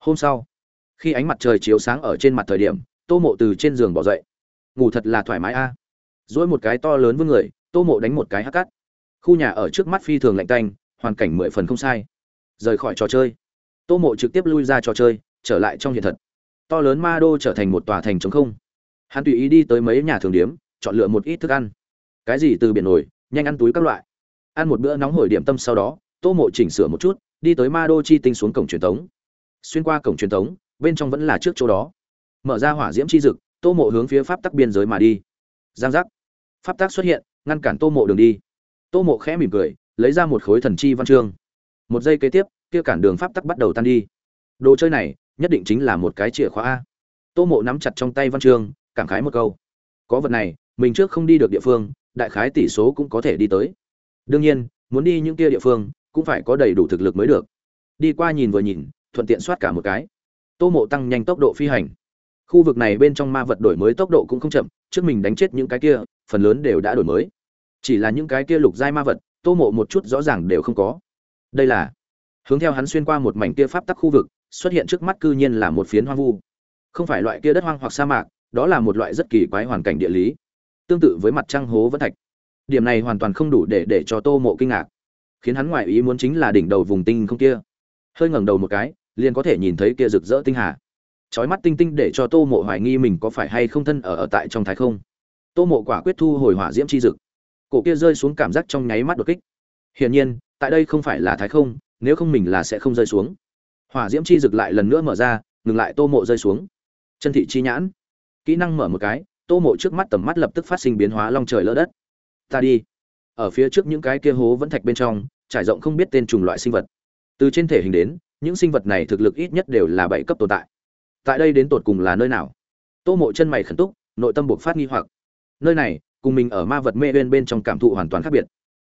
hôm sau, khi ánh mặt trời chiếu sáng ở trên mặt thời điểm, tô mộ từ trên giường bỏ dậy. Ngủ thật là thoải mái a. À. dỗi một cái to lớn với người, tô mộ đánh một cái hắc cắt khu nhà ở trước mắt phi thường lạnh tanh, hoàn cảnh mười phần không sai. Rời khỏi trò chơi, tô mộ trực tiếp lui ra trò chơi, trở lại trong hiện thật. To lớn ma đô trở thành một tòa thành trống không. Hắn tùy ý đi tới mấy nhà thường điếm, chọn lựa một ít thức ăn. Cái gì từ biển nổi, nhanh ăn túi các loại. Ăn một bữa nóng hổi điểm tâm sau đó, tô mộ chỉnh sửa một chút, đi tới ma đô chi tinh xuống cổng truyền thống xuyên qua cổng truyền thống, bên trong vẫn là trước chỗ đó. Mở ra hỏa diễm chi dực, tô mộ hướng phía pháp tắc biên giới mà đi. Giang giác. Pháp tắc xuất hiện, ngăn cản tô mộ đường đi. Tô mộ khẽ mỉm cười, lấy ra một khối thần chi văn chương. Một giây kế tiếp, kia cản đường pháp tắc bắt đầu tan đi. Đồ chơi này, nhất định chính là một cái chìa khóa a. Tô mộ nắm chặt trong tay văn chương, cảm khái một câu. Có vật này, mình trước không đi được địa phương, đại khái tỷ số cũng có thể đi tới. Đương nhiên, muốn đi những kia địa phương, cũng phải có đầy đủ thực lực mới được. Đi qua nhìn vừa nhìn thuận tiện soát cả một cái. Tô mộ tăng nhanh tốc độ phi hành. Khu vực này bên trong ma vật đổi mới tốc độ cũng không chậm, trước mình đánh chết những cái kia, phần lớn đều đã đổi mới. Chỉ là những cái kia lục giai ma vật, tô mộ một chút rõ ràng đều không có. Đây là, hướng theo hắn xuyên qua một mảnh kia pháp tắc khu vực, xuất hiện trước mắt cư nhiên là một phiến hoang vu. Không phải loại kia đất hoang hoặc sa mạc, đó là một loại rất kỳ quái hoàn cảnh địa lý. Tương tự với mặt trăng hố vẫn thạch. Điểm này hoàn toàn không đủ để để cho tô mộ kinh ngạc. Khiến hắn ngoại ý muốn chính là đỉnh đầu vùng tinh không kia hơi ngẩng đầu một cái, liền có thể nhìn thấy kia rực rỡ tinh hà. Chói mắt tinh tinh để cho tô mộ hoài nghi mình có phải hay không thân ở ở tại trong thái không. Tô mộ quả quyết thu hồi hỏa diễm chi dực cổ kia rơi xuống cảm giác trong nháy mắt đột kích. Hiển nhiên, tại đây không phải là thái không, nếu không mình là sẽ không rơi xuống. Hỏa diễm chi dực lại lần nữa mở ra, ngừng lại tô mộ rơi xuống. Chân thị chi nhãn. Kỹ năng mở một cái, tô mộ trước mắt tầm mắt lập tức phát sinh biến hóa long trời lỡ đất. Ta đi. Ở phía trước những cái kia hố vẫn thạch bên trong, trải rộng không biết tên chủng loại sinh vật từ trên thể hình đến, những sinh vật này thực lực ít nhất đều là bảy cấp tồn tại. Tại đây đến tột cùng là nơi nào? Tô mộ chân mày khẩn túc, nội tâm buộc phát nghi hoặc. Nơi này, cùng mình ở ma vật mê bên bên trong cảm thụ hoàn toàn khác biệt.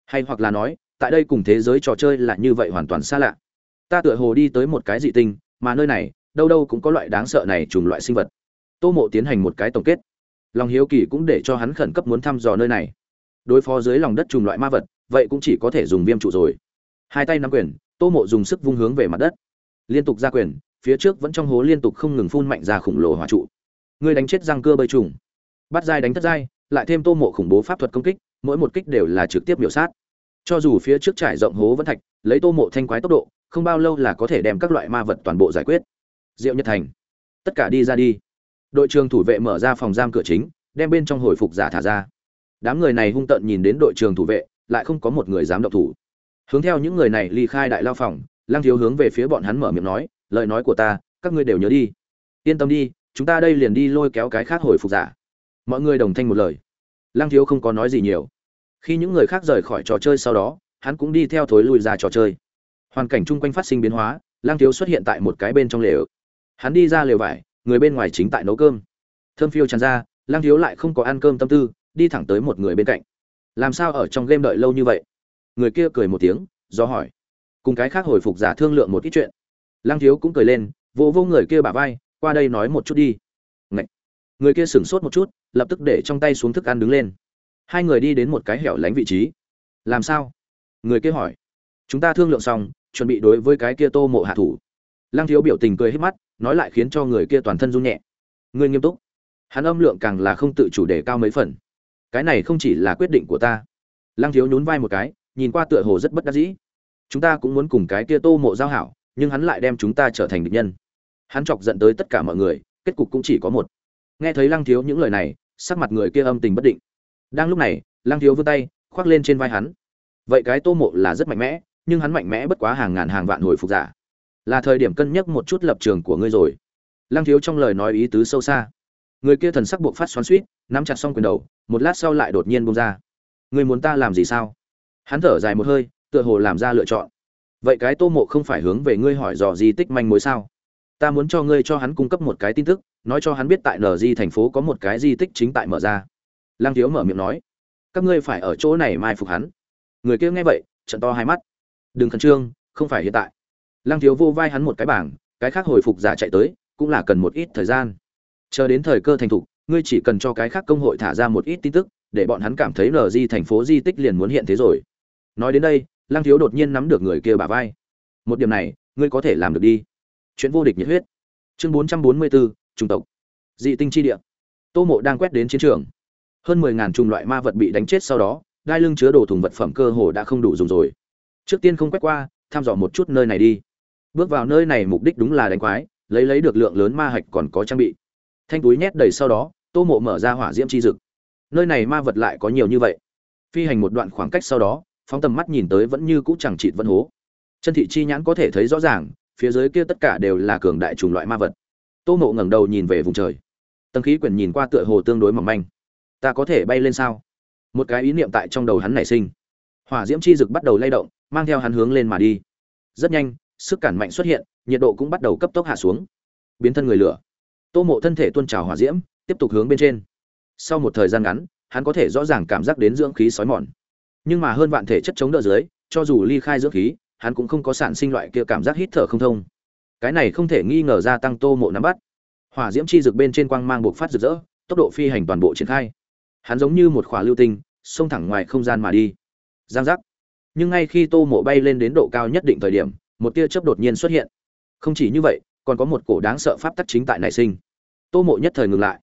Hay hoặc là nói, tại đây cùng thế giới trò chơi là như vậy hoàn toàn xa lạ. Ta tựa hồ đi tới một cái dị tinh, mà nơi này, đâu đâu cũng có loại đáng sợ này trùng loại sinh vật. Tô mộ tiến hành một cái tổng kết. Lòng hiếu kỳ cũng để cho hắn khẩn cấp muốn thăm dò nơi này. Đối phó dưới lòng đất trùng loại ma vật, vậy cũng chỉ có thể dùng viêm trụ rồi. Hai tay nắm quyền tô mộ dùng sức vung hướng về mặt đất. Liên tục ra quyền, phía trước vẫn trong hố liên tục không ngừng phun mạnh ra khủng lồ hỏa trụ. Người đánh chết răng cưa bơi trùng. Bắt dai đánh thất dai, lại thêm tô mộ khủng bố pháp thuật công kích, mỗi một kích đều là trực tiếp biểu sát. Cho dù phía trước trải rộng hố vẫn thạch, lấy tô mộ thanh quái tốc độ, không bao lâu là có thể đem các loại ma vật toàn bộ giải quyết. Diệu nhật thành. Tất cả đi ra đi. Đội trường thủ vệ mở ra phòng giam cửa chính, đem bên trong hồi phục giả thả ra. Đám người này hung tợn nhìn đến đội trường thủ vệ, lại không có một người dám động thủ hướng theo những người này ly khai đại lao phòng, lăng thiếu hướng về phía bọn hắn mở miệng nói, lời nói của ta, các ngươi đều nhớ đi. Yên tâm đi, chúng ta đây liền đi lôi kéo cái khác hồi phục giả. Mọi người đồng thanh một lời. Lăng thiếu không có nói gì nhiều. Khi những người khác rời khỏi trò chơi sau đó, hắn cũng đi theo thối lui ra trò chơi. Hoàn cảnh chung quanh phát sinh biến hóa lang thiếu xuất hiện tại một cái bên trong lều. Hắn đi ra lều vải, người bên ngoài chính tại nấu cơm. Thơm phiêu tràn ra lang thiếu lại không có ăn cơm tâm tư, đi thẳng tới một người bên cạnh. Làm sao ở trong game đợi lâu như vậy? Người kia cười một tiếng, do hỏi. Cùng cái khác hồi phục giả thương lượng một ít chuyện. Lăng thiếu cũng cười lên vỗ vô người kia bả vai, qua đây nói một chút đi. Ngậy. người kia sửng sốt một chút, lập tức để trong tay xuống thức ăn đứng lên. Hai người đi đến một cái hẻo lánh vị trí. Làm sao? Người kia hỏi. Chúng ta thương lượng xong, chuẩn bị đối với cái kia tô mộ hạ thủ. Lăng thiếu biểu tình cười hết mắt, nói lại khiến cho người kia toàn thân run nhẹ. Người nghiêm túc. Hắn âm lượng càng là không tự chủ đề cao mấy phần. Cái này không chỉ là quyết định của ta. Lăng thiếu nhún vai một cái nhìn qua tựa hồ rất bất đắc dĩ. Chúng ta cũng muốn cùng cái kia tô mộ giao hảo, nhưng hắn lại đem chúng ta trở thành địch nhân. Hắn chọc giận tới tất cả mọi người, kết cục cũng chỉ có một. Nghe thấy lăng thiếu những lời này, sắc mặt người kia âm tình bất định. Đang lúc này, lăng thiếu vươn tay, khoác lên trên vai hắn. Vậy cái tô mộ là rất mạnh mẽ, nhưng hắn mạnh mẽ bất quá hàng ngàn hàng vạn hồi phục giả. Là thời điểm cân nhắc một chút lập trường của ngươi rồi. Lăng thiếu trong lời nói ý tứ sâu xa. Người kia thần sắc buộc phát xoắn suýt nắm chặt xong quyền đầu, một lát sau lại đột nhiên bông ra. Người muốn ta làm gì sao? Hắn thở dài một hơi, tựa hồ làm ra lựa chọn. Vậy cái tô mộ không phải hướng về ngươi hỏi dò di tích manh mối sao? Ta muốn cho ngươi cho hắn cung cấp một cái tin tức, nói cho hắn biết tại nờ di thành phố có một cái di tích chính tại mở ra. Lăng thiếu mở miệng nói, các ngươi phải ở chỗ này mai phục hắn. Người kia nghe vậy, trận to hai mắt. Đừng khẩn trương, không phải hiện tại. Lăng thiếu vô vai hắn một cái bảng, cái khác hồi phục giả chạy tới, cũng là cần một ít thời gian. Chờ đến thời cơ thành thục, ngươi chỉ cần cho cái khác công hội thả ra một ít tin tức, để bọn hắn cảm thấy nờ di thành phố di tích liền muốn hiện thế rồi nói đến đây, lăng thiếu đột nhiên nắm được người kia bả vai. Một điểm này, ngươi có thể làm được đi. Chuyện vô địch nhiệt huyết. Chương bốn trăm bốn mươi bốn trung tộc. Dị tinh chi địa. Tô mộ đang quét đến chiến trường. Hơn mười ngàn chủng loại ma vật bị đánh chết sau đó, đai lưng chứa đồ thùng vật phẩm cơ hồ đã không đủ dùng rồi. Trước tiên không quét qua thăm dò một chút nơi này đi. Bước vào nơi này mục đích đúng là đánh quái, lấy lấy được lượng lớn ma hạch còn có trang bị. Thanh túi nhét đầy sau đó, tô mộ mở ra hỏa diễm chi dực. Nơi này ma vật lại có nhiều như vậy. Phi hành một đoạn khoảng cách sau đó phóng tầm mắt nhìn tới vẫn như cũ chẳng chịt vân hố. Chân thị chi nhãn có thể thấy rõ ràng, phía dưới kia tất cả đều là cường đại trùng loại ma vật. Tô mộ ngẩng đầu nhìn về vùng trời. Tầng khí quyển nhìn qua tựa hồ tương đối mỏng manh. Ta có thể bay lên sao? Một cái ý niệm tại trong đầu hắn nảy sinh. Hỏa diễm chi dực bắt đầu lay động, mang theo hắn hướng lên mà đi. Rất nhanh, sức cản mạnh xuất hiện, nhiệt độ cũng bắt đầu cấp tốc hạ xuống. Biến thân người lửa. Tô mộ thân thể tuôn trào hỏa diễm, tiếp tục hướng bên trên. Sau một thời gian ngắn, hắn có thể rõ ràng cảm giác đến dưỡng khí sói mòn nhưng mà hơn vạn thể chất chống đỡ dưới, cho dù ly khai dưỡng khí, hắn cũng không có sản sinh loại kia cảm giác hít thở không thông. Cái này không thể nghi ngờ gia tăng tô mộ nắm bắt. Hỏa diễm chi rực bên trên quang mang buộc phát rực rỡ, tốc độ phi hành toàn bộ triển khai. Hắn giống như một khỏa lưu tinh, xông thẳng ngoài không gian mà đi. Giang giác. Nhưng ngay khi tô mộ bay lên đến độ cao nhất định thời điểm, một tia chớp đột nhiên xuất hiện. Không chỉ như vậy, còn có một cổ đáng sợ pháp tắc chính tại nảy sinh. Tô mộ nhất thời ngừng lại.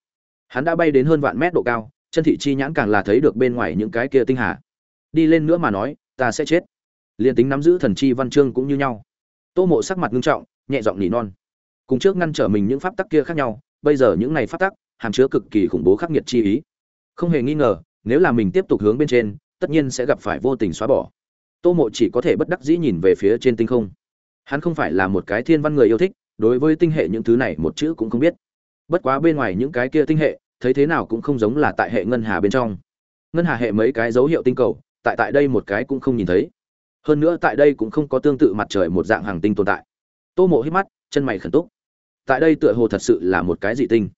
Hắn đã bay đến hơn vạn mét độ cao, chân thị chi nhãn càng là thấy được bên ngoài những cái kia tinh hà đi lên nữa mà nói, ta sẽ chết. Liền tính nắm giữ thần chi văn chương cũng như nhau. Tô mộ sắc mặt nghiêm trọng, nhẹ giọng nỉ non. Cùng trước ngăn trở mình những pháp tắc kia khác nhau, bây giờ những này pháp tắc, hàm chứa cực kỳ khủng bố khắc nghiệt chi ý. Không hề nghi ngờ, nếu là mình tiếp tục hướng bên trên, tất nhiên sẽ gặp phải vô tình xóa bỏ. Tô mộ chỉ có thể bất đắc dĩ nhìn về phía trên tinh không. Hắn không phải là một cái thiên văn người yêu thích, đối với tinh hệ những thứ này một chữ cũng không biết. Bất quá bên ngoài những cái kia tinh hệ, thấy thế nào cũng không giống là tại hệ ngân hà bên trong. Ngân hà hệ mấy cái dấu hiệu tinh cầu tại tại đây một cái cũng không nhìn thấy. Hơn nữa tại đây cũng không có tương tự mặt trời một dạng hàng tinh tồn tại. Tô mộ hít mắt, chân mày khẩn túc. Tại đây tựa hồ thật sự là một cái dị tinh.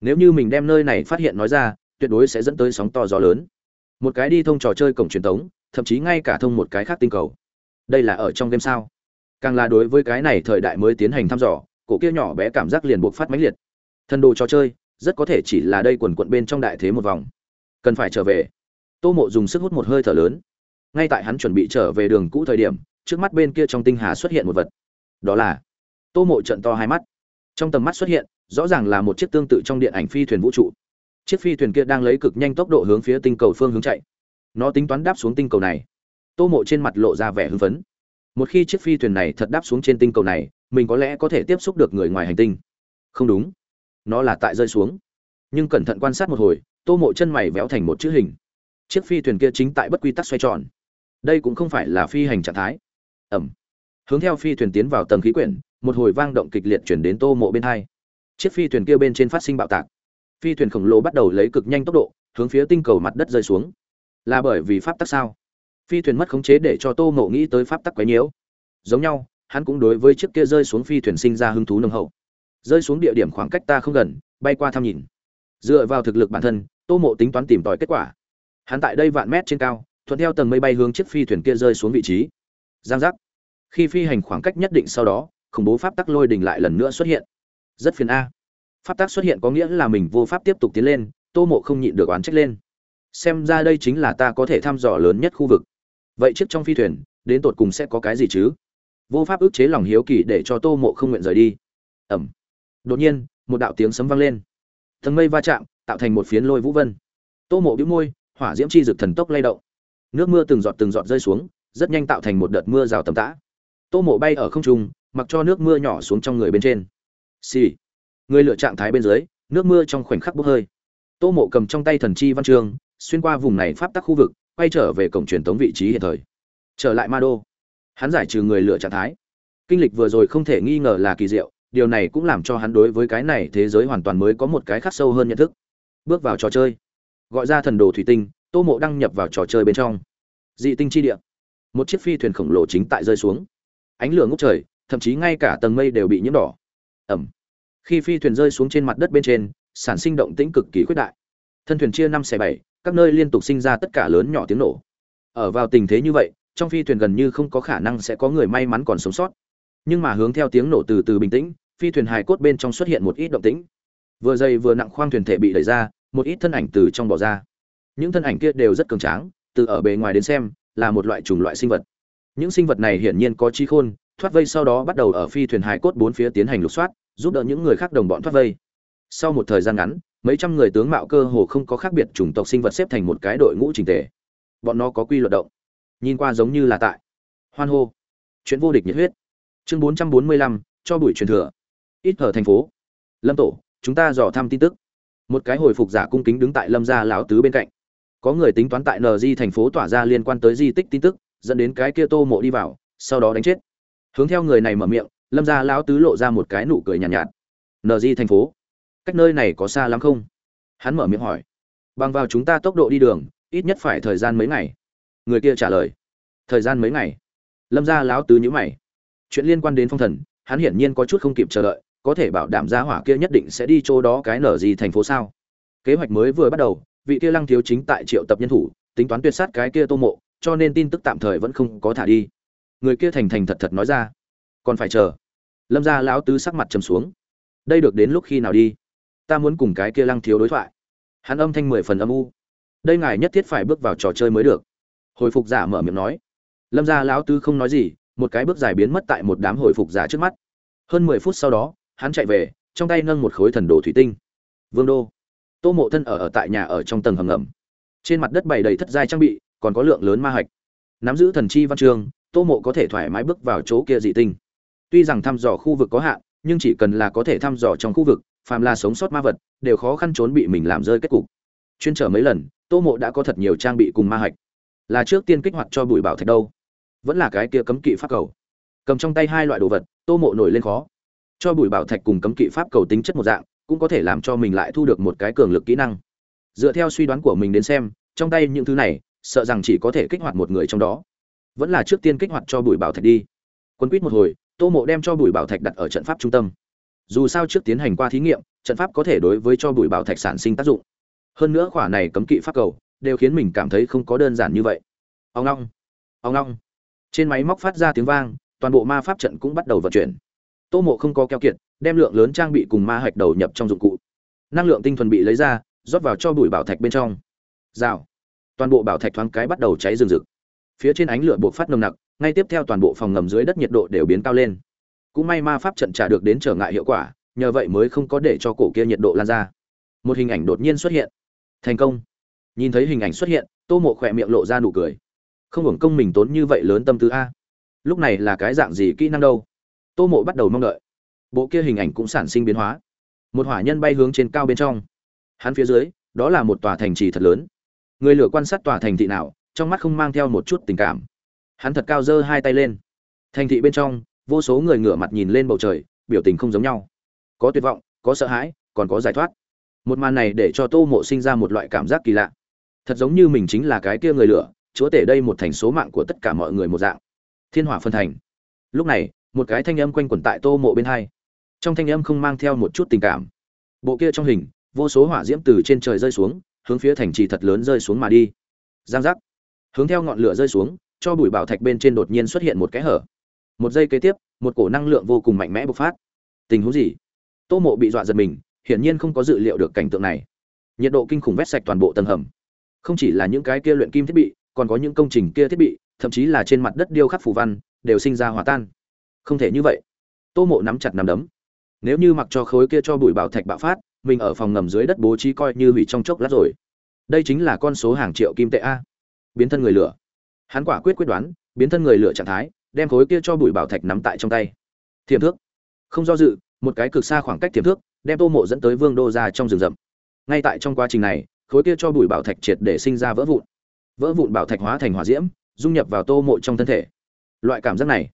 Nếu như mình đem nơi này phát hiện nói ra, tuyệt đối sẽ dẫn tới sóng to gió lớn. Một cái đi thông trò chơi cổng truyền thống, thậm chí ngay cả thông một cái khác tinh cầu. Đây là ở trong game sao? Càng là đối với cái này thời đại mới tiến hành thăm dò, cổ kia nhỏ bé cảm giác liền buộc phát mãnh liệt. Thần đồ trò chơi, rất có thể chỉ là đây quần quận bên trong đại thế một vòng. Cần phải trở về tô mộ dùng sức hút một hơi thở lớn. Ngay tại hắn chuẩn bị trở về đường cũ thời điểm, trước mắt bên kia trong tinh hà xuất hiện một vật. Đó là tô mộ trận to hai mắt. Trong tầm mắt xuất hiện, rõ ràng là một chiếc tương tự trong điện ảnh phi thuyền vũ trụ. Chiếc phi thuyền kia đang lấy cực nhanh tốc độ hướng phía tinh cầu phương hướng chạy. Nó tính toán đáp xuống tinh cầu này. Tô mộ trên mặt lộ ra vẻ hưng phấn. Một khi chiếc phi thuyền này thật đáp xuống trên tinh cầu này, mình có lẽ có thể tiếp xúc được người ngoài hành tinh. Không đúng. Nó là tại rơi xuống. Nhưng cẩn thận quan sát một hồi, tô mộ chân mày véo thành một chữ hình chiếc phi thuyền kia chính tại bất quy tắc xoay tròn. Đây cũng không phải là phi hành trạng thái. Ẩm. Hướng theo phi thuyền tiến vào tầng khí quyển, một hồi vang động kịch liệt chuyển đến tô mộ bên hai. Chiếc phi thuyền kia bên trên phát sinh bạo tạc. Phi thuyền khổng lồ bắt đầu lấy cực nhanh tốc độ, hướng phía tinh cầu mặt đất rơi xuống. Là bởi vì pháp tắc sao? Phi thuyền mất khống chế để cho tô mộ nghĩ tới pháp tắc quấy nhiễu. Giống nhau, hắn cũng đối với chiếc kia rơi xuống phi thuyền sinh ra hứng thú nồng hậu. Rơi xuống địa điểm khoảng cách ta không gần, bay qua thăm nhìn. Dựa vào thực lực bản thân, tô mộ tính toán tìm tòi kết quả hắn tại đây vạn mét trên cao, thuận theo tầng mây bay hướng chiếc phi thuyền kia rơi xuống vị trí. Giang giác. Khi phi hành khoảng cách nhất định sau đó, khủng bố pháp tắc lôi đình lại lần nữa xuất hiện. Rất phiền a. Pháp tắc xuất hiện có nghĩa là mình vô pháp tiếp tục tiến lên, tô mộ không nhịn được oán trách lên. Xem ra đây chính là ta có thể thăm dò lớn nhất khu vực. Vậy chiếc trong phi thuyền, đến tột cùng sẽ có cái gì chứ? Vô pháp ức chế lòng hiếu kỳ để cho tô mộ không nguyện rời đi. Ẩm. Đột nhiên, một đạo tiếng sấm vang lên. Tầng mây va chạm, tạo thành một phiến lôi vũ vân. Tô mộ bĩu môi hỏa diễm chi dực thần tốc lay động. Nước mưa từng giọt từng giọt rơi xuống, rất nhanh tạo thành một đợt mưa rào tầm tã. Tô mộ bay ở không trung, mặc cho nước mưa nhỏ xuống trong người bên trên. Xì、sì. người lựa trạng thái bên dưới, nước mưa trong khoảnh khắc bốc hơi. Tô mộ cầm trong tay thần chi văn chương, xuyên qua vùng này pháp tắc khu vực, quay trở về cổng truyền thống vị trí hiện thời. Trở lại ma đô. Hắn giải trừ người lựa trạng thái. Kinh lịch vừa rồi không thể nghi ngờ là kỳ diệu, điều này cũng làm cho hắn đối với cái này thế giới hoàn toàn mới có một cái khắc sâu hơn nhận thức. Bước vào trò chơi gọi ra thần đồ thủy tinh, tô mộ đăng nhập vào trò chơi bên trong. Dị tinh chi địa. Một chiếc phi thuyền khổng lồ chính tại rơi xuống. Ánh lửa ngốc trời, thậm chí ngay cả tầng mây đều bị nhiễm đỏ. Ẩm. Khi phi thuyền rơi xuống trên mặt đất bên trên, sản sinh động tĩnh cực kỳ khuyết đại. Thân thuyền chia năm xẻ bảy, các nơi liên tục sinh ra tất cả lớn nhỏ tiếng nổ. Ở vào tình thế như vậy, trong phi thuyền gần như không có khả năng sẽ có người may mắn còn sống sót. Nhưng mà hướng theo tiếng nổ từ từ bình tĩnh, phi thuyền hài cốt bên trong xuất hiện một ít động tĩnh. Vừa dày vừa nặng khoang thuyền thể bị đẩy ra một ít thân ảnh từ trong bỏ ra. Những thân ảnh kia đều rất cường tráng, từ ở bề ngoài đến xem, là một loại chủng loại sinh vật. Những sinh vật này hiển nhiên có trí khôn, thoát vây sau đó bắt đầu ở phi thuyền hải cốt bốn phía tiến hành lục soát, giúp đỡ những người khác đồng bọn thoát vây. Sau một thời gian ngắn, mấy trăm người tướng mạo cơ hồ không có khác biệt chủng tộc sinh vật xếp thành một cái đội ngũ trình tề. Bọn nó có quy luật động. Nhìn qua giống như là tại. Hoan hô. Chuyện vô địch nhiệt huyết. Chương bốn trăm bốn mươi lăm, cho buổi truyền thừa. Ít ở thành phố. Lâm tổ, chúng ta dò thăm tin tức một cái hồi phục giả cung kính đứng tại lâm gia lão tứ bên cạnh. Có người tính toán tại NG thành phố tỏa ra liên quan tới di tích tin tức dẫn đến cái kia tô mộ đi vào sau đó đánh chết. Hướng theo người này mở miệng lâm gia lão tứ lộ ra một cái nụ cười nhàn nhạt, nhạt. NG thành phố? Cách nơi này có xa lắm không? Hắn mở miệng hỏi. Bằng vào chúng ta tốc độ đi đường ít nhất phải thời gian mấy ngày. Người kia trả lời. Thời gian mấy ngày? Lâm gia lão tứ nhữ mày. Chuyện liên quan đến phong thần hắn hiển nhiên có chút không kịp chờ đợi có thể bảo đảm gia hỏa kia nhất định sẽ đi chỗ đó cái nở gì thành phố sao? Kế hoạch mới vừa bắt đầu, vị kia lăng thiếu chính tại triệu tập nhân thủ, tính toán tuyệt sát cái kia tô mộ, cho nên tin tức tạm thời vẫn không có thả đi. Người kia thành thành thật thật nói ra. Còn phải chờ. Lâm gia lão tứ sắc mặt trầm xuống. Đây được đến lúc khi nào đi? Ta muốn cùng cái kia lăng thiếu đối thoại. Hắn âm thanh mười phần âm u. Đây ngài nhất thiết phải bước vào trò chơi mới được. Hồi phục giả mở miệng nói. Lâm gia lão tứ không nói gì, một cái bước dài biến mất tại một đám hồi phục giả trước mắt. Hơn mười phút sau đó hắn chạy về, trong tay nâng một khối thần đồ thủy tinh. Vương đô. Tô mộ thân ở ở tại nhà ở trong tầng hầm ngầm. Trên mặt đất bày đầy thất giai trang bị, còn có lượng lớn ma hạch. Nắm giữ thần chi văn chương, tô mộ có thể thoải mái bước vào chỗ kia dị tinh. Tuy rằng thăm dò khu vực có hạn, nhưng chỉ cần là có thể thăm dò trong khu vực, phàm là sống sót ma vật, đều khó khăn trốn bị mình làm rơi kết cục. Chuyên trở mấy lần, tô mộ đã có thật nhiều trang bị cùng ma hạch. Là trước tiên kích hoạt cho bùi bảo thạch đâu. Vẫn là cái kia cấm kỵ pháp cầu. Cầm trong tay hai loại đồ vật, tô mộ nổi lên khó cho bùi bảo thạch cùng cấm kỵ pháp cầu tính chất một dạng, cũng có thể làm cho mình lại thu được một cái cường lực kỹ năng. Dựa theo suy đoán của mình đến xem, trong tay những thứ này, sợ rằng chỉ có thể kích hoạt một người trong đó. Vẫn là trước tiên kích hoạt cho bùi bảo thạch đi. Quân quýt một hồi, tô mộ đem cho bùi bảo thạch đặt ở trận pháp trung tâm. Dù sao trước tiến hành qua thí nghiệm, trận pháp có thể đối với cho bùi bảo thạch sản sinh tác dụng. Hơn nữa khỏa này cấm kỵ pháp cầu, đều khiến mình cảm thấy không có đơn giản như vậy. Ông long ông long trên máy móc phát ra tiếng vang, toàn bộ ma pháp trận cũng bắt đầu vận chuyển tô mộ không có keo kiệt, đem lượng lớn trang bị cùng ma hạch đầu nhập trong dụng cụ. Năng lượng tinh thuần bị lấy ra, rót vào cho bụi bảo thạch bên trong. Rào. Toàn bộ bảo thạch thoáng cái bắt đầu cháy rừng rực. Phía trên ánh lửa buộc phát nồng nặc, ngay tiếp theo toàn bộ phòng ngầm dưới đất nhiệt độ đều biến cao lên. Cũng may ma pháp trận trả được đến trở ngại hiệu quả, nhờ vậy mới không có để cho cổ kia nhiệt độ lan ra. Một hình ảnh đột nhiên xuất hiện. Thành công. Nhìn thấy hình ảnh xuất hiện, tô mộ khỏe miệng lộ ra nụ cười. Không hưởng công mình tốn như vậy lớn tâm tư a. Lúc này là cái dạng gì kỹ năng đâu? Tô mộ bắt đầu mong đợi. Bộ kia hình ảnh cũng sản sinh biến hóa. Một hỏa nhân bay hướng trên cao bên trong. Hắn phía dưới, đó là một tòa thành trì thật lớn. Người lửa quan sát tòa thành thị nào, trong mắt không mang theo một chút tình cảm. Hắn thật cao giơ hai tay lên. Thành thị bên trong, vô số người ngửa mặt nhìn lên bầu trời, biểu tình không giống nhau. Có tuyệt vọng, có sợ hãi, còn có giải thoát. Một màn này để cho tô mộ sinh ra một loại cảm giác kỳ lạ. Thật giống như mình chính là cái kia người lửa, chúa tể đây một thành số mạng của tất cả mọi người một dạng. Thiên hỏa phân thành. Lúc này một cái thanh âm quanh quẩn tại tô mộ bên hai. Trong thanh âm không mang theo một chút tình cảm. Bộ kia trong hình, vô số hỏa diễm từ trên trời rơi xuống, hướng phía thành trì thật lớn rơi xuống mà đi. Giang giác. Hướng theo ngọn lửa rơi xuống, cho bụi bảo thạch bên trên đột nhiên xuất hiện một cái hở. Một giây kế tiếp, một cổ năng lượng vô cùng mạnh mẽ bộc phát. Tình huống gì? Tô mộ bị dọa giật mình, hiển nhiên không có dự liệu được cảnh tượng này. Nhiệt độ kinh khủng vét sạch toàn bộ tầng hầm. Không chỉ là những cái kia luyện kim thiết bị, còn có những công trình kia thiết bị, thậm chí là trên mặt đất điêu khắc phù văn, đều sinh ra hòa tan không thể như vậy. Tô mộ nắm chặt nắm đấm. Nếu như mặc cho khối kia cho bụi bảo thạch bạo phát, mình ở phòng ngầm dưới đất bố trí coi như hủy trong chốc lát rồi. Đây chính là con số hàng triệu kim tệ a. Biến thân người lửa. Hắn quả quyết quyết đoán, biến thân người lửa trạng thái, đem khối kia cho bụi bảo thạch nắm tại trong tay. Thiềm thước. Không do dự, một cái cực xa khoảng cách thiềm thước, đem tô mộ dẫn tới vương đô ra trong rừng rậm. Ngay tại trong quá trình này, khối kia cho bụi bảo thạch triệt để sinh ra vỡ vụn. Vỡ vụn bảo thạch hóa thành hỏa diễm, dung nhập vào tô mộ trong thân thể. Loại cảm giác này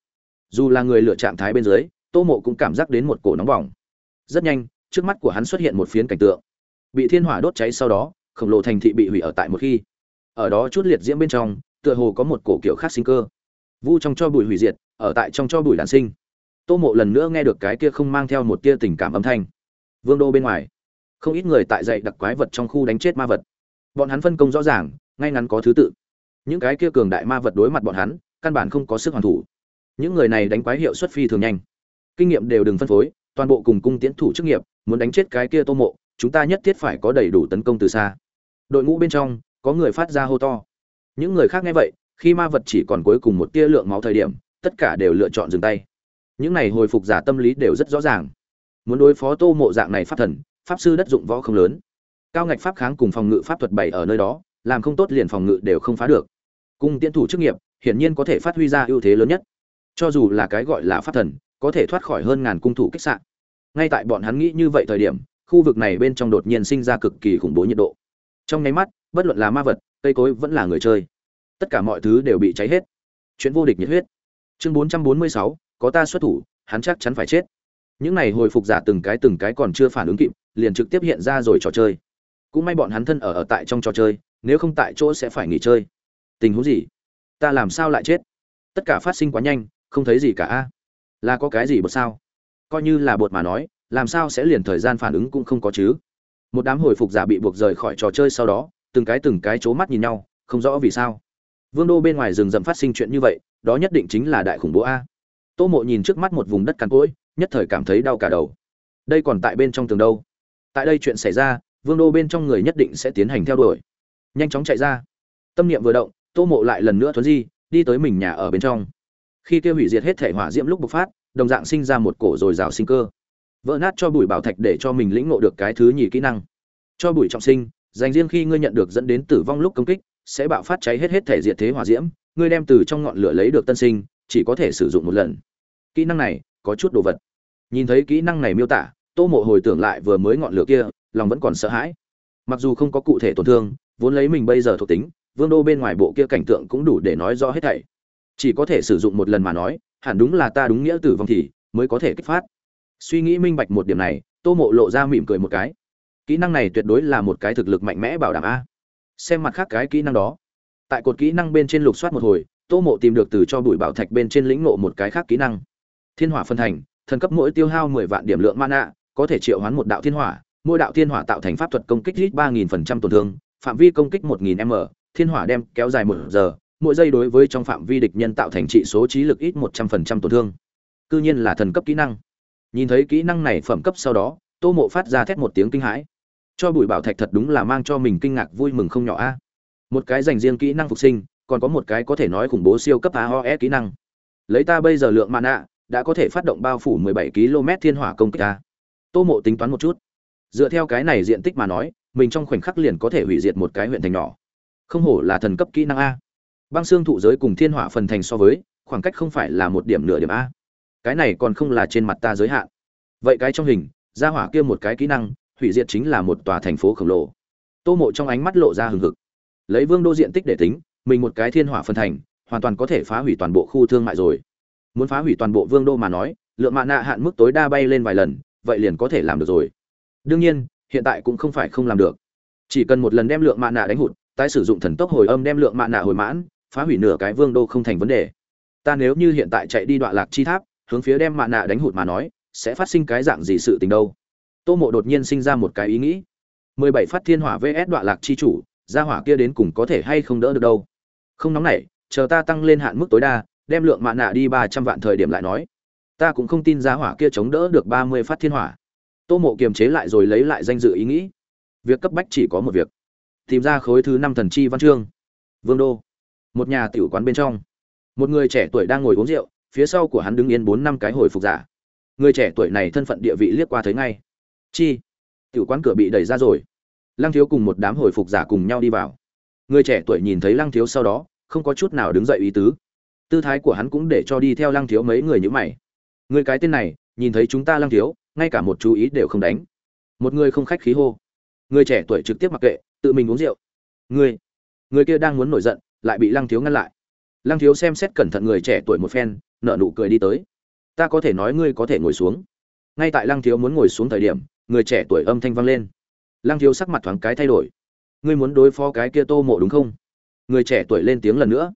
dù là người lựa trạng thái bên dưới, tô mộ cũng cảm giác đến một cổ nóng bỏng. Rất nhanh, trước mắt của hắn xuất hiện một phiến cảnh tượng. Bị thiên hỏa đốt cháy sau đó, khổng lồ thành thị bị hủy ở tại một khi. Ở đó chút liệt diễm bên trong, tựa hồ có một cổ kiểu khác sinh cơ. Vu trong cho bụi hủy diệt, ở tại trong cho bụi đàn sinh. Tô mộ lần nữa nghe được cái kia không mang theo một tia tình cảm âm thanh. Vương đô bên ngoài, không ít người tại dậy đặc quái vật trong khu đánh chết ma vật. Bọn hắn phân công rõ ràng, ngay ngắn có thứ tự. Những cái kia cường đại ma vật đối mặt bọn hắn, căn bản không có sức hoàn thủ những người này đánh quái hiệu suất phi thường nhanh. Kinh nghiệm đều đừng phân phối, toàn bộ cùng cung tiến thủ chức nghiệp, muốn đánh chết cái kia tô mộ, chúng ta nhất thiết phải có đầy đủ tấn công từ xa. Đội ngũ bên trong, có người phát ra hô to. Những người khác nghe vậy, khi ma vật chỉ còn cuối cùng một tia lượng máu thời điểm, tất cả đều lựa chọn dừng tay. Những này hồi phục giả tâm lý đều rất rõ ràng. Muốn đối phó tô mộ dạng này pháp thần, pháp sư đất dụng võ không lớn. Cao ngạch pháp kháng cùng phòng ngự pháp thuật bảy ở nơi đó, làm không tốt liền phòng ngự đều không phá được. Cung tiễn thủ chức nghiệp, hiển nhiên có thể phát huy ra ưu thế lớn nhất cho dù là cái gọi là pháp thần có thể thoát khỏi hơn ngàn cung thủ kích sạn ngay tại bọn hắn nghĩ như vậy thời điểm khu vực này bên trong đột nhiên sinh ra cực kỳ khủng bố nhiệt độ. Trong nháy mắt bất luận là ma vật cây cối vẫn là người chơi. Tất cả mọi thứ đều bị cháy hết. Chuyện vô địch nhiệt huyết. Chương 446, có ta xuất thủ hắn chắc chắn phải chết. Những này hồi phục giả từng cái từng cái còn chưa phản ứng kịp liền trực tiếp hiện ra rồi trò chơi. Cũng may bọn hắn thân ở ở tại trong trò chơi nếu không tại chỗ sẽ phải nghỉ chơi. Tình huống gì? Ta làm sao lại chết? Tất cả phát sinh quá nhanh không thấy gì cả a. Là có cái gì bột sao? Coi như là bột mà nói, làm sao sẽ liền thời gian phản ứng cũng không có chứ? Một đám hồi phục giả bị buộc rời khỏi trò chơi sau đó, từng cái từng cái c h ố mắt nhìn nhau, không rõ vì sao. Vương đô bên ngoài rừng rậm phát sinh chuyện như vậy, đó nhất định chính là đại khủng bố a. Tô mộ nhìn trước mắt một vùng đất cằn cỗi, nhất thời cảm thấy đau cả đầu. Đây còn tại bên trong tường đâu? Tại đây chuyện xảy ra, vương đô bên trong người nhất định sẽ tiến hành theo đuổi. Nhanh chóng chạy ra. Tâm niệm vừa động, tô mộ lại lần nữa thuấn di, đi tới mình nhà ở bên trong khi kia hủy diệt hết thể hỏa diễm lúc bộc phát, đồng dạng sinh ra một cổ dồi dào sinh cơ. Vỡ nát cho bụi bảo thạch để cho mình lĩnh ngộ được cái thứ nhì kỹ năng. Cho bụi trọng sinh, dành riêng khi ngươi nhận được dẫn đến tử vong lúc công kích, sẽ bạo phát cháy hết hết thể diệt thế hỏa diễm, ngươi đem từ trong ngọn lửa lấy được tân sinh, chỉ có thể sử dụng một lần. Kỹ năng này, có chút đồ vật. Nhìn thấy kỹ năng này miêu tả, tô mộ hồi tưởng lại vừa mới ngọn lửa kia, lòng vẫn còn sợ hãi. Mặc dù không có cụ thể tổn thương, vốn lấy mình bây giờ thuộc tính, vương đô bên ngoài bộ kia cảnh tượng cũng đủ để nói rõ hết thảy chỉ có thể sử dụng một lần mà nói, hẳn đúng là ta đúng nghĩa tử vong thì mới có thể kích phát. Suy nghĩ minh bạch một điểm này, tô mộ lộ ra mỉm cười một cái. Kỹ năng này tuyệt đối là một cái thực lực mạnh mẽ bảo đảm a. Xem mặt khác cái kỹ năng đó. Tại cột kỹ năng bên trên lục soát một hồi, tô mộ tìm được từ cho bụi bảo thạch bên trên lĩnh ngộ một cái khác kỹ năng. Thiên hỏa phân thành, thần cấp mỗi tiêu hao mười vạn điểm lượng mana, có thể triệu hoán một đạo thiên hỏa, mỗi đạo thiên hỏa tạo thành pháp thuật công kích hít ba nghìn phần trăm tổn thương, phạm vi công kích một nghìn m, thiên hỏa đem kéo dài một giờ mỗi giây đối với trong phạm vi địch nhân tạo thành trị số trí lực ít một trăm phần trăm tổn thương. Cư nhiên là thần cấp kỹ năng. Nhìn thấy kỹ năng này phẩm cấp sau đó, tô mộ phát ra thét một tiếng kinh hãi. Cho bụi bảo thạch thật đúng là mang cho mình kinh ngạc vui mừng không nhỏ a. Một cái dành riêng kỹ năng phục sinh, còn có một cái có thể nói khủng bố siêu cấp aoe kỹ năng. Lấy ta bây giờ lượng mạn ạ, đã có thể phát động bao phủ 17 km thiên hỏa công kích ta. Tô mộ tính toán một chút. Dựa theo cái này diện tích mà nói, mình trong khoảnh khắc liền có thể hủy diệt một cái huyện thành nhỏ. Không hổ là thần cấp kỹ năng a băng xương thụ giới cùng thiên hỏa phần thành so với, khoảng cách không phải là một điểm nửa điểm a. Cái này còn không là trên mặt ta giới hạn. Vậy cái trong hình ra hỏa kia một cái kỹ năng, hủy diệt chính là một tòa thành phố khổng lồ. Tô mộ trong ánh mắt lộ ra hừng hực. Lấy vương đô diện tích để tính, mình một cái thiên hỏa phần thành, hoàn toàn có thể phá hủy toàn bộ khu thương mại rồi. Muốn phá hủy toàn bộ vương đô mà nói, lượng mạ nạ hạn mức tối đa bay lên vài lần, vậy liền có thể làm được rồi. Đương nhiên, hiện tại cũng không phải không làm được. Chỉ cần một lần đem lượng mạ nạ đánh hụt, tái sử dụng thần tốc hồi âm đem lượng mạ nạ hồi mãn phá hủy nửa cái vương đô không thành vấn đề. Ta nếu như hiện tại chạy đi đoạn lạc chi tháp, hướng phía đem mạ nạ đánh hụt mà nói, sẽ phát sinh cái dạng gì sự tình đâu? Tô mộ đột nhiên sinh ra một cái ý nghĩ. mười bảy phát thiên hỏa vs đoạn lạc chi chủ, gia hỏa kia đến cùng có thể hay không đỡ được đâu? Không nóng nảy, chờ ta tăng lên hạn mức tối đa, đem lượng mạ nạ đi ba trăm vạn thời điểm lại nói. Ta cũng không tin gia hỏa kia chống đỡ được ba mươi phát thiên hỏa. Tô mộ kiềm chế lại rồi lấy lại danh dự ý nghĩ. Việc cấp bách chỉ có một việc. Tìm ra khối thứ năm thần chi văn chương. Vương đô một nhà tiểu quán bên trong. Một người trẻ tuổi đang ngồi uống rượu, phía sau của hắn đứng yên bốn năm cái hồi phục giả. Người trẻ tuổi này thân phận địa vị liếc qua thấy ngay. Chi? Tiểu quán cửa bị đẩy ra rồi. Lăng thiếu cùng một đám hồi phục giả cùng nhau đi vào. Người trẻ tuổi nhìn thấy lăng thiếu sau đó, không có chút nào đứng dậy ý tứ. Tư thái của hắn cũng để cho đi theo lăng thiếu mấy người như mày. Người cái tên này, nhìn thấy chúng ta lăng thiếu, ngay cả một chú ý đều không đánh. Một người không khách khí hô. Người trẻ tuổi trực tiếp mặc kệ, tự mình uống rượu. Người người kia đang muốn nổi giận lại bị lăng thiếu ngăn lại. Lăng thiếu xem xét cẩn thận người trẻ tuổi một phen, nở nụ cười đi tới. Ta có thể nói ngươi có thể ngồi xuống. Ngay tại lăng thiếu muốn ngồi xuống thời điểm, người trẻ tuổi âm thanh vang lên. Lăng thiếu sắc mặt thoáng cái thay đổi. Ngươi muốn đối phó cái kia tô mộ đúng không? Người trẻ tuổi lên tiếng lần nữa.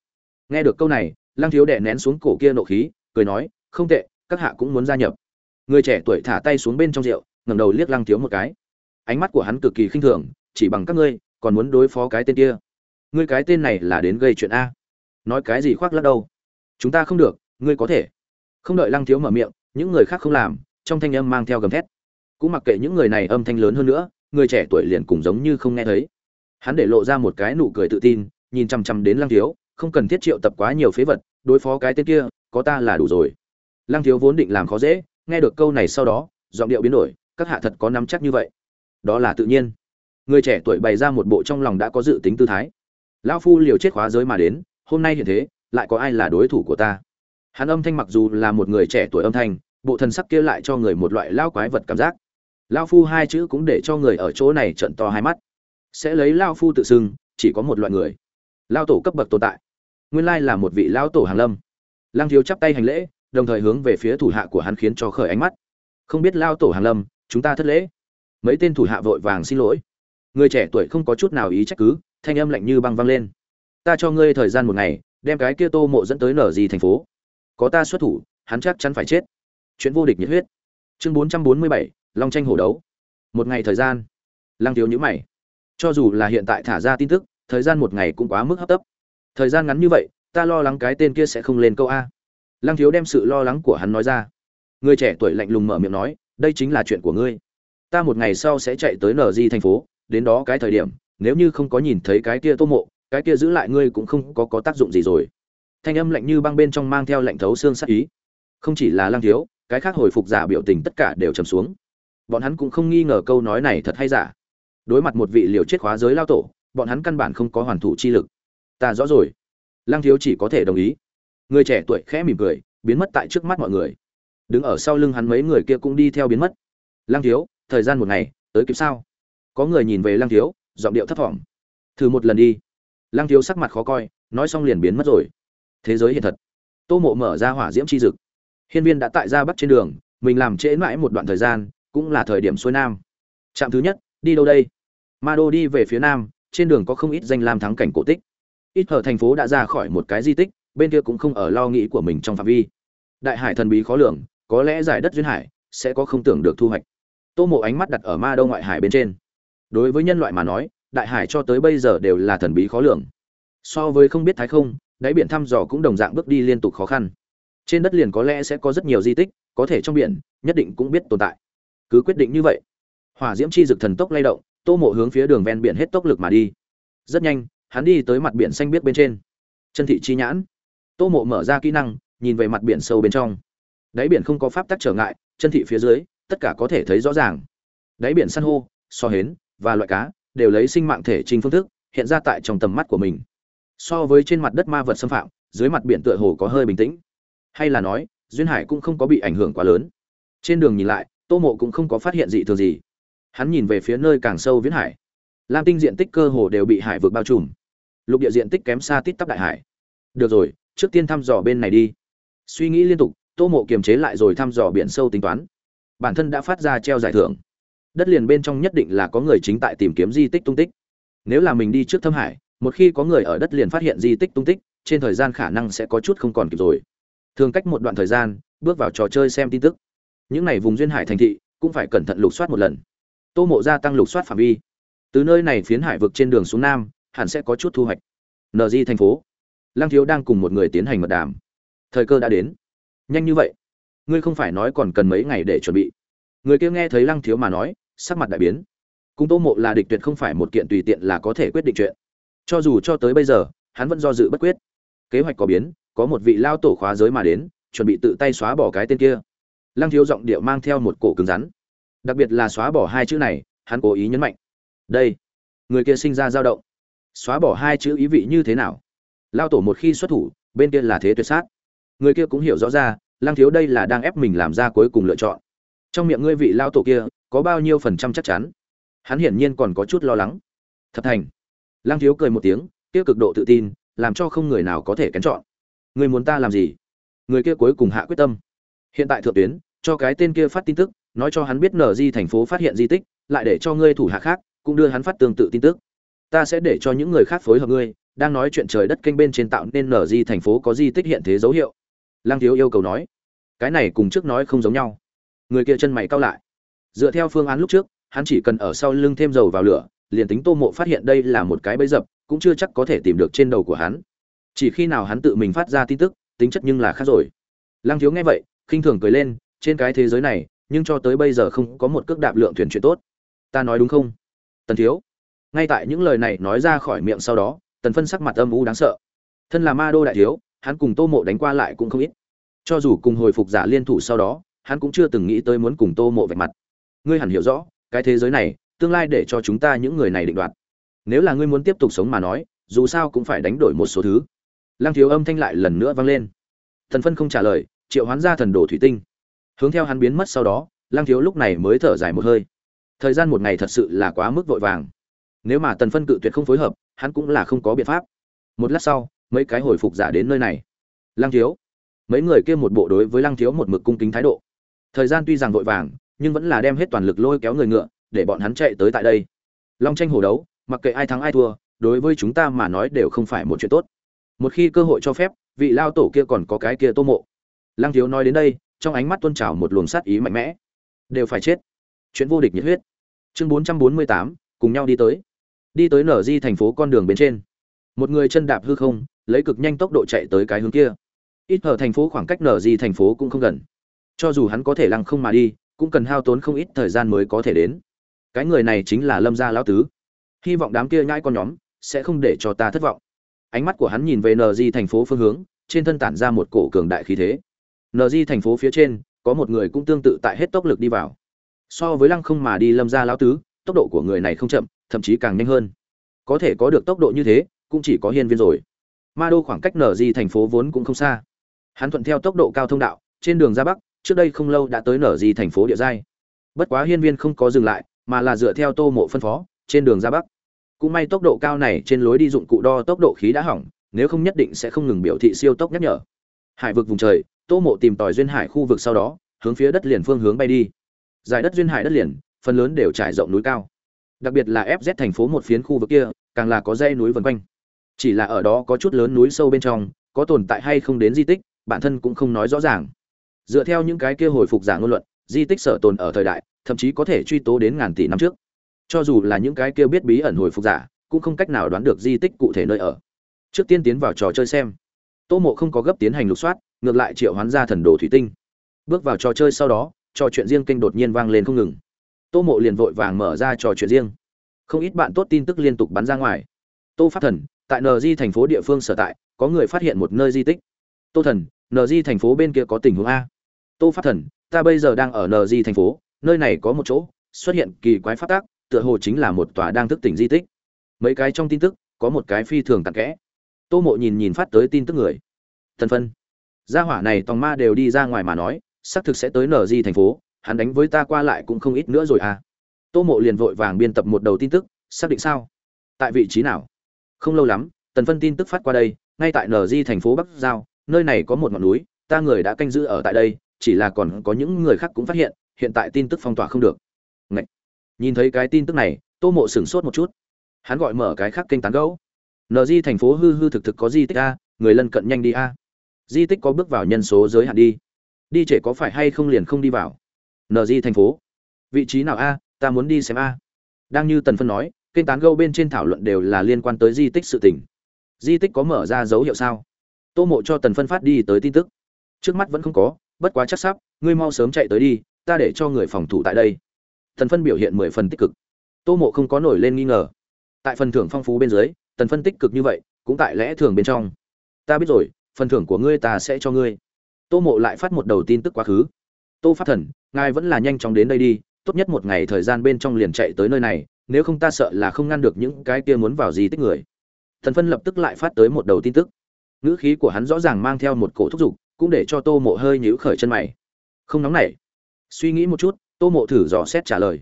Nghe được câu này, lăng thiếu đè nén xuống cổ kia nộ khí, cười nói, không tệ, các hạ cũng muốn gia nhập. Người trẻ tuổi thả tay xuống bên trong rượu, ngẩng đầu liếc lăng thiếu một cái. Ánh mắt của hắn cực kỳ khinh thường, chỉ bằng các ngươi, còn muốn đối phó cái tên kia ngươi cái tên này là đến gây chuyện a. Nói cái gì khoác lắc đâu? Chúng ta không được, ngươi có thể. Không đợi lăng thiếu mở miệng, những người khác không làm, trong thanh âm mang theo gầm thét. Cũng mặc kệ những người này âm thanh lớn hơn nữa, người trẻ tuổi liền cùng giống như không nghe thấy. Hắn để lộ ra một cái nụ cười tự tin, nhìn chằm chằm đến lăng thiếu, không cần thiết triệu tập quá nhiều phế vật, đối phó cái tên kia, có ta là đủ rồi. Lăng thiếu vốn định làm khó dễ, nghe được câu này sau đó, giọng điệu biến đổi, các hạ thật có nắm chắc như vậy. Đó là tự nhiên. Người trẻ tuổi bày ra một bộ trong lòng đã có dự tính tư thái lão phu liều chết khóa giới mà đến, hôm nay hiện thế, lại có ai là đối thủ của ta? Hắn âm thanh mặc dù là một người trẻ tuổi âm thanh, bộ thần sắc kia lại cho người một loại lao quái vật cảm giác. Lao phu hai chữ cũng để cho người ở chỗ này trận to hai mắt. Sẽ lấy lao phu tự xưng, chỉ có một loại người. Lao tổ cấp bậc tồn tại. Nguyên lai là một vị lao tổ hàng lâm. Lang thiếu chắp tay hành lễ, đồng thời hướng về phía thủ hạ của hắn khiến cho khởi ánh mắt. Không biết lao tổ hàng lâm, chúng ta thất lễ. Mấy tên thủ hạ vội vàng xin lỗi. Người trẻ tuổi không có chút nào ý trách cứ thanh âm lạnh như băng văng lên. Ta cho ngươi thời gian một ngày, đem cái kia tô mộ dẫn tới nở gì thành phố. Có ta xuất thủ, hắn chắc chắn phải chết. Chuyện vô địch nhiệt huyết. Chương bốn trăm bốn mươi bảy, long tranh hổ đấu. Một ngày thời gian. Lăng thiếu nhữ mày. Cho dù là hiện tại thả ra tin tức, thời gian một ngày cũng quá mức hấp tấp. Thời gian ngắn như vậy, ta lo lắng cái tên kia sẽ không lên câu a. Lăng thiếu đem sự lo lắng của hắn nói ra. Người trẻ tuổi lạnh lùng mở miệng nói, đây chính là chuyện của ngươi. Ta một ngày sau sẽ chạy tới nở di thành phố, đến đó cái thời điểm nếu như không có nhìn thấy cái kia tô mộ, cái kia giữ lại ngươi cũng không có có tác dụng gì rồi. Thanh âm lạnh như băng bên trong mang theo lạnh thấu xương sắc ý. Không chỉ là lang thiếu, cái khác hồi phục giả biểu tình tất cả đều trầm xuống. Bọn hắn cũng không nghi ngờ câu nói này thật hay giả. Đối mặt một vị liều chết khóa giới lao tổ, bọn hắn căn bản không có hoàn thủ chi lực. Ta rõ rồi. Lang thiếu chỉ có thể đồng ý. Người trẻ tuổi khẽ mỉm cười, biến mất tại trước mắt mọi người. Đứng ở sau lưng hắn mấy người kia cũng đi theo biến mất. Lang thiếu, thời gian một ngày, tới kịp sao? Có người nhìn về lang thiếu giọng điệu thấp thỏm. Thử một lần đi. Lăng thiếu sắc mặt khó coi, nói xong liền biến mất rồi. Thế giới hiện thật. Tô mộ mở ra hỏa diễm c h i dực. Hiên viên đã tại ra bắc trên đường, mình làm trễ mãi một đoạn thời gian, cũng là thời điểm xuôi nam. Trạm thứ nhất, đi đâu đây? Ma đô đi về phía nam, trên đường có không ít danh lam thắng cảnh cổ tích. Ít hở thành phố đã ra khỏi một cái di tích, bên kia cũng không ở lo nghĩ của mình trong phạm vi. Đại hải thần bí khó lường, có lẽ giải đất duyên hải, sẽ có không tưởng được thu hoạch. Tô mộ ánh mắt đặt ở ma đô ngoại hải bên trên đối với nhân loại mà nói, đại hải cho tới bây giờ đều là thần bí khó lường. So với không biết thái không, đáy biển thăm dò cũng đồng dạng bước đi liên tục khó khăn. Trên đất liền có lẽ sẽ có rất nhiều di tích, có thể trong biển, nhất định cũng biết tồn tại. Cứ quyết định như vậy. Hỏa diễm chi dực thần tốc lay động, tô mộ hướng phía đường ven biển hết tốc lực mà đi. Rất nhanh, hắn đi tới mặt biển xanh biết bên trên. Chân thị chi nhãn. Tô mộ mở ra kỹ năng, nhìn về mặt biển sâu bên trong. Đáy biển không có pháp tắc trở ngại, chân thị phía dưới, tất cả có thể thấy rõ ràng. Đáy biển san hô, so hến và loại cá đều lấy sinh mạng thể trình phương thức hiện ra tại trong tầm mắt của mình. So với trên mặt đất ma vật xâm phạm, dưới mặt biển tựa hồ có hơi bình tĩnh. Hay là nói, duyên hải cũng không có bị ảnh hưởng quá lớn. Trên đường nhìn lại, tô mộ cũng không có phát hiện gì thường gì. Hắn nhìn về phía nơi càng sâu viễn hải. Lam tinh diện tích cơ hồ đều bị hải vượt bao trùm. Lục địa diện tích kém xa tít tắp đại hải. Được rồi, trước tiên thăm dò bên này đi. Suy nghĩ liên tục, tô mộ kiềm chế lại rồi thăm dò biển sâu tính toán. Bản thân đã phát ra treo giải thưởng đất liền bên trong nhất định là có người chính tại tìm kiếm di tích tung tích. Nếu là mình đi trước thâm hải, một khi có người ở đất liền phát hiện di tích tung tích, trên thời gian khả năng sẽ có chút không còn kịp rồi. Thường cách một đoạn thời gian, bước vào trò chơi xem tin tức. Những n à y vùng duyên hải thành thị cũng phải cẩn thận lục soát một lần. Tô mộ gia tăng lục soát phạm vi. Từ nơi này phiến hải vực trên đường xuống nam, hẳn sẽ có chút thu hoạch. Nd thành phố. Lang thiếu đang cùng một người tiến hành mật đàm. Thời cơ đã đến. Nhanh như vậy. Ngươi không phải nói còn cần mấy ngày để chuẩn bị người kia nghe thấy lăng thiếu mà nói, sắc mặt đại biến. Cung tô mộ là địch tuyệt không phải một kiện tùy tiện là có thể quyết định chuyện. Cho dù cho tới bây giờ, hắn vẫn do dự bất quyết. Kế hoạch có biến, có một vị lao tổ khóa giới mà đến, chuẩn bị tự tay xóa bỏ cái tên kia. Lăng thiếu giọng điệu mang theo một cổ cứng rắn. Đặc biệt là xóa bỏ hai chữ này, hắn cố ý nhấn mạnh. Đây, người kia sinh ra dao động. Xóa bỏ hai chữ ý vị như thế nào? Lao tổ một khi xuất thủ, bên kia là thế tuyệt sát. Người kia cũng hiểu rõ ra, lăng thiếu đây là đang ép mình làm ra cuối cùng lựa chọn trong miệng ngươi vị lao tổ kia, có bao nhiêu phần trăm chắc chắn? Hắn hiển nhiên còn có chút lo lắng. Thập thành. Lang thiếu cười một tiếng, kia cực độ tự tin, làm cho không người nào có thể kén chọn. Người muốn ta làm gì? Người kia cuối cùng hạ quyết tâm. Hiện tại thượng tuyến, cho cái tên kia phát tin tức, nói cho hắn biết nở di thành phố phát hiện di tích, lại để cho ngươi thủ hạ khác, cũng đưa hắn phát tương tự tin tức. Ta sẽ để cho những người khác phối hợp ngươi, đang nói chuyện trời đất kênh bên trên tạo nên nở di thành phố có di tích hiện thế dấu hiệu. Lang thiếu yêu cầu nói. Cái này cùng trước nói không giống nhau người kia chân mày cau lại. Dựa theo phương án lúc trước, hắn chỉ cần ở sau lưng thêm dầu vào lửa, liền tính tô mộ phát hiện đây là một cái bẫy dập, cũng chưa chắc có thể tìm được trên đầu của hắn. Chỉ khi nào hắn tự mình phát ra tin tức, tính chất nhưng là khác rồi. Lăng thiếu nghe vậy, khinh thường cười lên, trên cái thế giới này, nhưng cho tới bây giờ không có một cước đạp lượng thuyền chuyện tốt. Ta nói đúng không? Tần thiếu. Ngay tại những lời này nói ra khỏi miệng sau đó, tần phân sắc mặt âm u đáng sợ. Thân là ma đô đại thiếu, hắn cùng tô mộ đánh qua lại cũng không ít. Cho dù cùng hồi phục giả liên thủ sau đó hắn cũng chưa từng nghĩ tới muốn cùng tô mộ vạch mặt. Ngươi hẳn hiểu rõ, cái thế giới này, tương lai để cho chúng ta những người này định đoạt. Nếu là ngươi muốn tiếp tục sống mà nói, dù sao cũng phải đánh đổi một số thứ. Lăng thiếu âm thanh lại lần nữa vang lên. Thần phân không trả lời, triệu hoán ra thần đồ thủy tinh. Hướng theo hắn biến mất sau đó, lăng thiếu lúc này mới thở dài một hơi. Thời gian một ngày thật sự là quá mức vội vàng. Nếu mà tần phân cự tuyệt không phối hợp, hắn cũng là không có biện pháp. Một lát sau, mấy cái hồi phục giả đến nơi này. Lăng thiếu, mấy người kia một bộ đối với lăng thiếu một mực cung kính thái độ thời gian tuy rằng vội vàng, nhưng vẫn là đem hết toàn lực lôi kéo người ngựa, để bọn hắn chạy tới tại đây. Long tranh hồ đấu, mặc kệ ai thắng ai thua, đối với chúng ta mà nói đều không phải một chuyện tốt. Một khi cơ hội cho phép, vị lao tổ kia còn có cái kia tô mộ. Lăng thiếu nói đến đây, trong ánh mắt tuôn trào một luồng sát ý mạnh mẽ. Đều phải chết. Chuyện vô địch nhiệt huyết. Chương bốn trăm bốn mươi tám, cùng nhau đi tới. Đi tới nở di thành phố con đường bên trên. Một người chân đạp hư không, lấy cực nhanh tốc độ chạy tới cái hướng kia. Ít ở thành phố khoảng cách nở di thành phố cũng không gần cho dù hắn có thể lăng không mà đi, cũng cần hao tốn không ít thời gian mới có thể đến. Cái người này chính là lâm gia lão tứ. Hy vọng đám kia nhãi con nhóm sẽ không để cho ta thất vọng. Ánh mắt của hắn nhìn về nờ di thành phố phương hướng, trên thân tản ra một cổ cường đại khí thế. Nờ di thành phố phía trên, có một người cũng tương tự tại hết tốc lực đi vào. So với lăng không mà đi lâm gia lão tứ, tốc độ của người này không chậm, thậm chí càng nhanh hơn. Có thể có được tốc độ như thế, cũng chỉ có hiên viên rồi. Ma đô khoảng cách nờ di thành phố vốn cũng không xa. Hắn thuận theo tốc độ cao thông đạo, trên đường ra bắc trước đây không lâu đã tới nở di thành phố địa giai. Bất quá hiên viên không có dừng lại, mà là dựa theo tô mộ phân phó, trên đường ra bắc. Cũng may tốc độ cao này trên lối đi dụng cụ đo tốc độ khí đã hỏng, nếu không nhất định sẽ không ngừng biểu thị siêu tốc nhắc nhở. Hải vực vùng trời, tô mộ tìm tòi duyên hải khu vực sau đó, hướng phía đất liền phương hướng bay đi. Giải đất duyên hải đất liền, phần lớn đều trải rộng núi cao. Đặc biệt là fz thành phố một phiến khu vực kia, càng là có dãy núi vần quanh. Chỉ là ở đó có chút lớn núi sâu bên trong, có tồn tại hay không đến di tích, bản thân cũng không nói rõ ràng dựa theo những cái kia hồi phục giả ngôn luận, di tích sở tồn ở thời đại, thậm chí có thể truy tố đến ngàn tỷ năm trước. Cho dù là những cái kia biết bí ẩn hồi phục giả, cũng không cách nào đoán được di tích cụ thể nơi ở. Trước tiên tiến vào trò chơi xem. Tô mộ không có gấp tiến hành lục soát, ngược lại triệu hoán ra thần đồ thủy tinh. Bước vào trò chơi sau đó, trò chuyện riêng kênh đột nhiên vang lên không ngừng. Tô mộ liền vội vàng mở ra trò chuyện riêng. Không ít bạn tốt tin tức liên tục bắn ra ngoài. Tô phát thần, tại nd thành phố địa phương sở tại, có người phát hiện một nơi di tích. Tô thần nd thành phố bên kia có tình huống a tô phát thần, ta bây giờ đang ở nd thành phố, nơi này có một chỗ, xuất hiện kỳ quái phát tác tựa hồ chính là một tòa đang thức tỉnh di tích. Mấy cái trong tin tức, có một cái phi thường tặng kẽ. Tô mộ nhìn nhìn phát tới tin tức người. Thần phân. Gia hỏa này tòng ma đều đi ra ngoài mà nói, xác thực sẽ tới nờ di thành phố, hắn đánh với ta qua lại cũng không ít nữa rồi à. Tô mộ liền vội vàng biên tập một đầu tin tức, xác định sao? Tại vị trí nào? Không lâu lắm, tần phân tin tức phát qua đây, ngay tại nờ di thành phố bắc giao, nơi này có một ngọn núi, ta người đã canh giữ ở tại đây chỉ là còn có những người khác cũng phát hiện hiện tại tin tức phong tỏa không được. Ngậy! nhìn thấy cái tin tức này, tô mộ sửng sốt một chút. Hắn gọi mở cái khác kênh tán gấu nờ di thành phố hư hư thực thực có di tích a, người lân cận nhanh đi a. Di tích có bước vào nhân số giới hạn đi. Đi trễ có phải hay không liền không đi vào? Nd thành phố. Vị trí nào a, ta muốn đi xem a. Đang như tần phân nói, kênh tán gẫu bên trên thảo luận đều là liên quan tới di tích sự tình. Di tích có mở ra dấu hiệu sao? Tô mộ cho tần phân phát đi tới tin tức. Trước mắt vẫn không có bất quá chắc sắp, ngươi mau sớm chạy tới đi, ta để cho người phòng thủ tại đây. Tần phân biểu hiện mười phần tích cực. Tô mộ không có nổi lên nghi ngờ. Tại phần thưởng phong phú bên dưới, tần phân tích cực như vậy, cũng tại lẽ thường bên trong. Ta biết rồi, phần thưởng của ngươi ta sẽ cho ngươi. Tô mộ lại phát một đầu tin tức quá khứ. Tô phát thần, ngài vẫn là nhanh chóng đến đây đi, tốt nhất một ngày thời gian bên trong liền chạy tới nơi này, nếu không ta sợ là không ngăn được những cái kia muốn vào gì tích người. Thần phân lập tức lại phát tới một đầu tin tức. Ngữ khí của hắn rõ ràng mang theo một cổ thúc giục cũng để cho tô mộ hơi nhíu khởi chân mày. Không nóng nảy. Suy nghĩ một chút, tô mộ thử dò xét trả lời.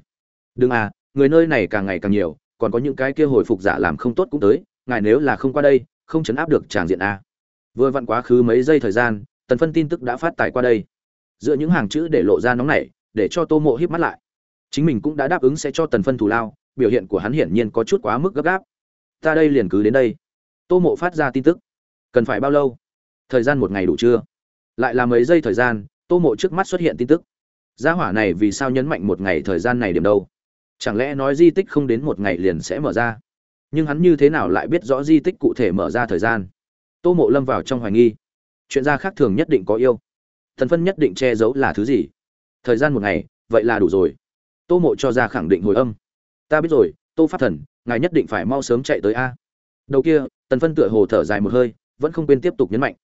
Đừng à người nơi này càng ngày càng nhiều, còn có những cái kia hồi phục giả làm không tốt cũng tới, ngài nếu là không qua đây, không chấn áp được tràng diện a. Vừa vặn quá khứ mấy giây thời gian, tần phân tin tức đã phát tài qua đây. Giữa những hàng chữ để lộ ra nóng nảy, để cho tô mộ híp mắt lại. Chính mình cũng đã đáp ứng sẽ cho tần phân thù lao, biểu hiện của hắn hiển nhiên có chút quá mức gấp gáp. Ta đây liền cứ đến đây. Tô mộ phát ra tin tức. Cần phải bao lâu? Thời gian một ngày đủ chưa? Lại là mấy giây thời gian, tô mộ trước mắt xuất hiện tin tức. Gia hỏa này vì sao nhấn mạnh một ngày thời gian này điểm đâu? Chẳng lẽ nói di tích không đến một ngày liền sẽ mở ra? Nhưng hắn như thế nào lại biết rõ di tích cụ thể mở ra thời gian? Tô mộ lâm vào trong hoài nghi. Chuyện gia khác thường nhất định có yêu. Thần phân nhất định che giấu là thứ gì? Thời gian một ngày, vậy là đủ rồi. Tô mộ cho ra khẳng định hồi âm. Ta biết rồi, tô phát thần, ngài nhất định phải mau sớm chạy tới a. Đầu kia, tần phân tựa hồ thở dài một hơi, vẫn không quên tiếp tục nhấn mạnh.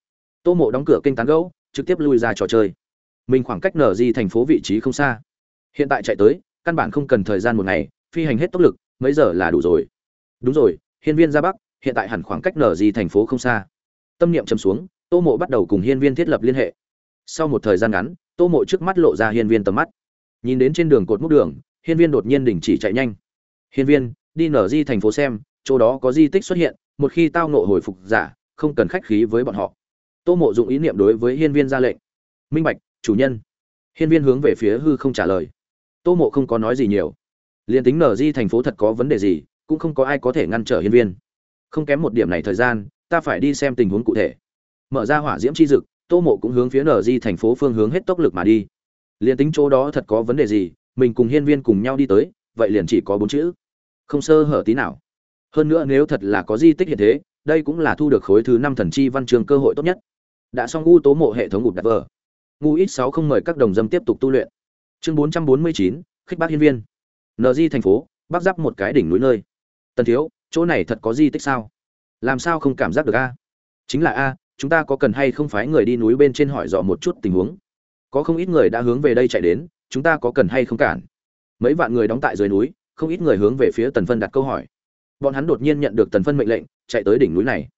Tô mộ đóng cửa kênh tán gấu trực tiếp lui ra trò chơi. Mình khoảng cách nở di thành phố vị trí không xa. Hiện tại chạy tới, căn bản không cần thời gian một ngày, phi hành hết tốc lực, mấy giờ là đủ rồi. Đúng rồi, hiên viên ra bắc, hiện tại hẳn khoảng cách nở di thành phố không xa. Tâm niệm chấm xuống, tô mộ bắt đầu cùng hiên viên thiết lập liên hệ. Sau một thời gian ngắn, tô mộ trước mắt lộ ra hiên viên tầm mắt. Nhìn đến trên đường cột múc đường, hiên viên đột nhiên đình chỉ chạy nhanh. Hiên viên, đi nở di thành phố xem, chỗ đó có di tích xuất hiện, một khi tao nộ hồi phục giả, không cần khách khí với bọn họ tô mộ dụng ý niệm đối với hiên viên ra lệnh. Minh bạch, chủ nhân. Hiên viên hướng về phía hư không trả lời. Tô mộ không có nói gì nhiều. Liền tính nở di thành phố thật có vấn đề gì, cũng không có ai có thể ngăn trở hiên viên. Không kém một điểm này thời gian, ta phải đi xem tình huống cụ thể. Mở ra hỏa diễm chi dực, tô mộ cũng hướng phía nở di thành phố phương hướng hết tốc lực mà đi. Liền tính chỗ đó thật có vấn đề gì, mình cùng hiên viên cùng nhau đi tới, vậy liền chỉ có bốn chữ. Không sơ hở tí nào. Hơn nữa nếu thật là có di tích hiện thế, đây cũng là thu được khối thứ năm thần chi văn trường cơ hội tốt nhất đã xong u tố mộ hệ thống ngụt đặt vờ. Ngu ít sáu không mời các đồng dâm tiếp tục tu luyện. Chương bốn trăm bốn mươi chín, khích bác hiên viên. Nd thành phố, bắc giáp một cái đỉnh núi nơi. Tần thiếu, chỗ này thật có di tích sao? Làm sao không cảm giác được a? Chính là a, chúng ta có cần hay không phái người đi núi bên trên hỏi dò một chút tình huống? Có không ít người đã hướng về đây chạy đến, chúng ta có cần hay không cản? Mấy vạn người đóng tại dưới núi, không ít người hướng về phía tần phân đặt câu hỏi. Bọn hắn đột nhiên nhận được tần phân mệnh lệnh, chạy tới đỉnh núi này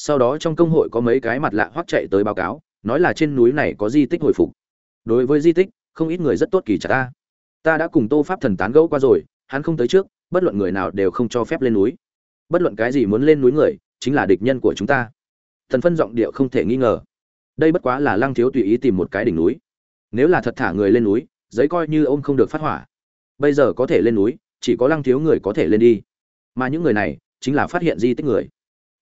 sau đó trong công hội có mấy cái mặt lạ hoắc chạy tới báo cáo, nói là trên núi này có di tích hồi phục. Đối với di tích, không ít người rất tốt kỳ trả ta. Ta đã cùng tô pháp thần tán gẫu qua rồi, hắn không tới trước, bất luận người nào đều không cho phép lên núi. Bất luận cái gì muốn lên núi người, chính là địch nhân của chúng ta. Thần phân giọng điệu không thể nghi ngờ. Đây bất quá là lăng thiếu tùy ý tìm một cái đỉnh núi. Nếu là thật thả người lên núi, giấy coi như ôm không được phát hỏa. Bây giờ có thể lên núi, chỉ có lăng thiếu người có thể lên đi. Mà những người này, chính là phát hiện di tích người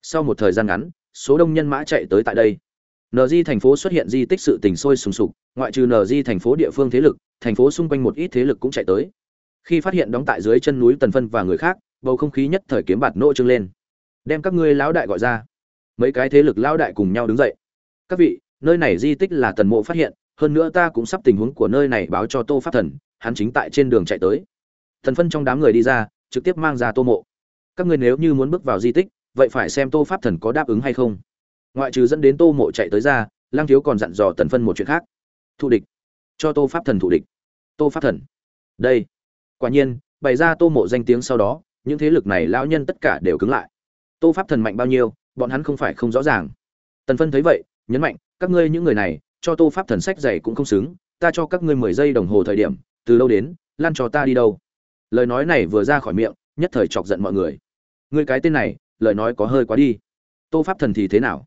sau một thời gian ngắn số đông nhân mã chạy tới tại đây NG thành phố xuất hiện di tích sự tình sôi sùng sục, ngoại trừ NG thành phố địa phương thế lực, thành phố xung quanh một ít thế lực cũng chạy tới. Khi phát hiện đóng tại dưới chân núi Tần Phân và người khác, bầu không khí nhất thời kiếm bạt nỗ trưng lên. Đem các ngươi lão đại gọi ra. Mấy cái thế lực lão đại cùng nhau đứng dậy. Các vị, nơi này di tích là Tần Mộ phát hiện, hơn nữa ta cũng sắp tình huống của nơi này báo cho Tô Pháp Thần, hắn chính tại trên đường chạy tới. Thần Phân trong đám người đi ra, trực tiếp mang ra Tô Mộ. Các ngươi nếu như muốn bước vào di tích, vậy phải xem Tô Pháp Thần có đáp ứng hay không. Ngoại trừ dẫn đến tô mộ chạy tới ra lang thiếu còn dặn dò tần phân một chuyện khác. Thù địch. Cho tô pháp thần thù địch. Tô pháp thần. Đây. Quả nhiên, bày ra tô mộ danh tiếng sau đó, những thế lực này lão nhân tất cả đều cứng lại. Tô pháp thần mạnh bao nhiêu, bọn hắn không phải không rõ ràng. Tần phân thấy vậy, nhấn mạnh, các ngươi những người này, cho tô pháp thần sách dày cũng không xứng, ta cho các ngươi mười giây đồng hồ thời điểm, từ lâu đến lan cho ta đi đâu. Lời nói này vừa ra khỏi miệng, nhất thời chọc giận mọi người. Ngươi cái tên này lời nói có hơi quá đi. Tô pháp thần thì thế nào?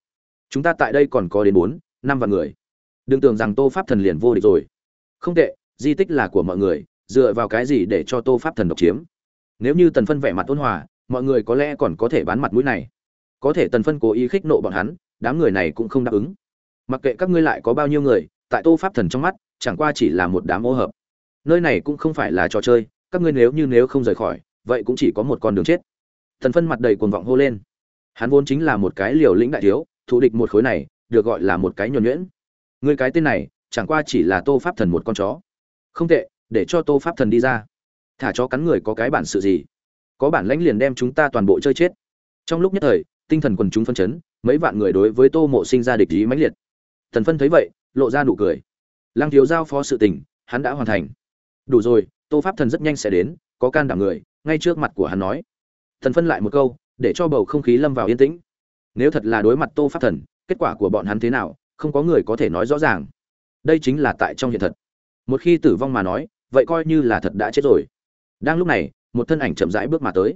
Chúng ta tại đây còn có đến bốn, năm vạn người. Đừng tưởng rằng tô pháp thần liền vô địch rồi. Không tệ, di tích là của mọi người, dựa vào cái gì để cho tô pháp thần độc chiếm? Nếu như tần phân vẻ mặt ôn hòa, mọi người có lẽ còn có thể bán mặt mũi này. Có thể tần phân cố ý khích nộ bọn hắn, đám người này cũng không đáp ứng. Mặc kệ các ngươi lại có bao nhiêu người, tại tô pháp thần trong mắt, chẳng qua chỉ là một đám ô hợp. Nơi này cũng không phải là trò chơi, các ngươi nếu như nếu không rời khỏi, vậy cũng chỉ có một con đường chết thần phân mặt đầy cuồng vọng hô lên. Hắn vốn chính là một cái liều lĩnh đại thiếu thủ địch một khối này, được gọi là một cái nhuần nhuyễn. Người cái tên này, chẳng qua chỉ là tô pháp thần một con chó. Không tệ, để cho tô pháp thần đi ra. Thả chó cắn người có cái bản sự gì? Có bản lãnh liền đem chúng ta toàn bộ chơi chết. Trong lúc nhất thời, tinh thần quần chúng phân chấn, mấy vạn người đối với tô mộ sinh ra địch ý mãnh liệt. Thần phân thấy vậy, lộ ra nụ cười. Lăng thiếu giao phó sự tình, hắn đã hoàn thành. Đủ rồi, tô pháp thần rất nhanh sẽ đến, có can đảm người, ngay trước mặt của hắn nói thần phân lại một câu, để cho bầu không khí lâm vào yên tĩnh. Nếu thật là đối mặt tô pháp thần, kết quả của bọn hắn thế nào, không có người có thể nói rõ ràng. Đây chính là tại trong hiện thật. Một khi tử vong mà nói, vậy coi như là thật đã chết rồi. Đang lúc này, một thân ảnh chậm rãi bước mà tới.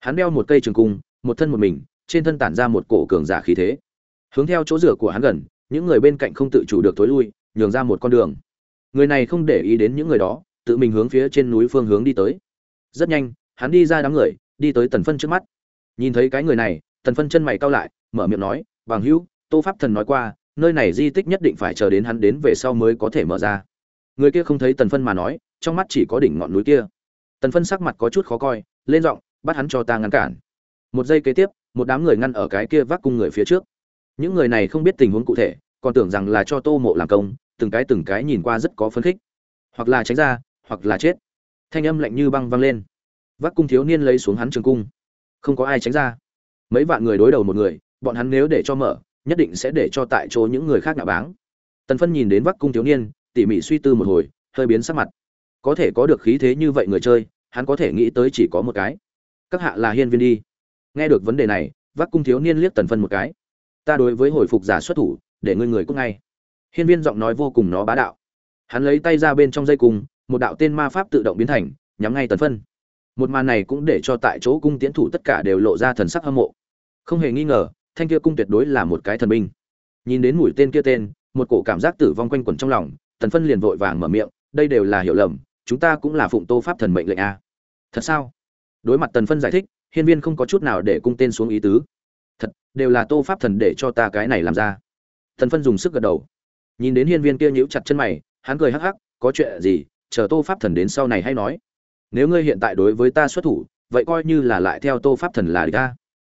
Hắn đeo một cây trường cung, một thân một mình, trên thân tản ra một cổ cường giả khí thế. Hướng theo chỗ rửa của hắn gần, những người bên cạnh không tự chủ được tối lui, nhường ra một con đường. Người này không để ý đến những người đó, tự mình hướng phía trên núi phương hướng đi tới. Rất nhanh, hắn đi ra đám người đi tới tần phân trước mắt. Nhìn thấy cái người này, tần phân chân mày cau lại, mở miệng nói, bằng hữu, tô pháp thần nói qua, nơi này di tích nhất định phải chờ đến hắn đến về sau mới có thể mở ra. Người kia không thấy tần phân mà nói, trong mắt chỉ có đỉnh ngọn núi kia. Tần phân sắc mặt có chút khó coi, lên giọng, bắt hắn cho ta ngăn cản. Một giây kế tiếp, một đám người ngăn ở cái kia vác cung người phía trước. Những người này không biết tình huống cụ thể, còn tưởng rằng là cho tô mộ làm công, từng cái từng cái nhìn qua rất có phấn khích. Hoặc là tránh ra, hoặc là chết. Thanh âm lạnh như băng văng lên vác cung thiếu niên lấy xuống hắn trường cung. Không có ai tránh ra. Mấy vạn người đối đầu một người, bọn hắn nếu để cho mở, nhất định sẽ để cho tại chỗ những người khác nạ báng. Tần phân nhìn đến vắc cung thiếu niên, tỉ mỉ suy tư một hồi, hơi biến sắc mặt. Có thể có được khí thế như vậy người chơi, hắn có thể nghĩ tới chỉ có một cái. Các hạ là hiên viên đi. Nghe được vấn đề này, vác cung thiếu niên liếc tần phân một cái. Ta đối với hồi phục giả xuất thủ, để ngươi người cũng ngay. Hiên viên giọng nói vô cùng nó bá đạo. Hắn lấy tay ra bên trong dây cung, một đạo tên ma pháp tự động biến thành, nhắm ngay tần phân một màn này cũng để cho tại chỗ cung tiến thủ tất cả đều lộ ra thần sắc hâm mộ. Không hề nghi ngờ, thanh kia cung tuyệt đối là một cái thần binh. Nhìn đến mũi tên kia tên, một cổ cảm giác tử vong quanh quẩn trong lòng, tần phân liền vội vàng mở miệng, đây đều là hiểu lầm, chúng ta cũng là phụng tô pháp thần mệnh lệnh a. Thật sao? Đối mặt tần phân giải thích, hiên viên không có chút nào để cung tên xuống ý tứ. Thật, đều là tô pháp thần để cho ta cái này làm ra. Tần phân dùng sức gật đầu. Nhìn đến hiên viên kia nhíu chặt chân mày, hắn cười hắc hắc, có chuyện gì, chờ tô pháp thần đến sau này hay nói nếu ngươi hiện tại đối với ta xuất thủ, vậy coi như là lại theo tô pháp thần là địch ta.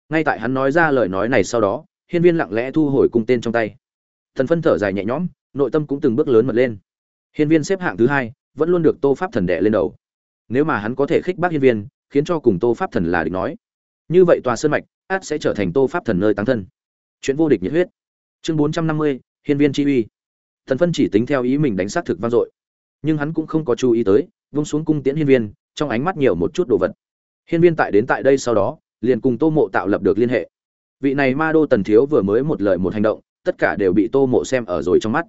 Ngay tại hắn nói ra lời nói này sau đó, hiên viên lặng lẽ thu hồi cung tên trong tay. Thần phân thở dài nhẹ nhõm, nội tâm cũng từng bước lớn mật lên. Hiên viên xếp hạng thứ hai, vẫn luôn được tô pháp thần đẻ lên đầu. Nếu mà hắn có thể khích bác hiên viên, khiến cho cùng tô pháp thần là địch nói, như vậy tòa sơn mạch, át sẽ trở thành tô pháp thần nơi tăng thân. Chuyện vô địch nhiệt huyết. Chương bốn trăm năm mươi, hiên viên chi uy. Thần phân chỉ tính theo ý mình đánh sát thực vang dội. Nhưng hắn cũng không có chú ý tới, vung xuống cung tiễn hiên viên trong ánh mắt nhiều một chút đồ vật. Hiên viên tại đến tại đây sau đó, liền cùng tô mộ tạo lập được liên hệ. Vị này ma đô tần thiếu vừa mới một lời một hành động, tất cả đều bị tô mộ xem ở rồi trong mắt.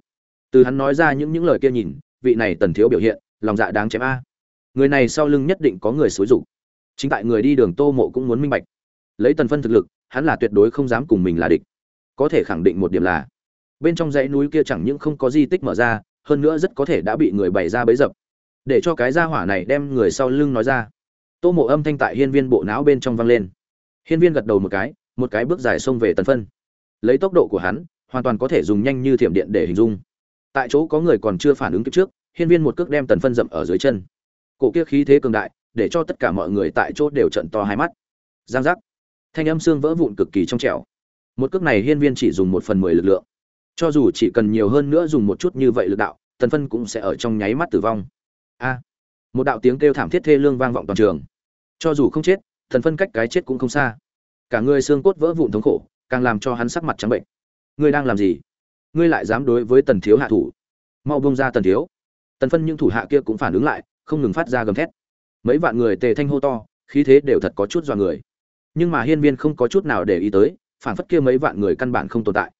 Từ hắn nói ra những những lời kia nhìn, vị này tần thiếu biểu hiện, lòng dạ đáng chém a. Người này sau lưng nhất định có người xúi rục chính tại người đi đường tô mộ cũng muốn minh bạch. Lấy tần phân thực lực, hắn là tuyệt đối không dám cùng mình là địch. Có thể khẳng định một điểm là, bên trong dãy núi kia chẳng những không có di tích mở ra, hơn nữa rất có thể đã bị người bày ra bấy dập để cho cái gia hỏa này đem người sau lưng nói ra. Tô mộ âm thanh tại hiên viên bộ não bên trong vang lên. Hiên viên gật đầu một cái một cái bước dài xông về tần phân. Lấy tốc độ của hắn, hoàn toàn có thể dùng nhanh như thiểm điện để hình dung. Tại chỗ có người còn chưa phản ứng kịp trước, hiên viên một cước đem tần phân dậm ở dưới chân. Cổ kia khí thế cường đại, để cho tất cả mọi người tại chỗ đều trận to hai mắt. Giang giác. Thanh âm xương vỡ vụn cực kỳ trong trẻo. Một cước này hiên viên chỉ dùng một phần mười lực lượng. Cho dù chỉ cần nhiều hơn nữa dùng một chút như vậy lực đạo, tần phân cũng sẽ ở trong nháy mắt tử vong a. Một đạo tiếng kêu thảm thiết thê lương vang vọng toàn trường. Cho dù không chết, thần phân cách cái chết cũng không xa. Cả người xương cốt vỡ vụn thống khổ, càng làm cho hắn sắc mặt trắng bệnh. Ngươi đang làm gì? Ngươi lại dám đối với tần thiếu hạ thủ. Mau bông ra tần thiếu. Tần phân những thủ hạ kia cũng phản ứng lại, không ngừng phát ra gầm thét. Mấy vạn người tề thanh hô to, khí thế đều thật có chút dọa người. Nhưng mà hiên viên không có chút nào để ý tới, phản phất kia mấy vạn người căn bản không tồn tại.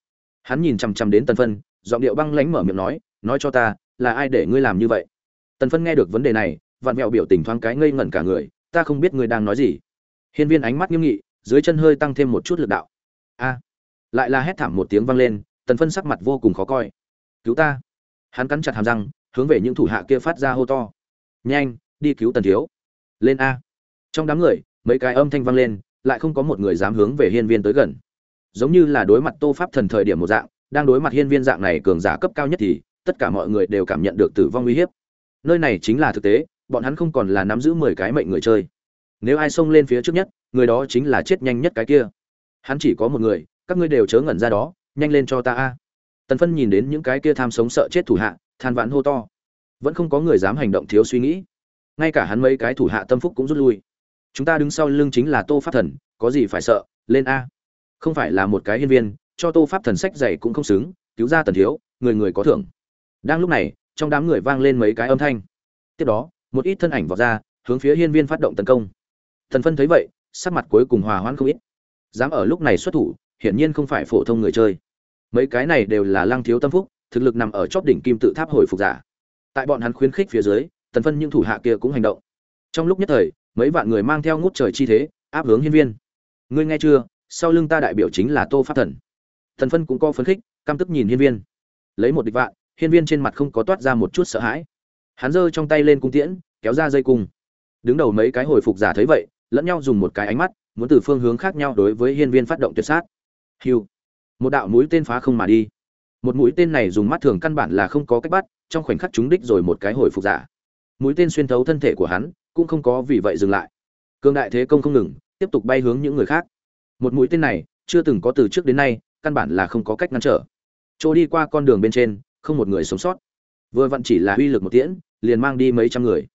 Hắn nhìn chằm chằm đến tần phân, giọng điệu băng lánh mở miệng nói nói cho ta, là ai để ngươi làm như vậy? Tần phân nghe được vấn đề này vạn mẹo biểu tình thoáng cái ngây ngẩn cả người, ta không biết người đang nói gì. Hiên viên ánh mắt nghiêm nghị, dưới chân hơi tăng thêm một chút lực đạo. A. Lại là hét thảm một tiếng vang lên, tần phân sắc mặt vô cùng khó coi. Cứu ta. Hắn cắn chặt hàm răng, hướng về những thủ hạ kia phát ra hô to. Nhanh, đi cứu tần thiếu. Lên a. Trong đám người, mấy cái âm thanh vang lên, lại không có một người dám hướng về hiên viên tới gần. Giống như là đối mặt tô pháp thần thời điểm một dạng, đang đối mặt hiên viên dạng này cường giả cấp cao nhất thì, tất cả mọi người đều cảm nhận được tử vong uy hiếp nơi này chính là thực tế, bọn hắn không còn là nắm giữ mười cái mệnh người chơi. Nếu ai xông lên phía trước nhất, người đó chính là chết nhanh nhất cái kia. Hắn chỉ có một người, các ngươi đều chớ ngẩn ra đó, nhanh lên cho ta a. Tần phân nhìn đến những cái kia tham sống sợ chết thủ hạ, than vãn hô to. Vẫn không có người dám hành động thiếu suy nghĩ. Ngay cả hắn mấy cái thủ hạ tâm phúc cũng rút lui. Chúng ta đứng sau lưng chính là tô pháp thần, có gì phải sợ, lên a. Không phải là một cái hiên viên, cho tô pháp thần sách dày cũng không xứng, cứu ra tần thiếu, người người có thưởng. Đang lúc này trong đám người vang lên mấy cái âm thanh. Tiếp đó, một ít thân ảnh vọt ra, hướng phía hiên viên phát động tấn công. Thần phân thấy vậy, sắc mặt cuối cùng hòa hoãn không ít. Dám ở lúc này xuất thủ, hiển nhiên không phải phổ thông người chơi. Mấy cái này đều là lăng thiếu tâm phúc, thực lực nằm ở chóp đỉnh kim tự tháp hồi phục giả. Tại bọn hắn khuyến khích phía dưới tần phân những thủ hạ kia cũng hành động. Trong lúc nhất thời, mấy vạn người mang theo ngút trời chi thế, áp hướng hiên viên. Ngươi nghe chưa, sau lưng ta đại biểu chính là tô pháp thần. Thần phân cũng có phấn khích, căm tức nhìn hiên viên. Lấy một địch vạn hiên viên trên mặt không có toát ra một chút sợ hãi. Hắn giơ trong tay lên cung tiễn, kéo ra dây cung. Đứng đầu mấy cái hồi phục giả thấy vậy, lẫn nhau dùng một cái ánh mắt, muốn từ phương hướng khác nhau đối với hiên viên phát động tuyệt sát. Hiu. Một đạo mũi tên phá không mà đi. Một mũi tên này dùng mắt thường căn bản là không có cách bắt, trong khoảnh khắc chúng đích rồi một cái hồi phục giả. Mũi tên xuyên thấu thân thể của hắn, cũng không có vì vậy dừng lại. Cương đại thế công không ngừng, tiếp tục bay hướng những người khác. Một mũi tên này, chưa từng có từ trước đến nay, căn bản là không có cách ngăn trở. Trôi đi qua con đường bên trên không một người sống sót. Vừa vặn chỉ là uy lực một tiễn, liền mang đi mấy trăm người.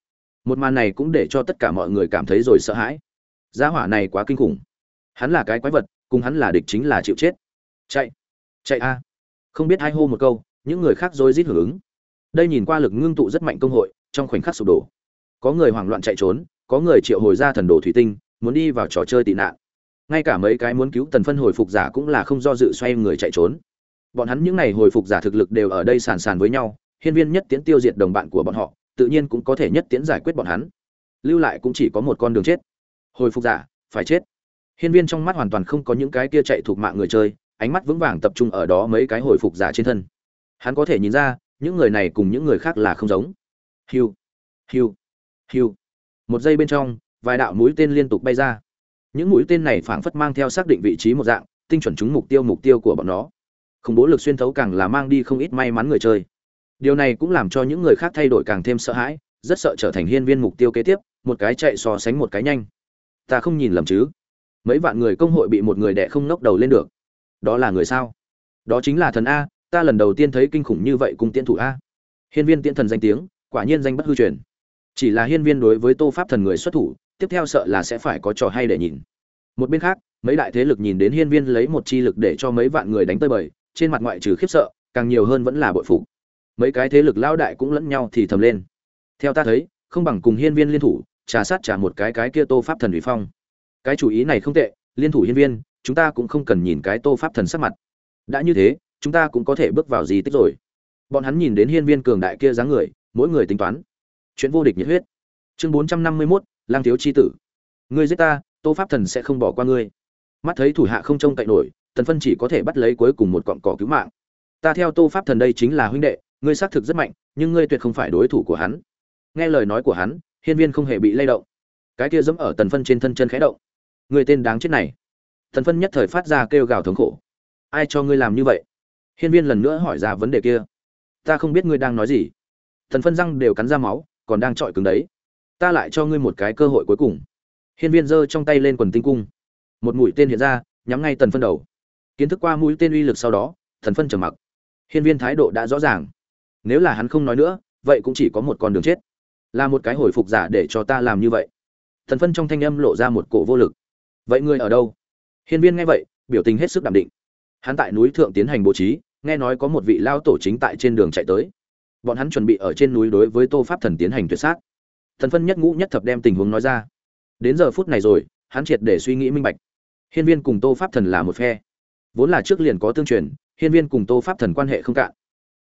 Một màn này cũng để cho tất cả mọi người cảm thấy rồi sợ hãi. Gia hỏa này quá kinh khủng. Hắn là cái quái vật, cùng hắn là địch chính là chịu chết. Chạy chạy a. Không biết hai hô một câu, những người khác dối rít hưởng ứng. Đây nhìn qua lực ngưng tụ rất mạnh công hội, trong khoảnh khắc sụp đổ. Có người hoảng loạn chạy trốn, có người triệu hồi ra thần đồ thủy tinh, muốn đi vào trò chơi tị nạn. Ngay cả mấy cái muốn cứu tần phân hồi phục giả cũng là không do dự xoay người chạy trốn bọn hắn những này hồi phục giả thực lực đều ở đây sàn sàn với nhau, hiên viên nhất tiễn tiêu diệt đồng bạn của bọn họ, tự nhiên cũng có thể nhất tiễn giải quyết bọn hắn. Lưu lại cũng chỉ có một con đường chết. Hồi phục giả, phải chết. Hiên viên trong mắt hoàn toàn không có những cái kia chạy thuộc mạng người chơi, ánh mắt vững vàng tập trung ở đó mấy cái hồi phục giả trên thân. Hắn có thể nhìn ra, những người này cùng những người khác là không giống. Hiu hiu hiu. Một giây bên trong, vài đạo mũi tên liên tục bay ra. Những mũi tên này phảng phất mang theo xác định vị trí một dạng, tinh chuẩn chúng mục tiêu mục tiêu của bọn nó khủng bố lực xuyên thấu càng là mang đi không ít may mắn người chơi. Điều này cũng làm cho những người khác thay đổi càng thêm sợ hãi, rất sợ trở thành hiên viên mục tiêu kế tiếp, một cái chạy so sánh một cái nhanh. Ta không nhìn lầm chứ? Mấy vạn người công hội bị một người đẻ không nốc đầu lên được. Đó là người sao? Đó chính là thần a, ta lần đầu tiên thấy kinh khủng như vậy cùng tiễn thủ a. Hiên viên tiễn thần danh tiếng, quả nhiên danh bất hư truyền. Chỉ là hiên viên đối với tô pháp thần người xuất thủ, tiếp theo sợ là sẽ phải có trò hay để nhìn. Một bên khác, mấy đại thế lực nhìn đến hiên viên lấy một chi lực để cho mấy vạn người đánh tơi bời trên mặt ngoại trừ khiếp sợ, càng nhiều hơn vẫn là bội phục. Mấy cái thế lực lao đại cũng lẫn nhau thì thầm lên. Theo ta thấy, không bằng cùng hiên viên liên thủ, trà sát trả một cái cái kia tô pháp thần ủy phong. Cái chủ ý này không tệ, liên thủ hiên viên, chúng ta cũng không cần nhìn cái tô pháp thần sắc mặt. Đã như thế, chúng ta cũng có thể bước vào gì tích rồi. Bọn hắn nhìn đến hiên viên cường đại kia dáng người, mỗi người tính toán. Chuyện vô địch nhiệt huyết. Chương bốn trăm năm mươi mốt, lang thiếu chi tử. Ngươi giết ta, tô pháp thần sẽ không bỏ qua ngươi. Mắt thấy thủ hạ không trông cậy nổi tần phân chỉ có thể bắt lấy cuối cùng một cọng cỏ cứu mạng. Ta theo tô pháp thần đây chính là huynh đệ, ngươi xác thực rất mạnh, nhưng ngươi tuyệt không phải đối thủ của hắn. Nghe lời nói của hắn, hiên viên không hề bị lay động. Cái kia dẫm ở tần phân trên thân chân khẽ động. Người tên đáng chết này. Tần phân nhất thời phát ra kêu gào thống khổ. Ai cho ngươi làm như vậy? Hiên viên lần nữa hỏi ra vấn đề kia. Ta không biết ngươi đang nói gì. Tần phân răng đều cắn ra máu, còn đang trọi cứng đấy. Ta lại cho ngươi một cái cơ hội cuối cùng. Hiên viên giơ trong tay lên quần tinh cung. Một mũi tên hiện ra, nhắm ngay tần phân đầu kiến thức qua mũi tên uy lực sau đó, thần phân trầm mặc. Hiên viên thái độ đã rõ ràng. Nếu là hắn không nói nữa, vậy cũng chỉ có một con đường chết. Là một cái hồi phục giả để cho ta làm như vậy. Thần phân trong thanh âm lộ ra một cổ vô lực. Vậy ngươi ở đâu? Hiên viên nghe vậy, biểu tình hết sức đảm định. Hắn tại núi thượng tiến hành bố trí, nghe nói có một vị lao tổ chính tại trên đường chạy tới. Bọn hắn chuẩn bị ở trên núi đối với tô pháp thần tiến hành tuyệt sát. Thần phân nhất ngũ nhất thập đem tình huống nói ra. Đến giờ phút này rồi, hắn triệt để suy nghĩ minh bạch. Hiên viên cùng tô pháp thần là một phe vốn là trước liền có tương truyền, hiên viên cùng tô pháp thần quan hệ không cạn.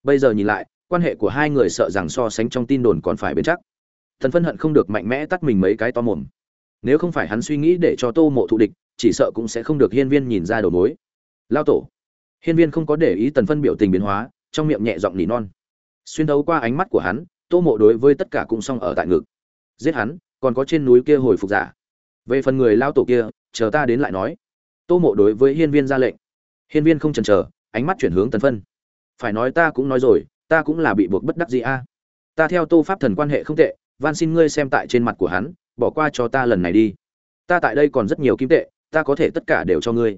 Bây giờ nhìn lại, quan hệ của hai người sợ rằng so sánh trong tin đồn còn phải bền chắc. Thần phân hận không được mạnh mẽ tắt mình mấy cái to mồm. Nếu không phải hắn suy nghĩ để cho tô mộ thụ địch, chỉ sợ cũng sẽ không được hiên viên nhìn ra đầu mối. Lao tổ. Hiên viên không có để ý tần phân biểu tình biến hóa, trong miệng nhẹ giọng nỉ non. Xuyên đấu qua ánh mắt của hắn, tô mộ đối với tất cả cũng xong ở tại ngực. Giết hắn, còn có trên núi kia hồi phục giả. Về phần người lao tổ kia, chờ ta đến lại nói. Tô mộ đối với hiên viên ra lệnh hiên viên không chần chờ, ánh mắt chuyển hướng tần phân. Phải nói ta cũng nói rồi, ta cũng là bị buộc bất đắc dĩ a. Ta theo tô pháp thần quan hệ không tệ, van xin ngươi xem tại trên mặt của hắn, bỏ qua cho ta lần này đi. Ta tại đây còn rất nhiều kim tệ, ta có thể tất cả đều cho ngươi.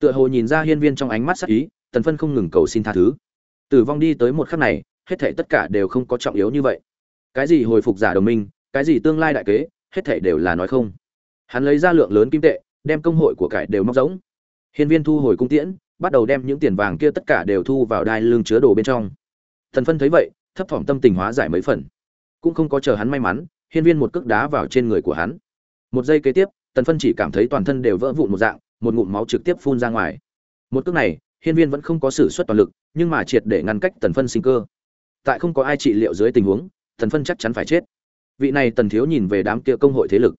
Tựa hồ nhìn ra hiên viên trong ánh mắt sắc ý, tần phân không ngừng cầu xin tha thứ. Tử vong đi tới một khắc này, hết thảy tất cả đều không có trọng yếu như vậy. Cái gì hồi phục giả đồng minh, cái gì tương lai đại kế, hết thảy đều là nói không. Hắn lấy ra lượng lớn kim tệ, đem công hội của cải đều móc giống hiên viên thu hồi cung tiễn bắt đầu đem những tiền vàng kia tất cả đều thu vào đai lưng chứa đồ bên trong. Thần phân thấy vậy, thấp thỏm tâm tình hóa giải mấy phần. Cũng không có chờ hắn may mắn, hiên viên một cước đá vào trên người của hắn. Một giây kế tiếp tần phân chỉ cảm thấy toàn thân đều vỡ vụn một dạng, một ngụm máu trực tiếp phun ra ngoài. Một cước này, hiên viên vẫn không có sử xuất toàn lực, nhưng mà triệt để ngăn cách tần phân sinh cơ. Tại không có ai trị liệu dưới tình huống tần phân chắc chắn phải chết. Vị này tần thiếu nhìn về đám kia công hội thế lực.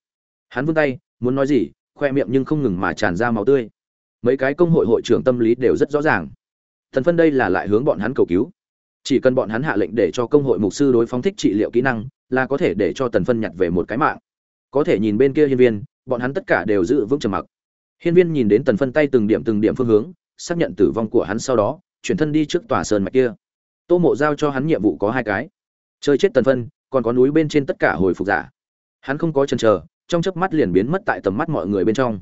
Hắn vươn tay, muốn nói gì, khoe miệng nhưng không ngừng mà tràn ra máu tươi mấy cái công hội hội trưởng tâm lý đều rất rõ ràng. Thần phân đây là lại hướng bọn hắn cầu cứu. Chỉ cần bọn hắn hạ lệnh để cho công hội mục sư đối phóng thích trị liệu kỹ năng, là có thể để cho tần phân nhặt về một cái mạng. Có thể nhìn bên kia hiên viên, bọn hắn tất cả đều giữ vững trầm mặc. Hiên viên nhìn đến tần phân tay từng điểm từng điểm phương hướng, xác nhận tử vong của hắn sau đó, chuyển thân đi trước tòa sơn mạch kia. Tô mộ giao cho hắn nhiệm vụ có hai cái. Chơi chết tần phân, còn có núi bên trên tất cả hồi phục giả. Hắn không có chần chờ, trong chớp mắt liền biến mất tại tầm mắt mọi người bên trong.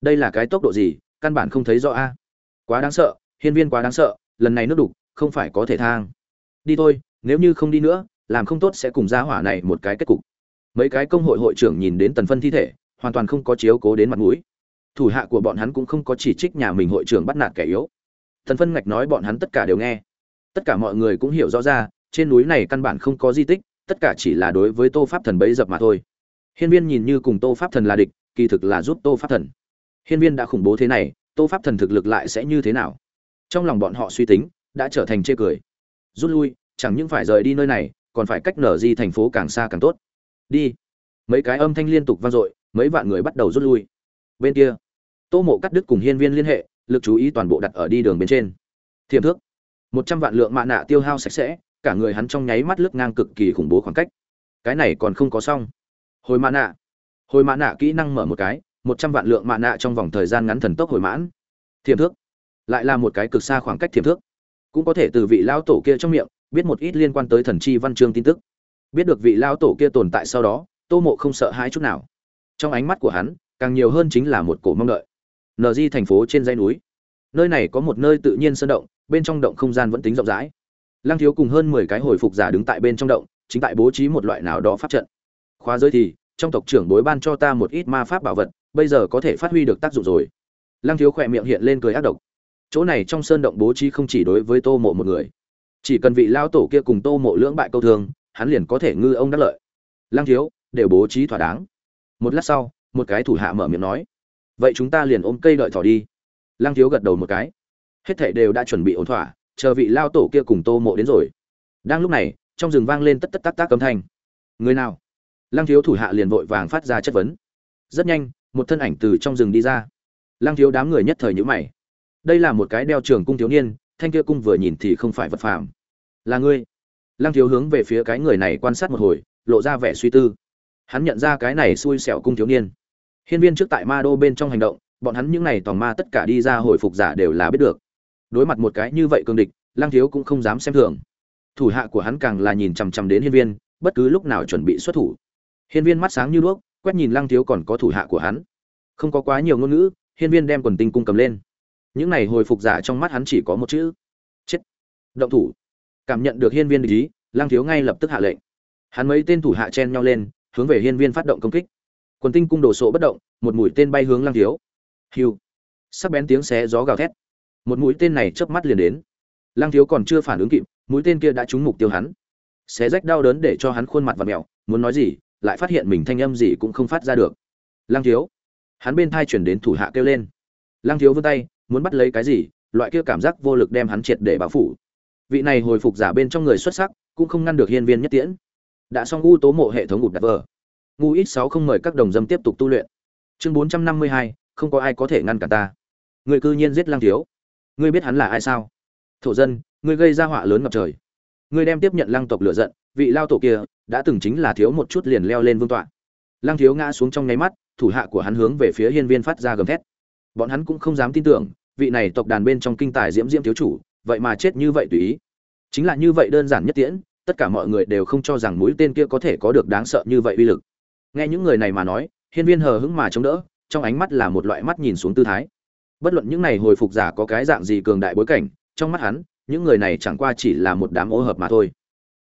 Đây là cái tốc độ gì căn bản không thấy rõ a. Quá đáng sợ, hiên viên quá đáng sợ, lần này nước đục, không phải có thể thang. Đi thôi, nếu như không đi nữa, làm không tốt sẽ cùng gia hỏa này một cái kết cục. Mấy cái công hội hội trưởng nhìn đến tần phân thi thể, hoàn toàn không có chiếu cố đến mặt mũi. Thủ hạ của bọn hắn cũng không có chỉ trích nhà mình hội trưởng bắt nạt kẻ yếu. Tần phân ngạch nói bọn hắn tất cả đều nghe. Tất cả mọi người cũng hiểu rõ ra, trên núi này căn bản không có di tích, tất cả chỉ là đối với tô pháp thần bấy dập mà thôi. Hiên viên nhìn như cùng tô pháp thần là địch, kỳ thực là giúp tô pháp thần hiên viên đã khủng bố thế này, tô pháp thần thực lực lại sẽ như thế nào? Trong lòng bọn họ suy tính, đã trở thành chê cười. Rút lui, chẳng những phải rời đi nơi này, còn phải cách nở di thành phố càng xa càng tốt. Đi. Mấy cái âm thanh liên tục vang dội, mấy vạn người bắt đầu rút lui. Bên kia, tô mộ cắt đứt cùng hiên viên liên hệ, lực chú ý toàn bộ đặt ở đi đường bên trên. Thiềm thước. Một trăm vạn lượng mạ nạ tiêu hao sạch sẽ, cả người hắn trong nháy mắt lướt ngang cực kỳ khủng bố khoảng cách. Cái này còn không có xong. Hồi mạ nạ. Hồi mạ nạ kỹ năng mở một cái một trăm vạn lượng mạ nạ trong vòng thời gian ngắn thần tốc hồi mãn. Thiềm thước. Lại là một cái cực xa khoảng cách thiềm thước. Cũng có thể từ vị lão tổ kia trong miệng, biết một ít liên quan tới thần chi văn chương tin tức. Biết được vị lão tổ kia tồn tại sau đó, tô mộ không sợ hãi chút nào. Trong ánh mắt của hắn, càng nhiều hơn chính là một cổ mong đợi. Nờ di thành phố trên dãy núi. Nơi này có một nơi tự nhiên sơn động, bên trong động không gian vẫn tính rộng rãi. Lăng thiếu cùng hơn mười cái hồi phục giả đứng tại bên trong động, chính tại bố trí một loại nào đó pháp trận. Khóa giới thì trong tộc trưởng bối ban cho ta một ít ma pháp bảo vật, bây giờ có thể phát huy được tác dụng rồi. Lăng thiếu khỏe miệng hiện lên cười ác độc. Chỗ này trong sơn động bố trí không chỉ đối với tô mộ một người, chỉ cần vị lao tổ kia cùng tô mộ lưỡng bại câu thương, hắn liền có thể ngư ông đắc lợi. Lăng thiếu, đều bố trí thỏa đáng. Một lát sau, một cái thủ hạ mở miệng nói, vậy chúng ta liền ôm cây đợi thỏ đi. Lăng thiếu gật đầu một cái. Hết thảy đều đã chuẩn bị ổn thỏa, chờ vị lao tổ kia cùng tô mộ đến rồi. Đang lúc này, trong rừng vang lên tất tất tác tác âm thanh. Người nào? Lăng thiếu thủ hạ liền vội vàng phát ra chất vấn. Rất nhanh, một thân ảnh từ trong rừng đi ra. Lăng thiếu đám người nhất thời nhữ mày. Đây là một cái đeo trường cung thiếu niên, thanh kia cung vừa nhìn thì không phải vật phàm. Là ngươi. Lăng thiếu hướng về phía cái người này quan sát một hồi, lộ ra vẻ suy tư. Hắn nhận ra cái này xui xẻo cung thiếu niên. Hiên viên trước tại ma đô bên trong hành động, bọn hắn những n à y tòng ma tất cả đi ra hồi phục giả đều là biết được. Đối mặt một cái như vậy cương địch, lăng thiếu cũng không dám xem thường. Thủ hạ của hắn càng là nhìn chằm chằm đến hiên viên, bất cứ lúc nào chuẩn bị xuất thủ hiên viên mắt sáng như đuốc quét nhìn lăng thiếu còn có thủ hạ của hắn. Không có quá nhiều ngôn ngữ hiên viên đem quần tinh cung cầm lên. Những này hồi phục giả trong mắt hắn chỉ có một chữ. Chết. Động thủ. Cảm nhận được hiên viên ý lăng thiếu ngay lập tức hạ lệnh. Hắn mấy tên thủ hạ chen nhau lên hướng về hiên viên phát động công kích. Quần tinh cung đổ sộ bất động một mũi tên bay hướng lăng thiếu. Hiu. Sắc bén tiếng xé gió gào thét. Một mũi tên này chớp mắt liền đến. Lăng thiếu còn chưa phản ứng kịp mũi tên kia đã trúng mục tiêu hắn. Xé rách đau đớn để cho hắn khuôn mặt và mèo, muốn nói gì lại phát hiện mình thanh âm gì cũng không phát ra được. Lăng thiếu. Hắn bên thai chuyển đến thủ hạ kêu lên. Lăng thiếu vươn tay, muốn bắt lấy cái gì, loại kia cảm giác vô lực đem hắn triệt để bao phủ. Vị này hồi phục giả bên trong người xuất sắc, cũng không ngăn được hiên viên nhất tiễn. Đã xong u tố mộ hệ thống ngụt đặt vờ. Ngu ít sáu không mời các đồng dâm tiếp tục tu luyện. Chương bốn trăm năm mươi hai, không có ai có thể ngăn cản ta. Người cư nhiên giết lang thiếu. Ngươi biết hắn là ai sao? Thổ dân, ngươi gây ra họa lớn ngập trời. Ngươi đem tiếp nhận lang tộc lựa giận vị lao tổ kia đã từng chính là thiếu một chút liền leo lên vương tọa. Lang thiếu ngã xuống trong nháy mắt, thủ hạ của hắn hướng về phía hiên viên phát ra gầm thét. Bọn hắn cũng không dám tin tưởng, vị này tộc đàn bên trong kinh tài diễm diễm thiếu chủ, vậy mà chết như vậy tùy ý. Chính là như vậy đơn giản nhất tiễn, tất cả mọi người đều không cho rằng mũi tên kia có thể có được đáng sợ như vậy uy lực. Nghe những người này mà nói, hiên viên hờ hững mà chống đỡ, trong ánh mắt là một loại mắt nhìn xuống tư thái. Bất luận những này hồi phục giả có cái dạng gì cường đại bối cảnh, trong mắt hắn, những người này chẳng qua chỉ là một đám ô hợp mà thôi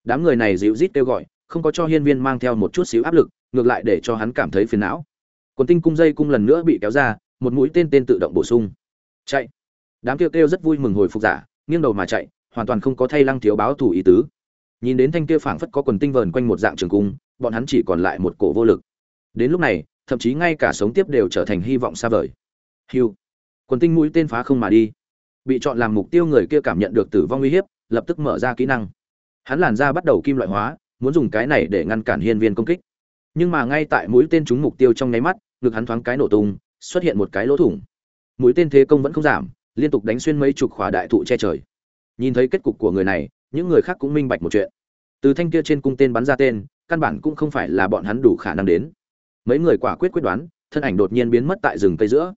đám người này dịu rít kêu gọi, không có cho hiên viên mang theo một chút xíu áp lực, ngược lại để cho hắn cảm thấy phiền não. Quần tinh cung dây cung lần nữa bị kéo ra, một mũi tên tên tự động bổ sung. Chạy! Đám kêu kêu rất vui mừng hồi phục giả, nghiêng đầu mà chạy, hoàn toàn không có thay lăng thiếu báo thủ ý tứ. Nhìn đến thanh kia phảng phất có quần tinh vờn quanh một dạng trường cung, bọn hắn chỉ còn lại một cổ vô lực. Đến lúc này, thậm chí ngay cả sống tiếp đều trở thành hy vọng xa vời. Hiu! Quần tinh mũi tên phá không mà đi. Bị chọn làm mục tiêu người kia cảm nhận được tử vong uy hiếp, lập tức mở ra kỹ năng hắn làn ra bắt đầu kim loại hóa, muốn dùng cái này để ngăn cản hiên viên công kích. Nhưng mà ngay tại mũi tên trúng mục tiêu trong nháy mắt, ngực hắn thoáng cái nổ tung, xuất hiện một cái lỗ thủng. Mũi tên thế công vẫn không giảm, liên tục đánh xuyên mấy chục khỏa đại thụ che trời. Nhìn thấy kết cục của người này, những người khác cũng minh bạch một chuyện. Từ thanh kia trên cung tên bắn ra tên, căn bản cũng không phải là bọn hắn đủ khả năng đến. Mấy người quả quyết quyết đoán, thân ảnh đột nhiên biến mất tại rừng cây giữa.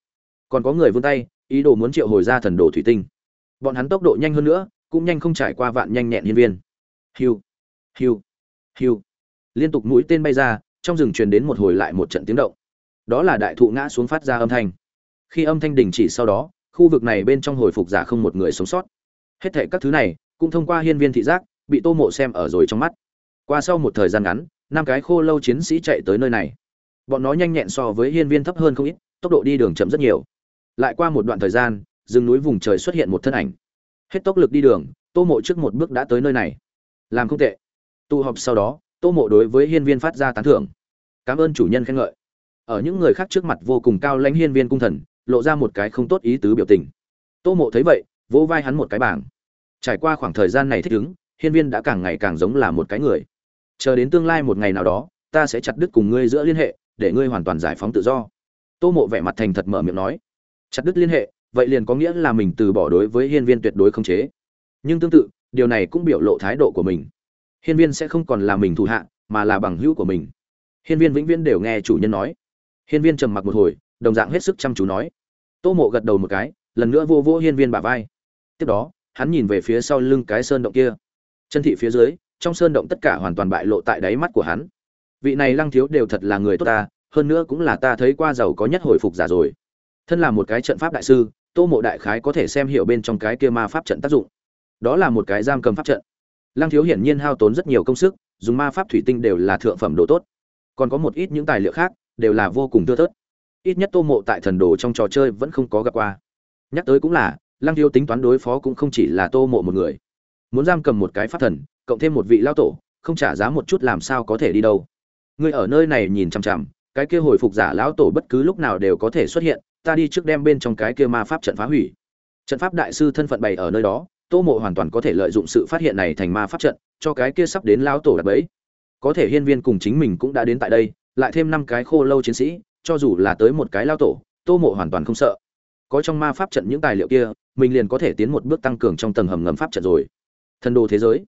Còn có người vươn tay, ý đồ muốn triệu hồi ra thần đồ thủy tinh. Bọn hắn tốc độ nhanh hơn nữa, cũng nhanh không trải qua vạn nhanh nhẹn hiên viên hiu hiu hiu. Liên tục mũi tên bay ra, trong rừng truyền đến một hồi lại một trận tiếng động. Đó là đại thụ ngã xuống phát ra âm thanh. Khi âm thanh đình chỉ sau đó, khu vực này bên trong hồi phục giả không một người sống sót. Hết thệ các thứ này, cũng thông qua hiên viên thị giác, bị tô mộ xem ở rồi trong mắt. Qua sau một thời gian ngắn, năm cái khô lâu chiến sĩ chạy tới nơi này. Bọn nó nhanh nhẹn so với hiên viên thấp hơn không ít, tốc độ đi đường chậm rất nhiều. Lại qua một đoạn thời gian, rừng núi vùng trời xuất hiện một thân ảnh. Hết tốc lực đi đường, tô mộ trước một bước đã tới nơi này làm không tệ. Tụ họp sau đó, tô mộ đối với hiên viên phát ra tán thưởng. Cảm ơn chủ nhân khen ngợi. Ở những người khác trước mặt vô cùng cao lãnh hiên viên cung thần, lộ ra một cái không tốt ý tứ biểu tình. Tô mộ thấy vậy, vỗ vai hắn một cái bảng. Trải qua khoảng thời gian này thích ứng, hiên viên đã càng ngày càng giống là một cái người. Chờ đến tương lai một ngày nào đó, ta sẽ chặt đứt cùng ngươi giữa liên hệ, để ngươi hoàn toàn giải phóng tự do. Tô mộ vẻ mặt thành thật mở miệng nói. Chặt đứt liên hệ, vậy liền có nghĩa là mình từ bỏ đối với hiên viên tuyệt đối không chế. Nhưng tương tự điều này cũng biểu lộ thái độ của mình. Hiên viên sẽ không còn là mình thủ hạ, mà là bằng hữu của mình. Hiên viên vĩnh viễn đều nghe chủ nhân nói. Hiên viên trầm mặc một hồi, đồng dạng hết sức chăm chú nói. Tô mộ gật đầu một cái, lần nữa vô vô hiên viên bả vai. Tiếp đó, hắn nhìn về phía sau lưng cái sơn động kia. Chân thị phía dưới, trong sơn động tất cả hoàn toàn bại lộ tại đáy mắt của hắn. Vị này lăng thiếu đều thật là người tốt ta, hơn nữa cũng là ta thấy qua giàu có nhất hồi phục giả rồi. Thân là một cái trận pháp đại sư, tô mộ đại khái có thể xem hiểu bên trong cái kia ma pháp trận tác dụng đó là một cái giam cầm pháp trận. Lăng thiếu hiển nhiên hao tốn rất nhiều công sức, dùng ma pháp thủy tinh đều là thượng phẩm đồ tốt. Còn có một ít những tài liệu khác, đều là vô cùng thưa thớt. Ít nhất tô mộ tại thần đồ trong trò chơi vẫn không có gặp qua. Nhắc tới cũng là, lăng thiếu tính toán đối phó cũng không chỉ là tô mộ một người. Muốn giam cầm một cái pháp thần, cộng thêm một vị lao tổ, không trả giá một chút làm sao có thể đi đâu. Ngươi ở nơi này nhìn chằm chằm, cái kia hồi phục giả lão tổ bất cứ lúc nào đều có thể xuất hiện, ta đi trước đem bên trong cái kia ma pháp trận phá hủy. Trận pháp đại sư thân phận bày ở nơi đó tô mộ hoàn toàn có thể lợi dụng sự phát hiện này thành ma pháp trận, cho cái kia sắp đến lao tổ đặt bẫy. Có thể hiên viên cùng chính mình cũng đã đến tại đây, lại thêm năm cái khô lâu chiến sĩ, cho dù là tới một cái lao tổ, tô mộ hoàn toàn không sợ. Có trong ma pháp trận những tài liệu kia, mình liền có thể tiến một bước tăng cường trong tầng hầm ngầm pháp trận rồi. Thần đồ thế giới.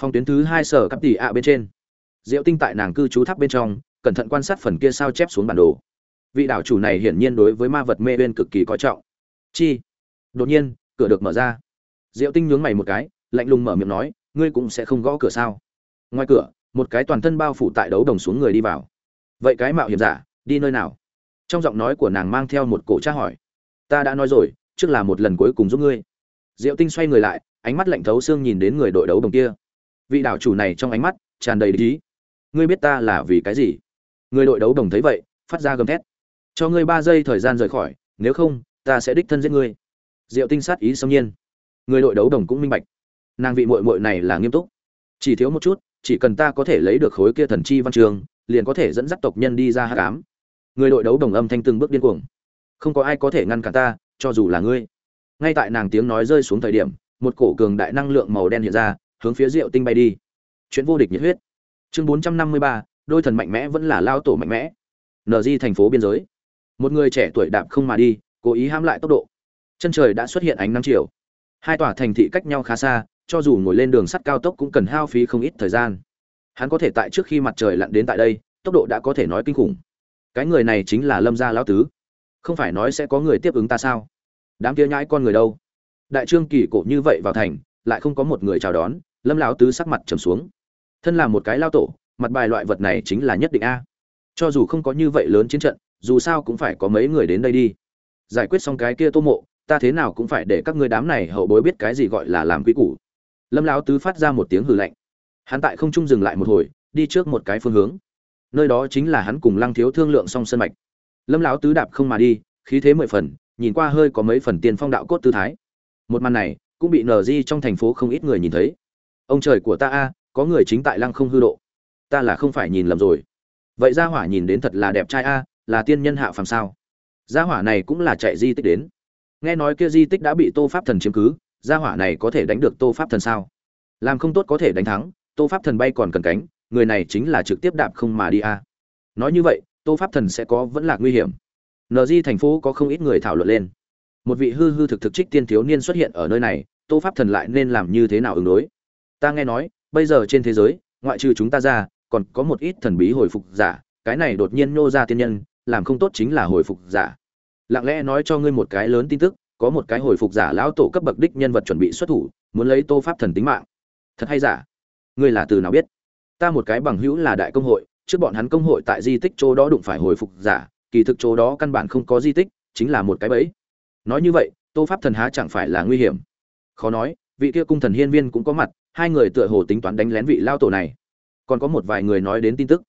Phong tuyến thứ hai sở cấp tỷ ạ bên trên. Diệu tinh tại nàng cư trú tháp bên trong, cẩn thận quan sát phần kia sao chép xuống bản đồ. Vị đảo chủ này hiển nhiên đối với ma vật mê bên cực kỳ coi trọng. Chi? Đột nhiên, cửa được mở ra diệu tinh nhướng mày một cái, lạnh lùng mở miệng nói, ngươi cũng sẽ không gõ cửa sao? Ngoài cửa, một cái toàn thân bao phủ tại đấu đồng xuống người đi vào. Vậy cái mạo hiểm giả, đi nơi nào? Trong giọng nói của nàng mang theo một cổ tra hỏi. Ta đã nói rồi, trước là một lần cuối cùng giúp ngươi. Diệu tinh xoay người lại, ánh mắt lạnh thấu xương nhìn đến người đội đấu đồng kia. Vị đảo chủ này trong ánh mắt tràn đầy ý. ngươi biết ta là vì cái gì? Người đội đấu đồng thấy vậy, phát ra gầm thét. Cho ngươi ba giây thời gian rời khỏi, nếu không, ta sẽ đích thân giết ngươi. Diệu tinh sát ý xâm nhiên người đội đấu đồng cũng minh bạch. Nàng vị mội mội này là nghiêm túc. Chỉ thiếu một chút, chỉ cần ta có thể lấy được khối kia thần chi văn trường, liền có thể dẫn dắt tộc nhân đi ra hát cám người đội đấu đồng âm thanh từng bước điên cuồng. Không có ai có thể ngăn cản ta, cho dù là ngươi. Ngay tại nàng tiếng nói rơi xuống thời điểm, một cổ cường đại năng lượng màu đen hiện ra, hướng phía rượu tinh bay đi. Chuyện vô địch nhiệt huyết. Chương bốn trăm năm mươi ba, đôi thần mạnh mẽ vẫn là lao tổ mạnh mẽ. Nờ di thành phố biên giới. Một người trẻ tuổi đạp không mà đi, cố ý hãm lại tốc độ. Chân trời đã xuất hiện ánh nắng chiều hai tòa thành thị cách nhau khá xa, cho dù ngồi lên đường sắt cao tốc cũng cần hao phí không ít thời gian. Hắn có thể tại trước khi mặt trời lặn đến tại đây, tốc độ đã có thể nói kinh khủng. Cái người này chính là lâm gia lão tứ. Không phải nói sẽ có người tiếp ứng ta sao? Đám kia nhãi con người đâu? Đại trương kỳ cổ như vậy vào thành, lại không có một người chào đón, lâm lão tứ sắc mặt trầm xuống. Thân là một cái lao tổ, mặt bài loại vật này chính là nhất định a. Cho dù không có như vậy lớn chiến trận, dù sao cũng phải có mấy người đến đây đi. Giải quyết xong cái kia tô mộ ta thế nào cũng phải để các ngươi đám này hậu bối biết cái gì gọi là làm quý củ. Lâm lão tứ phát ra một tiếng hừ lạnh. Hắn tại không trung dừng lại một hồi, đi trước một cái phương hướng. Nơi đó chính là hắn cùng lăng thiếu thương lượng xong sân mạch. Lâm lão tứ đạp không mà đi, khí thế mười phần, nhìn qua hơi có mấy phần tiền phong đạo cốt tư thái. Một màn này, cũng bị nở di trong thành phố không ít người nhìn thấy. Ông trời của ta a, có người chính tại lăng không hư độ. Ta là không phải nhìn lầm rồi. Vậy gia hỏa nhìn đến thật là đẹp trai a, là tiên nhân hạ phàm sao? Gia hỏa này cũng là chạy di tích đến nghe nói kia di tích đã bị tô pháp thần chiếm cứ, gia hỏa này có thể đánh được tô pháp thần sao? Làm không tốt có thể đánh thắng, tô pháp thần bay còn cần cánh, người này chính là trực tiếp đạp không mà đi a. Nói như vậy, tô pháp thần sẽ có vẫn là nguy hiểm. Nd thành phố có không ít người thảo luận lên. Một vị hư hư thực thực trích tiên thiếu niên xuất hiện ở nơi này, tô pháp thần lại nên làm như thế nào ứng đối? Ta nghe nói, bây giờ trên thế giới, ngoại trừ chúng ta ra, còn có một ít thần bí hồi phục giả, cái này đột nhiên nô ra tiên nhân, làm không tốt chính là hồi phục giả lặng lẽ nói cho ngươi một cái lớn tin tức, có một cái hồi phục giả lão tổ cấp bậc đích nhân vật chuẩn bị xuất thủ, muốn lấy tô pháp thần tính mạng. Thật hay giả? Ngươi là từ nào biết? Ta một cái bằng hữu là đại công hội, trước bọn hắn công hội tại di tích chỗ đó đụng phải hồi phục giả, kỳ thực chỗ đó căn bản không có di tích, chính là một cái bẫy. Nói như vậy, tô pháp thần há chẳng phải là nguy hiểm? Khó nói, vị kia cung thần hiên viên cũng có mặt, hai người tựa hồ tính toán đánh lén vị lao tổ này. Còn có một vài người nói đến tin tức.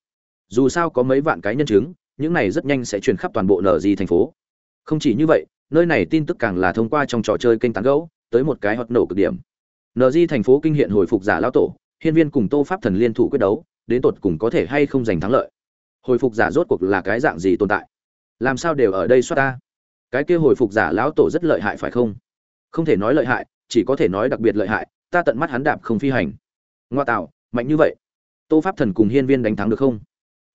Dù sao có mấy vạn cái nhân chứng, những này rất nhanh sẽ truyền khắp toàn bộ nở di thành phố không chỉ như vậy, nơi này tin tức càng là thông qua trong trò chơi kênh tán gẫu, tới một cái hot nổ cực điểm. Nd thành phố kinh hiện hồi phục giả lão tổ, hiên viên cùng tô pháp thần liên thủ quyết đấu, đến tột cùng có thể hay không giành thắng lợi. Hồi phục giả rốt cuộc là cái dạng gì tồn tại? Làm sao đều ở đây xoát ta? Cái kia hồi phục giả lão tổ rất lợi hại phải không? Không thể nói lợi hại, chỉ có thể nói đặc biệt lợi hại, ta tận mắt hắn đạp không phi hành. Ngoa tạo, mạnh như vậy. Tô pháp thần cùng hiên viên đánh thắng được không?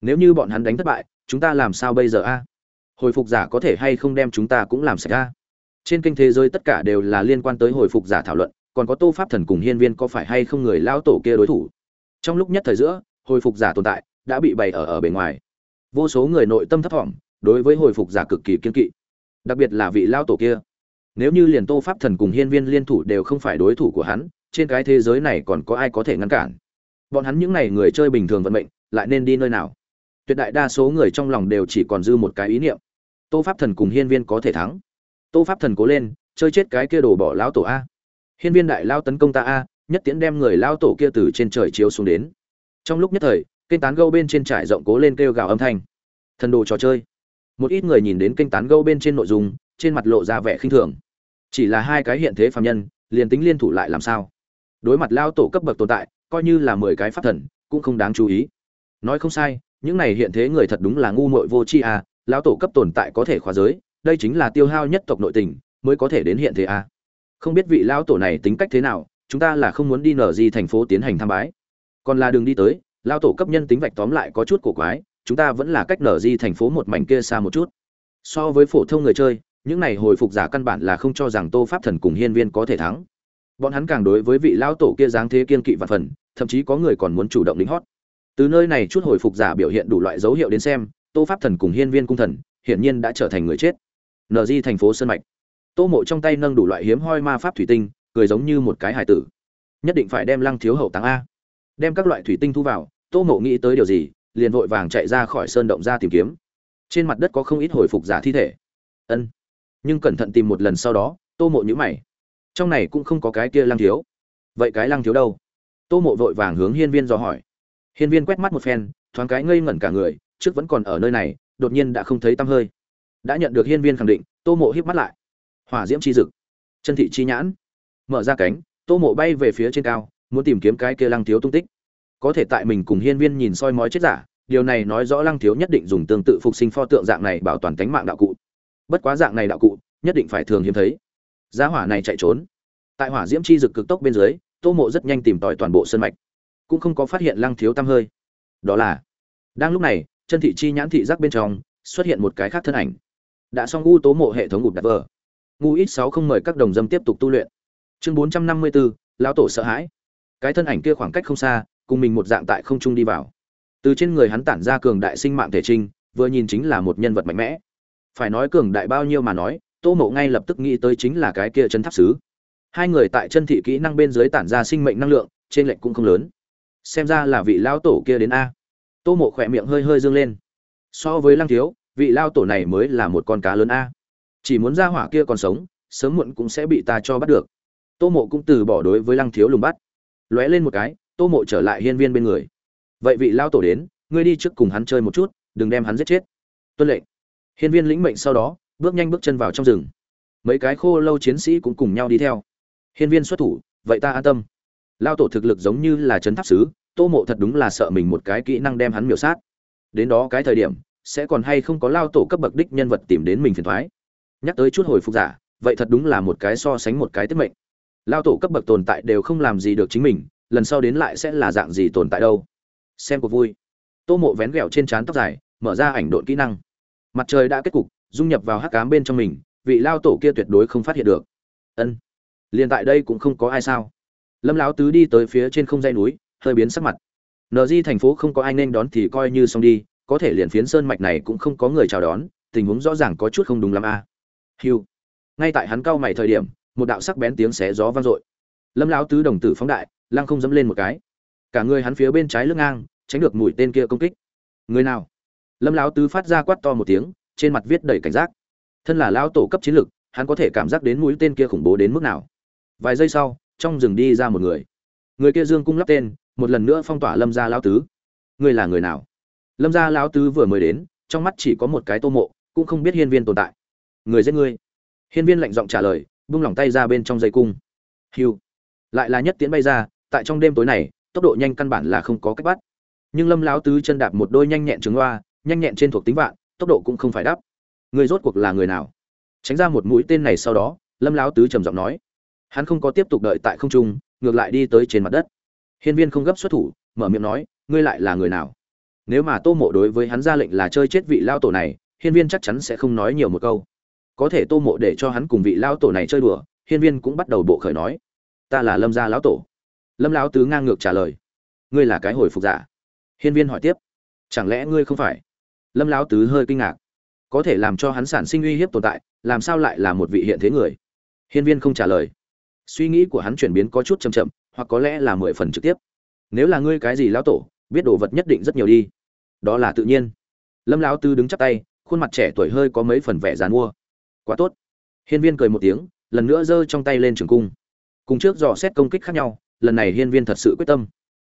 Nếu như bọn hắn đánh thất bại, chúng ta làm sao bây giờ a? Hồi phục giả có thể hay không đem chúng ta cũng làm sạch ra. trên kênh thế giới tất cả đều là liên quan tới hồi phục giả thảo luận, còn có tô pháp thần cùng hiên viên có phải hay không người lao tổ kia đối thủ? Trong lúc nhất thời giữa, hồi phục giả tồn tại đã bị bày ở ở bề ngoài. Vô số người nội tâm thấp thỏm, đối với hồi phục giả cực kỳ kiên kỵ. Đặc biệt là vị lao tổ kia. Nếu như liền tô pháp thần cùng hiên viên liên thủ đều không phải đối thủ của hắn, trên cái thế giới này còn có ai có thể ngăn cản? Bọn hắn những n à y người chơi bình thường vận mệnh, lại nên đi nơi nào? Tuyệt đại đa số người trong lòng đều chỉ còn dư một cái ý niệm tô pháp thần cùng hiên viên có thể thắng. Tô pháp thần cố lên, chơi chết cái kia đổ bỏ lão tổ a. Hiên viên đại lao tấn công ta a, nhất tiễn đem người lao tổ kia từ trên trời chiếu xuống đến. Trong lúc nhất thời, kênh tán gâu bên trên trải rộng cố lên kêu gào âm thanh. Thần đồ trò chơi. Một ít người nhìn đến kênh tán gâu bên trên nội dung, trên mặt lộ ra vẻ khinh thường. Chỉ là hai cái hiện thế phàm nhân, liền tính liên thủ lại làm sao? Đối mặt lao tổ cấp bậc tồn tại, coi như là mười cái pháp thần, cũng không đáng chú ý. Nói không sai, những này hiện thế người thật đúng là ngu muội vô tri à lão tổ cấp tồn tại có thể khóa giới, đây chính là tiêu hao nhất tộc nội tình, mới có thể đến hiện thế à? Không biết vị lão tổ này tính cách thế nào, chúng ta là không muốn đi nở gì thành phố tiến hành tham bái. Còn là đường đi tới, lão tổ cấp nhân tính vạch tóm lại có chút cổ quái, chúng ta vẫn là cách nở di thành phố một mảnh kia xa một chút. So với phổ thông người chơi, những này hồi phục giả căn bản là không cho rằng tô pháp thần cùng hiên viên có thể thắng. Bọn hắn càng đối với vị lão tổ kia dáng thế kiên kỵ và phần, thậm chí có người còn muốn chủ động lính hót. Từ nơi này chút hồi phục giả biểu hiện đủ loại dấu hiệu đến xem tô pháp thần cùng hiên viên cung thần, hiển nhiên đã trở thành người chết. Nờ di thành phố sơn mạch. Tô mộ trong tay nâng đủ loại hiếm hoi ma pháp thủy tinh, cười giống như một cái hải tử. Nhất định phải đem lăng thiếu hậu táng a. Đem các loại thủy tinh thu vào, tô mộ nghĩ tới điều gì, liền vội vàng chạy ra khỏi sơn động ra tìm kiếm. Trên mặt đất có không ít hồi phục giả thi thể. Ân. Nhưng cẩn thận tìm một lần sau đó, tô mộ nhữ mày. Trong này cũng không có cái kia lăng thiếu. Vậy cái lăng thiếu đâu? Tô mộ vội vàng hướng hiên viên dò hỏi. Hiên viên quét mắt một phen, thoáng cái ngây ngẩn cả người trước vẫn còn ở nơi này, đột nhiên đã không thấy tăm hơi. Đã nhận được hiên viên khẳng định, tô mộ híp mắt lại. Hỏa diễm chi dực. Chân thị chi nhãn. Mở ra cánh, tô mộ bay về phía trên cao, muốn tìm kiếm cái kia lăng thiếu tung tích. Có thể tại mình cùng hiên viên nhìn soi mói chết giả, điều này nói rõ lăng thiếu nhất định dùng tương tự phục sinh pho tượng dạng này bảo toàn cánh mạng đạo cụ. Bất quá dạng này đạo cụ, nhất định phải thường hiếm thấy. Giá hỏa này chạy trốn. Tại hỏa diễm chi dực cực tốc bên dưới, tô mộ rất nhanh tìm tòi toàn bộ sân mạch. Cũng không có phát hiện lăng thiếu tăm hơi. Đó là, đang lúc này chân thị chi nhãn thị giác bên trong, xuất hiện một cái khác thân ảnh. Đã xong u tố mộ hệ thống gục đặt vờ. Ngu ít sáu không mời các đồng dâm tiếp tục tu luyện. Chương bốn trăm năm mươi bốn, lão tổ sợ hãi. Cái thân ảnh kia khoảng cách không xa, cùng mình một dạng tại không trung đi vào. Từ trên người hắn tản ra cường đại sinh mạng thể trinh, vừa nhìn chính là một nhân vật mạnh mẽ. Phải nói cường đại bao nhiêu mà nói, tô mộ ngay lập tức nghĩ tới chính là cái kia chân tháp sứ. Hai người tại chân thị kỹ năng bên dưới tản ra sinh mệnh năng lượng, trên lệnh cũng không lớn. Xem ra là vị lão tổ kia đến a tô mộ khỏe miệng hơi hơi dương lên. So với lăng thiếu, vị lao tổ này mới là một con cá lớn a. Chỉ muốn ra hỏa kia còn sống, sớm muộn cũng sẽ bị ta cho bắt được. Tô mộ cũng từ bỏ đối với lăng thiếu lùng bắt. Lóe lên một cái, tô mộ trở lại hiên viên bên người. Vậy vị lao tổ đến, ngươi đi trước cùng hắn chơi một chút, đừng đem hắn giết chết. Tuân lệnh. Hiên viên lĩnh mệnh sau đó, bước nhanh bước chân vào trong rừng. Mấy cái khô lâu chiến sĩ cũng cùng nhau đi theo. Hiên viên xuất thủ, vậy ta an tâm. Lao tổ thực lực giống như là trấn tháp sứ tô mộ thật đúng là sợ mình một cái kỹ năng đem hắn miểu sát. Đến đó cái thời điểm, sẽ còn hay không có lao tổ cấp bậc đích nhân vật tìm đến mình phiền thoái. Nhắc tới chút hồi phục giả, vậy thật đúng là một cái so sánh một cái tiết mệnh. Lao tổ cấp bậc tồn tại đều không làm gì được chính mình, lần sau đến lại sẽ là dạng gì tồn tại đâu. Xem cuộc vui. Tô mộ vén ghẹo trên trán tóc dài, mở ra ảnh độn kỹ năng. Mặt trời đã kết cục, dung nhập vào hắc cám bên trong mình, vị lao tổ kia tuyệt đối không phát hiện được. Ân. Liền tại đây cũng không có ai sao. Lâm Láo tứ đi tới phía trên không dây núi hơi biến sắc mặt. Nd thành phố không có ai nên đón thì coi như xong đi, có thể liền phiến sơn mạch này cũng không có người chào đón, tình huống rõ ràng có chút không đúng lắm a. À. hiu ngay tại hắn cau mày thời điểm, một đạo sắc bén tiếng xé gió vang dội. Lâm lão tứ đồng tử phóng đại, lăng không dẫm lên một cái. Cả người hắn phía bên trái lưng ngang, tránh được mũi tên kia công kích. Người nào? Lâm lão tứ phát ra quát to một tiếng, trên mặt viết đầy cảnh giác. Thân là lão tổ cấp chiến lực, hắn có thể cảm giác đến mũi tên kia khủng bố đến mức nào. Vài giây sau, trong rừng đi ra một người. Người kia dương cung lắp tên một lần nữa phong tỏa lâm gia lão tứ. Ngươi là người nào? Lâm gia lão tứ vừa mới đến, trong mắt chỉ có một cái tô mộ, cũng không biết hiên viên tồn tại. Người giết ngươi. Hiên viên lạnh giọng trả lời buông lỏng tay ra bên trong dây cung. Hiu. Lại là nhất tiễn bay ra, tại trong đêm tối này, tốc độ nhanh căn bản là không có cách bắt. Nhưng lâm lão tứ chân đạp một đôi nhanh nhẹn trứng loa, nhanh nhẹn trên thuộc tính vạn, tốc độ cũng không phải đắp. Người rốt cuộc là người nào? Tránh ra một mũi tên này sau đó, lâm lão tứ trầm giọng nói. Hắn không có tiếp tục đợi tại không trung, ngược lại đi tới trên mặt đất hiên viên không gấp xuất thủ, mở miệng nói, ngươi lại là người nào? Nếu mà tô mộ đối với hắn ra lệnh là chơi chết vị lao tổ này, hiên viên chắc chắn sẽ không nói nhiều một câu. Có thể tô mộ để cho hắn cùng vị lao tổ này chơi đùa, hiên viên cũng bắt đầu bộ khởi nói, ta là lâm gia lão tổ. Lâm lão tứ ngang ngược trả lời, ngươi là cái hồi phục giả? Hiên viên hỏi tiếp, chẳng lẽ ngươi không phải? Lâm lão tứ hơi kinh ngạc, có thể làm cho hắn sản sinh uy hiếp tồn tại, làm sao lại là một vị hiện thế người? Hiên viên không trả lời. Suy nghĩ của hắn chuyển biến có chút chậm chậm hoặc có lẽ là mười phần trực tiếp. Nếu là ngươi cái gì lão tổ, biết đồ vật nhất định rất nhiều đi. Đó là tự nhiên. Lâm lão tư đứng chắp tay, khuôn mặt trẻ tuổi hơi có mấy phần vẻ dàn mua quá tốt. Hiên viên cười một tiếng, lần nữa giơ trong tay lên trường cung. Cùng trước dò xét công kích khác nhau, lần này hiên viên thật sự quyết tâm.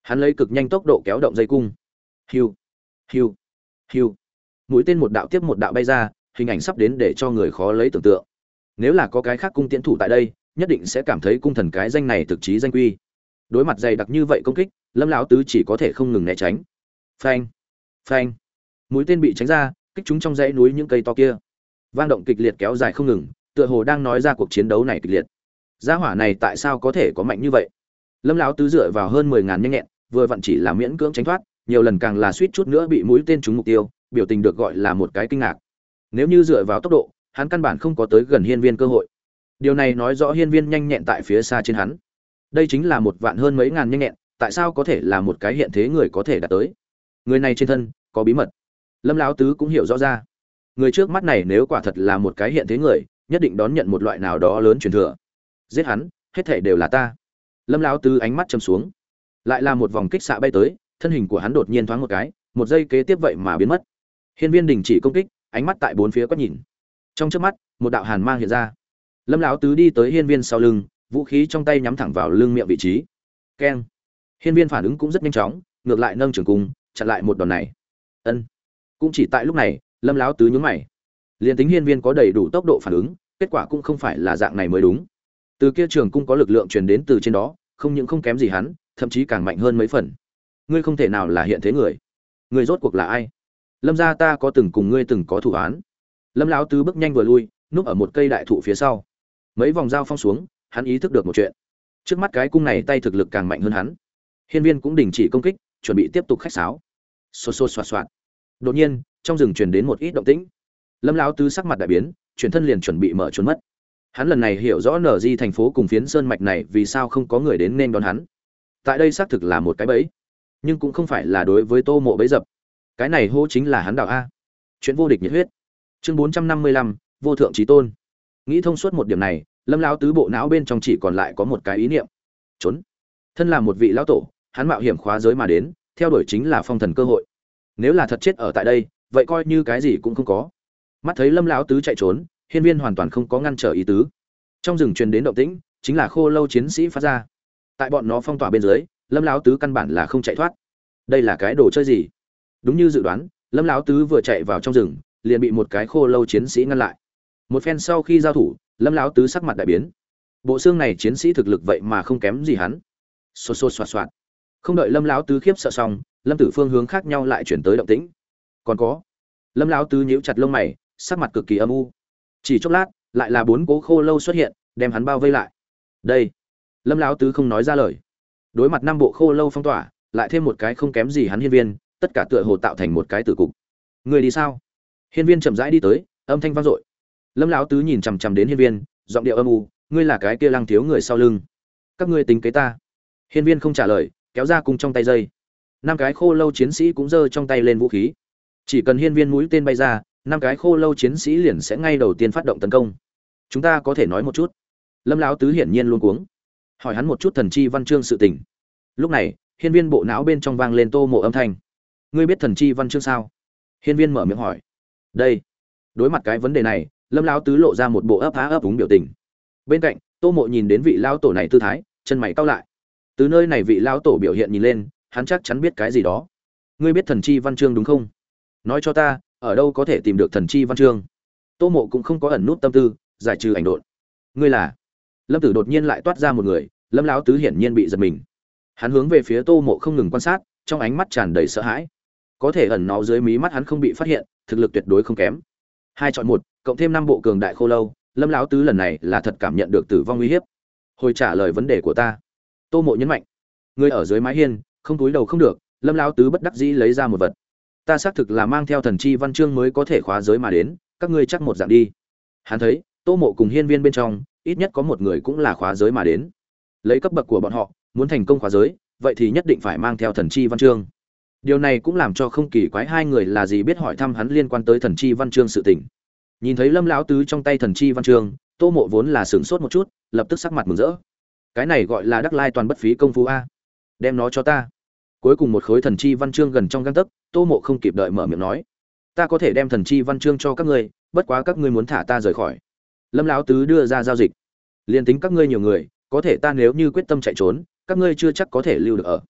Hắn lấy cực nhanh tốc độ kéo động dây cung. Hiu hiu hiu. Mũi tên một đạo tiếp một đạo bay ra, hình ảnh sắp đến để cho người khó lấy tưởng tượng. Nếu là có cái khác cung tiến thủ tại đây, nhất định sẽ cảm thấy cung thần cái danh này thực chí danh quy đối mặt dày đặc như vậy công kích, lâm lão tứ chỉ có thể không ngừng né tránh. Phanh phanh. Mũi tên bị tránh ra, kích chúng trong dãy núi những cây to kia. Vang động kịch liệt kéo dài không ngừng, tựa hồ đang nói ra cuộc chiến đấu này kịch liệt. Gia hỏa này tại sao có thể có mạnh như vậy? Lâm lão tứ dựa vào hơn mười ngàn nhanh nhẹn, vừa vặn chỉ là miễn cưỡng tránh thoát, nhiều lần càng là suýt chút nữa bị mũi tên trúng mục tiêu, biểu tình được gọi là một cái kinh ngạc. Nếu như dựa vào tốc độ, hắn căn bản không có tới gần hiên viên cơ hội. Điều này nói rõ hiên viên nhanh nhẹn tại phía xa trên hắn đây chính là một vạn hơn mấy ngàn nhanh nhẹn, tại sao có thể là một cái hiện thế người có thể đạt tới? Người này trên thân, có bí mật. Lâm lão tứ cũng hiểu rõ ra. Người trước mắt này nếu quả thật là một cái hiện thế người, nhất định đón nhận một loại nào đó lớn truyền thừa. Giết hắn, hết thể đều là ta. Lâm lão tứ ánh mắt châm xuống. Lại là một vòng kích xạ bay tới, thân hình của hắn đột nhiên thoáng một cái, một giây kế tiếp vậy mà biến mất. Hiên viên đình chỉ công kích, ánh mắt tại bốn phía quét nhìn. Trong trước mắt, một đạo hàn mang hiện ra. Lâm lão tứ đi tới hiên viên sau lưng vũ khí trong tay nhắm thẳng vào lưng miệng vị trí. Keng. Hiên viên phản ứng cũng rất nhanh chóng, ngược lại nâng trường cung, chặn lại một đòn này. Ân. Cũng chỉ tại lúc này, lâm láo tứ nhướng mày. Liền tính hiên viên có đầy đủ tốc độ phản ứng, kết quả cũng không phải là dạng này mới đúng. Từ kia trường cung có lực lượng truyền đến từ trên đó, không những không kém gì hắn, thậm chí càng mạnh hơn mấy phần. Ngươi không thể nào là hiện thế người. Ngươi rốt cuộc là ai? Lâm gia ta có từng cùng ngươi từng có thủ án. Lâm lão tứ bước nhanh vừa lui, núp ở một cây đại thụ phía sau. Mấy vòng dao phong xuống hắn ý thức được một chuyện. Trước mắt cái cung này tay thực lực càng mạnh hơn hắn. Hiên viên cũng đình chỉ công kích, chuẩn bị tiếp tục khách sáo. Xô xô xoạt xoạt. Đột nhiên, trong rừng truyền đến một ít động tĩnh. Lâm lão tứ sắc mặt đại biến, chuyển thân liền chuẩn bị mở trốn mất. Hắn lần này hiểu rõ nở di thành phố cùng phiến sơn mạch này vì sao không có người đến nên đón hắn. Tại đây xác thực là một cái bẫy, nhưng cũng không phải là đối với tô mộ bẫy dập. Cái này hô chính là hắn đạo a. Chuyện vô địch nhiệt huyết. Chương bốn trăm năm mươi lăm, vô thượng trí tôn. Nghĩ thông suốt một điểm này lâm lão tứ bộ não bên trong chỉ còn lại có một cái ý niệm. Trốn. Thân là một vị lão tổ, hắn mạo hiểm khóa giới mà đến, theo đuổi chính là phong thần cơ hội. Nếu là thật chết ở tại đây, vậy coi như cái gì cũng không có. Mắt thấy lâm lão tứ chạy trốn, hiên viên hoàn toàn không có ngăn trở ý tứ. Trong rừng truyền đến động tĩnh, chính là khô lâu chiến sĩ phát ra. Tại bọn nó phong tỏa bên dưới, lâm lão tứ căn bản là không chạy thoát. Đây là cái đồ chơi gì? Đúng như dự đoán, lâm lão tứ vừa chạy vào trong rừng, liền bị một cái khô lâu chiến sĩ ngăn lại. Một phen sau khi giao thủ lâm lão tứ sắc mặt đại biến. Bộ xương này chiến sĩ thực lực vậy mà không kém gì hắn. Xô xô xoạt xoạt. Không đợi lâm lão tứ khiếp sợ xong, lâm tử phương hướng khác nhau lại chuyển tới động tĩnh. Còn có. Lâm lão tứ nhíu chặt lông mày, sắc mặt cực kỳ âm u. Chỉ chốc lát, lại là bốn cố khô lâu xuất hiện, đem hắn bao vây lại. Đây. Lâm lão tứ không nói ra lời. Đối mặt năm bộ khô lâu phong tỏa, lại thêm một cái không kém gì hắn hiên viên, tất cả tựa hồ tạo thành một cái tử cục. Người đi sao? Hiên viên chậm rãi đi tới, âm thanh vang dội lâm lão tứ nhìn chằm chằm đến hiên viên, giọng điệu âm u, ngươi là cái kia lăng thiếu người sau lưng. Các ngươi tính kế ta. Hiên viên không trả lời, kéo ra cung trong tay dây. Năm cái khô lâu chiến sĩ cũng giơ trong tay lên vũ khí. Chỉ cần hiên viên mũi tên bay ra, năm cái khô lâu chiến sĩ liền sẽ ngay đầu tiên phát động tấn công. Chúng ta có thể nói một chút. Lâm lão tứ hiển nhiên luôn cuống. Hỏi hắn một chút thần chi văn chương sự tình. Lúc này, hiên viên bộ não bên trong vang lên tô mộ âm thanh. Ngươi biết thần chi văn chương sao? Hiên viên mở miệng hỏi. Đây, đối mặt cái vấn đề này lâm lão tứ lộ ra một bộ ấp á ấp úng biểu tình. Bên cạnh, tô mộ nhìn đến vị lão tổ này tư thái, chân mày cau lại. Từ nơi này vị lão tổ biểu hiện nhìn lên, hắn chắc chắn biết cái gì đó. Ngươi biết thần chi văn chương đúng không? Nói cho ta, ở đâu có thể tìm được thần chi văn chương? Tô mộ cũng không có ẩn nút tâm tư, giải trừ ảnh độn. Ngươi là? Lâm tử đột nhiên lại toát ra một người, lâm lão tứ hiển nhiên bị giật mình. Hắn hướng về phía tô mộ không ngừng quan sát, trong ánh mắt tràn đầy sợ hãi. Có thể ẩn nó dưới mí mắt hắn không bị phát hiện, thực lực tuyệt đối không kém. Hai chọn một cộng thêm năm bộ cường đại khô lâu, lâm lão tứ lần này là thật cảm nhận được tử vong uy hiếp. Hồi trả lời vấn đề của ta. Tô mộ nhấn mạnh người ở dưới mái hiên, không túi đầu không được, lâm lão tứ bất đắc dĩ lấy ra một vật. Ta xác thực là mang theo thần chi văn chương mới có thể khóa giới mà đến, các ngươi chắc một dạng đi. Hắn thấy, tô mộ cùng hiên viên bên trong, ít nhất có một người cũng là khóa giới mà đến. Lấy cấp bậc của bọn họ, muốn thành công khóa giới, vậy thì nhất định phải mang theo thần chi văn chương. Điều này cũng làm cho không kỳ quái hai người là gì biết hỏi thăm hắn liên quan tới thần chi văn chương sự tình nhìn thấy lâm lão tứ trong tay thần chi văn chương tô mộ vốn là sửng sốt một chút, lập tức sắc mặt mừng rỡ. Cái này gọi là đắc lai toàn bất phí công phu a. Đem nó cho ta. Cuối cùng một khối thần chi văn chương gần trong găng tấc, tô mộ không kịp đợi mở miệng nói. Ta có thể đem thần chi văn chương cho các ngươi, bất quá các ngươi muốn thả ta rời khỏi. Lâm lão tứ đưa ra giao dịch. Liền tính các ngươi nhiều người, có thể ta nếu như quyết tâm chạy trốn, các ngươi chưa chắc có thể lưu được ở.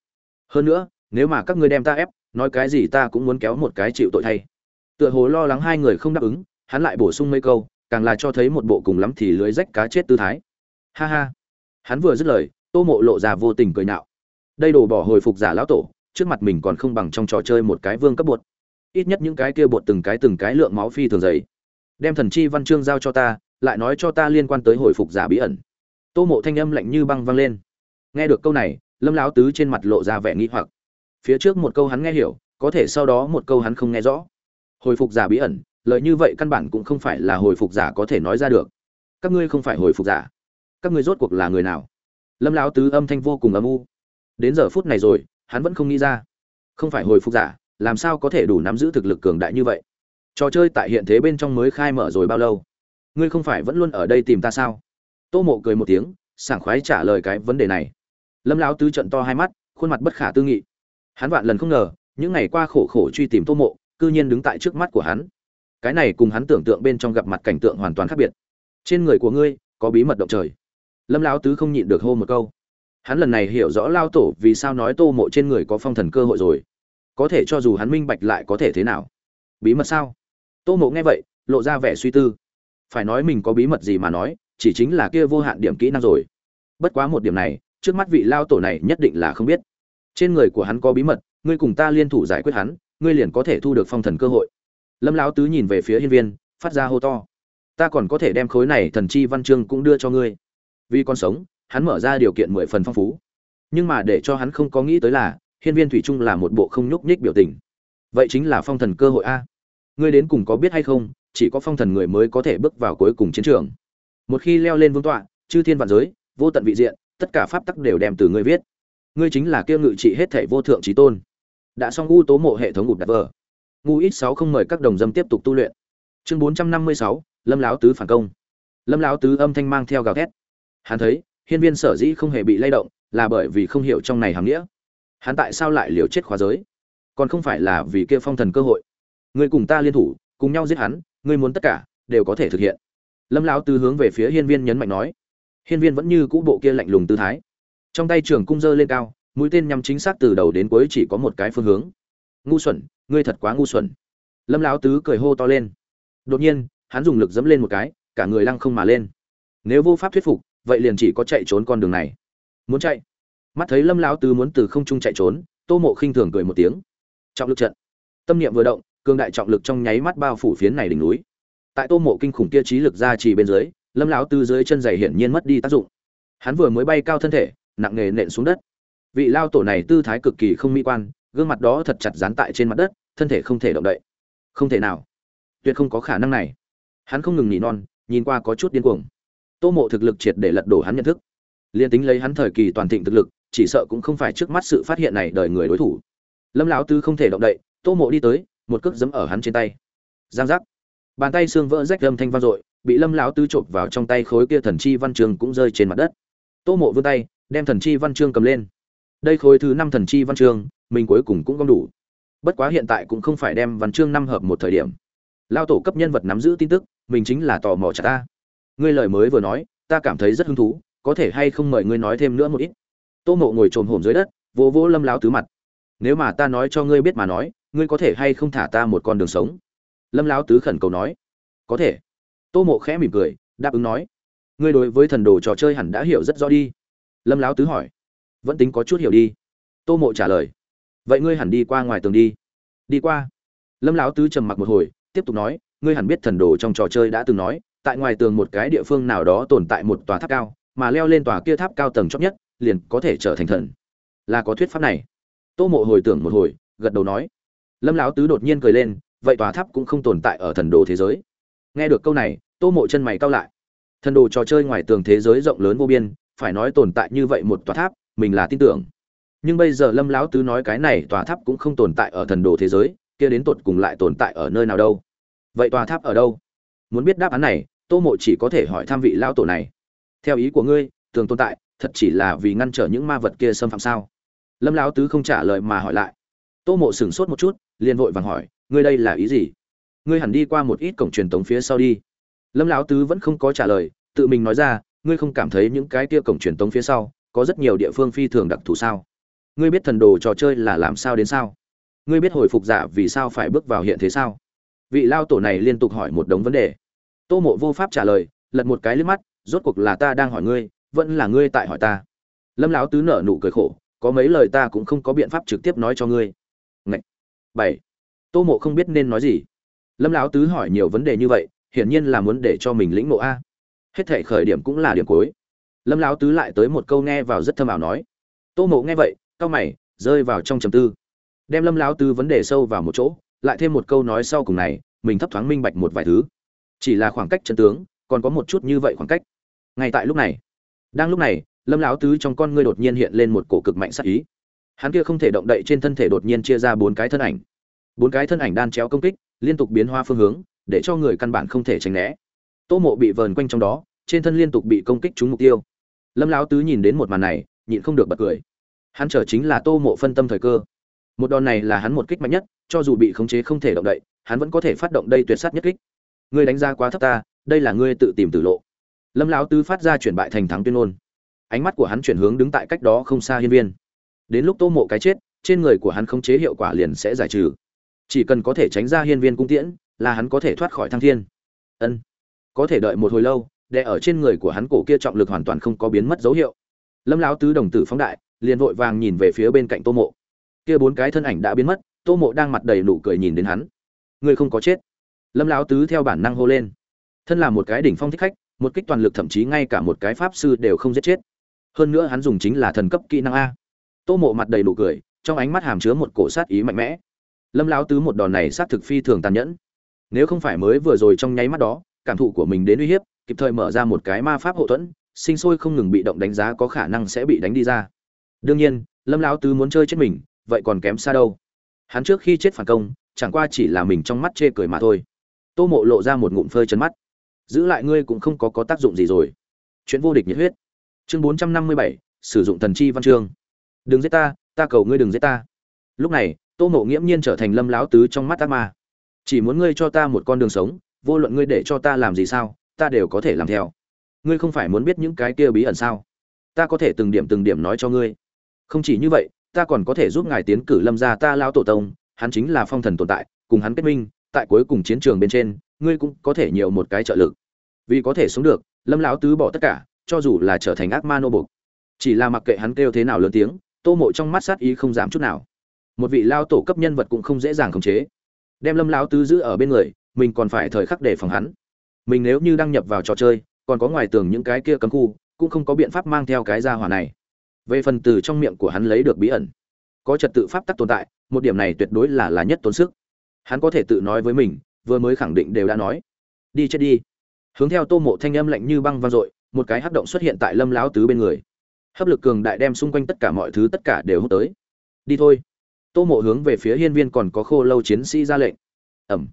Hơn nữa, nếu mà các ngươi đem ta ép, nói cái gì ta cũng muốn kéo một cái chịu tội thay. Tựa hồ lo lắng hai người không đáp ứng hắn lại bổ sung mấy câu, càng là cho thấy một bộ cùng lắm thì lưới rách cá chết tư thái. Ha ha. Hắn vừa dứt lời, tô mộ lộ ra vô tình cười nạo đây đổ bỏ hồi phục giả lão tổ, trước mặt mình còn không bằng trong trò chơi một cái vương cấp bột. Ít nhất những cái kia bột từng cái từng cái lượng máu phi thường dày. Đem thần chi văn chương giao cho ta, lại nói cho ta liên quan tới hồi phục giả bí ẩn. Tô mộ thanh âm lạnh như băng vang lên. Nghe được câu này, lâm lão tứ trên mặt lộ ra vẻ nghi hoặc. Phía trước một câu hắn nghe hiểu, có thể sau đó một câu hắn không nghe rõ. Hồi phục giả bí ẩn lời như vậy căn bản cũng không phải là hồi phục giả có thể nói ra được. Các ngươi không phải hồi phục giả. Các ngươi rốt cuộc là người nào? Lâm lão tứ âm thanh vô cùng âm u. Đến giờ phút này rồi, hắn vẫn không nghĩ ra. Không phải hồi phục giả, làm sao có thể đủ nắm giữ thực lực cường đại như vậy? Trò chơi tại hiện thế bên trong mới khai mở rồi bao lâu? Ngươi không phải vẫn luôn ở đây tìm ta sao? Tô mộ cười một tiếng, sảng khoái trả lời cái vấn đề này. Lâm lão tứ trận to hai mắt, khuôn mặt bất khả tư nghị. Hắn vạn lần không ngờ, những ngày qua khổ khổ truy tìm tô mộ, cư nhiên đứng tại trước mắt của hắn cái này cùng hắn tưởng tượng bên trong gặp mặt cảnh tượng hoàn toàn khác biệt. Trên người của ngươi, có bí mật động trời. Lâm lão tứ không nhịn được hô một câu. Hắn lần này hiểu rõ lao tổ vì sao nói tô mộ trên người có phong thần cơ hội rồi. Có thể cho dù hắn minh bạch lại có thể thế nào? Bí mật sao? Tô mộ nghe vậy, lộ ra vẻ suy tư. Phải nói mình có bí mật gì mà nói, chỉ chính là kia vô hạn điểm kỹ năng rồi. Bất quá một điểm này, trước mắt vị lao tổ này nhất định là không biết. Trên người của hắn có bí mật, ngươi cùng ta liên thủ giải quyết hắn, ngươi liền có thể thu được phong thần cơ hội lâm lão tứ nhìn về phía hiên viên, phát ra hô to. Ta còn có thể đem khối này thần chi văn chương cũng đưa cho ngươi. Vì con sống, hắn mở ra điều kiện mười phần phong phú. Nhưng mà để cho hắn không có nghĩ tới là, hiên viên thủy trung là một bộ không nhúc nhích biểu tình. Vậy chính là phong thần cơ hội a. Ngươi đến cùng có biết hay không, chỉ có phong thần người mới có thể bước vào cuối cùng chiến trường. Một khi leo lên vương tọa, chư thiên vạn giới, vô tận vị diện, tất cả pháp tắc đều đem từ ngươi viết. Ngươi chính là kia ngự trị hết thảy vô thượng trí tôn. Đã xong u tố mộ hệ thống ngụt đặt vờ ngu ít sáu không mời các đồng dâm tiếp tục tu luyện. Chương bốn trăm năm mươi sáu, lâm láo tứ phản công. Lâm láo tứ âm thanh mang theo gào thét. Hắn thấy, hiên viên sở dĩ không hề bị lay động, là bởi vì không hiểu trong này hàm nghĩa. Hắn tại sao lại liều chết khóa giới? Còn không phải là vì kia phong thần cơ hội. Ngươi cùng ta liên thủ, cùng nhau giết hắn, ngươi muốn tất cả, đều có thể thực hiện. Lâm lão tứ hướng về phía hiên viên nhấn mạnh nói. Hiên viên vẫn như cũ bộ kia lạnh lùng tư thái. Trong tay trường cung dơ lên cao, mũi tên nhắm chính xác từ đầu đến cuối chỉ có một cái phương hướng. Ngu xuẩn ngươi thật quá ngu xuẩn. Lâm lão tứ cười hô to lên. Đột nhiên, hắn dùng lực dẫm lên một cái, cả người lăng không mà lên. Nếu vô pháp thuyết phục, vậy liền chỉ có chạy trốn con đường này. Muốn chạy? Mắt thấy lâm lão tứ muốn từ không trung chạy trốn, tô mộ khinh thường cười một tiếng. Trọng lực trận. Tâm niệm vừa động, cường đại trọng lực trong nháy mắt bao phủ phiến này đỉnh núi. Tại tô mộ kinh khủng kia trí lực ra chỉ bên dưới, lâm lão tứ dưới chân giày hiển nhiên mất đi tác dụng. Hắn vừa mới bay cao thân thể, nặng nề nện xuống đất. Vị lao tổ này tư thái cực kỳ không mỹ quan gương mặt đó thật chặt dán tại trên mặt đất, thân thể không thể động đậy. Không thể nào. Tuyệt không có khả năng này. Hắn không ngừng nỉ non, nhìn qua có chút điên cuồng. Tô mộ thực lực triệt để lật đổ hắn nhận thức. Liền tính lấy hắn thời kỳ toàn thịnh thực lực, chỉ sợ cũng không phải trước mắt sự phát hiện này đời người đối thủ. Lâm lão tư không thể động đậy, tô mộ đi tới, một cước giấm ở hắn trên tay. Giang giác. Bàn tay xương vỡ rách lâm thanh vang dội, bị lâm lão tư chộp vào trong tay khối kia thần chi văn trường cũng rơi trên mặt đất. Tô mộ vươn tay, đem thần chi văn chương cầm lên. Đây khối thứ năm thần chi văn chương mình cuối cùng cũng gom đủ. Bất quá hiện tại cũng không phải đem văn chương năm hợp một thời điểm. Lao tổ cấp nhân vật nắm giữ tin tức, mình chính là tò mò chả ta. Ngươi lời mới vừa nói, ta cảm thấy rất hứng thú, có thể hay không mời ngươi nói thêm nữa một ít. Tô mộ ngồi trồm hổm dưới đất, vỗ vỗ lâm láo tứ mặt. Nếu mà ta nói cho ngươi biết mà nói, ngươi có thể hay không thả ta một con đường sống? Lâm láo tứ khẩn cầu nói. Có thể. Tô mộ khẽ mỉm cười, đáp ứng nói. Ngươi đối với thần đồ trò chơi hẳn đã hiểu rất rõ đi. Lâm lão tứ hỏi. Vẫn tính có chút hiểu đi. Tô mộ trả lời vậy ngươi hẳn đi qua ngoài tường đi. Đi qua. Lâm lão tứ trầm mặc một hồi, tiếp tục nói, ngươi hẳn biết thần đồ trong trò chơi đã từng nói, tại ngoài tường một cái địa phương nào đó tồn tại một tòa tháp cao, mà leo lên tòa kia tháp cao tầng chót nhất, liền có thể trở thành thần. Là có thuyết pháp này. Tô mộ hồi tưởng một hồi, gật đầu nói. Lâm lão tứ đột nhiên cười lên, vậy tòa tháp cũng không tồn tại ở thần đồ thế giới. Nghe được câu này, tô mộ chân mày cao lại. Thần đồ trò chơi ngoài tường thế giới rộng lớn vô biên, phải nói tồn tại như vậy một tòa tháp, mình là tin tưởng nhưng bây giờ lâm lão tứ nói cái này tòa tháp cũng không tồn tại ở thần đồ thế giới, kia đến tột cùng lại tồn tại ở nơi nào đâu? Vậy tòa tháp ở đâu? Muốn biết đáp án này, tô mộ chỉ có thể hỏi tham vị lão tổ này. Theo ý của ngươi, tường tồn tại, thật chỉ là vì ngăn trở những ma vật kia xâm phạm sao? Lâm lão tứ không trả lời mà hỏi lại. Tô mộ sửng sốt một chút, liền vội vàng hỏi, ngươi đây là ý gì? Ngươi hẳn đi qua một ít cổng truyền tống phía sau đi. Lâm lão tứ vẫn không có trả lời, tự mình nói ra, ngươi không cảm thấy những cái kia cổng truyền tống phía sau, có rất nhiều địa phương phi thường đặc thù sao? Ngươi biết thần đồ trò chơi là làm sao đến sao? Ngươi biết hồi phục giả vì sao phải bước vào hiện thế sao? Vị lao tổ này liên tục hỏi một đống vấn đề. Tô mộ vô pháp trả lời, lật một cái liếc mắt, rốt cuộc là ta đang hỏi ngươi, vẫn là ngươi tại hỏi ta. Lâm lão tứ nở nụ cười khổ, có mấy lời ta cũng không có biện pháp trực tiếp nói cho ngươi. Ngậy. bảy. Tô mộ không biết nên nói gì. Lâm lão tứ hỏi nhiều vấn đề như vậy, hiển nhiên là muốn để cho mình lĩnh ngộ a. Hết thể khởi điểm cũng là điểm cuối. Lâm lão tứ lại tới một câu nghe vào rất thâm ảo nói. Tô mộ nghe vậy cau mày, rơi vào trong trầm tư. Đem lâm lão tứ vấn đề sâu vào một chỗ, lại thêm một câu nói sau cùng này, mình thấp thoáng minh bạch một vài thứ. Chỉ là khoảng cách chân tướng, còn có một chút như vậy khoảng cách. Ngay tại lúc này, đang lúc này, lâm lão tứ trong con ngươi đột nhiên hiện lên một cổ cực mạnh sắc ý. Hắn kia không thể động đậy trên thân thể đột nhiên chia ra bốn cái thân ảnh. Bốn cái thân ảnh đan chéo công kích, liên tục biến hoa phương hướng, để cho người căn bản không thể tránh né. Tô mộ bị vờn quanh trong đó, trên thân liên tục bị công kích trúng mục tiêu. Lâm lão tứ nhìn đến một màn này, nhịn không được bật cười hắn chờ chính là tô mộ phân tâm thời cơ. Một đòn này là hắn một kích mạnh nhất, cho dù bị khống chế không thể động đậy, hắn vẫn có thể phát động đây tuyệt sát nhất kích. Ngươi đánh ra quá thấp ta, đây là ngươi tự tìm tử lộ. Lâm lão tứ phát ra chuyển bại thành thắng tuyên ngôn. Ánh mắt của hắn chuyển hướng đứng tại cách đó không xa hiên viên. Đến lúc tô mộ cái chết, trên người của hắn khống chế hiệu quả liền sẽ giải trừ. Chỉ cần có thể tránh ra hiên viên cung tiễn, là hắn có thể thoát khỏi thăng thiên. Ân. Có thể đợi một hồi lâu để ở trên người của hắn cổ kia trọng lực hoàn toàn không có biến mất dấu hiệu. Lâm lão tứ đồng tử phóng đại liền vội vàng nhìn về phía bên cạnh tô mộ. Kia bốn cái thân ảnh đã biến mất, tô mộ đang mặt đầy nụ cười nhìn đến hắn. Ngươi không có chết. Lâm lão tứ theo bản năng hô lên. Thân là một cái đỉnh phong thích khách, một kích toàn lực thậm chí ngay cả một cái pháp sư đều không giết chết. Hơn nữa hắn dùng chính là thần cấp kỹ năng a. Tô mộ mặt đầy nụ cười, trong ánh mắt hàm chứa một cổ sát ý mạnh mẽ. Lâm lão tứ một đòn này sát thực phi thường tàn nhẫn. Nếu không phải mới vừa rồi trong nháy mắt đó, cảm thụ của mình đến uy hiếp, kịp thời mở ra một cái ma pháp hậu thuẫn, sinh sôi không ngừng bị động đánh giá có khả năng sẽ bị đánh đi ra đương nhiên, lâm lão tứ muốn chơi chết mình, vậy còn kém xa đâu. Hắn trước khi chết phản công, chẳng qua chỉ là mình trong mắt chê cười mà thôi. Tô mộ lộ ra một ngụm phơi chân mắt. Giữ lại ngươi cũng không có có tác dụng gì rồi. Chuyện vô địch nhiệt huyết. Chương bốn trăm năm mươi bảy, sử dụng thần chi văn chương. Đừng giết ta ta cầu ngươi đừng giết ta. Lúc này, tô mộ nghiễm nhiên trở thành lâm lão tứ trong mắt ác ma. Chỉ muốn ngươi cho ta một con đường sống, vô luận ngươi để cho ta làm gì sao, ta đều có thể làm theo. Ngươi không phải muốn biết những cái kia bí ẩn sao? Ta có thể từng điểm từng điểm nói cho ngươi không chỉ như vậy, ta còn có thể giúp ngài tiến cử lâm gia ta lao tổ tông, hắn chính là phong thần tồn tại, cùng hắn kết minh, tại cuối cùng chiến trường bên trên, ngươi cũng có thể nhiều một cái trợ lực. Vì có thể sống được, lâm lão tứ bỏ tất cả, cho dù là trở thành ác ma nô bục chỉ là mặc kệ hắn kêu thế nào lớn tiếng, tô mộ trong mắt sát ý không dám chút nào. Một vị lao tổ cấp nhân vật cũng không dễ dàng khống chế. Đem lâm lão tứ giữ ở bên người, mình còn phải thời khắc để phòng hắn. Mình nếu như đăng nhập vào trò chơi, còn có ngoài tường những cái kia cấm khu, cũng không có biện pháp mang theo cái ra hỏa này về phần từ trong miệng của hắn lấy được bí ẩn, có trật tự pháp tắc tồn tại, một điểm này tuyệt đối là là nhất tốn sức. Hắn có thể tự nói với mình, vừa mới khẳng định đều đã nói. Đi chết đi. Hướng theo tô mộ thanh âm lạnh như băng vang dội, một cái hấp động xuất hiện tại lâm láo tứ bên người. Hấp lực cường đại đem xung quanh tất cả mọi thứ tất cả đều hút tới. Đi thôi. Tô mộ hướng về phía hiên viên còn có khô lâu chiến sĩ ra lệnh. Ẩm.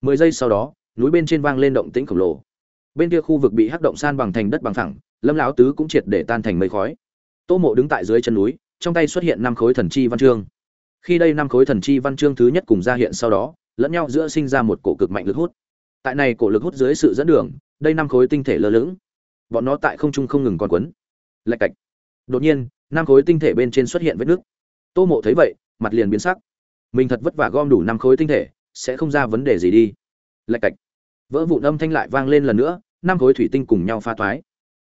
Mười giây sau đó, núi bên trên vang lên động tĩnh khổng lồ. Bên kia khu vực bị hắc động san bằng thành đất bằng thẳng lâm láo tứ cũng triệt để tan thành mây khói tô mộ đứng tại dưới chân núi, trong tay xuất hiện năm khối thần chi văn chương. Khi đây năm khối thần chi văn chương thứ nhất cùng ra hiện sau đó, lẫn nhau giữa sinh ra một cổ cực mạnh lực hút. Tại này cổ lực hút dưới sự dẫn đường, đây năm khối tinh thể lơ lửng. Bọn nó tại không trung không ngừng còn quấn. Lạch cạch. Đột nhiên, năm khối tinh thể bên trên xuất hiện vết nước tô mộ thấy vậy, mặt liền biến sắc. Mình thật vất vả gom đủ năm khối tinh thể, sẽ không ra vấn đề gì đi. Lạch cạch. Vỡ vụn âm thanh lại vang lên lần nữa, năm khối thủy tinh cùng nhau pha toái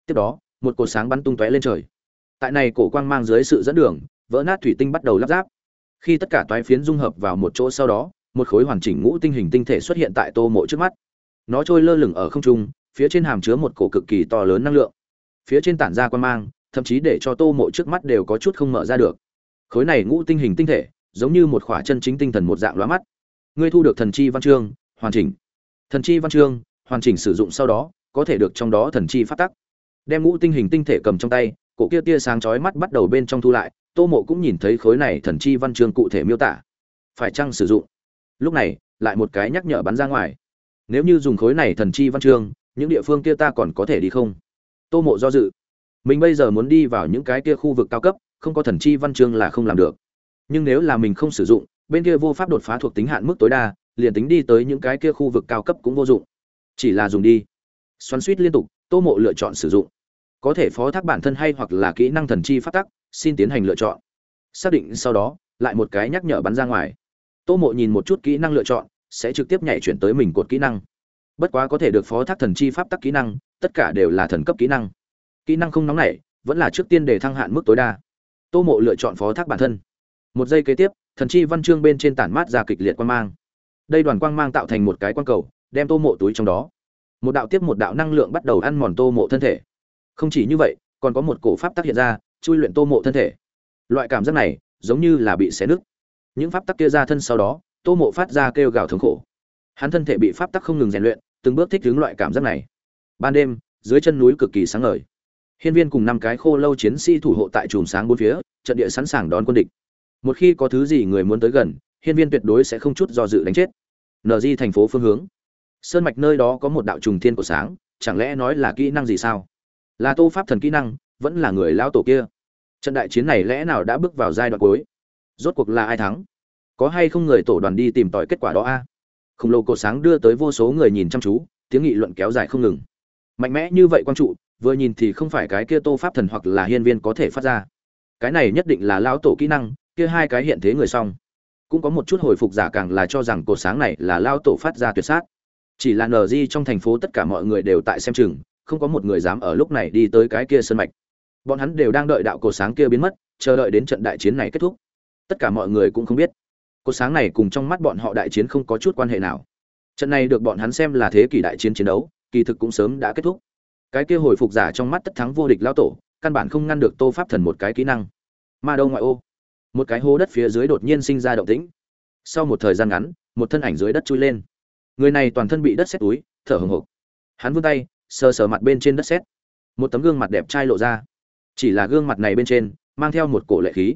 tiếp đó, một cột sáng bắn tung tóe lên trời tại này cổ quang mang dưới sự dẫn đường, vỡ nát thủy tinh bắt đầu lắp ráp. Khi tất cả toái phiến dung hợp vào một chỗ sau đó, một khối hoàn chỉnh ngũ tinh hình tinh thể xuất hiện tại tô mộ trước mắt. Nó trôi lơ lửng ở không trung, phía trên hàm chứa một cổ cực kỳ to lớn năng lượng. Phía trên tản ra quan mang, thậm chí để cho tô mộ trước mắt đều có chút không mở ra được. Khối này ngũ tinh hình tinh thể, giống như một khỏa chân chính tinh thần một dạng loa mắt. Ngươi thu được thần chi văn chương, hoàn chỉnh. Thần chi văn chương, hoàn chỉnh sử dụng sau đó, có thể được trong đó thần chi phát tắc. Đem ngũ tinh hình tinh thể cầm trong tay cổ kia tia sáng chói mắt bắt đầu bên trong thu lại, tô mộ cũng nhìn thấy khối này thần chi văn chương cụ thể miêu tả. Phải chăng sử dụng? Lúc này, lại một cái nhắc nhở bắn ra ngoài. Nếu như dùng khối này thần chi văn chương, những địa phương kia ta còn có thể đi không? Tô mộ do dự. Mình bây giờ muốn đi vào những cái kia khu vực cao cấp, không có thần chi văn chương là không làm được. Nhưng nếu là mình không sử dụng, bên kia vô pháp đột phá thuộc tính hạn mức tối đa, liền tính đi tới những cái kia khu vực cao cấp cũng vô dụng. Chỉ là dùng đi. Xoắn suất liên tục, tô mộ lựa chọn sử dụng có thể phó thác bản thân hay hoặc là kỹ năng thần chi phát tắc, xin tiến hành lựa chọn. Xác định sau đó, lại một cái nhắc nhở bắn ra ngoài. Tô mộ nhìn một chút kỹ năng lựa chọn, sẽ trực tiếp nhảy chuyển tới mình cột kỹ năng. Bất quá có thể được phó thác thần chi pháp tắc kỹ năng, tất cả đều là thần cấp kỹ năng. Kỹ năng không nóng này vẫn là trước tiên để thăng hạn mức tối đa. Tô mộ lựa chọn phó thác bản thân. Một giây kế tiếp, thần chi văn chương bên trên tản mát ra kịch liệt quang mang. Đây đoàn quang mang tạo thành một cái quang cầu, đem tô mộ túi trong đó. Một đạo tiếp một đạo năng lượng bắt đầu ăn mòn tô mộ thân thể không chỉ như vậy, còn có một cổ pháp tác hiện ra, chui luyện tô mộ thân thể. Loại cảm giác này, giống như là bị xé nứt. Những pháp tắc kia ra thân sau đó, tô mộ phát ra kêu gào thống khổ. Hắn thân thể bị pháp tắc không ngừng rèn luyện, từng bước thích ứng loại cảm giác này. Ban đêm, dưới chân núi cực kỳ sáng ngời. Hiên viên cùng năm cái khô lâu chiến sĩ thủ hộ tại chùm sáng bốn phía, trận địa sẵn sàng đón quân địch. Một khi có thứ gì người muốn tới gần, hiên viên tuyệt đối sẽ không chút do dự đánh chết. Nờ di thành phố phương hướng. Sơn mạch nơi đó có một đạo trùng thiên của sáng, chẳng lẽ nói là kỹ năng gì sao? Là tô pháp thần kỹ năng, vẫn là người lao tổ kia. Trận đại chiến này lẽ nào đã bước vào giai đoạn cuối? Rốt cuộc là ai thắng? Có hay không người tổ đoàn đi tìm tòi kết quả đó a? Khổng lồ cổ sáng đưa tới vô số người nhìn chăm chú, tiếng nghị luận kéo dài không ngừng. Mạnh mẽ như vậy quang trụ, vừa nhìn thì không phải cái kia tô pháp thần hoặc là hiên viên có thể phát ra. Cái này nhất định là lao tổ kỹ năng, kia hai cái hiện thế người xong. Cũng có một chút hồi phục giả càng là cho rằng cột sáng này là lao tổ phát ra tuyệt sát. Chỉ là nờ di trong thành phố tất cả mọi người đều tại xem chừng không có một người dám ở lúc này đi tới cái kia sân mạch. Bọn hắn đều đang đợi đạo cột sáng kia biến mất, chờ đợi đến trận đại chiến này kết thúc. Tất cả mọi người cũng không biết. Cột sáng này cùng trong mắt bọn họ đại chiến không có chút quan hệ nào. Trận này được bọn hắn xem là thế kỷ đại chiến chiến đấu, kỳ thực cũng sớm đã kết thúc. Cái kia hồi phục giả trong mắt tất thắng vô địch lao tổ, căn bản không ngăn được tô pháp thần một cái kỹ năng. Ma đâu ngoại ô. Một cái hố đất phía dưới đột nhiên sinh ra động tĩnh. Sau một thời gian ngắn, một thân ảnh dưới đất chui lên. Người này toàn thân bị đất xét túi, thở hồng hộc. Hắn vươn tay sờ sờ mặt bên trên đất sét, một tấm gương mặt đẹp trai lộ ra. Chỉ là gương mặt này bên trên mang theo một cổ lệ khí.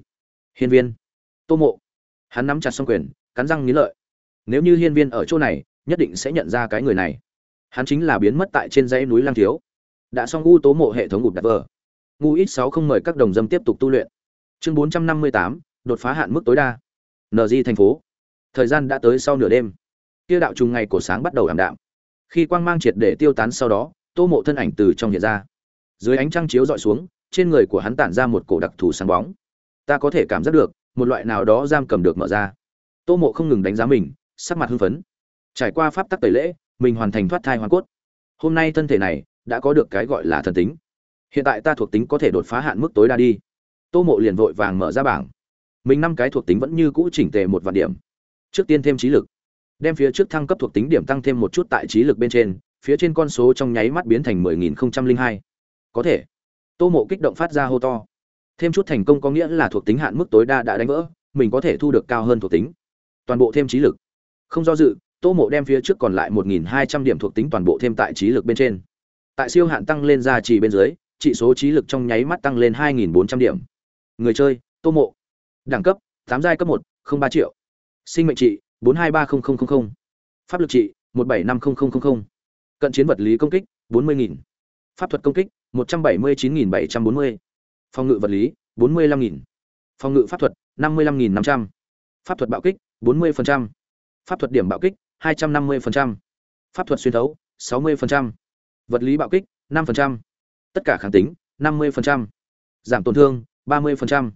Hiên viên. Tô mộ. Hắn nắm chặt xong quyền cắn răng nghĩ lợi. Nếu như hiên viên ở chỗ này nhất định sẽ nhận ra cái người này. Hắn chính là biến mất tại trên dãy núi lang thiếu. Đã xong u tố mộ hệ thống gục đặt vờ ngu ít sáu không mời các đồng dâm tiếp tục tu luyện. Chương bốn trăm năm mươi tám đột phá hạn mức tối đa. Nd thành phố. Thời gian đã tới sau nửa đêm. Kia đạo trùng ngày của sáng bắt đầu ảm đạm. Khi quang mang triệt để tiêu tán sau đó tô mộ thân ảnh từ trong hiện ra. Dưới ánh trăng chiếu dọi xuống, trên người của hắn tản ra một cổ đặc thù sáng bóng. Ta có thể cảm giác được, một loại nào đó giam cầm được mở ra. Tô mộ không ngừng đánh giá mình, sắc mặt hưng phấn. Trải qua pháp tắc tẩy lễ, mình hoàn thành thoát thai hoàn cốt. Hôm nay thân thể này, đã có được cái gọi là thần tính. Hiện tại ta thuộc tính có thể đột phá hạn mức tối đa đi. Tô mộ liền vội vàng mở ra bảng. Mình năm cái thuộc tính vẫn như cũ chỉnh tề một vạn điểm. Trước tiên thêm trí lực. Đem phía trước thăng cấp thuộc tính điểm tăng thêm một chút tại trí lực bên trên phía trên con số trong nháy mắt biến thành mười nghìn không trăm linh hai. Có thể. Tô mộ kích động phát ra hô to. Thêm chút thành công có nghĩa là thuộc tính hạn mức tối đa đã đánh vỡ, mình có thể thu được cao hơn thuộc tính. Toàn bộ thêm trí lực. Không do dự, tô mộ đem phía trước còn lại một nghìn hai trăm điểm thuộc tính toàn bộ thêm tại trí lực bên trên. Tại siêu hạn tăng lên ra chỉ bên dưới trị số trí lực trong nháy mắt tăng lên hai nghìn bốn trăm điểm. Người chơi, tô mộ. Đẳng cấp, tám giai cấp một, không ba triệu. Sinh mệnh trị, bốn hai ba pháp lực trị, một bảy năm cận chiến vật lý công kích 40.000. pháp thuật công kích 179.740. phòng ngự vật lý 45.000. phòng ngự pháp thuật 55.500. pháp thuật bạo kích 40%. pháp thuật điểm bạo kích 250%. pháp thuật xuyên thấu 60%. vật lý bạo kích 5%. tất cả kháng tính 50%. giảm tổn thương 30%.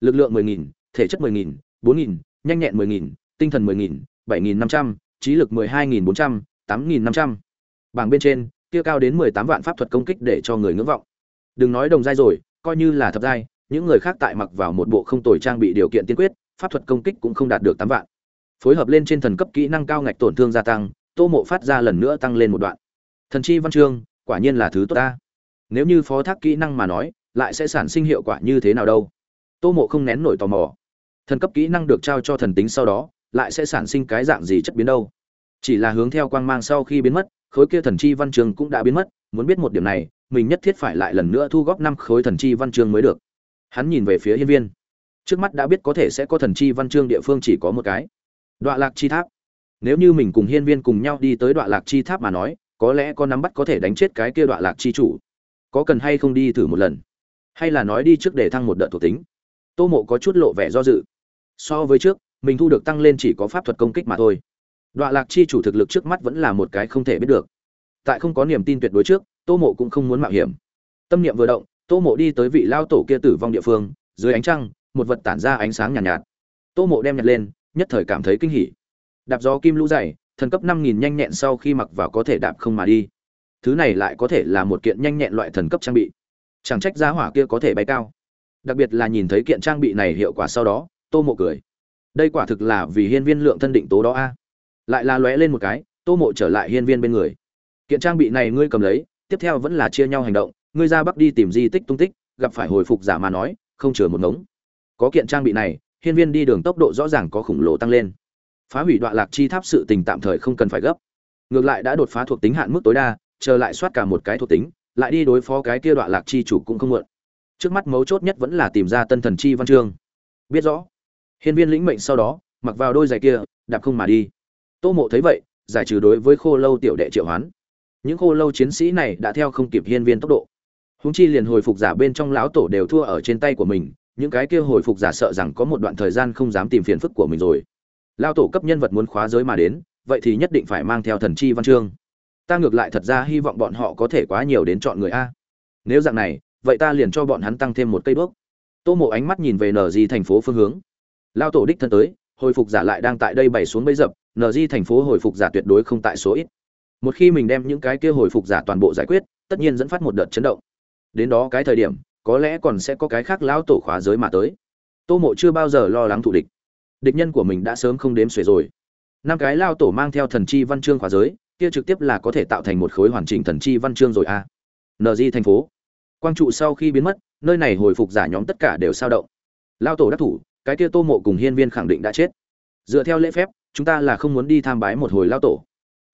lực lượng 10.000, thể chất 10.000, 4.000, nhanh nhẹn 10.000, tinh thần 10.000, 7.500, trí lực 12.400, 8.500 bảng bên trên, kia cao đến mười tám vạn pháp thuật công kích để cho người ngưỡng vọng. Đừng nói đồng giai rồi, coi như là thập giai, những người khác tại mặc vào một bộ không tồi trang bị điều kiện tiên quyết, pháp thuật công kích cũng không đạt được tám vạn. Phối hợp lên trên thần cấp kỹ năng cao ngạch tổn thương gia tăng, tô mộ phát ra lần nữa tăng lên một đoạn. Thần chi văn chương, quả nhiên là thứ tốt ta. Nếu như phó thác kỹ năng mà nói, lại sẽ sản sinh hiệu quả như thế nào đâu? Tô mộ không nén nổi tò mò. Thần cấp kỹ năng được trao cho thần tính sau đó, lại sẽ sản sinh cái dạng gì chất biến đâu? Chỉ là hướng theo quang mang sau khi biến mất khối kia thần chi văn chương cũng đã biến mất, muốn biết một điểm này, mình nhất thiết phải lại lần nữa thu góp năm khối thần chi văn chương mới được. Hắn nhìn về phía hiên viên. Trước mắt đã biết có thể sẽ có thần chi văn chương địa phương chỉ có một cái. Đoạn lạc chi tháp. Nếu như mình cùng hiên viên cùng nhau đi tới đoạn lạc chi tháp mà nói, có lẽ có nắm bắt có thể đánh chết cái kia đoạn lạc chi chủ. Có cần hay không đi thử một lần? Hay là nói đi trước để thăng một đợt thuộc tính? Tô mộ có chút lộ vẻ do dự. So với trước, mình thu được tăng lên chỉ có pháp thuật công kích mà thôi đoạn lạc chi chủ thực lực trước mắt vẫn là một cái không thể biết được. Tại không có niềm tin tuyệt đối trước tô mộ cũng không muốn mạo hiểm. Tâm niệm vừa động tô mộ đi tới vị lao tổ kia tử vong địa phương dưới ánh trăng một vật tản ra ánh sáng nhàn nhạt, nhạt. Tô mộ đem nhặt lên nhất thời cảm thấy kinh hỉ. Đạp gió kim lũ dày thần cấp năm nghìn nhanh nhẹn sau khi mặc vào có thể đạp không mà đi. Thứ này lại có thể là một kiện nhanh nhẹn loại thần cấp trang bị. Chẳng trách giá hỏa kia có thể bay cao. Đặc biệt là nhìn thấy kiện trang bị này hiệu quả sau đó tô mộ cười. Đây quả thực là vì hiên viên lượng thân định tố đó a lại là lóe lên một cái, tô mộ trở lại hiên viên bên người. Kiện trang bị này ngươi cầm lấy, tiếp theo vẫn là chia nhau hành động, ngươi ra bắc đi tìm di tích tung tích, gặp phải hồi phục giả mà nói, không chừa một ngống. Có kiện trang bị này, hiên viên đi đường tốc độ rõ ràng có khủng lồ tăng lên. Phá hủy đoạn lạc chi tháp sự tình tạm thời không cần phải gấp. Ngược lại đã đột phá thuộc tính hạn mức tối đa, chờ lại soát cả một cái thuộc tính, lại đi đối phó cái kia đoạn lạc chi chủ cũng không muộn. Trước mắt mấu chốt nhất vẫn là tìm ra tân thần chi văn chương. Biết rõ, hiên viên lĩnh mệnh sau đó, mặc vào đôi giày kia, đạp không mà đi tô mộ thấy vậy, giải trừ đối với khô lâu tiểu đệ triệu hoán. Những khô lâu chiến sĩ này đã theo không kịp hiên viên tốc độ. Húng chi liền hồi phục giả bên trong lão tổ đều thua ở trên tay của mình, những cái kia hồi phục giả sợ rằng có một đoạn thời gian không dám tìm phiền phức của mình rồi. Lao tổ cấp nhân vật muốn khóa giới mà đến, vậy thì nhất định phải mang theo thần chi văn chương. Ta ngược lại thật ra hy vọng bọn họ có thể quá nhiều đến chọn người a. Nếu dạng này, vậy ta liền cho bọn hắn tăng thêm một cây bước. Tô mộ ánh mắt nhìn về nờ di thành phố phương hướng. Lao tổ đích thân tới, hồi phục giả lại đang tại đây bày xuống bấy dập nờ di thành phố hồi phục giả tuyệt đối không tại số ít. Một khi mình đem những cái kia hồi phục giả toàn bộ giải quyết, tất nhiên dẫn phát một đợt chấn động. Đến đó cái thời điểm, có lẽ còn sẽ có cái khác lão tổ khóa giới mà tới. Tô mộ chưa bao giờ lo lắng thủ địch. Địch nhân của mình đã sớm không đếm xuể rồi. Năm cái lao tổ mang theo thần chi văn chương khóa giới, kia trực tiếp là có thể tạo thành một khối hoàn chỉnh thần chi văn chương rồi a à. di thành phố. Quang trụ sau khi biến mất, nơi này hồi phục giả nhóm tất cả đều sao động. Lao tổ đắc thủ, cái kia tô mộ cùng hiên viên khẳng định đã chết. Dựa theo lễ phép chúng ta là không muốn đi tham bái một hồi lao tổ.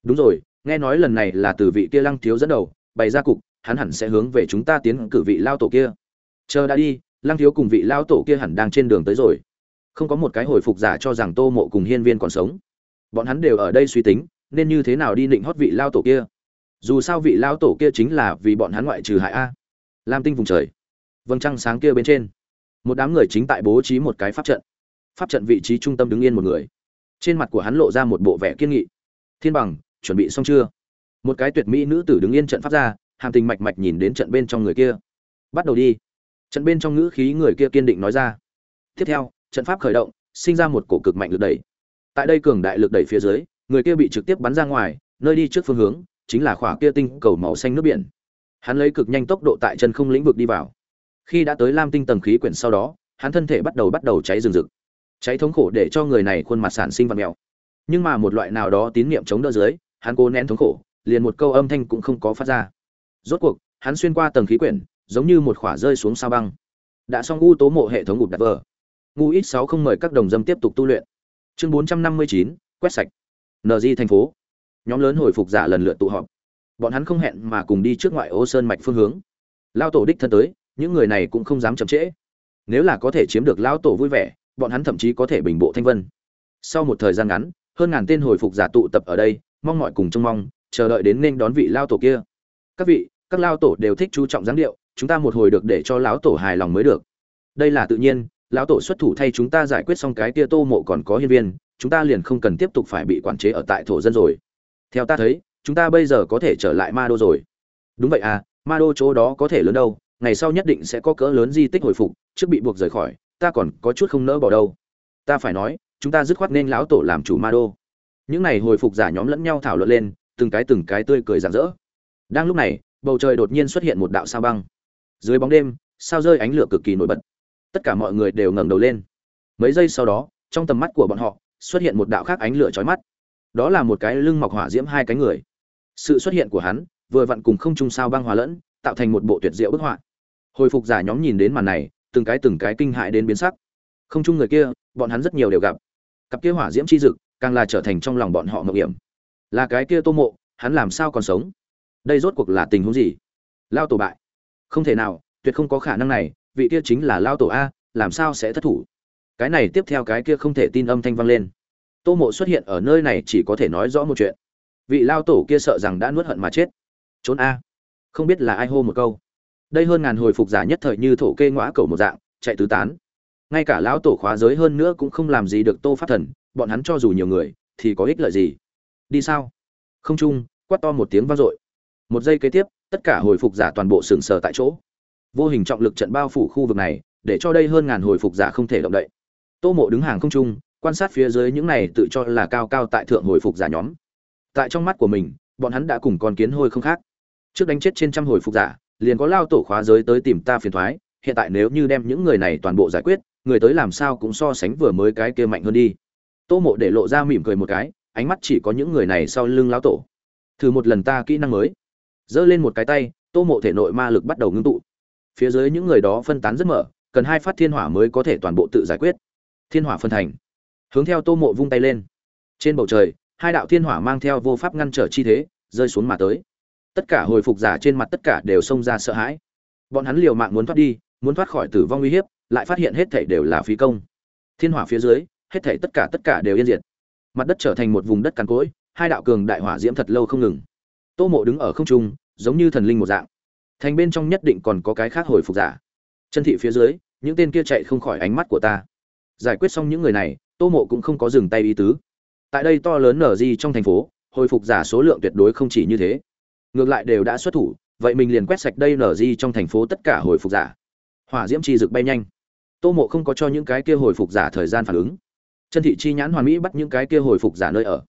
Đúng rồi, nghe nói lần này là từ vị kia lăng thiếu dẫn đầu, bày ra cục, hắn hẳn sẽ hướng về chúng ta tiến cử vị lao tổ kia. Chờ đã đi, lăng thiếu cùng vị lao tổ kia hẳn đang trên đường tới rồi. Không có một cái hồi phục giả cho rằng tô mộ cùng hiên viên còn sống. Bọn hắn đều ở đây suy tính, nên như thế nào đi định hót vị lao tổ kia? Dù sao vị lao tổ kia chính là vì bọn hắn ngoại trừ hại a. Lam tinh vùng trời. Vâng trăng sáng kia bên trên. Một đám người chính tại bố trí một cái pháp trận. Pháp trận vị trí trung tâm đứng yên một người trên mặt của hắn lộ ra một bộ vẻ kiên nghị. Thiên bằng, chuẩn bị xong chưa? Một cái tuyệt mỹ nữ tử đứng yên trận pháp ra, hàm tình mạch mạch nhìn đến trận bên trong người kia. Bắt đầu đi. Trận bên trong ngữ khí người kia kiên định nói ra. Tiếp theo, trận pháp khởi động, sinh ra một cổ cực mạnh lực đẩy. Tại đây cường đại lực đẩy phía dưới, người kia bị trực tiếp bắn ra ngoài, nơi đi trước phương hướng, chính là khỏa kia tinh cầu màu xanh nước biển. Hắn lấy cực nhanh tốc độ tại chân không lĩnh vực đi vào. Khi đã tới lam tinh tầng khí quyển sau đó, hắn thân thể bắt đầu bắt đầu cháy rừng rực cháy thống khổ để cho người này khuôn mặt sản sinh vật mèo. Nhưng mà một loại nào đó tín niệm chống đỡ dưới, hắn cố nén thống khổ, liền một câu âm thanh cũng không có phát ra. Rốt cuộc, hắn xuyên qua tầng khí quyển, giống như một khỏa rơi xuống sao băng. Đã xong u tố mộ hệ thống gục đặt vờ. Ngu ít sáu không mời các đồng dâm tiếp tục tu luyện. Chương bốn trăm năm mươi chín, quét sạch. Nd thành phố. Nhóm lớn hồi phục giả lần lượt tụ họp. Bọn hắn không hẹn mà cùng đi trước ngoại ô sơn mạch phương hướng. Lao tổ đích thân tới, những người này cũng không dám chậm trễ. Nếu là có thể chiếm được lao tổ vui vẻ bọn hắn thậm chí có thể bình bộ thanh vân. Sau một thời gian ngắn, hơn ngàn tên hồi phục giả tụ tập ở đây, mong mọi cùng trông mong, chờ đợi đến nên đón vị lao tổ kia. Các vị, các lao tổ đều thích chú trọng dáng điệu, chúng ta một hồi được để cho lão tổ hài lòng mới được. Đây là tự nhiên, lão tổ xuất thủ thay chúng ta giải quyết xong cái kia tô mộ còn có hiên viên, chúng ta liền không cần tiếp tục phải bị quản chế ở tại thổ dân rồi. Theo ta thấy, chúng ta bây giờ có thể trở lại ma đô rồi. Đúng vậy à ma đô chỗ đó có thể lớn đâu, ngày sau nhất định sẽ có cỡ lớn di tích hồi phục, trước bị buộc rời khỏi ta còn có chút không nỡ bỏ đâu. Ta phải nói, chúng ta dứt khoát nên lão tổ làm chủ ma đô. Những này hồi phục giả nhóm lẫn nhau thảo luận lên, từng cái từng cái tươi cười rạng rỡ. Đang lúc này, bầu trời đột nhiên xuất hiện một đạo sao băng. Dưới bóng đêm, sao rơi ánh lửa cực kỳ nổi bật. Tất cả mọi người đều ngẩng đầu lên. Mấy giây sau đó, trong tầm mắt của bọn họ, xuất hiện một đạo khác ánh lửa chói mắt. Đó là một cái lưng mọc hỏa diễm hai cánh người. Sự xuất hiện của hắn, vừa vặn cùng không trung sao băng hòa lẫn, tạo thành một bộ tuyệt diệu bức họa. Hồi phục giả nhóm nhìn đến màn này từng cái từng cái kinh hại đến biến sắc. Không chung người kia, bọn hắn rất nhiều đều gặp. Cặp kia hỏa diễm chi dực, càng là trở thành trong lòng bọn họ ngậm hiểm. Là cái kia tô mộ, hắn làm sao còn sống? Đây rốt cuộc là tình huống gì? Lao tổ bại. Không thể nào, tuyệt không có khả năng này, vị kia chính là lao tổ a, làm sao sẽ thất thủ? Cái này tiếp theo cái kia không thể tin âm thanh vang lên. Tô mộ xuất hiện ở nơi này chỉ có thể nói rõ một chuyện. Vị lao tổ kia sợ rằng đã nuốt hận mà chết. Trốn a. Không biết là ai hô một câu đây hơn ngàn hồi phục giả nhất thời như thổ kê ngõa cầu một dạng, chạy tứ tán. Ngay cả lão tổ khóa giới hơn nữa cũng không làm gì được tô pháp thần, bọn hắn cho dù nhiều người, thì có ích lợi gì? Đi sao? Không chung, quát to một tiếng vang dội. Một giây kế tiếp, tất cả hồi phục giả toàn bộ sừng sờ tại chỗ. Vô hình trọng lực trận bao phủ khu vực này, để cho đây hơn ngàn hồi phục giả không thể động đậy. Tô mộ đứng hàng không trung quan sát phía dưới những này tự cho là cao cao tại thượng hồi phục giả nhóm. Tại trong mắt của mình, bọn hắn đã cùng con kiến hôi không khác. Trước đánh chết trên trăm hồi phục giả liền có lao tổ khóa giới tới tìm ta phiền thoái, hiện tại nếu như đem những người này toàn bộ giải quyết, người tới làm sao cũng so sánh vừa mới cái kia mạnh hơn đi. Tô mộ để lộ ra mỉm cười một cái, ánh mắt chỉ có những người này sau lưng lao tổ. Thử một lần ta kỹ năng mới. Giơ lên một cái tay, tô mộ thể nội ma lực bắt đầu ngưng tụ. Phía dưới những người đó phân tán rất mở, cần hai phát thiên hỏa mới có thể toàn bộ tự giải quyết. Thiên hỏa phân thành. Hướng theo tô mộ vung tay lên. Trên bầu trời, hai đạo thiên hỏa mang theo vô pháp ngăn trở chi thế, rơi xuống mà tới tất cả hồi phục giả trên mặt tất cả đều xông ra sợ hãi. Bọn hắn liều mạng muốn thoát đi, muốn thoát khỏi tử vong uy hiếp, lại phát hiện hết thảy đều là phí công. Thiên hỏa phía dưới, hết thảy tất cả tất cả đều yên diệt. Mặt đất trở thành một vùng đất cằn cỗi, hai đạo cường đại hỏa diễm thật lâu không ngừng. Tô mộ đứng ở không trung, giống như thần linh một dạng. Thành bên trong nhất định còn có cái khác hồi phục giả. Chân thị phía dưới, những tên kia chạy không khỏi ánh mắt của ta. Giải quyết xong những người này, tô mộ cũng không có dừng tay ý tứ. Tại đây to lớn nở di trong thành phố, hồi phục giả số lượng tuyệt đối không chỉ như thế ngược lại đều đã xuất thủ, vậy mình liền quét sạch đây nở di trong thành phố tất cả hồi phục giả. Hỏa diễm chi rực bay nhanh. Tô mộ không có cho những cái kia hồi phục giả thời gian phản ứng. Chân thị chi nhãn hoàn mỹ bắt những cái kia hồi phục giả nơi ở.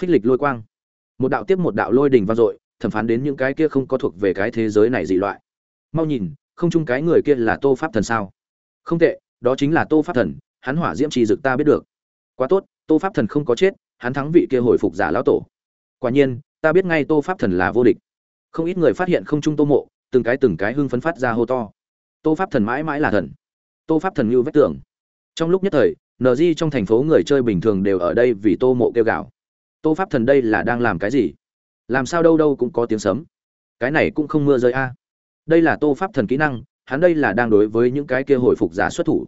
Phích lịch lôi quang. Một đạo tiếp một đạo lôi đình vang dội, thẩm phán đến những cái kia không có thuộc về cái thế giới này dị loại. Mau nhìn, không chung cái người kia là tô pháp thần sao? Không tệ, đó chính là tô pháp thần, hắn hỏa diễm trì dực ta biết được. Quá tốt, tô pháp thần không có chết, hắn thắng vị kia hồi phục giả lão tổ. Quả nhiên ta biết ngay tô pháp thần là vô địch. Không ít người phát hiện không trung tô mộ, từng cái từng cái hưng phấn phát ra hô to. Tô pháp thần mãi mãi là thần. Tô pháp thần như vách tưởng trong lúc nhất thời nd trong thành phố người chơi bình thường đều ở đây vì tô mộ kêu gào. Tô pháp thần đây là đang làm cái gì? Làm sao đâu đâu cũng có tiếng sấm. Cái này cũng không mưa rơi a. Đây là tô pháp thần kỹ năng, hắn đây là đang đối với những cái kia hồi phục giả xuất thủ.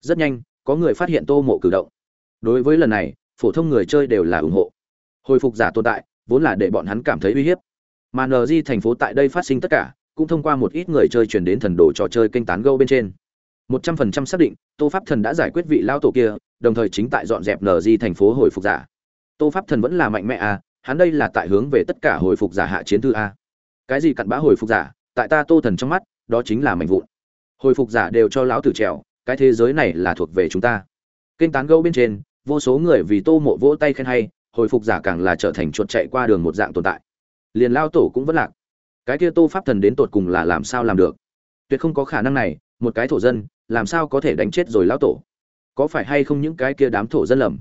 Rất nhanh, có người phát hiện tô mộ cử động. Đối với lần này, phổ thông người chơi đều là ủng hộ. Hồi phục giả tồn tại vốn là để bọn hắn cảm thấy uy hiếp. Mà nờ thành phố tại đây phát sinh tất cả, cũng thông qua một ít người chơi chuyển đến thần đồ trò chơi kênh tán gâu bên trên. Một trăm phần trăm xác định, tô pháp thần đã giải quyết vị lao tổ kia, đồng thời chính tại dọn dẹp nờ thành phố hồi phục giả. Tô pháp thần vẫn là mạnh mẽ à hắn đây là tại hướng về tất cả hồi phục giả hạ chiến thư a. Cái gì cặn bã hồi phục giả, tại ta tô thần trong mắt, đó chính là mạnh vụn. Hồi phục giả đều cho lão tử trèo, cái thế giới này là thuộc về chúng ta. Kênh tán gẫu bên trên, vô số người vì tô mộ vỗ tay khen hay hồi phục giả càng là trở thành chuột chạy qua đường một dạng tồn tại. Liền lao tổ cũng vẫn lạc. Cái kia tô pháp thần đến tột cùng là làm sao làm được? Tuyệt không có khả năng này, một cái thổ dân, làm sao có thể đánh chết rồi lao tổ? Có phải hay không những cái kia đám thổ dân lầm?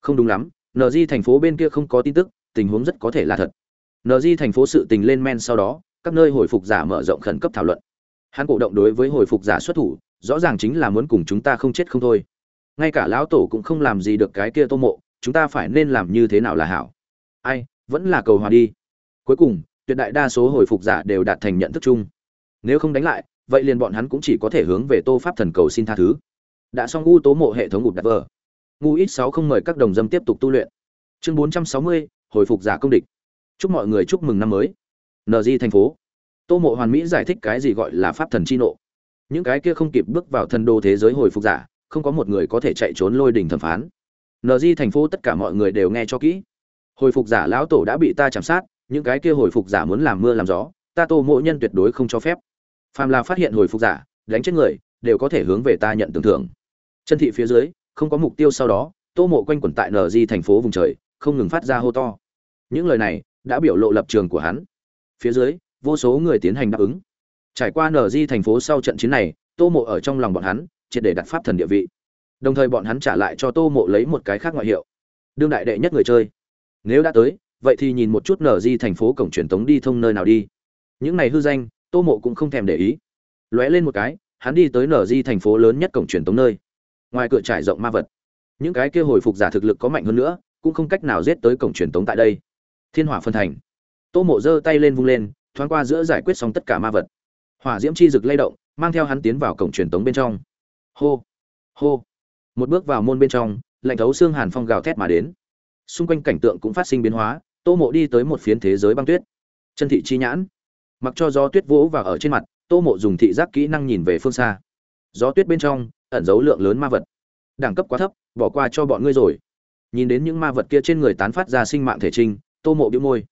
Không đúng lắm nd thành phố bên kia không có tin tức, tình huống rất có thể là thật. Nd thành phố sự tình lên men sau đó, các nơi hồi phục giả mở rộng khẩn cấp thảo luận. Hắn cổ động đối với hồi phục giả xuất thủ, rõ ràng chính là muốn cùng chúng ta không chết không thôi. Ngay cả lão tổ cũng không làm gì được cái kia tô mộ chúng ta phải nên làm như thế nào là hảo? Ai, vẫn là cầu hòa đi. Cuối cùng, tuyệt đại đa số hồi phục giả đều đạt thành nhận thức chung. Nếu không đánh lại, vậy liền bọn hắn cũng chỉ có thể hướng về tô pháp thần cầu xin tha thứ. Đã xong u tố mộ hệ thống ngụt đặt vờ. Ngu ít sáu không mời các đồng dâm tiếp tục tu luyện. Chương bốn trăm sáu mươi, hồi phục giả công địch. Chúc mọi người chúc mừng năm mới. Nd thành phố. Tô mộ hoàn mỹ giải thích cái gì gọi là pháp thần chi nộ. Những cái kia không kịp bước vào thần đô thế giới hồi phục giả, không có một người có thể chạy trốn lôi đình thẩm phán. NG thành phố tất cả mọi người đều nghe cho kỹ. Hồi phục giả lão tổ đã bị ta chạm sát, những cái kia hồi phục giả muốn làm mưa làm gió, ta tô mộ nhân tuyệt đối không cho phép. Phàm là phát hiện hồi phục giả, đánh chết người, đều có thể hướng về ta nhận tưởng thưởng. Chân thị phía dưới, không có mục tiêu sau đó, tô mộ quanh quẩn tại NG thành phố vùng trời, không ngừng phát ra hô to. Những lời này, đã biểu lộ lập trường của hắn. Phía dưới, vô số người tiến hành đáp ứng. Trải qua NG thành phố sau trận chiến này, tô mộ ở trong lòng bọn hắn, triệt để đặt pháp thần địa vị đồng thời bọn hắn trả lại cho tô mộ lấy một cái khác ngoại hiệu. Đương đại đệ nhất người chơi. Nếu đã tới, vậy thì nhìn một chút nở di thành phố cổng truyền tống đi thông nơi nào đi. Những này hư danh, tô mộ cũng không thèm để ý. Lóe lên một cái, hắn đi tới nở di thành phố lớn nhất cổng truyền tống nơi. Ngoài cửa trải rộng ma vật. Những cái kia hồi phục giả thực lực có mạnh hơn nữa, cũng không cách nào giết tới cổng truyền tống tại đây. Thiên hỏa phân thành. Tô mộ giơ tay lên vung lên, thoáng qua giữa giải quyết xong tất cả ma vật. Hỏa diễm chi rực lay động, mang theo hắn tiến vào cổng truyền tống bên trong. Hô. Hô một bước vào môn bên trong, lạnh thấu xương hàn phong gào thét mà đến. Xung quanh cảnh tượng cũng phát sinh biến hóa, tô mộ đi tới một phiến thế giới băng tuyết. Chân thị chi nhãn. Mặc cho gió tuyết vỗ vào ở trên mặt, tô mộ dùng thị giác kỹ năng nhìn về phương xa. Gió tuyết bên trong, ẩn giấu lượng lớn ma vật. Đẳng cấp quá thấp, bỏ qua cho bọn ngươi rồi. Nhìn đến những ma vật kia trên người tán phát ra sinh mạng thể trinh, tô mộ biếu môi.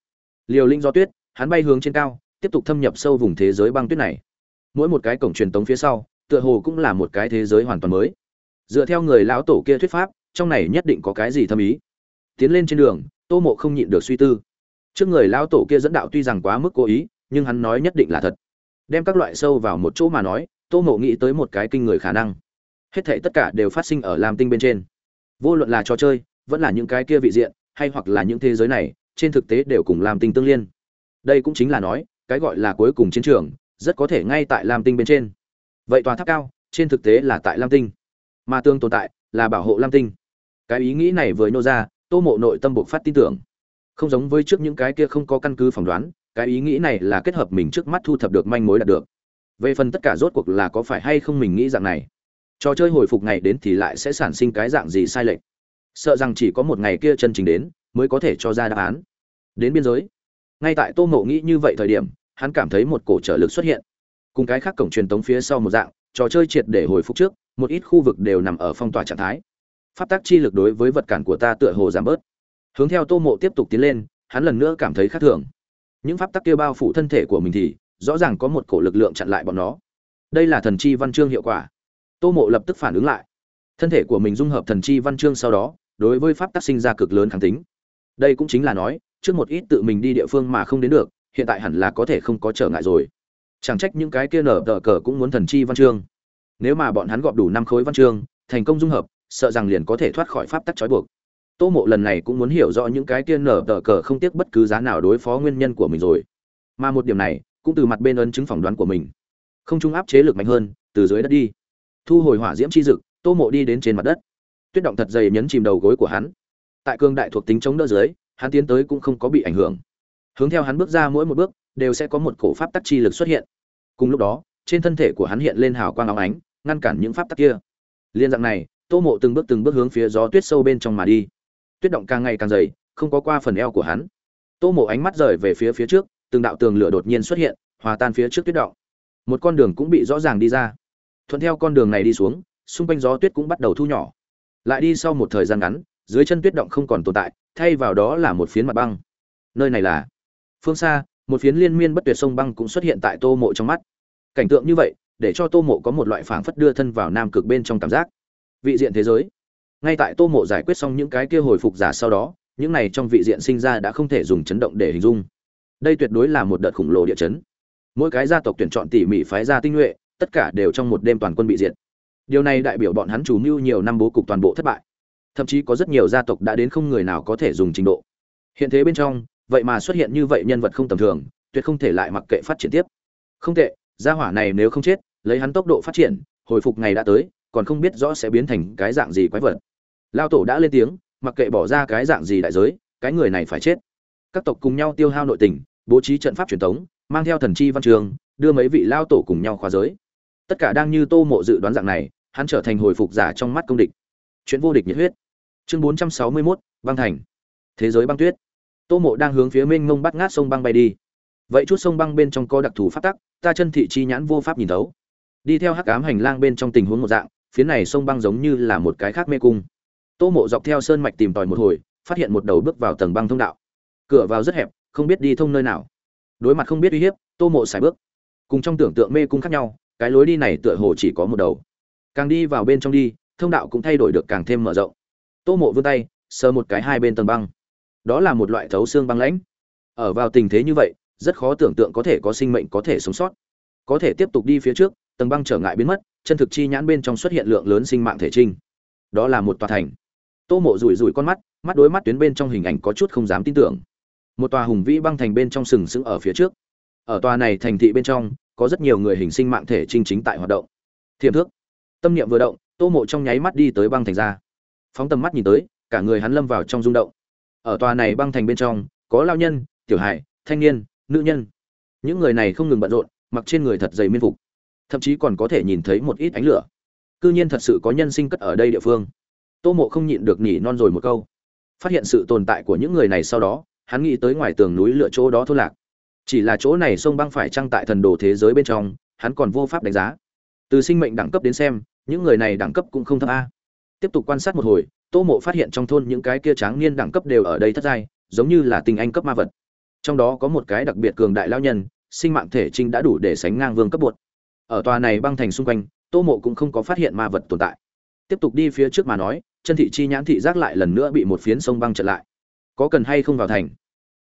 Liều linh gió tuyết, hắn bay hướng trên cao, tiếp tục thâm nhập sâu vùng thế giới băng tuyết này. Mỗi một cái cổng truyền tống phía sau, tựa hồ cũng là một cái thế giới hoàn toàn mới dựa theo người lão tổ kia thuyết pháp, trong này nhất định có cái gì thâm ý. Tiến lên trên đường, tô mộ không nhịn được suy tư. Trước người lão tổ kia dẫn đạo tuy rằng quá mức cố ý, nhưng hắn nói nhất định là thật. Đem các loại sâu vào một chỗ mà nói, tô mộ nghĩ tới một cái kinh người khả năng. Hết thảy tất cả đều phát sinh ở lam tinh bên trên. Vô luận là trò chơi, vẫn là những cái kia vị diện, hay hoặc là những thế giới này, trên thực tế đều cùng lam tinh tương liên. Đây cũng chính là nói, cái gọi là cuối cùng chiến trường, rất có thể ngay tại lam tinh bên trên. Vậy tòa tháp cao, trên thực tế là tại lam tinh mà tương tồn tại là bảo hộ lam tinh. Cái ý nghĩ này vừa nhô ra, tô mộ nội tâm buộc phát tin tưởng. Không giống với trước những cái kia không có căn cứ phỏng đoán, cái ý nghĩ này là kết hợp mình trước mắt thu thập được manh mối đạt được. Về phần tất cả rốt cuộc là có phải hay không mình nghĩ dạng này, trò chơi hồi phục ngày đến thì lại sẽ sản sinh cái dạng gì sai lệch? Sợ rằng chỉ có một ngày kia chân chính đến mới có thể cho ra đáp án. Đến biên giới, ngay tại tô mộ nghĩ như vậy thời điểm, hắn cảm thấy một cổ trở lực xuất hiện. Cùng cái khác cổng truyền tống phía sau một dạng, trò chơi triệt để hồi phục trước một ít khu vực đều nằm ở phong tỏa trạng thái. Pháp tác chi lực đối với vật cản của ta tựa hồ giảm bớt. Hướng theo tô mộ tiếp tục tiến lên, hắn lần nữa cảm thấy khác thường. Những pháp tắc kia bao phủ thân thể của mình thì, rõ ràng có một cổ lực lượng chặn lại bọn nó. Đây là thần chi văn chương hiệu quả. Tô mộ lập tức phản ứng lại. Thân thể của mình dung hợp thần chi văn chương sau đó, đối với pháp tắc sinh ra cực lớn kháng tính. Đây cũng chính là nói, trước một ít tự mình đi địa phương mà không đến được, hiện tại hẳn là có thể không có trở ngại rồi. Chẳng trách những cái kia nở tờ cờ cũng muốn thần chi văn chương nếu mà bọn hắn gọp đủ năm khối văn chương, thành công dung hợp, sợ rằng liền có thể thoát khỏi pháp tắc trói buộc. Tô mộ lần này cũng muốn hiểu rõ những cái kia nở tờ cờ không tiếc bất cứ giá nào đối phó nguyên nhân của mình rồi. Mà một điểm này, cũng từ mặt bên ấn chứng phỏng đoán của mình. Không trung áp chế lực mạnh hơn, từ dưới đất đi. Thu hồi hỏa diễm chi dực, tô mộ đi đến trên mặt đất. Tuyết động thật dày nhấn chìm đầu gối của hắn. Tại cương đại thuộc tính chống đỡ dưới, hắn tiến tới cũng không có bị ảnh hưởng. Hướng theo hắn bước ra mỗi một bước, đều sẽ có một cổ pháp tắc chi lực xuất hiện. Cùng lúc đó, trên thân thể của hắn hiện lên hào quang óng ánh ngăn cản những pháp tắc kia. Liên dạng này, tô mộ từng bước từng bước hướng phía gió tuyết sâu bên trong mà đi. Tuyết động càng ngày càng dày, không có qua phần eo của hắn. Tô mộ ánh mắt rời về phía phía trước, từng đạo tường lửa đột nhiên xuất hiện, hòa tan phía trước tuyết động. Một con đường cũng bị rõ ràng đi ra. Thuận theo con đường này đi xuống, xung quanh gió tuyết cũng bắt đầu thu nhỏ. Lại đi sau một thời gian ngắn, dưới chân tuyết động không còn tồn tại, thay vào đó là một phiến mặt băng. Nơi này là phương xa, một phiến liên miên bất tuyệt sông băng cũng xuất hiện tại tô mộ trong mắt. Cảnh tượng như vậy để cho tô mộ có một loại phảng phất đưa thân vào nam cực bên trong cảm giác. Vị diện thế giới. Ngay tại tô mộ giải quyết xong những cái kia hồi phục giả sau đó, những này trong vị diện sinh ra đã không thể dùng chấn động để hình dung. Đây tuyệt đối là một đợt khổng lồ địa chấn. Mỗi cái gia tộc tuyển chọn tỉ mỉ phái ra tinh nhuệ, tất cả đều trong một đêm toàn quân bị diệt. Điều này đại biểu bọn hắn chủ mưu nhiều năm bố cục toàn bộ thất bại. Thậm chí có rất nhiều gia tộc đã đến không người nào có thể dùng trình độ. Hiện thế bên trong, vậy mà xuất hiện như vậy nhân vật không tầm thường, tuyệt không thể lại mặc kệ phát triển tiếp. Không tệ, gia hỏa này nếu không chết lấy hắn tốc độ phát triển hồi phục ngày đã tới còn không biết rõ sẽ biến thành cái dạng gì quái vật. Lao tổ đã lên tiếng mặc kệ bỏ ra cái dạng gì đại giới cái người này phải chết. Các tộc cùng nhau tiêu hao nội tình bố trí trận pháp truyền thống mang theo thần chi văn trường đưa mấy vị lao tổ cùng nhau khóa giới. Tất cả đang như tô mộ dự đoán dạng này hắn trở thành hồi phục giả trong mắt công địch. Chuyện vô địch nhiệt huyết. Chương bốn trăm sáu mươi 461, băng thành. Thế giới băng tuyết. Tô mộ đang hướng phía mênh mông bắt ngát sông băng bay đi. Vậy chút sông băng bên trong có đặc thù phát tắc ta chân thị chi nhãn vô pháp nhìn thấu đi theo hắc ám hành lang bên trong tình huống một dạng, phía này sông băng giống như là một cái khác mê cung. Tô mộ dọc theo sơn mạch tìm tòi một hồi, phát hiện một đầu bước vào tầng băng thông đạo. Cửa vào rất hẹp, không biết đi thông nơi nào. Đối mặt không biết uy hiếp, tô mộ xài bước. Cùng trong tưởng tượng mê cung khác nhau, cái lối đi này tựa hồ chỉ có một đầu. Càng đi vào bên trong đi, thông đạo cũng thay đổi được càng thêm mở rộng. Tô mộ vươn tay, sờ một cái hai bên tầng băng. Đó là một loại thấu xương băng lãnh. Ở vào tình thế như vậy, rất khó tưởng tượng có thể có sinh mệnh có thể sống sót. Có thể tiếp tục đi phía trước tầng băng trở ngại biến mất, chân thực chi nhãn bên trong xuất hiện lượng lớn sinh mạng thể trinh. Đó là một tòa thành. Tô mộ rủi rủi con mắt mắt đối mắt tuyến bên trong hình ảnh có chút không dám tin tưởng. Một tòa hùng vĩ băng thành bên trong sừng sững ở phía trước. Ở tòa này thành thị bên trong, có rất nhiều người hình sinh mạng thể trinh chính tại hoạt động. Thiềm thước. Tâm niệm vừa động, tô mộ trong nháy mắt đi tới băng thành ra. Phóng tầm mắt nhìn tới, cả người hắn lâm vào trong rung động. Ở tòa này băng thành bên trong, có lao nhân, tiểu hải thanh niên, nữ nhân. Những người này không ngừng bận rộn, mặc trên người thật dày miên phục thậm chí còn có thể nhìn thấy một ít ánh lửa. Cư nhiên thật sự có nhân sinh cất ở đây địa phương. Tô mộ không nhịn được nhỉ non rồi một câu. Phát hiện sự tồn tại của những người này sau đó, hắn nghĩ tới ngoài tường núi lựa chỗ đó thôn lạc. Chỉ là chỗ này sông băng phải trăng tại thần đồ thế giới bên trong, hắn còn vô pháp đánh giá. Từ sinh mệnh đẳng cấp đến xem, những người này đẳng cấp cũng không thấp a. Tiếp tục quan sát một hồi, tô mộ phát hiện trong thôn những cái kia tráng niên đẳng cấp đều ở đây thất giai, giống như là tình anh cấp ma vật. Trong đó có một cái đặc biệt cường đại lao nhân, sinh mạng thể trinh đã đủ để sánh ngang vương cấp bột ở tòa này băng thành xung quanh, tô mộ cũng không có phát hiện ma vật tồn tại. Tiếp tục đi phía trước mà nói, chân thị chi nhãn thị giác lại lần nữa bị một phiến sông băng chặn lại. Có cần hay không vào thành?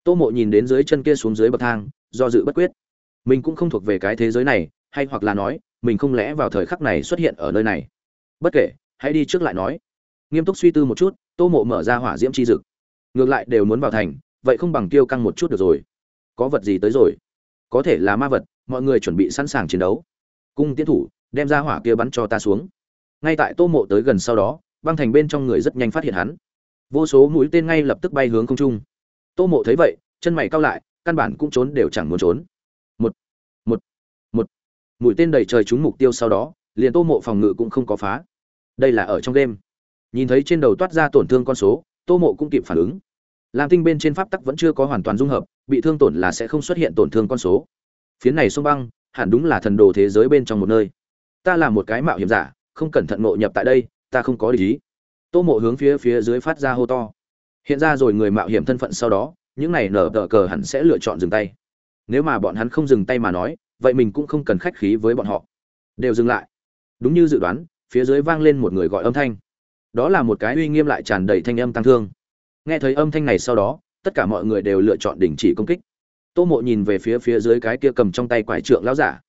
Tô mộ nhìn đến dưới chân kia xuống dưới bậc thang, do dự bất quyết. Mình cũng không thuộc về cái thế giới này, hay hoặc là nói, mình không lẽ vào thời khắc này xuất hiện ở nơi này? Bất kể, hãy đi trước lại nói. Nghiêm túc suy tư một chút, tô mộ mở ra hỏa diễm chi dực. Ngược lại đều muốn vào thành, vậy không bằng tiêu căng một chút được rồi. Có vật gì tới rồi? Có thể là ma vật, mọi người chuẩn bị sẵn sàng chiến đấu cung tiến thủ, đem ra hỏa kia bắn cho ta xuống. Ngay tại tô mộ tới gần sau đó, băng thành bên trong người rất nhanh phát hiện hắn. Vô số mũi tên ngay lập tức bay hướng không trung. Tô mộ thấy vậy, chân mày cao lại, căn bản cũng trốn đều chẳng muốn trốn. Một một một. Mũi tên đầy trời trúng mục tiêu sau đó, liền tô mộ phòng ngự cũng không có phá. Đây là ở trong đêm. Nhìn thấy trên đầu toát ra tổn thương con số, tô mộ cũng kịp phản ứng. Lam tinh bên trên pháp tắc vẫn chưa có hoàn toàn dung hợp, bị thương tổn là sẽ không xuất hiện tổn thương con số. Phiến này sông băng hẳn đúng là thần đồ thế giới bên trong một nơi. Ta là một cái mạo hiểm giả, không cẩn thận ngộ nhập tại đây, ta không có lý. Tô mộ hướng phía phía dưới phát ra hô to. Hiện ra rồi người mạo hiểm thân phận sau đó, những này nở tờ cờ hẳn sẽ lựa chọn dừng tay. Nếu mà bọn hắn không dừng tay mà nói, vậy mình cũng không cần khách khí với bọn họ. Đều dừng lại. Đúng như dự đoán, phía dưới vang lên một người gọi âm thanh. Đó là một cái uy nghiêm lại tràn đầy thanh âm tăng thương. Nghe thấy âm thanh này sau đó, tất cả mọi người đều lựa chọn đình chỉ công kích tô mộ nhìn về phía phía dưới cái kia cầm trong tay quải trượng lão giả.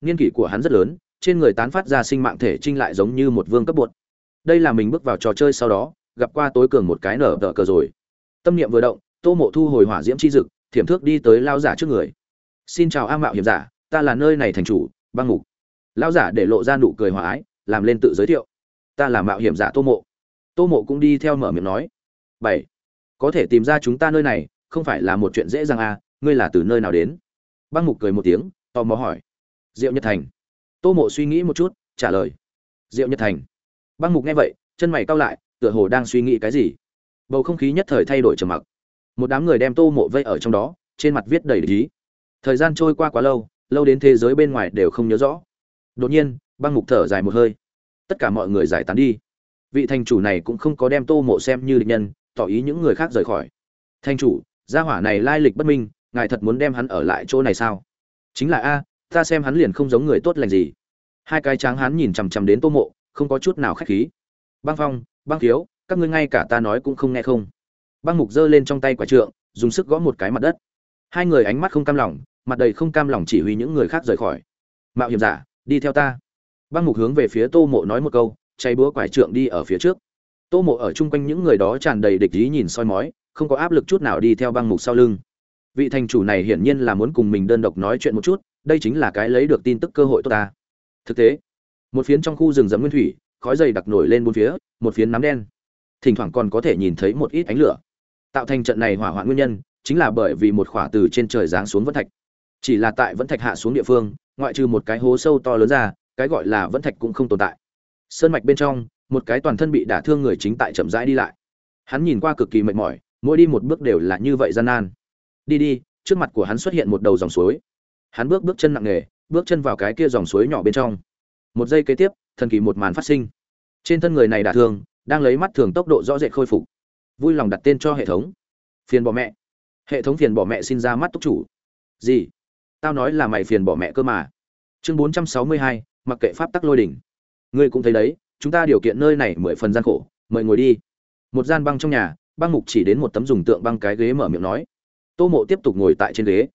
Niên kỷ của hắn rất lớn, trên người tán phát ra sinh mạng thể trinh lại giống như một vương cấp bột. Đây là mình bước vào trò chơi sau đó, gặp qua tối cường một cái nở tờ cờ rồi. Tâm niệm vừa động, tô mộ thu hồi hỏa diễm chi dực, thiểm thước đi tới lao giả trước người. Xin chào a mạo hiểm giả, ta là nơi này thành chủ, băng ngục. Lao giả để lộ ra nụ cười hòa ái, làm lên tự giới thiệu. Ta là mạo hiểm giả tô mộ. Tô mộ cũng đi theo mở miệng nói. Bảy, có thể tìm ra chúng ta nơi này, không phải là một chuyện dễ dàng à ngươi là từ nơi nào đến? Băng mục cười một tiếng, tò mò hỏi. Diệu nhật thành. Tô mộ suy nghĩ một chút, trả lời. Diệu nhật thành. Băng mục nghe vậy, chân mày cau lại, tựa hồ đang suy nghĩ cái gì. Bầu không khí nhất thời thay đổi trầm mặc. Một đám người đem tô mộ vây ở trong đó, trên mặt viết đầy lý thời gian trôi qua quá lâu lâu đến thế giới bên ngoài đều không nhớ rõ. Đột nhiên, băng mục thở dài một hơi. Tất cả mọi người giải tán đi. Vị thành chủ này cũng không có đem tô mộ xem như địch nhân, tỏ ý những người khác rời khỏi. Thành chủ, gia hỏa này lai lịch bất minh ngài thật muốn đem hắn ở lại chỗ này sao? Chính là a, ta xem hắn liền không giống người tốt lành gì. Hai cái tráng hắn nhìn chằm chằm đến tô mộ, không có chút nào khách khí. Băng phong, băng thiếu, các ngươi ngay cả ta nói cũng không nghe không. Băng mục giơ lên trong tay quả trượng, dùng sức gõ một cái mặt đất. Hai người ánh mắt không cam lòng, mặt đầy không cam lòng chỉ huy những người khác rời khỏi. Mạo hiểm giả, đi theo ta. Băng mục hướng về phía tô mộ nói một câu cháy búa quải trượng đi ở phía trước. Tô mộ ở chung quanh những người đó tràn đầy địch ý nhìn soi mói, không có áp lực chút nào đi theo băng mục sau lưng vị thành chủ này hiển nhiên là muốn cùng mình đơn độc nói chuyện một chút, đây chính là cái lấy được tin tức cơ hội tốt ta. Thực tế, một phiến trong khu rừng rậm nguyên thủy, khói dày đặc nổi lên bốn phía, một phiến nắm đen. Thỉnh thoảng còn có thể nhìn thấy một ít ánh lửa. Tạo thành trận này hỏa hoạn nguyên nhân, chính là bởi vì một khỏa từ trên trời giáng xuống vẫn thạch. Chỉ là tại vẫn thạch hạ xuống địa phương, ngoại trừ một cái hố sâu to lớn ra, cái gọi là vẫn thạch cũng không tồn tại. Sơn mạch bên trong, một cái toàn thân bị đả thương người chính tại chậm rãi đi lại. Hắn nhìn qua cực kỳ mệt mỏi, mỗi đi một bước đều là như vậy gian nan đi đi, trước mặt của hắn xuất hiện một đầu dòng suối. Hắn bước bước chân nặng nề, bước chân vào cái kia dòng suối nhỏ bên trong. Một giây kế tiếp, thần kỳ một màn phát sinh. Trên thân người này đả thương, đang lấy mắt thường tốc độ rõ rệt khôi phục. Vui lòng đặt tên cho hệ thống. Phiền bỏ mẹ. Hệ thống phiền bỏ mẹ xin ra mắt túc chủ. Gì? Tao nói là mày phiền bỏ mẹ cơ mà. Chương bốn trăm sáu mươi hai, mặc kệ pháp tắc lôi đỉnh. Ngươi cũng thấy đấy, chúng ta điều kiện nơi này mười phần gian khổ, mời ngồi đi. Một gian băng trong nhà, băng mục chỉ đến một tấm dùng tượng băng cái ghế mở miệng nói tô mộ tiếp tục ngồi tại trên ghế.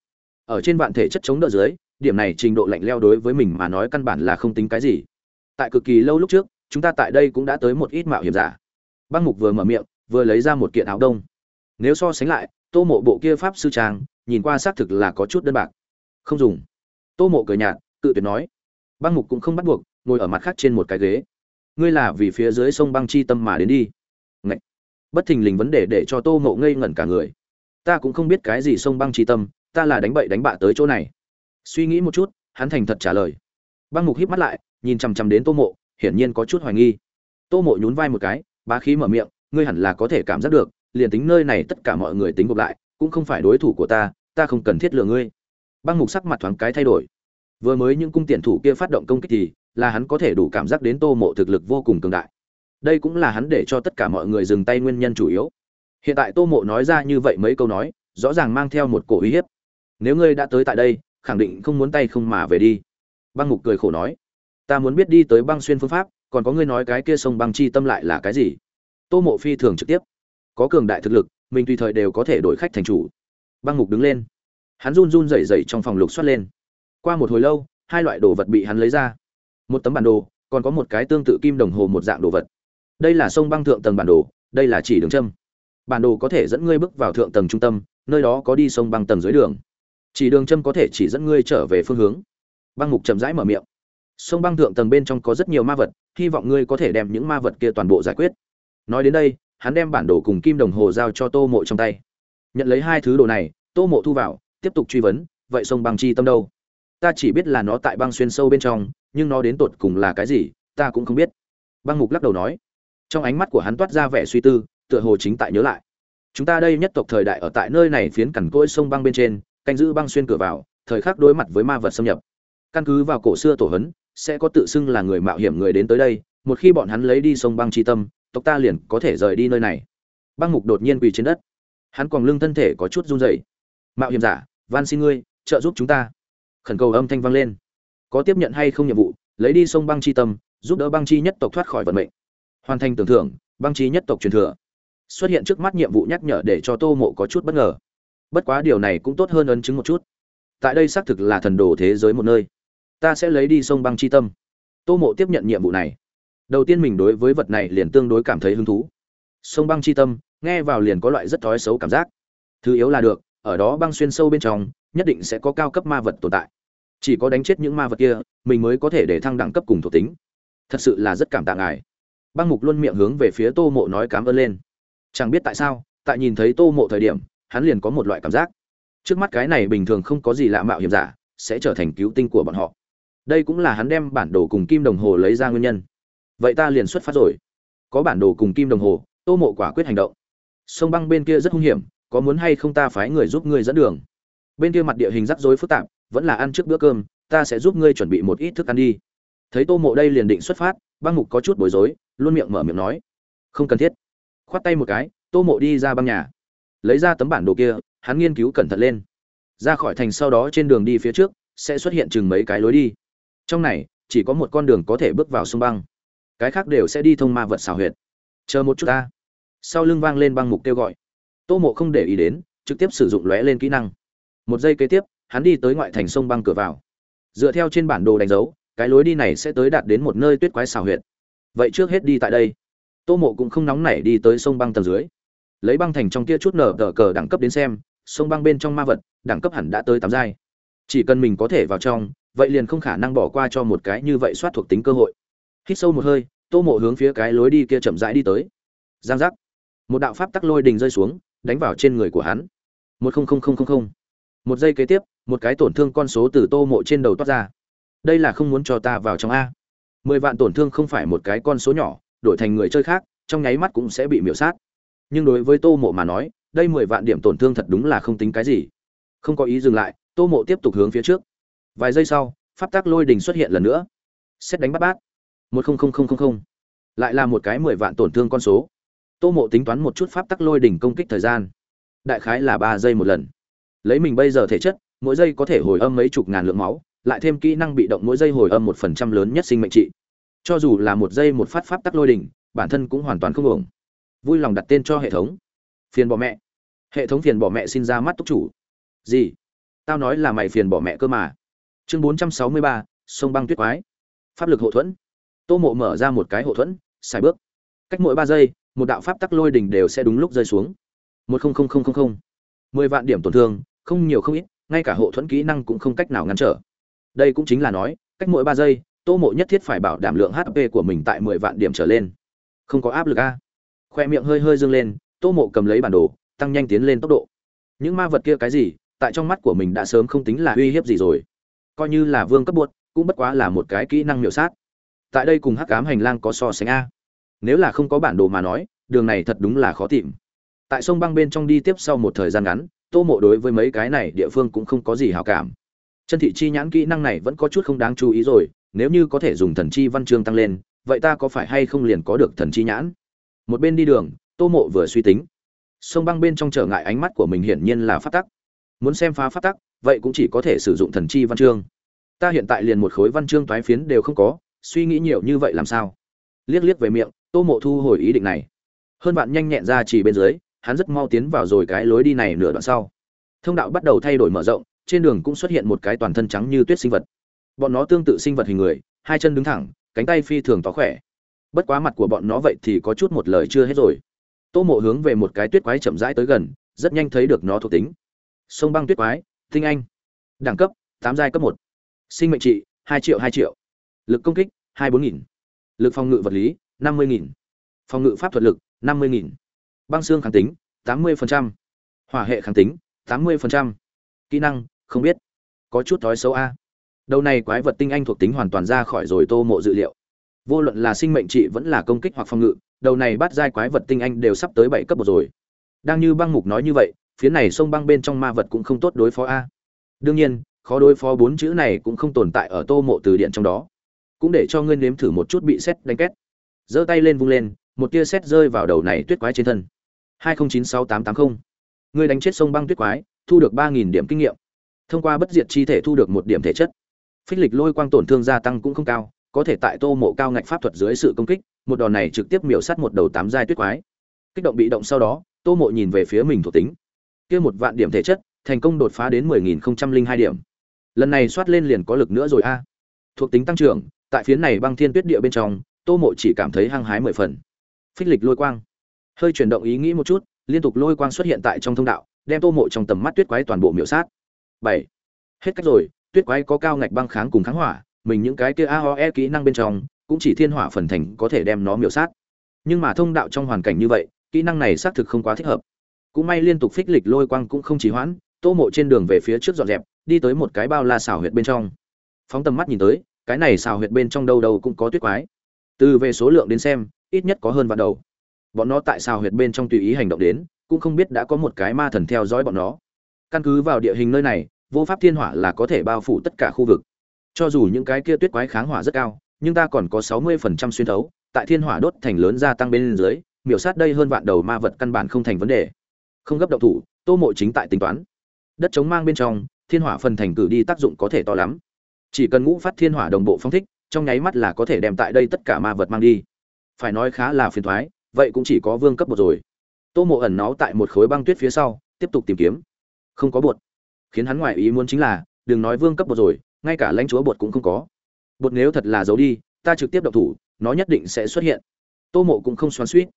Ở trên vạn thể chất chống đỡ dưới, điểm này trình độ lạnh leo đối với mình mà nói căn bản là không tính cái gì. Tại cực kỳ lâu lúc trước, chúng ta tại đây cũng đã tới một ít mạo hiểm giả. Băng mục vừa mở miệng, vừa lấy ra một kiện áo đông. Nếu so sánh lại, tô mộ bộ kia pháp sư trang, nhìn qua xác thực là có chút đơn bạc. Không dùng. Tô mộ cười nhạt, tự tuyệt nói. Băng mục cũng không bắt buộc, ngồi ở mặt khác trên một cái ghế. Ngươi là vì phía dưới sông băng chi tâm mà đến đi. Ngậy! bất thình lình vấn đề để cho tô mộ ngây ngẩn cả người ta cũng không biết cái gì sông băng chi tâm, ta là đánh bậy đánh bạ tới chỗ này. Suy nghĩ một chút, hắn thành thật trả lời. Băng mục híp mắt lại, nhìn chằm chằm đến tô mộ, hiển nhiên có chút hoài nghi. Tô mộ nhún vai một cái, bá khí mở miệng, ngươi hẳn là có thể cảm giác được, liền tính nơi này tất cả mọi người tính gộp lại, cũng không phải đối thủ của ta ta không cần thiết lừa ngươi. Băng mục sắc mặt thoáng cái thay đổi. Vừa mới những cung tiền thủ kia phát động công kích thì, là hắn có thể đủ cảm giác đến tô mộ thực lực vô cùng cường đại. Đây cũng là hắn để cho tất cả mọi người dừng tay nguyên nhân chủ yếu hiện tại tô mộ nói ra như vậy mấy câu nói, rõ ràng mang theo một cổ uy hiếp. Nếu ngươi đã tới tại đây, khẳng định không muốn tay không mà về đi. Băng mục cười khổ nói, ta muốn biết đi tới băng xuyên phương pháp, còn có ngươi nói cái kia sông băng chi tâm lại là cái gì? Tô mộ phi thường trực tiếp, có cường đại thực lực, mình tùy thời đều có thể đổi khách thành chủ. Băng mục đứng lên. Hắn run run rẩy rẩy trong phòng lục xoát lên. Qua một hồi lâu, hai loại đồ vật bị hắn lấy ra. Một tấm bản đồ, còn có một cái tương tự kim đồng hồ một dạng đồ vật. Đây là sông băng thượng tầng bản đồ, đây là chỉ đường châm bản đồ có thể dẫn ngươi bước vào thượng tầng trung tâm, nơi đó có đi sông băng tầng dưới đường. Chỉ đường châm có thể chỉ dẫn ngươi trở về phương hướng. Băng mục chậm rãi mở miệng. Sông băng thượng tầng bên trong có rất nhiều ma vật, hy vọng ngươi có thể đem những ma vật kia toàn bộ giải quyết. Nói đến đây, hắn đem bản đồ cùng kim đồng hồ giao cho tô mộ trong tay. Nhận lấy hai thứ đồ này, tô mộ thu vào, tiếp tục truy vấn, vậy sông băng chi tâm đâu? Ta chỉ biết là nó tại băng xuyên sâu bên trong, nhưng nó đến tột cùng là cái gì, ta cũng không biết. Băng mục lắc đầu nói. Trong ánh mắt của hắn toát ra vẻ suy tư tựa hồ chính tại nhớ lại. Chúng ta đây nhất tộc thời đại ở tại nơi này phiến cằn cỗi sông băng bên trên, canh giữ băng xuyên cửa vào, thời khắc đối mặt với ma vật xâm nhập. Căn cứ vào cổ xưa tổ hấn, sẽ có tự xưng là người mạo hiểm người đến tới đây, một khi bọn hắn lấy đi sông băng tri tâm, tộc ta liền có thể rời đi nơi này. Băng mục đột nhiên quỳ trên đất. Hắn còn lưng thân thể có chút run rẩy. Mạo hiểm giả, van xin ngươi, trợ giúp chúng ta. Khẩn cầu âm thanh vang lên. Có tiếp nhận hay không nhiệm vụ, lấy đi sông băng chi tâm, giúp đỡ băng chi nhất tộc thoát khỏi vận mệnh. Hoàn thành tưởng thưởng, băng chi nhất tộc truyền thừa xuất hiện trước mắt nhiệm vụ nhắc nhở để cho tô mộ có chút bất ngờ. Bất quá điều này cũng tốt hơn ấn chứng một chút. Tại đây xác thực là thần đồ thế giới một nơi. Ta sẽ lấy đi sông băng chi tâm. Tô mộ tiếp nhận nhiệm vụ này. Đầu tiên mình đối với vật này liền tương đối cảm thấy hứng thú. Sông băng chi tâm, nghe vào liền có loại rất thói xấu cảm giác. Thứ yếu là được, ở đó băng xuyên sâu bên trong, nhất định sẽ có cao cấp ma vật tồn tại. Chỉ có đánh chết những ma vật kia, mình mới có thể để thăng đẳng cấp cùng thuộc tính. Thật sự là rất cảm tạ ngài. Băng mục luôn miệng hướng về phía tô mộ nói cám ơn lên chẳng biết tại sao, tại nhìn thấy tô mộ thời điểm, hắn liền có một loại cảm giác. Trước mắt cái này bình thường không có gì lạ mạo hiểm giả, sẽ trở thành cứu tinh của bọn họ. Đây cũng là hắn đem bản đồ cùng kim đồng hồ lấy ra nguyên nhân. Vậy ta liền xuất phát rồi. Có bản đồ cùng kim đồng hồ, tô mộ quả quyết hành động. Sông băng bên kia rất hung hiểm, có muốn hay không ta phái người giúp ngươi dẫn đường? Bên kia mặt địa hình rắc rối phức tạp, vẫn là ăn trước bữa cơm, ta sẽ giúp ngươi chuẩn bị một ít thức ăn đi. Thấy tô mộ đây liền định xuất phát, băng mục có chút bối rối, luôn miệng mở miệng nói. Không cần thiết khoát tay một cái, tô mộ đi ra băng nhà. Lấy ra tấm bản đồ kia, hắn nghiên cứu cẩn thận lên. Ra khỏi thành sau đó trên đường đi phía trước, sẽ xuất hiện chừng mấy cái lối đi. Trong này, chỉ có một con đường có thể bước vào sông băng. Cái khác đều sẽ đi thông ma vật xào huyệt. Chờ một chút ta. Sau lưng vang lên băng mục kêu gọi. Tô mộ không để ý đến, trực tiếp sử dụng lóe lên kỹ năng. Một giây kế tiếp, hắn đi tới ngoại thành sông băng cửa vào. Dựa theo trên bản đồ đánh dấu, cái lối đi này sẽ tới đạt đến một nơi tuyết quái xào huyệt. Vậy trước hết đi tại đây tô mộ cũng không nóng nảy đi tới sông băng tầng dưới. Lấy băng thành trong kia chút nở tờ cờ đẳng cấp đến xem, sông băng bên trong ma vật, đẳng cấp hẳn đã tới tám giai. Chỉ cần mình có thể vào trong, vậy liền không khả năng bỏ qua cho một cái như vậy soát thuộc tính cơ hội. Hít sâu một hơi, tô mộ hướng phía cái lối đi kia chậm rãi đi tới. Giang giác. Một đạo pháp tắc lôi đình rơi xuống, đánh vào trên người của hắn. Một không không không không không. Một giây kế tiếp, một cái tổn thương con số từ tô mộ trên đầu toát ra. Đây là không muốn cho ta vào trong a. Mười vạn tổn thương không phải một cái con số nhỏ đổi thành người chơi khác, trong nháy mắt cũng sẽ bị miểu sát. Nhưng đối với tô mộ mà nói, đây mười vạn điểm tổn thương thật đúng là không tính cái gì. Không có ý dừng lại, tô mộ tiếp tục hướng phía trước. Vài giây sau, pháp tắc lôi đình xuất hiện lần nữa. Xét đánh bắt bát. Một không không không không không. Lại là một cái mười vạn tổn thương con số. Tô mộ tính toán một chút pháp tắc lôi đỉnh công kích thời gian. Đại khái là ba giây một lần. Lấy mình bây giờ thể chất, mỗi giây có thể hồi âm mấy chục ngàn lượng máu, lại thêm kỹ năng bị động mỗi giây hồi âm một phần trăm lớn nhất sinh mệnh trị cho dù là một giây một phát pháp tắc lôi đỉnh bản thân cũng hoàn toàn không ổn vui lòng đặt tên cho hệ thống. Phiền bỏ mẹ. Hệ thống phiền bỏ mẹ xin ra mắt túc chủ. Gì? Tao nói là mày phiền bỏ mẹ cơ mà. Chương bốn trăm sáu mươi ba, sông băng tuyết quái. Pháp lực hậu thuẫn. Tô mộ mở ra một cái hộ thuẫn, xài bước. Cách mỗi ba giây, một đạo pháp tắc lôi đỉnh đều sẽ đúng lúc rơi xuống. Một không không không không không. Mười vạn điểm tổn thương, không nhiều không ít, ngay cả hộ thuẫn kỹ năng cũng không cách nào ngăn trở. Đây cũng chính là nói, cách mỗi ba giây tô mộ nhất thiết phải bảo đảm lượng hp của mình tại mười vạn điểm trở lên. Không có áp lực a. Khoe miệng hơi hơi dương lên, tô mộ cầm lấy bản đồ, tăng nhanh tiến lên tốc độ. Những ma vật kia cái gì? Tại trong mắt của mình đã sớm không tính là uy hiếp gì rồi. Coi như là vương cấp buốt cũng bất quá là một cái kỹ năng miểu sát. Tại đây cùng hắc ám hành lang có so sánh a. Nếu là không có bản đồ mà nói, đường này thật đúng là khó tìm. Tại sông băng bên trong đi tiếp sau một thời gian ngắn, tô mộ đối với mấy cái này địa phương cũng không có gì hào cảm. Chân thị chi nhãn kỹ năng này vẫn có chút không đáng chú ý rồi nếu như có thể dùng thần chi văn chương tăng lên, vậy ta có phải hay không liền có được thần chi nhãn? Một bên đi đường, tô mộ vừa suy tính. Sông băng bên trong trở ngại ánh mắt của mình hiển nhiên là phát tắc. Muốn xem phá phát tắc, vậy cũng chỉ có thể sử dụng thần chi văn chương. Ta hiện tại liền một khối văn chương toái phiến đều không có, suy nghĩ nhiều như vậy làm sao? Liếc liếc về miệng, tô mộ thu hồi ý định này. Hơn bạn nhanh nhẹn ra chỉ bên dưới, hắn rất mau tiến vào rồi cái lối đi này nửa đoạn sau. Thông đạo bắt đầu thay đổi mở rộng, trên đường cũng xuất hiện một cái toàn thân trắng như tuyết sinh vật bọn nó tương tự sinh vật hình người, hai chân đứng thẳng, cánh tay phi thường tó khỏe. Bất quá mặt của bọn nó vậy thì có chút một lời chưa hết rồi. Tô mộ hướng về một cái tuyết quái chậm rãi tới gần, rất nhanh thấy được nó thuộc tính. Sông băng tuyết quái, tinh anh. Đẳng cấp, tám giai cấp một. Sinh mệnh trị, hai triệu hai triệu. Lực công kích, hai bốn nghìn. Lực phòng ngự vật lý, năm mươi nghìn. Phòng ngự pháp thuật lực, năm mươi nghìn. Băng xương kháng tính, tám mươi hỏa hệ kháng tính, tám mươi kỹ năng, không biết. Có chút thói xấu a đầu này quái vật tinh anh thuộc tính hoàn toàn ra khỏi rồi tô mộ dự liệu. Vô luận là sinh mệnh trị vẫn là công kích hoặc phòng ngự, đầu này bắt giai quái vật tinh anh đều sắp tới bảy cấp một rồi. Đang như băng mục nói như vậy, phía này sông băng bên trong ma vật cũng không tốt đối phó a. Đương nhiên, khó đối phó bốn chữ này cũng không tồn tại ở tô mộ từ điện trong đó. Cũng để cho ngươi nếm thử một chút bị xét đánh két. Giơ tay lên vung lên, một tia xét rơi vào đầu này tuyết quái trên thân. Hai nghìn chín sáu tám tám mươi ngươi đánh chết sông băng tuyết quái, thu được ba nghìn điểm kinh nghiệm. Thông qua bất diệt chi thể thu được một điểm thể chất phích lịch lôi quang tổn thương gia tăng cũng không cao, có thể tại tô mộ cao ngạch pháp thuật dưới sự công kích, một đòn này trực tiếp miểu sát một đầu tám giai tuyết quái. Kích động bị động sau đó, tô mộ nhìn về phía mình thuộc tính. Kia một vạn điểm thể chất, thành công đột phá đến mười nghìn không trăm linh hai điểm. Lần này soát lên liền có lực nữa rồi a. Thuộc tính tăng trưởng, tại phiến này băng thiên tuyết địa bên trong, tô mộ chỉ cảm thấy hăng hái mười phần. Phích lịch lôi quang. Hơi chuyển động ý nghĩ một chút, liên tục lôi quang xuất hiện tại trong thông đạo, đem tô mộ trong tầm mắt tuyết quái toàn bộ miểu sát. Bảy. Hết cách rồi tuyết quái có cao ngạch băng kháng cùng kháng hỏa, mình những cái kia aoe kỹ năng bên trong, cũng chỉ thiên hỏa phần thành có thể đem nó miểu sát. Nhưng mà thông đạo trong hoàn cảnh như vậy, kỹ năng này xác thực không quá thích hợp. Cũng may liên tục phích lịch lôi quang cũng không chỉ hoãn, tô mộ trên đường về phía trước dọn dẹp, đi tới một cái bao la xào huyệt bên trong. Phóng tầm mắt nhìn tới, cái này xào huyệt bên trong đâu đâu cũng có tuyết quái. Từ về số lượng đến xem, ít nhất có hơn vạn đầu. Bọn nó tại xào huyệt bên trong tùy ý hành động đến, cũng không biết đã có một cái ma thần theo dõi bọn nó. Căn cứ vào địa hình nơi này vô pháp thiên hỏa là có thể bao phủ tất cả khu vực. Cho dù những cái kia tuyết quái kháng hỏa rất cao, nhưng ta còn có sáu mươi phần trăm xuyên thấu, tại thiên hỏa đốt thành lớn gia tăng bên dưới, miểu sát đây hơn vạn đầu ma vật căn bản không thành vấn đề. Không gấp động thủ, tô mộ chính tại tính toán. Đất chống mang bên trong, thiên hỏa phần thành cử đi tác dụng có thể to lắm. Chỉ cần ngũ phát thiên hỏa đồng bộ phong thích, trong nháy mắt là có thể đem tại đây tất cả ma vật mang đi. Phải nói khá là phiền thoái, vậy cũng chỉ có vương cấp một rồi. Tô mộ ẩn náu tại một khối băng tuyết phía sau, tiếp tục tìm kiếm. Không có bột khiến hắn ngoại ý muốn chính là, đừng nói vương cấp bột rồi, ngay cả lãnh chúa bột cũng không có. Bột nếu thật là giấu đi, ta trực tiếp độc thủ, nó nhất định sẽ xuất hiện. Tô mộ cũng không xoắn suýt.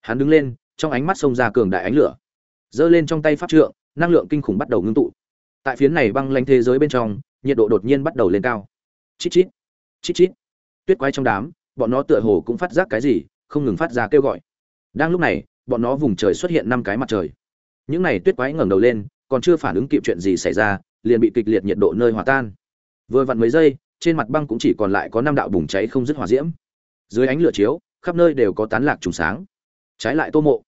Hắn đứng lên, trong ánh mắt xông ra cường đại ánh lửa. Giơ lên trong tay pháp trượng, năng lượng kinh khủng bắt đầu ngưng tụ. Tại phiến này băng lanh thế giới bên trong, nhiệt độ đột nhiên bắt đầu lên cao. Chít chít chít chít. Tuyết quái trong đám, bọn nó tựa hồ cũng phát giác cái gì, không ngừng phát ra kêu gọi. Đang lúc này, bọn nó vùng trời xuất hiện năm cái mặt trời. Những này tuyết quái ngẩng đầu lên còn chưa phản ứng kịp chuyện gì xảy ra, liền bị kịch liệt nhiệt độ nơi hòa tan. Vừa vặn mấy giây, trên mặt băng cũng chỉ còn lại có năm đạo bùng cháy không dứt hỏa diễm. Dưới ánh lửa chiếu, khắp nơi đều có tán lạc trùng sáng. Trái lại tô mộ,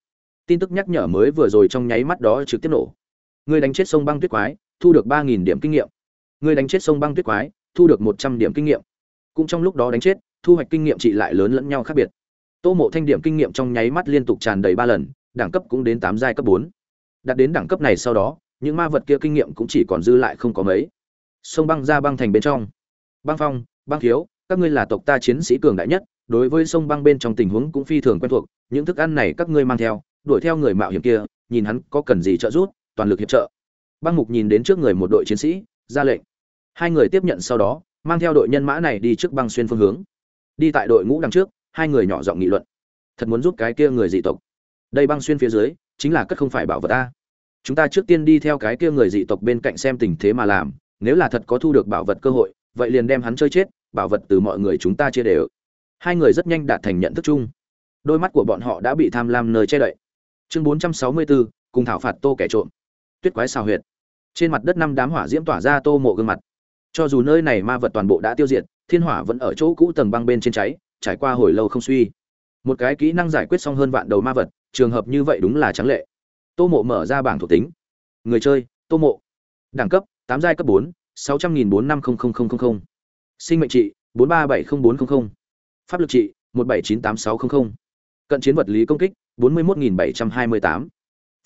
tin tức nhắc nhở mới vừa rồi trong nháy mắt đó trực tiếp nổ. Người đánh chết sông băng tuyết quái, thu được ba nghìn điểm kinh nghiệm. Người đánh chết sông băng tuyết quái, thu được một trăm điểm kinh nghiệm. Cũng trong lúc đó đánh chết, thu hoạch kinh nghiệm trị lại lớn lẫn nhau khác biệt. Tô mộ thanh điểm kinh nghiệm trong nháy mắt liên tục tràn đầy ba lần, đẳng cấp cũng đến tám giai cấp bốn. Đạt đến đẳng cấp này sau đó những ma vật kia kinh nghiệm cũng chỉ còn dư lại không có mấy. Sông băng ra băng thành bên trong. Băng phong, băng thiếu, các ngươi là tộc ta chiến sĩ cường đại nhất, đối với sông băng bên trong tình huống cũng phi thường quen thuộc, những thức ăn này các ngươi mang theo, đuổi theo người mạo hiểm kia, nhìn hắn có cần gì trợ giúp, toàn lực hiệp trợ. Băng mục nhìn đến trước người một đội chiến sĩ, ra lệnh. Hai người tiếp nhận sau đó, mang theo đội nhân mã này đi trước băng xuyên phương hướng. Đi tại đội ngũ đằng trước, hai người nhỏ giọng nghị luận. Thật muốn giúp cái kia người dị tộc. Đây băng xuyên phía dưới, chính là cất không phải bảo vật ta chúng ta trước tiên đi theo cái kia người dị tộc bên cạnh xem tình thế mà làm nếu là thật có thu được bảo vật cơ hội vậy liền đem hắn chơi chết bảo vật từ mọi người chúng ta chia đều. Hai người rất nhanh đạt thành nhận thức chung. Đôi mắt của bọn họ đã bị tham lam nơi che đậy. Chương 464, cùng thảo phạt tô kẻ trộm. Tuyết quái xào huyệt. Trên mặt đất năm đám hỏa diễm tỏa ra tô mộ gương mặt. Cho dù nơi này ma vật toàn bộ đã tiêu diệt thiên hỏa vẫn ở chỗ cũ tầng băng bên trên cháy trải qua hồi lâu không suy. Một cái kỹ năng giải quyết xong hơn vạn đầu ma vật trường hợp như vậy đúng là trắng lệ tô mộ mở ra bảng thuộc tính. Người chơi, tô mộ. Đẳng cấp, tám giai cấp bốn, sáu trăm nghìn bốn năm không sinh mệnh trị, bốn ba bảy không bốn không pháp lực trị, một bảy chín tám sáu không cận chiến vật lý công kích, bốn mươi một nghìn bảy trăm hai mươi tám.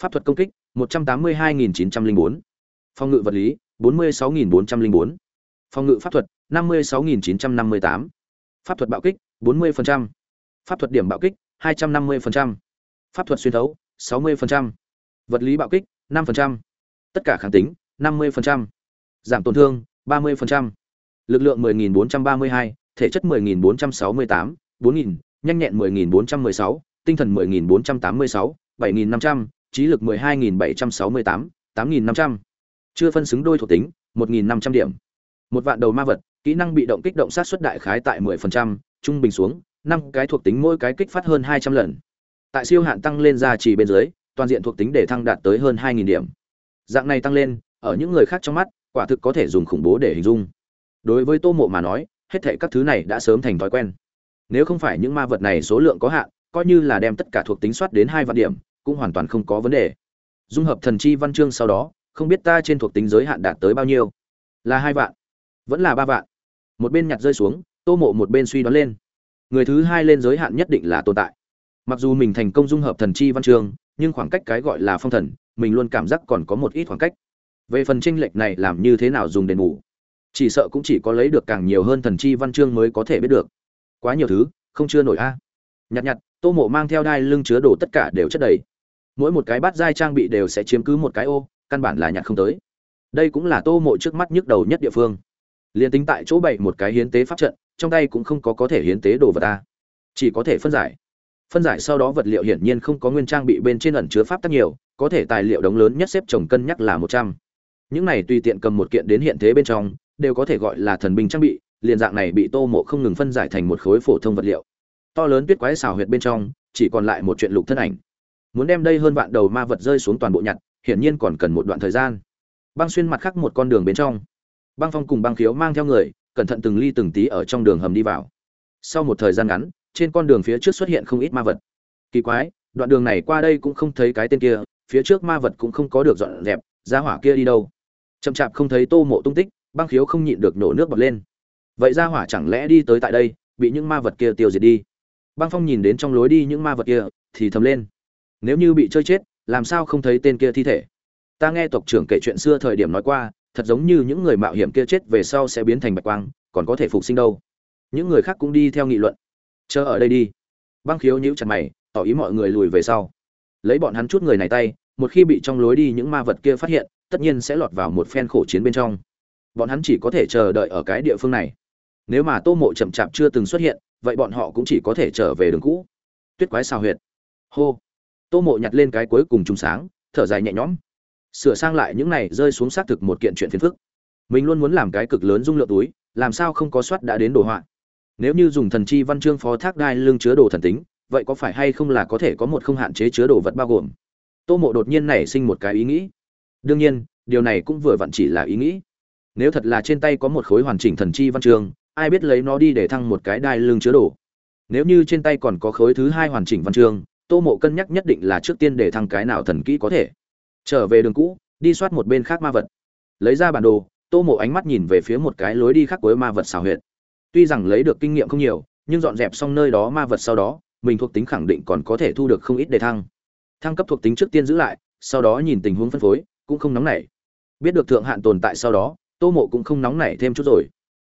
Pháp thuật công kích, một trăm tám mươi hai nghìn chín trăm linh bốn. Phòng ngự vật lý, bốn mươi sáu nghìn bốn trăm linh bốn. Phòng ngự pháp thuật, năm mươi sáu nghìn chín trăm năm mươi tám. Pháp thuật bạo kích, bốn mươi pháp thuật điểm bạo kích, hai trăm năm mươi pháp thuật xuyên thấu, sáu mươi vật lý bạo kích 5%, tất cả kháng tính năm mươi giảm tổn thương ba mươi lực lượng 10.432, thể chất 10.468, 4.000, nhanh nhẹn 10.416, tinh thần 10.486, 7.500, trí lực 12.768, 8.500. Chưa phân xứng đôi thuộc tính, 1.500 điểm. Một vạn đầu ma vật, kỹ năng bị động kích động sát suất đại khái tại 10%, trung bình xuống, năm cái thuộc tính mỗi cái kích phát hơn 200 lần. Tại siêu hạn tăng lên ra chỉ bên dưới, toàn diện thuộc tính để thăng đạt tới hơn 2.000 điểm. Dạng này tăng lên, ở những người khác trong mắt, quả thực có thể dùng khủng bố để hình dung. Đối với Tô Mộ mà nói, hết thảy các thứ này đã sớm thành thói quen. Nếu không phải những ma vật này số lượng có hạn, coi như là đem tất cả thuộc tính soát đến hai vạn điểm, cũng hoàn toàn không có vấn đề. Dung hợp thần chi văn chương sau đó, không biết ta trên thuộc tính giới hạn đạt tới bao nhiêu? Là hai vạn, vẫn là ba vạn. Một bên nhặt rơi xuống, Tô Mộ một bên suy đoán lên. Người thứ hai lên giới hạn nhất định là tồn tại. Mặc dù mình thành công dung hợp thần chi văn chương, nhưng khoảng cách cái gọi là phong thần, mình luôn cảm giác còn có một ít khoảng cách. Về phần tranh lệch này làm như thế nào dùng đền bù? Chỉ sợ cũng chỉ có lấy được càng nhiều hơn thần chi văn chương mới có thể biết được. Quá nhiều thứ, không chưa nổi a. À. Nhặt nhặt, Tô Mộ mang theo đai lưng chứa đồ tất cả đều chất đầy. Mỗi một cái bát giai trang bị đều sẽ chiếm cứ một cái ô, căn bản là nhặt không tới. Đây cũng là Tô Mộ trước mắt nhức đầu nhất địa phương. liền tính tại chỗ bày một cái hiến tế pháp trận, trong tay cũng không có có thể hiến tế đồ vật ta. Chỉ có thể phân giải phân giải sau đó vật liệu hiển nhiên không có nguyên trang bị bên trên ẩn chứa pháp tắc nhiều, có thể tài liệu đống lớn nhất xếp chồng cân nhắc là một trăm. Những này tùy tiện cầm một kiện đến hiện thế bên trong, đều có thể gọi là thần binh trang bị, liền dạng này bị tô mộ không ngừng phân giải thành một khối phổ thông vật liệu. To lớn tuyết quái xào huyệt bên trong, chỉ còn lại một chuyện lục thân ảnh. Muốn đem đây hơn vạn đầu ma vật rơi xuống toàn bộ nhặt, hiển nhiên còn cần một đoạn thời gian. Băng xuyên mặt khác một con đường bên trong. Băng phong cùng băng khiếu mang theo người, cẩn thận từng ly từng tí ở trong đường hầm đi vào. Sau một thời gian ngắn trên con đường phía trước xuất hiện không ít ma vật. Kỳ quái, đoạn đường này qua đây cũng không thấy cái tên kia, phía trước ma vật cũng không có được dọn dẹp, ra hỏa kia đi đâu? Chậm chạp không thấy tô mộ tung tích, băng khiếu không nhịn được nổ nước bật lên. Vậy ra hỏa chẳng lẽ đi tới tại đây, bị những ma vật kia tiêu diệt đi? Băng phong nhìn đến trong lối đi những ma vật kia, thì thầm lên. Nếu như bị chơi chết, làm sao không thấy tên kia thi thể? Ta nghe tộc trưởng kể chuyện xưa thời điểm nói qua, thật giống như những người mạo hiểm kia chết về sau sẽ biến thành bạch quang, còn có thể phục sinh đâu? Những người khác cũng đi theo nghị luận chờ ở đây đi. Băng khiếu nhíu chặt mày, tỏ ý mọi người lùi về sau. Lấy bọn hắn chút người này tay, một khi bị trong lối đi những ma vật kia phát hiện, tất nhiên sẽ lọt vào một phen khổ chiến bên trong. Bọn hắn chỉ có thể chờ đợi ở cái địa phương này. Nếu mà tô mộ chậm chạp chưa từng xuất hiện, vậy bọn họ cũng chỉ có thể trở về đường cũ. Tuyết quái xào huyệt. Hô. Tô mộ nhặt lên cái cuối cùng trùng sáng, thở dài nhẹ nhõm. Sửa sang lại những này rơi xuống xác thực một kiện chuyện phiền phức. Mình luôn muốn làm cái cực lớn dung lượng túi, làm sao không có soát đã đến đồ họa nếu như dùng thần chi văn chương phó thác đai lương chứa đồ thần tính, vậy có phải hay không là có thể có một không hạn chế chứa đồ vật bao gồm? Tô mộ đột nhiên nảy sinh một cái ý nghĩ. Đương nhiên, điều này cũng vừa vặn chỉ là ý nghĩ. Nếu thật là trên tay có một khối hoàn chỉnh thần chi văn chương, ai biết lấy nó đi để thăng một cái đai lương chứa đồ. Nếu như trên tay còn có khối thứ hai hoàn chỉnh văn chương, tô mộ cân nhắc nhất định là trước tiên để thăng cái nào thần kỹ có thể. Trở về đường cũ, đi soát một bên khác ma vật. Lấy ra bản đồ, tô mộ ánh mắt nhìn về phía một cái lối đi khác cuối ma vật xào huyệt tuy rằng lấy được kinh nghiệm không nhiều, nhưng dọn dẹp xong nơi đó ma vật sau đó, mình thuộc tính khẳng định còn có thể thu được không ít đề thăng. Thăng cấp thuộc tính trước tiên giữ lại, sau đó nhìn tình huống phân phối, cũng không nóng nảy. Biết được thượng hạn tồn tại sau đó, tô mộ cũng không nóng nảy thêm chút rồi.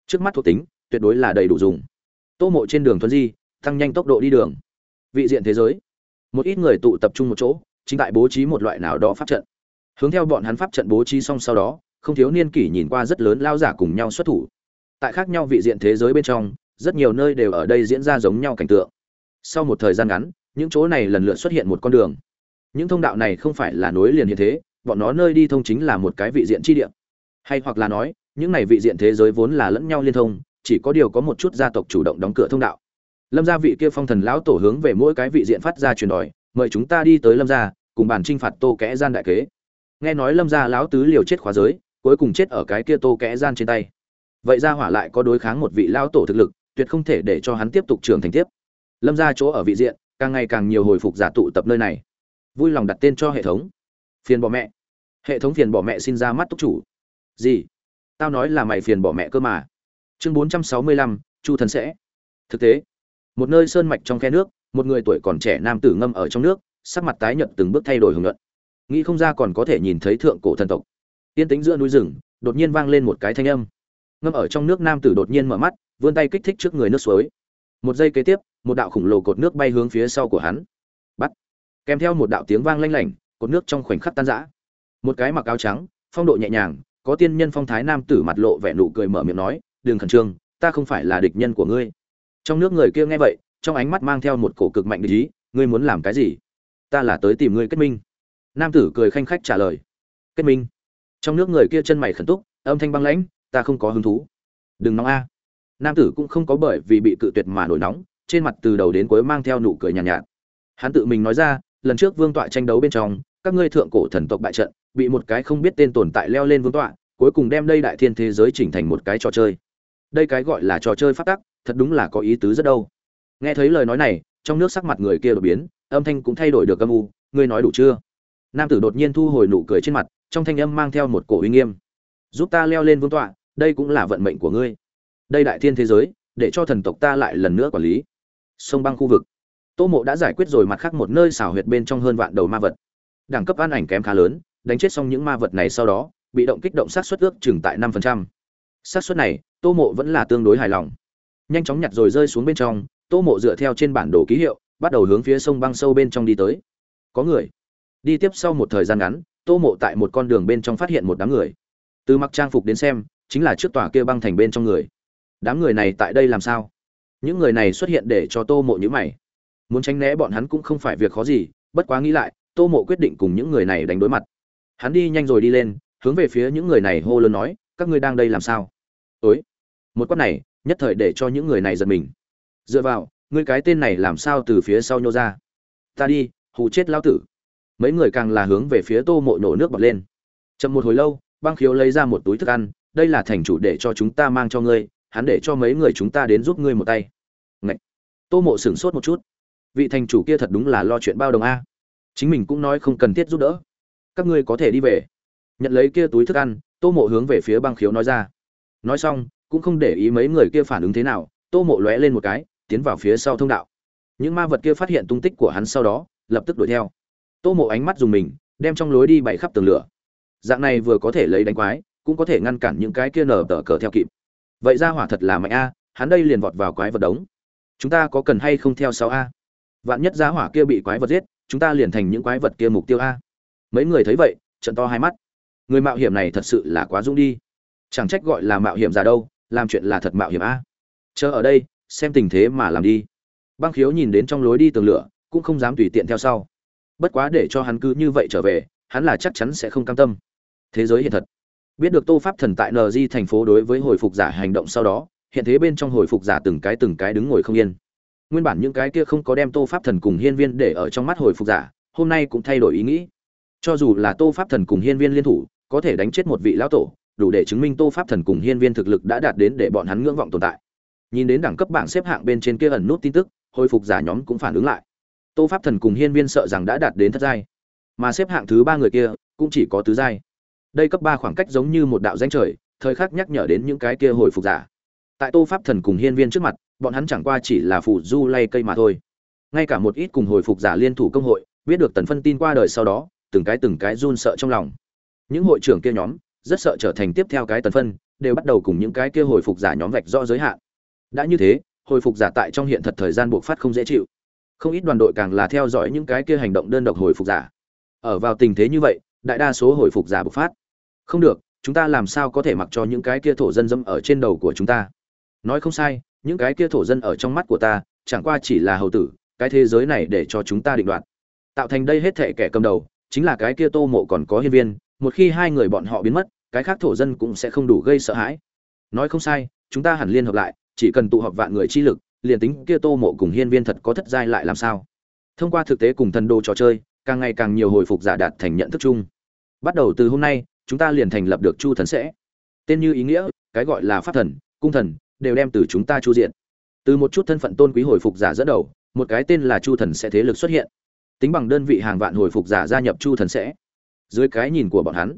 Trước mắt thuộc tính, tuyệt đối là đầy đủ dùng. Tô mộ trên đường thuận di, tăng nhanh tốc độ đi đường. Vị diện thế giới. Một ít người tụ tập trung một chỗ, chính tại bố trí một loại nào đó pháp trận. Hướng theo bọn hắn pháp trận bố trí xong sau đó, không thiếu niên kỷ nhìn qua rất lớn lao giả cùng nhau xuất thủ tại khác nhau vị diện thế giới bên trong, rất nhiều nơi đều ở đây diễn ra giống nhau cảnh tượng. Sau một thời gian ngắn, những chỗ này lần lượt xuất hiện một con đường. Những thông đạo này không phải là nối liền hiện thế, bọn nó nơi đi thông chính là một cái vị diện chi địa. Hay hoặc là nói, những này vị diện thế giới vốn là lẫn nhau liên thông, chỉ có điều có một chút gia tộc chủ động đóng cửa thông đạo. Lâm gia vị kia phong thần lão tổ hướng về mỗi cái vị diện phát ra truyền đòi, mời chúng ta đi tới lâm gia, cùng bàn trinh phạt tô kẽ gian đại kế. Nghe nói lâm gia lão tứ liều chết khóa giới, cuối cùng chết ở cái kia tô kẽ gian trên tay vậy ra hỏa lại có đối kháng một vị lão tổ thực lực, tuyệt không thể để cho hắn tiếp tục trưởng thành tiếp. Lâm gia chỗ ở vị diện, càng ngày càng nhiều hồi phục giả tụ tập nơi này. Vui lòng đặt tên cho hệ thống. Phiền bỏ mẹ. Hệ thống phiền bỏ mẹ xin ra mắt túc chủ. Gì? Tao nói là mày phiền bỏ mẹ cơ mà. Chương bốn trăm sáu mươi lăm, chu thần sẽ. Thực tế, một nơi sơn mạch trong khe nước, một người tuổi còn trẻ nam tử ngâm ở trong nước, sắc mặt tái nhợt từng bước thay đổi hưởng luận. Nghĩ không ra còn có thể nhìn thấy thượng cổ thần tộc. Tiên tính giữa núi rừng, đột nhiên vang lên một cái thanh âm ngâm ở trong nước nam tử đột nhiên mở mắt, vươn tay kích thích trước người nước suối. Một giây kế tiếp, một đạo khổng lồ cột nước bay hướng phía sau của hắn. Bắt. Kèm theo một đạo tiếng vang lanh lảnh, cột nước trong khoảnh khắc tan rã. Một cái mặc áo trắng, phong độ nhẹ nhàng, có tiên nhân phong thái nam tử mặt lộ vẻ nụ cười mở miệng nói, đừng khẩn trương, ta không phải là địch nhân của ngươi. Trong nước người kia nghe vậy, trong ánh mắt mang theo một cổ cực mạnh ý, ngươi muốn làm cái gì? Ta là tới tìm ngươi kết minh. Nam tử cười khanh khách trả lời, kết minh. Trong nước người kia chân mày khẩn túc, âm thanh băng lãnh ta không có hứng thú. Đừng nóng a. Nam tử cũng không có bởi vì bị cự tuyệt mà nổi nóng trên mặt từ đầu đến cuối mang theo nụ cười nhàn nhạt, nhạt. Hắn tự mình nói ra lần trước vương tọa tranh đấu bên trong các ngươi thượng cổ thần tộc bại trận bị một cái không biết tên tồn tại leo lên vương tọa cuối cùng đem đây đại thiên thế giới chỉnh thành một cái trò chơi. Đây cái gọi là trò chơi phát tắc thật đúng là có ý tứ rất đâu. Nghe thấy lời nói này trong nước sắc mặt người kia đột biến âm thanh cũng thay đổi được âm u ngươi nói đủ chưa? Nam tử đột nhiên thu hồi nụ cười trên mặt trong thanh âm mang theo một cổ uy nghiêm. Giúp ta leo lên vương tọa đây cũng là vận mệnh của ngươi. Đây đại thiên thế giới, để cho thần tộc ta lại lần nữa quản lý. Sông băng khu vực. Tô mộ đã giải quyết rồi mặt khác một nơi xảo huyệt bên trong hơn vạn đầu ma vật. Đẳng cấp an ảnh kém khá lớn, đánh chết xong những ma vật này sau đó, bị động kích động sát xuất ước chừng tại năm phần trăm. Suất này, tô mộ vẫn là tương đối hài lòng. Nhanh chóng nhặt rồi rơi xuống bên trong, tô mộ dựa theo trên bản đồ ký hiệu, bắt đầu hướng phía sông băng sâu bên trong đi tới. Có người. Đi tiếp sau một thời gian ngắn, tô mộ tại một con đường bên trong phát hiện một đám người. Từ mặc trang phục đến xem chính là trước tòa kia băng thành bên trong người. Đám người này tại đây làm sao? Những người này xuất hiện để cho tô mộ nhữ mày. Muốn tránh né bọn hắn cũng không phải việc khó gì, bất quá nghĩ lại, tô mộ quyết định cùng những người này đánh đối mặt. Hắn đi nhanh rồi đi lên, hướng về phía những người này hô lớn nói, các ngươi đang đây làm sao? Ối một quát này, nhất thời để cho những người này giật mình. Dựa vào, ngươi cái tên này làm sao từ phía sau nhô ra? Ta đi, hù chết lão tử. Mấy người càng là hướng về phía tô mộ nổ nước bật lên. Chậm một hồi lâu, băng khiếu lấy ra một túi thức ăn đây là thành chủ để cho chúng ta mang cho ngươi, hắn để cho mấy người chúng ta đến giúp ngươi một tay. Ngậy! tô mộ sửng sốt một chút. Vị thành chủ kia thật đúng là lo chuyện bao đồng a. Chính mình cũng nói không cần thiết giúp đỡ. Các ngươi có thể đi về. Nhận lấy kia túi thức ăn, tô mộ hướng về phía băng khiếu nói ra. Nói xong, cũng không để ý mấy người kia phản ứng thế nào, tô mộ lóe lên một cái, tiến vào phía sau thông đạo. Những ma vật kia phát hiện tung tích của hắn sau đó, lập tức đuổi theo. Tô mộ ánh mắt dùng mình, đem trong lối đi bày khắp tường lửa. Dạng này vừa có thể lấy đánh quái cũng có thể ngăn cản những cái kia nở tờ cờ theo kịp. Vậy ra hỏa thật là mạnh a, hắn đây liền vọt vào quái vật đống. Chúng ta có cần hay không theo sáu a? Vạn nhất giá hỏa kia bị quái vật giết, chúng ta liền thành những quái vật kia mục tiêu a. Mấy người thấy vậy, trận to hai mắt. Người mạo hiểm này thật sự là quá dũng đi. Chẳng trách gọi là mạo hiểm giả đâu, làm chuyện là thật mạo hiểm a. Chờ ở đây, xem tình thế mà làm đi. Băng khiếu nhìn đến trong lối đi tường lửa, cũng không dám tùy tiện theo sau. Bất quá để cho hắn cứ như vậy trở về, hắn là chắc chắn sẽ không cam tâm. Thế giới hiện thật biết được tô pháp thần tại ng thành phố đối với hồi phục giả hành động sau đó, hiện thế bên trong hồi phục giả từng cái từng cái đứng ngồi không yên. Nguyên bản những cái kia không có đem tô pháp thần cùng hiên viên để ở trong mắt hồi phục giả, hôm nay cũng thay đổi ý nghĩ. Cho dù là tô pháp thần cùng hiên viên liên thủ, có thể đánh chết một vị lão tổ, đủ để chứng minh tô pháp thần cùng hiên viên thực lực đã đạt đến để bọn hắn ngưỡng vọng tồn tại. Nhìn đến đẳng cấp bảng xếp hạng bên trên kia ẩn nút tin tức, hồi phục giả nhóm cũng phản ứng lại. Tô pháp thần cùng hiên viên sợ rằng đã đạt đến thất giai, mà xếp hạng thứ ba người kia cũng chỉ có tứ giai đây cấp ba khoảng cách giống như một đạo danh trời, thời khắc nhắc nhở đến những cái kia hồi phục giả. Tại tô pháp thần cùng hiên viên trước mặt, bọn hắn chẳng qua chỉ là phụ du lay cây mà thôi. Ngay cả một ít cùng hồi phục giả liên thủ công hội, biết được tần phân tin qua đời sau đó, từng cái từng cái run sợ trong lòng. Những hội trưởng kia nhóm, rất sợ trở thành tiếp theo cái tần phân, đều bắt đầu cùng những cái kia hồi phục giả nhóm vạch rõ giới hạn. Đã như thế, hồi phục giả tại trong hiện thật thời gian buộc phát không dễ chịu. Không ít đoàn đội càng là theo dõi những cái kia hành động đơn độc hồi phục giả. Ở vào tình thế như vậy, đại đa số hồi phục giả bộc phát không được, chúng ta làm sao có thể mặc cho những cái kia thổ dân dâm ở trên đầu của chúng ta? Nói không sai, những cái kia thổ dân ở trong mắt của ta, chẳng qua chỉ là hầu tử, cái thế giới này để cho chúng ta định đoạt. Tạo thành đây hết thệ kẻ cầm đầu, chính là cái kia tô mộ còn có hiên viên, một khi hai người bọn họ biến mất, cái khác thổ dân cũng sẽ không đủ gây sợ hãi. Nói không sai, chúng ta hẳn liên hợp lại, chỉ cần tụ họp vạn người chi lực, liền tính kia tô mộ cùng hiên viên thật có thất giai lại làm sao? Thông qua thực tế cùng thần đồ trò chơi, càng ngày càng nhiều hồi phục giả đạt thành nhận thức chung. Bắt đầu từ hôm nay chúng ta liền thành lập được chu thần sẽ. Tên như ý nghĩa, cái gọi là pháp thần, cung thần, đều đem từ chúng ta chu diện. Từ một chút thân phận tôn quý hồi phục giả dẫn đầu, một cái tên là chu thần sẽ thế lực xuất hiện. Tính bằng đơn vị hàng vạn hồi phục giả gia nhập chu thần sẽ. Dưới cái nhìn của bọn hắn,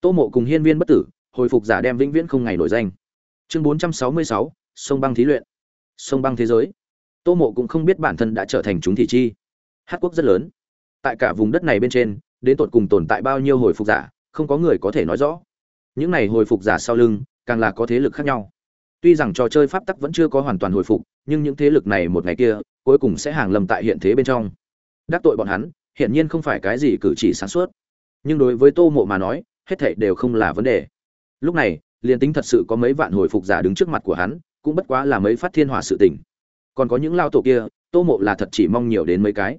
tô mộ cùng hiên viên bất tử, hồi phục giả đem vĩnh viễn không ngày nổi danh. Chương bốn trăm sáu mươi sáu, sông băng thí luyện. Sông băng thế giới. Tô mộ cũng không biết bản thân đã trở thành chúng thị chi. Hát quốc rất lớn. Tại cả vùng đất này bên trên, đến tột cùng tồn tại bao nhiêu hồi phục giả không có người có thể nói rõ. Những này hồi phục giả sau lưng, càng là có thế lực khác nhau. Tuy rằng trò chơi pháp tắc vẫn chưa có hoàn toàn hồi phục, nhưng những thế lực này một ngày kia, cuối cùng sẽ hàng lầm tại hiện thế bên trong. Đắc tội bọn hắn, hiển nhiên không phải cái gì cử chỉ sáng suốt. Nhưng đối với tô mộ mà nói, hết thảy đều không là vấn đề. Lúc này, liền tính thật sự có mấy vạn hồi phục giả đứng trước mặt của hắn, cũng bất quá là mấy phát thiên hỏa sự tình. Còn có những lao tổ kia, tô mộ là thật chỉ mong nhiều đến mấy cái.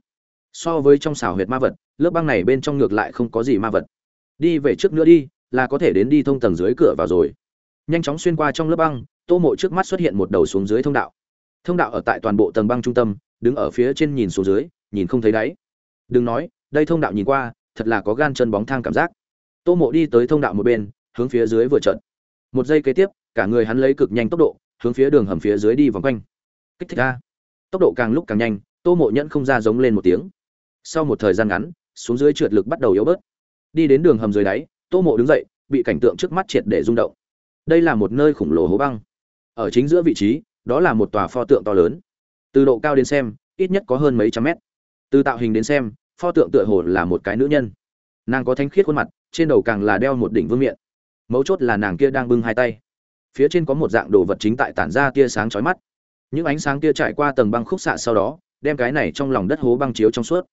So với trong xào huyệt ma vật, lớp băng này bên trong ngược lại không có gì ma vật đi về trước nữa đi, là có thể đến đi thông tầng dưới cửa vào rồi. Nhanh chóng xuyên qua trong lớp băng, tô mộ trước mắt xuất hiện một đầu xuống dưới thông đạo. Thông đạo ở tại toàn bộ tầng băng trung tâm, đứng ở phía trên nhìn xuống dưới, nhìn không thấy đáy. Đừng nói, đây thông đạo nhìn qua, thật là có gan chân bóng thang cảm giác. Tô mộ đi tới thông đạo một bên, hướng phía dưới vừa trận một giây kế tiếp, cả người hắn lấy cực nhanh tốc độ, hướng phía đường hầm phía dưới đi vòng quanh. Kích thích ra tốc độ càng lúc càng nhanh, tô mộ nhẫn không ra giống lên một tiếng. Sau một thời gian ngắn, xuống dưới trượt lực bắt đầu yếu bớt đi đến đường hầm dưới đáy, tô mộ đứng dậy, bị cảnh tượng trước mắt triệt để rung động. Đây là một nơi khổng lồ hố băng. Ở chính giữa vị trí, đó là một tòa pho tượng to lớn. Từ độ cao đến xem, ít nhất có hơn mấy trăm mét. Từ tạo hình đến xem, pho tượng tựa hồ là một cái nữ nhân. Nàng có thanh khiết khuôn mặt, trên đầu càng là đeo một đỉnh vương miện. Mấu chốt là nàng kia đang bưng hai tay. Phía trên có một dạng đồ vật chính tại tản ra tia sáng chói mắt. Những ánh sáng kia trải qua tầng băng khúc xạ sau đó, đem cái này trong lòng đất hố băng chiếu trong suốt.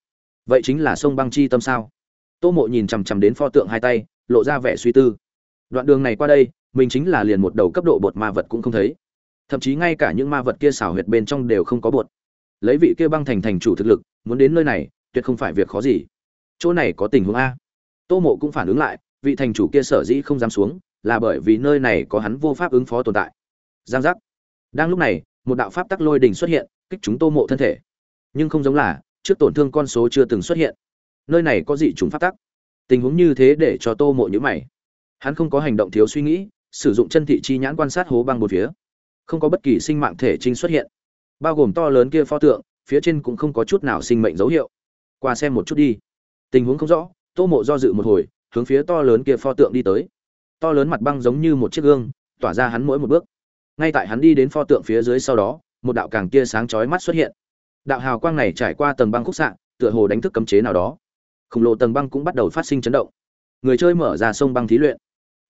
Vậy chính là sông băng chi tâm sao? Tô mộ nhìn chằm chằm đến pho tượng hai tay, lộ ra vẻ suy tư. Đoạn đường này qua đây, mình chính là liền một đầu cấp độ bột ma vật cũng không thấy. Thậm chí ngay cả những ma vật kia xảo huyệt bên trong đều không có bột. Lấy vị kia băng thành thành chủ thực lực, muốn đến nơi này, tuyệt không phải việc khó gì. Chỗ này có tình huống a. Tô mộ cũng phản ứng lại, vị thành chủ kia sở dĩ không dám xuống, là bởi vì nơi này có hắn vô pháp ứng phó tồn tại. Giang giác. Đang lúc này, một đạo pháp tắc lôi đình xuất hiện, kích chúng tô mộ thân thể. Nhưng không giống là, trước tổn thương con số chưa từng xuất hiện nơi này có dị trùng phát tắc. Tình huống như thế để cho tô mộ nhữ mày. Hắn không có hành động thiếu suy nghĩ, sử dụng chân thị chi nhãn quan sát hố băng một phía. Không có bất kỳ sinh mạng thể trinh xuất hiện. Bao gồm to lớn kia pho tượng, phía trên cũng không có chút nào sinh mệnh dấu hiệu. Qua xem một chút đi. Tình huống không rõ, tô mộ do dự một hồi, hướng phía to lớn kia pho tượng đi tới. To lớn mặt băng giống như một chiếc gương, tỏa ra hắn mỗi một bước. Ngay tại hắn đi đến pho tượng phía dưới sau đó, một đạo càng tia sáng chói mắt xuất hiện. Đạo hào quang này trải qua tầng băng khúc xạ, tựa hồ đánh thức cấm chế nào đó khổng lồ tầng băng cũng bắt đầu phát sinh chấn động. Người chơi mở ra sông băng thí luyện,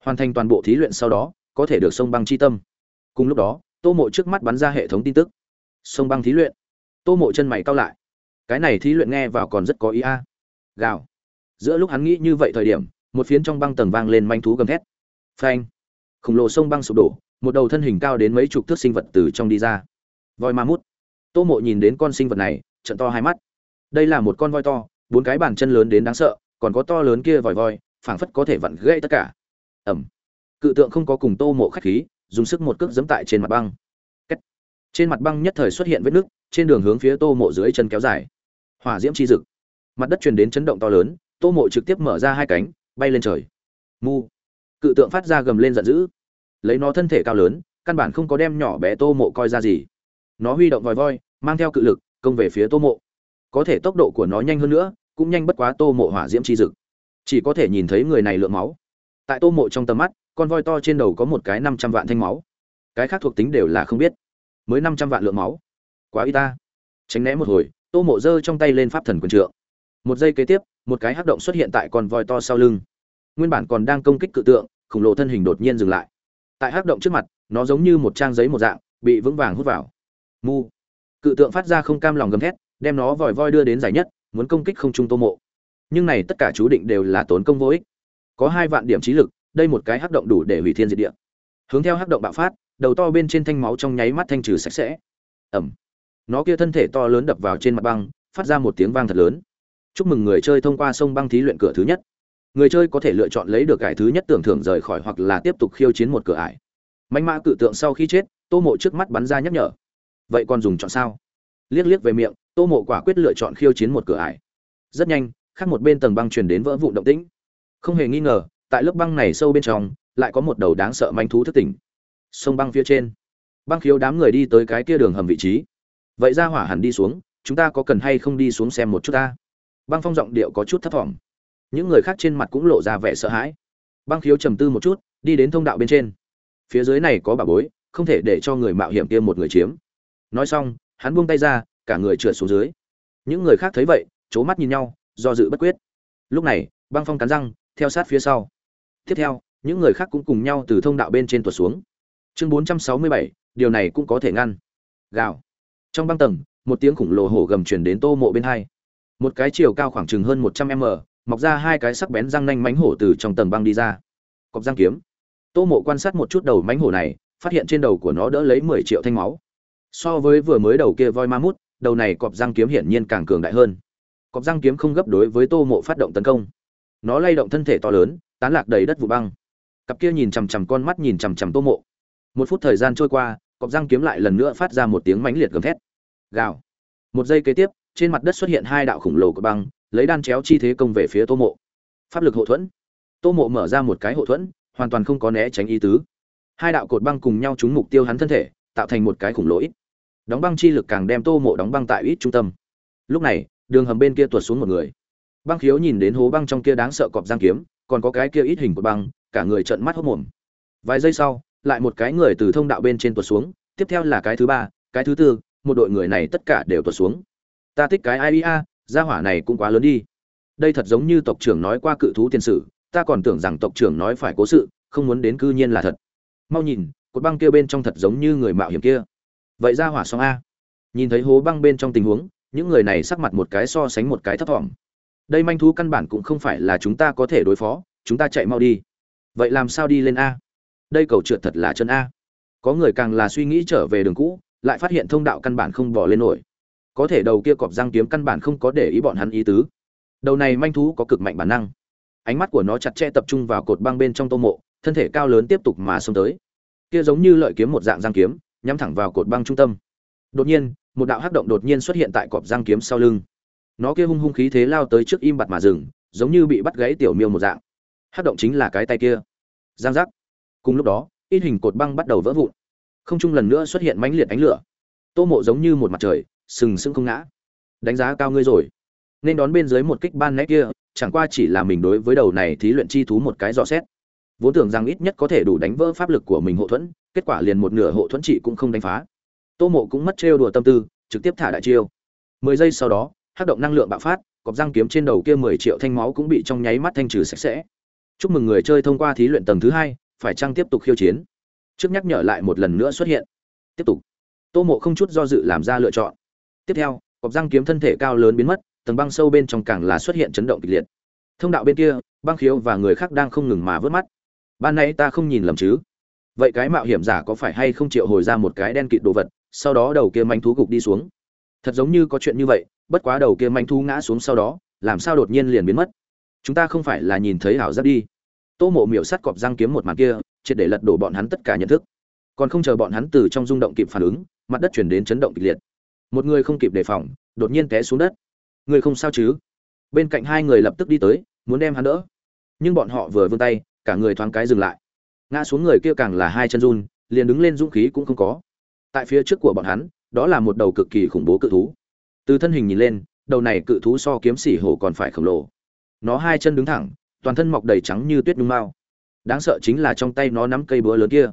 hoàn thành toàn bộ thí luyện sau đó, có thể được sông băng chi tâm. Cùng lúc đó, tô mộ trước mắt bắn ra hệ thống tin tức. Sông băng thí luyện. Tô mộ chân mày cao lại. Cái này thí luyện nghe vào còn rất có ý a. Gào. Giữa lúc hắn nghĩ như vậy thời điểm, một phiến trong băng tầng vang lên manh thú gầm thét. Phanh. Khổng lồ sông băng sụp đổ, một đầu thân hình cao đến mấy chục thước sinh vật từ trong đi ra. Voi ma mút. Tô mộ nhìn đến con sinh vật này, trận to hai mắt. Đây là một con voi to bốn cái bàn chân lớn đến đáng sợ, còn có to lớn kia vòi voi, phảng phất có thể vặn gãy tất cả. Ẩm cự tượng không có cùng tô mộ khách khí, dùng sức một cước giẫm tại trên mặt băng. Cách. trên mặt băng nhất thời xuất hiện vết nước trên đường hướng phía tô mộ dưới chân kéo dài. Hỏa diễm chi rực mặt đất truyền đến chấn động to lớn, tô mộ trực tiếp mở ra hai cánh, bay lên trời. Mu. Cự tượng phát ra gầm lên giận dữ. Lấy nó thân thể cao lớn, căn bản không có đem nhỏ bé tô mộ coi ra gì. Nó huy động vòi voi, mang theo cự lực, công về phía tô mộ có thể tốc độ của nó nhanh hơn nữa, cũng nhanh bất quá tô mộ hỏa diễm chi dực. Chỉ có thể nhìn thấy người này lượng máu. Tại tô mộ trong tầm mắt, con voi to trên đầu có một cái năm trăm vạn thanh máu. Cái khác thuộc tính đều là không biết. Mới năm trăm vạn lượng máu. Quá y ta. Tránh né một hồi, tô mộ giơ trong tay lên pháp thần quần trượng. Một giây kế tiếp, một cái hắc động xuất hiện tại con voi to sau lưng. Nguyên bản còn đang công kích cự tượng, khổng lồ thân hình đột nhiên dừng lại. Tại hắc động trước mặt, nó giống như một trang giấy một dạng, bị vững vàng hút vào. Mu. Cự tượng phát ra không cam lòng gầm thét đem nó vòi voi đưa đến giải nhất, muốn công kích không trung tô mộ. Nhưng này tất cả chú định đều là tốn công vô ích. Có hai vạn điểm trí lực, đây một cái hắc động đủ để hủy thiên diệt địa. Hướng theo hắc động bạo phát, đầu to bên trên thanh máu trong nháy mắt thanh trừ sạch sẽ. Ẩm nó kia thân thể to lớn đập vào trên mặt băng, phát ra một tiếng vang thật lớn. Chúc mừng người chơi thông qua sông băng thí luyện cửa thứ nhất. Người chơi có thể lựa chọn lấy được cải thứ nhất tưởng thưởng rời khỏi hoặc là tiếp tục khiêu chiến một cửa ải. Mạnh mã cự tượng sau khi chết, tô mộ trước mắt bắn ra nhắc nhở. Vậy còn dùng chọn sao? Liếc liếc về miệng tô mộ quả quyết lựa chọn khiêu chiến một cửa ải. Rất nhanh, khác một bên tầng băng truyền đến vỡ vụ động tĩnh. Không hề nghi ngờ, tại lớp băng này sâu bên trong, lại có một đầu đáng sợ manh thú thức tỉnh. Sông băng phía trên, băng khiếu đám người đi tới cái kia đường hầm vị trí. Vậy ra hỏa hẳn đi xuống, chúng ta có cần hay không đi xuống xem một chút ta? Băng phong giọng điệu có chút thấp thỏm. Những người khác trên mặt cũng lộ ra vẻ sợ hãi. Băng khiếu trầm tư một chút, đi đến thông đạo bên trên. Phía dưới này có bà bối, không thể để cho người mạo hiểm kia một người chiếm. Nói xong, hắn buông tay ra cả người trượt xuống dưới. Những người khác thấy vậy c mắt nhìn nhau, do dự bất quyết. Lúc này, băng phong cắn răng, theo sát phía sau. Tiếp theo, những người khác cũng cùng nhau từ thông đạo bên trên tuột xuống. Chương bốn trăm sáu mươi bảy, điều này cũng có thể ngăn. Gào. Trong băng tầng, một tiếng khủng lồ hổ gầm chuyển đến tô mộ bên hai. Một cái chiều cao khoảng chừng hơn một trăm m, mọc ra hai cái sắc bén răng nanh mánh hổ từ trong tầng băng đi ra. Cọc răng kiếm. Tô mộ quan sát một chút đầu mánh hổ này, phát hiện trên đầu của nó đỡ lấy mười triệu thanh máu. So với vừa mới đầu kia voi ma mút đầu này cọp răng kiếm hiển nhiên càng cường đại hơn. Cọp răng kiếm không gấp đối với tô mộ phát động tấn công. Nó lay động thân thể to lớn, tán lạc đầy đất vụ băng. Cặp kia nhìn chằm chằm con mắt nhìn chằm chằm tô mộ. Một phút thời gian trôi qua, cọp răng kiếm lại lần nữa phát ra một tiếng mãnh liệt gầm thét. Gào. Một giây kế tiếp, trên mặt đất xuất hiện hai đạo khủng lồ của băng, lấy đan chéo chi thế công về phía tô mộ. Pháp lực hộ thuẫn. Tô mộ mở ra một cái hộ thuẫn, hoàn toàn không có né tránh ý tứ. Hai đạo cột băng cùng nhau trúng mục tiêu hắn thân thể, tạo thành một cái khủng lỗ ít đóng băng chi lực càng đem tô mộ đóng băng tại ít trung tâm. Lúc này, đường hầm bên kia tuột xuống một người. Băng khiếu nhìn đến hố băng trong kia đáng sợ cọp giang kiếm, còn có cái kia ít hình của băng, cả người trợn mắt hốc mồm. Vài giây sau, lại một cái người từ thông đạo bên trên tuột xuống, tiếp theo là cái thứ ba, cái thứ tư, một đội người này tất cả đều tuột xuống. Ta thích cái ai ia gia hỏa này cũng quá lớn đi. Đây thật giống như tộc trưởng nói qua cự thú tiền sử, ta còn tưởng rằng tộc trưởng nói phải cố sự, không muốn đến cư nhiên là thật. Mau nhìn, cột băng kia bên trong thật giống như người mạo hiểm kia vậy ra hỏa xong a. Nhìn thấy hố băng bên trong tình huống, những người này sắc mặt một cái so sánh một cái thấp thỏm. Đây manh thú căn bản cũng không phải là chúng ta có thể đối phó, chúng ta chạy mau đi. Vậy làm sao đi lên a? Đây cầu trượt thật là chân a. Có người càng là suy nghĩ trở về đường cũ, lại phát hiện thông đạo căn bản không bỏ lên nổi. Có thể đầu kia cọp răng kiếm căn bản không có để ý bọn hắn ý tứ. Đầu này manh thú có cực mạnh bản năng. Ánh mắt của nó chặt chẽ tập trung vào cột băng bên trong tô mộ, thân thể cao lớn tiếp tục mà xông tới. Kia giống như lợi kiếm một dạng răng kiếm nhắm thẳng vào cột băng trung tâm. Đột nhiên, một đạo hắc động đột nhiên xuất hiện tại cọp răng kiếm sau lưng. Nó kia hung hung khí thế lao tới trước im bặt mà dừng, giống như bị bắt gãy tiểu miêu một dạng. Hắc động chính là cái tay kia. Giang giác. Cùng lúc đó, ít hình cột băng bắt đầu vỡ vụn. Không trung lần nữa xuất hiện mãnh liệt ánh lửa. Tô mộ giống như một mặt trời, sừng sững không ngã. Đánh giá cao ngươi rồi. Nên đón bên dưới một kích ban nét kia, chẳng qua chỉ là mình đối với đầu này thí luyện chi thú một cái dò xét vốn tưởng rằng ít nhất có thể đủ đánh vỡ pháp lực của mình hộ thuẫn, kết quả liền một nửa hộ thuẫn trị cũng không đánh phá. Tô mộ cũng mất trêu đùa tâm tư, trực tiếp thả đại chiêu. Mười giây sau đó hát động năng lượng bạo phát, cọc răng kiếm trên đầu kia mười triệu thanh máu cũng bị trong nháy mắt thanh trừ sạch sẽ. Chúc mừng người chơi thông qua thí luyện tầng thứ hai, phải chăng tiếp tục khiêu chiến? Trước nhắc nhở lại một lần nữa xuất hiện. Tiếp tục. Tô mộ không chút do dự làm ra lựa chọn. Tiếp theo, cọc răng kiếm thân thể cao lớn biến mất, tầng băng sâu bên trong càng là xuất hiện chấn động kịch liệt. Thông đạo bên kia, băng khiếu và người khác đang không ngừng mà vớt mắt ban nãy ta không nhìn lầm chứ? Vậy cái mạo hiểm giả có phải hay không triệu hồi ra một cái đen kịt đồ vật, sau đó đầu kia manh thú gục đi xuống? Thật giống như có chuyện như vậy, bất quá đầu kia manh thú ngã xuống sau đó, làm sao đột nhiên liền biến mất? Chúng ta không phải là nhìn thấy ảo giáp đi. Tô mộ miểu sắt cọp răng kiếm một màn kia, triệt để lật đổ bọn hắn tất cả nhận thức. Còn không chờ bọn hắn từ trong rung động kịp phản ứng, mặt đất chuyển đến chấn động kịch liệt. Một người không kịp đề phòng, đột nhiên té xuống đất. Người không sao chứ? Bên cạnh hai người lập tức đi tới, muốn đem hắn đỡ. Nhưng bọn họ vừa vươn tay cả người thoáng cái dừng lại. Ngã xuống người kia càng là hai chân run, liền đứng lên dũng khí cũng không có. Tại phía trước của bọn hắn, đó là một đầu cực kỳ khủng bố cự thú. Từ thân hình nhìn lên, đầu này cự thú so kiếm xỉ hổ còn phải khổng lồ. Nó hai chân đứng thẳng, toàn thân mọc đầy trắng như tuyết nhung mao đáng sợ chính là trong tay nó nắm cây búa lớn kia.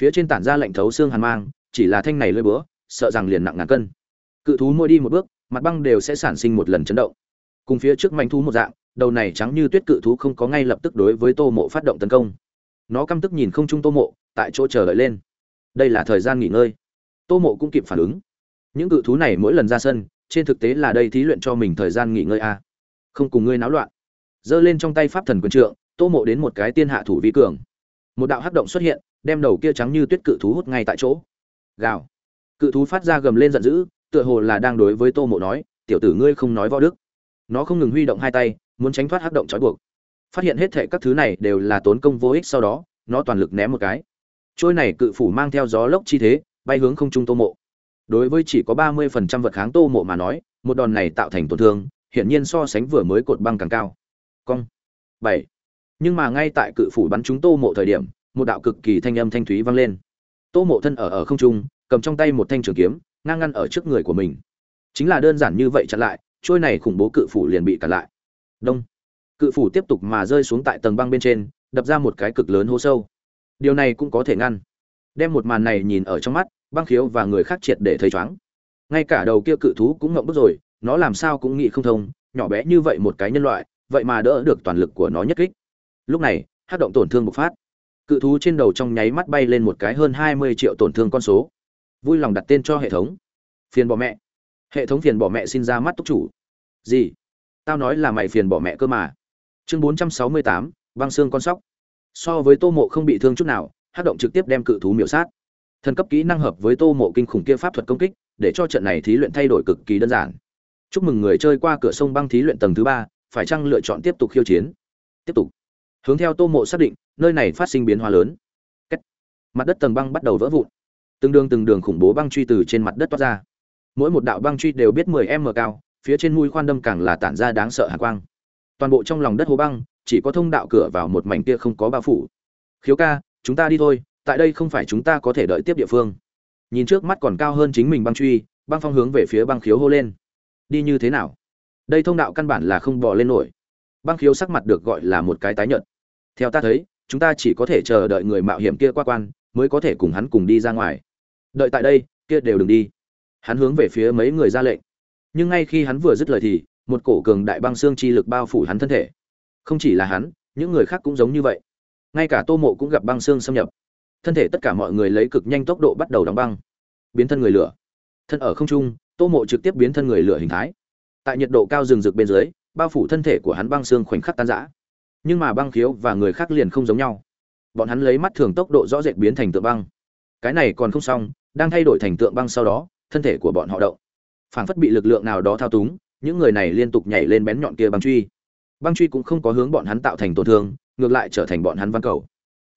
Phía trên tản ra lạnh thấu xương hàn mang, chỉ là thanh này lơi búa, sợ rằng liền nặng ngàn cân. Cự thú mỗi đi một bước, mặt băng đều sẽ sản sinh một lần chấn động. Cùng phía trước manh thú một dạng đầu này trắng như tuyết cự thú không có ngay lập tức đối với tô mộ phát động tấn công. Nó căm tức nhìn không trung tô mộ, tại chỗ chờ đợi lên. Đây là thời gian nghỉ ngơi. Tô mộ cũng kịp phản ứng. Những cự thú này mỗi lần ra sân, trên thực tế là đây thí luyện cho mình thời gian nghỉ ngơi a à. không cùng ngươi náo loạn. Giơ lên trong tay pháp thần quyền trượng, tô mộ đến một cái tiên hạ thủ vi cường. Một đạo hắc động xuất hiện, đem đầu kia trắng như tuyết cự thú hút ngay tại chỗ. Gào. Cự thú phát ra gầm lên giận dữ, tựa hồ là đang đối với tô mộ nói, tiểu tử ngươi không nói võ đức. Nó không ngừng huy động hai tay muốn tránh thoát hắc động trói buộc. Phát hiện hết thệ các thứ này đều là tốn công vô ích sau đó, nó toàn lực ném một cái. Trôi này cự phủ mang theo gió lốc chi thế, bay hướng không trung tô mộ. Đối với chỉ có ba mươi phần trăm vật kháng tô mộ mà nói, một đòn này tạo thành tổn thương, hiển nhiên so sánh vừa mới cột băng càng cao. Cong. Bảy. Nhưng mà ngay tại cự phủ bắn chúng tô mộ thời điểm, một đạo cực kỳ thanh âm thanh thúy vang lên. Tô mộ thân ở ở không trung, cầm trong tay một thanh trường kiếm, ngang ngăn ở trước người của mình. Chính là đơn giản như vậy chặn lại, trôi này khủng bố cự phủ liền bị cản lại đông. Cự phủ tiếp tục mà rơi xuống tại tầng băng bên trên, đập ra một cái cực lớn hố sâu. Điều này cũng có thể ngăn. Đem một màn này nhìn ở trong mắt, băng khiếu và người khác triệt để thấy chóng ngay cả đầu kia cự thú cũng ngậm bức rồi, nó làm sao cũng nghĩ không thông, nhỏ bé như vậy một cái nhân loại, vậy mà đỡ được toàn lực của nó nhất kích. Lúc này, hát động tổn thương bộc phát. Cự thú trên đầu trong nháy mắt bay lên một cái hơn hai mươi triệu tổn thương con số. Vui lòng đặt tên cho hệ thống. Phiền bỏ mẹ. Hệ thống phiền bỏ mẹ xin ra mắt túc chủ. Gì? Tao nói là mày phiền bỏ mẹ cơ mà. Chương bốn trăm sáu mươi tám, băng xương con sóc. So với tô mộ không bị thương chút nào hát động trực tiếp đem cự thú miểu sát. Thần cấp kỹ năng hợp với tô mộ kinh khủng kia pháp thuật công kích, để cho trận này thí luyện thay đổi cực kỳ đơn giản. Chúc mừng người chơi qua cửa sông băng thí luyện tầng thứ ba, phải chăng lựa chọn tiếp tục khiêu chiến? Tiếp tục. Hướng theo tô mộ xác định, nơi này phát sinh biến hóa lớn. Cách. mặt đất tầng băng bắt đầu vỡ vụn. Từng đường từng đường khủng bố băng truy từ trên mặt đất toát ra. Mỗi một đạo băng truy đều biết 10 m cao phía trên mũi khoan đâm càng là tản ra đáng sợ hàn quang. Toàn bộ trong lòng đất hố băng, chỉ có thông đạo cửa vào một mảnh kia không có bao phủ. Khiếu ca, chúng ta đi thôi, tại đây không phải chúng ta có thể đợi tiếp địa phương. Nhìn trước mắt còn cao hơn chính mình băng truy, băng phong hướng về phía băng khiếu hô lên. Đi như thế nào? Đây thông đạo căn bản là không bò lên nổi. Băng khiếu sắc mặt được gọi là một cái tái nhợt. Theo ta thấy, chúng ta chỉ có thể chờ đợi người mạo hiểm kia qua quan, mới có thể cùng hắn cùng đi ra ngoài. Đợi tại đây, kia đều đừng đi. Hắn hướng về phía mấy người ra lệnh nhưng ngay khi hắn vừa dứt lời thì, một cổ cường đại băng xương chi lực bao phủ hắn thân thể. Không chỉ là hắn, những người khác cũng giống như vậy. Ngay cả tô mộ cũng gặp băng xương xâm nhập. Thân thể tất cả mọi người lấy cực nhanh tốc độ bắt đầu đóng băng. Biến thân người lửa. Thân ở không trung, tô mộ trực tiếp biến thân người lửa hình thái. Tại nhiệt độ cao rừng rực bên dưới, bao phủ thân thể của hắn băng xương khoảnh khắc tan rã. Nhưng mà băng khiếu và người khác liền không giống nhau. Bọn hắn lấy mắt thường tốc độ rõ rệt biến thành tượng băng. Cái này còn không xong, đang thay đổi thành tượng băng sau đó, thân thể của bọn họ động phảng phất bị lực lượng nào đó thao túng, những người này liên tục nhảy lên bén nhọn kia băng truy. Băng truy cũng không có hướng bọn hắn tạo thành tổn thương, ngược lại trở thành bọn hắn văn cầu.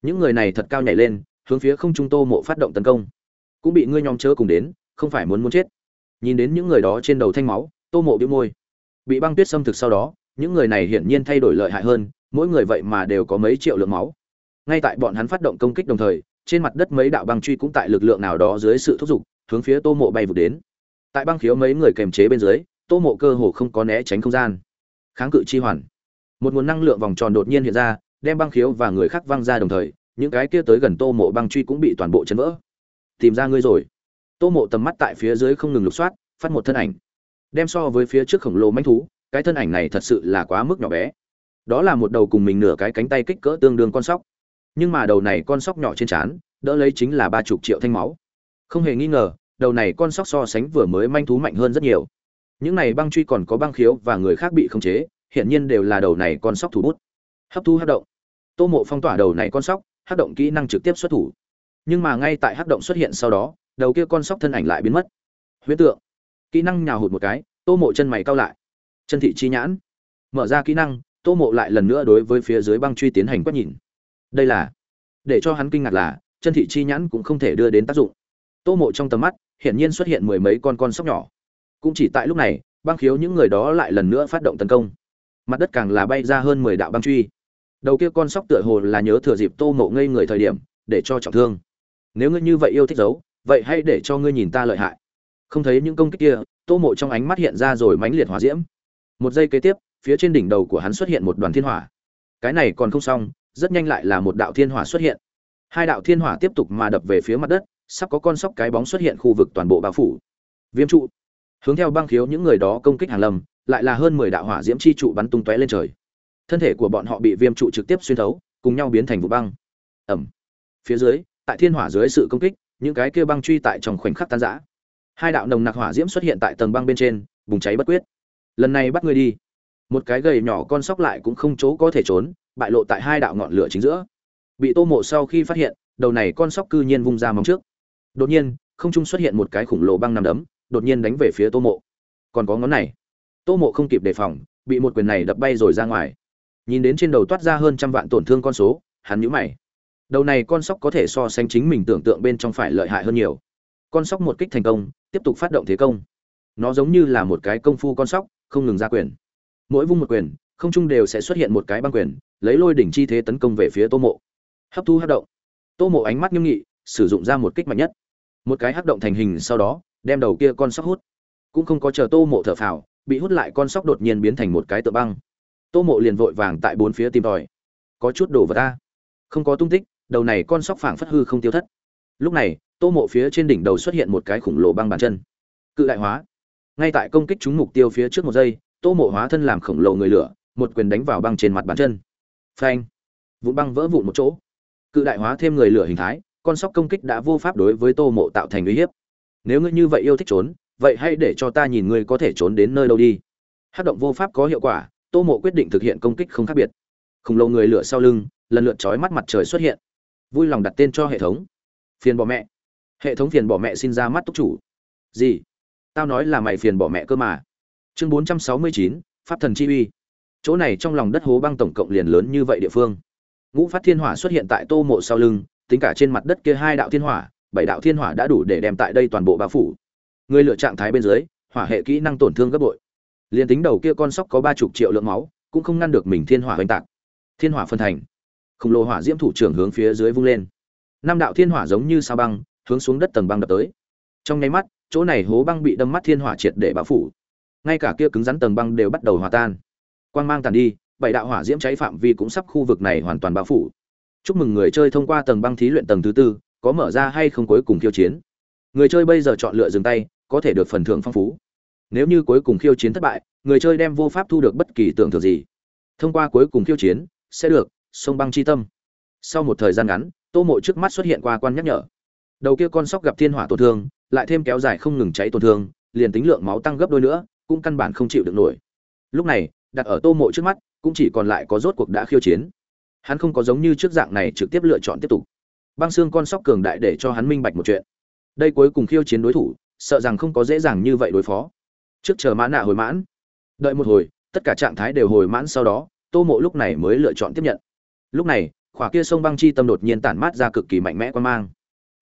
Những người này thật cao nhảy lên, hướng phía không trung tô mộ phát động tấn công. Cũng bị ngươi nhóm chớ cùng đến, không phải muốn muốn chết. Nhìn đến những người đó trên đầu thanh máu, tô mộ bĩu môi. Bị băng tuyết xâm thực sau đó, những người này hiển nhiên thay đổi lợi hại hơn, mỗi người vậy mà đều có mấy triệu lượng máu. Ngay tại bọn hắn phát động công kích đồng thời, trên mặt đất mấy đạo băng truy cũng tại lực lượng nào đó dưới sự thúc giục, hướng phía tô mộ bay vụt đến tại băng khiếu mấy người kềm chế bên dưới, tô mộ cơ hồ không có né tránh không gian. Kháng cự chi hoàn. Một nguồn năng lượng vòng tròn đột nhiên hiện ra, đem băng khiếu và người khác văng ra đồng thời, những cái kia tới gần tô mộ băng truy cũng bị toàn bộ chấn vỡ. Tìm ra ngươi rồi. Tô mộ tầm mắt tại phía dưới không ngừng lục soát, phát một thân ảnh. Đem so với phía trước khổng lồ manh thú, cái thân ảnh này thật sự là quá mức nhỏ bé. Đó là một đầu cùng mình nửa cái cánh tay kích cỡ tương đương con sóc. Nhưng mà đầu này con sóc nhỏ trên trán, đỡ lấy chính là ba chục triệu thanh máu. Không hề nghi ngờ đầu này con sóc so sánh vừa mới manh thú mạnh hơn rất nhiều. Những này băng truy còn có băng khiếu và người khác bị khống chế hiện nhiên đều là đầu này con sóc thủ bút. Hấp thu hát động. Tô mộ phong tỏa đầu này con sóc hát động kỹ năng trực tiếp xuất thủ. Nhưng mà ngay tại hát động xuất hiện sau đó, đầu kia con sóc thân ảnh lại biến mất. Huyễn tượng. Kỹ năng nhào hụt một cái, tô mộ chân mày cao lại. Chân thị chi nhãn. Mở ra kỹ năng, tô mộ lại lần nữa đối với phía dưới băng truy tiến hành quét nhìn. Đây là, để cho hắn kinh ngạc là, chân thị chi nhãn cũng không thể đưa đến tác dụng. Tô mộ trong tầm mắt hiển nhiên xuất hiện mười mấy con con sóc nhỏ. Cũng chỉ tại lúc này, băng khiếu những người đó lại lần nữa phát động tấn công. Mặt đất càng là bay ra hơn mười đạo băng truy. Đầu kia con sóc tựa hồ là nhớ thừa dịp tô mộ ngây người thời điểm, để cho trọng thương. Nếu ngươi như vậy yêu thích giấu vậy hãy để cho ngươi nhìn ta lợi hại. Không thấy những công kích kia, tô mộ trong ánh mắt hiện ra rồi mãnh liệt hỏa diễm. Một giây kế tiếp, phía trên đỉnh đầu của hắn xuất hiện một đoàn thiên hỏa. Cái này còn không xong, rất nhanh lại là một đạo thiên hỏa xuất hiện. Hai đạo thiên hỏa tiếp tục mà đập về phía mặt đất sắp có con sóc cái bóng xuất hiện khu vực toàn bộ bao phủ. Viêm trụ. Hướng theo băng khiếu những người đó công kích hàng lâm, lại là hơn mười đạo hỏa diễm chi trụ bắn tung tóe lên trời. Thân thể của bọn họ bị viêm trụ trực tiếp xuyên thấu cùng nhau biến thành vụ băng. Ẩm. Phía dưới tại thiên hỏa dưới sự công kích những cái kia băng truy tại trong khoảnh khắc tan rã. Hai đạo nồng nặc hỏa diễm xuất hiện tại tầng băng bên trên bùng cháy bất quyết. Lần này bắt người đi. Một cái gầy nhỏ con sóc lại cũng không chỗ có thể trốn bại lộ tại hai đạo ngọn lửa chính giữa. Bị tô mộ sau khi phát hiện đầu này con sóc cư nhiên vung ra móng trước đột nhiên, không trung xuất hiện một cái khủng lồ băng nằm đấm, đột nhiên đánh về phía tô mộ. Còn có ngón này. Tô mộ không kịp đề phòng, bị một quyền này đập bay rồi ra ngoài. Nhìn đến trên đầu toát ra hơn trăm vạn tổn thương con số, hắn nhíu mày. Đầu này con sóc có thể so sánh chính mình tưởng tượng bên trong phải lợi hại hơn nhiều. Con sóc một kích thành công, tiếp tục phát động thế công. Nó giống như là một cái công phu con sóc, không ngừng ra quyền. Mỗi vung một quyền, không trung đều sẽ xuất hiện một cái băng quyền, lấy lôi đỉnh chi thế tấn công về phía tô mộ. Hấp thu hấp động. Tô mộ ánh mắt nghiêm nghị sử dụng ra một kích mạnh nhất. Một cái hấp động thành hình sau đó, đem đầu kia con sóc hút. Cũng không có chờ tô mộ thở phào, bị hút lại con sóc đột nhiên biến thành một cái tựa băng. Tô mộ liền vội vàng tại bốn phía tìm tòi. Có chút đổ vào ta không có tung tích, đầu này con sóc phảng phất hư không tiêu thất. Lúc này, tô mộ phía trên đỉnh đầu xuất hiện một cái khổng lồ băng bàn chân. Cự đại hóa. Ngay tại công kích chúng mục tiêu phía trước một giây, tô mộ hóa thân làm khổng lồ người lửa, một quyền đánh vào băng trên mặt bàn chân. Phanh. Vụn băng vỡ vụn một chỗ. Cự đại hóa thêm người lửa hình thái con sóc công kích đã vô pháp đối với tô mộ tạo thành uy hiếp. Nếu ngươi như vậy yêu thích trốn, vậy hãy để cho ta nhìn ngươi có thể trốn đến nơi đâu đi. Hát động vô pháp có hiệu quả, tô mộ quyết định thực hiện công kích không khác biệt. Khổng lồ người lửa sau lưng, lần lượt trói mắt mặt trời xuất hiện. Vui lòng đặt tên cho hệ thống. Phiền bỏ mẹ. Hệ thống phiền bỏ mẹ xin ra mắt túc chủ. Gì? Tao nói là mày phiền bỏ mẹ cơ mà. Chương bốn trăm sáu mươi chín, pháp thần chi uy. Chỗ này trong lòng đất hố băng tổng cộng liền lớn như vậy địa phương. Ngũ phát thiên hỏa xuất hiện tại tô mộ sau lưng tính cả trên mặt đất kia hai đạo thiên hỏa, bảy đạo thiên hỏa đã đủ để đem tại đây toàn bộ bao phủ. Người lựa trạng thái bên dưới, hỏa hệ kỹ năng tổn thương gấp bội. Liền tính đầu kia con sóc có ba chục triệu lượng máu, cũng không ngăn được mình thiên hỏa oanh tạc. Thiên hỏa phân thành. Khổng lồ hỏa diễm thủ trưởng hướng phía dưới vung lên. Năm đạo thiên hỏa giống như sao băng, hướng xuống đất tầng băng đập tới. Trong nháy mắt, chỗ này hố băng bị đâm mắt thiên hỏa triệt để bao phủ. Ngay cả kia cứng rắn tầng băng đều bắt đầu hòa tan. Quang mang tàn đi, bảy đạo hỏa diễm cháy phạm vi cũng sắp khu vực này hoàn toàn bao phủ chúc mừng người chơi thông qua tầng băng thí luyện tầng thứ tư, có mở ra hay không cuối cùng khiêu chiến. Người chơi bây giờ chọn lựa dừng tay, có thể được phần thưởng phong phú. Nếu như cuối cùng khiêu chiến thất bại, người chơi đem vô pháp thu được bất kỳ tưởng thưởng gì. Thông qua cuối cùng khiêu chiến, sẽ được sông băng chi tâm. Sau một thời gian ngắn, tô mộ trước mắt xuất hiện qua quan nhắc nhở. Đầu kia con sóc gặp thiên hỏa tổn thương, lại thêm kéo dài không ngừng cháy tổn thương, liền tính lượng máu tăng gấp đôi nữa, cũng căn bản không chịu được nổi. Lúc này, đặt ở tô mộ trước mắt, cũng chỉ còn lại có rốt cuộc đã khiêu chiến hắn không có giống như trước dạng này trực tiếp lựa chọn tiếp tục. Băng xương con sóc cường đại để cho hắn minh bạch một chuyện. Đây cuối cùng khiêu chiến đối thủ, sợ rằng không có dễ dàng như vậy đối phó. Trước chờ mãn nạ hồi mãn. Đợi một hồi, tất cả trạng thái đều hồi mãn sau đó, tô mộ lúc này mới lựa chọn tiếp nhận. Lúc này, khỏa kia sông băng chi tâm đột nhiên tản mát ra cực kỳ mạnh mẽ quan mang.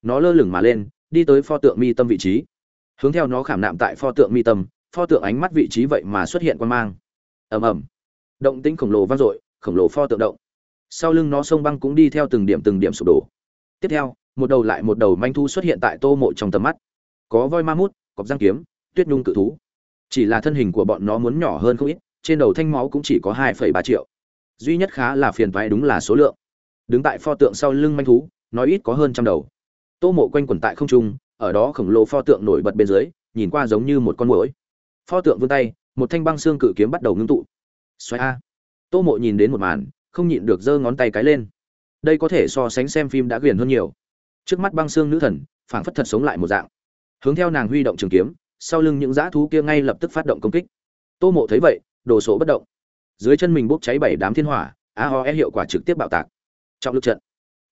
Nó lơ lửng mà lên, đi tới pho tượng mi tâm vị trí. Hướng theo nó khảm nạm tại pho tượng mi tâm, pho tượng ánh mắt vị trí vậy mà xuất hiện quan mang. Ầm ầm. Động tĩnh khổng lồ vang dội, khổng lồ pho tượng động sau lưng nó sông băng cũng đi theo từng điểm từng điểm sụp đổ. Tiếp theo, một đầu lại một đầu manh thu xuất hiện tại tô mộ trong tầm mắt. Có voi ma mút, cọp giang kiếm, tuyết nhung cự thú. Chỉ là thân hình của bọn nó muốn nhỏ hơn không ít, trên đầu thanh máu cũng chỉ có hai phẩy ba triệu. Duy nhất khá là phiền thoái đúng là số lượng. Đứng tại pho tượng sau lưng manh thú, nói ít có hơn trăm đầu. Tô mộ quanh quẩn tại không trung, ở đó khổng lồ pho tượng nổi bật bên dưới, nhìn qua giống như một con mũi pho tượng vươn tay, một thanh băng xương cự kiếm bắt đầu ngưng tụ. Xoay a. Tô mộ nhìn đến một màn không nhịn được giơ ngón tay cái lên. Đây có thể so sánh xem phim đã quyền hơn nhiều. Trước mắt băng xương nữ thần, phảng phất thật sống lại một dạng. Hướng theo nàng huy động trường kiếm, sau lưng những dã thú kia ngay lập tức phát động công kích. Tô mộ thấy vậy, đồ sổ bất động. Dưới chân mình bốc cháy bảy đám thiên hỏa, a ho e hiệu quả trực tiếp bạo tạc. Trọng lực trận.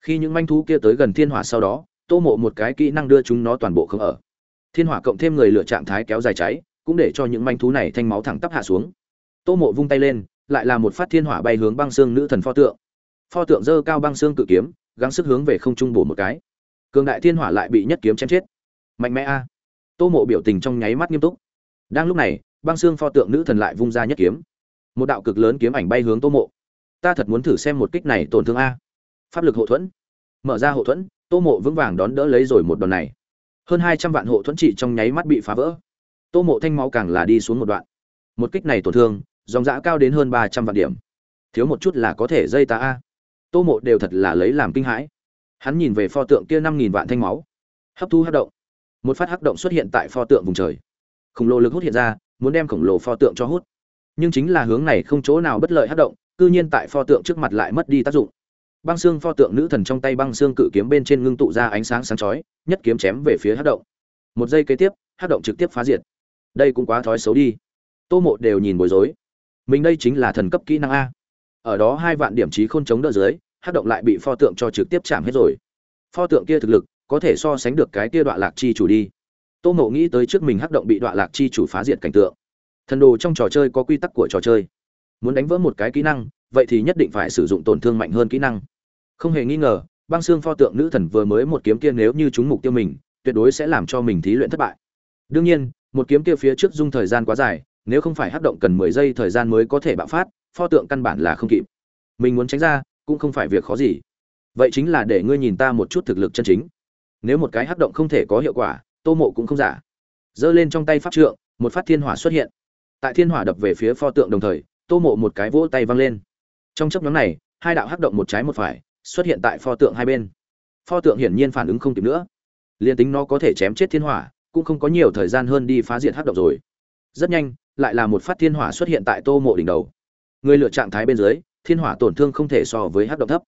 Khi những manh thú kia tới gần thiên hỏa sau đó, tô mộ một cái kỹ năng đưa chúng nó toàn bộ không ở. Thiên hỏa cộng thêm người lửa trạng thái kéo dài cháy, cũng để cho những manh thú này thanh máu thẳng tắp hạ xuống. Tô mộ vung tay lên lại là một phát thiên hỏa bay hướng băng xương nữ thần pho tượng. Pho tượng dơ cao băng xương cự kiếm, gắng sức hướng về không trung bổ một cái. Cường đại thiên hỏa lại bị nhất kiếm chém chết. Mạnh mẽ a. À. Tô mộ biểu tình trong nháy mắt nghiêm túc. Đang lúc này, băng xương pho tượng nữ thần lại vung ra nhất kiếm. Một đạo cực lớn kiếm ảnh bay hướng tô mộ. Ta thật muốn thử xem một kích này tổn thương a. Pháp lực hộ thuẫn. Mở ra hộ thuẫn, tô mộ vững vàng đón đỡ lấy rồi một đòn này. Hơn hai trăm vạn hộ thuẫn trị trong nháy mắt bị phá vỡ. Tô mộ thanh máu càng là đi xuống một đoạn. Một kích này tổn thương dòng giã cao đến hơn ba trăm vạn điểm. Thiếu một chút là có thể dây ta a. Tô mộ đều thật là lấy làm kinh hãi. Hắn nhìn về pho tượng kia năm nghìn vạn thanh máu. Hấp thu hấp động. Một phát hắc động xuất hiện tại pho tượng vùng trời. Khổng lồ lực hút hiện ra, muốn đem khổng lồ pho tượng cho hút. Nhưng chính là hướng này không chỗ nào bất lợi hấp động, cư nhiên tại pho tượng trước mặt lại mất đi tác dụng. Băng xương pho tượng nữ thần trong tay băng xương cự kiếm bên trên ngưng tụ ra ánh sáng sáng chói, nhất kiếm chém về phía hắc động. Một giây kế tiếp, hắc động trực tiếp phá diệt. Đây cũng quá thói xấu đi. Tô mộ đều nhìn bối rối mình đây chính là thần cấp kỹ năng a. Ở đó hai vạn điểm trí khôn chống đỡ dưới hát động lại bị pho tượng cho trực tiếp chạm hết rồi. Pho tượng kia thực lực, có thể so sánh được cái kia đoạn lạc chi chủ đi. Tô mộ nghĩ tới trước mình hát động bị đoạn lạc chi chủ phá diệt cảnh tượng. Thần đồ trong trò chơi có quy tắc của trò chơi. Muốn đánh vỡ một cái kỹ năng, vậy thì nhất định phải sử dụng tổn thương mạnh hơn kỹ năng. Không hề nghi ngờ, băng xương pho tượng nữ thần vừa mới một kiếm kia nếu như trúng mục tiêu mình, tuyệt đối sẽ làm cho mình thí luyện thất bại. Đương nhiên, một kiếm kia phía trước dung thời gian quá dài nếu không phải hắc động cần mười giây thời gian mới có thể bạo phát, pho tượng căn bản là không kịp. Mình muốn tránh ra, cũng không phải việc khó gì. Vậy chính là để ngươi nhìn ta một chút thực lực chân chính. Nếu một cái hắc động không thể có hiệu quả, tô mộ cũng không giả. Giơ lên trong tay pháp trượng, một phát thiên hỏa xuất hiện. Tại thiên hỏa đập về phía pho tượng đồng thời, tô mộ một cái vỗ tay văng lên. Trong chốc ngắn này, hai đạo hắc động một trái một phải, xuất hiện tại pho tượng hai bên. Pho tượng hiển nhiên phản ứng không kịp nữa. Liên tính nó có thể chém chết thiên hỏa, cũng không có nhiều thời gian hơn đi phá diệt hắc động rồi. Rất nhanh lại là một phát thiên hỏa xuất hiện tại tô mộ đỉnh đầu. Người lựa trạng thái bên dưới, thiên hỏa tổn thương không thể so với hát động thấp.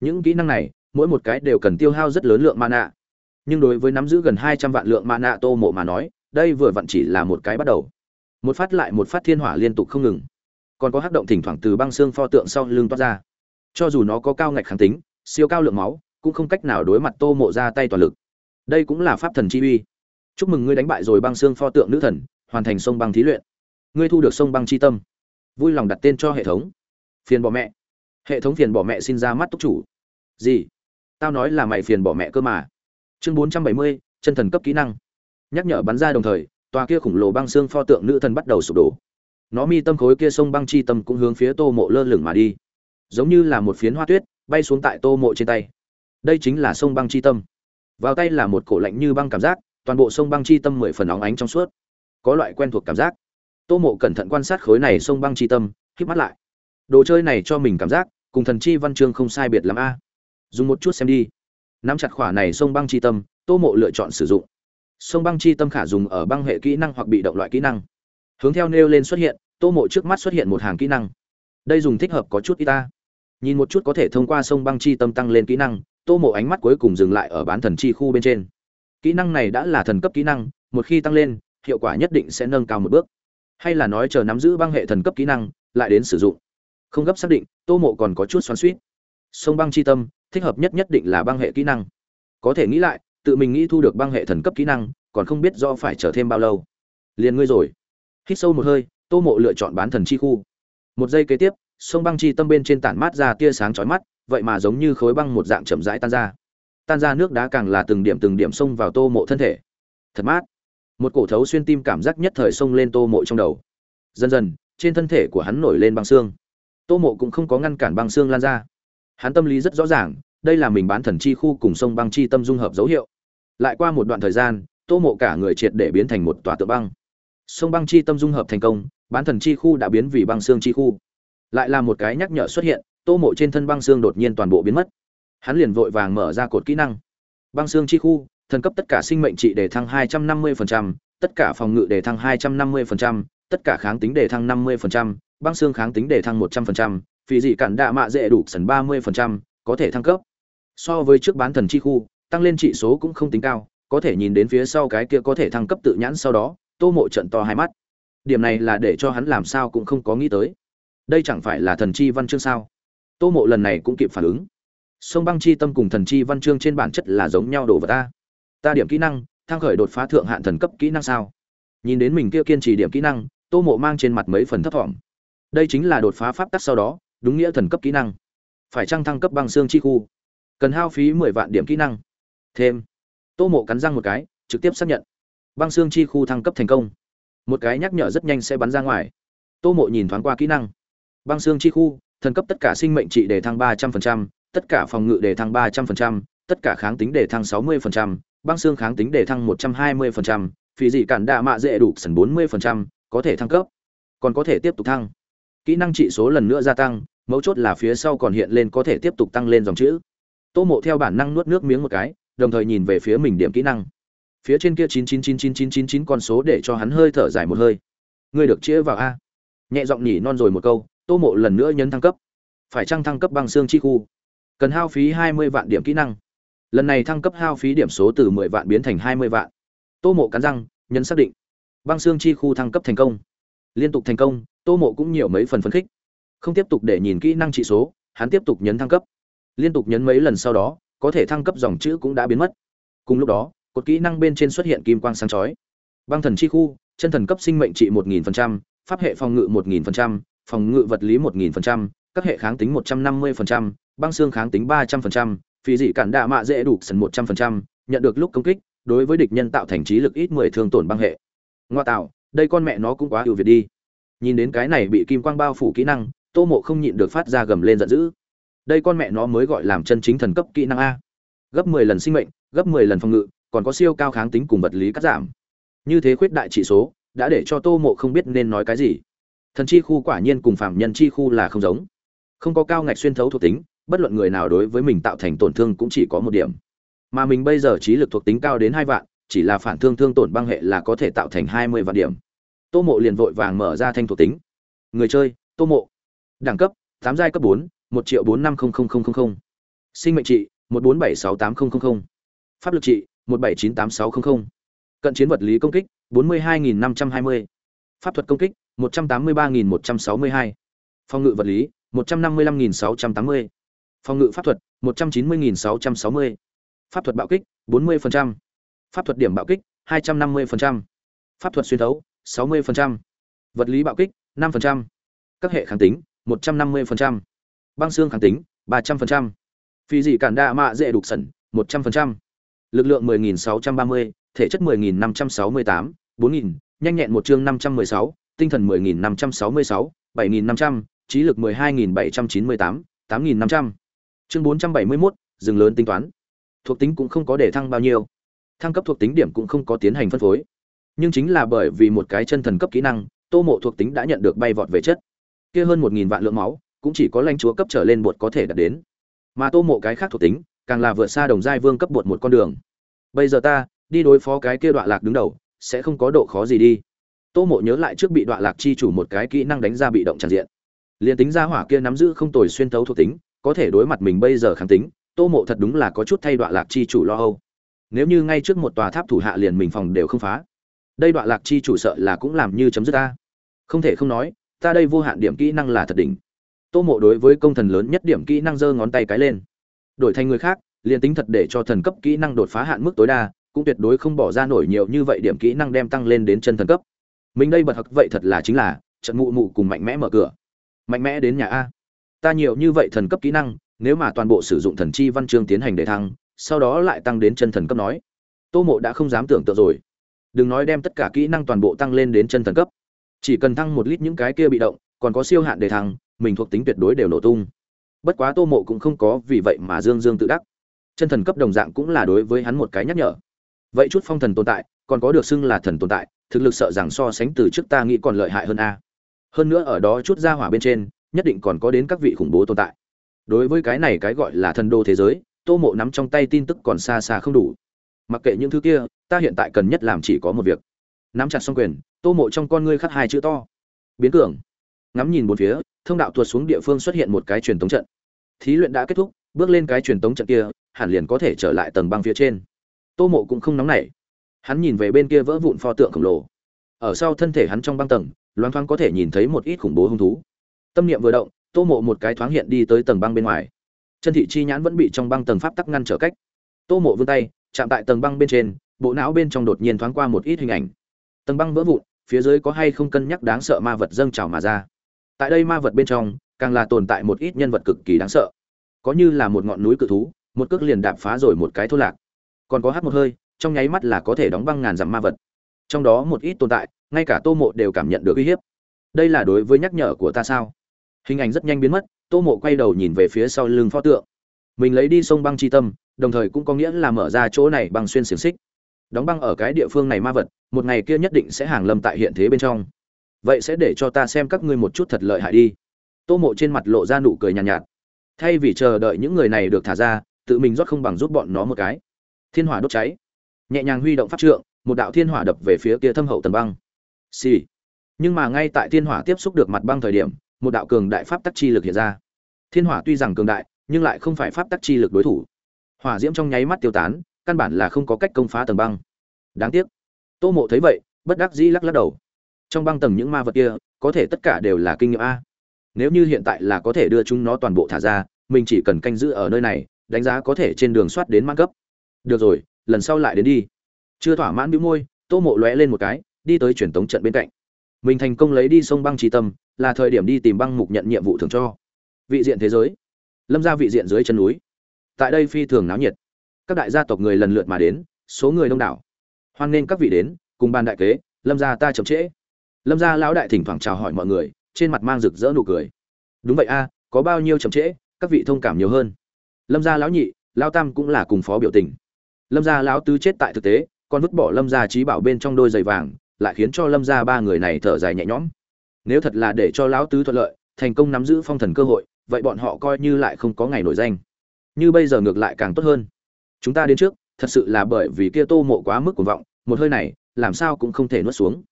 Những kỹ năng này, mỗi một cái đều cần tiêu hao rất lớn lượng mana. Nhưng đối với nắm giữ gần hai trăm vạn lượng mana tô mộ mà nói, đây vừa vặn chỉ là một cái bắt đầu. Một phát lại một phát thiên hỏa liên tục không ngừng. Còn có hát động thỉnh thoảng từ băng xương pho tượng sau lưng toát ra. Cho dù nó có cao ngạch kháng tính, siêu cao lượng máu, cũng không cách nào đối mặt tô mộ ra tay toàn lực. Đây cũng là pháp thần chi uy. Chúc mừng ngươi đánh bại rồi băng xương pho tượng nữ thần, hoàn thành sông băng thí luyện ngươi thu được sông băng chi tâm. Vui lòng đặt tên cho hệ thống. Phiền bỏ mẹ. Hệ thống phiền bỏ mẹ xin ra mắt túc chủ. Gì? Tao nói là mày phiền bỏ mẹ cơ mà. Chương bốn trăm bảy mươi, chân thần cấp kỹ năng. Nhắc nhở bắn ra đồng thời, tòa kia khủng lồ băng xương pho tượng nữ thần bắt đầu sụp đổ. Nó mi tâm khối kia sông băng chi tâm cũng hướng phía tô mộ lơ lửng mà đi. Giống như là một phiến hoa tuyết, bay xuống tại tô mộ trên tay. Đây chính là sông băng chi tâm. Vào tay là một cổ lạnh như băng cảm giác, toàn bộ sông băng chi tâm mười phần óng ánh trong suốt. Có loại quen thuộc cảm giác tô mộ cẩn thận quan sát khối này sông băng chi tâm hít mắt lại. Đồ chơi này cho mình cảm giác, cùng thần chi văn chương không sai biệt lắm a. Dùng một chút xem đi. Nắm chặt khỏa này sông băng chi tâm, tô mộ lựa chọn sử dụng. Sông băng chi tâm khả dùng ở băng hệ kỹ năng hoặc bị động loại kỹ năng. Hướng theo nêu lên xuất hiện, tô mộ trước mắt xuất hiện một hàng kỹ năng. Đây dùng thích hợp có chút y ta. Nhìn một chút có thể thông qua sông băng chi tâm tăng lên kỹ năng, tô mộ ánh mắt cuối cùng dừng lại ở bán thần chi khu bên trên. Kỹ năng này đã là thần cấp kỹ năng, một khi tăng lên, hiệu quả nhất định sẽ nâng cao một bước hay là nói chờ nắm giữ băng hệ thần cấp kỹ năng, lại đến sử dụng. Không gấp xác định, tô mộ còn có chút xoắn suýt sông băng chi tâm, thích hợp nhất nhất định là băng hệ kỹ năng. Có thể nghĩ lại, tự mình nghĩ thu được băng hệ thần cấp kỹ năng, còn không biết do phải chờ thêm bao lâu. Liền ngươi rồi. Hít sâu một hơi, tô mộ lựa chọn bán thần chi khu. Một giây kế tiếp, sông băng chi tâm bên trên tản mát ra tia sáng chói mắt, vậy mà giống như khối băng một dạng chậm rãi tan ra. Tan ra nước đá càng là từng điểm từng điểm xông vào tô mộ thân thể. Thật mát một cổ thấu xuyên tim cảm giác nhất thời xông lên tô mộ trong đầu. Dần dần, trên thân thể của hắn nổi lên băng xương. Tô mộ cũng không có ngăn cản băng xương lan ra. Hắn tâm lý rất rõ ràng, đây là mình bán thần chi khu cùng sông băng chi tâm dung hợp dấu hiệu. Lại qua một đoạn thời gian, tô mộ cả người triệt để biến thành một tòa tượng băng. Sông băng chi tâm dung hợp thành công, bán thần chi khu đã biến vì băng xương chi khu. Lại là một cái nhắc nhở xuất hiện, tô mộ trên thân băng xương đột nhiên toàn bộ biến mất. Hắn liền vội vàng mở ra cột kỹ năng. Băng xương chi khu thần cấp tất cả sinh mệnh trị để thăng 250%, tất cả phòng ngự để thăng 250%, tất cả kháng tính để thăng 50%, băng xương kháng tính để thăng 100%, phí dị cản đạ mạ dễ đủ sần 30%, có thể thăng cấp. So với trước bán thần chi khu, tăng lên trị số cũng không tính cao, có thể nhìn đến phía sau cái kia có thể thăng cấp tự nhãn sau đó, Tô Mộ trận to hai mắt. Điểm này là để cho hắn làm sao cũng không có nghĩ tới. Đây chẳng phải là thần chi văn chương sao? Tô Mộ lần này cũng kịp phản ứng. Sông băng chi tâm cùng thần chi văn chương trên bản chất là giống nhau đồ vật ta. Ta điểm kỹ năng, thang khởi đột phá thượng hạn thần cấp kỹ năng sao? Nhìn đến mình kia kiên trì điểm kỹ năng, Tô Mộ mang trên mặt mấy phần thấp vọng. Đây chính là đột phá pháp tắc sau đó, đúng nghĩa thần cấp kỹ năng. Phải chăng thăng cấp băng xương chi khu? Cần hao phí mười vạn điểm kỹ năng. Thêm. Tô Mộ cắn răng một cái, trực tiếp xác nhận. Băng xương chi khu thăng cấp thành công. Một cái nhắc nhở rất nhanh sẽ bắn ra ngoài. Tô Mộ nhìn thoáng qua kỹ năng. Băng xương chi khu, thần cấp tất cả sinh mệnh trị để thăng ba trăm phần trăm tất cả phòng ngự để thăng 300%, tất cả kháng tính để thăng 60%, băng xương kháng tính để thăng 120%, phí dị cản đạ mạ dễ đủ sần 40%, có thể thăng cấp. Còn có thể tiếp tục thăng. Kỹ năng trị số lần nữa gia tăng, mấu chốt là phía sau còn hiện lên có thể tiếp tục tăng lên dòng chữ. Tô Mộ theo bản năng nuốt nước miếng một cái, đồng thời nhìn về phía mình điểm kỹ năng. Phía trên kia 999999 con số để cho hắn hơi thở dài một hơi. Ngươi được chĩa vào a. Nhẹ giọng nhỉ non rồi một câu, Tô Mộ lần nữa nhấn thăng cấp. Phải chăng thăng cấp băng xương chi khu? cần hao phí 20 vạn điểm kỹ năng lần này thăng cấp hao phí điểm số từ 10 vạn biến thành 20 vạn. Tô mộ cắn răng nhân xác định. Băng xương chi khu thăng cấp thành công. Liên tục thành công tô mộ cũng nhiều mấy phần phấn khích. Không tiếp tục để nhìn kỹ năng trị số hắn tiếp tục nhấn thăng cấp. Liên tục nhấn mấy lần sau đó có thể thăng cấp dòng chữ cũng đã biến mất. Cùng lúc đó cột kỹ năng bên trên xuất hiện kim quang sáng chói. Băng thần chi khu chân thần cấp sinh mệnh trị 1000%, pháp hệ phòng ngự 1000%, phòng ngự vật lý 1000%, các hệ kháng tính 150%, băng xương kháng tính 300%, phi dị cản đạ mạ dễ đủ sần 100%, nhận được lúc công kích, đối với địch nhân tạo thành trí lực ít 10 thương tổn băng hệ. Ngoa tạo, đây con mẹ nó cũng quá ưu việt đi. Nhìn đến cái này bị kim quang bao phủ kỹ năng, Tô Mộ không nhịn được phát ra gầm lên giận dữ. Đây con mẹ nó mới gọi làm chân chính thần cấp kỹ năng a. Gấp 10 lần sinh mệnh, gấp 10 lần phòng ngự, còn có siêu cao kháng tính cùng vật lý cắt giảm. Như thế khuyết đại chỉ số, đã để cho Tô Mộ không biết nên nói cái gì. Thần chi khu quả nhiên cùng phàm nhân chi khu là không giống. Không có cao ngạch xuyên thấu thuộc tính, bất luận người nào đối với mình tạo thành tổn thương cũng chỉ có một điểm. Mà mình bây giờ trí lực thuộc tính cao đến hai vạn, chỉ là phản thương thương tổn băng hệ là có thể tạo thành hai mươi vạn điểm. Tô Mộ liền vội vàng mở ra thanh thuộc tính. Người chơi, Tô Mộ. Đẳng cấp, tám giai cấp bốn, một triệu bốn năm không không không không không. Sinh mệnh trị, một bốn bảy sáu tám không không. Pháp lực trị, một bảy chín tám sáu không không. Cận chiến vật lý công kích, bốn mươi hai nghìn năm trăm hai mươi. Pháp thuật công kích, một trăm tám mươi ba nghìn một trăm sáu mươi hai. Phòng ngự vật lý, một trăm năm mươi năm nghìn sáu trăm tám mươi phòng ngự pháp thuật 190.660. pháp thuật bạo kích 40%. pháp thuật điểm bạo kích 250%. pháp thuật xuyên thấu 60%. vật lý bạo kích 5%. các hệ kháng tính 150%. băng xương kháng tính 300%. phi dị cản đa mạ dễ đục sẩn 100%. lực lượng 10.630, thể chất 10.568, 4.000, nhanh nhẹn một chương 516, tinh thần 10.566, 7.500, trí lực 12.798, 8.500. Chương bốn trăm bảy mươi 471, dừng lớn tính toán. Thuộc tính cũng không có để thăng bao nhiêu. Thăng cấp thuộc tính điểm cũng không có tiến hành phân phối. Nhưng chính là bởi vì một cái chân thần cấp kỹ năng, Tô Mộ thuộc tính đã nhận được bay vọt về chất. Kia hơn một nghìn vạn lượng máu, cũng chỉ có lãnh chúa cấp trở lên bột có thể đạt đến. Mà Tô Mộ cái khác thuộc tính, càng là vượt xa đồng giai vương cấp bột một con đường. Bây giờ ta, đi đối phó cái kia đoạn lạc đứng đầu, sẽ không có độ khó gì đi tô mộ nhớ lại trước bị đoạn lạc chi chủ một cái kỹ năng đánh ra bị động tràn diện liền tính ra hỏa kia nắm giữ không tồi xuyên thấu thuộc tính có thể đối mặt mình bây giờ kháng tính, tô mộ thật đúng là có chút thay đoạn lạc chi chủ lo âu. Nếu như ngay trước một tòa tháp thủ hạ liền mình phòng đều không phá, đây đoạn lạc chi chủ sợ là cũng làm như chấm dứt ta. Không thể không nói, ta đây vô hạn điểm kỹ năng là thật đỉnh. Tô mộ đối với công thần lớn nhất điểm kỹ năng giơ ngón tay cái lên. Đổi thành người khác, liền tính thật để cho thần cấp kỹ năng đột phá hạn mức tối đa, cũng tuyệt đối không bỏ ra nổi nhiều như vậy điểm kỹ năng đem tăng lên đến chân thần cấp. Mình đây bật hặc vậy thật là chính là, trận mụ mụ cùng mạnh mẽ mở cửa. Mạnh mẽ đến nhà a ta nhiều như vậy thần cấp kỹ năng, nếu mà toàn bộ sử dụng thần chi văn chương tiến hành để thăng, sau đó lại tăng đến chân thần cấp nói. Tô mộ đã không dám tưởng tượng rồi. Đừng nói đem tất cả kỹ năng toàn bộ tăng lên đến chân thần cấp. Chỉ cần thăng một lít những cái kia bị động, còn có siêu hạn để thăng, mình thuộc tính tuyệt đối đều nổ tung. Bất quá tô mộ cũng không có vì vậy mà dương dương tự đắc. Chân thần cấp đồng dạng cũng là đối với hắn một cái nhắc nhở. Vậy chút phong thần tồn tại, còn có được xưng là thần tồn tại, thực lực sợ rằng so sánh từ trước ta nghĩ còn lợi hại hơn a. Hơn nữa ở đó chút ra hỏa bên trên nhất định còn có đến các vị khủng bố tồn tại. Đối với cái này cái gọi là thần đô thế giới, tô mộ nắm trong tay tin tức còn xa xa không đủ. Mặc kệ những thứ kia, ta hiện tại cần nhất làm chỉ có một việc. Nắm chặt xong quyền, tô mộ trong con ngươi khắc hai chữ to. Biến cường. Ngắm nhìn bốn phía, thông đạo tuột xuống địa phương xuất hiện một cái truyền tống trận. Thí luyện đã kết thúc, bước lên cái truyền tống trận kia, hẳn liền có thể trở lại tầng băng phía trên. Tô mộ cũng không nóng nảy. Hắn nhìn về bên kia vỡ vụn pho tượng khổng lồ. Ở sau thân thể hắn trong băng tầng, loáng thoáng có thể nhìn thấy một ít khủng bố hung thú tâm niệm vừa động, tô mộ một cái thoáng hiện đi tới tầng băng bên ngoài. Chân thị chi nhãn vẫn bị trong băng tầng pháp tắc ngăn trở cách. Tô mộ vươn tay, chạm tại tầng băng bên trên, bộ não bên trong đột nhiên thoáng qua một ít hình ảnh. Tầng băng vỡ vụn, phía dưới có hay không cân nhắc đáng sợ ma vật dâng trào mà ra. Tại đây ma vật bên trong, càng là tồn tại một ít nhân vật cực kỳ đáng sợ. Có như là một ngọn núi cự thú, một cước liền đạp phá rồi một cái thô lạc. Còn có hát một hơi, trong nháy mắt là có thể đóng băng ngàn dặm ma vật. Trong đó một ít tồn tại, ngay cả tô mộ đều cảm nhận được uy hiếp. Đây là đối với nhắc nhở của ta sao? Hình ảnh rất nhanh biến mất tô mộ quay đầu nhìn về phía sau lưng pho tượng. Mình lấy đi sông băng chi tâm đồng thời cũng có nghĩa là mở ra chỗ này băng xuyên xiềng xích. Đóng băng ở cái địa phương này ma vật một ngày kia nhất định sẽ hàng lâm tại hiện thế bên trong. Vậy sẽ để cho ta xem các ngươi một chút thật lợi hại đi. Tô mộ trên mặt lộ ra nụ cười nhàn nhạt, nhạt. Thay vì chờ đợi những người này được thả ra tự mình rót không bằng rút bọn nó một cái. Thiên hỏa đốt cháy. Nhẹ nhàng huy động pháp trượng một đạo thiên hỏa đập về phía kia thâm hậu tầng băng. Xì、sì. nhưng mà ngay tại thiên hỏa tiếp xúc được mặt băng thời điểm một đạo cường đại pháp tắc chi lực hiện ra. Thiên hỏa tuy rằng cường đại, nhưng lại không phải pháp tắc chi lực đối thủ. Hỏa diễm trong nháy mắt tiêu tán, căn bản là không có cách công phá tầng băng. Đáng tiếc. Tô mộ thấy vậy, bất đắc dĩ lắc lắc đầu. Trong băng tầng những ma vật kia, có thể tất cả đều là kinh nghiệm a. Nếu như hiện tại là có thể đưa chúng nó toàn bộ thả ra, mình chỉ cần canh giữ ở nơi này, đánh giá có thể trên đường soát đến mang cấp. Được rồi, lần sau lại đến đi. Chưa thỏa mãn bĩu môi, tô mộ lóe lên một cái, đi tới truyền tống trận bên cạnh mình thành công lấy đi sông băng trí tâm, là thời điểm đi tìm băng mục nhận nhiệm vụ thường cho. Vị diện thế giới. Lâm ra vị diện dưới chân núi. Tại đây phi thường náo nhiệt. Các đại gia tộc người lần lượt mà đến, số người đông đảo. Hoan nghênh các vị đến, cùng ban đại kế, lâm gia ta chậm trễ. Lâm gia lão đại thỉnh thoảng chào hỏi mọi người, trên mặt mang rực rỡ nụ cười. Đúng vậy a, có bao nhiêu chậm trễ, các vị thông cảm nhiều hơn. Lâm gia lão nhị, lão tam cũng là cùng phó biểu tình. Lâm gia lão tứ chết tại thực tế, còn vứt bỏ lâm gia trí bảo bên trong đôi giày vàng lại khiến cho lâm gia ba người này thở dài nhẹ nhõm. Nếu thật là để cho lão tứ thuận lợi, thành công nắm giữ phong thần cơ hội, vậy bọn họ coi như lại không có ngày nổi danh. Như bây giờ ngược lại càng tốt hơn. Chúng ta đến trước, thật sự là bởi vì kia tô mộ quá mức cuồng vọng, một hơi này, làm sao cũng không thể nuốt xuống.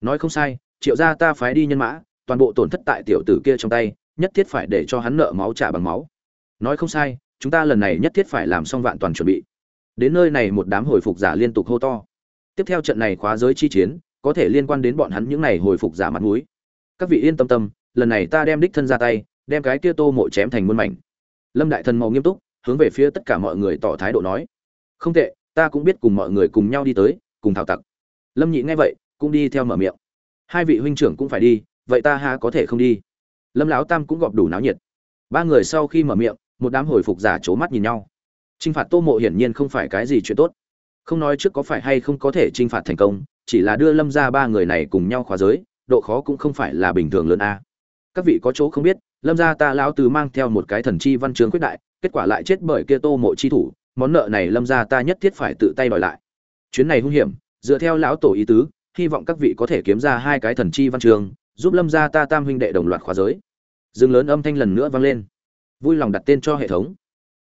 Nói không sai, triệu gia ta phái đi nhân mã, toàn bộ tổn thất tại tiểu tử kia trong tay, nhất thiết phải để cho hắn nợ máu trả bằng máu. Nói không sai, chúng ta lần này nhất thiết phải làm xong vạn toàn chuẩn bị. Đến nơi này một đám hồi phục giả liên tục hô to. Tiếp theo trận này khóa giới chi chiến có thể liên quan đến bọn hắn những này hồi phục giả mặt mũi. Các vị yên tâm tâm, lần này ta đem đích thân ra tay, đem cái kia tô mộ chém thành muôn mảnh. Lâm đại thần màu nghiêm túc, hướng về phía tất cả mọi người tỏ thái độ nói. Không tệ, ta cũng biết cùng mọi người cùng nhau đi tới, cùng thảo tặc. Lâm nhị nghe vậy, cũng đi theo mở miệng. Hai vị huynh trưởng cũng phải đi, vậy ta há có thể không đi? Lâm lão tam cũng gọp đủ náo nhiệt. Ba người sau khi mở miệng, một đám hồi phục giả trố mắt nhìn nhau. Trinh phạt tô mộ hiển nhiên không phải cái gì chuyện tốt. Không nói trước có phải hay không có thể trinh phạt thành công chỉ là đưa lâm ra ba người này cùng nhau khóa giới, độ khó cũng không phải là bình thường lớn a. Các vị có chỗ không biết, lâm ra ta lão tứ mang theo một cái thần chi văn chương quyết đại, kết quả lại chết bởi kia tô mộ chi thủ, món nợ này lâm ra ta nhất thiết phải tự tay đòi lại. Chuyến này hung hiểm, dựa theo lão tổ ý tứ, hy vọng các vị có thể kiếm ra hai cái thần chi văn chương, giúp lâm gia ta tam huynh đệ đồng loạt khóa giới. Dương lớn âm thanh lần nữa vang lên. Vui lòng đặt tên cho hệ thống.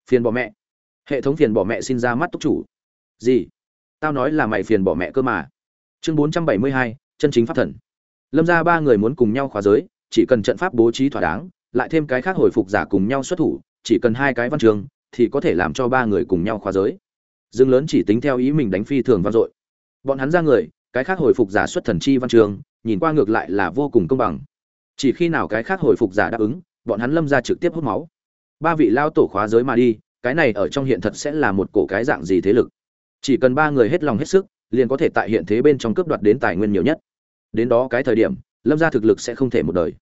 Phiền bỏ mẹ. Hệ thống phiền bỏ mẹ xin ra mắt túc chủ. Gì? Tao nói là mày phiền bỏ mẹ cơ mà chương bốn trăm bảy mươi hai, chân chính pháp thần. Lâm gia ba người muốn cùng nhau khóa giới, chỉ cần trận pháp bố trí thỏa đáng, lại thêm cái khác hồi phục giả cùng nhau xuất thủ, chỉ cần hai cái văn trường, thì có thể làm cho ba người cùng nhau khóa giới. Dương lớn chỉ tính theo ý mình đánh phi thường vang dội. Bọn hắn ra người, cái khác hồi phục giả xuất thần chi văn trường, nhìn qua ngược lại là vô cùng công bằng. Chỉ khi nào cái khác hồi phục giả đáp ứng, bọn hắn lâm ra trực tiếp hút máu. Ba vị lao tổ khóa giới mà đi, cái này ở trong hiện thật sẽ là một cổ cái dạng gì thế lực. Chỉ cần ba người hết lòng hết sức liền có thể tại hiện thế bên trong cướp đoạt đến tài nguyên nhiều nhất. Đến đó cái thời điểm, lâm gia thực lực sẽ không thể một đời.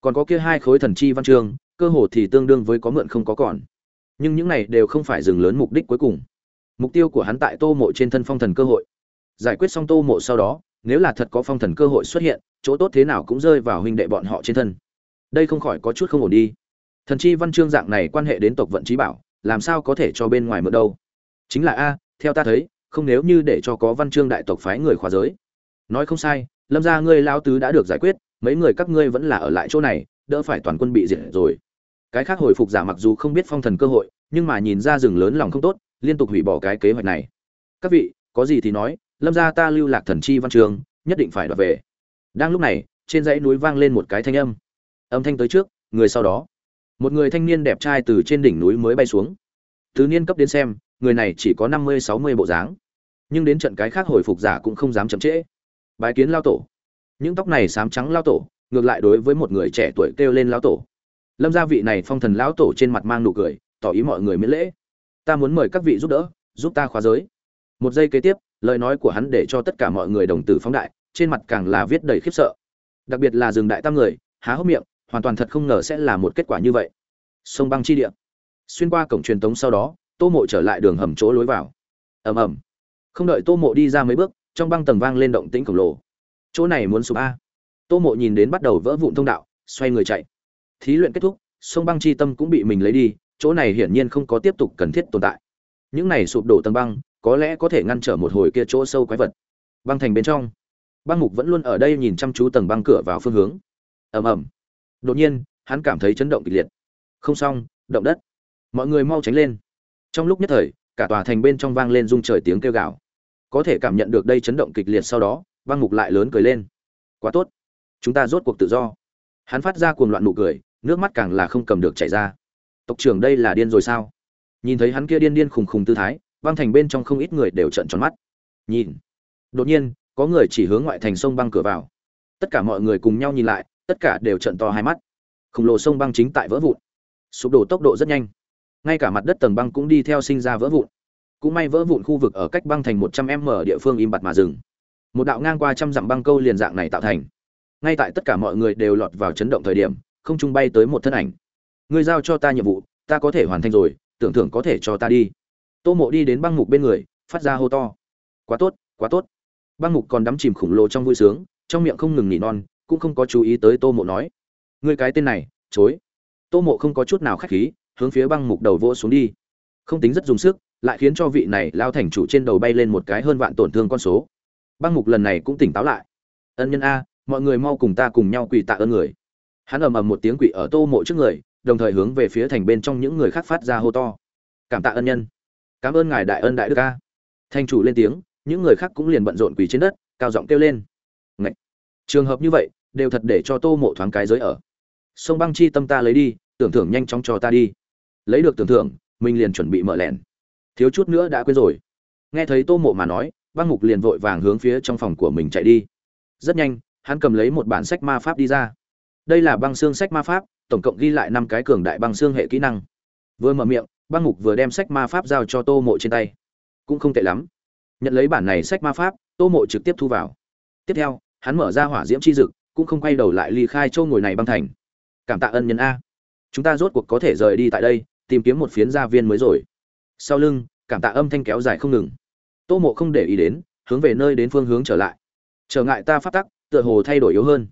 Còn có kia hai khối thần chi văn chương, cơ hồ thì tương đương với có mượn không có còn. Nhưng những này đều không phải dừng lớn mục đích cuối cùng. Mục tiêu của hắn tại tô mộ trên thân phong thần cơ hội. Giải quyết xong tô mộ sau đó, nếu là thật có phong thần cơ hội xuất hiện, chỗ tốt thế nào cũng rơi vào huynh đệ bọn họ trên thân. Đây không khỏi có chút không ổn đi. Thần chi văn chương dạng này quan hệ đến tộc vận trí bảo, làm sao có thể cho bên ngoài mượn đâu? Chính là a, theo ta thấy không nếu như để cho có văn chương đại tộc phái người khóa giới. Nói không sai, lâm ra ngươi lao tứ đã được giải quyết, mấy người các ngươi vẫn là ở lại chỗ này, đỡ phải toàn quân bị diệt rồi. Cái khác hồi phục giả mặc dù không biết phong thần cơ hội, nhưng mà nhìn ra rừng lớn lòng không tốt, liên tục hủy bỏ cái kế hoạch này. Các vị, có gì thì nói, lâm gia ta lưu lạc thần chi văn trường nhất định phải đoạt về. Đang lúc này, trên dãy núi vang lên một cái thanh âm. Âm thanh tới trước, người sau đó. Một người thanh niên đẹp trai từ trên đỉnh núi mới bay xuống. Từ niên cấp đến xem, người này chỉ có năm mươi, sáu mươi bộ dáng nhưng đến trận cái khác hồi phục giả cũng không dám chậm trễ. Bái kiến lao tổ. Những tóc này sám trắng lao tổ, ngược lại đối với một người trẻ tuổi kêu lên lao tổ. Lâm gia vị này phong thần lão tổ trên mặt mang nụ cười, tỏ ý mọi người miễn lễ. Ta muốn mời các vị giúp đỡ, giúp ta khóa giới. Một giây kế tiếp, lời nói của hắn để cho tất cả mọi người đồng tử phóng đại, trên mặt càng là viết đầy khiếp sợ. Đặc biệt là rừng đại tam người, há hốc miệng, hoàn toàn thật không ngờ sẽ là một kết quả như vậy. Sông băng chi địa. Xuyên qua cổng truyền tống sau đó, tô mộ trở lại đường hầm chỗ lối vào. Ầm ầm không đợi tô mộ đi ra mấy bước, trong băng tầng vang lên động tĩnh khổng lồ. Chỗ này muốn sụp a. Tô mộ nhìn đến bắt đầu vỡ vụn thông đạo, xoay người chạy. Thí luyện kết thúc, sông băng chi tâm cũng bị mình lấy đi, chỗ này hiển nhiên không có tiếp tục cần thiết tồn tại. Những này sụp đổ tầng băng, có lẽ có thể ngăn trở một hồi kia chỗ sâu quái vật. Băng thành bên trong, băng mục vẫn luôn ở đây nhìn chăm chú tầng băng cửa vào phương hướng. Ầm ầm. Đột nhiên, hắn cảm thấy chấn động kịch liệt. Không xong, động đất. Mọi người mau tránh lên. Trong lúc nhất thời, cả tòa thành bên trong vang lên rung trời tiếng kêu gào có thể cảm nhận được đây chấn động kịch liệt sau đó, băng mục lại lớn cười lên. Quá tốt. Chúng ta rốt cuộc tự do. Hắn phát ra cuồng loạn nụ cười, nước mắt càng là không cầm được chảy ra. Tộc trưởng đây là điên rồi sao? Nhìn thấy hắn kia điên điên khùng khùng tư thái, băng thành bên trong không ít người đều trợn tròn mắt. Nhìn. Đột nhiên, có người chỉ hướng ngoại thành sông băng cửa vào. Tất cả mọi người cùng nhau nhìn lại, tất cả đều trợn to hai mắt. Khổng lồ sông băng chính tại vỡ vụn. Sụp đổ tốc độ rất nhanh. Ngay cả mặt đất tầng băng cũng đi theo sinh ra vỡ vụn cũng may vỡ vụn khu vực ở cách băng thành một trăm m địa phương im bặt mà dừng. Một đạo ngang qua trăm dặm băng câu liền dạng này tạo thành. Ngay tại tất cả mọi người đều lọt vào chấn động thời điểm, không trung bay tới một thân ảnh. Ngươi giao cho ta nhiệm vụ, ta có thể hoàn thành rồi, tưởng thưởng có thể cho ta đi. Tô mộ đi đến băng mục bên người, phát ra hô to. Quá tốt quá tốt. Băng mục còn đắm chìm khủng lồ trong vui sướng, trong miệng không ngừng nỉ non, cũng không có chú ý tới tô mộ nói. Ngươi cái tên này, chối. Tô mộ không có chút nào khách khí, hướng phía băng mục đầu vỗ xuống đi. Không tính rất dùng sức lại khiến cho vị này lao thành chủ trên đầu bay lên một cái hơn vạn tổn thương con số. Băng mục lần này cũng tỉnh táo lại. Ân nhân a, mọi người mau cùng ta cùng nhau quỳ tạ ơn người. Hắn ầm ầm một tiếng quỳ ở tô mộ trước người, đồng thời hướng về phía thành bên trong những người khác phát ra hô to. Cảm tạ ân nhân. Cảm ơn ngài đại ân đại đức a. Thành chủ lên tiếng, những người khác cũng liền bận rộn quỳ trên đất, cao giọng kêu lên. Ngậy! trường hợp như vậy, đều thật để cho tô mộ thoáng cái giới ở. Sông băng chi tâm ta lấy đi, tưởng thưởng nhanh chóng cho ta đi. Lấy được tưởng thưởng, mình liền chuẩn bị mở lẻn thiếu chút nữa đã quên rồi. Nghe thấy tô mộ mà nói băng mục liền vội vàng hướng phía trong phòng của mình chạy đi. Rất nhanh, hắn cầm lấy một bản sách ma pháp đi ra. Đây là băng xương sách ma pháp, tổng cộng ghi lại năm cái cường đại băng xương hệ kỹ năng. Vừa mở miệng băng mục vừa đem sách ma pháp giao cho tô mộ trên tay. Cũng không tệ lắm. Nhận lấy bản này sách ma pháp, tô mộ trực tiếp thu vào. Tiếp theo, hắn mở ra hỏa diễm chi dực, cũng không quay đầu lại ly khai châu ngồi này băng thành. Cảm tạ ân nhân a. Chúng ta rốt cuộc có thể rời đi tại đây, tìm kiếm một phiến gia viên mới rồi sau lưng, cảm tạ âm thanh kéo dài không ngừng. Tô mộ không để ý đến, hướng về nơi đến phương hướng trở lại. Trở ngại ta pháp tắc, tựa hồ thay đổi yếu hơn.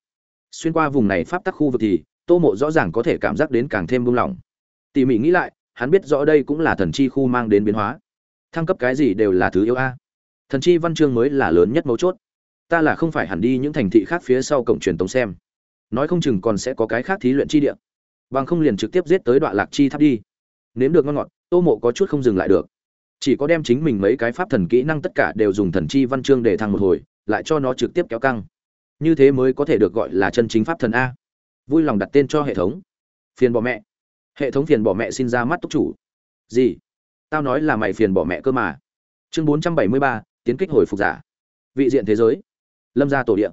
Xuyên qua vùng này pháp tắc khu vực thì, tô mộ rõ ràng có thể cảm giác đến càng thêm buông lỏng. Tỉ mỉ nghĩ lại, hắn biết rõ đây cũng là thần chi khu mang đến biến hóa. Thăng cấp cái gì đều là thứ yếu a. Thần chi văn chương mới là lớn nhất mấu chốt. Ta là không phải hẳn đi những thành thị khác phía sau cổng truyền tống xem. Nói không chừng còn sẽ có cái khác thí luyện chi địa. Bằng không liền trực tiếp giết tới đoạn lạc chi tháp đi. Nếm được ngon ngọt tô mộ có chút không dừng lại được. Chỉ có đem chính mình mấy cái pháp thần kỹ năng tất cả đều dùng thần chi văn chương để thăng một hồi, lại cho nó trực tiếp kéo căng. Như thế mới có thể được gọi là chân chính pháp thần a. Vui lòng đặt tên cho hệ thống. Phiền bỏ mẹ. Hệ thống phiền bỏ mẹ xin ra mắt túc chủ. Gì? Tao nói là mày phiền bỏ mẹ cơ mà. Chương bốn trăm bảy mươi ba, tiến kích hồi phục giả. Vị diện thế giới. Lâm gia tổ điện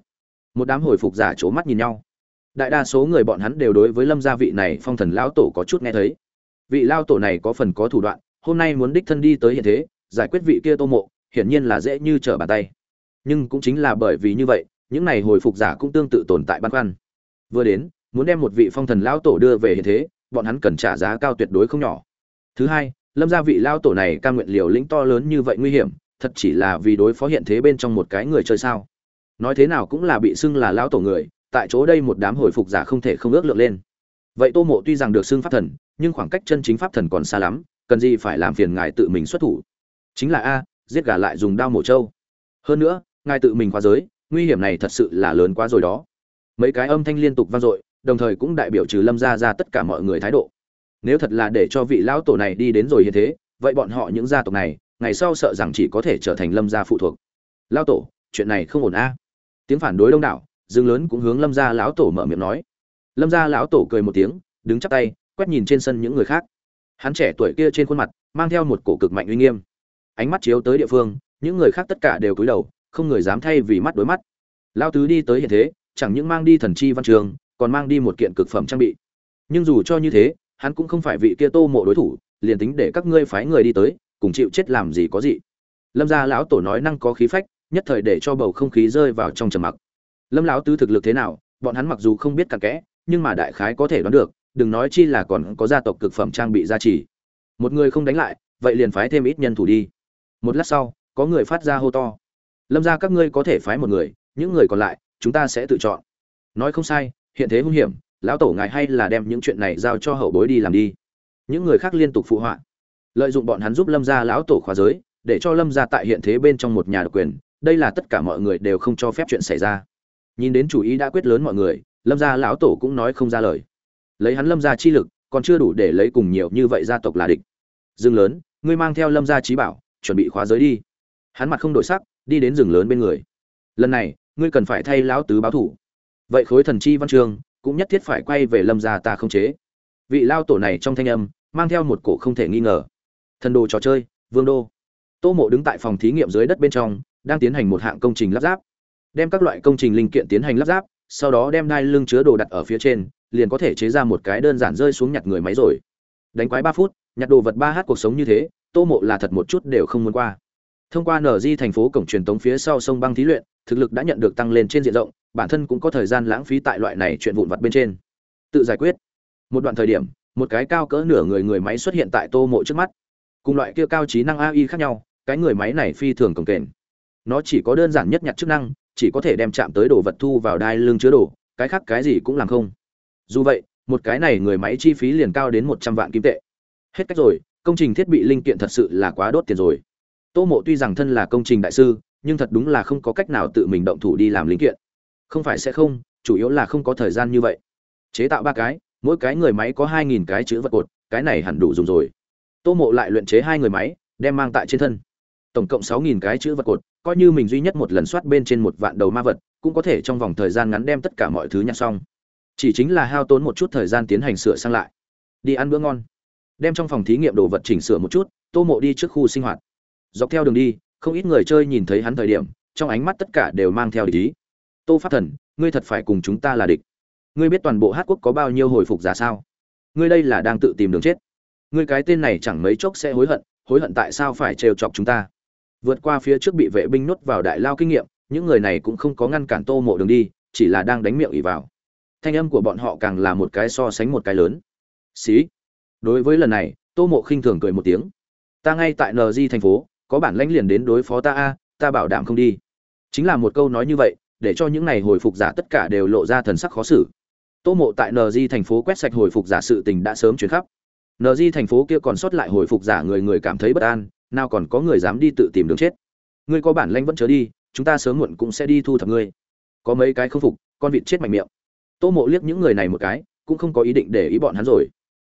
một đám hồi phục giả c h ố mắt nhìn nhau. Đại đa số người bọn hắn đều đối với lâm gia vị này phong thần lão tổ có chút nghe thấy vị lao tổ này có phần có thủ đoạn, hôm nay muốn đích thân đi tới hiện thế, giải quyết vị kia tô mộ, hiển nhiên là dễ như trở bàn tay. Nhưng cũng chính là bởi vì như vậy, những này hồi phục giả cũng tương tự tồn tại băn khoăn. Vừa đến, muốn đem một vị phong thần lão tổ đưa về hiện thế, bọn hắn cần trả giá cao tuyệt đối không nhỏ. Thứ hai, lâm gia vị lao tổ này cam nguyện liều lĩnh to lớn như vậy nguy hiểm, thật chỉ là vì đối phó hiện thế bên trong một cái người chơi sao? Nói thế nào cũng là bị xưng là lão tổ người, tại chỗ đây một đám hồi phục giả không thể không ước lượng lên. Vậy tô mộ tuy rằng được xưng pháp thần nhưng khoảng cách chân chính pháp thần còn xa lắm, cần gì phải làm phiền ngài tự mình xuất thủ. Chính là a, giết gà lại dùng đao mổ trâu. Hơn nữa, ngài tự mình qua giới, nguy hiểm này thật sự là lớn quá rồi đó. Mấy cái âm thanh liên tục vang dội, đồng thời cũng đại biểu trừ lâm gia ra tất cả mọi người thái độ. Nếu thật là để cho vị lão tổ này đi đến rồi như thế, vậy bọn họ những gia tộc này, ngày sau sợ rằng chỉ có thể trở thành lâm gia phụ thuộc. Lão tổ, chuyện này không ổn a. Tiếng phản đối đông đảo, dương lớn cũng hướng lâm gia lão tổ mở miệng nói. Lâm gia lão tổ cười một tiếng, đứng chắp tay quét nhìn trên sân những người khác. Hắn trẻ tuổi kia trên khuôn mặt, mang theo một cổ cực mạnh uy nghiêm. Ánh mắt chiếu tới địa phương, những người khác tất cả đều cúi đầu, không người dám thay vì mắt đối mắt. Lão tứ đi tới hiện thế, chẳng những mang đi thần chi văn trường, còn mang đi một kiện cực phẩm trang bị. Nhưng dù cho như thế, hắn cũng không phải vị kia tô mộ đối thủ, liền tính để các ngươi phái người đi tới, cùng chịu chết làm gì có gì. Lâm gia lão tổ nói năng có khí phách, nhất thời để cho bầu không khí rơi vào trong trầm mặc. Lâm lão tứ thực lực thế nào, bọn hắn mặc dù không biết cặn kẽ, nhưng mà đại khái có thể đoán được đừng nói chi là còn có gia tộc cực phẩm trang bị gia trì. Một người không đánh lại, vậy liền phái thêm ít nhân thủ đi. Một lát sau, có người phát ra hô to. Lâm gia các ngươi có thể phái một người, những người còn lại, chúng ta sẽ tự chọn. Nói không sai, hiện thế hung hiểm, lão tổ ngài hay là đem những chuyện này giao cho hậu bối đi làm đi. Những người khác liên tục phụ họa. Lợi dụng bọn hắn giúp lâm gia lão tổ khóa giới, để cho lâm gia tại hiện thế bên trong một nhà độc quyền, đây là tất cả mọi người đều không cho phép chuyện xảy ra. Nhìn đến chủ ý đã quyết lớn mọi người, lâm gia lão tổ cũng nói không ra lời lấy hắn lâm gia chi lực, còn chưa đủ để lấy cùng nhiều như vậy gia tộc là địch. Rừng lớn, ngươi mang theo lâm gia trí bảo, chuẩn bị khóa giới đi. Hắn mặt không đổi sắc, đi đến rừng lớn bên người. Lần này, ngươi cần phải thay lão tứ báo thủ. Vậy khối thần chi văn chương cũng nhất thiết phải quay về lâm gia ta không chế. Vị lao tổ này trong thanh âm, mang theo một cổ không thể nghi ngờ. Thần đồ trò chơi, vương đô. Tô mộ đứng tại phòng thí nghiệm dưới đất bên trong, đang tiến hành một hạng công trình lắp ráp. Đem các loại công trình linh kiện tiến hành lắp ráp sau đó đem đai lưng chứa đồ đặt ở phía trên, liền có thể chế ra một cái đơn giản rơi xuống nhặt người máy rồi. Đánh quái ba phút, nhặt đồ vật ba h cuộc sống như thế, tô mộ là thật một chút đều không muốn qua. Thông qua nở di thành phố cổng truyền tống phía sau sông băng thí luyện, thực lực đã nhận được tăng lên trên diện rộng, bản thân cũng có thời gian lãng phí tại loại này chuyện vụn vặt bên trên. Tự giải quyết. Một đoạn thời điểm, một cái cao cỡ nửa người người máy xuất hiện tại tô mộ trước mắt. Cùng loại kia cao trí năng ai khác nhau, cái người máy này phi thường cổng kềnh. Nó chỉ có đơn giản nhất nhặt chức năng chỉ có thể đem chạm tới đồ vật thu vào đai lưng chứa đồ, cái khác cái gì cũng làm không. Dù vậy, một cái này người máy chi phí liền cao đến một trăm vạn kim tệ. Hết cách rồi, công trình thiết bị linh kiện thật sự là quá đốt tiền rồi. Tô mộ tuy rằng thân là công trình đại sư, nhưng thật đúng là không có cách nào tự mình động thủ đi làm linh kiện. Không phải sẽ không, chủ yếu là không có thời gian như vậy. Chế tạo ba cái, mỗi cái người máy có hai nghìn cái chữ vật cột, cái này hẳn đủ dùng rồi. Tô mộ lại luyện chế hai người máy, đem mang tại trên thân tổng cộng sáu nghìn cái chữ vật cột, coi như mình duy nhất một lần soát bên trên một vạn đầu ma vật, cũng có thể trong vòng thời gian ngắn đem tất cả mọi thứ nhặt xong. Chỉ chính là hao tốn một chút thời gian tiến hành sửa sang lại. Đi ăn bữa ngon. Đem trong phòng thí nghiệm đồ vật chỉnh sửa một chút, tô mộ đi trước khu sinh hoạt. Dọc theo đường đi, không ít người chơi nhìn thấy hắn thời điểm, trong ánh mắt tất cả đều mang theo địch ý. Tô pháp thần, ngươi thật phải cùng chúng ta là địch. Ngươi biết toàn bộ hát quốc có bao nhiêu hồi phục giả sao? Ngươi đây là đang tự tìm đường chết. Ngươi cái tên này chẳng mấy chốc sẽ hối hận hối hận tại sao phải trêu chọc chúng ta? Vượt qua phía trước bị vệ binh nuốt vào đại lao kinh nghiệm, những người này cũng không có ngăn cản tô mộ đường đi, chỉ là đang đánh miệng ỉ vào. Thanh âm của bọn họ càng là một cái so sánh một cái lớn. Xí. Đối với lần này, tô mộ khinh thường cười một tiếng. Ta ngay tại ng thành phố, có bản lãnh liền đến đối phó ta a, ta bảo đảm không đi. Chính là một câu nói như vậy, để cho những này hồi phục giả tất cả đều lộ ra thần sắc khó xử. Tô mộ tại ng thành phố quét sạch hồi phục giả sự tình đã sớm chuyển khắp. Ng thành phố kia còn sót lại hồi phục giả người người cảm thấy bất an nào còn có người dám đi tự tìm đường chết. Ngươi có bản lanh vẫn chớ đi, chúng ta sớm muộn cũng sẽ đi thu thập ngươi. Có mấy cái không phục, con vịt chết mạnh miệng. Tô mộ liếc những người này một cái, cũng không có ý định để ý bọn hắn rồi.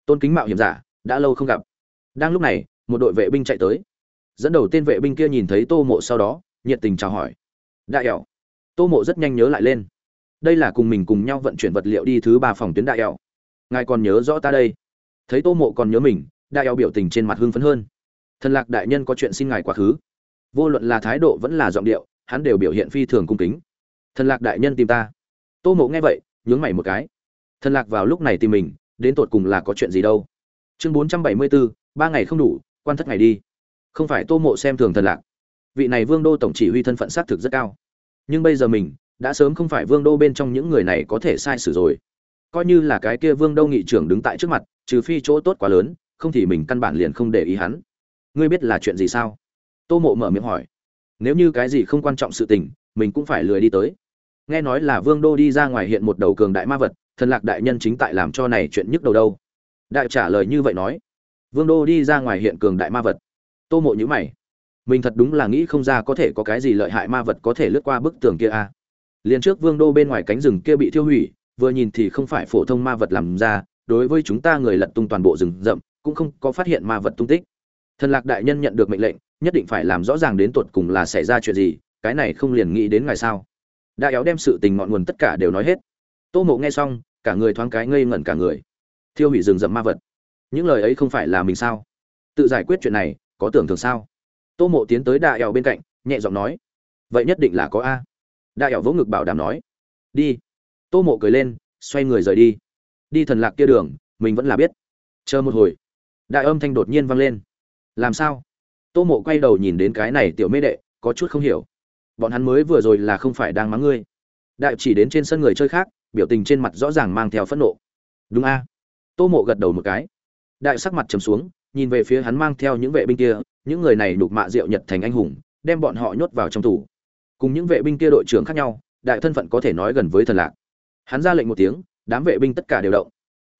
Tôn kính mạo hiểm giả, đã lâu không gặp. Đang lúc này, một đội vệ binh chạy tới. Dẫn đầu tên vệ binh kia nhìn thấy tô mộ sau đó, nhiệt tình chào hỏi. Đại ẻo. Tô mộ rất nhanh nhớ lại lên. Đây là cùng mình cùng nhau vận chuyển vật liệu đi thứ ba phòng tuyến đại ẻo. Ngài còn nhớ rõ ta đây. Thấy tô mộ còn nhớ mình, đại ẻo biểu tình trên mặt hưng phấn hơn thần lạc đại nhân có chuyện xin ngài quá khứ. Vô luận là thái độ vẫn là giọng điệu, hắn đều biểu hiện phi thường cung kính. Thần lạc đại nhân tìm ta. Tô mộ nghe vậy, nhướng mày một cái. Thần lạc vào lúc này tìm mình, đến tột cùng là có chuyện gì đâu. Chương bốn trăm bảy mươi bốn ba ngày không đủ, quan thất ngày đi. Không phải tô mộ xem thường thần lạc. Vị này vương đô tổng chỉ huy thân phận xác thực rất cao. Nhưng bây giờ mình, đã sớm không phải vương đô bên trong những người này có thể sai sử rồi. Coi như là cái kia vương đô nghị trưởng đứng tại trước mặt, trừ phi chỗ tốt quá lớn, không thì mình căn bản liền không để ý hắn ngươi biết là chuyện gì sao? Tô mộ mở miệng hỏi. Nếu như cái gì không quan trọng sự tình, mình cũng phải lười đi tới. Nghe nói là vương đô đi ra ngoài hiện một đầu cường đại ma vật, thần lạc đại nhân chính tại làm cho này chuyện nhức đầu đâu. Đại trả lời như vậy nói. Vương đô đi ra ngoài hiện cường đại ma vật. Tô mộ nhữ mày. Mình thật đúng là nghĩ không ra có thể có cái gì lợi hại ma vật có thể lướt qua bức tường kia a. À. liền trước vương đô bên ngoài cánh rừng kia bị thiêu hủy, vừa nhìn thì không phải phổ thông ma vật làm ra, đối với chúng ta người lật tung toàn bộ rừng rậm, cũng không có phát hiện ma vật tung tích thần lạc đại nhân nhận được mệnh lệnh, nhất định phải làm rõ ràng đến tột cùng là xảy ra chuyện gì, cái này không liền nghĩ đến ngày sao? Đại éo đem sự tình ngọn nguồn tất cả đều nói hết. Tô mộ nghe xong, cả người thoáng cái ngây ngẩn cả người. Thiêu hủy rừng rậm ma vật. Những lời ấy không phải là mình sao? Tự giải quyết chuyện này, có tưởng thường sao? Tô mộ tiến tới đại éo bên cạnh, nhẹ giọng nói. Vậy nhất định là có a. Đại éo vỗ ngực bảo đảm nói. Đi. Tô mộ cười lên, xoay người rời đi. Đi thần lạc kia đường, mình vẫn là biết. Chờ một hồi. Đại âm thanh đột nhiên vang lên làm sao? Tô mộ quay đầu nhìn đến cái này tiểu mê đệ có chút không hiểu. Bọn hắn mới vừa rồi là không phải đang mắng ngươi. Đại chỉ đến trên sân người chơi khác biểu tình trên mặt rõ ràng mang theo phẫn nộ. Đúng a? Tô mộ gật đầu một cái. Đại sắc mặt trầm xuống nhìn về phía hắn mang theo những vệ binh kia những người này đục mạ rượu nhật thành anh hùng đem bọn họ nhốt vào trong tủ, cùng những vệ binh kia đội trưởng khác nhau đại thân phận có thể nói gần với thần lạc. Hắn ra lệnh một tiếng đám vệ binh tất cả đều động.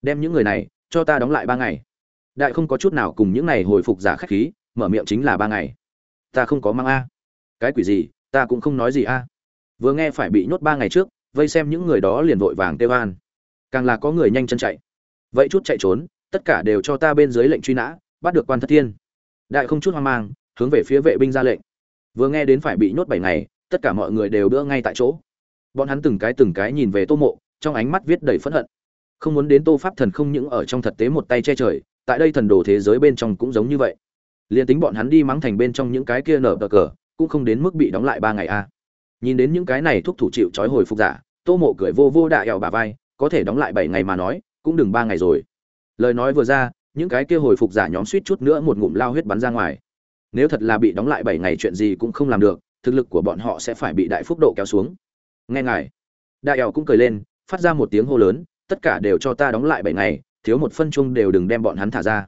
Đem những người này cho ta đóng lại ba ngày đại không có chút nào cùng những này hồi phục giả khách khí, mở miệng chính là ba ngày. Ta không có mang a. Cái quỷ gì, ta cũng không nói gì a. Vừa nghe phải bị nhốt ba ngày trước, vây xem những người đó liền vội vàng tê an. Càng là có người nhanh chân chạy. Vậy chút chạy trốn, tất cả đều cho ta bên dưới lệnh truy nã, bắt được quan thất thiên. Đại không chút hoang mang, hướng về phía vệ binh ra lệnh. Vừa nghe đến phải bị nhốt bảy ngày, tất cả mọi người đều đỡ ngay tại chỗ. Bọn hắn từng cái từng cái nhìn về tô mộ, trong ánh mắt viết đầy phẫn hận. Không muốn đến tô pháp thần không những ở trong thật tế một tay che trời tại đây thần đồ thế giới bên trong cũng giống như vậy. Liền tính bọn hắn đi mắng thành bên trong những cái kia nở cờ, cũng không đến mức bị đóng lại ba ngày a. Nhìn đến những cái này thúc thủ chịu trói hồi phục giả, tô mộ cười vô vô đại ẹo bà vai, có thể đóng lại bảy ngày mà nói, cũng đừng ba ngày rồi. Lời nói vừa ra, những cái kia hồi phục giả nhóm suýt chút nữa một ngụm lao huyết bắn ra ngoài. Nếu thật là bị đóng lại bảy ngày chuyện gì cũng không làm được, thực lực của bọn họ sẽ phải bị đại phúc độ kéo xuống. Nghe ngài. Đại ẻo cũng cười lên, phát ra một tiếng hô lớn, tất cả đều cho ta đóng lại bảy ngày thiếu một phân chung đều đừng đem bọn hắn thả ra.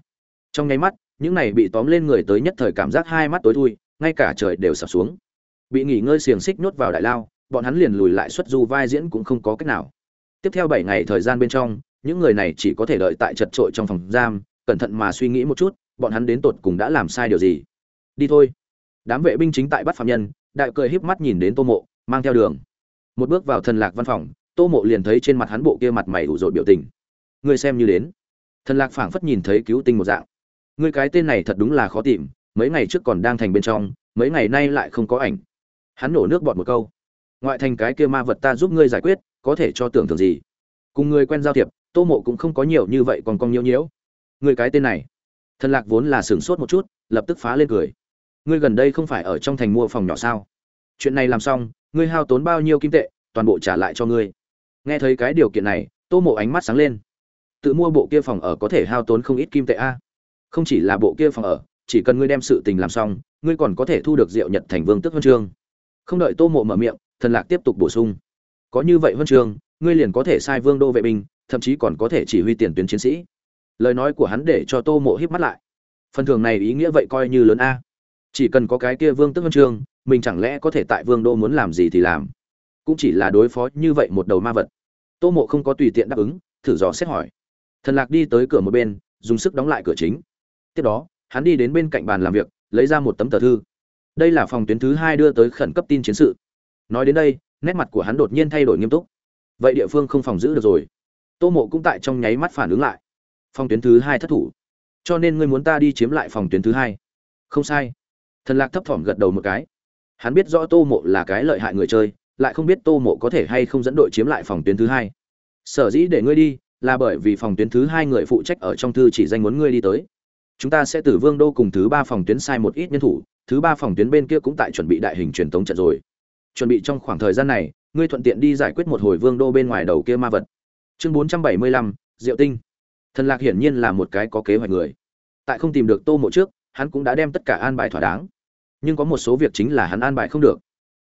Trong nháy mắt, những này bị tóm lên người tới nhất thời cảm giác hai mắt tối thui, ngay cả trời đều sập xuống. Bị nghỉ ngơi xiềng xích nhốt vào đại lao, bọn hắn liền lùi lại xuất du vai diễn cũng không có cách nào. Tiếp theo bảy ngày thời gian bên trong, những người này chỉ có thể đợi tại chật trội trong phòng giam, cẩn thận mà suy nghĩ một chút, bọn hắn đến tột cùng đã làm sai điều gì. Đi thôi. Đám vệ binh chính tại bắt phạm nhân, đại cười híp mắt nhìn đến tô mộ, mang theo đường. Một bước vào thần lạc văn phòng, tô mộ liền thấy trên mặt hắn bộ kia mặt mày ủ rột biểu tình ngươi xem như đến. Thần lạc phảng phất nhìn thấy cứu tinh một dạng. Ngươi cái tên này thật đúng là khó tìm, mấy ngày trước còn đang thành bên trong, mấy ngày nay lại không có ảnh. Hắn nổ nước bọt một câu. Ngoại thành cái kia ma vật ta giúp ngươi giải quyết, có thể cho tưởng tượng gì? Cùng người quen giao thiệp, tô mộ cũng không có nhiều như vậy còn con nhiễu nhiễu. Người cái tên này. Thần lạc vốn là sửng sốt một chút, lập tức phá lên cười. Ngươi gần đây không phải ở trong thành mua phòng nhỏ sao? Chuyện này làm xong, ngươi hao tốn bao nhiêu kim tệ, toàn bộ trả lại cho ngươi. Nghe thấy cái điều kiện này, tô mộ ánh mắt sáng lên tự mua bộ kia phòng ở có thể hao tốn không ít kim tệ a. Không chỉ là bộ kia phòng ở, chỉ cần ngươi đem sự tình làm xong, ngươi còn có thể thu được diệu nhật thành vương tức huân chương. Không đợi tô mộ mở miệng, thần lạc tiếp tục bổ sung. Có như vậy huân chương, ngươi liền có thể sai vương đô vệ binh, thậm chí còn có thể chỉ huy tiền tuyến chiến sĩ. Lời nói của hắn để cho tô mộ híp mắt lại. Phần thưởng này ý nghĩa vậy coi như lớn a. Chỉ cần có cái kia vương tức huân chương, mình chẳng lẽ có thể tại vương đô muốn làm gì thì làm. Cũng chỉ là đối phó như vậy một đầu ma vật. Tô mộ không có tùy tiện đáp ứng, thử dò xét hỏi thần lạc đi tới cửa một bên, dùng sức đóng lại cửa chính. Tiếp đó, hắn đi đến bên cạnh bàn làm việc, lấy ra một tấm tờ thư. Đây là phòng tuyến thứ hai đưa tới khẩn cấp tin chiến sự. Nói đến đây, nét mặt của hắn đột nhiên thay đổi nghiêm túc. Vậy địa phương không phòng giữ được rồi. Tô mộ cũng tại trong nháy mắt phản ứng lại. Phòng tuyến thứ hai thất thủ. Cho nên ngươi muốn ta đi chiếm lại phòng tuyến thứ hai. Không sai. Thần lạc thấp thỏm gật đầu một cái. Hắn biết rõ tô mộ là cái lợi hại người chơi, lại không biết tô mộ có thể hay không dẫn đội chiếm lại phòng tuyến thứ hai. Sở dĩ để ngươi đi là bởi vì phòng tuyến thứ hai người phụ trách ở trong thư chỉ danh muốn ngươi đi tới. Chúng ta sẽ từ vương đô cùng thứ ba phòng tuyến sai một ít nhân thủ, thứ ba phòng tuyến bên kia cũng tại chuẩn bị đại hình truyền tống trận rồi. Chuẩn bị trong khoảng thời gian này, ngươi thuận tiện đi giải quyết một hồi vương đô bên ngoài đầu kia ma vật. Chương bốn trăm bảy mươi lăm, diệu tinh. Thần lạc hiển nhiên là một cái có kế hoạch người. Tại không tìm được tô mộ trước, hắn cũng đã đem tất cả an bài thỏa đáng. Nhưng có một số việc chính là hắn an bài không được.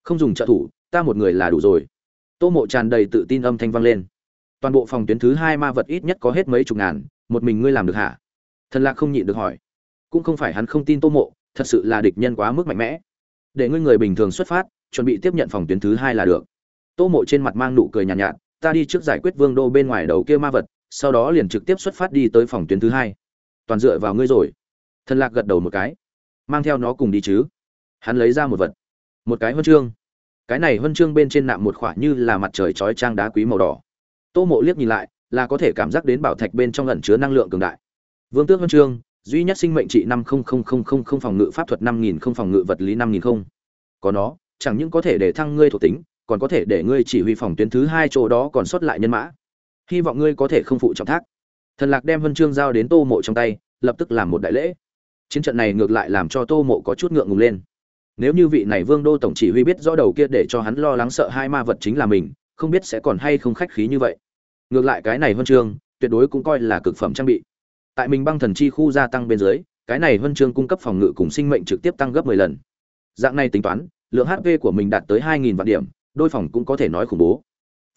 Không dùng trợ thủ, ta một người là đủ rồi. Tô mộ tràn đầy tự tin âm thanh vang lên toàn bộ phòng tuyến thứ hai ma vật ít nhất có hết mấy chục ngàn một mình ngươi làm được hả? Thần lạc không nhịn được hỏi. Cũng không phải hắn không tin tô mộ thật sự là địch nhân quá mức mạnh mẽ. Để ngươi người bình thường xuất phát chuẩn bị tiếp nhận phòng tuyến thứ hai là được. Tô mộ trên mặt mang nụ cười nhàn nhạt, nhạt ta đi trước giải quyết vương đô bên ngoài đầu kia ma vật sau đó liền trực tiếp xuất phát đi tới phòng tuyến thứ hai. Toàn dựa vào ngươi rồi. Thần lạc gật đầu một cái. Mang theo nó cùng đi chứ. Hắn lấy ra một vật. Một cái huân chương. Cái này huân chương bên trên nạm một khoả như là mặt trời chói trang đá quý màu đỏ tô mộ liếc nhìn lại, là có thể cảm giác đến bảo thạch bên trong ẩn chứa năng lượng cường đại. Vương tước huân chương, duy nhất sinh mệnh trị năm không không không không không phòng ngự pháp thuật năm nghìn không phòng ngự vật lý năm nghìn không. Có nó, chẳng những có thể để thăng ngươi thuộc tính, còn có thể để ngươi chỉ huy phòng tuyến thứ hai chỗ đó còn sót lại nhân mã. Hy vọng ngươi có thể không phụ trọng thác. Thần lạc đem huân chương giao đến tô mộ trong tay, lập tức làm một đại lễ. Chiến trận này ngược lại làm cho tô mộ có chút ngượng ngùng lên. Nếu như vị này vương đô tổng chỉ huy biết rõ đầu kia để cho hắn lo lắng sợ hai ma vật chính là mình, không biết sẽ còn hay không khách khí như vậy ngược lại cái này huân chương, tuyệt đối cũng coi là cực phẩm trang bị. Tại mình băng thần chi khu gia tăng bên dưới, cái này huân chương cung cấp phòng ngự cùng sinh mệnh trực tiếp tăng gấp 10 lần. Dạng này tính toán, lượng hp của mình đạt tới 2.000 vạn điểm, đôi phòng cũng có thể nói khủng bố.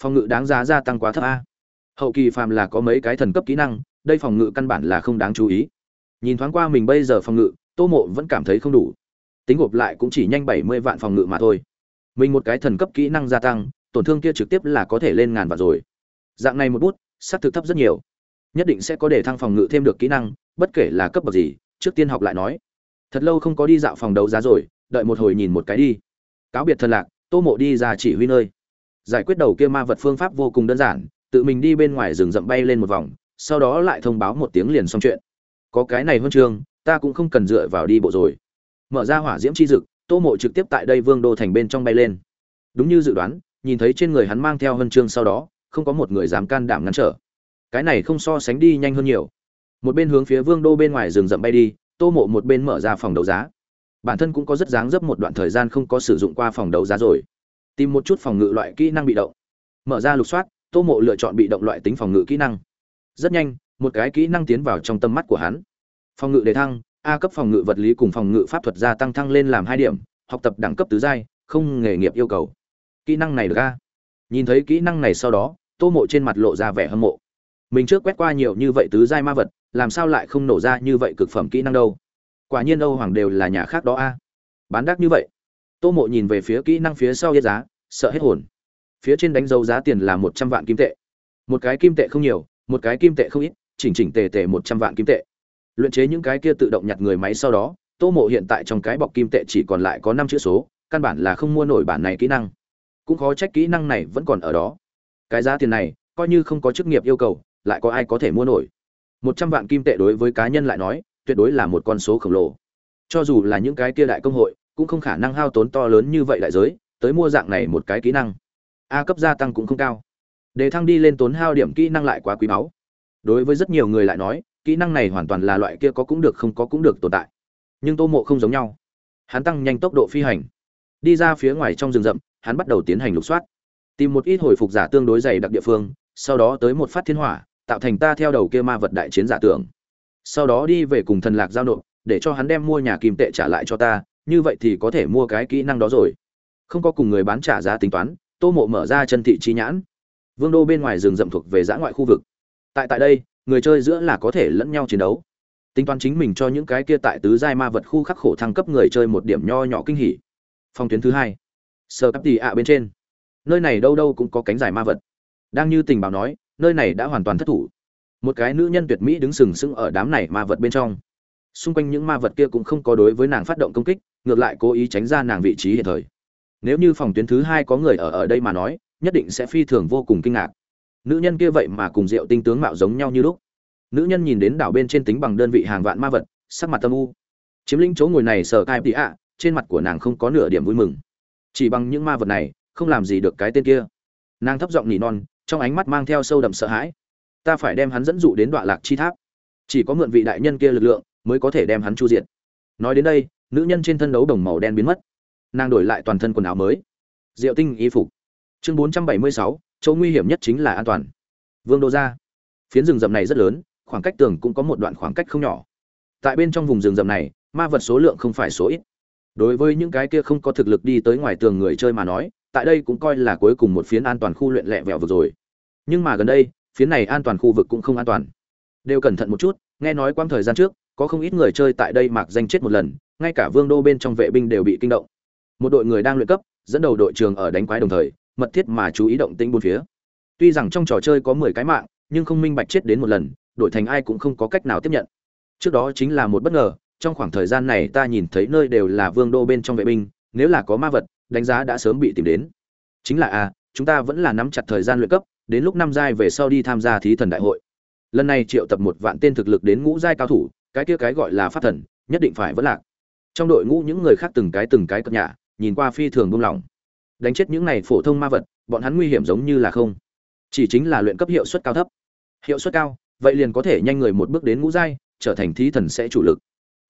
Phòng ngự đáng giá gia tăng quá thấp a. Hậu kỳ phàm là có mấy cái thần cấp kỹ năng, đây phòng ngự căn bản là không đáng chú ý. Nhìn thoáng qua mình bây giờ phòng ngự, tô mộ vẫn cảm thấy không đủ. Tính gộp lại cũng chỉ nhanh 70 vạn phòng ngự mà thôi. Mình một cái thần cấp kỹ năng gia tăng, tổn thương kia trực tiếp là có thể lên ngàn vạn rồi dạng này một bút sát thực thấp rất nhiều. Nhất định sẽ có để thăng phòng ngự thêm được kỹ năng, bất kể là cấp bậc gì, trước tiên học lại nói. Thật lâu không có đi dạo phòng đấu giá rồi, đợi một hồi nhìn một cái đi. Cáo biệt thần lạc, tô mộ đi ra chỉ huy nơi. Giải quyết đầu kia ma vật phương pháp vô cùng đơn giản, tự mình đi bên ngoài rừng rậm bay lên một vòng, sau đó lại thông báo một tiếng liền xong chuyện. Có cái này huân chương, ta cũng không cần dựa vào đi bộ rồi. Mở ra hỏa diễm chi dực, tô mộ trực tiếp tại đây vương đô thành bên trong bay lên. Đúng như dự đoán, nhìn thấy trên người hắn mang theo huân chương sau đó không có một người dám can đảm ngăn trở. Cái này không so sánh đi nhanh hơn nhiều. Một bên hướng phía vương đô bên ngoài rừng rậm bay đi, tô mộ một bên mở ra phòng đấu giá. Bản thân cũng có rất dáng dấp một đoạn thời gian không có sử dụng qua phòng đấu giá rồi. Tìm một chút phòng ngự loại kỹ năng bị động. Mở ra lục soát, tô mộ lựa chọn bị động loại tính phòng ngự kỹ năng. Rất nhanh, một cái kỹ năng tiến vào trong tâm mắt của hắn. Phòng ngự đề thăng, a cấp phòng ngự vật lý cùng phòng ngự pháp thuật gia tăng thăng lên làm hai điểm, học tập đẳng cấp tứ giai, không nghề nghiệp yêu cầu. Kỹ năng này được a? Nhìn thấy kỹ năng này sau đó, tô mộ trên mặt lộ ra vẻ hâm mộ. Mình trước quét qua nhiều như vậy tứ giai ma vật, làm sao lại không nổ ra như vậy cực phẩm kỹ năng đâu? Quả nhiên âu hoàng đều là nhà khác đó a. Bán đắt như vậy. Tô mộ nhìn về phía kỹ năng phía sau yết giá, sợ hết hồn. Phía trên đánh dấu giá tiền là một trăm vạn kim tệ. Một cái kim tệ không nhiều, một cái kim tệ không ít, chỉnh chỉnh tề tề một trăm vạn kim tệ. Luyện chế những cái kia tự động nhặt người máy sau đó, tô mộ hiện tại trong cái bọc kim tệ chỉ còn lại có năm chữ số, căn bản là không mua nổi bản này kỹ năng cũng khó trách kỹ năng này vẫn còn ở đó. Cái giá tiền này, coi như không có chức nghiệp yêu cầu, lại có ai có thể mua nổi? Một trăm vạn kim tệ đối với cá nhân lại nói, tuyệt đối là một con số khổng lồ. Cho dù là những cái kia đại công hội, cũng không khả năng hao tốn to lớn như vậy đại giới, tới mua dạng này một cái kỹ năng. A cấp gia tăng cũng không cao. Để thăng đi lên tốn hao điểm kỹ năng lại quá quý báu. Đối với rất nhiều người lại nói, kỹ năng này hoàn toàn là loại kia có cũng được không có cũng được tồn tại. Nhưng tô mộ không giống nhau. Hắn tăng nhanh tốc độ phi hành. Đi ra phía ngoài trong rừng rậm hắn bắt đầu tiến hành lục soát. Tìm một ít hồi phục giả tương đối dày đặc địa phương, sau đó tới một phát thiên hỏa, tạo thành ta theo đầu kia ma vật đại chiến giả tưởng. Sau đó đi về cùng thần lạc giao nộp, để cho hắn đem mua nhà kim tệ trả lại cho ta, như vậy thì có thể mua cái kỹ năng đó rồi. Không có cùng người bán trả giá tính toán, tô mộ mở ra chân thị trí nhãn. Vương đô bên ngoài rừng rậm thuộc về giã ngoại khu vực. Tại tại đây, người chơi giữa là có thể lẫn nhau chiến đấu. Tính toán chính mình cho những cái kia tại tứ giai ma vật khu khắc khổ thăng cấp người chơi một điểm nho nhỏ kinh hỉ. Phong tuyến thứ hai sơ cắp tì ạ bên trên. Nơi này đâu đâu cũng có cánh dài ma vật. Đang như tình báo nói, nơi này đã hoàn toàn thất thủ. Một cái nữ nhân tuyệt mỹ đứng sừng sững ở đám này ma vật bên trong. Xung quanh những ma vật kia cũng không có đối với nàng phát động công kích, ngược lại cố ý tránh ra nàng vị trí hiện thời. Nếu như phòng tuyến thứ hai có người ở ở đây mà nói, nhất định sẽ phi thường vô cùng kinh ngạc. Nữ nhân kia vậy mà cùng diệu tinh tướng mạo giống nhau như lúc. Nữ nhân nhìn đến đảo bên trên tính bằng đơn vị hàng vạn ma vật, sắc mặt tâm u. Chiếm lĩnh chỗ ngồi này sờ cai tị ạ, trên mặt của nàng không có nửa điểm vui mừng chỉ bằng những ma vật này, không làm gì được cái tên kia. Nàng thấp giọng nỉ non, trong ánh mắt mang theo sâu đậm sợ hãi. Ta phải đem hắn dẫn dụ đến đoạn lạc chi tháp. Chỉ có mượn vị đại nhân kia lực lượng, mới có thể đem hắn chu diệt. Nói đến đây, nữ nhân trên thân đấu đồng màu đen biến mất. Nàng đổi lại toàn thân quần áo mới. Diệu tinh y phục. Chương bốn trăm bảy mươi sáu, chỗ nguy hiểm nhất chính là an toàn. Vương đô ra phiến rừng rậm này rất lớn, khoảng cách tường cũng có một đoạn khoảng cách không nhỏ. Tại bên trong vùng rừng rậm này, ma vật số lượng không phải số ít đối với những cái kia không có thực lực đi tới ngoài tường người chơi mà nói, tại đây cũng coi là cuối cùng một phiến an toàn khu luyện lẹ vẹo vực rồi. Nhưng mà gần đây, phiến này an toàn khu vực cũng không an toàn. Đều cẩn thận một chút, nghe nói quãng thời gian trước, có không ít người chơi tại đây mặc danh chết một lần, ngay cả vương đô bên trong vệ binh đều bị kinh động. Một đội người đang luyện cấp, dẫn đầu đội trường ở đánh quái đồng thời, mật thiết mà chú ý động tĩnh bốn phía. Tuy rằng trong trò chơi có mười cái mạng, nhưng không minh bạch chết đến một lần đổi thành ai cũng không có cách nào tiếp nhận. Trước đó chính là một bất ngờ trong khoảng thời gian này ta nhìn thấy nơi đều là vương đô bên trong vệ binh nếu là có ma vật đánh giá đã sớm bị tìm đến. Chính là a à, chúng ta vẫn là nắm chặt thời gian luyện cấp đến lúc năm giai về sau đi tham gia thí thần đại hội. Lần này triệu tập một vạn tên thực lực đến ngũ giai cao thủ cái kia cái gọi là pháp thần nhất định phải vẫn lạc. Trong đội ngũ những người khác từng cái từng cái cập nhà nhìn qua phi thường buông lỏng. Đánh chết những này phổ thông ma vật bọn hắn nguy hiểm giống như là không. Chỉ chính là luyện cấp hiệu suất cao thấp. Hiệu suất cao vậy liền có thể nhanh người một bước đến ngũ giai trở thành thí thần sẽ chủ lực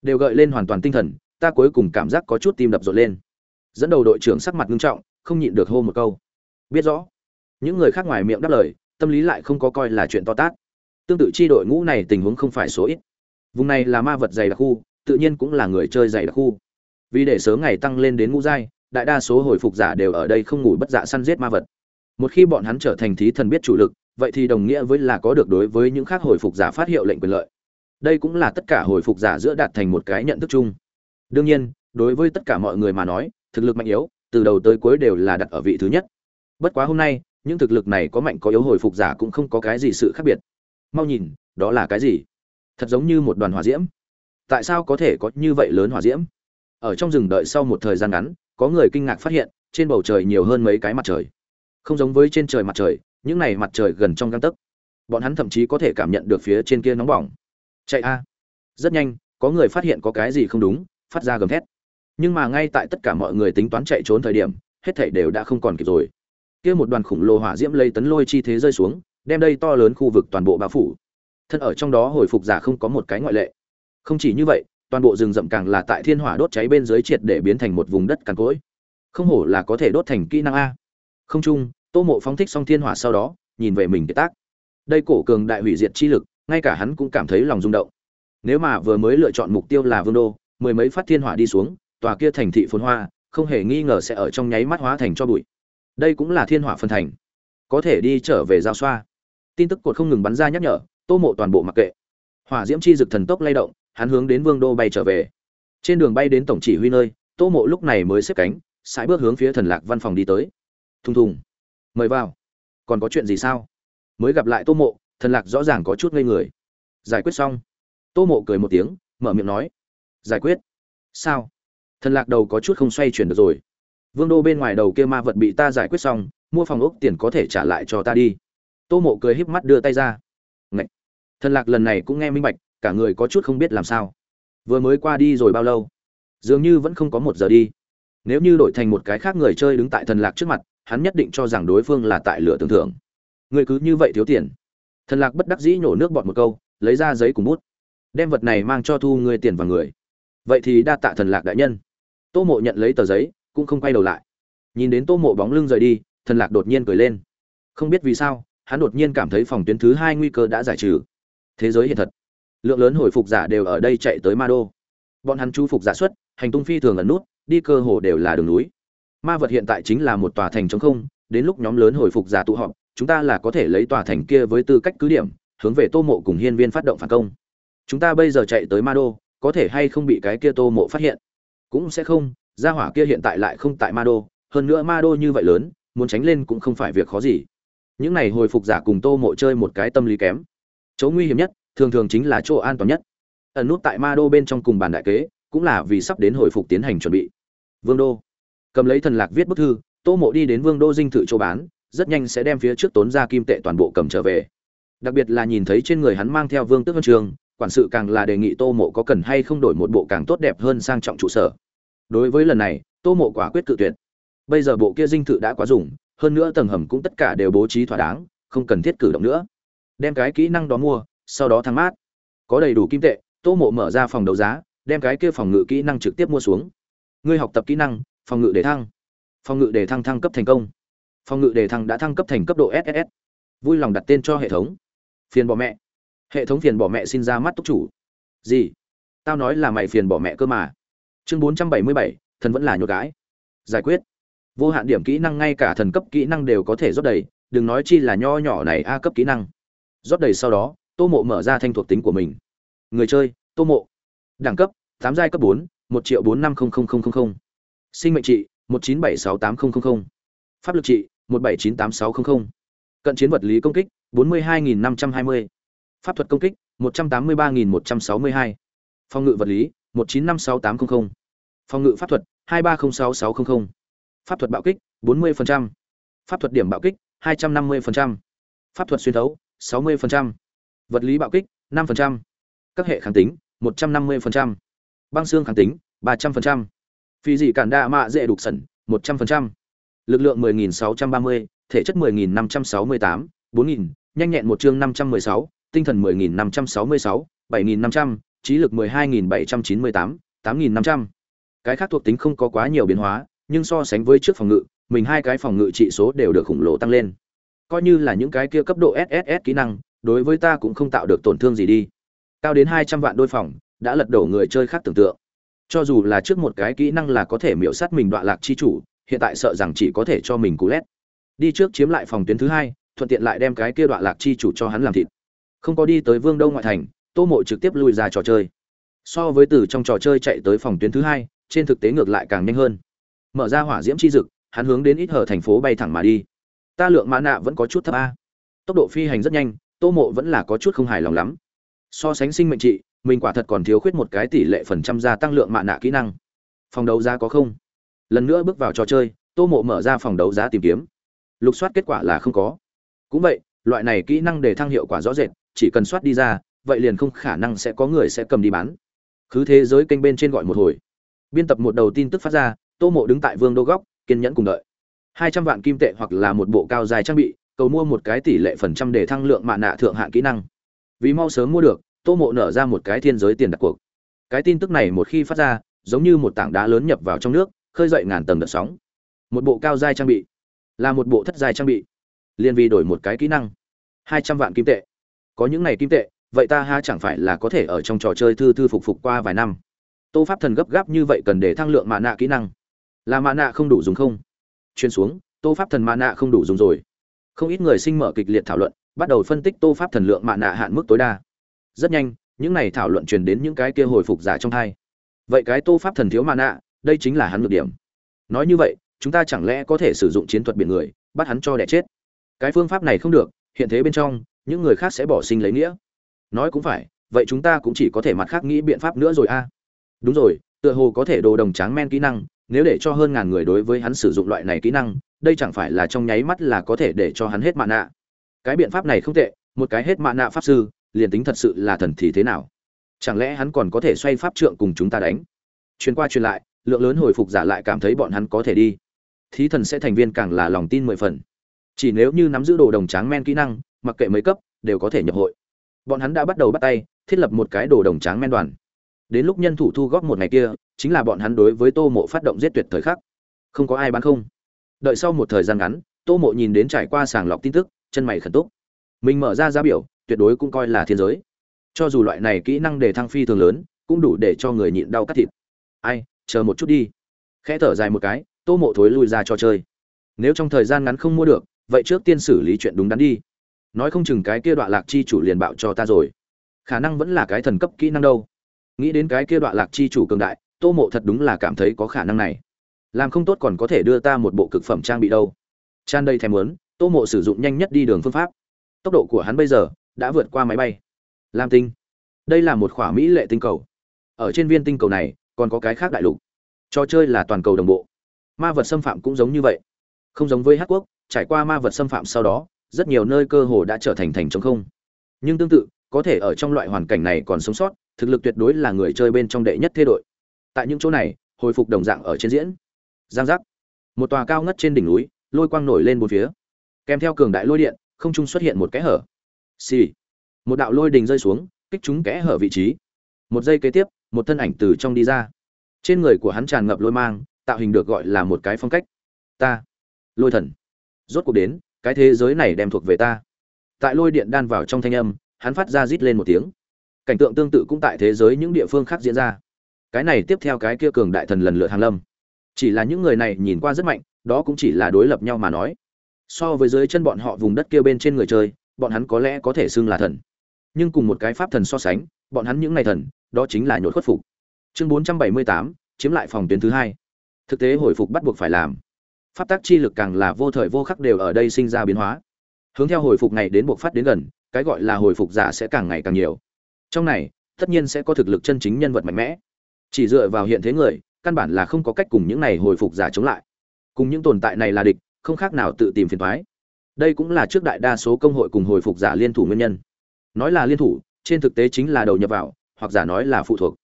đều gợi lên hoàn toàn tinh thần, ta cuối cùng cảm giác có chút tim đập rộn lên. Dẫn đầu đội trưởng sắc mặt nghiêm trọng, không nhịn được hô một câu. Biết rõ. Những người khác ngoài miệng đáp lời, tâm lý lại không có coi là chuyện to tát. Tương tự chi đội ngũ này tình huống không phải số ít. Vùng này là ma vật dày đặc khu, tự nhiên cũng là người chơi dày đặc khu. Vì để sớm ngày tăng lên đến ngũ giai, đại đa số hồi phục giả đều ở đây không ngủ bất dạ săn giết ma vật. Một khi bọn hắn trở thành thí thần biết chủ lực, vậy thì đồng nghĩa với là có được đối với những khác hồi phục giả phát hiệu lệnh quyền lợi đây cũng là tất cả hồi phục giả giữa đạt thành một cái nhận thức chung. Đương nhiên, đối với tất cả mọi người mà nói, thực lực mạnh yếu, từ đầu tới cuối đều là đặt ở vị thứ nhất. Bất quá hôm nay, những thực lực này có mạnh có yếu hồi phục giả cũng không có cái gì sự khác biệt. Mau nhìn, đó là cái gì? Thật giống như một đoàn hỏa diễm. Tại sao có thể có như vậy lớn hỏa diễm? Ở trong rừng đợi sau một thời gian ngắn, có người kinh ngạc phát hiện, trên bầu trời nhiều hơn mấy cái mặt trời. Không giống với trên trời mặt trời, những này mặt trời gần trong găng tấc. Bọn hắn thậm chí có thể cảm nhận được phía trên kia nóng bỏng chạy a. Rất nhanh, có người phát hiện có cái gì không đúng, phát ra gầm thét. Nhưng mà ngay tại tất cả mọi người tính toán chạy trốn thời điểm, hết thảy đều đã không còn kịp rồi. Kia một đoàn khủng lồ hỏa diễm lây tấn lôi chi thế rơi xuống, đem đây to lớn khu vực toàn bộ bao phủ. Thân ở trong đó hồi phục giả không có một cái ngoại lệ. Không chỉ như vậy, toàn bộ rừng rậm càng là tại thiên hỏa đốt cháy bên dưới triệt để biến thành một vùng đất cằn cỗi. Không hổ là có thể đốt thành kỹ năng a. Không chung, tô mộ phóng thích xong thiên hỏa sau đó, nhìn về mình kiệt tác. Đây cổ cường đại hủy diệt chi lực ngay cả hắn cũng cảm thấy lòng rung động. Nếu mà vừa mới lựa chọn mục tiêu là vương đô, mười mấy phát thiên hỏa đi xuống, tòa kia thành thị phồn hoa, không hề nghi ngờ sẽ ở trong nháy mắt hóa thành cho bụi. Đây cũng là thiên hỏa phân thành. Có thể đi trở về giao xoa. Tin tức cột không ngừng bắn ra nhắc nhở, tô mộ toàn bộ mặc kệ. Hỏa diễm chi dực thần tốc lay động, hắn hướng đến vương đô bay trở về. Trên đường bay đến tổng chỉ huy nơi, tô mộ lúc này mới xếp cánh, sải bước hướng phía thần lạc văn phòng đi tới. Thùng thùng. Mời vào. Còn có chuyện gì sao? Mới gặp lại tô mộ thần lạc rõ ràng có chút ngây người. Giải quyết xong. Tô mộ cười một tiếng, mở miệng nói. Giải quyết. Sao? Thần lạc đầu có chút không xoay chuyển được rồi. Vương đô bên ngoài đầu kia ma vật bị ta giải quyết xong, mua phòng ốc tiền có thể trả lại cho ta đi. Tô mộ cười híp mắt đưa tay ra. Ngậy! thần lạc lần này cũng nghe minh bạch, cả người có chút không biết làm sao. Vừa mới qua đi rồi bao lâu? Dường như vẫn không có một giờ đi. Nếu như đổi thành một cái khác người chơi đứng tại thần lạc trước mặt, hắn nhất định cho rằng đối phương là tại lửa tưởng thưởng. Người cứ như vậy thiếu tiền thần lạc bất đắc dĩ nhổ nước bọt một câu, lấy ra giấy cùng bút, đem vật này mang cho thu người tiền và người. Vậy thì đa tạ thần lạc đại nhân. Tô mộ nhận lấy tờ giấy, cũng không quay đầu lại. Nhìn đến tô mộ bóng lưng rời đi, thần lạc đột nhiên cười lên. Không biết vì sao, hắn đột nhiên cảm thấy phòng tuyến thứ hai nguy cơ đã giải trừ. Thế giới hiện thật. Lượng lớn hồi phục giả đều ở đây chạy tới ma đô. Bọn hắn chu phục giả xuất, hành tung phi thường ẩn nút, đi cơ hồ đều là đường núi. Ma vật hiện tại chính là một tòa thành trống không, đến lúc nhóm lớn hồi phục giả tụ họp chúng ta là có thể lấy tòa thành kia với tư cách cứ điểm, hướng về tô mộ cùng hiên viên phát động phản công. Chúng ta bây giờ chạy tới ma đô, có thể hay không bị cái kia tô mộ phát hiện? Cũng sẽ không, gia hỏa kia hiện tại lại không tại ma đô, hơn nữa ma đô như vậy lớn, muốn tránh lên cũng không phải việc khó gì. Những này hồi phục giả cùng tô mộ chơi một cái tâm lý kém. Chỗ nguy hiểm nhất, thường thường chính là chỗ an toàn nhất. Ẩn nút tại ma đô bên trong cùng bàn đại kế, cũng là vì sắp đến hồi phục tiến hành chuẩn bị. Vương đô. Cầm lấy thần lạc viết bức thư, tô mộ đi đến vương đô dinh thự châu bán rất nhanh sẽ đem phía trước tốn ra kim tệ toàn bộ cầm trở về. Đặc biệt là nhìn thấy trên người hắn mang theo vương tước huân trường, quản sự càng là đề nghị tô mộ có cần hay không đổi một bộ càng tốt đẹp hơn sang trọng trụ sở. Đối với lần này, tô mộ quả quyết cự tuyệt. Bây giờ bộ kia dinh thự đã quá dùng, hơn nữa tầng hầm cũng tất cả đều bố trí thỏa đáng, không cần thiết cử động nữa. Đem cái kỹ năng đó mua, sau đó thăng mát. Có đầy đủ kim tệ, tô mộ mở ra phòng đấu giá, đem cái kia phòng ngự kỹ năng trực tiếp mua xuống. Ngươi học tập kỹ năng, phòng ngự để thăng. Phòng ngự để thăng thăng cấp thành công phòng ngự đề thăng đã thăng cấp thành cấp độ ss vui lòng đặt tên cho hệ thống. Phiền bỏ mẹ. Hệ thống phiền bỏ mẹ xin ra mắt túc chủ. Gì? Tao nói là mày phiền bỏ mẹ cơ mà. Chương bốn trăm bảy mươi bảy, thần vẫn là nhột gái giải quyết. Vô hạn điểm kỹ năng ngay cả thần cấp kỹ năng đều có thể rót đầy, đừng nói chi là nho nhỏ này a cấp kỹ năng. Rót đầy sau đó, tô mộ mở ra thanh thuộc tính của mình. Người chơi, tô mộ. Đẳng cấp, tám giai cấp bốn, một triệu bốn năm không không không không không. Sinh mệnh trị, một chín bảy sáu tám không không không. Pháp lực trị 1798600. Cận chiến vật lý công kích, 42520. Pháp thuật công kích, 183162. Phòng ngự vật lý, 1956800. Phòng ngự pháp thuật, 2306600. Pháp thuật bạo kích, 40%. Pháp thuật điểm bạo kích, 250%. Pháp thuật xuyên thấu, 60%. Vật lý bạo kích, 5%. Các hệ kháng tính, 150%. Băng xương kháng tính, 300%. phi dị cản đa mạ dễ đục sẩn, 100% lực lượng 10.630, thể chất 10.568, 4.000, nhanh nhẹn một chương 516, tinh thần 10.566, 7.500, trí lực 12.798, 8.500. Cái khác thuộc tính không có quá nhiều biến hóa, nhưng so sánh với trước phòng ngự, mình hai cái phòng ngự trị số đều được khủng lồ tăng lên. Coi như là những cái kia cấp độ SSS kỹ năng, đối với ta cũng không tạo được tổn thương gì đi. Cao đến 200 vạn đôi phòng, đã lật đổ người chơi khác tưởng tượng. Cho dù là trước một cái kỹ năng là có thể miểu sát mình đoạn lạc chi chủ, hiện tại sợ rằng chỉ có thể cho mình cú lét. Đi trước chiếm lại phòng tuyến thứ hai, thuận tiện lại đem cái kia đoạn lạc chi chủ cho hắn làm thịt. Không có đi tới vương đông ngoại thành tô mộ trực tiếp lui ra trò chơi. So với từ trong trò chơi chạy tới phòng tuyến thứ hai trên thực tế ngược lại càng nhanh hơn. Mở ra hỏa diễm chi dực hắn hướng đến ít hở thành phố bay thẳng mà đi. Ta lượng mã nạ vẫn có chút thấp a. Tốc độ phi hành rất nhanh tô mộ vẫn là có chút không hài lòng lắm. So sánh sinh mệnh trị mình quả thật còn thiếu khuyết một cái tỷ lệ phần trăm gia tăng lượng mạ nạ kỹ năng. Phòng đấu giá có không? Lần nữa bước vào trò chơi, tô mộ mở ra phòng đấu giá tìm kiếm. Lục soát kết quả là không có. Cũng vậy, loại này kỹ năng để thăng hiệu quả rõ rệt, chỉ cần soát đi ra, vậy liền không khả năng sẽ có người sẽ cầm đi bán. Cứ thế giới kênh bên trên gọi một hồi. Biên tập một đầu tin tức phát ra, tô mộ đứng tại vương đô góc, kiên nhẫn cùng đợi. Hai trăm vạn kim tệ hoặc là một bộ cao dài trang bị, cầu mua một cái tỷ lệ phần trăm để thăng lượng mạ nạ thượng hạng kỹ năng. Vì mau sớm mua được, tô mộ nở ra một cái thiên giới tiền đặt cuộc. Cái tin tức này một khi phát ra, giống như một tảng đá lớn nhập vào trong nước khơi dậy ngàn tầng đợt sóng. Một bộ cao giai trang bị, là một bộ thất giai trang bị. Liền vì đổi một cái kỹ năng, hai trăm vạn kim tệ. Có những này kim tệ, vậy ta ha chẳng phải là có thể ở trong trò chơi thư thư phục phục qua vài năm. Tô pháp thần gấp gáp như vậy cần để thăng lượng mạ nạ kỹ năng. Là mạ nạ không đủ dùng không? Chuyên xuống, tô pháp thần mạ nạ không đủ dùng rồi. Không ít người sinh mở kịch liệt thảo luận, bắt đầu phân tích tô pháp thần lượng mạ nạ hạn mức tối đa. Rất nhanh, những này thảo luận truyền đến những cái kia hồi phục giả trong hai. Vậy cái tô pháp thần thiếu mạ nạ đây chính là hắn nhược điểm. Nói như vậy, chúng ta chẳng lẽ có thể sử dụng chiến thuật biển người, bắt hắn cho đẻ chết? Cái phương pháp này không được, hiện thế bên trong, những người khác sẽ bỏ sinh lấy nghĩa. Nói cũng phải, vậy chúng ta cũng chỉ có thể mặt khác nghĩ biện pháp nữa rồi a. Đúng rồi, tựa hồ có thể đồ đồng tráng men kỹ năng, nếu để cho hơn ngàn người đối với hắn sử dụng loại này kỹ năng, đây chẳng phải là trong nháy mắt là có thể để cho hắn hết mạ nạ. Cái biện pháp này không tệ, một cái hết mạ nạ pháp sư, liền tính thật sự là thần thì thế nào? Chẳng lẽ hắn còn có thể xoay pháp trượng cùng chúng ta đánh? Truyền qua truyền lại lượng lớn hồi phục giả lại cảm thấy bọn hắn có thể đi. Thí thần sẽ thành viên càng là lòng tin mười phần. Chỉ nếu như nắm giữ đồ đồng tráng men kỹ năng, mặc kệ mấy cấp, đều có thể nhập hội. Bọn hắn đã bắt đầu bắt tay, thiết lập một cái đồ đồng tráng men đoàn. Đến lúc nhân thủ thu góp một ngày kia, chính là bọn hắn đối với tô mộ phát động giết tuyệt thời khắc. Không có ai bán không. Đợi sau một thời gian ngắn, tô mộ nhìn đến trải qua sàng lọc tin tức, chân mày khẩn túc. Mình mở ra giá biểu, tuyệt đối cũng coi là thiên giới. Cho dù loại này kỹ năng để thăng phi thường lớn, cũng đủ để cho người nhịn đau cắt thịt. Ai chờ một chút đi. Khẽ thở dài một cái, tô mộ thối lui ra cho chơi. Nếu trong thời gian ngắn không mua được, vậy trước tiên xử lý chuyện đúng đắn đi. Nói không chừng cái kia đoạn lạc chi chủ liền bạo cho ta rồi. Khả năng vẫn là cái thần cấp kỹ năng đâu. Nghĩ đến cái kia đoạn lạc chi chủ cường đại, tô mộ thật đúng là cảm thấy có khả năng này. Làm không tốt còn có thể đưa ta một bộ cực phẩm trang bị đâu. Tràn đầy thèm muốn, tô mộ sử dụng nhanh nhất đi đường phương pháp. Tốc độ của hắn bây giờ đã vượt qua máy bay. Lam tinh. Đây là một khỏa mỹ lệ tinh cầu. Ở trên viên tinh cầu này còn có cái khác đại lục. Trò chơi là toàn cầu đồng bộ. Ma vật xâm phạm cũng giống như vậy. Không giống với hát quốc, trải qua ma vật xâm phạm sau đó, rất nhiều nơi cơ hồ đã trở thành thành trống không. Nhưng tương tự, có thể ở trong loại hoàn cảnh này còn sống sót, thực lực tuyệt đối là người chơi bên trong đệ nhất thế đội. Tại những chỗ này, hồi phục đồng dạng ở trên diễn. Giang giác. Một tòa cao ngất trên đỉnh núi, lôi quang nổi lên bốn phía. Kèm theo cường đại lôi điện, không trung xuất hiện một kẽ hở. Xì、sì. một đạo lôi đình rơi xuống, kích chúng kẽ hở vị trí. Một giây kế tiếp một thân ảnh từ trong đi ra. Trên người của hắn tràn ngập lôi mang, tạo hình được gọi là một cái phong cách. Ta, lôi thần. Rốt cuộc đến, cái thế giới này đem thuộc về ta. Tại lôi điện đan vào trong thanh âm, hắn phát ra rít lên một tiếng. Cảnh tượng tương tự cũng tại thế giới những địa phương khác diễn ra. Cái này tiếp theo cái kia cường đại thần lần lượt hàng lâm. Chỉ là những người này nhìn qua rất mạnh, đó cũng chỉ là đối lập nhau mà nói. So với dưới chân bọn họ vùng đất kia bên trên người chơi, bọn hắn có lẽ có thể xưng là thần. Nhưng cùng một cái pháp thần so sánh bọn hắn những ngày thần, đó chính là nhột khuất phục. Chương bốn trăm bảy mươi tám, chiếm lại phòng tuyến thứ hai. Thực tế hồi phục bắt buộc phải làm. Pháp tác chi lực càng là vô thời vô khắc đều ở đây sinh ra biến hóa. Hướng theo hồi phục ngày đến buộc phát đến gần, cái gọi là hồi phục giả sẽ càng ngày càng nhiều. Trong này, tất nhiên sẽ có thực lực chân chính nhân vật mạnh mẽ. Chỉ dựa vào hiện thế người, căn bản là không có cách cùng những này hồi phục giả chống lại. Cùng những tồn tại này là địch, không khác nào tự tìm phiền thoái đây cũng là trước đại đa số công hội cùng hồi phục giả liên thủ nguyên nhân. Nói là liên thủ trên thực tế chính là đầu nhập vào, hoặc giả nói là phụ thuộc.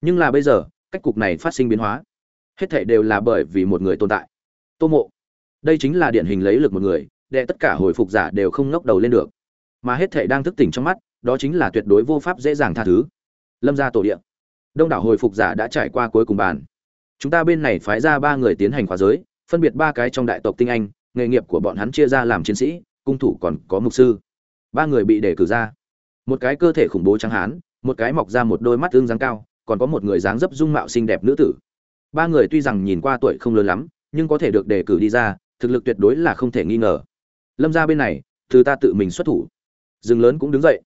Nhưng là bây giờ, cách cục này phát sinh biến hóa. Hết thảy đều là bởi vì một người tồn tại. Tô mộ. Đây chính là điển hình lấy lực một người, để tất cả hồi phục giả đều không ngóc đầu lên được. Mà hết thảy đang thức tỉnh trong mắt, đó chính là tuyệt đối vô pháp dễ dàng tha thứ. Lâm gia tổ địa. Đông đảo hồi phục giả đã trải qua cuối cùng bàn. Chúng ta bên này phái ra ba người tiến hành khóa giới, phân biệt ba cái trong đại tộc tinh anh, nghề nghiệp của bọn hắn chia ra làm chiến sĩ, cung thủ còn có mục sư. Ba người bị đề cử ra một cái cơ thể khủng bố trắng hán, một cái mọc ra một đôi mắt tương dáng cao, còn có một người dáng dấp dung mạo xinh đẹp nữ tử. Ba người tuy rằng nhìn qua tuổi không lớn lắm, nhưng có thể được đề cử đi ra, thực lực tuyệt đối là không thể nghi ngờ. Lâm gia bên này từ ta tự mình xuất thủ. Rừng lớn cũng đứng dậy.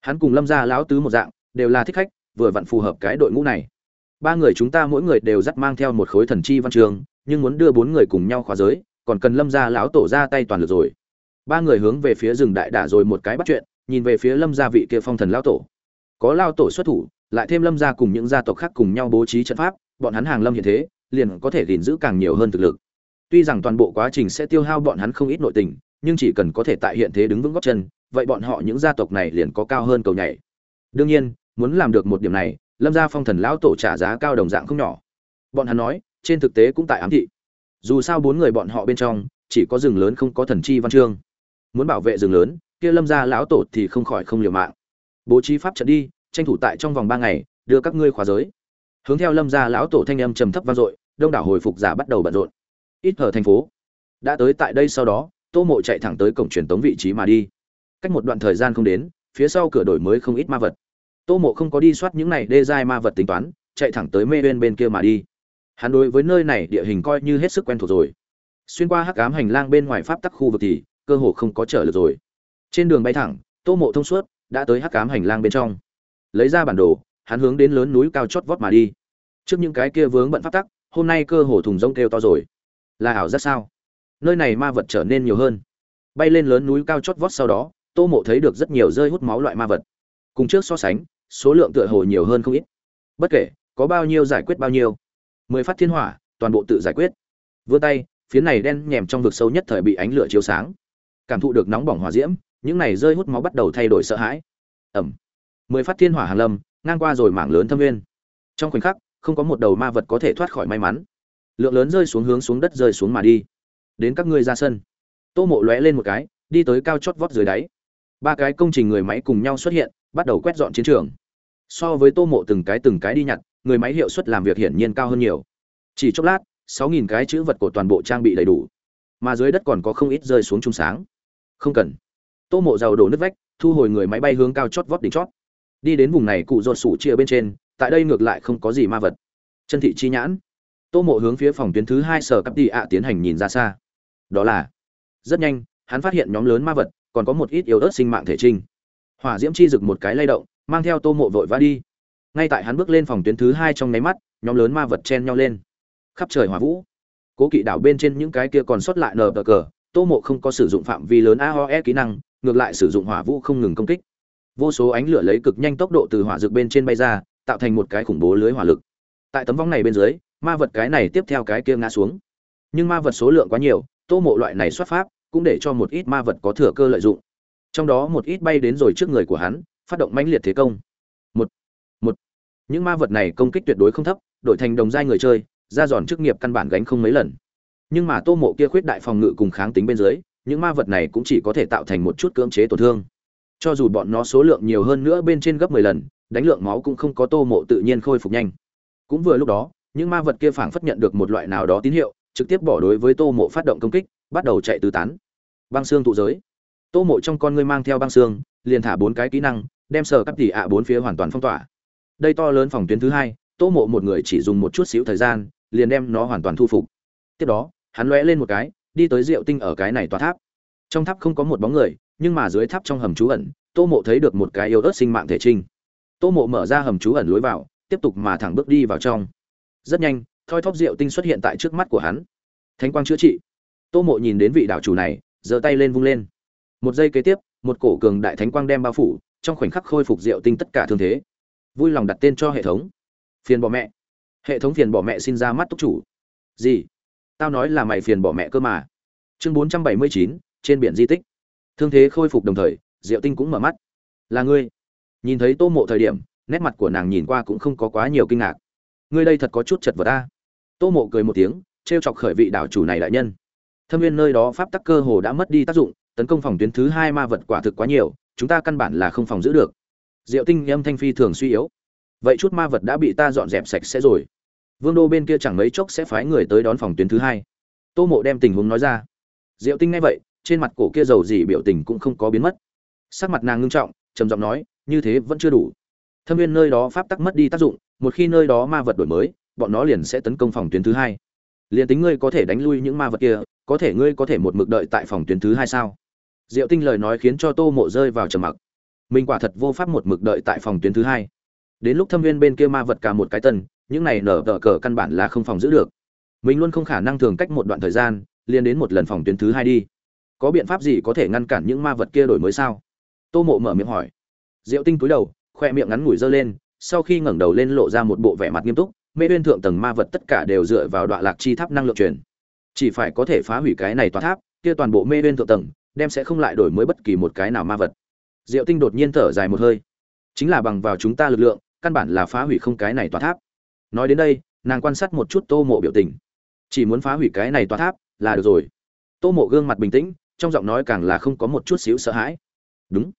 Hắn cùng lâm gia lão tứ một dạng, đều là thích khách, vừa vặn phù hợp cái đội ngũ này. Ba người chúng ta mỗi người đều dắt mang theo một khối thần chi văn trường, nhưng muốn đưa bốn người cùng nhau khóa giới, còn cần lâm gia lão tổ ra tay toàn lực rồi. Ba người hướng về phía rừng đại đả rồi một cái bắt chuyện nhìn về phía lâm gia vị kia phong thần lão tổ. Có lao tổ xuất thủ, lại thêm lâm gia cùng những gia tộc khác cùng nhau bố trí trận pháp, bọn hắn hàng lâm hiện thế, liền có thể gìn giữ càng nhiều hơn thực lực. Tuy rằng toàn bộ quá trình sẽ tiêu hao bọn hắn không ít nội tình, nhưng chỉ cần có thể tại hiện thế đứng vững góc chân, vậy bọn họ những gia tộc này liền có cao hơn cầu nhảy. Đương nhiên, muốn làm được một điểm này, lâm gia phong thần lão tổ trả giá cao đồng dạng không nhỏ. Bọn hắn nói, trên thực tế cũng tại ám thị. Dù sao bốn người bọn họ bên trong, chỉ có rừng lớn không có thần chi văn chương. Muốn bảo vệ rừng lớn kia lâm gia lão tổ thì không khỏi không liều mạng. Bố trí pháp trận đi, tranh thủ tại trong vòng ba ngày, đưa các ngươi khóa giới. Hướng theo lâm gia lão tổ thanh âm trầm thấp vang dội, đông đảo hồi phục giả bắt đầu bận rộn. Ít ở thành phố. Đã tới tại đây sau đó, tô mộ chạy thẳng tới cổng truyền tống vị trí mà đi. Cách một đoạn thời gian không đến, phía sau cửa đổi mới không ít ma vật. Tô mộ không có đi soát những này đê giai ma vật tính toán, chạy thẳng tới mê bên bên kia mà đi. Hắn đối với nơi này địa hình coi như hết sức quen thuộc rồi. Xuyên qua hắc ám hành lang bên ngoài pháp tắc khu vực thì, cơ hồ không có trở lực rồi trên đường bay thẳng, tô mộ thông suốt đã tới hắc ám hành lang bên trong. Lấy ra bản đồ, hắn hướng đến lớn núi cao chót vót mà đi. Trước những cái kia vướng bận pháp tắc, hôm nay cơ hồ thùng rông kêu to rồi. Là ảo rất sao? Nơi này ma vật trở nên nhiều hơn. Bay lên lớn núi cao chót vót sau đó, tô mộ thấy được rất nhiều rơi hút máu loại ma vật. Cùng trước so sánh, số lượng tựa hồ nhiều hơn không ít. Bất kể, có bao nhiêu giải quyết bao nhiêu. Mười phát thiên hỏa, toàn bộ tự giải quyết. Vươn tay phía này đen nhèm trong vực sâu nhất thời bị ánh lửa chiếu sáng. Cảm thụ được nóng bỏng hỏa diễm những này rơi hút máu bắt đầu thay đổi sợ hãi. Ẩm. Mười phát thiên hỏa hàn lâm, ngang qua rồi mảng lớn thâm nguyên. Trong khoảnh khắc, không có một đầu ma vật có thể thoát khỏi may mắn. Lượng lớn rơi xuống hướng xuống đất rơi xuống mà đi. Đến các ngươi ra sân. Tô mộ lóe lên một cái, đi tới cao chót vót dưới đáy. Ba cái công trình người máy cùng nhau xuất hiện, bắt đầu quét dọn chiến trường. So với tô mộ từng cái từng cái đi nhặt, người máy hiệu suất làm việc hiển nhiên cao hơn nhiều. Chỉ chốc lát, sáu nghìn cái chữ vật của toàn bộ trang bị đầy đủ. Mà dưới đất còn có không ít rơi xuống chung sáng. Không cần tô mộ giàu đổ nước vách, thu hồi người máy bay hướng cao chót vót đỉnh chót. Đi đến vùng này, cụ ruột sủ chia bên trên, tại đây ngược lại không có gì ma vật. Chân thị chi nhãn. Tô mộ hướng phía phòng tuyến thứ hai sở cấp đi ạ tiến hành nhìn ra xa. Đó là, rất nhanh, hắn phát hiện nhóm lớn ma vật, còn có một ít yếu ớt sinh mạng thể trinh. Hỏa diễm chi rực một cái lay động, mang theo tô mộ vội vã đi. Ngay tại hắn bước lên phòng tuyến thứ hai trong nháy mắt, nhóm lớn ma vật chen nhau lên. Khắp trời hỏa vũ. Cố kỵ đảo bên trên những cái kia còn sót lại nờ bờ cờ, tô mộ không có sử dụng phạm vi lớn aoe kỹ năng ngược lại sử dụng hỏa vũ không ngừng công kích. Vô số ánh lửa lấy cực nhanh tốc độ từ hỏa dược bên trên bay ra, tạo thành một cái khủng bố lưới hỏa lực. Tại tấm vong này bên dưới, ma vật cái này tiếp theo cái kia ngã xuống. Nhưng ma vật số lượng quá nhiều, tô mộ loại này xuất pháp cũng để cho một ít ma vật có thừa cơ lợi dụng. Trong đó một ít bay đến rồi trước người của hắn, phát động mãnh liệt thế công. Một một. Những ma vật này công kích tuyệt đối không thấp, đổi thành đồng giai người chơi ra giòn chức nghiệp căn bản gánh không mấy lần. Nhưng mà tô mộ kia khuyết đại phòng ngự cùng kháng tính bên dưới những ma vật này cũng chỉ có thể tạo thành một chút cưỡng chế tổn thương. Cho dù bọn nó số lượng nhiều hơn nữa bên trên gấp mười lần, đánh lượng máu cũng không có tô mộ tự nhiên khôi phục nhanh. Cũng vừa lúc đó, những ma vật kia phảng phất nhận được một loại nào đó tín hiệu, trực tiếp bỏ đối với tô mộ phát động công kích, bắt đầu chạy tứ tán. Băng xương tụ giới. Tô mộ trong con ngươi mang theo băng xương, liền thả bốn cái kỹ năng, đem sở cắp tỉ ạ bốn phía hoàn toàn phong tỏa. Đây to lớn phòng tuyến thứ hai, tô mộ một người chỉ dùng một chút xíu thời gian, liền đem nó hoàn toàn thu phục. Tiếp đó, hắn lóe lên một cái đi tới rượu tinh ở cái này tòa tháp. Trong tháp không có một bóng người, nhưng mà dưới tháp trong hầm trú ẩn, tô mộ thấy được một cái yêu ớt sinh mạng thể trinh. Tô mộ mở ra hầm trú ẩn lối vào, tiếp tục mà thẳng bước đi vào trong. Rất nhanh, thoi thóp rượu tinh xuất hiện tại trước mắt của hắn. Thánh quang chữa trị. Tô mộ nhìn đến vị đạo chủ này, giơ tay lên vung lên. Một giây kế tiếp, một cổ cường đại thánh quang đem bao phủ, trong khoảnh khắc khôi phục rượu tinh tất cả thương thế. Vui lòng đặt tên cho hệ thống. Phiền bỏ mẹ. Hệ thống phiền bỏ mẹ xin ra mắt túc chủ. Gì? Tao nói là mày phiền bỏ mẹ cơ mà. Chương bốn trăm bảy mươi chín, trên biển di tích. Thương thế khôi phục đồng thời, diệu tinh cũng mở mắt. Là ngươi. Nhìn thấy tô mộ thời điểm, nét mặt của nàng nhìn qua cũng không có quá nhiều kinh ngạc. Ngươi đây thật có chút chật vật ta tô mộ cười một tiếng t r e o chọc khởi vị đảo chủ này đại nhân. Thâm viên nơi đó pháp tắc cơ hồ đã mất đi tác dụng, tấn công phòng tuyến thứ hai ma vật quả thực quá nhiều, chúng ta căn bản là không phòng giữ được. Diệu tinh âm thanh phi thường suy yếu. Vậy chút ma vật đã bị ta dọn dẹp sạch sẽ rồi vương đô bên kia chẳng mấy chốc sẽ phái người tới đón phòng tuyến thứ hai. Tô mộ đem tình huống nói ra. Diệu tinh nghe vậy, trên mặt cổ kia dầu gì biểu tình cũng không có biến mất. Sắc mặt nàng ngưng trọng, trầm giọng nói, như thế vẫn chưa đủ. Thâm viên nơi đó pháp tắc mất đi tác dụng, một khi nơi đó ma vật đổi mới, bọn nó liền sẽ tấn công phòng tuyến thứ hai. Liền tính ngươi có thể đánh lui những ma vật kia, có thể ngươi có thể một mực đợi tại phòng tuyến thứ hai sao? Diệu tinh lời nói khiến cho tô mộ rơi vào trầm mặc. Mình quả thật vô pháp một mực đợi tại phòng tuyến thứ hai. Đến lúc thâm viên bên kia ma vật cả một cái tân những này nở tờ cờ căn bản là không phòng giữ được. Mình luôn không khả năng thường cách một đoạn thời gian, liền đến một lần phòng tuyến thứ hai đi. Có biện pháp gì có thể ngăn cản những ma vật kia đổi mới sao? Tô mộ mở miệng hỏi. Diệu tinh cúi đầu, khoe miệng ngắn ngủi dơ lên, sau khi ngẩng đầu lên lộ ra một bộ vẻ mặt nghiêm túc, mê bên thượng tầng ma vật tất cả đều dựa vào đoạn lạc chi tháp năng lượng truyền. Chỉ phải có thể phá hủy cái này tòa tháp, kia toàn bộ mê bên thượng tầng, đem sẽ không lại đổi mới bất kỳ một cái nào ma vật. Diệu tinh đột nhiên thở dài một hơi. Chính là bằng vào chúng ta lực lượng, căn bản là phá hủy không cái này tòa tháp nói đến đây, nàng quan sát một chút tô mộ biểu tình. Chỉ muốn phá hủy cái này tòa tháp, là được rồi. Tô mộ gương mặt bình tĩnh, trong giọng nói càng là không có một chút xíu sợ hãi. Đúng.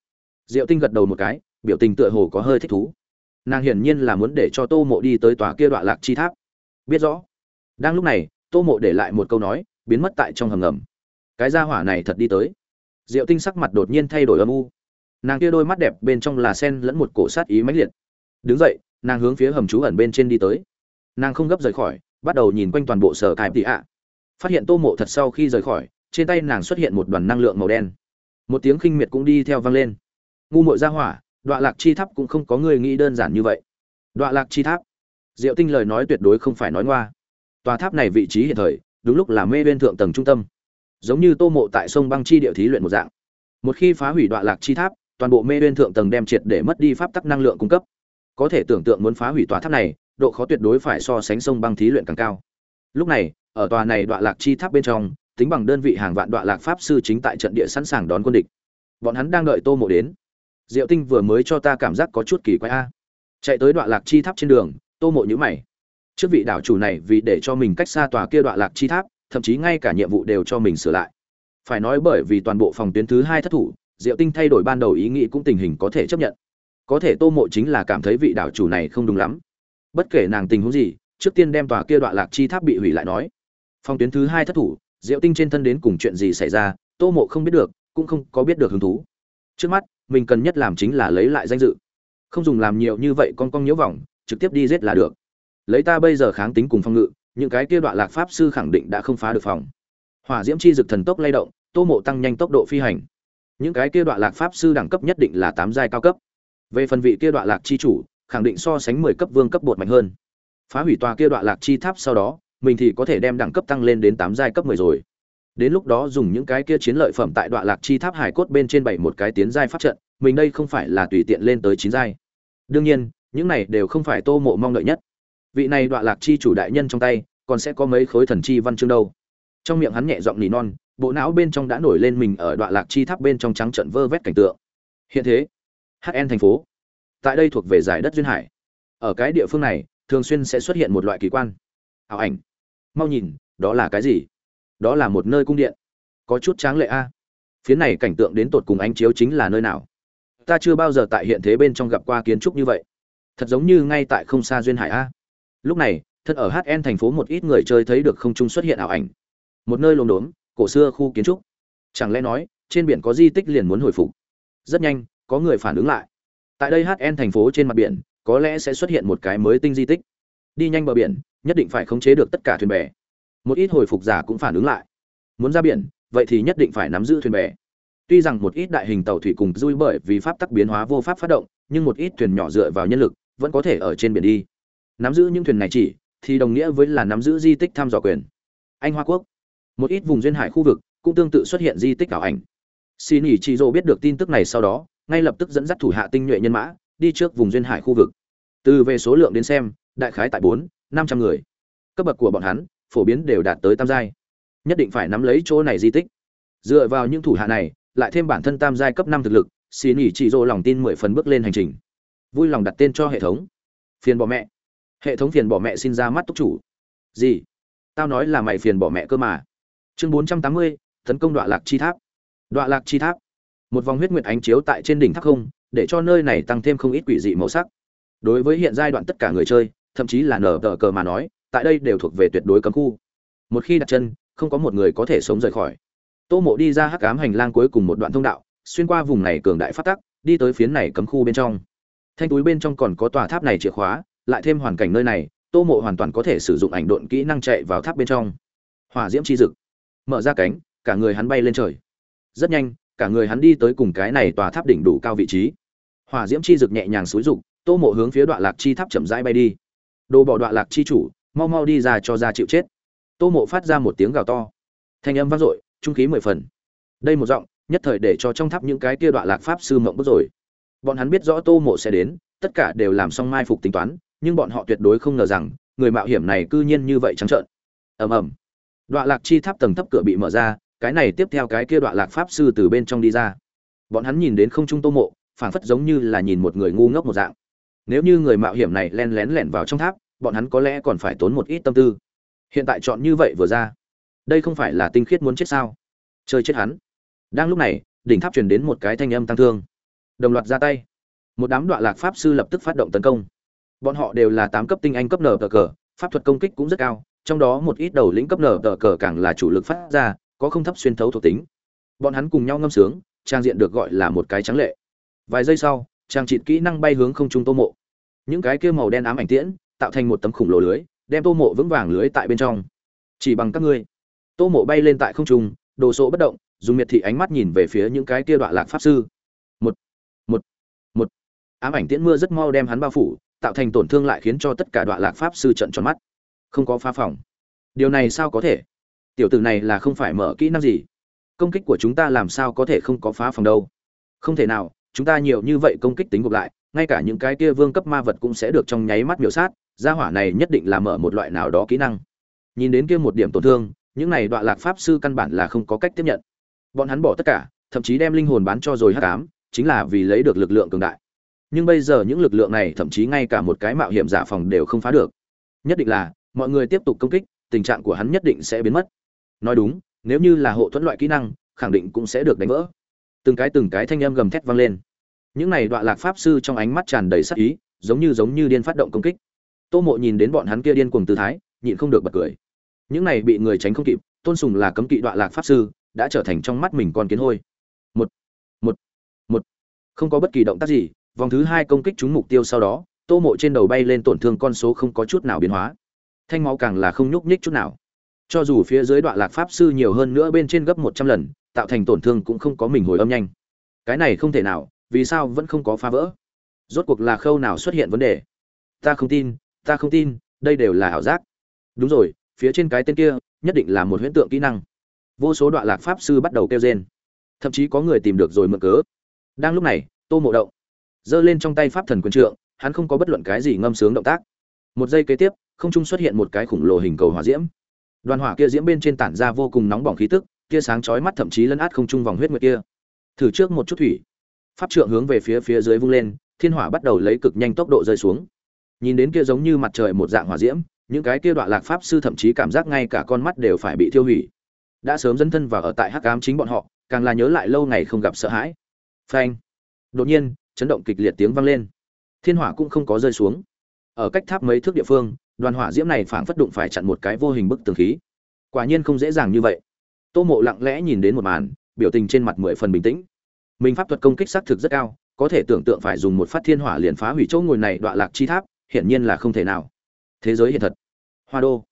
Diệu tinh gật đầu một cái, biểu tình tựa hồ có hơi thích thú. Nàng hiển nhiên là muốn để cho tô mộ đi tới tòa kia đoạn lạc chi tháp. Biết rõ. Đang lúc này, tô mộ để lại một câu nói, biến mất tại trong hầm ngầm. Cái gia hỏa này thật đi tới. Diệu tinh sắc mặt đột nhiên thay đổi âm u. Nàng kia đôi mắt đẹp bên trong là sen lẫn một cổ sát ý mãnh liệt. Đứng dậy nàng hướng phía hầm trú ẩn bên trên đi tới. Nàng không gấp rời khỏi, bắt đầu nhìn quanh toàn bộ sở cài tị ạ. Phát hiện tô mộ thật sau khi rời khỏi, trên tay nàng xuất hiện một đoàn năng lượng màu đen. Một tiếng khinh miệt cũng đi theo vang lên. Ngu mội ra hỏa đoạn lạc chi tháp cũng không có người nghĩ đơn giản như vậy. Đoạn lạc chi tháp. Diệu tinh lời nói tuyệt đối không phải nói ngoa. Tòa tháp này vị trí hiện thời, đúng lúc là mê bên thượng tầng trung tâm. Giống như tô mộ tại sông băng chi địa thí luyện một dạng. Một khi phá hủy đoạn lạc chi tháp, toàn bộ mê bên thượng tầng đem triệt để mất đi pháp tắc năng lượng cung cấp có thể tưởng tượng muốn phá hủy tòa tháp này, độ khó tuyệt đối phải so sánh sông băng thí luyện càng cao. Lúc này, ở tòa này đoạn lạc chi tháp bên trong, tính bằng đơn vị hàng vạn đoạn lạc pháp sư chính tại trận địa sẵn sàng đón quân địch. Bọn hắn đang đợi tô mộ đến. Diệu tinh vừa mới cho ta cảm giác có chút kỳ quái a. Chạy tới đoạn lạc chi tháp trên đường, tô mộ nhữ mày. Trước vị đảo chủ này vì để cho mình cách xa tòa kia đoạn lạc chi tháp, thậm chí ngay cả nhiệm vụ đều cho mình sửa lại. Phải nói bởi vì toàn bộ phòng tuyến thứ hai thất thủ, diệu tinh thay đổi ban đầu ý nghĩ cũng tình hình có thể chấp nhận có thể tô mộ chính là cảm thấy vị đảo chủ này không đúng lắm. Bất kể nàng tình huống gì, trước tiên đem tòa kia đoạn lạc chi tháp bị hủy lại nói. Phong tuyến thứ hai thất thủ, diệu tinh trên thân đến cùng chuyện gì xảy ra, tô mộ không biết được, cũng không có biết được hứng thú. Trước mắt, mình cần nhất làm chính là lấy lại danh dự. Không dùng làm nhiều như vậy con con nhiễu vòng trực tiếp đi giết là được. Lấy ta bây giờ kháng tính cùng phong ngự, những cái kia đoạn lạc pháp sư khẳng định đã không phá được phòng. Hỏa diễm chi dực thần tốc lay động, tô mộ tăng nhanh tốc độ phi hành. Những cái kia đoạn lạc pháp sư đẳng cấp nhất định là tám giai cao cấp về phần vị kia đoạn lạc chi chủ, khẳng định so sánh mười cấp vương cấp bột mạnh hơn. Phá hủy tòa kia đoạn lạc chi tháp sau đó, mình thì có thể đem đẳng cấp tăng lên đến tám giai cấp mười rồi. Đến lúc đó dùng những cái kia chiến lợi phẩm tại đoạn lạc chi tháp hải cốt bên trên bảy một cái tiến giai pháp trận, mình đây không phải là tùy tiện lên tới chín giai. Đương nhiên, những này đều không phải tô mộ mong đợi nhất. Vị này đoạn lạc chi chủ đại nhân trong tay, còn sẽ có mấy khối thần chi văn chương đâu. Trong miệng hắn nhẹ giọng nỉ non, bộ não bên trong đã nổi lên mình ở đoạn lạc chi tháp bên trong trắng trận vơ vét cảnh tượng. Hiện thế hn thành phố. Tại đây thuộc về giải đất duyên hải. Ở cái địa phương này, thường xuyên sẽ xuất hiện một loại kỳ quan. Ảo ảnh. Mau nhìn, đó là cái gì? Đó là một nơi cung điện. Có chút tráng lệ a. Phía này cảnh tượng đến tột cùng ánh chiếu chính là nơi nào? Ta chưa bao giờ tại hiện thế bên trong gặp qua kiến trúc như vậy. Thật giống như ngay tại không xa duyên hải a. Lúc này, thân ở hn thành phố một ít người chơi thấy được không trung xuất hiện ảo ảnh. Một nơi lồn đốn cổ xưa khu kiến trúc. Chẳng lẽ nói, trên biển có di tích liền muốn hồi phục? Rất nhanh có người phản ứng lại. Tại đây hn thành phố trên mặt biển, có lẽ sẽ xuất hiện một cái mới tinh di tích. Đi nhanh bờ biển, nhất định phải khống chế được tất cả thuyền bè. Một ít hồi phục giả cũng phản ứng lại. Muốn ra biển, vậy thì nhất định phải nắm giữ thuyền bè. Tuy rằng một ít đại hình tàu thủy cùng rui bởi vì pháp tắc biến hóa vô pháp phát động, nhưng một ít thuyền nhỏ dựa vào nhân lực vẫn có thể ở trên biển đi. Nắm giữ những thuyền này chỉ, thì đồng nghĩa với là nắm giữ di tích thăm dò quyền. Anh hoa quốc. Một ít vùng duyên hải khu vực cũng tương tự xuất hiện di tích ảo ảnh. Xin ỉ chị biết được tin tức này sau đó ngay lập tức dẫn dắt thủ hạ tinh nhuệ nhân mã, đi trước vùng duyên hải khu vực. Từ về số lượng đến xem, đại khái tại bốn, năm trăm người. Cấp bậc của bọn hắn, phổ biến đều đạt tới tam giai. Nhất định phải nắm lấy chỗ này di tích. Dựa vào những thủ hạ này, lại thêm bản thân tam giai cấp năm thực lực xin nỉ chị dỗ lòng tin mười phần bước lên hành trình. Vui lòng đặt tên cho hệ thống. Phiền bỏ mẹ. Hệ thống phiền bỏ mẹ xin ra mắt túc chủ. Gì? Tao nói là mày phiền bỏ mẹ cơ mà. Chương bốn trăm tám mươi, tấn công đoạn lạc chi tháp. Đoạn lạc chi tháp một vòng huyết nguyệt ánh chiếu tại trên đỉnh tháp không, để cho nơi này tăng thêm không ít quỷ dị màu sắc. Đối với hiện giai đoạn tất cả người chơi, thậm chí là nở tờ cờ mà nói, tại đây đều thuộc về tuyệt đối cấm khu. Một khi đặt chân, không có một người có thể sống rời khỏi. Tô mộ đi ra hắc cám hành lang cuối cùng một đoạn thông đạo, xuyên qua vùng này cường đại phát tắc, đi tới phiến này cấm khu bên trong. Thanh túi bên trong còn có tòa tháp này chìa khóa, lại thêm hoàn cảnh nơi này, tô mộ hoàn toàn có thể sử dụng ảnh độn kỹ năng chạy vào tháp bên trong. Hỏa diễm chi dực. Mở ra cánh, cả người hắn bay lên trời. Rất nhanh cả người hắn đi tới cùng cái này tòa tháp đỉnh đủ cao vị trí. Hỏa diễm chi rực nhẹ nhàng xúi rục tô mộ hướng phía đoạn lạc chi tháp chậm rãi bay đi. Đồ bỏ đoạn lạc chi chủ, mau mau đi ra cho ra chịu chết. Tô mộ phát ra một tiếng gào to. Thanh âm vang dội, trung khí mười phần. Đây một giọng, nhất thời để cho trong tháp những cái kia đoạn lạc pháp sư mộng bức rồi. Bọn hắn biết rõ tô mộ sẽ đến, tất cả đều làm xong mai phục tính toán, nhưng bọn họ tuyệt đối không ngờ rằng, người mạo hiểm này cư nhiên như vậy trắng trợn. Ầm ầm. Đoạn lạc chi tháp tầng thấp cửa bị mở ra cái này tiếp theo cái kia đoạn lạc pháp sư từ bên trong đi ra. Bọn hắn nhìn đến không trung tô mộ, phảng phất giống như là nhìn một người ngu ngốc một dạng. Nếu như người mạo hiểm này len lén lẻn vào trong tháp, bọn hắn có lẽ còn phải tốn một ít tâm tư. Hiện tại chọn như vậy vừa ra, đây không phải là tinh khiết muốn chết sao? Chơi chết hắn. Đang lúc này, đỉnh tháp truyền đến một cái thanh âm tăng thương. Đồng loạt ra tay. Một đám đoạn lạc pháp sư lập tức phát động tấn công. Bọn họ đều là tám cấp tinh anh cấp nở tờ cờ, pháp thuật công kích cũng rất cao, trong đó một ít đầu lĩnh cấp nở tờ cờ càng là chủ lực phát ra có không thấp xuyên thấu thuộc tính. Bọn hắn cùng nhau ngâm sướng, trang diện được gọi là một cái trắng lệ. Vài giây sau, trang trịt kỹ năng bay hướng không trung tô mộ. Những cái kia màu đen ám ảnh tiễn, tạo thành một tấm khủng lồ lưới, đem tô mộ vững vàng lưới tại bên trong. Chỉ bằng các ngươi. Tô mộ bay lên tại không trung, đồ sộ bất động, dùng miệt thị ánh mắt nhìn về phía những cái kia đoạn lạc pháp sư. Một một một. Ám ảnh tiễn mưa rất mau đem hắn bao phủ, tạo thành tổn thương lại khiến cho tất cả đoạn lạc pháp sư trận tròn mắt. Không có phá phòng. Điều này sao có thể? Tiểu tử này là không phải mở kỹ năng gì. Công kích của chúng ta làm sao có thể không có phá phòng đâu? Không thể nào, chúng ta nhiều như vậy công kích tính gộp lại, ngay cả những cái kia vương cấp ma vật cũng sẽ được trong nháy mắt miểu sát, gia hỏa này nhất định là mở một loại nào đó kỹ năng. Nhìn đến kia một điểm tổn thương, những này đoạn lạc pháp sư căn bản là không có cách tiếp nhận. Bọn hắn bỏ tất cả, thậm chí đem linh hồn bán cho rồi hắc ám, chính là vì lấy được lực lượng cường đại. Nhưng bây giờ những lực lượng này thậm chí ngay cả một cái mạo hiểm giả phòng đều không phá được. Nhất định là, mọi người tiếp tục công kích, tình trạng của hắn nhất định sẽ biến mất nói đúng, nếu như là hộ thuẫn loại kỹ năng, khẳng định cũng sẽ được đánh vỡ. Từng cái từng cái thanh âm gầm thét vang lên. Những này đoạn lạc pháp sư trong ánh mắt tràn đầy sắc ý, giống như giống như điên phát động công kích. Tô mộ nhìn đến bọn hắn kia điên cuồng tư thái, nhịn không được bật cười. Những này bị người tránh không kịp, tôn sùng là cấm kỵ đoạn lạc pháp sư, đã trở thành trong mắt mình con kiến hôi. Một một một. Không có bất kỳ động tác gì, vòng thứ hai công kích trúng mục tiêu sau đó, tô mộ trên đầu bay lên tổn thương con số không có chút nào biến hóa. Thanh máu càng là không nhúc nhích chút nào cho dù phía dưới đoạn lạc pháp sư nhiều hơn nữa bên trên gấp một trăm lần, tạo thành tổn thương cũng không có mình hồi âm nhanh. Cái này không thể nào, vì sao vẫn không có phá vỡ? Rốt cuộc là khâu nào xuất hiện vấn đề? Ta không tin, ta không tin, đây đều là ảo giác. Đúng rồi, phía trên cái tên kia, nhất định là một huyễn tượng kỹ năng. Vô số đoạn lạc pháp sư bắt đầu kêu rên. Thậm chí có người tìm được rồi mượn cớ. Đang lúc này, tô mộ động, giơ lên trong tay pháp thần quân trượng, hắn không có bất luận cái gì ngâm sướng động tác. Một giây kế tiếp, không trung xuất hiện một cái khủng lồ hình cầu hỏa diễm đoàn hỏa kia diễm bên trên tản ra vô cùng nóng bỏng khí tức, tia sáng chói mắt thậm chí lấn át không trung vòng huyết nguyệt kia. Thử trước một chút thủy. Pháp trượng hướng về phía phía dưới vung lên, thiên hỏa bắt đầu lấy cực nhanh tốc độ rơi xuống. Nhìn đến kia giống như mặt trời một dạng hỏa diễm, những cái kia đoạn lạc pháp sư thậm chí cảm giác ngay cả con mắt đều phải bị thiêu hủy. Đã sớm dấn thân và ở tại hắc ám chính bọn họ, càng là nhớ lại lâu ngày không gặp sợ hãi. Phanh. Đột nhiên, chấn động kịch liệt tiếng vang lên. Thiên hỏa cũng không có rơi xuống. Ở cách tháp mấy thước địa phương đoàn hỏa diễm này phảng phất đụng phải chặn một cái vô hình bức tường khí. Quả nhiên không dễ dàng như vậy. Tô mộ lặng lẽ nhìn đến một màn, biểu tình trên mặt mười phần bình tĩnh. Mình pháp thuật công kích xác thực rất cao, có thể tưởng tượng phải dùng một phát thiên hỏa liền phá hủy chỗ ngồi này đoạn lạc chi tháp, hiển nhiên là không thể nào. Thế giới hiện thật. Hoa đô.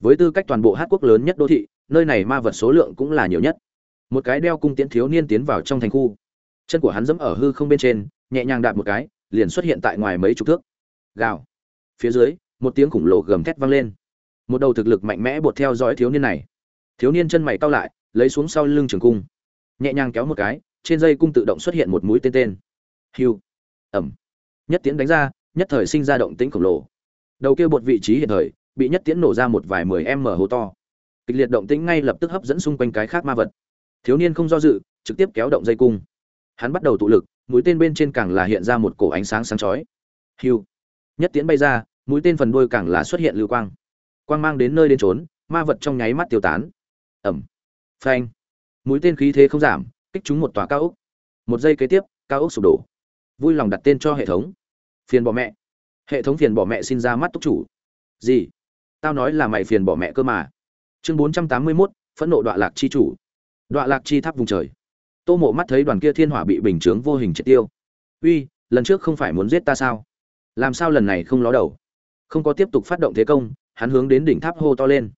Với tư cách toàn bộ hát quốc lớn nhất đô thị, nơi này ma vật số lượng cũng là nhiều nhất. Một cái đeo cung tiễn thiếu niên tiến vào trong thành khu. Chân của hắn dẫm ở hư không bên trên, nhẹ nhàng đạp một cái, liền xuất hiện tại ngoài mấy chục thước. Gào. Phía dưới một tiếng khủng lồ gầm thét vang lên. Một đầu thực lực mạnh mẽ bột theo dõi thiếu niên này. Thiếu niên chân mày cau lại, lấy xuống sau lưng trường cung. Nhẹ nhàng kéo một cái, trên dây cung tự động xuất hiện một mũi tên tên. Hiu ẩm. Nhất tiễn đánh ra, nhất thời sinh ra động tĩnh khổng lồ. Đầu kia bột vị trí hiện thời, bị nhất tiễn nổ ra một vài mười m hố to. Kịch liệt động tĩnh ngay lập tức hấp dẫn xung quanh cái khác ma vật. Thiếu niên không do dự, trực tiếp kéo động dây cung. Hắn bắt đầu tụ lực, mũi tên bên trên càng là hiện ra một cổ ánh sáng sáng chói. Hiu nhất tiễn bay ra mũi tên phần đuôi càng là xuất hiện lưu quang. Quang mang đến nơi đến trốn ma vật trong nháy mắt tiêu tán. Ẩm phanh. Mũi tên khí thế không giảm, kích chúng một tòa cao ốc. Một giây kế tiếp, cao ốc sụp đổ. Vui lòng đặt tên cho hệ thống. Phiền bỏ mẹ. Hệ thống phiền bỏ mẹ xin ra mắt túc chủ. Gì? Tao nói là mày phiền bỏ mẹ cơ mà. Chương bốn trăm tám mươi mốt, phẫn nộ đoạn lạc chi chủ. Đoạn lạc chi tháp vùng trời. Tô mộ mắt thấy đoàn kia thiên hỏa bị bình chướng vô hình triệt tiêu. Uy, lần trước không phải muốn giết ta sao? Làm sao lần này không ló đầu? Không có tiếp tục phát động thế công, hắn hướng đến đỉnh tháp hô to lên.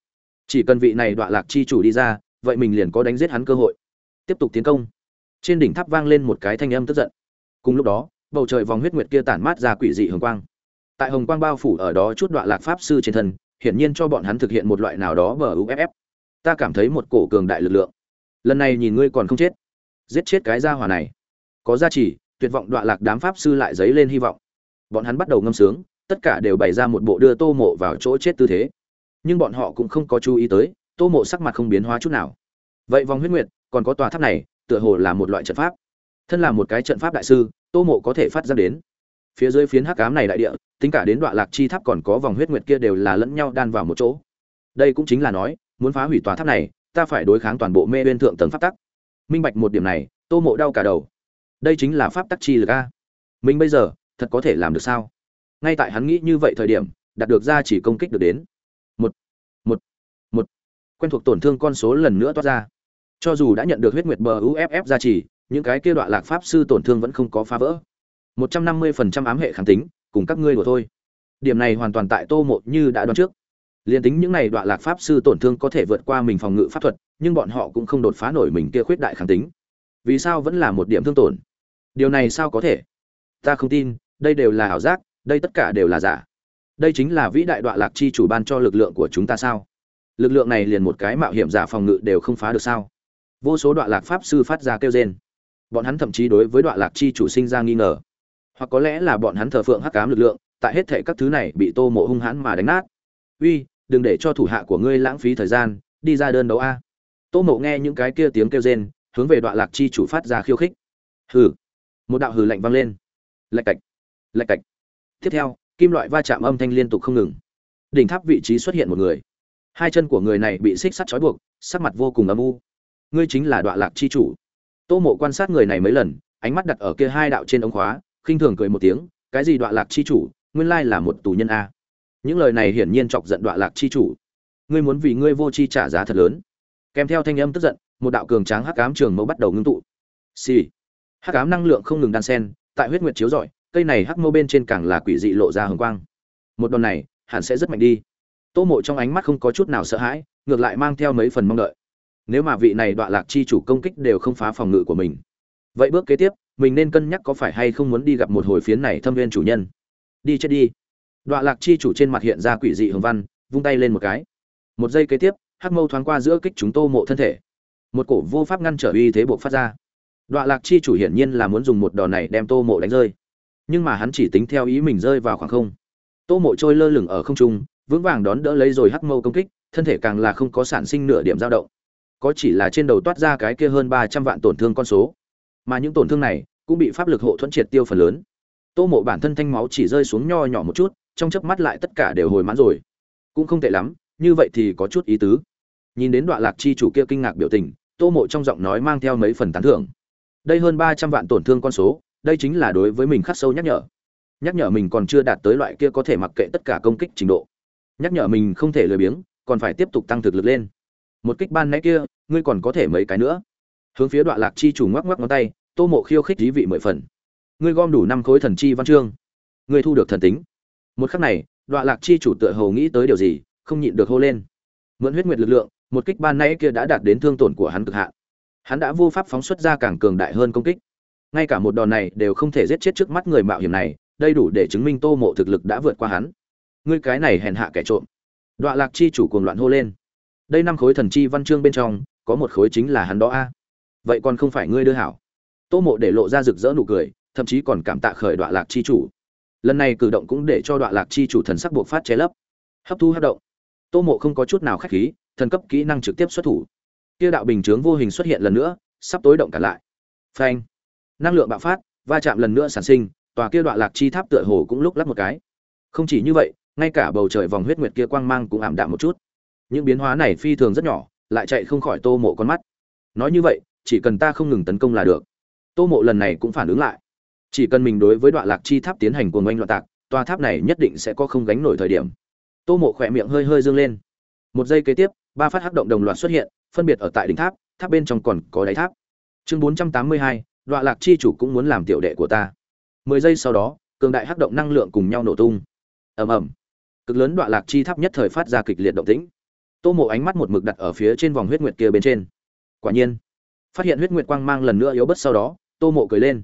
Chỉ cần vị này đoạn lạc chi chủ đi ra, vậy mình liền có đánh giết hắn cơ hội. Tiếp tục tiến công. Trên đỉnh tháp vang lên một cái thanh âm tức giận. Cùng lúc đó, bầu trời vòng huyết nguyệt kia tản mát ra quỷ dị hồng quang. Tại hồng quang bao phủ ở đó chút đoạn lạc pháp sư trên thân, hiển nhiên cho bọn hắn thực hiện một loại nào đó bờ uff ta cảm thấy một cổ cường đại lực lượng. Lần này nhìn ngươi còn không chết. Giết chết cái gia hỏa này. Có gia trì, tuyệt vọng đoạn lạc đám pháp sư lại dấy lên hy vọng. Bọn hắn bắt đầu ngâm sướng tất cả đều bày ra một bộ đưa tô mộ vào chỗ chết tư thế. Nhưng bọn họ cũng không có chú ý tới, tô mộ sắc mặt không biến hóa chút nào. Vậy vòng huyết nguyệt, còn có tòa tháp này, tựa hồ là một loại trận pháp. Thân là một cái trận pháp đại sư, tô mộ có thể phát ra đến. Phía dưới phiến hắc cám này đại địa, tính cả đến đoạn lạc chi tháp còn có vòng huyết nguyệt kia đều là lẫn nhau đan vào một chỗ. Đây cũng chính là nói, muốn phá hủy tòa tháp này, ta phải đối kháng toàn bộ mê bên thượng tầng pháp tắc. Minh bạch một điểm này, tô mộ đau cả đầu. Đây chính là pháp tắc chi lực a. Mình bây giờ, thật có thể làm được sao? Ngay tại hắn nghĩ như vậy thời điểm, đạt được ra chỉ công kích được đến. Một một một. Quen thuộc tổn thương con số lần nữa toát ra. Cho dù đã nhận được huyết nguyệt bờ uff ra chỉ, những cái kia đoạn lạc pháp sư tổn thương vẫn không có phá vỡ. Một trăm năm mươi phần trăm ám hệ kháng tính, cùng các ngươi đùa thôi. Điểm này hoàn toàn tại tô mộ như đã đoán trước. Liền tính những này đoạn lạc pháp sư tổn thương có thể vượt qua mình phòng ngự pháp thuật, nhưng bọn họ cũng không đột phá nổi mình kia khuyết đại kháng tính. Vì sao vẫn là một điểm thương tổn? Điều này sao có thể? Ta không tin, đây đều là ảo giác đây tất cả đều là giả. Đây chính là vĩ đại đoạn lạc chi chủ ban cho lực lượng của chúng ta sao? Lực lượng này liền một cái mạo hiểm giả phòng ngự đều không phá được sao? Vô số đoạn lạc pháp sư phát ra kêu rên. Bọn hắn thậm chí đối với đoạn lạc chi chủ sinh ra nghi ngờ. Hoặc có lẽ là bọn hắn thờ phượng hắc cám lực lượng, tại hết thệ các thứ này bị tô mộ hung hãn mà đánh nát. Uy, đừng để cho thủ hạ của ngươi lãng phí thời gian, đi ra đơn đấu a. Tô mộ nghe những cái kia tiếng kêu rên, hướng về đoạn lạc chi chủ phát ra khiêu khích. Hừ. Một đạo hừ lạnh vang lên. Lạch cạch. Lạch cạch tiếp theo, kim loại va chạm âm thanh liên tục không ngừng. Đỉnh tháp vị trí xuất hiện một người. Hai chân của người này bị xích sắt trói buộc, sắc mặt vô cùng âm u. Ngươi chính là đoạn lạc chi chủ. Tô mộ quan sát người này mấy lần, ánh mắt đặt ở kia hai đạo trên ống khóa, khinh thường cười một tiếng, cái gì đoạn lạc chi chủ? Nguyên lai là một tù nhân a. Những lời này hiển nhiên chọc giận đoạn lạc chi chủ. Ngươi muốn vì ngươi vô chi trả giá thật lớn. Kèm theo thanh âm tức giận, một đạo cường tráng hắc ám trường mẫu bắt đầu ngưng tụ. Xì、sì. hắc ám năng lượng không ngừng đan sen, tại huyết nguyệt chiếu rọi cây này hắc mâu bên trên càng là quỷ dị lộ ra hồng quang. Một đòn này, hẳn sẽ rất mạnh đi. Tô mộ trong ánh mắt không có chút nào sợ hãi, ngược lại mang theo mấy phần mong đợi. Nếu mà vị này đoạn lạc chi chủ công kích đều không phá phòng ngự của mình, vậy bước kế tiếp, mình nên cân nhắc có phải hay không muốn đi gặp một hồi phiến này thâm viên chủ nhân. Đi chết đi. Đoạn lạc chi chủ trên mặt hiện ra quỷ dị hồng văn, vung tay lên một cái. Một giây kế tiếp, hắc mâu thoáng qua giữa kích chúng tô mộ thân thể. Một cổ vô pháp ngăn trở uy thế buộc phát ra. Đoạn lạc chi chủ hiển nhiên là muốn dùng một đòn này đem tô mộ đánh rơi nhưng mà hắn chỉ tính theo ý mình rơi vào khoảng không. Tô mộ trôi lơ lửng ở không trung, vững vàng đón đỡ lấy rồi hắc mâu công kích, thân thể càng là không có sản sinh nửa điểm dao động. Có chỉ là trên đầu toát ra cái kia hơn ba trăm vạn tổn thương con số. Mà những tổn thương này cũng bị pháp lực hộ thuẫn triệt tiêu phần lớn. Tô mộ bản thân thanh máu chỉ rơi xuống nho nhỏ một chút, trong chớp mắt lại tất cả đều hồi mãn rồi. Cũng không tệ lắm, như vậy thì có chút ý tứ. Nhìn đến đoạn lạc chi chủ kia kinh ngạc biểu tình, tô mộ trong giọng nói mang theo mấy phần tán thưởng. Đây hơn ba trăm vạn tổn thương con số đây chính là đối với mình khắc sâu nhắc nhở. Nhắc nhở mình còn chưa đạt tới loại kia có thể mặc kệ tất cả công kích trình độ. Nhắc nhở mình không thể lười biếng, còn phải tiếp tục tăng thực lực lên. Một kích ban nãy kia, ngươi còn có thể mấy cái nữa. Hướng phía đoạn lạc chi chủ ngoắc ngoắc ngón tay, tô mộ khiêu khích dí vị mười phần. Ngươi gom đủ năm khối thần chi văn chương. Ngươi thu được thần tính. Một khắc này đoạn lạc chi chủ tựa hồ nghĩ tới điều gì, không nhịn được hô lên. Mượn huyết nguyệt lực lượng, một kích ban nãy kia đã đạt đến thương tổn của hắn cực hạn. Hắn đã vô pháp phóng xuất ra càng cường đại hơn công kích ngay cả một đòn này đều không thể giết chết trước mắt người mạo hiểm này đây đủ để chứng minh tô mộ thực lực đã vượt qua hắn. Ngươi cái này hèn hạ kẻ trộm. Đọa lạc chi chủ cuồng loạn hô lên. Đây năm khối thần chi văn chương bên trong, có một khối chính là hắn đó a. Vậy còn không phải ngươi đưa hảo. Tô mộ để lộ ra rực rỡ nụ cười, thậm chí còn cảm tạ khởi đọa lạc chi chủ. Lần này cử động cũng để cho đọa lạc chi chủ thần sắc buộc phát che lấp. Hấp thu hấp động. Tô mộ không có chút nào khách khí, thần cấp kỹ năng trực tiếp xuất thủ. Kia đạo bình chướng vô hình xuất hiện lần nữa, sắp tối động cả lại. Phanh năng lượng bạo phát, va chạm lần nữa sản sinh, tòa kia đoạn lạc chi tháp tựa hồ cũng lúc lắc một cái. Không chỉ như vậy, ngay cả bầu trời vòng huyết nguyệt kia quang mang cũng ảm đạm một chút. Những biến hóa này phi thường rất nhỏ, lại chạy không khỏi tô mộ con mắt. Nói như vậy, chỉ cần ta không ngừng tấn công là được. Tô mộ lần này cũng phản ứng lại. Chỉ cần mình đối với đoạn lạc chi tháp tiến hành cuồng oanh loạn tạc, tòa tháp này nhất định sẽ có không gánh nổi thời điểm. Tô mộ khỏe miệng hơi hơi dương lên. Một giây kế tiếp, ba phát hắc động đồng loạt xuất hiện, phân biệt ở tại đỉnh tháp tháp bên trong còn có đáy tháp. Chương bốn trăm tám mươi hai đoạn lạc chi chủ cũng muốn làm tiểu đệ của ta. Mười giây sau đó, cường đại hắc động năng lượng cùng nhau nổ tung. Ầm ầm. Cực lớn đoạn lạc chi tháp nhất thời phát ra kịch liệt động tĩnh. Tô mộ ánh mắt một mực đặt ở phía trên vòng huyết nguyệt kia bên trên. Quả nhiên, phát hiện huyết nguyệt quang mang lần nữa yếu bớt sau đó, tô mộ cười lên.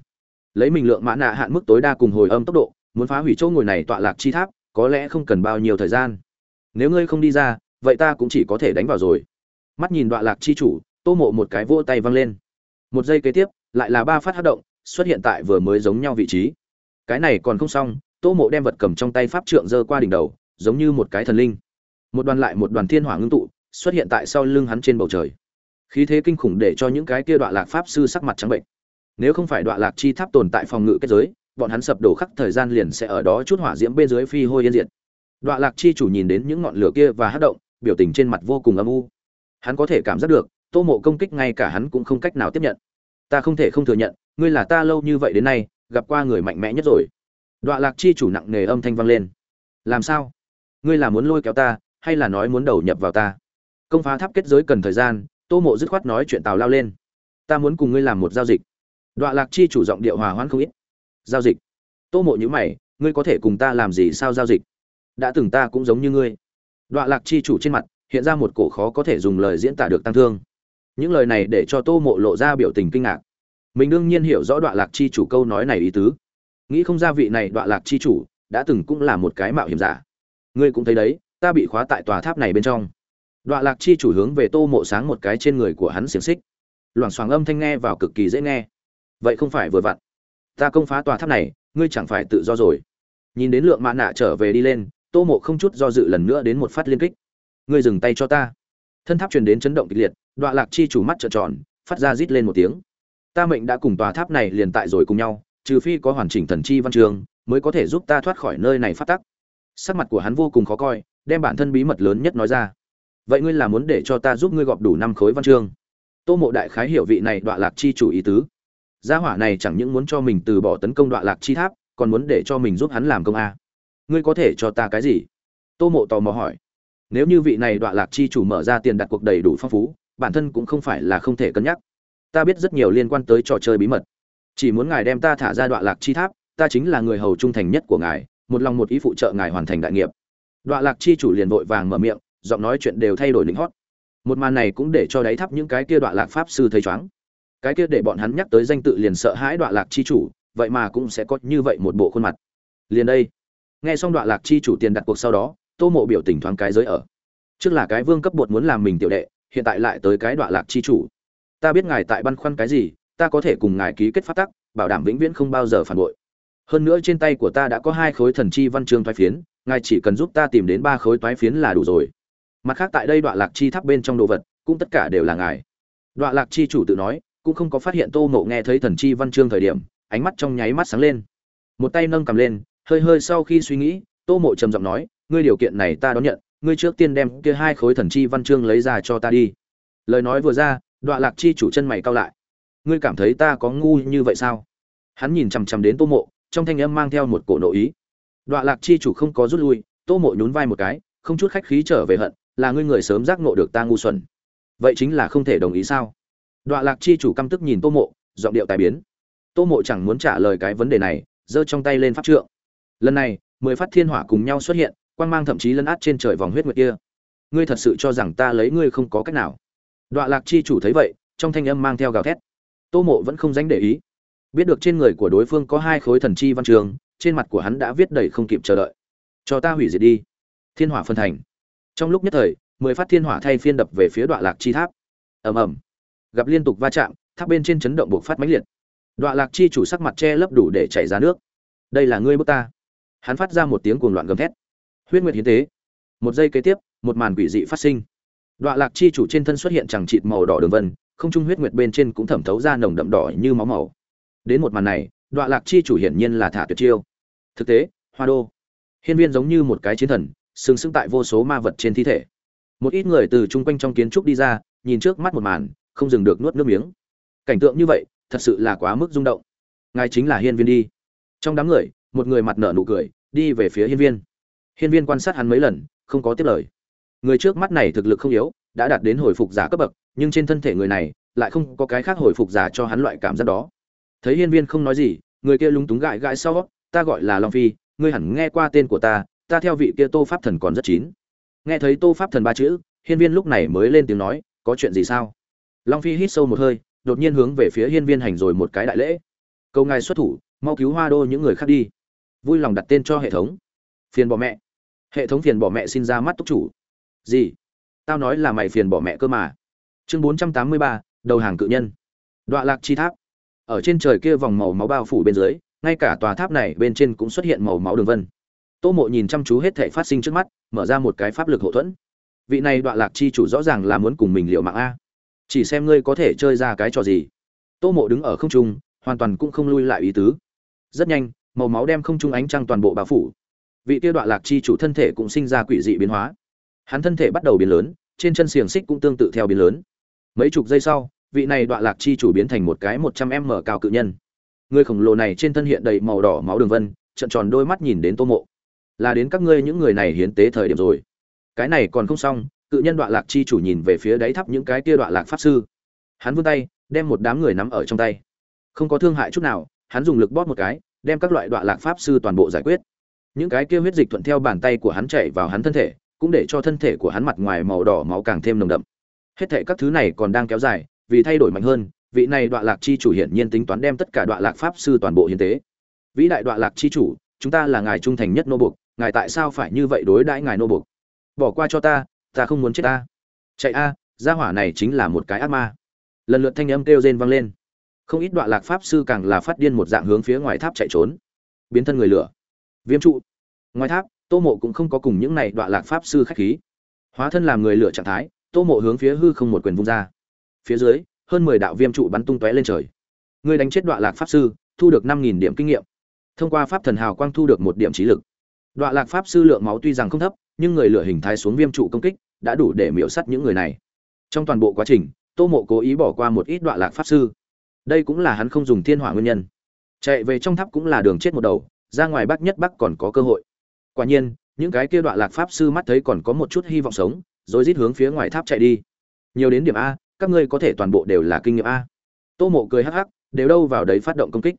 Lấy mình lượng mã nạ hạn mức tối đa cùng hồi âm tốc độ, muốn phá hủy chỗ ngồi này tọa lạc chi tháp, có lẽ không cần bao nhiêu thời gian. Nếu ngươi không đi ra, vậy ta cũng chỉ có thể đánh vào rồi. Mắt nhìn đoạn lạc chi chủ, tô mộ một cái vỗ tay văng lên. Một giây kế tiếp lại là ba phát hát động, xuất hiện tại vừa mới giống nhau vị trí. Cái này còn không xong, tô mộ đem vật cầm trong tay pháp trượng giơ qua đỉnh đầu, giống như một cái thần linh. Một đoàn lại một đoàn thiên hỏa ngưng tụ, xuất hiện tại sau lưng hắn trên bầu trời. Khí thế kinh khủng để cho những cái kia đoạn lạc pháp sư sắc mặt trắng bệnh. Nếu không phải đoạn lạc chi tháp tồn tại phòng ngự kết giới, bọn hắn sập đổ khắc thời gian liền sẽ ở đó chút hỏa diễm bên dưới phi hôi yên diệt. Đoạn lạc chi chủ nhìn đến những ngọn lửa kia và hát động, biểu tình trên mặt vô cùng âm u. Hắn có thể cảm giác được, tô mộ công kích ngay cả hắn cũng không cách nào tiếp nhận ta không thể không thừa nhận ngươi là ta lâu như vậy đến nay gặp qua người mạnh mẽ nhất rồi đoạn lạc chi chủ nặng nề âm thanh vang lên làm sao ngươi là muốn lôi kéo ta hay là nói muốn đầu nhập vào ta công phá tháp kết giới cần thời gian tô mộ dứt khoát nói chuyện tào lao lên ta muốn cùng ngươi làm một giao dịch đọa Lạc chi chủ giọng điệu hòa hoãn không ít. Giao dịch. Tô Mộ nhíu mày, ngươi có thể cùng ta làm gì sao giao dịch? Đã từng ta cũng giống như ngươi. đọa Lạc chi chủ trên mặt hiện ra một cổ khó có thể dùng lời diễn tả được tăng thương. Những lời này để cho Tô Mộ lộ ra biểu tình kinh ngạc. Mình đương nhiên hiểu rõ đoạn Lạc chi chủ câu nói này ý tứ. Nghĩ không ra vị này đoạn Lạc chi chủ đã từng cũng là một cái mạo hiểm giả. Ngươi cũng thấy đấy, ta bị khóa tại tòa tháp này bên trong. Đoạn Lạc chi chủ hướng về Tô Mộ sáng một cái trên người của hắn xiềng xích. Loảng xoảng âm thanh nghe vào cực kỳ dễ nghe vậy không phải vừa vặn ta công phá tòa tháp này ngươi chẳng phải tự do rồi nhìn đến lượng mã nạ trở về đi lên tô mộ không chút do dự lần nữa đến một phát liên kích ngươi dừng tay cho ta thân tháp truyền đến chấn động kịch liệt Đoạ lạc chi chủ mắt trợn tròn, phát ra rít lên một tiếng. Ta mệnh đã cùng tòa tháp này liền tại rồi cùng nhau, trừ phi có hoàn chỉnh thần chi văn trường, mới có thể giúp ta thoát khỏi nơi này phát tắc. Sắc mặt của hắn vô cùng khó coi, đem bản thân bí mật lớn nhất nói ra. Vậy ngươi là muốn để cho ta giúp ngươi gọp đủ năm khối văn chương tô mộ đại khái hiểu vị này Đoạ lạc chi chủ ý tứ. Gia hỏa này chẳng những muốn cho mình từ bỏ tấn công Đoạ lạc chi tháp, còn muốn để cho mình giúp hắn làm công a. Ngươi có thể cho ta cái gì? Tô mộ tò mò hỏi. Nếu như vị này Đoạ lạc chi chủ mở ra tiền đặt cuộc đầy đủ phong phú bản thân cũng không phải là không thể cân nhắc. Ta biết rất nhiều liên quan tới trò chơi bí mật. Chỉ muốn ngài đem ta thả ra đoạn lạc chi tháp, ta chính là người hầu trung thành nhất của ngài, một lòng một ý phụ trợ ngài hoàn thành đại nghiệp. Đoạn lạc chi chủ liền vội vàng mở miệng, giọng nói chuyện đều thay đổi lính hót. Một màn này cũng để cho đáy tháp những cái kia đoạn lạc pháp sư thấy chóng cái kia để bọn hắn nhắc tới danh tự liền sợ hãi đoạn lạc chi chủ, vậy mà cũng sẽ có như vậy một bộ khuôn mặt. Liền đây. Nghe xong đoạn lạc chi chủ tiền đặt cuộc sau đó, tô mộ biểu tình thoáng cái giới ở. Trước là cái vương cấp bột muốn làm mình tiểu đệ hiện tại lại tới cái đoạn lạc chi chủ. Ta biết ngài tại băn khoăn cái gì, ta có thể cùng ngài ký kết phát tắc, bảo đảm vĩnh viễn không bao giờ phản bội. Hơn nữa trên tay của ta đã có hai khối thần chi văn chương toái phiến, ngài chỉ cần giúp ta tìm đến ba khối toái phiến là đủ rồi. Mặt khác tại đây đoạn lạc chi tháp bên trong đồ vật, cũng tất cả đều là ngài. Đoạn lạc chi chủ tự nói, cũng không có phát hiện tô mộ nghe thấy thần chi văn chương thời điểm, ánh mắt trong nháy mắt sáng lên. Một tay nâng cầm lên, hơi hơi sau khi suy nghĩ, tô mộ trầm giọng nói, ngươi điều kiện này ta đón nhận ngươi trước tiên đem kia hai khối thần chi văn chương lấy ra cho ta đi. Lời nói vừa ra đọa lạc chi chủ chân mày cao lại. Ngươi cảm thấy ta có ngu như vậy sao? Hắn nhìn chằm chằm đến tô mộ trong thanh âm mang theo một cổ nội ý. Đọa lạc chi chủ không có rút lui tô mộ nhún vai một cái không chút khách khí trở về hận là ngươi người sớm giác ngộ được ta ngu xuẩn. Vậy chính là không thể đồng ý sao? Đoạ Lạc chi chủ căm tức nhìn Tô Mộ, giọng điệu tài biến. Tô Mộ chẳng muốn trả lời cái vấn đề này, giơ trong tay lên pháp trượng. Lần này, mười phát thiên hỏa cùng nhau xuất hiện, quang mang thậm chí lấn át trên trời vòng huyết nguyệt kia. Ngươi thật sự cho rằng ta lấy ngươi không có cách nào? Đoạ Lạc chi chủ thấy vậy, trong thanh âm mang theo gào thét. Tô Mộ vẫn không dánh để ý. Biết được trên người của đối phương có hai khối thần chi văn trường, trên mặt của hắn đã viết đầy không kịp chờ đợi. Cho ta hủy diệt đi. Thiên hỏa phân thành. Trong lúc nhất thời, mười phát thiên hỏa thay phiên đập về phía Đoạ Lạc chi tháp. Ầm ầm gặp liên tục va chạm tháp bên trên chấn động buộc phát mãnh liệt đoạn lạc chi chủ sắc mặt che lấp đủ để chảy ra nước đây là ngươi bước ta hắn phát ra một tiếng cuồng loạn gầm thét huyết nguyệt hiến tế. Một giây kế tiếp, một màn quỷ dị phát sinh. Đoạn lạc chi chủ trên thân xuất hiện chẳng chịt màu đỏ đường vân, không trung huyết nguyệt bên trên cũng thẩm thấu ra nồng đậm đỏ như máu màu. Đến một màn này đoạn lạc chi chủ hiển nhiên là thả tuyệt chiêu. Thực tế, hoa đô. Hiên viên giống như một cái chiến thần, sừng sững tại vô số ma vật trên thi thể. Một ít người từ chung quanh trong kiến trúc đi ra, nhìn trước mắt một màn, không dừng được nuốt nước miếng. Cảnh tượng như vậy, thật sự là quá mức rung động. Ngài chính là hiên viên đi. Trong đám người, một người mặt nở nụ cười, đi về phía hiên viên hiên viên quan sát hắn mấy lần, không có tiếp lời. Người trước mắt này thực lực không yếu, đã đạt đến hồi phục giả cấp bậc, nhưng trên thân thể người này, lại không có cái khác hồi phục giả cho hắn loại cảm giác đó. Thấy hiên viên không nói gì, người kia lúng túng gãi gãi sau, ta gọi là long phi, ngươi hẳn nghe qua tên của ta ta theo vị kia tô pháp thần còn rất chín. Nghe thấy tô pháp thần ba chữ, hiên viên lúc này mới lên tiếng nói, có chuyện gì sao? Long phi hít sâu một hơi, đột nhiên hướng về phía hiên viên hành rồi một cái đại lễ. Cầu ngài xuất thủ, mau cứu hoa đô những người khác đi. Vui lòng đặt tên cho hệ thống. Phiền bỏ mẹ hệ thống phiền bỏ mẹ xin ra mắt túc chủ. Gì? Tao nói là mày phiền bỏ mẹ cơ mà. Chương bốn trăm tám mươi ba, đầu hàng cự nhân. Đoạn lạc chi tháp. Ở trên trời kia vòng màu máu bao phủ bên dưới, ngay cả tòa tháp này bên trên cũng xuất hiện màu máu đường vân. Tô mộ nhìn chăm chú hết thể phát sinh trước mắt, mở ra một cái pháp lực hậu thuẫn. Vị này đoạn lạc chi chủ rõ ràng là muốn cùng mình liệu mạng a. Chỉ xem ngươi có thể chơi ra cái trò gì. Tô mộ đứng ở không trung, hoàn toàn cũng không lui lại ý tứ. Rất nhanh, màu máu đem không trung ánh trăng toàn bộ bao phủ vị kia đoạn lạc chi chủ thân thể cũng sinh ra quỷ dị biến hóa. Hắn thân thể bắt đầu biến lớn, trên chân xiềng xích cũng tương tự theo biến lớn. Mấy chục giây sau, vị này đoạn lạc chi chủ biến thành một cái một trăm m cao cự nhân. Người khổng lồ này trên thân hiện đầy màu đỏ máu đường vân trận tròn đôi mắt nhìn đến tô mộ. Là đến các ngươi những người này hiến tế thời điểm rồi. Cái này còn không xong, cự nhân đoạn lạc chi chủ nhìn về phía đáy tháp những cái kia đoạn lạc pháp sư. Hắn vươn tay, đem một đám người nắm ở trong tay. Không có thương hại chút nào, hắn dùng lực bóp một cái, đem các loại đoạn lạc pháp sư toàn bộ giải quyết những cái kia huyết dịch thuận theo bàn tay của hắn chạy vào hắn thân thể, cũng để cho thân thể của hắn mặt ngoài màu đỏ máu càng thêm nồng đậm. Hết thệ các thứ này còn đang kéo dài, vì thay đổi mạnh hơn, vị này đoạn lạc chi chủ hiển nhiên tính toán đem tất cả đoạn lạc pháp sư toàn bộ hiến tế. Vĩ đại đoạn lạc chi chủ, chúng ta là ngài trung thành nhất nô buộc ngài tại sao phải như vậy đối đãi ngài nô buộc bỏ qua cho ta ta không muốn chết ta. Chạy a, gia hỏa này chính là một cái ác ma. Lần lượt thanh âm kêu rên vang lên. Không ít đoạn lạc pháp sư càng là phát điên một dạng hướng phía ngoài tháp chạy trốn. Biến thân người lửa viêm trụ. Ngoài tháp, tô mộ cũng không có cùng những này đoạn lạc pháp sư khách khí. Hóa thân làm người lửa trạng thái, tô mộ hướng phía hư không một quyền vung ra. Phía dưới, hơn mười đạo viêm trụ bắn tung tóe lên trời. Người đánh chết đoạn lạc pháp sư, thu được năm nghìn điểm kinh nghiệm. Thông qua pháp thần hào quang thu được một điểm trí lực. Đoạn lạc pháp sư lượng máu tuy rằng không thấp, nhưng người lửa hình thái xuống viêm trụ công kích đã đủ để miễu sắt những người này. Trong toàn bộ quá trình, tô mộ cố ý bỏ qua một ít đoạn lạc pháp sư. Đây cũng là hắn không dùng thiên hỏa nguyên nhân. Chạy về trong tháp cũng là đường chết một đầu ra ngoài bắc nhất bắc còn có cơ hội. Quả nhiên, những cái kia đoạn lạc pháp sư mắt thấy còn có một chút hy vọng sống, rồi rít hướng phía ngoài tháp chạy đi. Nhiều đến điểm a, các ngươi có thể toàn bộ đều là kinh nghiệm a. Tô mộ cười hắc hắc, đều đâu vào đấy phát động công kích.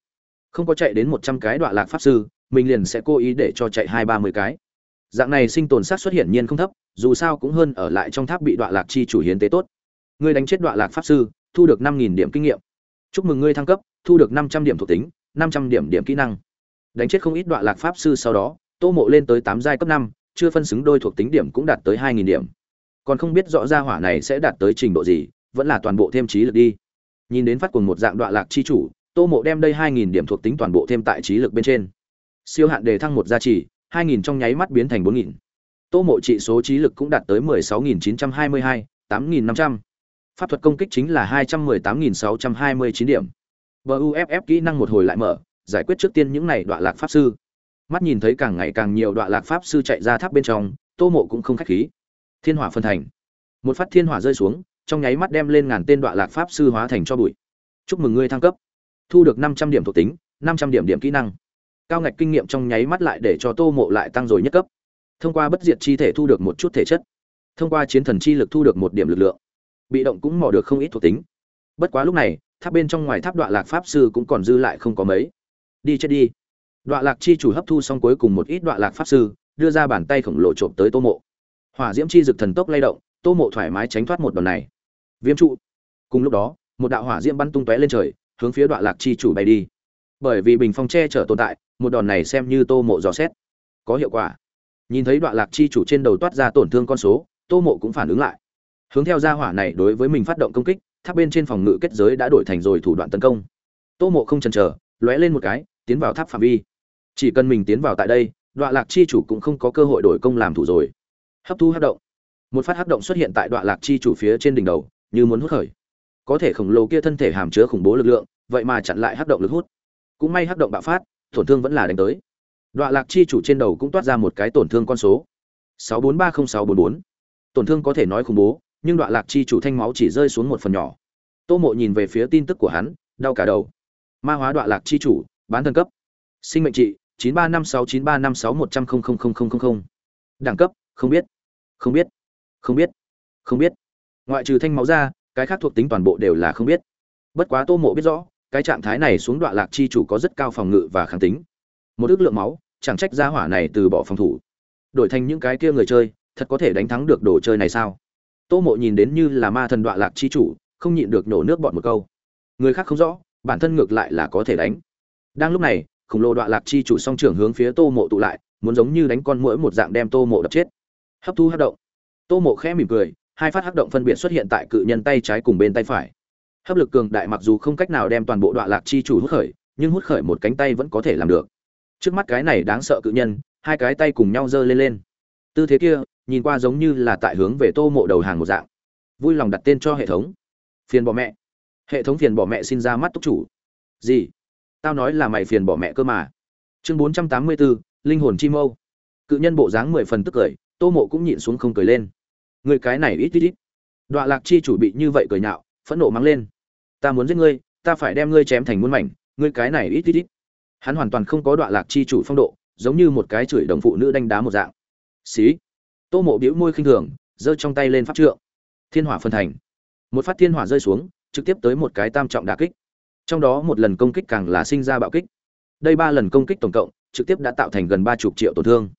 Không có chạy đến một trăm cái đoạn lạc pháp sư, mình liền sẽ cố ý để cho chạy hai ba mươi cái. Dạng này sinh tồn sát xuất hiện nhiên không thấp, dù sao cũng hơn ở lại trong tháp bị đoạn lạc chi chủ hiến tế tốt. Ngươi đánh chết đoạn lạc pháp sư, thu được năm nghìn điểm kinh nghiệm. Chúc mừng ngươi thăng cấp, thu được năm trăm điểm thuộc tính, năm trăm điểm điểm kỹ năng đánh chết không ít đoạn lạc pháp sư sau đó, tô mộ lên tới tám giai cấp năm, chưa phân xứng đôi thuộc tính điểm cũng đạt tới hai nghìn điểm. Còn không biết rõ ra hỏa này sẽ đạt tới trình độ gì, vẫn là toàn bộ thêm trí lực đi. Nhìn đến phát cùng một dạng đoạn lạc chi chủ, tô mộ đem đây hai nghìn điểm thuộc tính toàn bộ thêm tại trí lực bên trên. Siêu hạn đề thăng một gia trì, hai nghìn trong nháy mắt biến thành bốn nghìn. Tô mộ trị số trí lực cũng đạt tới mười sáu nghìn chín trăm hai mươi hai, tám nghìn năm trăm. Pháp thuật công kích chính là hai trăm mười tám nghìn sáu trăm hai mươi chín điểm. Buff kỹ năng một hồi lại mở giải quyết trước tiên những này đoạn lạc pháp sư. Mắt nhìn thấy càng ngày càng nhiều đoạn lạc pháp sư chạy ra tháp bên trong, tô mộ cũng không khách khí. Thiên hỏa phân thành. Một phát thiên hỏa rơi xuống, trong nháy mắt đem lên ngàn tên đoạn lạc pháp sư hóa thành cho bụi. Chúc mừng ngươi thăng cấp. Thu được năm trăm điểm thuộc tính, năm trăm điểm điểm kỹ năng. Cao ngạch kinh nghiệm trong nháy mắt lại để cho tô mộ lại tăng rồi nhất cấp. Thông qua bất diệt chi thể thu được một chút thể chất. Thông qua chiến thần chi lực thu được một điểm lực lượng. Bị động cũng mò được không ít thuộc tính. Bất quá lúc này, tháp bên trong ngoài tháp đoạn lạc pháp sư cũng còn dư lại không có mấy đi chết đi. Đoạn lạc chi chủ hấp thu xong cuối cùng một ít đoạn lạc pháp sư, đưa ra bàn tay khổng lồ trộm tới tô mộ. Hỏa diễm chi dực thần tốc lay động, tô mộ thoải mái tránh thoát một đòn này. Viêm trụ. Cùng lúc đó, một đạo hỏa diễm bắn tung tóe lên trời, hướng phía đoạn lạc chi chủ bay đi. Bởi vì bình phong che chở tồn tại, một đòn này xem như tô mộ dò xét, có hiệu quả. Nhìn thấy đoạn lạc chi chủ trên đầu toát ra tổn thương con số, tô mộ cũng phản ứng lại. Hướng theo gia hỏa này đối với mình phát động công kích, tháp bên trên phòng ngự kết giới đã đổi thành rồi thủ đoạn tấn công. Tô mộ không chần chờ lóe lên một cái, tiến vào tháp phạm vi. Chỉ cần mình tiến vào tại đây đoạn lạc chi chủ cũng không có cơ hội đổi công làm thủ rồi. Hấp thu hấp động. Một phát hấp động xuất hiện tại đoạn lạc chi chủ phía trên đỉnh đầu, như muốn hút khởi. Có thể khổng lồ kia thân thể hàm chứa khủng bố lực lượng, vậy mà chặn lại hấp động lực hút. Cũng may hấp động bạo phát, tổn thương vẫn là đánh tới. Đoạn lạc chi chủ trên đầu cũng toát ra một cái tổn thương con số. Sáu bốn ba không sáu bốn bốn. Tổn thương có thể nói khủng bố, nhưng đoạn lạc chi chủ thanh máu chỉ rơi xuống một phần nhỏ. Tô mộ nhìn về phía tin tức của hắn, đau cả đầu ma hóa đoạn lạc chi chủ, bán thân cấp. Sinh mệnh trị, chín ba năm sáu, chín ba năm sáu, một trăm linh đẳng cấp, không biết không biết không biết không biết. Ngoại trừ thanh máu ra, cái khác thuộc tính toàn bộ đều là không biết. Bất quá tô mộ biết rõ, cái trạng thái này xuống đoạn lạc chi chủ có rất cao phòng ngự và kháng tính. Một ước lượng máu, chẳng trách gia hỏa này từ bỏ phòng thủ. Đổi thành những cái kia người chơi, thật có thể đánh thắng được đồ chơi này sao? Tô mộ nhìn đến như là ma thần đoạn lạc chi chủ, không nhịn được nổ nước bọn một câu. Người khác không rõ bản thân ngược lại là có thể đánh. Đang lúc này, khổng lồ đoạn lạc chi chủ song trưởng hướng phía tô mộ tụ lại, muốn giống như đánh con mũi một dạng đem tô mộ đập chết. Hấp thu hấp động. Tô mộ khẽ mỉm cười, hai phát hấp động phân biệt xuất hiện tại cự nhân tay trái cùng bên tay phải. Hấp lực cường đại mặc dù không cách nào đem toàn bộ đoạn lạc chi chủ hút khởi, nhưng hút khởi một cánh tay vẫn có thể làm được. Trước mắt cái này đáng sợ cự nhân, hai cái tay cùng nhau giơ lên lên. Tư thế kia, nhìn qua giống như là tại hướng về tô mộ đầu hàng một dạng. Vui lòng đặt tên cho hệ thống. Phiền bỏ mẹ hệ thống phiền bỏ mẹ xin ra mắt túc chủ. Gì? Tao nói là mày phiền bỏ mẹ cơ mà. Chương bốn trăm tám mươi bốn linh hồn chi mâu. Cự nhân bộ dáng mười phần tức cười, tô mộ cũng nhịn xuống không cười lên. Người cái này ít ít ít. Đọa lạc chi chủ bị như vậy cười nhạo, phẫn nộ mắng lên. Ta muốn giết ngươi, ta phải đem ngươi chém thành muôn mảnh, ngươi cái này ít ít ít. Hắn hoàn toàn không có đọa lạc chi chủ phong độ, giống như một cái chửi đồng phụ nữ đánh đá một dạng. Xí. Tô mộ bĩu môi khinh thường, giơ trong tay lên pháp trượng. Thiên hỏa phân thành. Một phát thiên hỏa rơi xuống trực tiếp tới một cái tam trọng đả kích. Trong đó một lần công kích càng là sinh ra bạo kích. Đây ba lần công kích tổng cộng, trực tiếp đã tạo thành gần ba chục triệu tổn thương.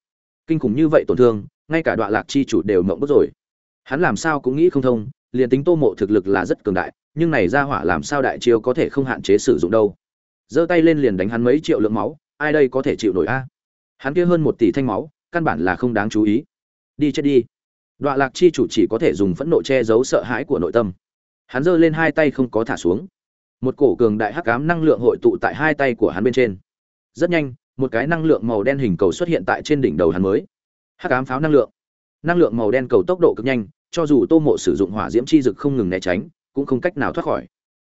Kinh khủng như vậy tổn thương, ngay cả đoạn lạc chi chủ đều mộng bức rồi. Hắn làm sao cũng nghĩ không thông, liền tính tô mộ thực lực là rất cường đại, nhưng này ra hỏa làm sao đại chiêu có thể không hạn chế sử dụng đâu. Giơ tay lên liền đánh hắn mấy triệu lượng máu, ai đây có thể chịu nổi a? Hắn kia hơn một tỷ thanh máu, căn bản là không đáng chú ý. Đi chết đi. Đoạn lạc chi chủ chỉ có thể dùng phẫn nộ che giấu sợ hãi của nội tâm hắn giơ lên hai tay không có thả xuống. Một cổ cường đại hắc ám năng lượng hội tụ tại hai tay của hắn bên trên. Rất nhanh, một cái năng lượng màu đen hình cầu xuất hiện tại trên đỉnh đầu hắn mới. Hắc ám pháo năng lượng. Năng lượng màu đen cầu tốc độ cực nhanh, cho dù tô mộ sử dụng hỏa diễm chi dực không ngừng né tránh, cũng không cách nào thoát khỏi.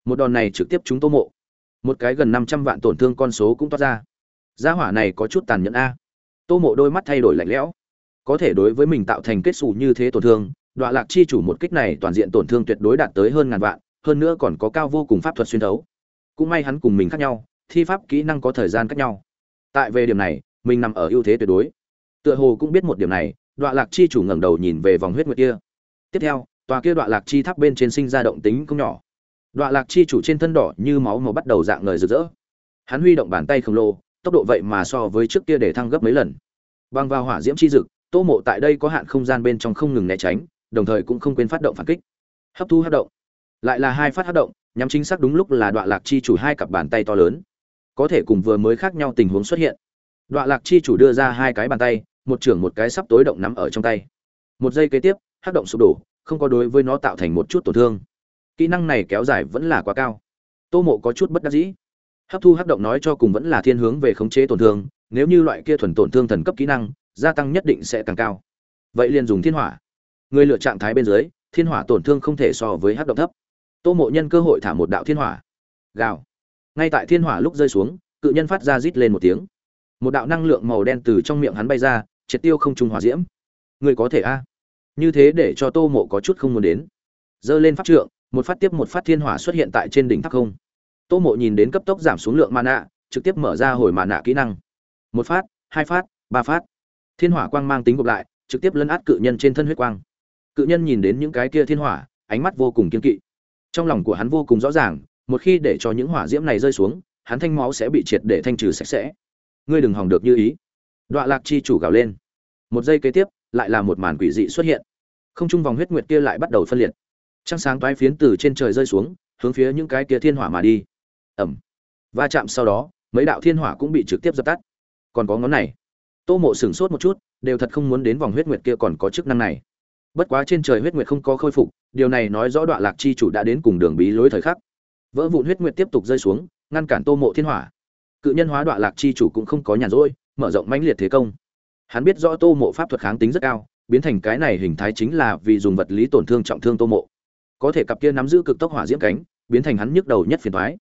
Một đòn này trực tiếp trúng tô mộ. Một cái gần năm trăm vạn tổn thương con số cũng toát ra. Gia hỏa này có chút tàn nhẫn a. Tô mộ đôi mắt thay đổi lạnh lẽo. Có thể đối với mình tạo thành kết xù như thế tổn thương đoạn lạc chi chủ một kích này toàn diện tổn thương tuyệt đối đạt tới hơn ngàn vạn, hơn nữa còn có cao vô cùng pháp thuật xuyên thấu. Cũng may hắn cùng mình khác nhau, thi pháp kỹ năng có thời gian khác nhau. Tại về điểm này, mình nằm ở ưu thế tuyệt đối. Tựa hồ cũng biết một điểm này đoạn lạc chi chủ ngẩng đầu nhìn về vòng huyết nguyệt kia. Tiếp theo, tòa kia đoạn lạc chi tháp bên trên sinh ra động tính không nhỏ. Đoạn lạc chi chủ trên thân đỏ như máu màu bắt đầu dạng ngời rực rỡ. Hắn huy động bàn tay khổng lồ, tốc độ vậy mà so với trước kia để thăng gấp mấy lần. Băng vào hỏa diễm chi dực, tô mộ tại đây có hạn không gian bên trong không ngừng né tránh đồng thời cũng không quên phát động phản kích. Hấp thu hấp động. Lại là hai phát hấp động, nhắm chính xác đúng lúc là đoạn lạc chi chủ hai cặp bàn tay to lớn. Có thể cùng vừa mới khác nhau tình huống xuất hiện. Đoạn lạc chi chủ đưa ra hai cái bàn tay, một trưởng một cái sắp tối động nắm ở trong tay. Một giây kế tiếp hấp động sụp đổ, không có đối với nó tạo thành một chút tổn thương. Kỹ năng này kéo dài vẫn là quá cao. Tô mộ có chút bất đắc dĩ. Hấp thu hấp động nói cho cùng vẫn là thiên hướng về khống chế tổn thương, nếu như loại kia thuần tổn thương thần cấp kỹ năng, gia tăng nhất định sẽ càng cao. Vậy liền dùng thiên hỏa người lựa trạng thái bên dưới, thiên hỏa tổn thương không thể so với hát động thấp. Tô mộ nhân cơ hội thả một đạo thiên hỏa. Gào. Ngay tại thiên hỏa lúc rơi xuống, cự nhân phát ra rít lên một tiếng. Một đạo năng lượng màu đen từ trong miệng hắn bay ra, triệt tiêu không trung hỏa diễm. Người có thể a? Như thế để cho tô mộ có chút không muốn đến. Giơ lên pháp trượng, một phát tiếp một phát thiên hỏa xuất hiện tại trên đỉnh tháp không. Tô mộ nhìn đến cấp tốc giảm xuống lượng mana, trực tiếp mở ra hồi mana kỹ năng. Một phát, hai phát, ba phát. Thiên hỏa quang mang tính gộp lại, trực tiếp lấn át cự nhân trên thân huyết quang cự nhân nhìn đến những cái kia thiên hỏa, ánh mắt vô cùng kiên kỵ. Trong lòng của hắn vô cùng rõ ràng, một khi để cho những hỏa diễm này rơi xuống, hắn thanh máu sẽ bị triệt để thanh trừ sạch sẽ. Ngươi đừng hòng được như ý. Đọa lạc chi chủ gào lên. Một giây kế tiếp, lại là một màn quỷ dị xuất hiện. Không trung vòng huyết nguyệt kia lại bắt đầu phân liệt. Trăng sáng toái phiến từ trên trời rơi xuống, hướng phía những cái kia thiên hỏa mà đi. Ẩm va chạm sau đó, mấy đạo thiên hỏa cũng bị trực tiếp dập tắt. Còn có ngón này. Tô mộ sửng sốt một chút, đều thật không muốn đến vòng huyết nguyệt kia còn có chức năng này bất quá trên trời huyết nguyệt không có khôi phục, điều này nói rõ đoạn lạc chi chủ đã đến cùng đường bí lối thời khắc. Vỡ vụn huyết nguyệt tiếp tục rơi xuống, ngăn cản tô mộ thiên hỏa. Cự nhân hóa đoạn lạc chi chủ cũng không có nhàn rỗi, mở rộng mãnh liệt thế công. Hắn biết rõ tô mộ pháp thuật kháng tính rất cao, biến thành cái này hình thái chính là vì dùng vật lý tổn thương trọng thương tô mộ. Có thể cặp kia nắm giữ cực tốc hỏa diễm cánh, biến thành hắn nhức đầu nhất phiền thoái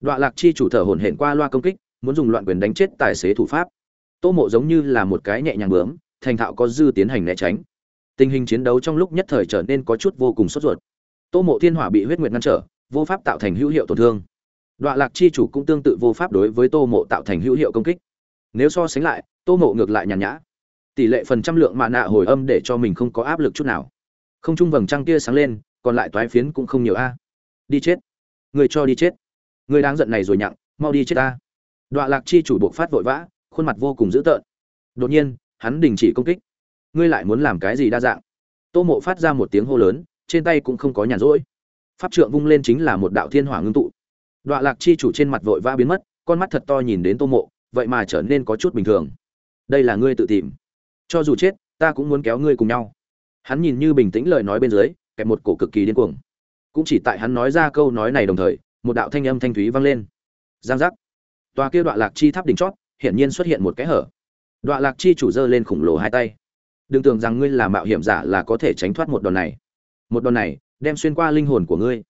đoạn lạc chi chủ thở hổn hển qua loa công kích, muốn dùng loạn quyền đánh chết tài xế thủ pháp. Tô mộ giống như là một cái nhẹ nhàng bướm, thành thạo có dư tiến hành né tránh tình hình chiến đấu trong lúc nhất thời trở nên có chút vô cùng sốt ruột. Tô mộ thiên hỏa bị huyết nguyệt ngăn trở, vô pháp tạo thành hữu hiệu tổn thương. Đoạn lạc chi chủ cũng tương tự vô pháp đối với tô mộ tạo thành hữu hiệu công kích. Nếu so sánh lại, tô mộ ngược lại nhàn nhã. Tỷ lệ phần trăm lượng mạ nạ hồi âm để cho mình không có áp lực chút nào. Không trung vầng trăng kia sáng lên, còn lại toái phiến cũng không nhiều a. Đi chết. Người cho đi chết. Người đáng giận này rồi nhặng, mau đi chết ta. Đoạn lạc chi chủ buộc phát vội vã, khuôn mặt vô cùng dữ tợn. Đột nhiên, hắn đình chỉ công kích ngươi lại muốn làm cái gì đa dạng? Tô mộ phát ra một tiếng hô lớn, trên tay cũng không có nhàn rỗi. Pháp trượng vung lên chính là một đạo thiên hỏa ngưng tụ. Đoạn lạc chi chủ trên mặt vội vã biến mất, con mắt thật to nhìn đến tô mộ, vậy mà trở nên có chút bình thường. Đây là ngươi tự tìm. Cho dù chết, ta cũng muốn kéo ngươi cùng nhau. Hắn nhìn như bình tĩnh lời nói bên dưới, kẹp một cổ cực kỳ điên cuồng. Cũng chỉ tại hắn nói ra câu nói này đồng thời, một đạo thanh âm thanh thúy vang lên. Giang giác. Tòa kia đoạn lạc chi tháp đỉnh chót, hiển nhiên xuất hiện một cái hở. Đoạn lạc chi chủ dơ lên khủng lồ hai tay đừng tưởng rằng ngươi là mạo hiểm giả là có thể tránh thoát một đòn này. Một đòn này, đem xuyên qua linh hồn của ngươi.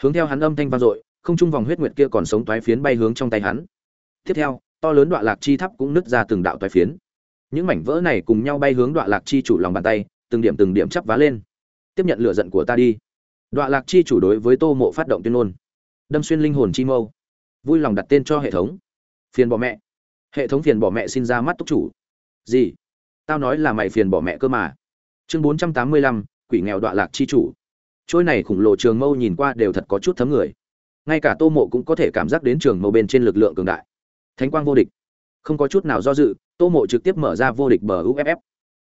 Hướng theo hắn âm thanh vang dội, không trung vòng huyết nguyệt kia còn sống toái phiến bay hướng trong tay hắn. Tiếp theo, to lớn đoạn lạc chi thắp cũng nứt ra từng đạo toái phiến. Những mảnh vỡ này cùng nhau bay hướng đoạn lạc chi chủ lòng bàn tay, từng điểm từng điểm chắp vá lên. Tiếp nhận lửa giận của ta đi. Đoạn lạc chi chủ đối với tô mộ phát động tuyên ngôn. Đâm xuyên linh hồn chi mâu. Vui lòng đặt tên cho hệ thống. Phiền bỏ mẹ. Hệ thống phiền bỏ mẹ xin ra mắt túc chủ. Gì? Tao nói là mày phiền bỏ mẹ cơ mà. Chương bốn trăm tám mươi lăm, quỷ nghèo đoạn lạc chi chủ. Trôi này khủng lồ trường mâu nhìn qua đều thật có chút thấm người. Ngay cả tô mộ cũng có thể cảm giác đến trường mâu bên trên lực lượng cường đại. Thánh quang vô địch. Không có chút nào do dự, tô mộ trực tiếp mở ra vô địch bờ uff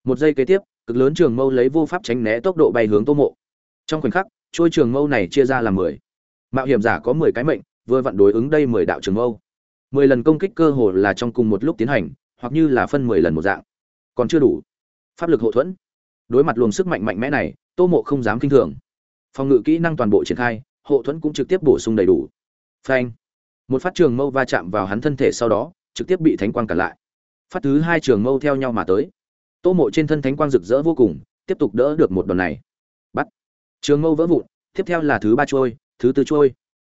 một giây kế tiếp, cực lớn trường mâu lấy vô pháp tránh né tốc độ bay hướng tô mộ. Trong khoảnh khắc, trôi trường mâu này chia ra làm mười. Mạo hiểm giả có mười cái mệnh, vừa vặn đối ứng đây mười đạo trường mâu. Mười lần công kích cơ hồ là trong cùng một lúc tiến hành, hoặc như là phân mười lần một dạng còn chưa đủ. Pháp lực hậu thuẫn. Đối mặt luồng sức mạnh mạnh mẽ này, tô mộ không dám kinh thường. Phòng ngự kỹ năng toàn bộ triển khai hộ thuẫn cũng trực tiếp bổ sung đầy đủ. Phanh. Một phát trường mâu va chạm vào hắn thân thể sau đó, trực tiếp bị thánh quang cản lại. Phát thứ hai trường mâu theo nhau mà tới. Tô mộ trên thân thánh quang rực rỡ vô cùng, tiếp tục đỡ được một đòn này. Bắt. Trường mâu vỡ vụn, tiếp theo là thứ ba trôi, thứ tư trôi.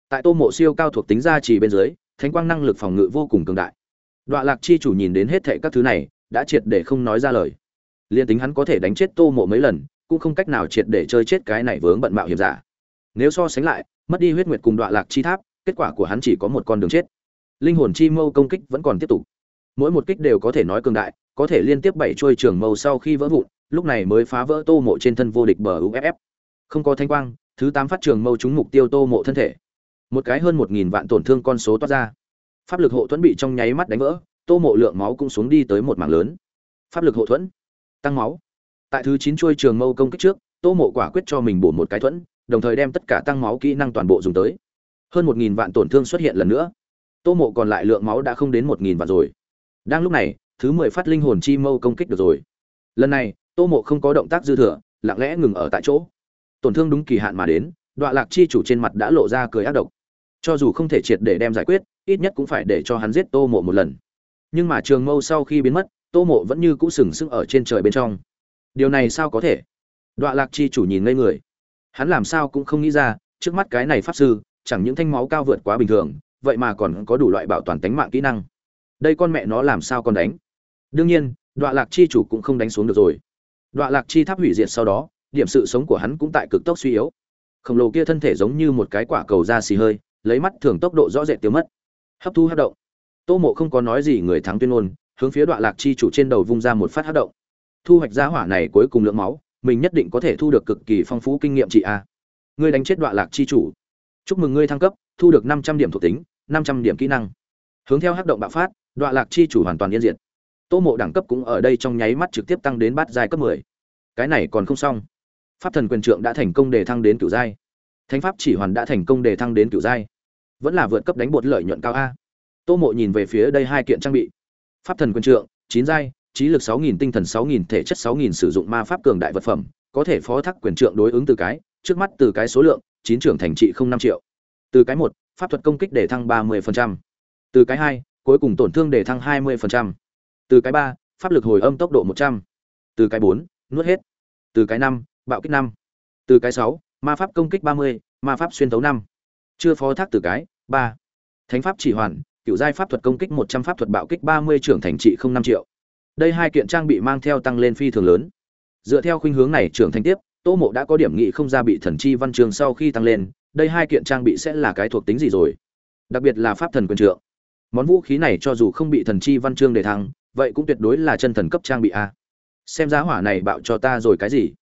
Tại tô mộ siêu cao thuộc tính gia trì bên dưới, thánh quang năng lực phòng ngự vô cùng cường đại. Đọa lạc chi chủ nhìn đến hết thệ các thứ này đã triệt để không nói ra lời. Liên tính hắn có thể đánh chết tô mộ mấy lần, cũng không cách nào triệt để chơi chết cái này vướng bận mạo hiểm giả. Nếu so sánh lại, mất đi huyết nguyệt cùng đọa lạc chi tháp, kết quả của hắn chỉ có một con đường chết. Linh hồn chi mâu công kích vẫn còn tiếp tục. Mỗi một kích đều có thể nói cường đại, có thể liên tiếp bảy trôi trường mâu sau khi vỡ vụn, lúc này mới phá vỡ tô mộ trên thân vô địch bờ uff không có thanh quang, thứ tám phát trường mâu trúng mục tiêu tô mộ thân thể. Một cái hơn một nghìn vạn tổn thương con số toát ra. Pháp lực hộ thuẫn bị trong nháy mắt đánh vỡ tô mộ lượng máu cũng xuống đi tới một mảng lớn. Pháp lực hộ thuẫn, tăng máu. Tại thứ chín chuôi trường mâu công kích trước, tô mộ quả quyết cho mình bổ một cái thuẫn, đồng thời đem tất cả tăng máu kỹ năng toàn bộ dùng tới. Hơn một nghìn vạn tổn thương xuất hiện lần nữa. Tô mộ còn lại lượng máu đã không đến một nghìn vạn rồi. Đang lúc này, thứ mười phát linh hồn chi mâu công kích được rồi. Lần này, tô mộ không có động tác dư thừa, lặng lẽ ngừng ở tại chỗ. Tổn thương đúng kỳ hạn mà đến, đọa lạc chi chủ trên mặt đã lộ ra cười ác độc. Cho dù không thể triệt để đem giải quyết, ít nhất cũng phải để cho hắn giết tô mộ một lần nhưng mà trường mâu sau khi biến mất, tô mộ vẫn như cũ sừng sững ở trên trời bên trong. Điều này sao có thể? Đọa lạc chi chủ nhìn ngây người. Hắn làm sao cũng không nghĩ ra, trước mắt cái này pháp sư, chẳng những thanh máu cao vượt quá bình thường, vậy mà còn có đủ loại bảo toàn tính mạng kỹ năng. Đây con mẹ nó làm sao còn đánh? Đương nhiên, đọa lạc chi chủ cũng không đánh xuống được rồi. Đọa lạc chi tháp hủy diệt sau đó, điểm sự sống của hắn cũng tại cực tốc suy yếu. Khổng lồ kia thân thể giống như một cái quả cầu da xì hơi, lấy mắt thường tốc độ rõ rệt tiêu mất. Hấp thu hấp động tô mộ không có nói gì, người thắng tuyên ngôn, hướng phía đoạn lạc chi chủ trên đầu vung ra một phát hát động. Thu hoạch giá hỏa này cuối cùng lượng máu, mình nhất định có thể thu được cực kỳ phong phú kinh nghiệm chị a. Ngươi đánh chết đoạn lạc chi chủ. Chúc mừng ngươi thăng cấp, thu được năm trăm điểm thuộc tính, năm trăm điểm kỹ năng. Hướng theo hát động bạo phát đoạn lạc chi chủ hoàn toàn yên diệt. Tô mộ đẳng cấp cũng ở đây trong nháy mắt trực tiếp tăng đến bát giai cấp mười. Cái này còn không xong. Pháp thần quyền trượng đã thành công đề thăng đến cửu giai. Thánh pháp chỉ hoàn đã thành công đề thăng đến cửu giai. Vẫn là vượt cấp đánh bột lợi nhuận cao a tô mộ nhìn về phía đây hai kiện trang bị. Pháp thần Quân trượng, chín giai, trí lực sáu nghìn, tinh thần sáu nghìn, thể chất sáu nghìn, sử dụng ma pháp cường đại vật phẩm, có thể phó thác quyền trượng đối ứng từ cái, trước mắt từ cái số lượng, chín trưởng thành trị không năm triệu. Từ cái một, pháp thuật công kích để thăng ba mươi từ cái hai, cuối cùng tổn thương để thăng hai mươi từ cái ba, pháp lực hồi âm tốc độ một trăm. Từ cái bốn, nuốt hết. Từ cái năm, bạo kích năm. Từ cái sáu, ma pháp công kích ba mươi, ma pháp xuyên tấu năm. Chưa phó thác từ cái, ba. Thánh pháp chỉ hoàn cựu giai pháp thuật công kích một trăm pháp thuật bạo kích ba mươi trưởng thành trị không năm triệu. Đây hai kiện trang bị mang theo tăng lên phi thường lớn. Dựa theo khuynh hướng này trưởng thành tiếp, tô mộ đã có điểm nghị không ra bị thần chi văn trường sau khi tăng lên, đây hai kiện trang bị sẽ là cái thuộc tính gì rồi? Đặc biệt là pháp thần quyền trượng. Món vũ khí này cho dù không bị thần chi văn chương đề thăng, vậy cũng tuyệt đối là chân thần cấp trang bị a. Xem giá hỏa này bạo cho ta rồi cái gì?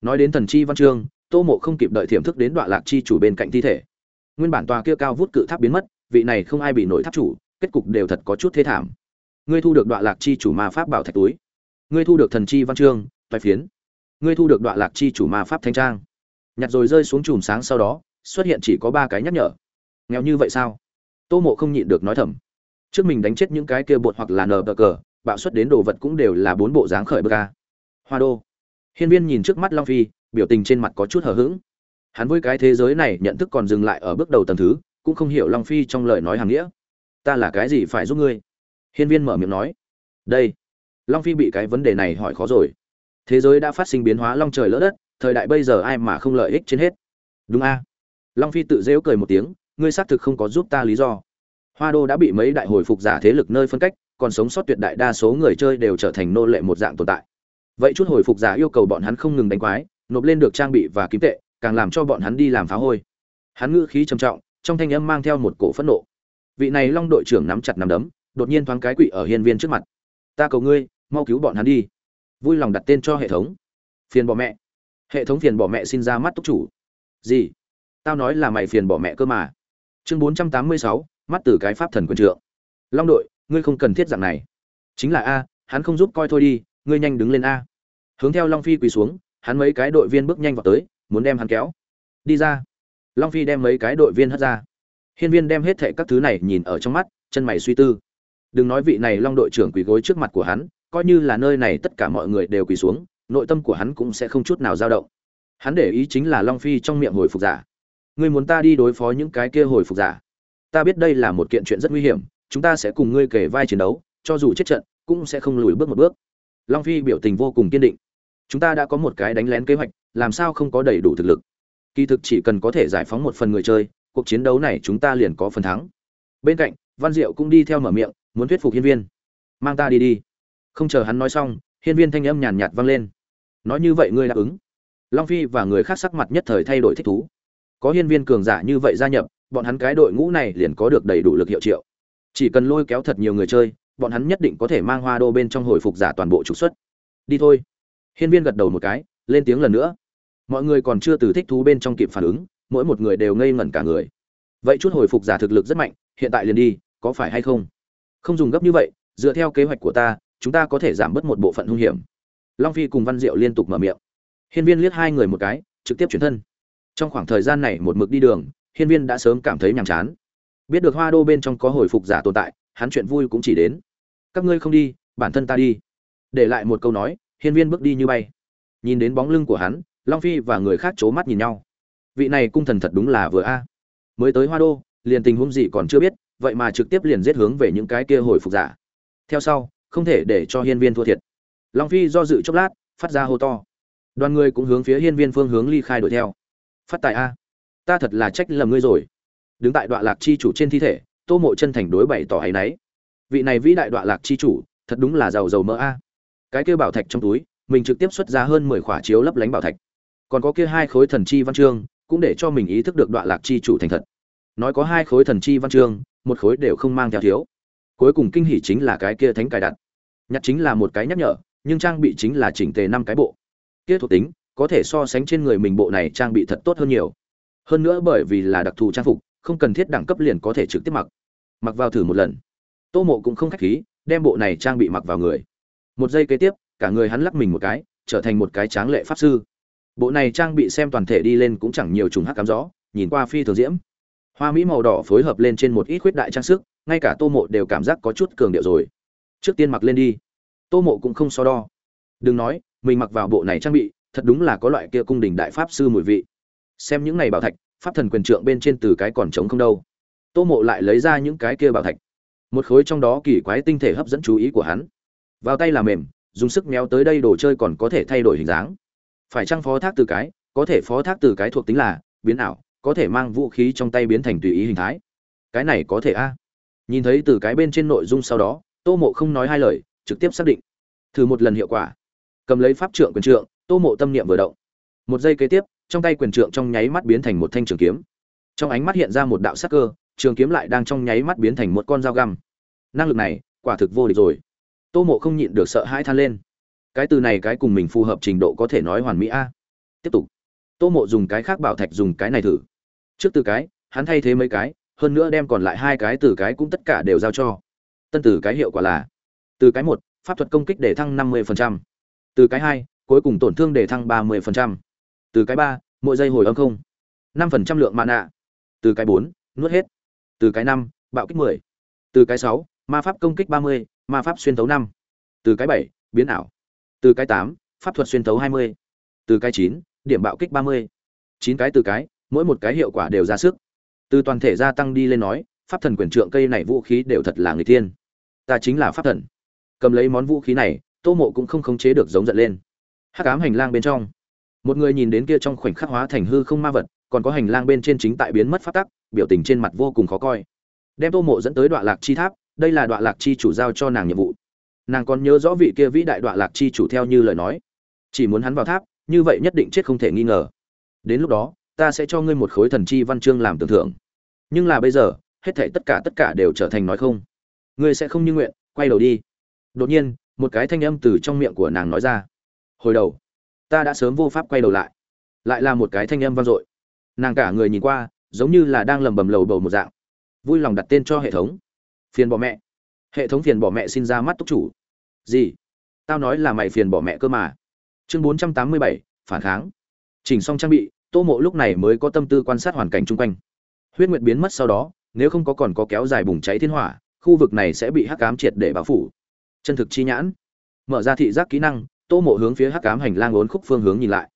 Nói đến thần chi văn chương tô mộ không kịp đợi thiểm thức đến đoạn lạc chi chủ bên cạnh thi thể. Nguyên bản tòa kia cao vút cự tháp biến mất vị này không ai bị nổi tháp chủ, kết cục đều thật có chút thế thảm. Ngươi thu được đoạn lạc chi chủ ma pháp bảo thạch túi. Ngươi thu được thần chi văn chương toại phiến. Ngươi thu được đoạn lạc chi chủ ma pháp thanh trang. Nhặt rồi rơi xuống chùm sáng sau đó, xuất hiện chỉ có ba cái nhắc nhở. Nghèo như vậy sao? Tô mộ không nhịn được nói thầm. Trước mình đánh chết những cái kia bột hoặc là nờ bờ cờ, bạo xuất đến đồ vật cũng đều là bốn bộ dáng khởi bờ ca. Hoa đô. Hiên viên nhìn trước mắt long phi, biểu tình trên mặt có chút hờ hững. Hắn với cái thế giới này nhận thức còn dừng lại ở bước đầu tầm thứ cũng không hiểu long phi trong lời nói hàng nghĩa. Ta là cái gì phải giúp ngươi? Hiên viên mở miệng nói. Đây. Long phi bị cái vấn đề này hỏi khó rồi. Thế giới đã phát sinh biến hóa long trời lỡ đất, thời đại bây giờ ai mà không lợi ích trên hết? Đúng a. Long phi tự dễu cười một tiếng, ngươi xác thực không có giúp ta lý do. Hoa đô đã bị mấy đại hồi phục giả thế lực nơi phân cách, còn sống sót tuyệt đại đa số người chơi đều trở thành nô lệ một dạng tồn tại. Vậy chút hồi phục giả yêu cầu bọn hắn không ngừng đánh quái, nộp lên được trang bị và kiếm tệ, càng làm cho bọn hắn đi làm phá hôi. Hắn ngữ khí trầm trọng trong thanh âm mang theo một cổ phẫn nộ. Vị này long đội trưởng nắm chặt nắm đấm, đột nhiên thoáng cái quỵ ở hiên viên trước mặt. Ta cầu ngươi, mau cứu bọn hắn đi. Vui lòng đặt tên cho hệ thống. Phiền bỏ mẹ. Hệ thống phiền bỏ mẹ xin ra mắt túc chủ. Gì? Tao nói là mày phiền bỏ mẹ cơ mà. Chương bốn trăm tám mươi sáu, mắt từ cái pháp thần quân trượng. Long đội, ngươi không cần thiết dạng này. Chính là a, hắn không giúp coi thôi đi, ngươi nhanh đứng lên a. Hướng theo long phi quỳ xuống, hắn mấy cái đội viên bước nhanh vào tới, muốn đem hắn kéo. Đi ra long phi đem mấy cái đội viên hất ra. Hiên viên đem hết thệ các thứ này nhìn ở trong mắt, chân mày suy tư. Đừng nói vị này long đội trưởng quỳ gối trước mặt của hắn, coi như là nơi này tất cả mọi người đều quỳ xuống, nội tâm của hắn cũng sẽ không chút nào dao động. Hắn để ý chính là long phi trong miệng hồi phục giả. Ngươi muốn ta đi đối phó những cái kia hồi phục giả? Ta biết đây là một kiện chuyện rất nguy hiểm, chúng ta sẽ cùng ngươi kể vai chiến đấu, cho dù chết trận, cũng sẽ không lùi bước một bước. Long phi biểu tình vô cùng kiên định. Chúng ta đã có một cái đánh lén kế hoạch, làm sao không có đầy đủ thực lực? Kỳ thực chỉ cần có thể giải phóng một phần người chơi, cuộc chiến đấu này chúng ta liền có phần thắng. Bên cạnh, văn diệu cũng đi theo mở miệng, muốn thuyết phục hiên viên. Mang ta đi đi. Không chờ hắn nói xong, hiên viên thanh âm nhàn nhạt vang lên. Nói như vậy ngươi đáp ứng. Long phi và người khác sắc mặt nhất thời thay đổi thích thú. Có hiên viên cường giả như vậy gia nhập, bọn hắn cái đội ngũ này liền có được đầy đủ lực hiệu triệu. Chỉ cần lôi kéo thật nhiều người chơi, bọn hắn nhất định có thể mang hoa đô bên trong hồi phục giả toàn bộ trục xuất. Đi thôi. Hiên viên gật đầu một cái, lên tiếng lần nữa mọi người còn chưa từ thích thú bên trong kịp phản ứng, mỗi một người đều ngây ngẩn cả người. Vậy chút hồi phục giả thực lực rất mạnh, hiện tại liền đi, có phải hay không? Không dùng gấp như vậy, dựa theo kế hoạch của ta, chúng ta có thể giảm bớt một bộ phận hung hiểm. Long phi cùng văn diệu liên tục mở miệng. Hiên viên liếc hai người một cái, trực tiếp chuyển thân. Trong khoảng thời gian này một mực đi đường, hiên viên đã sớm cảm thấy nhàm chán. Biết được hoa đô bên trong có hồi phục giả tồn tại, hắn chuyện vui cũng chỉ đến. Các ngươi không đi, bản thân ta đi. Để lại một câu nói, hiên viên bước đi như bay. Nhìn đến bóng lưng của hắn long phi và người khác c h ố mắt nhìn nhau. Vị này cung thần thật đúng là vừa a. Mới tới hoa đô, liền tình huống gì còn chưa biết, vậy mà trực tiếp liền giết hướng về những cái kia hồi phục giả. Theo sau, không thể để cho hiên viên thua thiệt. Long phi do dự chốc lát, phát ra hô to. Đoàn người cũng hướng phía hiên viên phương hướng ly khai đuổi theo. Phát tài a. Ta thật là trách lầm ngươi rồi. Đứng tại đoạn lạc chi chủ trên thi thể, tô mộ chân thành đối bày tỏ hay náy. Vị này vĩ đại đoạn lạc chi chủ, thật đúng là giàu giàu mỡ a. Cái kia bảo thạch trong túi, mình trực tiếp xuất ra hơn mười khỏa chiếu lấp lánh bảo thạch còn có kia hai khối thần chi văn chương, cũng để cho mình ý thức được đoạn lạc chi chủ thành thật. Nói có hai khối thần chi văn chương, một khối đều không mang theo thiếu. Cuối cùng kinh hỉ chính là cái kia thánh cài đặt. Nhặt chính là một cái nhắc nhở, nhưng trang bị chính là chỉnh tề năm cái bộ. Kia thuộc tính, có thể so sánh trên người mình bộ này trang bị thật tốt hơn nhiều. Hơn nữa bởi vì là đặc thù trang phục, không cần thiết đẳng cấp liền có thể trực tiếp mặc. Mặc vào thử một lần. Tô mộ cũng không khách khí, đem bộ này trang bị mặc vào người. Một giây kế tiếp, cả người hắn lắc mình một cái, trở thành một cái tráng lệ pháp sư bộ này trang bị xem toàn thể đi lên cũng chẳng nhiều trùng hắc cám rõ nhìn qua phi thường diễm. Hoa mỹ màu đỏ phối hợp lên trên một ít khuyết đại trang sức, ngay cả tô mộ đều cảm giác có chút cường điệu rồi. Trước tiên mặc lên đi. Tô mộ cũng không so đo. Đừng nói, mình mặc vào bộ này trang bị, thật đúng là có loại kia cung đình đại pháp sư mùi vị. Xem những này bảo thạch, pháp thần quyền trượng bên trên từ cái còn trống không đâu. Tô mộ lại lấy ra những cái kia bảo thạch. Một khối trong đó kỳ quái tinh thể hấp dẫn chú ý của hắn. Vào tay là mềm, dùng sức méo tới đây đồ chơi còn có thể thay đổi hình dáng phải chăng phó thác từ cái, có thể phó thác từ cái thuộc tính là biến ảo, có thể mang vũ khí trong tay biến thành tùy ý hình thái? Cái này có thể a? Nhìn thấy từ cái bên trên nội dung sau đó, tô mộ không nói hai lời, trực tiếp xác định. Thử một lần hiệu quả. Cầm lấy pháp trượng quyền trượng, tô mộ tâm niệm vừa động. Một giây kế tiếp, trong tay quyền trượng trong nháy mắt biến thành một thanh trường kiếm. Trong ánh mắt hiện ra một đạo sắc cơ, trường kiếm lại đang trong nháy mắt biến thành một con dao găm. Năng lực này, quả thực vô địch rồi. Tô mộ không nhịn được sợ hãi than lên cái từ này cái cùng mình phù hợp trình độ có thể nói hoàn mỹ a. Tiếp tục. Tô mộ dùng cái khác bảo thạch dùng cái này thử. Trước từ cái, hắn thay thế mấy cái, hơn nữa đem còn lại hai cái từ cái cũng tất cả đều giao cho. Tân từ cái hiệu quả là, từ cái một, pháp thuật công kích để thăng năm mươi từ cái hai, cuối cùng tổn thương để thăng ba mươi từ cái ba, mỗi giây hồi âm không. năm phần trăm lượng mạ nạ từ cái bốn, nuốt hết. Từ cái năm, bạo kích mười. Từ cái sáu, ma pháp công kích ba mươi, ma pháp xuyên tấu năm. Từ cái bảy, biến ảo từ cái tám, pháp thuật xuyên tấu hai mươi. Từ cái chín, điểm bạo kích ba mươi. Chín cái từ cái, mỗi một cái hiệu quả đều ra sức. Từ toàn thể gia tăng đi lên nói, pháp thần quyền trượng cây này vũ khí đều thật là người tiên ta chính là pháp thần. Cầm lấy món vũ khí này, tô mộ cũng không khống chế được giống giận lên. Hắc ám hành lang bên trong. Một người nhìn đến kia trong khoảnh khắc hóa thành hư không ma vật, còn có hành lang bên trên chính tại biến mất phát tắc, biểu tình trên mặt vô cùng khó coi. Đem tô mộ dẫn tới đoạn lạc chi tháp, đây là đoạn lạc chi chủ giao cho nàng nhiệm vụ nàng còn nhớ rõ vị kia vĩ đại đoạn lạc chi chủ theo như lời nói. Chỉ muốn hắn vào tháp, như vậy nhất định chết không thể nghi ngờ. Đến lúc đó, ta sẽ cho ngươi một khối thần chi văn chương làm tưởng thưởng. Nhưng là bây giờ, hết thảy tất cả tất cả đều trở thành nói không. Ngươi sẽ không như nguyện, quay đầu đi. Đột nhiên, một cái thanh âm từ trong miệng của nàng nói ra. Hồi đầu, ta đã sớm vô pháp quay đầu lại. Lại là một cái thanh âm vang dội. Nàng cả người nhìn qua, giống như là đang lầm bầm lầu bầu một dạng. Vui lòng đặt tên cho hệ thống. Phiền bỏ mẹ. Hệ thống phiền bỏ mẹ xin ra mắt túc chủ gì? Tao nói là mày phiền bỏ mẹ cơ mà. Chương bốn trăm tám mươi bảy, phản kháng. Chỉnh xong trang bị, tô mộ lúc này mới có tâm tư quan sát hoàn cảnh chung quanh. Huyết nguyệt biến mất sau đó, nếu không có còn có kéo dài bùng cháy thiên hỏa, khu vực này sẽ bị hắc cám triệt để bao phủ. Chân thực chi nhãn. Mở ra thị giác kỹ năng, tô mộ hướng phía hắc cám hành lang ốn khúc phương hướng nhìn lại.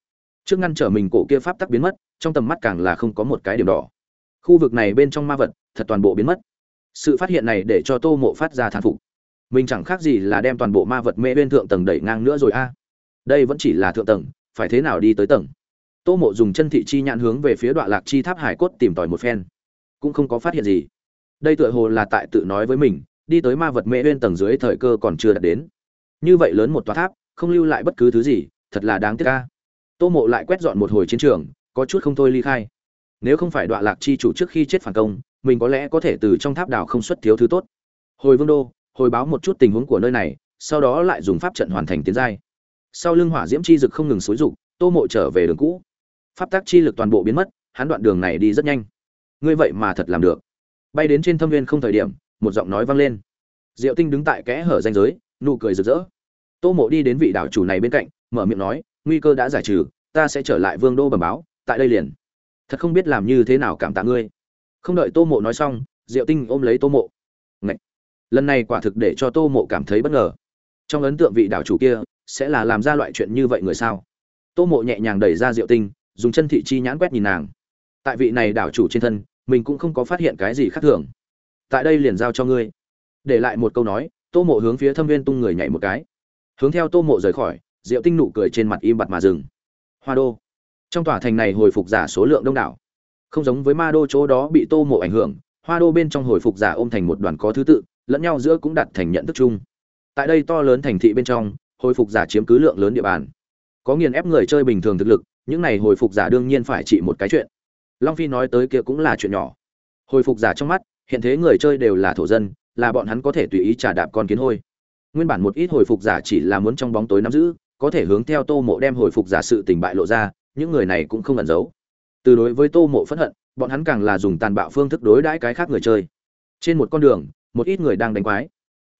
Trước ngăn trở mình cổ kia pháp tắc biến mất, trong tầm mắt càng là không có một cái điểm đỏ. Khu vực này bên trong ma vật, thật toàn bộ biến mất. Sự phát hiện này để cho tô mộ phát ra thán phục mình chẳng khác gì là đem toàn bộ ma vật mê bên thượng tầng đẩy ngang nữa rồi a. Đây vẫn chỉ là thượng tầng, phải thế nào đi tới tầng? Tô mộ dùng chân thị chi nhãn hướng về phía đoạn lạc chi tháp hải cốt tìm tòi một phen. Cũng không có phát hiện gì. Đây tựa hồ là tại tự nói với mình, đi tới ma vật mê bên tầng dưới thời cơ còn chưa đạt đến. Như vậy lớn một tòa tháp, không lưu lại bất cứ thứ gì, thật là đáng tiếc ca tô mộ lại quét dọn một hồi chiến trường, có chút không thôi ly khai. Nếu không phải đoạn lạc chi chủ trước khi chết phản công, mình có lẽ có thể từ trong tháp đảo không xuất thiếu thứ tốt. Hồi vương đô hồi báo một chút tình huống của nơi này, sau đó lại dùng pháp trận hoàn thành tiến giai. Sau lưng hỏa diễm chi dực không ngừng xối rục tô mộ trở về đường cũ. Pháp tác chi lực toàn bộ biến mất, hắn đoạn đường này đi rất nhanh. Ngươi vậy mà thật làm được. Bay đến trên thâm viên không thời điểm, một giọng nói vang lên. Diệu tinh đứng tại kẽ hở danh giới, nụ cười rực rỡ. Tô mộ đi đến vị đảo chủ này bên cạnh, mở miệng nói, nguy cơ đã giải trừ, ta sẽ trở lại vương đô bẩm báo, tại đây liền. Thật không biết làm như thế nào cảm tạ ngươi. Không đợi tô mộ nói xong, diệu tinh ôm lấy tô mộ lần này quả thực để cho tô mộ cảm thấy bất ngờ. Trong ấn tượng vị đảo chủ kia, sẽ là làm ra loại chuyện như vậy người sao? Tô mộ nhẹ nhàng đẩy ra diệu tinh, dùng chân thị chi nhãn quét nhìn nàng. Tại vị này đảo chủ trên thân, mình cũng không có phát hiện cái gì khác thường. Tại đây liền giao cho ngươi. Để lại một câu nói, tô mộ hướng phía thâm viên tung người nhảy một cái. Hướng theo tô mộ rời khỏi, diệu tinh nụ cười trên mặt im bặt mà dừng. Hoa đô. Trong tòa thành này hồi phục giả số lượng đông đảo. Không giống với ma đô chỗ đó bị tô mộ ảnh hưởng, hoa đô bên trong hồi phục giả ôm thành một đoàn có thứ tự lẫn nhau giữa cũng đặt thành nhận thức chung. Tại đây to lớn thành thị bên trong, hồi phục giả chiếm cứ lượng lớn địa bàn. Có nghiền ép người chơi bình thường thực lực, những này hồi phục giả đương nhiên phải trị một cái chuyện. Long phi nói tới kia cũng là chuyện nhỏ. Hồi phục giả trong mắt, hiện thế người chơi đều là thổ dân, là bọn hắn có thể tùy ý trả đạp con kiến hôi. Nguyên bản một ít hồi phục giả chỉ là muốn trong bóng tối nắm giữ, có thể hướng theo tô mộ đem hồi phục giả sự tình bại lộ ra, những người này cũng không ẩn giấu. Từ đối với tô mộ phẫn hận, bọn hắn càng là dùng tàn bạo phương thức đối đãi cái khác người chơi. Trên một con đường một ít người đang đánh quái.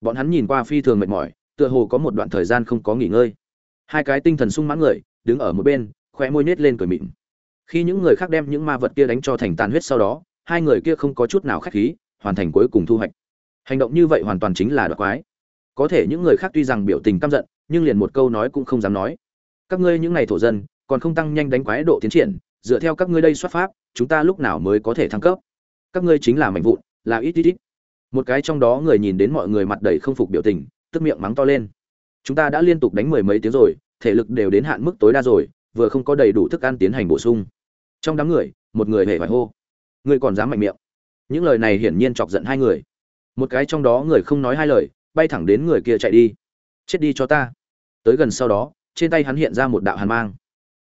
Bọn hắn nhìn qua phi thường mệt mỏi, tựa hồ có một đoạn thời gian không có nghỉ ngơi. Hai cái tinh thần sung mãn người, đứng ở một bên, khóe môi nết lên cười mịn. Khi những người khác đem những ma vật kia đánh cho thành tàn huyết sau đó, hai người kia không có chút nào khách khí, hoàn thành cuối cùng thu hoạch. Hành động như vậy hoàn toàn chính là đoạt quái. Có thể những người khác tuy rằng biểu tình căm giận, nhưng liền một câu nói cũng không dám nói. Các ngươi những ngày thổ dân, còn không tăng nhanh đánh quái độ tiến triển, dựa theo các ngươi đây xuất pháp, chúng ta lúc nào mới có thể thăng cấp? Các ngươi chính là mạnh vụn, là ít ít ít một cái trong đó người nhìn đến mọi người mặt đầy không phục biểu tình, tức miệng mắng to lên. Chúng ta đã liên tục đánh mười mấy tiếng rồi, thể lực đều đến hạn mức tối đa rồi, vừa không có đầy đủ thức ăn tiến hành bổ sung. Trong đám người, một người hề phải hô. Người còn dám mạnh miệng. Những lời này hiển nhiên chọc giận hai người. Một cái trong đó người không nói hai lời, bay thẳng đến người kia chạy đi. Chết đi cho ta. Tới gần sau đó, trên tay hắn hiện ra một đạo hàn mang.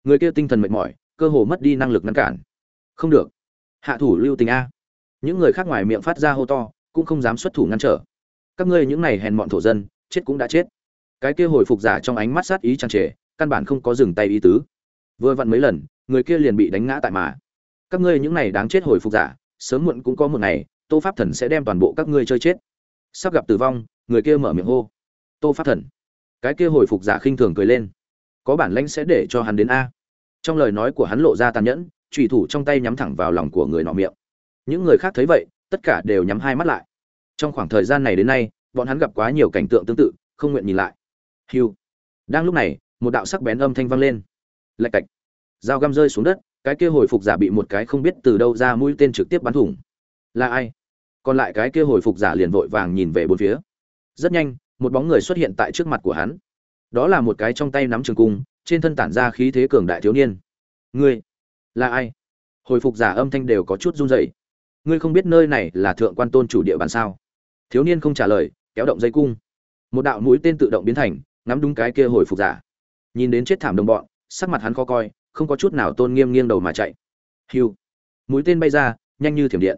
Người kia tinh thần mệt mỏi, cơ hồ mất đi năng lực ngăn cản. Không được. Hạ thủ lưu tình a. Những người khác ngoài miệng phát ra hô to cũng không dám xuất thủ ngăn trở. Các ngươi những này hèn mọn thổ dân, chết cũng đã chết. Cái kia hồi phục giả trong ánh mắt sát ý tràn trề, căn bản không có dừng tay ý tứ. Vừa vặn mấy lần, người kia liền bị đánh ngã tại mà. Các ngươi những này đáng chết hồi phục giả, sớm muộn cũng có một ngày, tô pháp thần sẽ đem toàn bộ các ngươi chơi chết. Sắp gặp tử vong, người kia mở miệng hô. Tô pháp thần. Cái kia hồi phục giả khinh thường cười lên. Có bản lãnh sẽ để cho hắn đến a. Trong lời nói của hắn lộ ra tàn nhẫn trùy thủ trong tay nhắm thẳng vào lòng của người nọ miệng. Những người khác thấy vậy tất cả đều nhắm hai mắt lại. Trong khoảng thời gian này đến nay, bọn hắn gặp quá nhiều cảnh tượng tương tự, không nguyện nhìn lại. Hiu đang lúc này, một đạo sắc bén âm thanh vang lên. Lạch cạch. Dao găm rơi xuống đất, cái kia hồi phục giả bị một cái không biết từ đâu ra mũi tên trực tiếp bắn thủng. Là ai? Còn lại cái kia hồi phục giả liền vội vàng nhìn về bốn phía. Rất nhanh, một bóng người xuất hiện tại trước mặt của hắn. Đó là một cái trong tay nắm trường cung, trên thân tản ra khí thế cường đại thiếu niên. Ngươi là ai? Hồi phục giả âm thanh đều có chút run rẩy ngươi không biết nơi này là thượng quan tôn chủ địa bàn sao? Thiếu niên không trả lời, kéo động dây cung. Một đạo mũi tên tự động biến thành, ngắm đúng cái kia hồi phục giả. Nhìn đến chết thảm đồng bọn, sắc mặt hắn khó coi, không có chút nào tôn nghiêm nghiêng đầu mà chạy. Hiu mũi tên bay ra, nhanh như thiểm điện.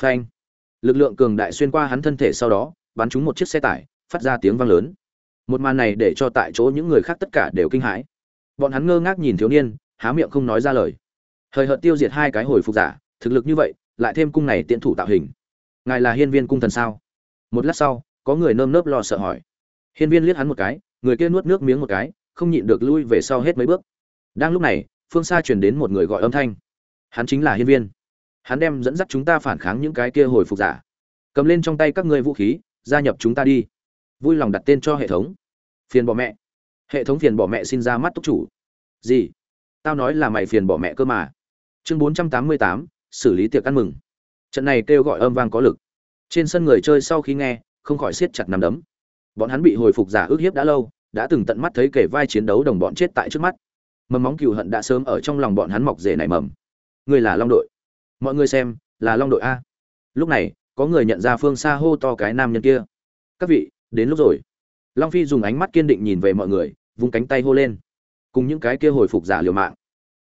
Phanh. Lực lượng cường đại xuyên qua hắn thân thể sau đó, bắn trúng một chiếc xe tải, phát ra tiếng vang lớn. Một màn này để cho tại chỗ những người khác tất cả đều kinh hãi. Bọn hắn ngơ ngác nhìn thiếu niên, há miệng không nói ra lời. Hời hợt tiêu diệt hai cái hồi phục giả, thực lực như vậy lại thêm cung này tiện thủ tạo hình. Ngài là hiên viên cung thần sao? Một lát sau, có người nơm nớp lo sợ hỏi. Hiên viên liếc hắn một cái, người kia nuốt nước miếng một cái, không nhịn được lui về sau hết mấy bước. Đang lúc này, phương xa truyền đến một người gọi âm thanh. Hắn chính là hiên viên. Hắn đem dẫn dắt chúng ta phản kháng những cái kia hồi phục giả. Cầm lên trong tay các ngươi vũ khí, gia nhập chúng ta đi. Vui lòng đặt tên cho hệ thống. Phiền bỏ mẹ. Hệ thống phiền bỏ mẹ xin ra mắt túc chủ. Gì? Tao nói là mày phiền bỏ mẹ cơ mà. Chương bốn trăm tám mươi tám xử lý tiệc ăn mừng. Trận này kêu gọi âm vang có lực. Trên sân người chơi sau khi nghe, không khỏi siết chặt nằm đấm. Bọn hắn bị hồi phục giả ước hiếp đã lâu, đã từng tận mắt thấy kể vai chiến đấu đồng bọn chết tại trước mắt. Mầm móng cừu hận đã sớm ở trong lòng bọn hắn mọc rể nảy mầm. Người là long đội. Mọi người xem, là long đội a. Lúc này, có người nhận ra phương xa hô to cái nam nhân kia. Các vị, đến lúc rồi. Long phi dùng ánh mắt kiên định nhìn về mọi người, vung cánh tay hô lên. Cùng những cái kia hồi phục giả liều mạng.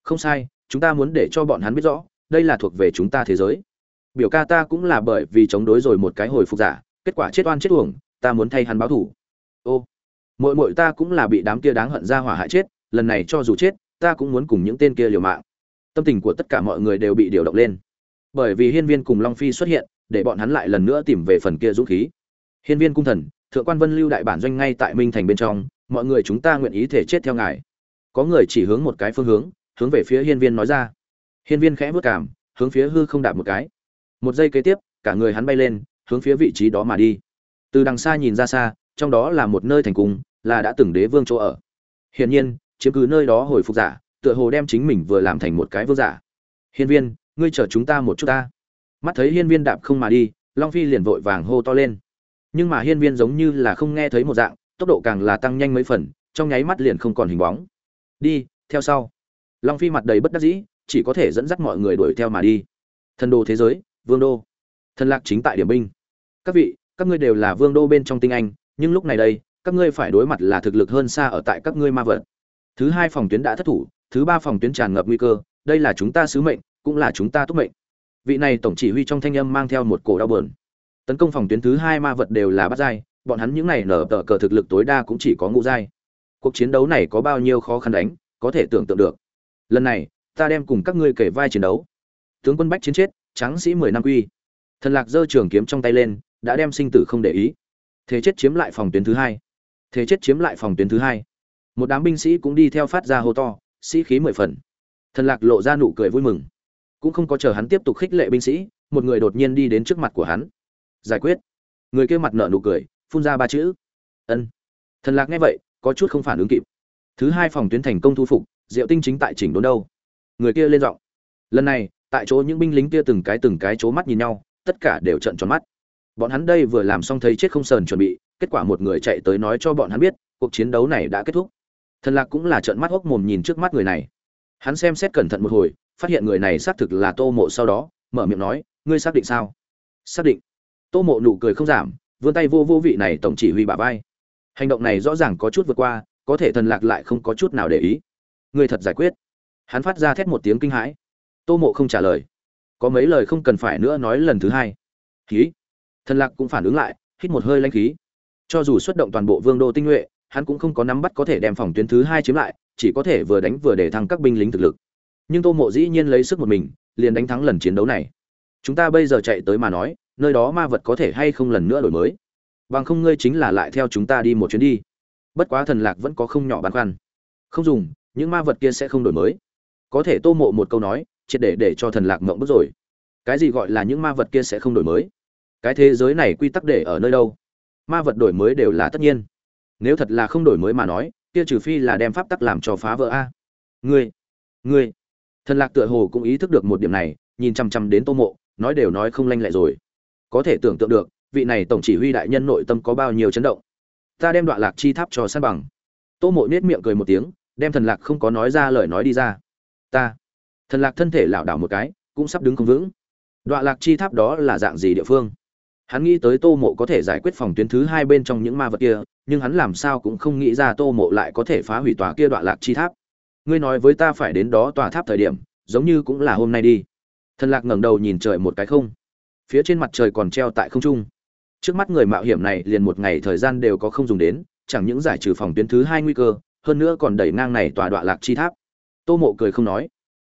Không sai, chúng ta muốn để cho bọn hắn biết rõ đây là thuộc về chúng ta thế giới. Biểu ca ta cũng là bởi vì chống đối rồi một cái hồi phục giả, kết quả chết oan chết uổng, ta muốn thay hắn báo thủ ô mội mội ta cũng là bị đám kia đáng hận ra hỏa hại chết, lần này cho dù chết, ta cũng muốn cùng những tên kia liều mạng. Tâm tình của tất cả mọi người đều bị điều động lên. Bởi vì hiên viên cùng long phi xuất hiện, để bọn hắn lại lần nữa tìm về phần kia dũng khí. Hiên viên cung thần, thượng quan vân lưu đại bản doanh ngay tại minh thành bên trong, mọi người chúng ta nguyện ý thể chết theo ngài. Có người chỉ hướng một cái phương hướng hướng về phía hiên viên nói ra hiên viên khẽ bước cảm, hướng phía hư không đạp một cái. Một giây kế tiếp, cả người hắn bay lên, hướng phía vị trí đó mà đi. Từ đằng xa nhìn ra xa, trong đó là một nơi thành cung, là đã từng đế vương chỗ ở. Hiển nhiên, chiếm cứ nơi đó hồi phục giả, tựa hồ đem chính mình vừa làm thành một cái vương giả. Hiên viên, ngươi chờ chúng ta một chút ta. Mắt thấy hiên viên đạp không mà đi, long phi liền vội vàng hô to lên. Nhưng mà hiên viên giống như là không nghe thấy một dạng, tốc độ càng là tăng nhanh mấy phần, trong nháy mắt liền không còn hình bóng. Đi, theo sau. Long phi mặt đầy bất đắc dĩ chỉ có thể dẫn dắt mọi người đuổi theo mà đi. Thần đô thế giới, vương đô. Thần lạc chính tại điểm binh. Các vị, các ngươi đều là vương đô bên trong tinh anh, nhưng lúc này đây, các ngươi phải đối mặt là thực lực hơn xa ở tại các ngươi ma vật. Thứ hai phòng tuyến đã thất thủ, thứ ba phòng tuyến tràn ngập nguy cơ, đây là chúng ta sứ mệnh, cũng là chúng ta túc mệnh. Vị này tổng chỉ huy trong thanh âm mang theo một cổ đau bờn tấn công phòng tuyến thứ hai ma vật đều là bắt giai, bọn hắn những này nở tờ cờ thực lực tối đa cũng chỉ có ngũ giai. Cuộc chiến đấu này có bao nhiêu khó khăn đánh, có thể tưởng tượng được. Lần này ta đem cùng các ngươi kể vai chiến đấu. Tướng quân bách chiến chết, tráng sĩ mười năm quy. Thần lạc giơ trường kiếm trong tay lên, đã đem sinh tử không để ý. Thế chết chiếm lại phòng tuyến thứ hai. Thế chết chiếm lại phòng tuyến thứ hai. Một đám binh sĩ cũng đi theo phát ra hô to, sĩ khí mười phần. Thần lạc lộ ra nụ cười vui mừng. Cũng không có chờ hắn tiếp tục khích lệ binh sĩ, một người đột nhiên đi đến trước mặt của hắn. Giải quyết. Người kia mặt nợ nụ cười, phun ra ba chữ. Ân. Thần lạc nghe vậy, có chút không phản ứng kịp. Thứ hai phòng tuyến thành công thu phục, diệu tinh chính tại chỉnh đốn đâu? Người kia lên giọng. Lần này, tại chỗ những binh lính kia từng cái từng cái chố mắt nhìn nhau, tất cả đều trận tròn mắt. Bọn hắn đây vừa làm xong thấy chết không sờn chuẩn bị, kết quả một người chạy tới nói cho bọn hắn biết, cuộc chiến đấu này đã kết thúc. Thần lạc cũng là trợn mắt hốc mồm nhìn trước mắt người này. Hắn xem xét cẩn thận một hồi, phát hiện người này xác thực là tô mộ sau đó, mở miệng nói, ngươi xác định sao? Xác định. Tô mộ nụ cười không giảm, vươn tay vô vô vị này tổng chỉ huy bà vai. Hành động này rõ ràng có chút vượt qua, có thể thần lạc lại không có chút nào để ý. Ngươi thật giải quyết hắn phát ra thét một tiếng kinh hãi. Tô mộ không trả lời. Có mấy lời không cần phải nữa nói lần thứ hai. Khí. Thần lạc cũng phản ứng lại, hít một hơi lanh khí. Cho dù xuất động toàn bộ vương đô tinh nhuệ, hắn cũng không có nắm bắt có thể đem phòng tuyến thứ hai chiếm lại, chỉ có thể vừa đánh vừa để thăng các binh lính thực lực. Nhưng tô mộ dĩ nhiên lấy sức một mình, liền đánh thắng lần chiến đấu này. Chúng ta bây giờ chạy tới mà nói, nơi đó ma vật có thể hay không lần nữa đổi mới. Bằng không ngươi chính là lại theo chúng ta đi một chuyến đi. Bất quá thần lạc vẫn có không nhỏ băn khoăn. Không dùng, những ma vật kia sẽ không đổi mới có thể tô mộ một câu nói, triệt để để cho thần lạc mộng bức rồi. Cái gì gọi là những ma vật kia sẽ không đổi mới? Cái thế giới này quy tắc để ở nơi đâu? Ma vật đổi mới đều là tất nhiên. Nếu thật là không đổi mới mà nói, kia trừ phi là đem pháp tắc làm cho phá vỡ a. Ngươi ngươi. Thần lạc tựa hồ cũng ý thức được một điểm này, nhìn chăm chăm đến tô mộ, nói đều nói không lanh lẹ rồi. Có thể tưởng tượng được, vị này tổng chỉ huy đại nhân nội tâm có bao nhiêu chấn động. Ta đem đoạn lạc chi tháp cho san bằng. Tô mộ nết miệng cười một tiếng, đem thần lạc không có nói ra lời nói đi ra ta. Thần lạc thân thể lảo đảo một cái, cũng sắp đứng không vững. Đoạn lạc chi tháp đó là dạng gì địa phương? Hắn nghĩ tới tô mộ có thể giải quyết phòng tuyến thứ hai bên trong những ma vật kia, nhưng hắn làm sao cũng không nghĩ ra tô mộ lại có thể phá hủy tòa kia đoạn lạc chi tháp. Ngươi nói với ta phải đến đó tòa tháp thời điểm, giống như cũng là hôm nay đi. Thần lạc ngẩng đầu nhìn trời một cái không. Phía trên mặt trời còn treo tại không trung. Trước mắt người mạo hiểm này liền một ngày thời gian đều có không dùng đến, chẳng những giải trừ phòng tuyến thứ hai nguy cơ, hơn nữa còn đẩy ngang này tòa đoạn lạc chi tháp tô mộ cười không nói.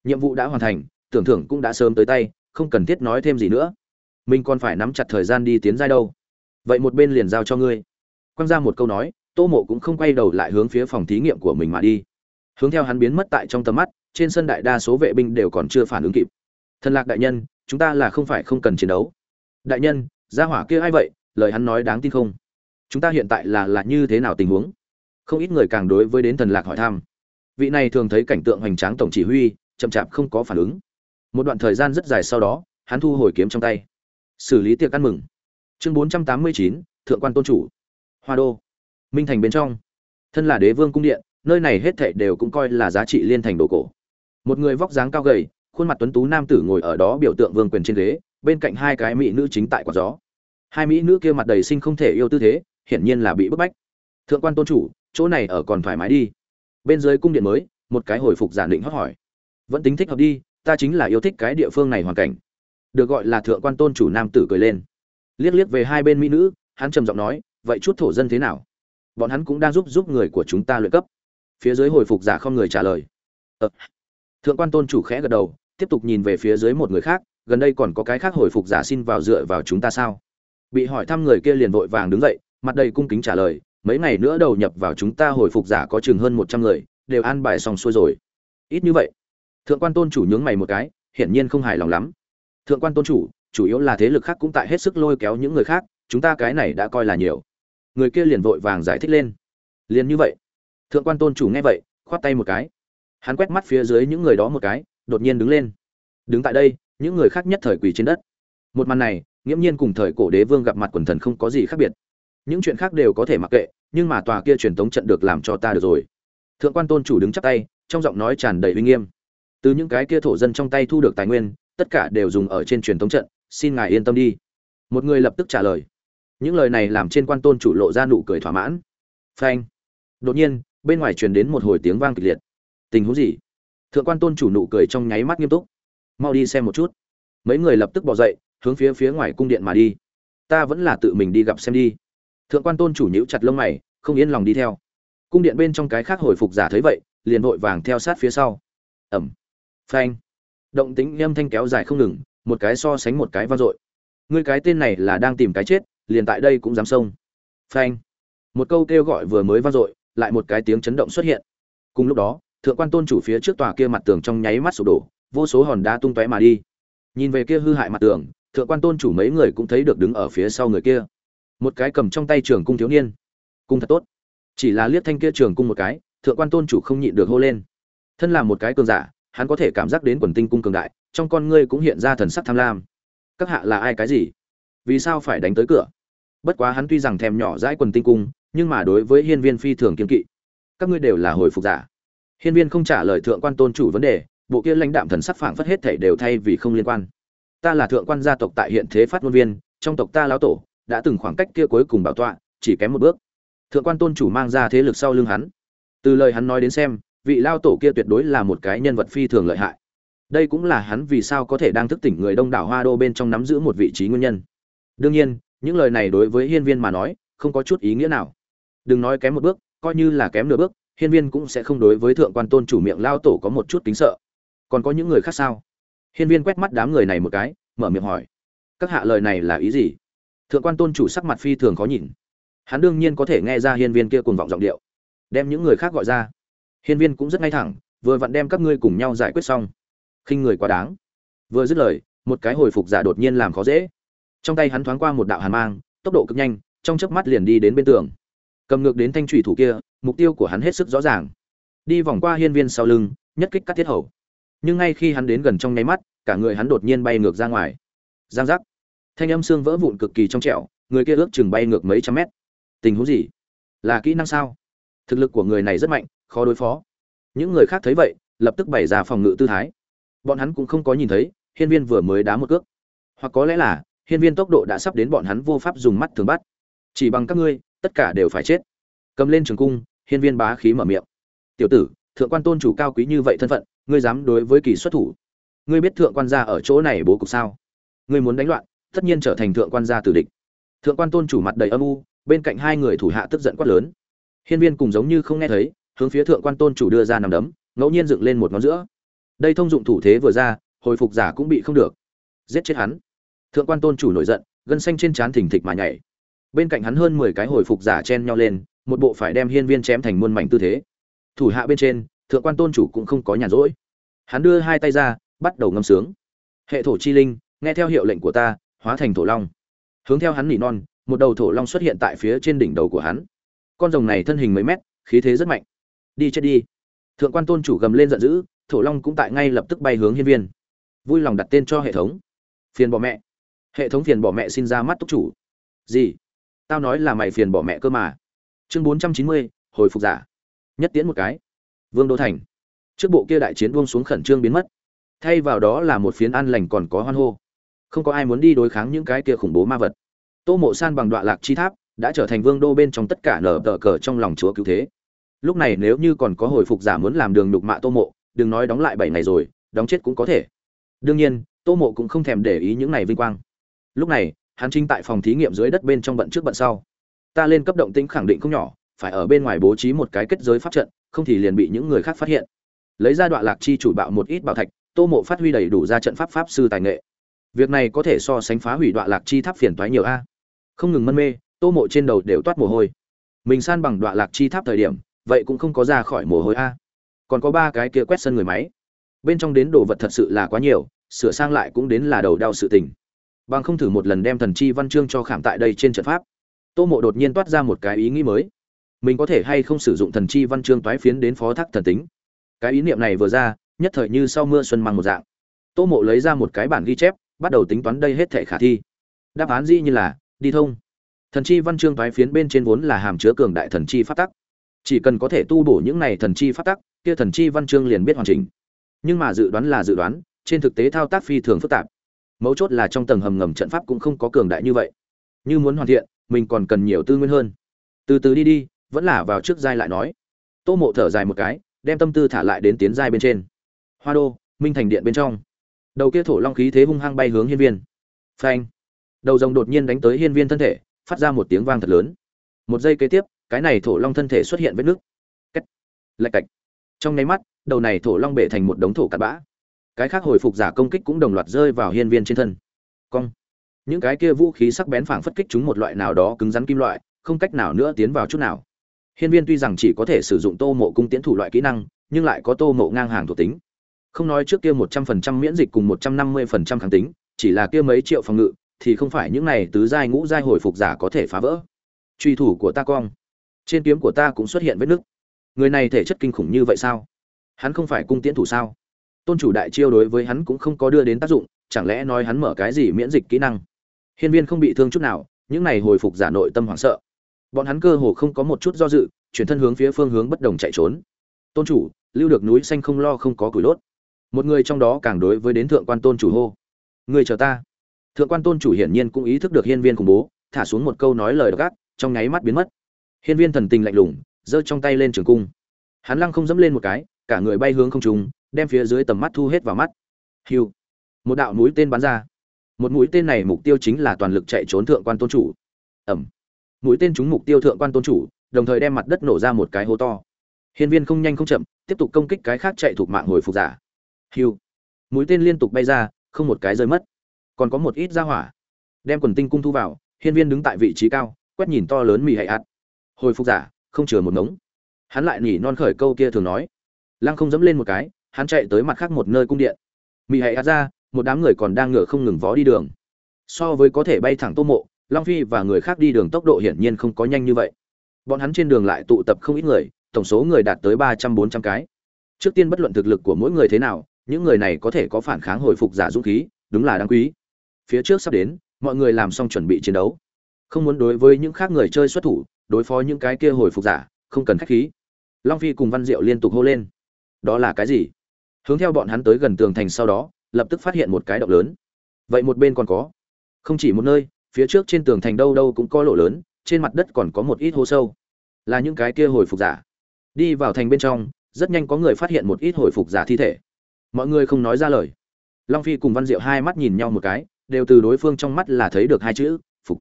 Nhiệm vụ đã hoàn thành, tưởng thưởng cũng đã sớm tới tay, không cần thiết nói thêm gì nữa. Mình còn phải nắm chặt thời gian đi tiến giai đâu. Vậy một bên liền giao cho ngươi. Quăng ra một câu nói, tô mộ cũng không quay đầu lại hướng phía phòng thí nghiệm của mình mà đi. Hướng theo hắn biến mất tại trong tầm mắt, trên sân đại đa số vệ binh đều còn chưa phản ứng kịp. Thần lạc đại nhân, chúng ta là không phải không cần chiến đấu. Đại nhân, gia hỏa kia ai vậy? Lời hắn nói đáng tin không? Chúng ta hiện tại là là như thế nào tình huống? Không ít người càng đối với đến thần lạc hỏi thăm vị này thường thấy cảnh tượng hoành tráng tổng chỉ huy, chậm chạp không có phản ứng. Một đoạn thời gian rất dài sau đó, hắn thu hồi kiếm trong tay. Xử lý tiệc ăn mừng. Chương bốn trăm tám mươi chín, thượng quan tôn chủ. Hoa đô. Minh thành bên trong. Thân là đế vương cung điện, nơi này hết thệ đều cũng coi là giá trị liên thành đồ cổ. Một người vóc dáng cao gầy, khuôn mặt tuấn tú nam tử ngồi ở đó biểu tượng vương quyền trên ghế, bên cạnh hai cái mỹ nữ chính tại quả gió. Hai mỹ nữ kia mặt đầy sinh không thể yêu tư thế, hiển nhiên là bị bức bách. Thượng quan tôn chủ, chỗ này ở còn thoải mái đi bên dưới cung điện mới, một cái hồi phục giả định hót hỏi. Vẫn tính thích hợp đi, ta chính là yêu thích cái địa phương này hoàn cảnh. Được gọi là thượng quan tôn chủ nam tử cười lên. Liếc liếc về hai bên mỹ nữ, hắn trầm giọng nói, vậy chút thổ dân thế nào? Bọn hắn cũng đang giúp giúp người của chúng ta luyện cấp. Phía dưới hồi phục giả không người trả lời. Ờ. thượng quan tôn chủ khẽ gật đầu, tiếp tục nhìn về phía dưới một người khác, gần đây còn có cái khác hồi phục giả xin vào dựa vào chúng ta sao? Bị hỏi thăm người kia liền vội vàng đứng dậy, mặt đầy cung kính trả lời mấy ngày nữa đầu nhập vào chúng ta hồi phục giả có chừng hơn một trăm người, đều an bài xong xuôi rồi. Ít như vậy. Thượng quan tôn chủ nhướng mày một cái, hiển nhiên không hài lòng lắm. Thượng quan tôn chủ chủ yếu là thế lực khác cũng tại hết sức lôi kéo những người khác, chúng ta cái này đã coi là nhiều. Người kia liền vội vàng giải thích lên. Liền như vậy. Thượng quan tôn chủ nghe vậy, khoát tay một cái. Hắn quét mắt phía dưới những người đó một cái, đột nhiên đứng lên. Đứng tại đây, những người khác nhất thời quỳ trên đất. Một màn này, nghiễm nhiên cùng thời cổ đế vương gặp mặt quần thần không có gì khác biệt những chuyện khác đều có thể mặc kệ, nhưng mà tòa kia truyền tống trận được làm cho ta được rồi. Thượng quan tôn chủ đứng chắp tay, trong giọng nói tràn đầy uy nghiêm. Từ những cái kia thổ dân trong tay thu được tài nguyên, tất cả đều dùng ở trên truyền thống trận, xin ngài yên tâm đi. Một người lập tức trả lời. Những lời này làm trên quan tôn chủ lộ ra nụ cười thỏa mãn. Phanh. Đột nhiên, bên ngoài truyền đến một hồi tiếng vang kịch liệt. Tình huống gì? Thượng quan tôn chủ nụ cười trong nháy mắt nghiêm túc. Mau đi xem một chút. Mấy người lập tức bỏ dậy, hướng phía phía ngoài cung điện mà đi. Ta vẫn là tự mình đi gặp xem đi thượng quan tôn chủ nhíu chặt lông mày, không yên lòng đi theo. Cung điện bên trong cái khác hồi phục giả thấy vậy, liền vội vàng theo sát phía sau. Ẩm. Phanh. Động tính âm thanh kéo dài không ngừng, một cái so sánh một cái vang dội. Ngươi cái tên này là đang tìm cái chết, liền tại đây cũng dám xông. Phanh. Một câu kêu gọi vừa mới vang dội, lại một cái tiếng chấn động xuất hiện. Cùng lúc đó, thượng quan tôn chủ phía trước tòa kia mặt tường trong nháy mắt sụp đổ, vô số hòn đá tung tóe mà đi. Nhìn về kia hư hại mặt tường, thượng quan tôn chủ mấy người cũng thấy được đứng ở phía sau người kia một cái cầm trong tay trường cung thiếu niên. Cung thật tốt. Chỉ là liếc thanh kia trường cung một cái, thượng quan tôn chủ không nhịn được hô lên. Thân là một cái cường giả, hắn có thể cảm giác đến quần tinh cung cường đại, trong con ngươi cũng hiện ra thần sắc tham lam. Các hạ là ai cái gì? Vì sao phải đánh tới cửa? Bất quá hắn tuy rằng thèm nhỏ dãi quần tinh cung, nhưng mà đối với hiên viên phi thường kiên kỵ. Các ngươi đều là hồi phục giả. Hiên viên không trả lời thượng quan tôn chủ vấn đề, bộ kia lãnh đạm thần sắc phảng phất hết thảy đều thay vì không liên quan. Ta là thượng quan gia tộc tại hiện thế phát ngôn viên, trong tộc ta lão tổ đã từng khoảng cách kia cuối cùng bảo tọa, chỉ kém một bước. Thượng quan tôn chủ mang ra thế lực sau lưng hắn. Từ lời hắn nói đến xem, vị lao tổ kia tuyệt đối là một cái nhân vật phi thường lợi hại. Đây cũng là hắn vì sao có thể đang thức tỉnh người đông đảo hoa đô bên trong nắm giữ một vị trí nguyên nhân. Đương nhiên, những lời này đối với hiên viên mà nói, không có chút ý nghĩa nào. Đừng nói kém một bước, coi như là kém nửa bước, hiên viên cũng sẽ không đối với thượng quan tôn chủ miệng lao tổ có một chút kính sợ. Còn có những người khác sao? Hiên viên quét mắt đám người này một cái, mở miệng hỏi. Các hạ lời này là ý gì? Thượng quan tôn chủ sắc mặt phi thường khó nhìn. Hắn đương nhiên có thể nghe ra hiên viên kia cuồng vọng giọng điệu. Đem những người khác gọi ra. Hiên viên cũng rất ngay thẳng, vừa vặn đem các ngươi cùng nhau giải quyết xong. Khinh người quá đáng. Vừa dứt lời, một cái hồi phục giả đột nhiên làm khó dễ. Trong tay hắn thoáng qua một đạo hàn mang, tốc độ cực nhanh, trong chớp mắt liền đi đến bên tường. Cầm ngược đến thanh trùy thủ kia, mục tiêu của hắn hết sức rõ ràng. Đi vòng qua hiên viên sau lưng, nhất kích cắt thiết hầu. Nhưng ngay khi hắn đến gần trong nháy mắt, cả người hắn đột nhiên bay ngược ra ngoài. Giang giác thanh âm xương vỡ vụn cực kỳ trong trẻo, người kia ước chừng bay ngược mấy trăm mét. Tình huống gì? Là kỹ năng sao? Thực lực của người này rất mạnh, khó đối phó. Những người khác thấy vậy, lập tức bày ra phòng ngự tư thái. Bọn hắn cũng không có nhìn thấy, hiên viên vừa mới đá một cước. Hoặc có lẽ là, hiên viên tốc độ đã sắp đến bọn hắn vô pháp dùng mắt thường bắt. Chỉ bằng các ngươi, tất cả đều phải chết. Cầm lên trường cung, hiên viên bá khí mở miệng. Tiểu tử, thượng quan tôn chủ cao quý như vậy thân phận, ngươi dám đối với kỳ xuất thủ? Ngươi biết thượng quan gia ở chỗ này bố cục sao? Ngươi muốn đánh loạn tất nhiên trở thành thượng quan gia tử địch. Thượng quan tôn chủ mặt đầy âm u, bên cạnh hai người thủ hạ tức giận quát lớn. Hiên viên cùng giống như không nghe thấy, hướng phía thượng quan tôn chủ đưa ra nằm đấm, ngẫu nhiên dựng lên một ngón giữa. Đây thông dụng thủ thế vừa ra, hồi phục giả cũng bị không được. Giết chết hắn. Thượng quan tôn chủ nổi giận, gân xanh trên trán thình thịch mà nhảy. Bên cạnh hắn hơn mười cái hồi phục giả chen nhau lên, một bộ phải đem hiên viên chém thành muôn mảnh tư thế. Thủ hạ bên trên, thượng quan tôn chủ cũng không có nhàn rỗi. Hắn đưa hai tay ra, bắt đầu ngâm sướng. Hệ thổ chi linh, nghe theo hiệu lệnh của ta hóa thành thổ long. Hướng theo hắn nỉ non, một đầu thổ long xuất hiện tại phía trên đỉnh đầu của hắn. Con rồng này thân hình mấy mét, khí thế rất mạnh. Đi chết đi. Thượng quan tôn chủ gầm lên giận dữ, thổ long cũng tại ngay lập tức bay hướng hiên viên. Vui lòng đặt tên cho hệ thống. Phiền bỏ mẹ. Hệ thống phiền bỏ mẹ xin ra mắt túc chủ. Gì? Tao nói là mày phiền bỏ mẹ cơ mà. Chương bốn trăm chín mươi, hồi phục giả. Nhất tiễn một cái. Vương đô thành. Trước bộ kia đại chiến buông xuống khẩn trương biến mất. Thay vào đó là một phiến an lành còn có hoan hô không có ai muốn đi đối kháng những cái kia khủng bố ma vật. Tô mộ san bằng đoạn lạc chi tháp, đã trở thành vương đô bên trong tất cả nở tờ cờ trong lòng chúa cứu thế. Lúc này nếu như còn có hồi phục giả muốn làm đường đục mạ tô mộ, đừng nói đóng lại bảy ngày rồi, đóng chết cũng có thể. Đương nhiên, tô mộ cũng không thèm để ý những này vinh quang. Lúc này, hắn trinh tại phòng thí nghiệm dưới đất bên trong bận trước bận sau. Ta lên cấp động tĩnh khẳng định không nhỏ, phải ở bên ngoài bố trí một cái kết giới pháp trận, không thì liền bị những người khác phát hiện. Lấy ra đoạn lạc chi chủ bạo một ít bảo thạch, tô mộ phát huy đầy đủ ra trận pháp pháp sư tài nghệ việc này có thể so sánh phá hủy đoạn lạc chi tháp phiền toái nhiều a. Không ngừng mân mê, tô mộ trên đầu đều toát mồ hôi. Mình san bằng đoạn lạc chi tháp thời điểm, vậy cũng không có ra khỏi mồ hôi a. Còn có ba cái kia quét sân người máy. Bên trong đến đồ vật thật sự là quá nhiều, sửa sang lại cũng đến là đầu đau sự tình. Bằng không thử một lần đem thần chi văn chương cho khảm tại đây trên trận pháp. Tô mộ đột nhiên toát ra một cái ý nghĩ mới. Mình có thể hay không sử dụng thần chi văn chương toái phiến đến phó thác thần tính. Cái ý niệm này vừa ra, nhất thời như sau mưa xuân mang một dạng. Tô mộ lấy ra một cái bản ghi chép bắt đầu tính toán đây hết thể khả thi. Đáp án dĩ như là, đi thông. Thần chi văn chương thoái phiến bên trên vốn là hàm chứa cường đại thần chi phát tắc. Chỉ cần có thể tu bổ những này thần chi phát tắc, kia thần chi văn chương liền biết hoàn chỉnh. Nhưng mà dự đoán là dự đoán, trên thực tế thao tác phi thường phức tạp. Mấu chốt là trong tầng hầm ngầm trận pháp cũng không có cường đại như vậy. Như muốn hoàn thiện, mình còn cần nhiều tư nguyên hơn. Từ từ đi đi, vẫn là vào trước giai lại nói. Tô mộ thở dài một cái, đem tâm tư thả lại đến tiến giai bên trên. Hoa đô, minh thành điện bên trong đầu kia thổ long khí thế hung hăng bay hướng hiên viên. Phanh! Đầu rồng đột nhiên đánh tới hiên viên thân thể, phát ra một tiếng vang thật lớn. Một giây kế tiếp, cái này thổ long thân thể xuất hiện vết nước cách! Lạch cạch! Trong nháy mắt, đầu này thổ long bể thành một đống thổ cặn bã. Cái khác hồi phục giả công kích cũng đồng loạt rơi vào hiên viên trên thân. Cong! Những cái kia vũ khí sắc bén phảng phất kích chúng một loại nào đó cứng rắn kim loại, không cách nào nữa tiến vào chút nào. Hiên viên tuy rằng chỉ có thể sử dụng tô mộ cung tiến thủ loại kỹ năng, nhưng lại có tô mộ ngang hàng thuộc tính không nói trước kia một trăm phần trăm miễn dịch cùng một trăm năm mươi phần trăm kháng tính, chỉ là kia mấy triệu phòng ngự, thì không phải những này tứ giai ngũ giai hồi phục giả có thể phá vỡ. Truy thủ của ta cong. Trên kiếm của ta cũng xuất hiện vết nứt. Người này thể chất kinh khủng như vậy sao? Hắn không phải cung tiễn thủ sao? Tôn chủ đại chiêu đối với hắn cũng không có đưa đến tác dụng, chẳng lẽ nói hắn mở cái gì miễn dịch kỹ năng? Hiên viên không bị thương chút nào, những này hồi phục giả nội tâm hoảng sợ. Bọn hắn cơ hồ không có một chút do dự, chuyển thân hướng phía phương hướng bất đồng chạy trốn. Tôn chủ, lưu được núi xanh không lo không có củi đốt một người trong đó càng đối với đến thượng quan tôn chủ hô người chờ ta. Thượng quan tôn chủ hiển nhiên cũng ý thức được hiên viên khủng bố, thả xuống một câu nói lời gác trong nháy mắt biến mất. Hiên viên thần tình lạnh lùng, giơ trong tay lên trường cung. Hắn lăng không dẫm lên một cái, cả người bay hướng không trung, đem phía dưới tầm mắt thu hết vào mắt. Hiu một đạo mũi tên bắn ra. Một mũi tên này mục tiêu chính là toàn lực chạy trốn thượng quan tôn chủ. Ẩm. Mũi tên trúng mục tiêu thượng quan tôn chủ, đồng thời đem mặt đất nổ ra một cái hố to. Hiên viên không nhanh không chậm, tiếp tục công kích cái khác chạy thuộc mạng hồi phục giả hiu mũi tên liên tục bay ra, không một cái rơi mất. Còn có một ít ra hỏa. Đem quần tinh cung thu vào, hiên viên đứng tại vị trí cao, quét nhìn to lớn mì hay ạt. Hồi phục giả, không chừa một ngống. Hắn lại nỉ non khởi câu kia thường nói. Lăng không dẫm lên một cái, hắn chạy tới mặt khác một nơi cung điện. Mì hay ạt ra, một đám người còn đang ngựa không ngừng vó đi đường. So với có thể bay thẳng tô mộ, long phi và người khác đi đường tốc độ hiển nhiên không có nhanh như vậy. Bọn hắn trên đường lại tụ tập không ít người, tổng số người đạt tới ba trăm bốn trăm cái. Trước tiên bất luận thực lực của mỗi người thế nào những người này có thể có phản kháng hồi phục giả dũng khí, đúng là đáng quý. Phía trước sắp đến, mọi người làm xong chuẩn bị chiến đấu. Không muốn đối với những khác người chơi xuất thủ, đối phó những cái kia hồi phục giả, không cần khách khí. Long phi cùng văn diệu liên tục hô lên. Đó là cái gì? Hướng theo bọn hắn tới gần tường thành sau đó, lập tức phát hiện một cái động lớn. Vậy một bên còn có. Không chỉ một nơi, phía trước trên tường thành đâu đâu cũng có lỗ lớn, trên mặt đất còn có một ít hố sâu. Là những cái kia hồi phục giả. Đi vào thành bên trong, rất nhanh có người phát hiện một ít hồi phục giả thi thể mọi người không nói ra lời. Long phi cùng văn diệu hai mắt nhìn nhau một cái, đều từ đối phương trong mắt là thấy được hai chữ, phục.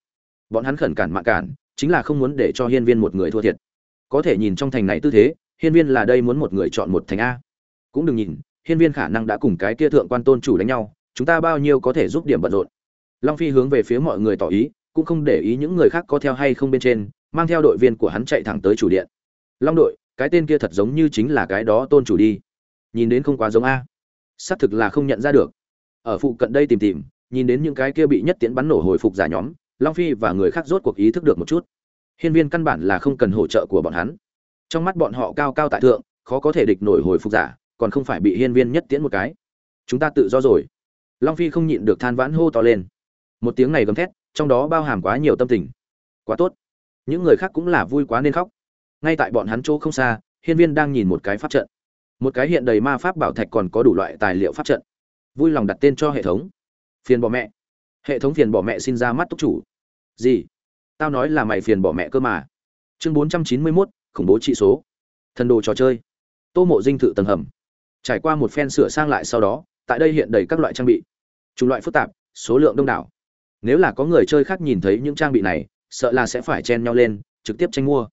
Bọn hắn khẩn cản mạng cản, chính là không muốn để cho hiên viên một người thua thiệt. Có thể nhìn trong thành này tư thế, hiên viên là đây muốn một người chọn một thành a. Cũng đừng nhìn, hiên viên khả năng đã cùng cái kia thượng quan tôn chủ đánh nhau, chúng ta bao nhiêu có thể giúp điểm bận rộn. Long phi hướng về phía mọi người tỏ ý, cũng không để ý những người khác có theo hay không bên trên, mang theo đội viên của hắn chạy thẳng tới chủ điện. Long đội, cái tên kia thật giống như chính là cái đó tôn chủ đi. Nhìn đến không quá giống a xác thực là không nhận ra được. Ở phụ cận đây tìm tìm, nhìn đến những cái kia bị nhất tiễn bắn nổ hồi phục giả nhóm, long phi và người khác rốt cuộc ý thức được một chút. Hiên viên căn bản là không cần hỗ trợ của bọn hắn. Trong mắt bọn họ cao cao tại thượng, khó có thể địch nổi hồi phục giả, còn không phải bị hiên viên nhất tiễn một cái. Chúng ta tự do rồi. Long phi không nhịn được than vãn hô to lên. Một tiếng này gầm thét, trong đó bao hàm quá nhiều tâm tình. Quá tốt. Những người khác cũng là vui quá nên khóc. Ngay tại bọn hắn chỗ không xa, hiên viên đang nhìn một cái pháp trận một cái hiện đầy ma pháp bảo thạch còn có đủ loại tài liệu pháp trận. Vui lòng đặt tên cho hệ thống. Phiền bỏ mẹ. Hệ thống phiền bỏ mẹ xin ra mắt túc chủ. Gì? Tao nói là mày phiền bỏ mẹ cơ mà. Chương bốn trăm chín mươi mốt, khủng bố trị số. Thần đồ trò chơi. Tô mộ dinh thự tầng hầm. Trải qua một phen sửa sang lại sau đó, tại đây hiện đầy các loại trang bị. Chủng loại phức tạp, số lượng đông đảo. Nếu là có người chơi khác nhìn thấy những trang bị này, sợ là sẽ phải chen nhau lên, trực tiếp tranh mua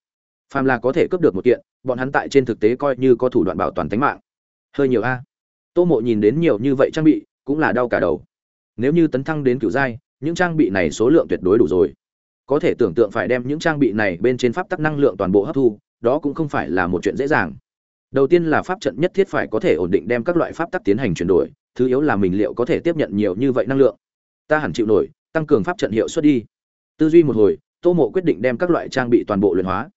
phàm là có thể cướp được một kiện, bọn hắn tại trên thực tế coi như có thủ đoạn bảo toàn tính mạng. Hơi nhiều a. Tô mộ nhìn đến nhiều như vậy trang bị, cũng là đau cả đầu. Nếu như tấn thăng đến cựu giai, những trang bị này số lượng tuyệt đối đủ rồi. Có thể tưởng tượng phải đem những trang bị này bên trên pháp tắc năng lượng toàn bộ hấp thu, đó cũng không phải là một chuyện dễ dàng. Đầu tiên là pháp trận nhất thiết phải có thể ổn định đem các loại pháp tắc tiến hành chuyển đổi, thứ yếu là mình liệu có thể tiếp nhận nhiều như vậy năng lượng. Ta hẳn chịu nổi, tăng cường pháp trận hiệu suất đi. Tư duy một hồi, tô mộ quyết định đem các loại trang bị toàn bộ luyện hóa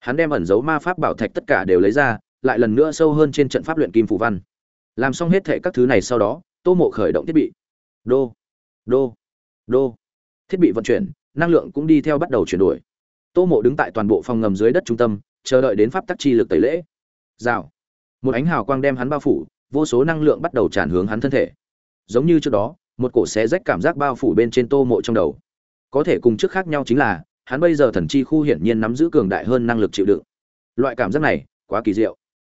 hắn đem ẩn dấu ma pháp bảo thạch tất cả đều lấy ra, lại lần nữa sâu hơn trên trận pháp luyện kim phủ văn. Làm xong hết thệ các thứ này sau đó, tô mộ khởi động thiết bị. Đô đô đô. Thiết bị vận chuyển, năng lượng cũng đi theo bắt đầu chuyển đổi. Tô mộ đứng tại toàn bộ phòng ngầm dưới đất trung tâm, chờ đợi đến pháp tắc chi lực tẩy lễ. Rào. Một ánh hào quang đem hắn bao phủ, vô số năng lượng bắt đầu tràn hướng hắn thân thể. Giống như trước đó, một cổ xé rách cảm giác bao phủ bên trên tô mộ trong đầu. Có thể cùng trước khác nhau chính là hắn bây giờ thần chi khu hiển nhiên nắm giữ cường đại hơn năng lực chịu đựng. Loại cảm giác này, quá kỳ diệu.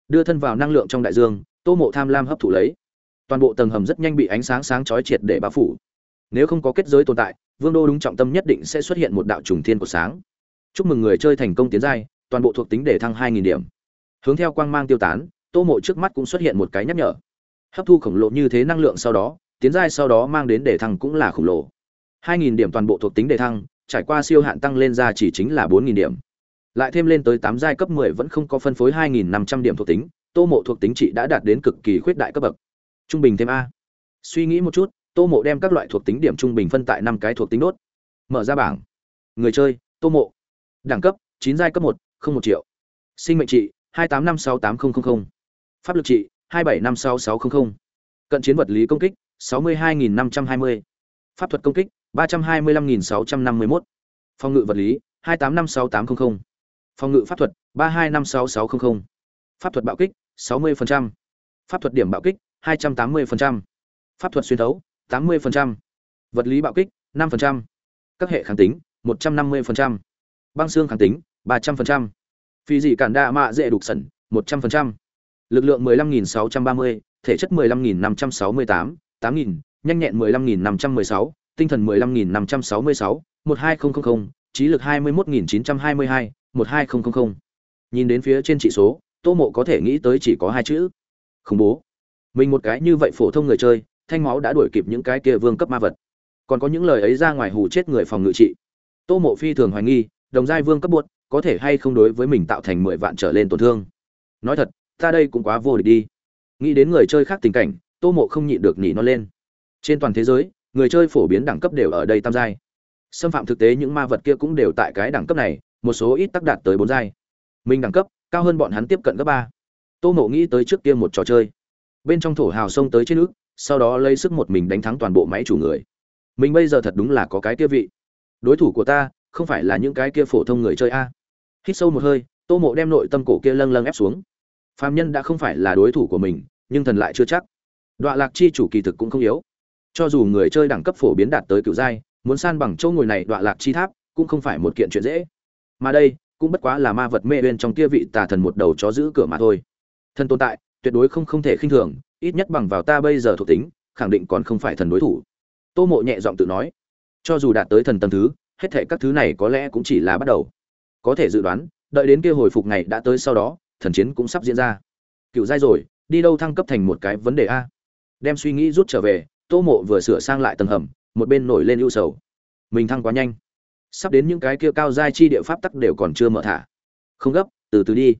Đưa thân vào năng lượng trong đại dương, tô mộ tham lam hấp thụ lấy. Toàn bộ tầng hầm rất nhanh bị ánh sáng sáng chói triệt để bao phủ. Nếu không có kết giới tồn tại, vương đô đúng trọng tâm nhất định sẽ xuất hiện một đạo trùng thiên của sáng. Chúc mừng người chơi thành công tiến giai, toàn bộ thuộc tính để thăng 2.000 điểm. Hướng theo quang mang tiêu tán, tô mộ trước mắt cũng xuất hiện một cái nhắc nhở. Hấp thu khổng lồ như thế năng lượng sau đó, tiến giai sau đó mang đến để thăng cũng là khổng lồ. 2.000 điểm toàn bộ thuộc tính để thăng trải qua siêu hạn tăng lên ra chỉ chính là 4.000 điểm. Lại thêm lên tới 8 giai cấp 10 vẫn không có phân phối 2.500 điểm thuộc tính, tô mộ thuộc tính trị đã đạt đến cực kỳ khuyết đại cấp bậc. Trung bình thêm a. Suy nghĩ một chút, tô mộ đem các loại thuộc tính điểm trung bình phân tại năm cái thuộc tính đốt mở ra bảng. Người chơi, tô mộ. Đẳng cấp, chín giai cấp một, không một triệu. Sinh mệnh trị, hai tám năm sáu tám nghìn pháp lực trị, hai bảy năm sáu sáu trăm linh cận chiến vật lý công kích, sáu mươi hai nghìn năm trăm hai mươi. Pháp thuật công kích ba trăm hai mươi lăm nghìn sáu trăm năm mươi mốt phòng ngự vật lý hai tám năm sáu tám trăm linh phòng ngự pháp thuật ba hai năm sáu sáu trăm linh pháp thuật bạo kích sáu mươi pháp thuật điểm bạo kích hai trăm tám mươi pháp thuật xuyên thấu 80%. Vật lý bạo kích, 5%. Các hệ kháng tính, 150%. Băng xương kháng tính, 300%. Phi dị cản đa mạ dễ đục sẩn, 100%. Lực lượng 15630, thể chất 15568, 8000, nhanh nhẹn 15516, tinh thần 15566, 12000, trí lực 21922, 12000. Nhìn đến phía trên chỉ số, Tô Mộ có thể nghĩ tới chỉ có hai chữ: khủng bố. Mình một cái như vậy phổ thông người chơi, thanh máu đã đuổi kịp những cái kia vương cấp ma vật. Còn có những lời ấy ra ngoài hù chết người phòng ngự trị. Tô mộ phi thường hoài nghi đồng giai vương cấp buột có thể hay không đối với mình tạo thành mười vạn trở lên tổn thương. Nói thật ta đây cũng quá vô địch đi. Nghĩ đến người chơi khác tình cảnh tô mộ không nhịn được nhỉ nó lên. Trên toàn thế giới người chơi phổ biến đẳng cấp đều ở đây tam giai. Xâm phạm thực tế những ma vật kia cũng đều tại cái đẳng cấp này, một số ít tác đạt tới bốn giai. Mình đẳng cấp, cao hơn bọn hắn tiếp cận cấp ba. Tô mộ nghĩ tới trước kia một trò chơi. Bên trong thổ hào xông tới trên nước, sau đó lấy sức một mình đánh thắng toàn bộ máy chủ người. Mình bây giờ thật đúng là có cái kia vị. Đối thủ của ta, không phải là những cái kia phổ thông người chơi a. Hít sâu một hơi, tô mộ đem nội tâm cổ kia lâng lâng ép xuống. Phạm nhân đã không phải là đối thủ của mình, nhưng thần lại chưa chắc. Đọa lạc chi chủ kỳ thực cũng không yếu cho dù người chơi đẳng cấp phổ biến đạt tới cựu giai, muốn san bằng chỗ ngồi này đọa lạc chi tháp cũng không phải một kiện chuyện dễ. Mà đây cũng bất quá là ma vật mê bên trong kia vị tà thần một đầu chó giữ cửa mà thôi. Thần tồn tại tuyệt đối không không thể khinh thường, ít nhất bằng vào ta bây giờ thuộc tính, khẳng định còn không phải thần đối thủ. Tô mộ nhẹ giọng tự nói, cho dù đạt tới thần tầm thứ, hết thể các thứ này có lẽ cũng chỉ là bắt đầu. Có thể dự đoán, đợi đến kia hồi phục ngày đã tới sau đó, thần chiến cũng sắp diễn ra. Cựu giai rồi, đi đâu thăng cấp thành một cái vấn đề a? Đem suy nghĩ rút trở về tô mộ vừa sửa sang lại tầng hầm, một bên nổi lên ưu sầu. Mình thăng quá nhanh. Sắp đến những cái kia cao giai chi địa pháp tắc đều còn chưa mở thả. Không gấp, từ từ đi.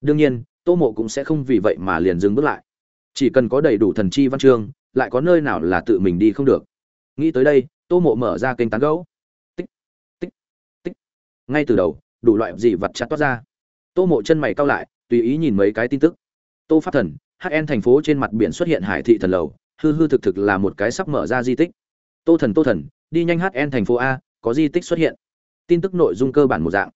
Đương nhiên, tô mộ cũng sẽ không vì vậy mà liền dừng bước lại. Chỉ cần có đầy đủ thần chi văn chương, lại có nơi nào là tự mình đi không được. Nghĩ tới đây, tô mộ mở ra kênh tán gấu tích tích tích. Ngay từ đầu, đủ loại gì vặt chặt toát ra. Tô mộ chân mày cao lại, tùy ý nhìn mấy cái tin tức. Tô pháp thần hn thành phố trên mặt biển xuất hiện hải thị thần lầu hư hư thực thực là một cái sắp mở ra di tích. Tô thần tô thần, đi nhanh hn thành phố a, có di tích xuất hiện. Tin tức nội dung cơ bản một dạng.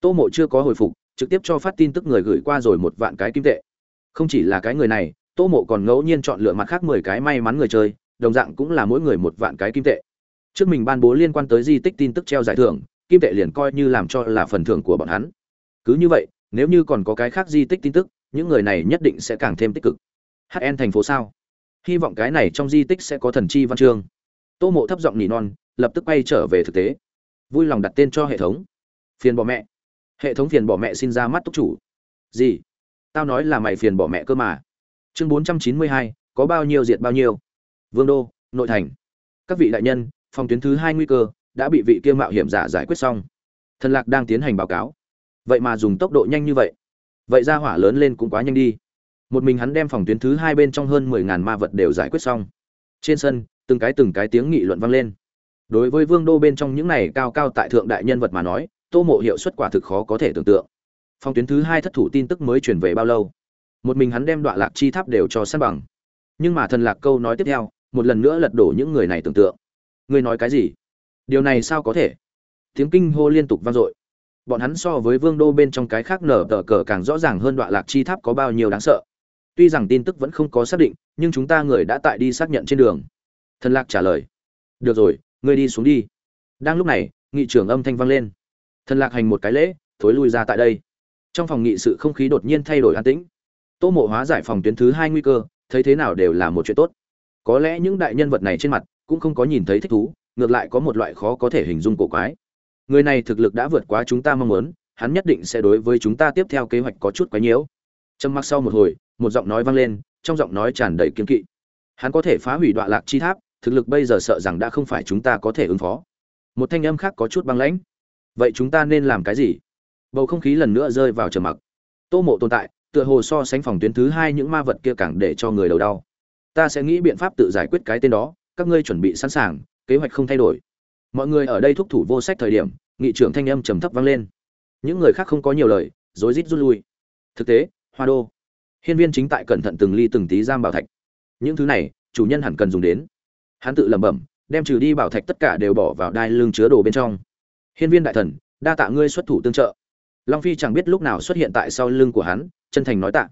Tô mộ chưa có hồi phục, trực tiếp cho phát tin tức người gửi qua rồi một vạn cái kim tệ. Không chỉ là cái người này, tô mộ còn ngẫu nhiên chọn lựa mặt khác mười cái may mắn người chơi, đồng dạng cũng là mỗi người một vạn cái kim tệ. Trước mình ban bố liên quan tới di tích tin tức treo giải thưởng, kim tệ liền coi như làm cho là phần thưởng của bọn hắn. Cứ như vậy, nếu như còn có cái khác di tích tin tức, những người này nhất định sẽ càng thêm tích cực. Hn thành phố sao? Hy vọng cái này trong di tích sẽ có thần chi văn chương. Tô mộ thấp giọng nỉ non, lập tức quay trở về thực tế. Vui lòng đặt tên cho hệ thống. Phiền bỏ mẹ. Hệ thống phiền bỏ mẹ xin ra mắt túc chủ. Gì? Tao nói là mày phiền bỏ mẹ cơ mà. Chương bốn trăm chín mươi hai, có bao nhiêu diệt bao nhiêu. Vương đô, nội thành. Các vị đại nhân, phòng tuyến thứ hai nguy cơ, đã bị vị kia mạo hiểm giả giải quyết xong. Thần lạc đang tiến hành báo cáo. Vậy mà dùng tốc độ nhanh như vậy. Vậy ra hỏa lớn lên cũng quá nhanh đi một mình hắn đem phòng tuyến thứ hai bên trong hơn mười ngàn ma vật đều giải quyết xong. Trên sân, từng cái từng cái tiếng nghị luận vang lên. Đối với vương đô bên trong những này cao cao tại thượng đại nhân vật mà nói, tô mộ hiệu suất quả thực khó có thể tưởng tượng. Phòng tuyến thứ hai thất thủ tin tức mới chuyển về bao lâu? Một mình hắn đem đoạn lạc chi tháp đều cho sát bằng. Nhưng mà thần lạc câu nói tiếp theo, một lần nữa lật đổ những người này tưởng tượng. Ngươi nói cái gì? Điều này sao có thể? Tiếng kinh hô liên tục vang dội. Bọn hắn so với vương đô bên trong cái khác nở tờ cờ càng rõ ràng hơn đoạn lạc chi tháp có bao nhiêu đáng sợ tuy rằng tin tức vẫn không có xác định, nhưng chúng ta người đã tại đi xác nhận trên đường. Thần lạc trả lời. Được rồi, ngươi đi xuống đi. Đang lúc này, nghị trưởng âm thanh vang lên. Thần lạc hành một cái lễ, thối lui ra tại đây. Trong phòng nghị sự không khí đột nhiên thay đổi an tĩnh. Tô mộ hóa giải phòng tuyến thứ hai nguy cơ, thấy thế nào đều là một chuyện tốt. Có lẽ những đại nhân vật này trên mặt cũng không có nhìn thấy thích thú, ngược lại có một loại khó có thể hình dung cổ quái. Người này thực lực đã vượt quá chúng ta mong muốn, hắn nhất định sẽ đối với chúng ta tiếp theo kế hoạch có chút quái nhiễu. Trầm mặc sau một hồi một giọng nói vang lên, trong giọng nói tràn đầy kiên kỵ. Hắn có thể phá hủy đoạn lạc chi tháp, thực lực bây giờ sợ rằng đã không phải chúng ta có thể ứng phó. Một thanh âm khác có chút băng lãnh. Vậy chúng ta nên làm cái gì? Bầu không khí lần nữa rơi vào trầm mặc. Tô mộ tồn tại, tựa hồ so sánh phòng tuyến thứ hai những ma vật kia càng để cho người đầu đau. Ta sẽ nghĩ biện pháp tự giải quyết cái tên đó, các ngươi chuẩn bị sẵn sàng, kế hoạch không thay đổi. Mọi người ở đây thúc thủ vô sách thời điểm, nghị trưởng thanh âm trầm thấp vang lên. Những người khác không có nhiều lời, rối rít rút lui. Thực tế, hoa đô hiên viên chính tại cẩn thận từng ly từng tí giam bảo thạch. Những thứ này, chủ nhân hẳn cần dùng đến. Hắn tự lẩm bẩm, đem trừ đi bảo thạch tất cả đều bỏ vào đai lưng chứa đồ bên trong. Hiên viên đại thần, đa tạ ngươi xuất thủ tương trợ. Long phi chẳng biết lúc nào xuất hiện tại sau lưng của hắn, chân thành nói tạ.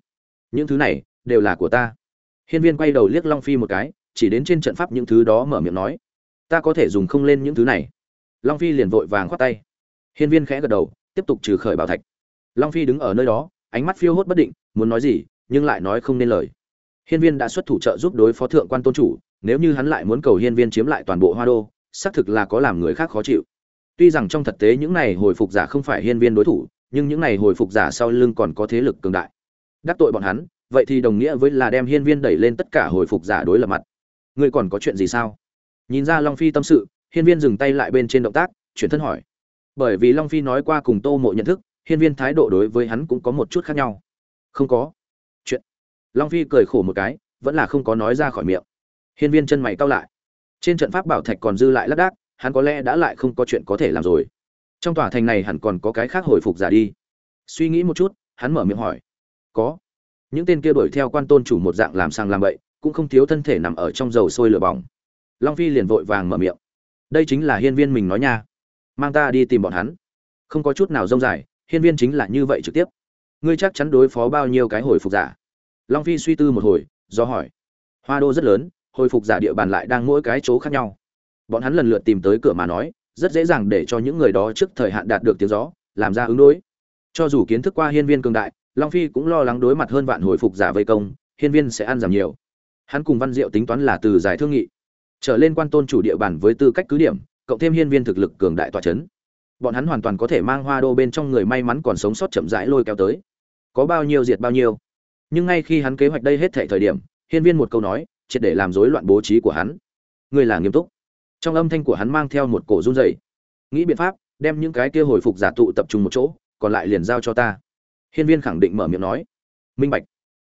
Những thứ này, đều là của ta. Hiên viên quay đầu liếc long phi một cái, chỉ đến trên trận pháp những thứ đó mở miệng nói. Ta có thể dùng không lên những thứ này. Long phi liền vội vàng khoát tay. Hiên viên khẽ gật đầu, tiếp tục trừ khởi bảo thạch. Long phi đứng ở nơi đó, ánh mắt phiêu hốt bất định, muốn nói gì nhưng lại nói không nên lời. Hiên viên đã xuất thủ trợ giúp đối phó thượng quan tôn chủ, nếu như hắn lại muốn cầu hiên viên chiếm lại toàn bộ hoa đô, xác thực là có làm người khác khó chịu. Tuy rằng trong thực tế những này hồi phục giả không phải hiên viên đối thủ, nhưng những này hồi phục giả sau lưng còn có thế lực cường đại. Đắc tội bọn hắn, vậy thì đồng nghĩa với là đem hiên viên đẩy lên tất cả hồi phục giả đối lập mặt. Ngươi còn có chuyện gì sao? Nhìn ra long phi tâm sự, hiên viên dừng tay lại bên trên động tác, chuyển thân hỏi. Bởi vì long phi nói qua cùng tô mộ nhận thức, hiên viên thái độ đối với hắn cũng có một chút khác nhau. Không có long phi cười khổ một cái, vẫn là không có nói ra khỏi miệng. Hiên viên chân mày cau lại. Trên trận pháp bảo thạch còn dư lại lác đác, hắn có lẽ đã lại không có chuyện có thể làm rồi. Trong tòa thành này hẳn còn có cái khác hồi phục giả đi. Suy nghĩ một chút, hắn mở miệng hỏi. Có. Những tên kia đuổi theo quan tôn chủ một dạng làm sang làm bậy, cũng không thiếu thân thể nằm ở trong dầu sôi lửa bỏng. Long phi liền vội vàng mở miệng. Đây chính là hiên viên mình nói nha. Mang ta đi tìm bọn hắn. Không có chút nào rông dài, hiên viên chính là như vậy trực tiếp. Ngươi chắc chắn đối phó bao nhiêu cái hồi phục giả? Long phi suy tư một hồi, do hỏi. Hoa đô rất lớn, hồi phục giả địa bàn lại đang mỗi cái chỗ khác nhau. Bọn hắn lần lượt tìm tới cửa mà nói, rất dễ dàng để cho những người đó trước thời hạn đạt được tiếng gió, làm ra ứng đối. Cho dù kiến thức qua hiên viên cường đại, long phi cũng lo lắng đối mặt hơn vạn hồi phục giả vây công, hiên viên sẽ ăn giảm nhiều. Hắn cùng văn diệu tính toán là từ giải thương nghị. Trở lên quan tôn chủ địa bàn với tư cách cứ điểm, cộng thêm hiên viên thực lực cường đại tọa chấn. Bọn hắn hoàn toàn có thể mang hoa đô bên trong người may mắn còn sống sót chậm rãi lôi kéo tới. Có bao nhiêu diệt bao nhiêu nhưng ngay khi hắn kế hoạch đây hết thệ thời điểm, hiên viên một câu nói, triệt để làm rối loạn bố trí của hắn. Ngươi là nghiêm túc. Trong âm thanh của hắn mang theo một cổ run rẩy. Nghĩ biện pháp, đem những cái kia hồi phục giả tụ tập trung một chỗ, còn lại liền giao cho ta. Hiên viên khẳng định mở miệng nói. Minh bạch.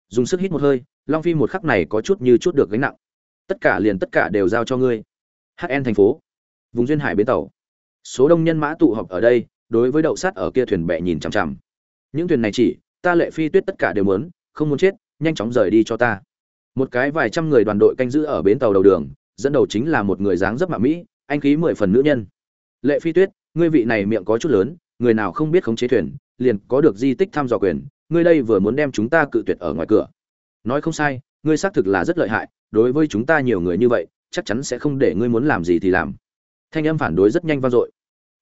Dùng sức hít một hơi, long phi một khắc này có chút như chút được gánh nặng. Tất cả liền tất cả đều giao cho ngươi. Hn thành phố. Vùng duyên hải bến tàu. Số đông nhân mã tụ họp ở đây, đối với đậu sắt ở kia thuyền bè nhìn chằm chằm. Những thuyền này chỉ, ta lệ phi tuyết tất cả đều muốn không muốn chết, nhanh chóng rời đi cho ta. Một cái vài trăm người đoàn đội canh giữ ở bến tàu đầu đường, dẫn đầu chính là một người dáng dấp mạ mỹ, anh khí mười phần nữ nhân. Lệ phi tuyết, ngươi vị này miệng có chút lớn, người nào không biết khống chế thuyền, liền có được di tích thăm dò quyền, ngươi đây vừa muốn đem chúng ta cự tuyệt ở ngoài cửa. Nói không sai, ngươi xác thực là rất lợi hại, đối với chúng ta nhiều người như vậy, chắc chắn sẽ không để ngươi muốn làm gì thì làm. Thanh âm phản đối rất nhanh vang dội.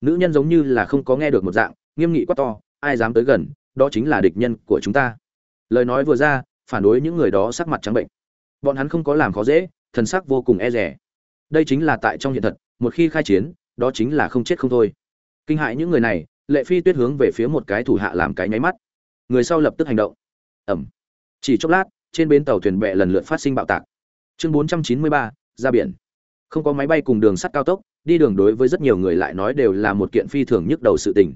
Nữ nhân giống như là không có nghe được một dạng, nghiêm nghị quá to, ai dám tới gần, đó chính là địch nhân của chúng ta lời nói vừa ra phản đối những người đó sắc mặt trắng bệnh. Bọn hắn không có làm khó dễ thần sắc vô cùng e rẻ đây chính là tại trong hiện thật một khi khai chiến đó chính là không chết không thôi. Kinh hại những người này lệ phi tuyết hướng về phía một cái thủ hạ làm cái nháy mắt. Người sau lập tức hành động. Ẩm chỉ chốc lát trên bến tàu thuyền bè lần lượt phát sinh bạo tạc. Chương 493, ra biển. Không có máy bay cùng đường sắt cao tốc đi đường đối với rất nhiều người lại nói đều là một kiện phi thường nhức đầu sự tình.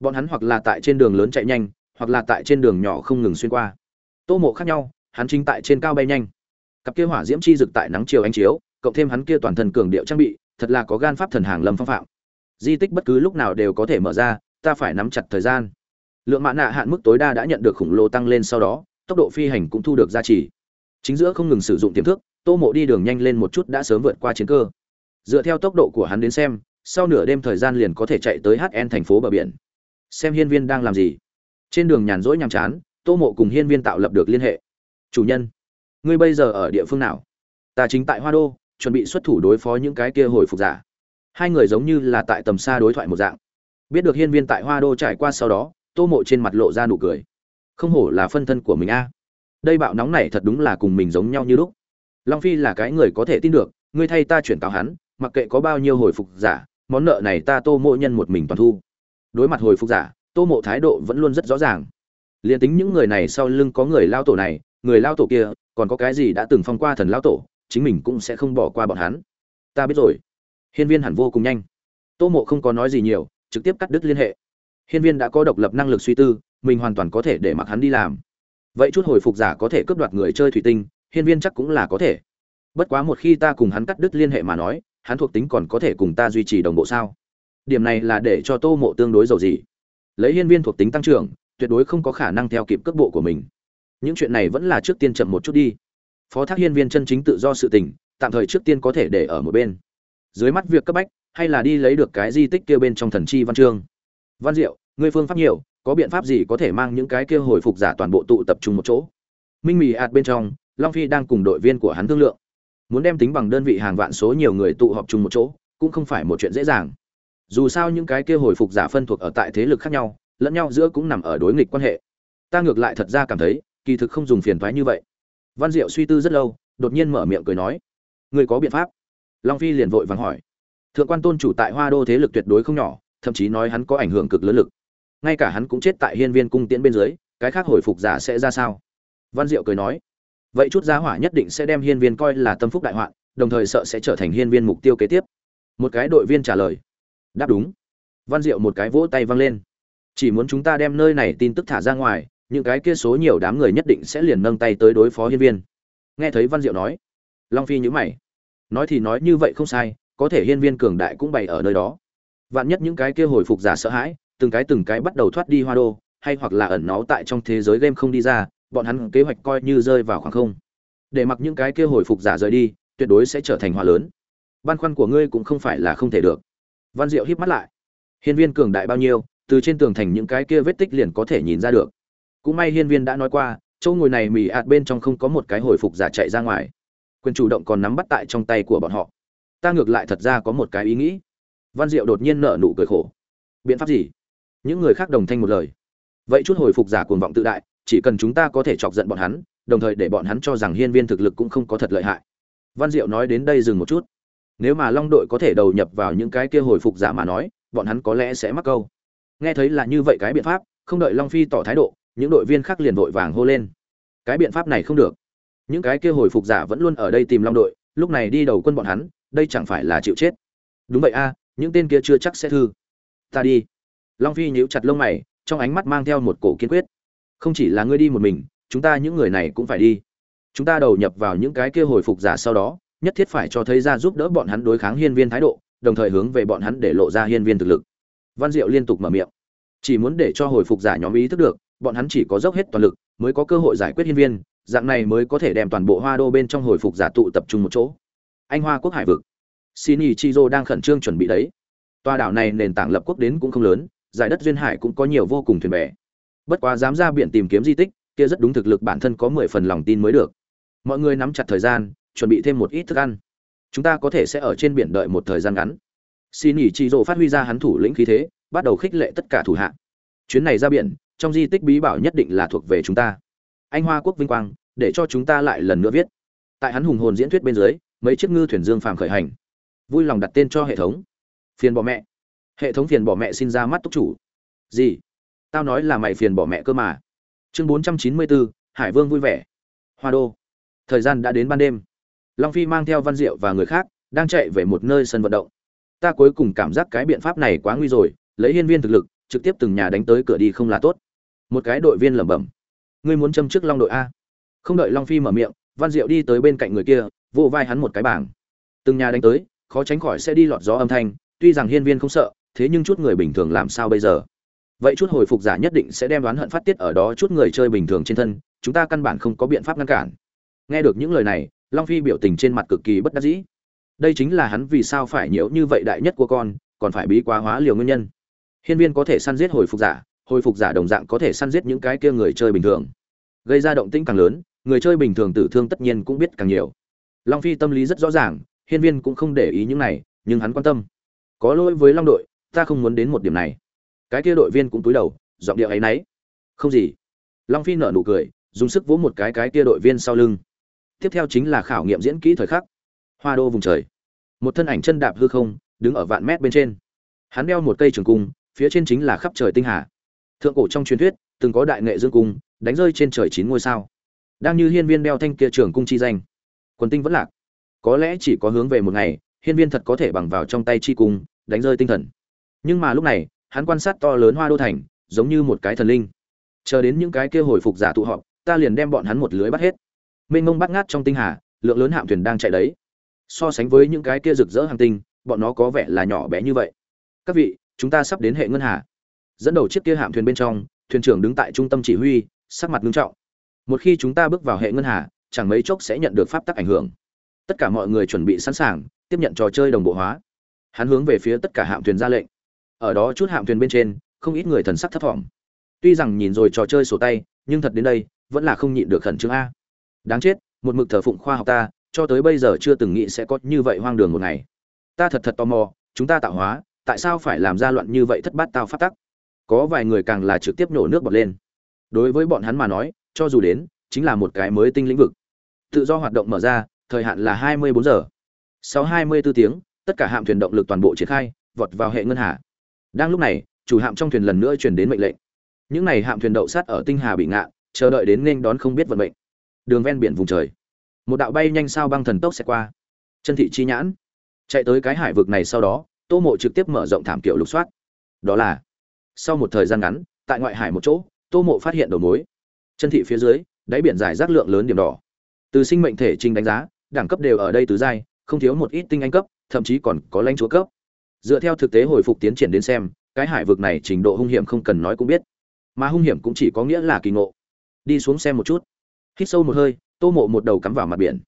Bọn hắn hoặc là tại trên đường lớn chạy nhanh hoặc là tại trên đường nhỏ không ngừng xuyên qua. Tô mộ khác nhau, hắn chính tại trên cao bay nhanh. Cặp kia hỏa diễm chi rực tại nắng chiều ánh chiếu, cộng thêm hắn kia toàn thân cường điệu trang bị, thật là có gan pháp thần hàng lâm phong phạm. Di tích bất cứ lúc nào đều có thể mở ra, ta phải nắm chặt thời gian. Lượng mã nạ hạn mức tối đa đã nhận được khủng lồ tăng lên sau đó, tốc độ phi hành cũng thu được giá trị chính giữa không ngừng sử dụng tiềm thức, tô mộ đi đường nhanh lên một chút đã sớm vượt qua chiến cơ. Dựa theo tốc độ của hắn đến xem, sau nửa đêm thời gian liền có thể chạy tới hn thành phố bờ biển. Xem hiên viên đang làm gì trên đường nhàn rỗi nhàm chán, tô mộ cùng hiên viên tạo lập được liên hệ. Chủ nhân, ngươi bây giờ ở địa phương nào? Ta chính tại hoa đô, chuẩn bị xuất thủ đối phó những cái kia hồi phục giả. Hai người giống như là tại tầm xa đối thoại một dạng. Biết được hiên viên tại hoa đô trải qua sau đó, tô mộ trên mặt lộ ra nụ cười. Không hổ là phân thân của mình a. Đây bạo nóng này thật đúng là cùng mình giống nhau như lúc. Long phi là cái người có thể tin được, ngươi thay ta chuyển cáo hắn, mặc kệ có bao nhiêu hồi phục giả, món nợ này ta tô mộ nhân một mình toàn thu. Đối mặt hồi phục giả tô mộ thái độ vẫn luôn rất rõ ràng. Liền tính những người này sau lưng có người lao tổ này, người lao tổ kia, còn có cái gì đã từng phong qua thần lao tổ, chính mình cũng sẽ không bỏ qua bọn hắn. Ta biết rồi. Hiên viên hẳn vô cùng nhanh. Tô mộ không có nói gì nhiều, trực tiếp cắt đứt liên hệ. Hiên viên đã có độc lập năng lực suy tư, mình hoàn toàn có thể để mặc hắn đi làm. Vậy chút hồi phục giả có thể cướp đoạt người chơi thủy tinh, hiên viên chắc cũng là có thể. Bất quá một khi ta cùng hắn cắt đứt liên hệ mà nói, hắn thuộc tính còn có thể cùng ta duy trì đồng bộ sao? Điểm này là để cho tô mộ tương đối giàu gì? Lấy hiên viên thuộc tính tăng trưởng, tuyệt đối không có khả năng theo kịp cước bộ của mình. Những chuyện này vẫn là trước tiên chậm một chút đi. Phó thác hiên viên chân chính tự do sự tình, tạm thời trước tiên có thể để ở một bên. Dưới mắt việc cấp bách, hay là đi lấy được cái di tích kia bên trong thần chi văn chương. Văn diệu, ngươi phương pháp nhiều, có biện pháp gì có thể mang những cái kia hồi phục giả toàn bộ tụ tập trung một chỗ? Minh mì ạt bên trong, long phi đang cùng đội viên của hắn thương lượng. Muốn đem tính bằng đơn vị hàng vạn số nhiều người tụ họp chung một chỗ, cũng không phải một chuyện dễ dàng dù sao những cái kia hồi phục giả phân thuộc ở tại thế lực khác nhau, lẫn nhau giữa cũng nằm ở đối nghịch quan hệ. Ta ngược lại thật ra cảm thấy, kỳ thực không dùng phiền thoái như vậy. Văn diệu suy tư rất lâu, đột nhiên mở miệng cười nói người có biện pháp? Long phi liền vội vàng hỏi. Thượng quan tôn chủ tại hoa đô thế lực tuyệt đối không nhỏ, thậm chí nói hắn có ảnh hưởng cực lớn lực. Ngay cả hắn cũng chết tại hiên viên cung tiễn bên dưới, cái khác hồi phục giả sẽ ra sao? Văn diệu cười nói, vậy chút giá hỏa nhất định sẽ đem hiên viên coi là tâm phúc đại hoạn, đồng thời sợ sẽ trở thành hiên viên mục tiêu kế tiếp. Một cái đội viên trả lời đáp đúng. Văn diệu một cái vỗ tay văng lên. Chỉ muốn chúng ta đem nơi này tin tức thả ra ngoài, những cái kia số nhiều đám người nhất định sẽ liền nâng tay tới đối phó hiên viên. Nghe thấy văn diệu nói, long phi nhữ mày. Nói thì nói như vậy không sai, có thể hiên viên cường đại cũng bày ở nơi đó. Vạn nhất những cái kia hồi phục giả sợ hãi, từng cái từng cái bắt đầu thoát đi hoa đô, hay hoặc là ẩn náu tại trong thế giới game không đi ra, bọn hắn kế hoạch coi như rơi vào khoảng không. Để mặc những cái kia hồi phục giả rời đi, tuyệt đối sẽ trở thành hoa lớn. Băn khoăn của ngươi cũng không phải là không thể được văn diệu híp mắt lại. Hiên viên cường đại bao nhiêu, từ trên tường thành những cái kia vết tích liền có thể nhìn ra được. Cũng may hiên viên đã nói qua, chỗ ngồi này mì ạt bên trong không có một cái hồi phục giả chạy ra ngoài. Quyền chủ động còn nắm bắt tại trong tay của bọn họ. Ta ngược lại thật ra có một cái ý nghĩ. Văn diệu đột nhiên nở nụ cười khổ. Biện pháp gì? Những người khác đồng thanh một lời. Vậy chút hồi phục giả cuồng vọng tự đại, chỉ cần chúng ta có thể chọc giận bọn hắn, đồng thời để bọn hắn cho rằng hiên viên thực lực cũng không có thật lợi hại. Văn diệu nói đến đây dừng một chút nếu mà long đội có thể đầu nhập vào những cái kia hồi phục giả mà nói, bọn hắn có lẽ sẽ mắc câu. Nghe thấy là như vậy cái biện pháp, không đợi long phi tỏ thái độ, những đội viên khác liền vội vàng hô lên. Cái biện pháp này không được. Những cái kia hồi phục giả vẫn luôn ở đây tìm long đội, lúc này đi đầu quân bọn hắn, đây chẳng phải là chịu chết. Đúng vậy a, những tên kia chưa chắc sẽ thư. Ta đi. Long phi nhíu chặt lông mày, trong ánh mắt mang theo một cổ kiên quyết. Không chỉ là ngươi đi một mình, chúng ta những người này cũng phải đi. Chúng ta đầu nhập vào những cái kia hồi phục giả sau đó nhất thiết phải cho thấy ra giúp đỡ bọn hắn đối kháng hiên viên thái độ, đồng thời hướng về bọn hắn để lộ ra hiên viên thực lực. Văn diệu liên tục mở miệng. Chỉ muốn để cho hồi phục giả nhóm ý thức được, bọn hắn chỉ có dốc hết toàn lực mới có cơ hội giải quyết hiên viên, dạng này mới có thể đem toàn bộ hoa đô bên trong hồi phục giả tụ tập trung một chỗ. Anh hoa quốc hải vực. Xin ý chi đang khẩn trương chuẩn bị đấy. Tòa đảo này nền tảng lập quốc đến cũng không lớn, giải đất duyên hải cũng có nhiều vô cùng thuyền bè. Bất quá dám ra biển tìm kiếm di tích, kia rất đúng thực lực bản thân có mười phần lòng tin mới được. Mọi người nắm chặt thời gian chuẩn bị thêm một ít thức ăn. Chúng ta có thể sẽ ở trên biển đợi một thời gian ngắn. Xin ỉ chị rộ phát huy ra hắn thủ lĩnh khí thế, bắt đầu khích lệ tất cả thủ hạ. Chuyến này ra biển, trong di tích bí bảo nhất định là thuộc về chúng ta. Anh hoa quốc vinh quang, để cho chúng ta lại lần nữa viết. Tại hắn hùng hồn diễn thuyết bên dưới, mấy chiếc ngư thuyền dương phàm khởi hành. Vui lòng đặt tên cho hệ thống. Phiền bỏ mẹ. Hệ thống phiền bỏ mẹ xin ra mắt túc chủ. Gì? Tao nói là mày phiền bỏ mẹ cơ mà. Chương bốn trăm chín mươi bốn, hải vương vui vẻ. Hoa đô. Thời gian đã đến ban đêm long phi mang theo văn diệu và người khác, đang chạy về một nơi sân vận động. Ta cuối cùng cảm giác cái biện pháp này quá nguy rồi, lấy hiên viên thực lực, trực tiếp từng nhà đánh tới cửa đi không là tốt. Một cái đội viên lẩm bẩm. Ngươi muốn châm trước long đội a? Không đợi long phi mở miệng, văn diệu đi tới bên cạnh người kia, vỗ vai hắn một cái bảng. Từng nhà đánh tới, khó tránh khỏi sẽ đi lọt gió âm thanh, tuy rằng hiên viên không sợ, thế nhưng chút người bình thường làm sao bây giờ? Vậy chút hồi phục giả nhất định sẽ đem đoán hận phát tiết ở đó chút người chơi bình thường trên thân, chúng ta căn bản không có biện pháp ngăn cản. Nghe được những lời này long phi biểu tình trên mặt cực kỳ bất đắc dĩ. Đây chính là hắn vì sao phải nhiễu như vậy đại nhất của con, còn phải bí quá hóa liều nguyên nhân. Hiên viên có thể săn giết hồi phục giả, hồi phục giả đồng dạng có thể săn giết những cái kia người chơi bình thường. Gây ra động tĩnh càng lớn, người chơi bình thường tử thương tất nhiên cũng biết càng nhiều. Long phi tâm lý rất rõ ràng, hiên viên cũng không để ý những này, nhưng hắn quan tâm. Có lỗi với long đội, ta không muốn đến một điểm này. Cái kia đội viên cũng túi đầu, giọng điệu ấy nấy. Không gì. Long phi nở nụ cười, dùng sức vỗ một cái cái kia đội viên sau lưng tiếp theo chính là khảo nghiệm diễn kỹ thời khắc. Hoa đô vùng trời. Một thân ảnh chân đạp hư không, đứng ở vạn mét bên trên. Hắn đeo một cây trường cung, phía trên chính là khắp trời tinh hà. Thượng cổ trong truyền thuyết, từng có đại nghệ dương cung, đánh rơi trên trời chín ngôi sao. Đang như hiên viên đeo thanh kia trường cung chi danh. Quần tinh vẫn lạc. Có lẽ chỉ có hướng về một ngày, hiên viên thật có thể bằng vào trong tay chi cung, đánh rơi tinh thần. Nhưng mà lúc này, hắn quan sát to lớn hoa đô thành, giống như một cái thần linh. Chờ đến những cái kia hồi phục giả tụ họp, ta liền đem bọn hắn một lưới bắt hết mênh mông bắt ngát trong tinh hà, lượng lớn hạm thuyền đang chạy đấy. So sánh với những cái kia rực rỡ hàng tinh, bọn nó có vẻ là nhỏ bé như vậy. Các vị, chúng ta sắp đến hệ ngân hà. Dẫn đầu chiếc kia hạm thuyền bên trong, thuyền trưởng đứng tại trung tâm chỉ huy, sắc mặt nghiêm trọng. Một khi chúng ta bước vào hệ ngân hà, chẳng mấy chốc sẽ nhận được pháp tắc ảnh hưởng. Tất cả mọi người chuẩn bị sẵn sàng, tiếp nhận trò chơi đồng bộ hóa. Hắn hướng về phía tất cả hạm thuyền ra lệnh. Ở đó chút hạm thuyền bên trên, không ít người thần sắc thấp thỏm. Tuy rằng nhìn rồi trò chơi sổ tay, nhưng thật đến đây, vẫn là không nhịn được khẩn trương a đáng chết, một mực thờ phụng khoa học ta, cho tới bây giờ chưa từng nghĩ sẽ có như vậy hoang đường một ngày. Ta thật thật tò mò, chúng ta tạo hóa, tại sao phải làm ra loạn như vậy thất bát tao phát tắc? Có vài người càng là trực tiếp nổ nước bọt lên. Đối với bọn hắn mà nói, cho dù đến, chính là một cái mới tinh lĩnh vực. Tự do hoạt động mở ra, thời hạn là 24 giờ. Sau 24 tiếng, tất cả hạm thuyền động lực toàn bộ triển khai, vọt vào hệ ngân hà. Đang lúc này, chủ hạm trong thuyền lần nữa truyền đến mệnh lệnh. Những này hạm thuyền đậu sát ở tinh hà bị ngạ, chờ đợi đến nên đón không biết vận mệnh đường ven biển vùng trời. Một đạo bay nhanh sao băng thần tốc sẽ qua. Chân thị chi nhãn. Chạy tới cái hải vực này sau đó, tô mộ trực tiếp mở rộng thảm kiểu lục soát. Đó là, sau một thời gian ngắn, tại ngoại hải một chỗ, tô mộ phát hiện đầu mối. Chân thị phía dưới, đáy biển dài rác lượng lớn điểm đỏ. Từ sinh mệnh thể trình đánh giá, đẳng cấp đều ở đây tứ giai, không thiếu một ít tinh anh cấp, thậm chí còn có lãnh chúa cấp. Dựa theo thực tế hồi phục tiến triển đến xem, cái hải vực này trình độ hung hiểm không cần nói cũng biết. Mà hung hiểm cũng chỉ có nghĩa là kỳ ngộ. Đi xuống xem một chút hít sâu một hơi, tô mộ một đầu cắm vào mặt biển.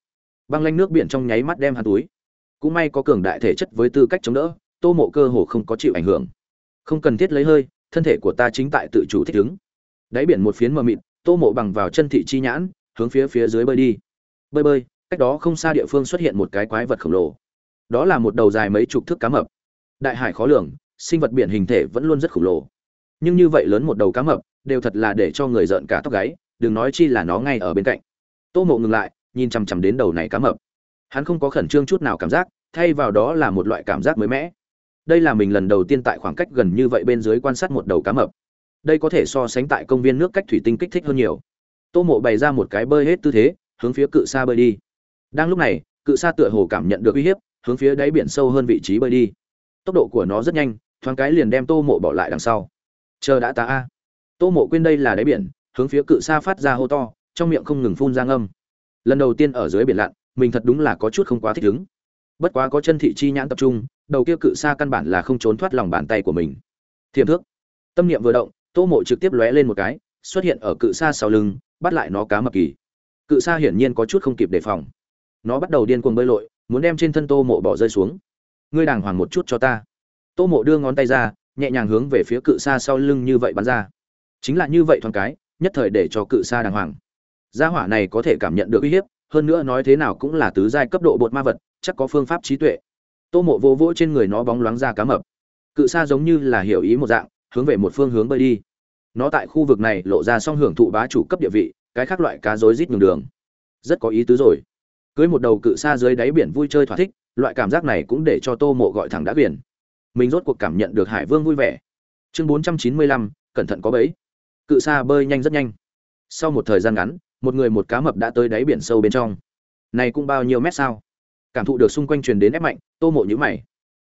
Băng lanh nước biển trong nháy mắt đem hắn túi. Cũng may có cường đại thể chất với tư cách chống đỡ, tô mộ cơ hồ không có chịu ảnh hưởng. Không cần thiết lấy hơi, thân thể của ta chính tại tự chủ thích ứng. Đáy biển một phiến mờ mịt, tô mộ bằng vào chân thị chi nhãn, hướng phía phía dưới bơi đi. Bơi bơi, cách đó không xa địa phương xuất hiện một cái quái vật khổng lồ. Đó là một đầu dài mấy chục thước cá mập. Đại hải khó lường, sinh vật biển hình thể vẫn luôn rất khổng lồ. Nhưng như vậy lớn một đầu cá mập, đều thật là để cho người rợn cả tóc gáy đừng nói chi là nó ngay ở bên cạnh. Tô mộ ngừng lại, nhìn chằm chằm đến đầu này cá mập. Hắn không có khẩn trương chút nào cảm giác, thay vào đó là một loại cảm giác mới mẻ. Đây là mình lần đầu tiên tại khoảng cách gần như vậy bên dưới quan sát một đầu cá mập. Đây có thể so sánh tại công viên nước cách thủy tinh kích thích hơn nhiều. Tô mộ bày ra một cái bơi hết tư thế, hướng phía cự xa bơi đi. Đang lúc này, cự xa tựa hồ cảm nhận được uy hiếp, hướng phía đáy biển sâu hơn vị trí bơi đi. Tốc độ của nó rất nhanh, thoáng cái liền đem tô mộ bỏ lại đằng sau. Chờ đã ta a. Tô mộ quên đây là đáy biển hướng phía cự xa phát ra hô to, trong miệng không ngừng phun ra ngâm. Lần đầu tiên ở dưới biển lặn, mình thật đúng là có chút không quá thích ứng. Bất quá có chân thị chi nhãn tập trung, đầu kia cự xa căn bản là không trốn thoát lòng bàn tay của mình. Thiềm thước. Tâm niệm vừa động, tô mộ trực tiếp lóe lên một cái, xuất hiện ở cự xa sau lưng, bắt lại nó cá mập kỳ. Cự xa hiển nhiên có chút không kịp đề phòng. Nó bắt đầu điên cuồng bơi lội, muốn đem trên thân tô mộ bỏ rơi xuống. Ngươi đàng hoàng một chút cho ta. Tô mộ đưa ngón tay ra, nhẹ nhàng hướng về phía cự xa sau lưng như vậy bắn ra. Chính là như vậy thoáng cái nhất thời để cho cự Sa đàng hoàng. Gia hỏa này có thể cảm nhận được uy hiếp, hơn nữa nói thế nào cũng là tứ giai cấp độ bột ma vật, chắc có phương pháp trí tuệ. Tô mộ vô vỗ trên người nó bóng loáng ra cá mập. Cự Sa giống như là hiểu ý một dạng, hướng về một phương hướng bơi đi. Nó tại khu vực này lộ ra song hưởng thụ bá chủ cấp địa vị, cái khác loại cá rối rít nhường đường. Rất có ý tứ rồi. Cưới một đầu cự Sa dưới đáy biển vui chơi thỏa thích, loại cảm giác này cũng để cho tô mộ gọi thẳng đã biển. Mình rốt cuộc cảm nhận được hải vương vui vẻ. Chương bốn trăm chín mươi lăm, cẩn thận có bấy cự xa bơi nhanh rất nhanh. Sau một thời gian ngắn, một người một cá mập đã tới đáy biển sâu bên trong. Này cũng bao nhiêu mét sao? Cảm thụ được xung quanh truyền đến ép mạnh, tô mộ nhữ mày.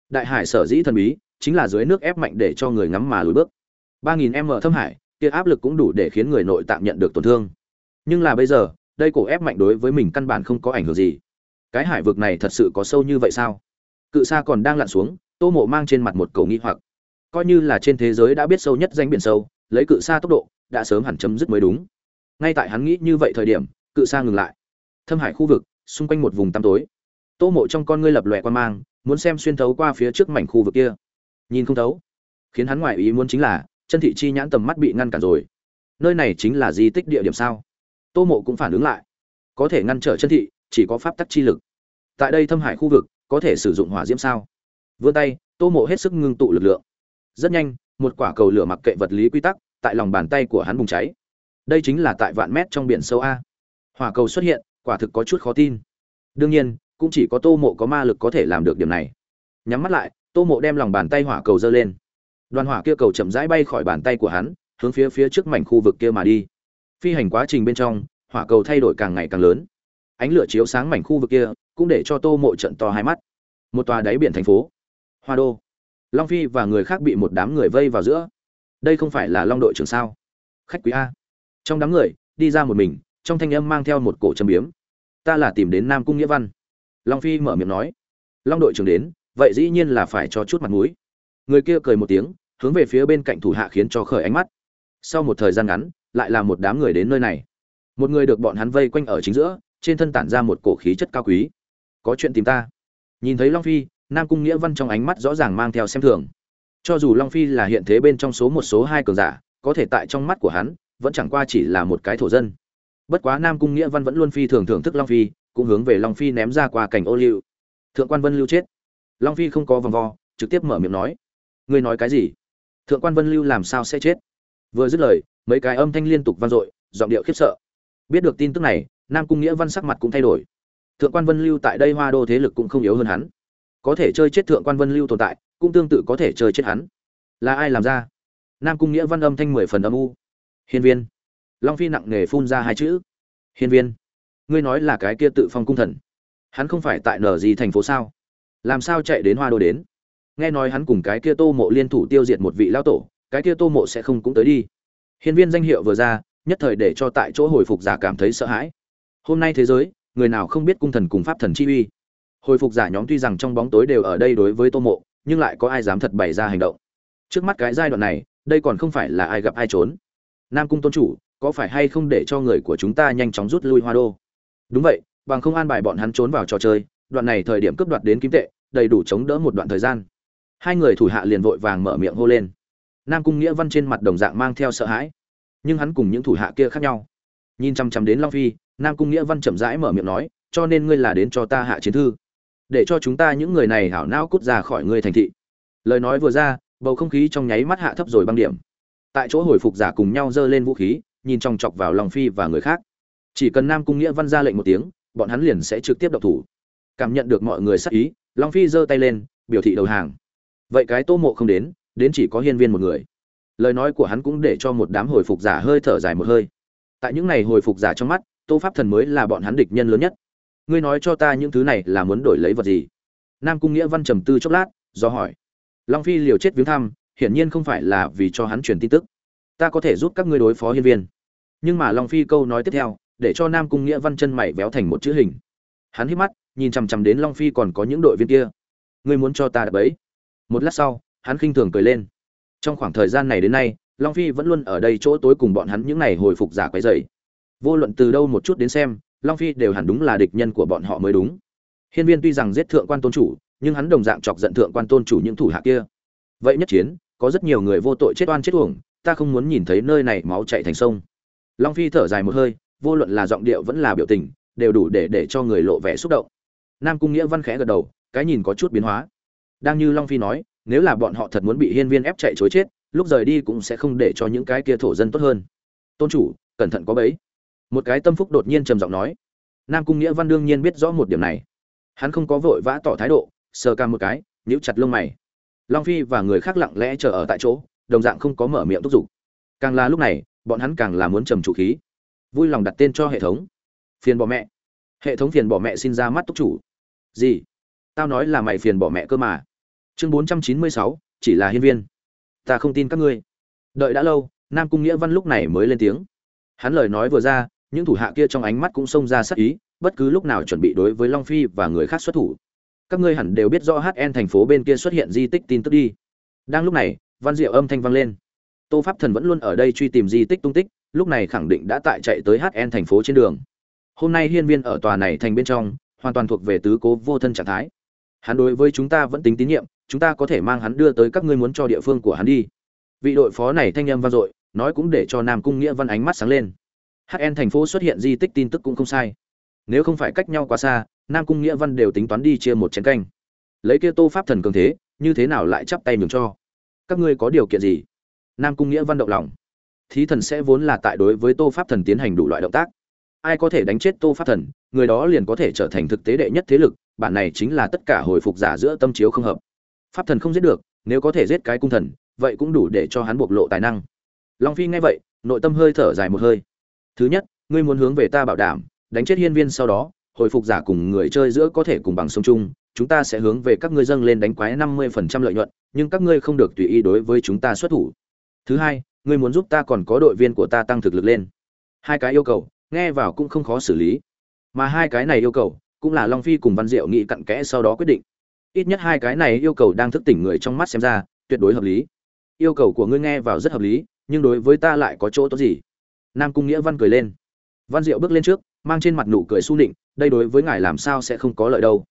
Đại hải sở dĩ thần bí, chính là dưới nước ép mạnh để cho người ngắm mà lùi bước. Ba nghìn m thâm hải, kia áp lực cũng đủ để khiến người nội tạm nhận được tổn thương. Nhưng là bây giờ, đây cổ ép mạnh đối với mình căn bản không có ảnh hưởng gì. Cái hải vực này thật sự có sâu như vậy sao? Cự xa còn đang lặn xuống, tô mộ mang trên mặt một cầu nghi hoặc. Coi như là trên thế giới đã biết sâu nhất danh biển sâu lấy cự xa tốc độ, đã sớm hẳn chấm dứt mới đúng. Ngay tại hắn nghĩ như vậy thời điểm, cự xa ngừng lại. Thâm hải khu vực, xung quanh một vùng tăm tối. Tô mộ trong con ngươi lập lòe quan mang, muốn xem xuyên thấu qua phía trước mảnh khu vực kia. Nhìn không thấu. Khiến hắn ngoại ý muốn chính là, chân thị chi nhãn tầm mắt bị ngăn cản rồi. Nơi này chính là di tích địa điểm sao? Tô mộ cũng phản ứng lại. Có thể ngăn trở chân thị, chỉ có pháp tắc chi lực. Tại đây thâm hải khu vực, có thể sử dụng hỏa diễm sao? Vươn tay, tô mộ hết sức ngưng tụ lực lượng. Rất nhanh một quả cầu lửa mặc kệ vật lý quy tắc, tại lòng bàn tay của hắn bùng cháy. Đây chính là tại vạn mét trong biển sâu a. Hỏa cầu xuất hiện, quả thực có chút khó tin. Đương nhiên, cũng chỉ có tô mộ có ma lực có thể làm được điểm này. Nhắm mắt lại, tô mộ đem lòng bàn tay hỏa cầu giơ lên. Đoàn hỏa kia cầu chậm rãi bay khỏi bàn tay của hắn, hướng phía phía trước mảnh khu vực kia mà đi. Phi hành quá trình bên trong, hỏa cầu thay đổi càng ngày càng lớn. Ánh lửa chiếu sáng mảnh khu vực kia, cũng để cho tô mộ trận to hai mắt. Một tòa đáy biển thành phố. Hoa đô long phi và người khác bị một đám người vây vào giữa. Đây không phải là long đội trưởng sao? Khách quý a. Trong đám người, đi ra một mình, trong thanh âm mang theo một cổ châm biếm. Ta là tìm đến nam cung nghĩa văn. Long phi mở miệng nói. Long đội trưởng đến, vậy dĩ nhiên là phải cho chút mặt mũi. Người kia cười một tiếng, hướng về phía bên cạnh thủ hạ khiến cho khởi ánh mắt. Sau một thời gian ngắn, lại là một đám người đến nơi này. Một người được bọn hắn vây quanh ở chính giữa, trên thân tản ra một cổ khí chất cao quý. Có chuyện tìm ta. Nhìn thấy long phi nam cung nghĩa văn trong ánh mắt rõ ràng mang theo xem thường. Cho dù long phi là hiện thế bên trong số một số hai cường giả, có thể tại trong mắt của hắn, vẫn chẳng qua chỉ là một cái thổ dân. Bất quá nam cung nghĩa văn vẫn luôn phi thường thưởng thức long phi, cũng hướng về long phi ném ra qua cảnh ô liu. Thượng quan vân lưu chết. Long phi không có vòng vo, trực tiếp mở miệng nói, ngươi nói cái gì? Thượng quan vân lưu làm sao sẽ chết? Vừa dứt lời, mấy cái âm thanh liên tục vang dội, giọng điệu khiếp sợ. Biết được tin tức này, nam cung nghĩa văn sắc mặt cũng thay đổi. Thượng quan vân lưu tại đây hoa đô thế lực cũng không yếu hơn hắn có thể chơi chết thượng quan vân lưu tồn tại, cũng tương tự có thể chơi chết hắn. Là ai làm ra? Nam cung nghĩa văn âm thanh mười phần âm u. Hiên viên. Long phi nặng nề phun ra hai chữ. Hiên viên. Ngươi nói là cái kia tự phong cung thần. Hắn không phải tại nở gì thành phố sao? Làm sao chạy đến hoa đô đến? Nghe nói hắn cùng cái kia tô mộ liên thủ tiêu diệt một vị lao tổ, cái kia tô mộ sẽ không cũng tới đi. Hiên viên danh hiệu vừa ra, nhất thời để cho tại chỗ hồi phục giả cảm thấy sợ hãi. Hôm nay thế giới, người nào không biết cung thần cùng pháp thần chi uy? Hồi phục giả nhóm tuy rằng trong bóng tối đều ở đây đối với tô mộ, nhưng lại có ai dám thật bày ra hành động. Trước mắt cái giai đoạn này, đây còn không phải là ai gặp ai trốn. Nam cung tôn chủ, có phải hay không để cho người của chúng ta nhanh chóng rút lui hoa đô? Đúng vậy, bằng không an bài bọn hắn trốn vào trò chơi, đoạn này thời điểm cướp đoạt đến kim tệ, đầy đủ chống đỡ một đoạn thời gian. Hai người thủ hạ liền vội vàng mở miệng hô lên. Nam cung nghĩa văn trên mặt đồng dạng mang theo sợ hãi. Nhưng hắn cùng những thủ hạ kia khác nhau. Nhìn chăm chăm đến long phi, nam cung nghĩa văn chậm rãi mở miệng nói, cho nên ngươi là đến cho ta hạ chiến thư để cho chúng ta những người này hảo não cút ra khỏi ngươi thành thị. Lời nói vừa ra, bầu không khí trong nháy mắt hạ thấp rồi băng điểm. Tại chỗ hồi phục giả cùng nhau giơ lên vũ khí, nhìn trong chọc vào lòng phi và người khác. Chỉ cần nam cung nghĩa văn ra lệnh một tiếng, bọn hắn liền sẽ trực tiếp độc thủ. Cảm nhận được mọi người sắc ý, long phi giơ tay lên, biểu thị đầu hàng. Vậy cái tô mộ không đến đến chỉ có hiên viên một người. Lời nói của hắn cũng để cho một đám hồi phục giả hơi thở dài một hơi. Tại những ngày hồi phục giả trong mắt, tô pháp thần mới là bọn hắn địch nhân lớn nhất ngươi nói cho ta những thứ này là muốn đổi lấy vật gì? Nam cung nghĩa văn trầm tư chốc lát, do hỏi. Long phi liều chết viếng thăm, hiển nhiên không phải là vì cho hắn truyền tin tức. Ta có thể giúp các ngươi đối phó hiên viên. Nhưng mà long phi câu nói tiếp theo, để cho nam cung nghĩa văn chân mày véo thành một chữ hình. Hắn hít mắt, nhìn chằm chằm đến long phi còn có những đội viên kia. Ngươi muốn cho ta đập ấy một lát sau, hắn khinh thường cười lên. Trong khoảng thời gian này đến nay, long phi vẫn luôn ở đây chỗ tối cùng bọn hắn những ngày hồi phục giả quấy dày vô luận từ đâu một chút đến xem long phi đều hẳn đúng là địch nhân của bọn họ mới đúng. Hiên viên tuy rằng giết thượng quan tôn chủ, nhưng hắn đồng dạng chọc giận thượng quan tôn chủ những thủ hạ kia. Vậy nhất chiến, có rất nhiều người vô tội chết oan chết uổng, ta không muốn nhìn thấy nơi này máu chạy thành sông. Long phi thở dài một hơi, vô luận là giọng điệu vẫn là biểu tình, đều đủ để để cho người lộ vẻ xúc động. Nam cung nghĩa văn khẽ gật đầu, cái nhìn có chút biến hóa. Đang như long phi nói, nếu là bọn họ thật muốn bị hiên viên ép chạy chối chết, lúc rời đi cũng sẽ không để cho những cái kia thổ dân tốt hơn. Tôn chủ, cẩn thận có bấy một cái tâm phúc đột nhiên trầm giọng nói, nam cung nghĩa văn đương nhiên biết rõ một điểm này. Hắn không có vội vã tỏ thái độ, sờ ca một cái, nhíu chặt lông mày. Long phi và người khác lặng lẽ chờ ở tại chỗ, đồng dạng không có mở miệng thúc giục. Càng là lúc này, bọn hắn càng là muốn trầm trụ khí. Vui lòng đặt tên cho hệ thống. Phiền bỏ mẹ. Hệ thống phiền bỏ mẹ xin ra mắt túc chủ. Gì? Tao nói là mày phiền bỏ mẹ cơ mà. Chương bốn trăm chín mươi sáu, chỉ là hiên viên. Ta không tin các ngươi. Đợi đã lâu, nam cung nghĩa văn lúc này mới lên tiếng. Hắn lời nói vừa ra những thủ hạ kia trong ánh mắt cũng xông ra sắc ý, bất cứ lúc nào chuẩn bị đối với long phi và người khác xuất thủ. Các ngươi hẳn đều biết rõ hn thành phố bên kia xuất hiện di tích tin tức đi. Đang lúc này, văn diệu âm thanh vang lên. Tô pháp thần vẫn luôn ở đây truy tìm di tích tung tích, lúc này khẳng định đã tại chạy tới hn thành phố trên đường. Hôm nay hiên viên ở tòa này thành bên trong, hoàn toàn thuộc về tứ cố vô thân trạng thái. Hắn đối với chúng ta vẫn tính tín nhiệm, chúng ta có thể mang hắn đưa tới các ngươi muốn cho địa phương của hắn đi. Vị đội phó này thanh âm vang dội, nói cũng để cho nam cung nghĩa văn ánh mắt sáng lên hn thành phố xuất hiện di tích tin tức cũng không sai. Nếu không phải cách nhau quá xa, nam cung nghĩa văn đều tính toán đi chia một chén canh. Lấy kia tô pháp thần cường thế, như thế nào lại chắp tay nhường cho? Các ngươi có điều kiện gì? Nam cung nghĩa văn động lòng. Thí thần sẽ vốn là tại đối với tô pháp thần tiến hành đủ loại động tác. Ai có thể đánh chết tô pháp thần, người đó liền có thể trở thành thực tế đệ nhất thế lực, bản này chính là tất cả hồi phục giả giữa tâm chiếu không hợp. Pháp thần không giết được, nếu có thể giết cái cung thần, vậy cũng đủ để cho hắn bộc lộ tài năng. Long phi nghe vậy, nội tâm hơi thở dài một hơi thứ nhất, ngươi muốn hướng về ta bảo đảm, đánh chết hiên viên sau đó, hồi phục giả cùng người chơi giữa có thể cùng bằng sông chung, chúng ta sẽ hướng về các ngươi dâng lên đánh quái năm mươi phần trăm lợi nhuận, nhưng các ngươi không được tùy ý đối với chúng ta xuất thủ. Thứ hai, ngươi muốn giúp ta còn có đội viên của ta tăng thực lực lên. Hai cái yêu cầu, nghe vào cũng không khó xử lý. Mà hai cái này yêu cầu, cũng là long phi cùng văn diệu nghị cặn kẽ sau đó quyết định. Ít nhất hai cái này yêu cầu đang thức tỉnh người trong mắt xem ra, tuyệt đối hợp lý. Yêu cầu của ngươi nghe vào rất hợp lý, nhưng đối với ta lại có chỗ tốt gì? Nam cung nghĩa văn cười lên. Văn diệu bước lên trước, mang trên mặt nụ cười su nịnh, đây đối với ngài làm sao sẽ không có lợi đâu.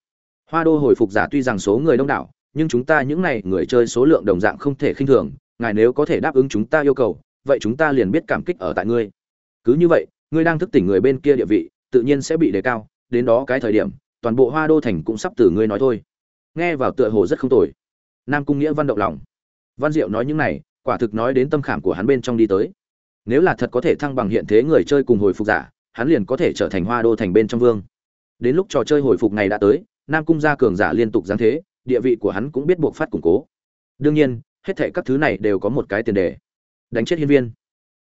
Hoa đô hồi phục giả tuy rằng số người đông đảo, nhưng chúng ta những này người chơi số lượng đồng dạng không thể khinh thường, ngài nếu có thể đáp ứng chúng ta yêu cầu, vậy chúng ta liền biết cảm kích ở tại ngươi. Cứ như vậy, ngươi đang thức tỉnh người bên kia địa vị, tự nhiên sẽ bị đề cao, đến đó cái thời điểm, toàn bộ hoa đô thành cũng sắp từ ngươi nói thôi. Nghe vào tựa hồ rất không tồi. Nam cung nghĩa văn động lòng. Văn diệu nói những này, quả thực nói đến tâm khảm của hắn bên trong đi tới nếu là thật có thể thăng bằng hiện thế người chơi cùng hồi phục giả, hắn liền có thể trở thành hoa đô thành bên trong vương. Đến lúc trò chơi hồi phục này đã tới, nam cung gia cường giả liên tục giáng thế, địa vị của hắn cũng biết buộc phát củng cố. Đương nhiên, hết thệ các thứ này đều có một cái tiền đề. Đánh chết hiên viên.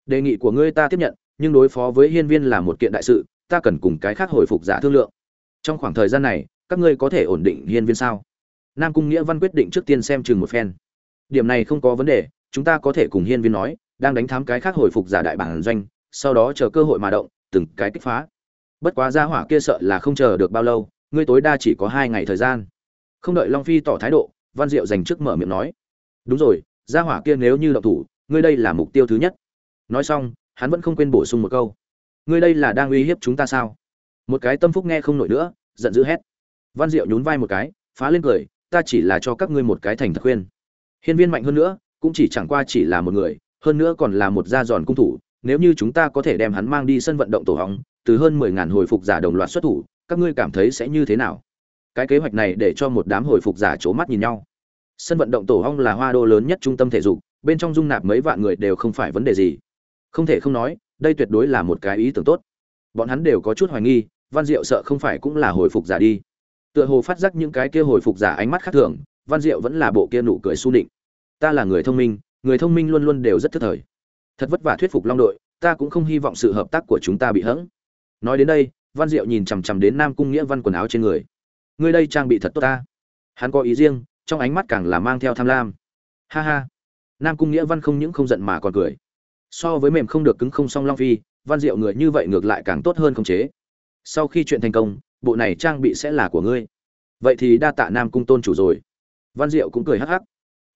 Đề nghị của ngươi ta tiếp nhận, nhưng đối phó với hiên viên là một kiện đại sự, ta cần cùng cái khác hồi phục giả thương lượng. Trong khoảng thời gian này, các ngươi có thể ổn định hiên viên sao? Nam cung nghĩa văn quyết định trước tiên xem chừng một phen. Điểm này không có vấn đề, chúng ta có thể cùng hiên viên nói đang đánh thám cái khác hồi phục giả đại bản doanh, sau đó chờ cơ hội mà động, từng cái kích phá. Bất quá gia hỏa kia sợ là không chờ được bao lâu, ngươi tối đa chỉ có hai ngày thời gian. Không đợi long phi tỏ thái độ, văn diệu dành trước mở miệng nói. Đúng rồi, gia hỏa kia nếu như động thủ, ngươi đây là mục tiêu thứ nhất. Nói xong, hắn vẫn không quên bổ sung một câu. Ngươi đây là đang uy hiếp chúng ta sao? Một cái tâm phúc nghe không nổi nữa, giận dữ hét. Văn diệu nhún vai một cái, phá lên cười, ta chỉ là cho các ngươi một cái thành thật khuyên. Hiên viên mạnh hơn nữa, cũng chỉ chẳng qua chỉ là một người hơn nữa còn là một gia giòn cung thủ, nếu như chúng ta có thể đem hắn mang đi sân vận động tổ hóng, từ hơn mười ngàn hồi phục giả đồng loạt xuất thủ, các ngươi cảm thấy sẽ như thế nào? Cái kế hoạch này để cho một đám hồi phục giả c mắt nhìn nhau. Sân vận động tổ hóng là hoa đô lớn nhất trung tâm thể dục, bên trong dung nạp mấy vạn người đều không phải vấn đề gì. Không thể không nói, đây tuyệt đối là một cái ý tưởng tốt. Bọn hắn đều có chút hoài nghi, văn diệu sợ không phải cũng là hồi phục giả đi. Tựa hồ phát giác những cái kia hồi phục giả ánh mắt khác thường, văn diệu vẫn là bộ kia nụ cười su định ta là người thông minh người thông minh luôn luôn đều rất thức thời. Thật vất vả thuyết phục long đội, ta cũng không hy vọng sự hợp tác của chúng ta bị hẫng. Nói đến đây, văn diệu nhìn chằm chằm đến nam cung nghĩa văn quần áo trên người. Người đây trang bị thật tốt ta. Hắn có ý riêng, trong ánh mắt càng là mang theo tham lam. Ha ha. Nam cung nghĩa văn không những không giận mà còn cười. So với mềm không được cứng không song long phi, văn diệu người như vậy ngược lại càng tốt hơn không chế. Sau khi chuyện thành công, bộ này trang bị sẽ là của ngươi. Vậy thì đa tạ nam cung tôn chủ rồi. Văn diệu cũng cười hắc hắc.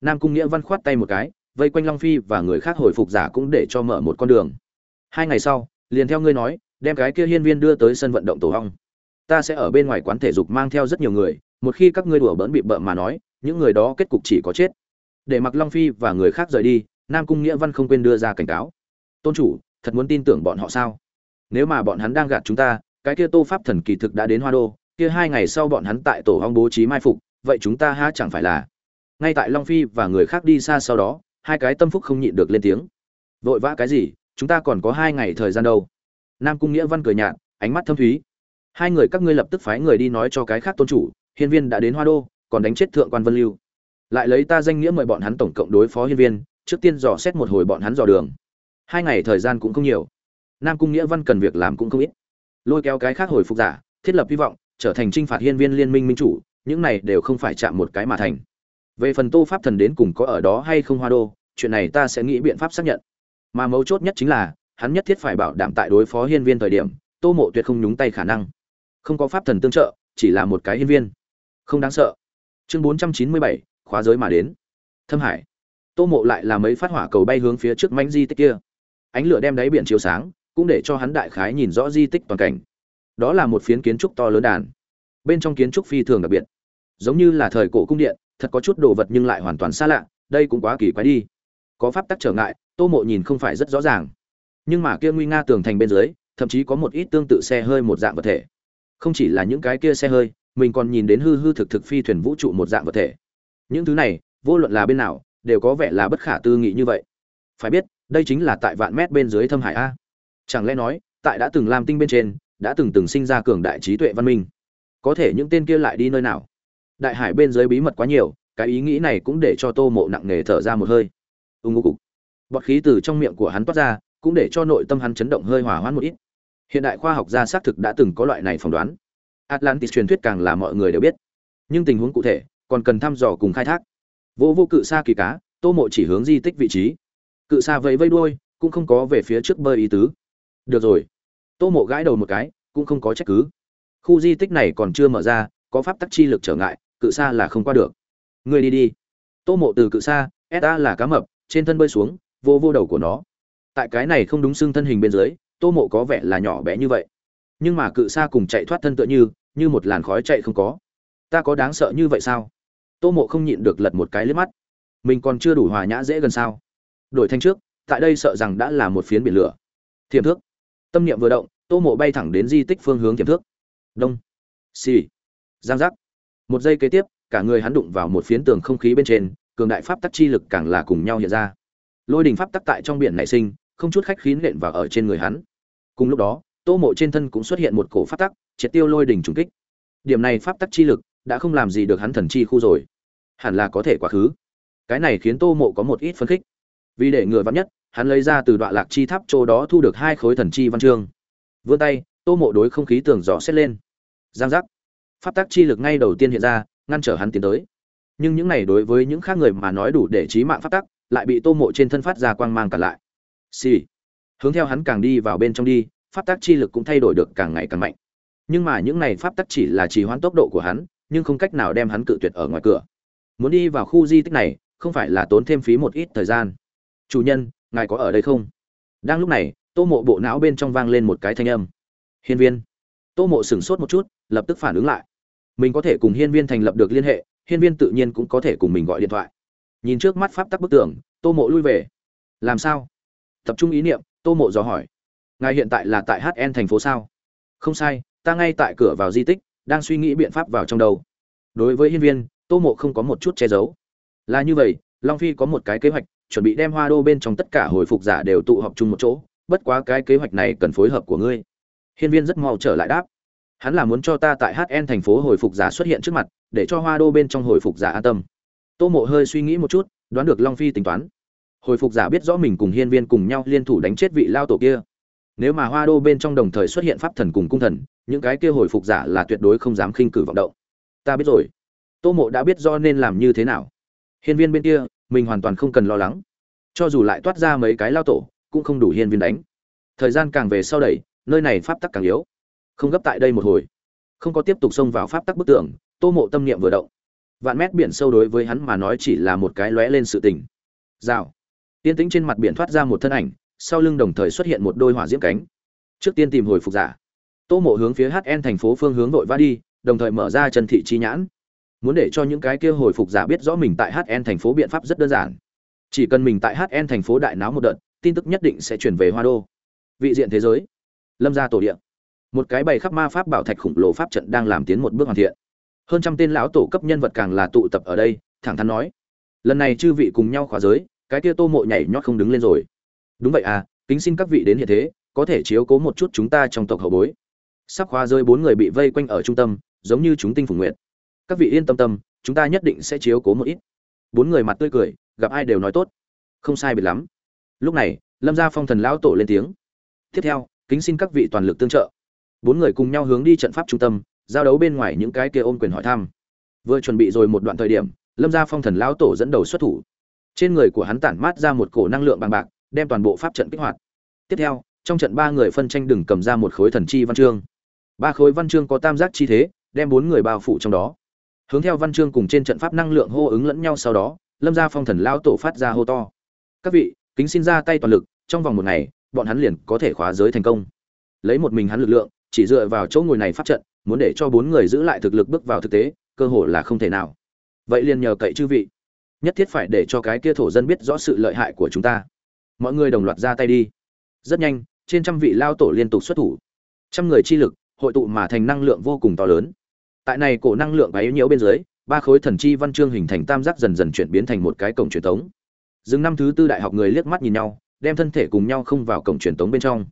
Nam cung nghĩa văn khoát tay một cái vây quanh long phi và người khác hồi phục giả cũng để cho mở một con đường. Hai ngày sau, liền theo ngươi nói, đem cái kia hiên viên đưa tới sân vận động tổ hong ta sẽ ở bên ngoài quán thể dục mang theo rất nhiều người, một khi các ngươi đùa bỡn bị bợm mà nói, những người đó kết cục chỉ có chết. Để mặc long phi và người khác rời đi, nam cung nghĩa văn không quên đưa ra cảnh cáo. Tôn chủ, thật muốn tin tưởng bọn họ sao? Nếu mà bọn hắn đang gạt chúng ta, cái kia tô pháp thần kỳ thực đã đến hoa đô, kia hai ngày sau bọn hắn tại tổ hong bố trí mai phục, vậy chúng ta ha chẳng phải là? Ngay tại long phi và người khác đi xa sau đó hai cái tâm phúc không nhịn được lên tiếng. Vội vã cái gì, chúng ta còn có hai ngày thời gian đâu. Nam cung nghĩa văn cười nhạt, ánh mắt thâm thúy. Hai người các ngươi lập tức phái người đi nói cho cái khác tôn chủ, hiên viên đã đến hoa đô, còn đánh chết thượng quan vân lưu. Lại lấy ta danh nghĩa mời bọn hắn tổng cộng đối phó hiên viên, trước tiên dò xét một hồi bọn hắn dò đường. Hai ngày thời gian cũng không nhiều. Nam cung nghĩa văn cần việc làm cũng không ít. Lôi kéo cái khác hồi phục giả, thiết lập hy vọng, trở thành trinh phạt hiên viên liên minh minh chủ, những này đều không phải chạm một cái mà thành về phần tô pháp thần đến cùng có ở đó hay không hoa đô, chuyện này ta sẽ nghĩ biện pháp xác nhận. Mà mấu chốt nhất chính là, hắn nhất thiết phải bảo đảm tại đối phó hiên viên thời điểm, tô mộ tuyệt không nhúng tay khả năng. Không có pháp thần tương trợ, chỉ là một cái hiên viên. Không đáng sợ. Chương bốn trăm chín mươi bảy, khóa giới mà đến. Thâm hải. Tô mộ lại là mấy phát hỏa cầu bay hướng phía trước mánh di tích kia. Ánh lửa đem đáy biển chiếu sáng, cũng để cho hắn đại khái nhìn rõ di tích toàn cảnh. Đó là một phiến kiến trúc to lớn đàn. Bên trong kiến trúc phi thường đặc biệt. Giống như là thời cổ cung điện thật có chút đồ vật nhưng lại hoàn toàn xa lạ, đây cũng quá kỳ quái đi. Có pháp tắc trở ngại, tô mộ nhìn không phải rất rõ ràng. Nhưng mà kia nguy nga tường thành bên dưới, thậm chí có một ít tương tự xe hơi một dạng vật thể. Không chỉ là những cái kia xe hơi, mình còn nhìn đến hư hư thực thực phi thuyền vũ trụ một dạng vật thể. Những thứ này, vô luận là bên nào, đều có vẻ là bất khả tư nghị như vậy. Phải biết, đây chính là tại vạn mét bên dưới thâm hải a. Chẳng lẽ nói, tại đã từng làm tinh bên trên, đã từng từng sinh ra cường đại trí tuệ văn minh? Có thể những tên kia lại đi nơi nào? Đại hải bên dưới bí mật quá nhiều, cái ý nghĩ này cũng để cho tô mộ nặng nề thở ra một hơi. Ưng ngô cục. Bọt khí từ trong miệng của hắn toát ra, cũng để cho nội tâm hắn chấn động hơi hỏa hoãn một ít. Hiện đại khoa học gia xác thực đã từng có loại này phỏng đoán. Atlantis truyền thuyết càng là mọi người đều biết. Nhưng tình huống cụ thể, còn cần thăm dò cùng khai thác. Vô vô cự xa kỳ cá, tô mộ chỉ hướng di tích vị trí. Cự xa vẫy vây đuôi, cũng không có về phía trước bơi ý tứ. Được rồi. Tô mộ gãi đầu một cái, cũng không có trách cứ. Khu di tích này còn chưa mở ra, có pháp tắc chi lực trở ngại cự xa là không qua được. Ngươi đi đi. Tô mộ từ cự xa sa là cá mập, trên thân bơi xuống, vô vô đầu của nó. Tại cái này không đúng xương thân hình bên dưới, tô mộ có vẻ là nhỏ bé như vậy. Nhưng mà cự xa cùng chạy thoát thân tựa như như một làn khói chạy không có. Ta có đáng sợ như vậy sao? Tô mộ không nhịn được lật một cái liếp mắt. Mình còn chưa đủ hòa nhã dễ gần sao? Đổi thanh trước, tại đây sợ rằng đã là một phiến biển lửa. Thiềm thước. Tâm niệm vừa động, tô mộ bay thẳng đến di tích phương hướng thiềm thước. Đông. Xì、sì. giang giác một giây kế tiếp, cả người hắn đụng vào một phiến tường không khí bên trên, cường đại pháp tắc chi lực càng là cùng nhau hiện ra. Lôi đình pháp tắc tại trong biển nảy sinh, không chút khách khí nện vào ở trên người hắn. Cùng lúc đó, tô mộ trên thân cũng xuất hiện một cổ pháp tắc, triệt tiêu lôi đình trùng kích. Điểm này pháp tắc chi lực đã không làm gì được hắn thần chi khu rồi. Hẳn là có thể quá khứ. Cái này khiến tô mộ có một ít phấn khích. Vì để ngừa vắn nhất, hắn lấy ra từ đoạn lạc chi tháp chỗ đó thu được hai khối thần chi văn chương. Vươn tay, tô mộ đối không khí tường dò xét lên. Giang giác pháp tắc chi lực ngay đầu tiên hiện ra, ngăn trở hắn tiến tới. Nhưng những này đối với những khác người mà nói đủ để trí mạng pháp tắc lại bị tô mộ trên thân phát ra quang mang cả lại. Xì、sì. hướng theo hắn càng đi vào bên trong đi, pháp tắc chi lực cũng thay đổi được càng ngày càng mạnh. Nhưng mà những này pháp tắc chỉ là trì hoãn tốc độ của hắn, nhưng không cách nào đem hắn cự tuyệt ở ngoài cửa. Muốn đi vào khu di tích này, không phải là tốn thêm phí một ít thời gian. Chủ nhân, ngài có ở đây không? Đang lúc này, tô mộ bộ não bên trong vang lên một cái thanh âm. Hiên viên. Tô mộ sửng sốt một chút lập tức phản ứng lại. Mình có thể cùng hiên viên thành lập được liên hệ, hiên viên tự nhiên cũng có thể cùng mình gọi điện thoại. Nhìn trước mắt pháp tắc bức tường, tô mộ lui về. Làm sao? Tập trung ý niệm, tô mộ dò hỏi. Ngài hiện tại là tại hn thành phố sao? Không sai, ta ngay tại cửa vào di tích, đang suy nghĩ biện pháp vào trong đầu. Đối với hiên viên, tô mộ không có một chút che giấu. Là như vậy, long phi có một cái kế hoạch, chuẩn bị đem hoa đô bên trong tất cả hồi phục giả đều tụ họp chung một chỗ, bất quá cái kế hoạch này cần phối hợp của ngươi. Hiên viên rất mau trở lại đáp hắn là muốn cho ta tại hn thành phố hồi phục giả xuất hiện trước mặt, để cho hoa đô bên trong hồi phục giả an tâm. Tô mộ hơi suy nghĩ một chút, đoán được long phi tính toán. Hồi phục giả biết rõ mình cùng hiên viên cùng nhau liên thủ đánh chết vị lao tổ kia. Nếu mà hoa đô bên trong đồng thời xuất hiện pháp thần cùng cung thần, những cái kia hồi phục giả là tuyệt đối không dám khinh cử vọng động. Ta biết rồi. Tô mộ đã biết do nên làm như thế nào. Hiên viên bên kia, mình hoàn toàn không cần lo lắng. Cho dù lại toát ra mấy cái lao tổ, cũng không đủ hiên viên đánh. Thời gian càng về sau đẩy, nơi này pháp tắc càng yếu không gấp tại đây một hồi. Không có tiếp tục xông vào pháp tắc bức tượng tô mộ tâm niệm vừa động. Vạn mét biển sâu đối với hắn mà nói chỉ là một cái lóe lên sự tình. Rào. Tiên tĩnh trên mặt biển thoát ra một thân ảnh, sau lưng đồng thời xuất hiện một đôi hỏa diễm cánh. Trước tiên tìm hồi phục giả. Tô mộ hướng phía hn thành phố phương hướng vội vã đi, đồng thời mở ra chân thị chi nhãn. Muốn để cho những cái kia hồi phục giả biết rõ mình tại hn thành phố biện pháp rất đơn giản. Chỉ cần mình tại hn thành phố đại náo một đợt, tin tức nhất định sẽ chuyển về hoa đô. Vị diện thế giới. Lâm gia tổ địa một cái bày khắp ma pháp bảo thạch khủng lồ pháp trận đang làm tiến một bước hoàn thiện. Hơn trăm tên lão tổ cấp nhân vật càng là tụ tập ở đây, thẳng thắn nói, lần này chư vị cùng nhau khóa giới, cái kia tô mộ nhảy nhót không đứng lên rồi. Đúng vậy à kính xin các vị đến hiện thế, có thể chiếu cố một chút chúng ta trong tộc hậu bối. Sắp khóa rơi bốn người bị vây quanh ở trung tâm, giống như chúng tinh phủ nguyện các vị yên tâm tâm, chúng ta nhất định sẽ chiếu cố một ít. Bốn người mặt tươi cười, gặp ai đều nói tốt. Không sai biệt lắm. Lúc này, lâm gia phong thần lão tổ lên tiếng. Tiếp theo, kính xin các vị toàn lực tương trợ bốn người cùng nhau hướng đi trận pháp trung tâm, giao đấu bên ngoài những cái kia ôm quyền hỏi thăm. Vừa chuẩn bị rồi một đoạn thời điểm, lâm gia phong thần lão tổ dẫn đầu xuất thủ. Trên người của hắn tản mát ra một cổ năng lượng bằng bạc, đem toàn bộ pháp trận kích hoạt. Tiếp theo, trong trận ba người phân tranh đừng cầm ra một khối thần chi văn chương. Ba khối văn chương có tam giác chi thế, đem bốn người bao phủ trong đó. Hướng theo văn chương cùng trên trận pháp năng lượng hô ứng lẫn nhau sau đó, lâm gia phong thần lão tổ phát ra hô to. Các vị, kính xin ra tay toàn lực, trong vòng một ngày, bọn hắn liền có thể khóa giới thành công. Lấy một mình hắn lực lượng chỉ dựa vào chỗ ngồi này phát trận, muốn để cho bốn người giữ lại thực lực bước vào thực tế, cơ hội là không thể nào. Vậy liền nhờ cậy chư vị. Nhất thiết phải để cho cái kia thổ dân biết rõ sự lợi hại của chúng ta. Mọi người đồng loạt ra tay đi. Rất nhanh, trên trăm vị lao tổ liên tục xuất thủ. Trăm người chi lực, hội tụ mà thành năng lượng vô cùng to lớn. Tại này cổ năng lượng ấy nhiễu bên dưới, ba khối thần chi văn chương hình thành tam giác dần dần chuyển biến thành một cái cổng truyền thống dừng năm thứ tư đại học người liếc mắt nhìn nhau, đem thân thể cùng nhau không vào cổng truyền thống bên trong.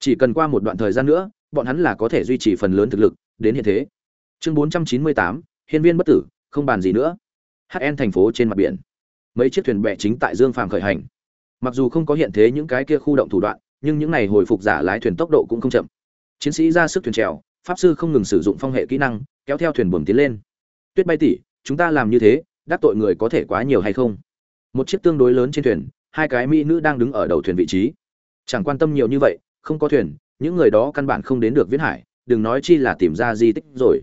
Chỉ cần qua một đoạn thời gian nữa bọn hắn là có thể duy trì phần lớn thực lực, đến hiện thế. Chương bốn trăm chín mươi tám, hiên viên bất tử, không bàn gì nữa. Hn thành phố trên mặt biển. Mấy chiếc thuyền bè chính tại dương phàm khởi hành. Mặc dù không có hiện thế những cái kia khu động thủ đoạn, nhưng những này hồi phục giả lái thuyền tốc độ cũng không chậm. Chiến sĩ ra sức thuyền trèo, pháp sư không ngừng sử dụng phong hệ kỹ năng, kéo theo thuyền buồm tiến lên. Tuyết bay tỉ, chúng ta làm như thế, đắc tội người có thể quá nhiều hay không? Một chiếc tương đối lớn trên thuyền, hai cái mỹ nữ đang đứng ở đầu thuyền vị trí. Chẳng quan tâm nhiều như vậy, không có thuyền những người đó căn bản không đến được viễn hải, đừng nói chi là tìm ra di tích rồi.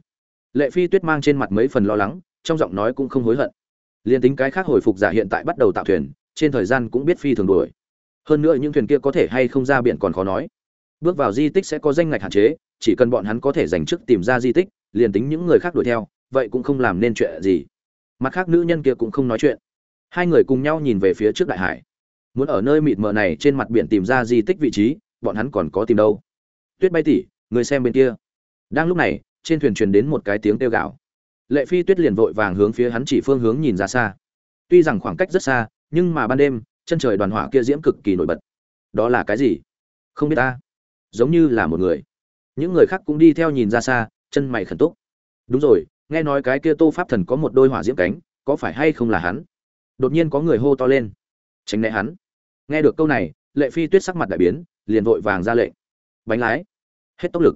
Lệ phi tuyết mang trên mặt mấy phần lo lắng, trong giọng nói cũng không hối hận. Liên tính cái khác hồi phục giả hiện tại bắt đầu tạo thuyền, trên thời gian cũng biết phi thường đuổi. Hơn nữa những thuyền kia có thể hay không ra biển còn khó nói. Bước vào di tích sẽ có danh ngạch hạn chế, chỉ cần bọn hắn có thể dành trước tìm ra di tích, liền tính những người khác đuổi theo, vậy cũng không làm nên chuyện gì. Mặt khác nữ nhân kia cũng không nói chuyện. Hai người cùng nhau nhìn về phía trước đại hải. Muốn ở nơi mịt mờ này trên mặt biển tìm ra di tích vị trí bọn hắn còn có tìm đâu. Tuyết bay tỉ, người xem bên kia. Đang lúc này, trên thuyền truyền đến một cái tiếng kêu gạo lệ phi tuyết liền vội vàng hướng phía hắn chỉ phương hướng nhìn ra xa. Tuy rằng khoảng cách rất xa, nhưng mà ban đêm, chân trời đoàn hỏa kia diễm cực kỳ nổi bật. Đó là cái gì? Không biết ta. Giống như là một người. Những người khác cũng đi theo nhìn ra xa, chân mày khẩn túc. Đúng rồi, nghe nói cái kia tô pháp thần có một đôi hỏa diễm cánh, có phải hay không là hắn? Đột nhiên có người hô to lên. Tránh né hắn. Nghe được câu này, lệ phi tuyết sắc mặt đại biến liền vội vàng ra lệnh. Bánh lái. Hết tốc lực.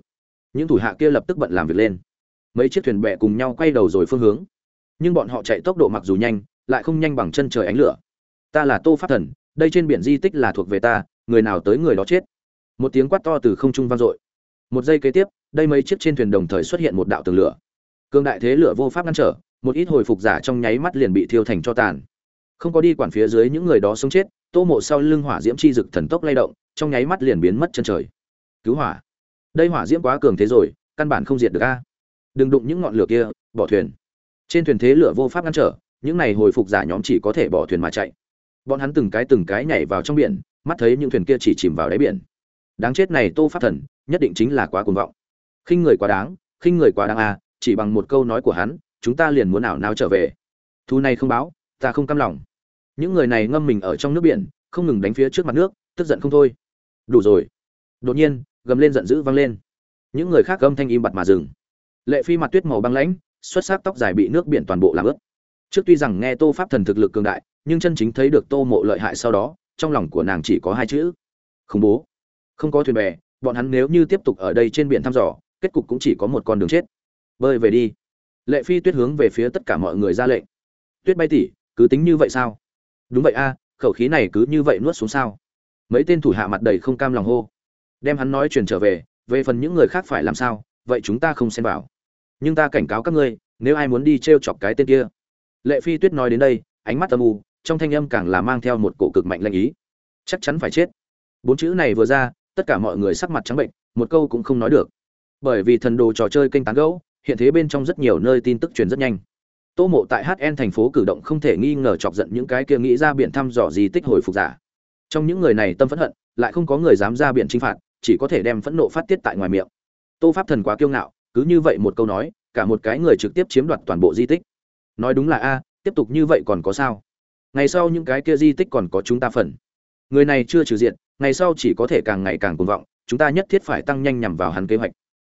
Những thủ hạ kia lập tức bận làm việc lên. Mấy chiếc thuyền bè cùng nhau quay đầu rồi phương hướng. Nhưng bọn họ chạy tốc độ mặc dù nhanh, lại không nhanh bằng chân trời ánh lửa. Ta là tô pháp thần, đây trên biển di tích là thuộc về ta, người nào tới người đó chết. Một tiếng quát to từ không trung vang dội. Một giây kế tiếp, đây mấy chiếc trên thuyền đồng thời xuất hiện một đạo tường lửa. Cương đại thế lửa vô pháp ngăn trở, một ít hồi phục giả trong nháy mắt liền bị thiêu thành cho tàn. Không có đi quản phía dưới những người đó sống chết tô mộ sau lưng hỏa diễm chi dực thần tốc lay động, trong nháy mắt liền biến mất chân trời. Cứu hỏa. Đây hỏa diễm quá cường thế rồi, căn bản không diệt được a. Đừng đụng những ngọn lửa kia, bỏ thuyền. Trên thuyền thế lửa vô pháp ngăn trở, những này hồi phục giả nhóm chỉ có thể bỏ thuyền mà chạy. Bọn hắn từng cái từng cái nhảy vào trong biển, mắt thấy những thuyền kia chỉ chìm vào đáy biển. Đáng chết này tô pháp thần, nhất định chính là quá cuồng vọng. Khinh người quá đáng, khinh người quá đáng a, chỉ bằng một câu nói của hắn, chúng ta liền muốn ảo nào trở về. Thu này không báo, ta không căm lòng những người này ngâm mình ở trong nước biển, không ngừng đánh phía trước mặt nước, tức giận không thôi. Đủ rồi. Đột nhiên, gầm lên giận dữ vang lên. Những người khác gầm thanh im bặt mà dừng. Lệ phi mặt tuyết màu băng lãnh, xuất sắc tóc dài bị nước biển toàn bộ làm ướt. Trước tuy rằng nghe tô pháp thần thực lực cường đại, nhưng chân chính thấy được tô mộ lợi hại sau đó, trong lòng của nàng chỉ có hai chữ. Khủng bố. Không có thuyền bè, bọn hắn nếu như tiếp tục ở đây trên biển thăm dò, kết cục cũng chỉ có một con đường chết. Bơi về đi. Lệ phi tuyết hướng về phía tất cả mọi người ra lệnh. Tuyết bay tỉ, cứ tính như vậy sao? Đúng vậy a, khẩu khí này cứ như vậy nuốt xuống sao? Mấy tên thủ hạ mặt đầy không cam lòng hô. Đem hắn nói truyền trở về về phần những người khác phải làm sao, vậy chúng ta không xen vào. Nhưng ta cảnh cáo các ngươi, nếu ai muốn đi t r e o chọc cái tên kia. Lệ phi tuyết nói đến đây, ánh mắt âm u, trong thanh âm càng là mang theo một cổ cực mạnh lanh ý. Chắc chắn phải chết. Bốn chữ này vừa ra, tất cả mọi người sắc mặt trắng bệnh, một câu cũng không nói được. Bởi vì thần đồ trò chơi kênh tán gẫu, hiện thế bên trong rất nhiều nơi tin tức truyền rất nhanh tô mộ tại hn thành phố cử động không thể nghi ngờ chọc giận những cái kia nghĩ ra biện thăm dò di tích hồi phục giả. Trong những người này tâm phẫn hận, lại không có người dám ra biện chinh phạt, chỉ có thể đem phẫn nộ phát tiết tại ngoài miệng. Tô pháp thần quá kiêu ngạo, cứ như vậy một câu nói, cả một cái người trực tiếp chiếm đoạt toàn bộ di tích. Nói đúng là a, tiếp tục như vậy còn có sao? Ngày sau những cái kia di tích còn có chúng ta phần. Người này chưa trừ diện, ngày sau chỉ có thể càng ngày càng cuồng vọng, chúng ta nhất thiết phải tăng nhanh nhằm vào hắn kế hoạch.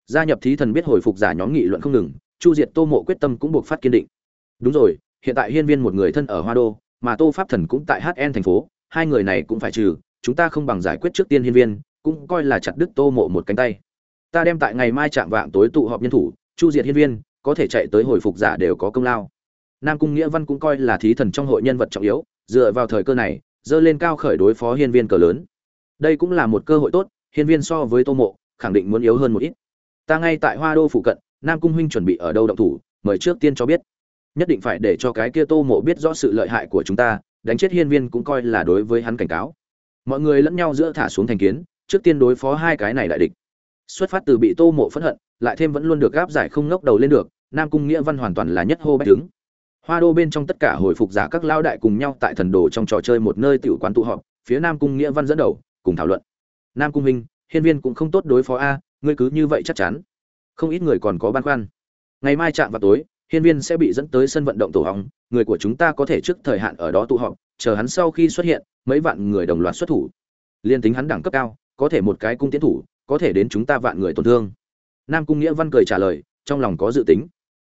Gia nhập thí thần biết hồi phục giả nhóm nghị luận không ngừng, chu diệt tô mộ quyết tâm cũng buộc phát kiên định đúng rồi, hiện tại hiên viên một người thân ở hoa đô, mà tô pháp thần cũng tại hn thành phố, hai người này cũng phải trừ, chúng ta không bằng giải quyết trước tiên hiên viên, cũng coi là chặt đứt tô mộ một cánh tay. Ta đem tại ngày mai chạm vạng tối tụ họp nhân thủ, chu diệt hiên viên, có thể chạy tới hồi phục giả đều có công lao. Nam cung nghĩa văn cũng coi là thí thần trong hội nhân vật trọng yếu, dựa vào thời cơ này, dơ lên cao khởi đối phó hiên viên cờ lớn. Đây cũng là một cơ hội tốt, hiên viên so với tô mộ, khẳng định muốn yếu hơn một ít. Ta ngay tại hoa đô phụ cận, nam cung huynh chuẩn bị ở đâu động thủ, mời trước tiên cho biết nhất định phải để cho cái kia tô mộ biết rõ sự lợi hại của chúng ta, đánh chết hiên viên cũng coi là đối với hắn cảnh cáo. Mọi người lẫn nhau giữa thả xuống thành kiến, trước tiên đối phó hai cái này đại địch. Xuất phát từ bị tô mộ phẫn hận, lại thêm vẫn luôn được gáp giải không ngóc đầu lên được, nam cung nghĩa văn hoàn toàn là nhất hô bách tướng hoa đô bên trong tất cả hồi phục giả các lao đại cùng nhau tại thần đồ trong trò chơi một nơi tiểu quán tụ họp, phía nam cung nghĩa văn dẫn đầu, cùng thảo luận. Nam cung minh, hiên viên cũng không tốt đối phó a, ngươi cứ như vậy chắc chắn. Không ít người còn có băn khoăn. Ngày mai chạm vào tối hiên viên sẽ bị dẫn tới sân vận động tổ hóng người của chúng ta có thể trước thời hạn ở đó tụ họp, chờ hắn sau khi xuất hiện, mấy vạn người đồng loạt xuất thủ. Liên tính hắn đẳng cấp cao, có thể một cái cung tiến thủ, có thể đến chúng ta vạn người tổn thương. Nam cung nghĩa văn cười trả lời, trong lòng có dự tính.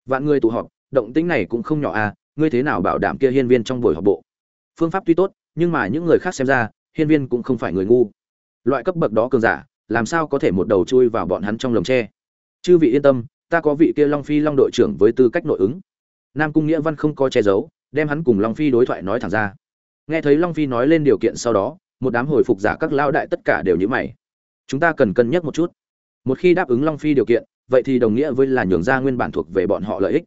Vạn người tụ họp, động tính này cũng không nhỏ à ngươi thế nào bảo đảm kia hiên viên trong buổi họp bộ? Phương pháp tuy tốt, nhưng mà những người khác xem ra, hiên viên cũng không phải người ngu. Loại cấp bậc đó cường giả, làm sao có thể một đầu chui vào bọn hắn trong lồng tre? Chư vị yên tâm ta có vị kia long phi long đội trưởng với tư cách nội ứng. Nam cung nghĩa văn không có che giấu, đem hắn cùng long phi đối thoại nói thẳng ra. Nghe thấy long phi nói lên điều kiện sau đó, một đám hồi phục giả các lao đại tất cả đều nhữ mày. Chúng ta cần cân nhắc một chút. Một khi đáp ứng long phi điều kiện, vậy thì đồng nghĩa với là nhường ra nguyên bản thuộc về bọn họ lợi ích.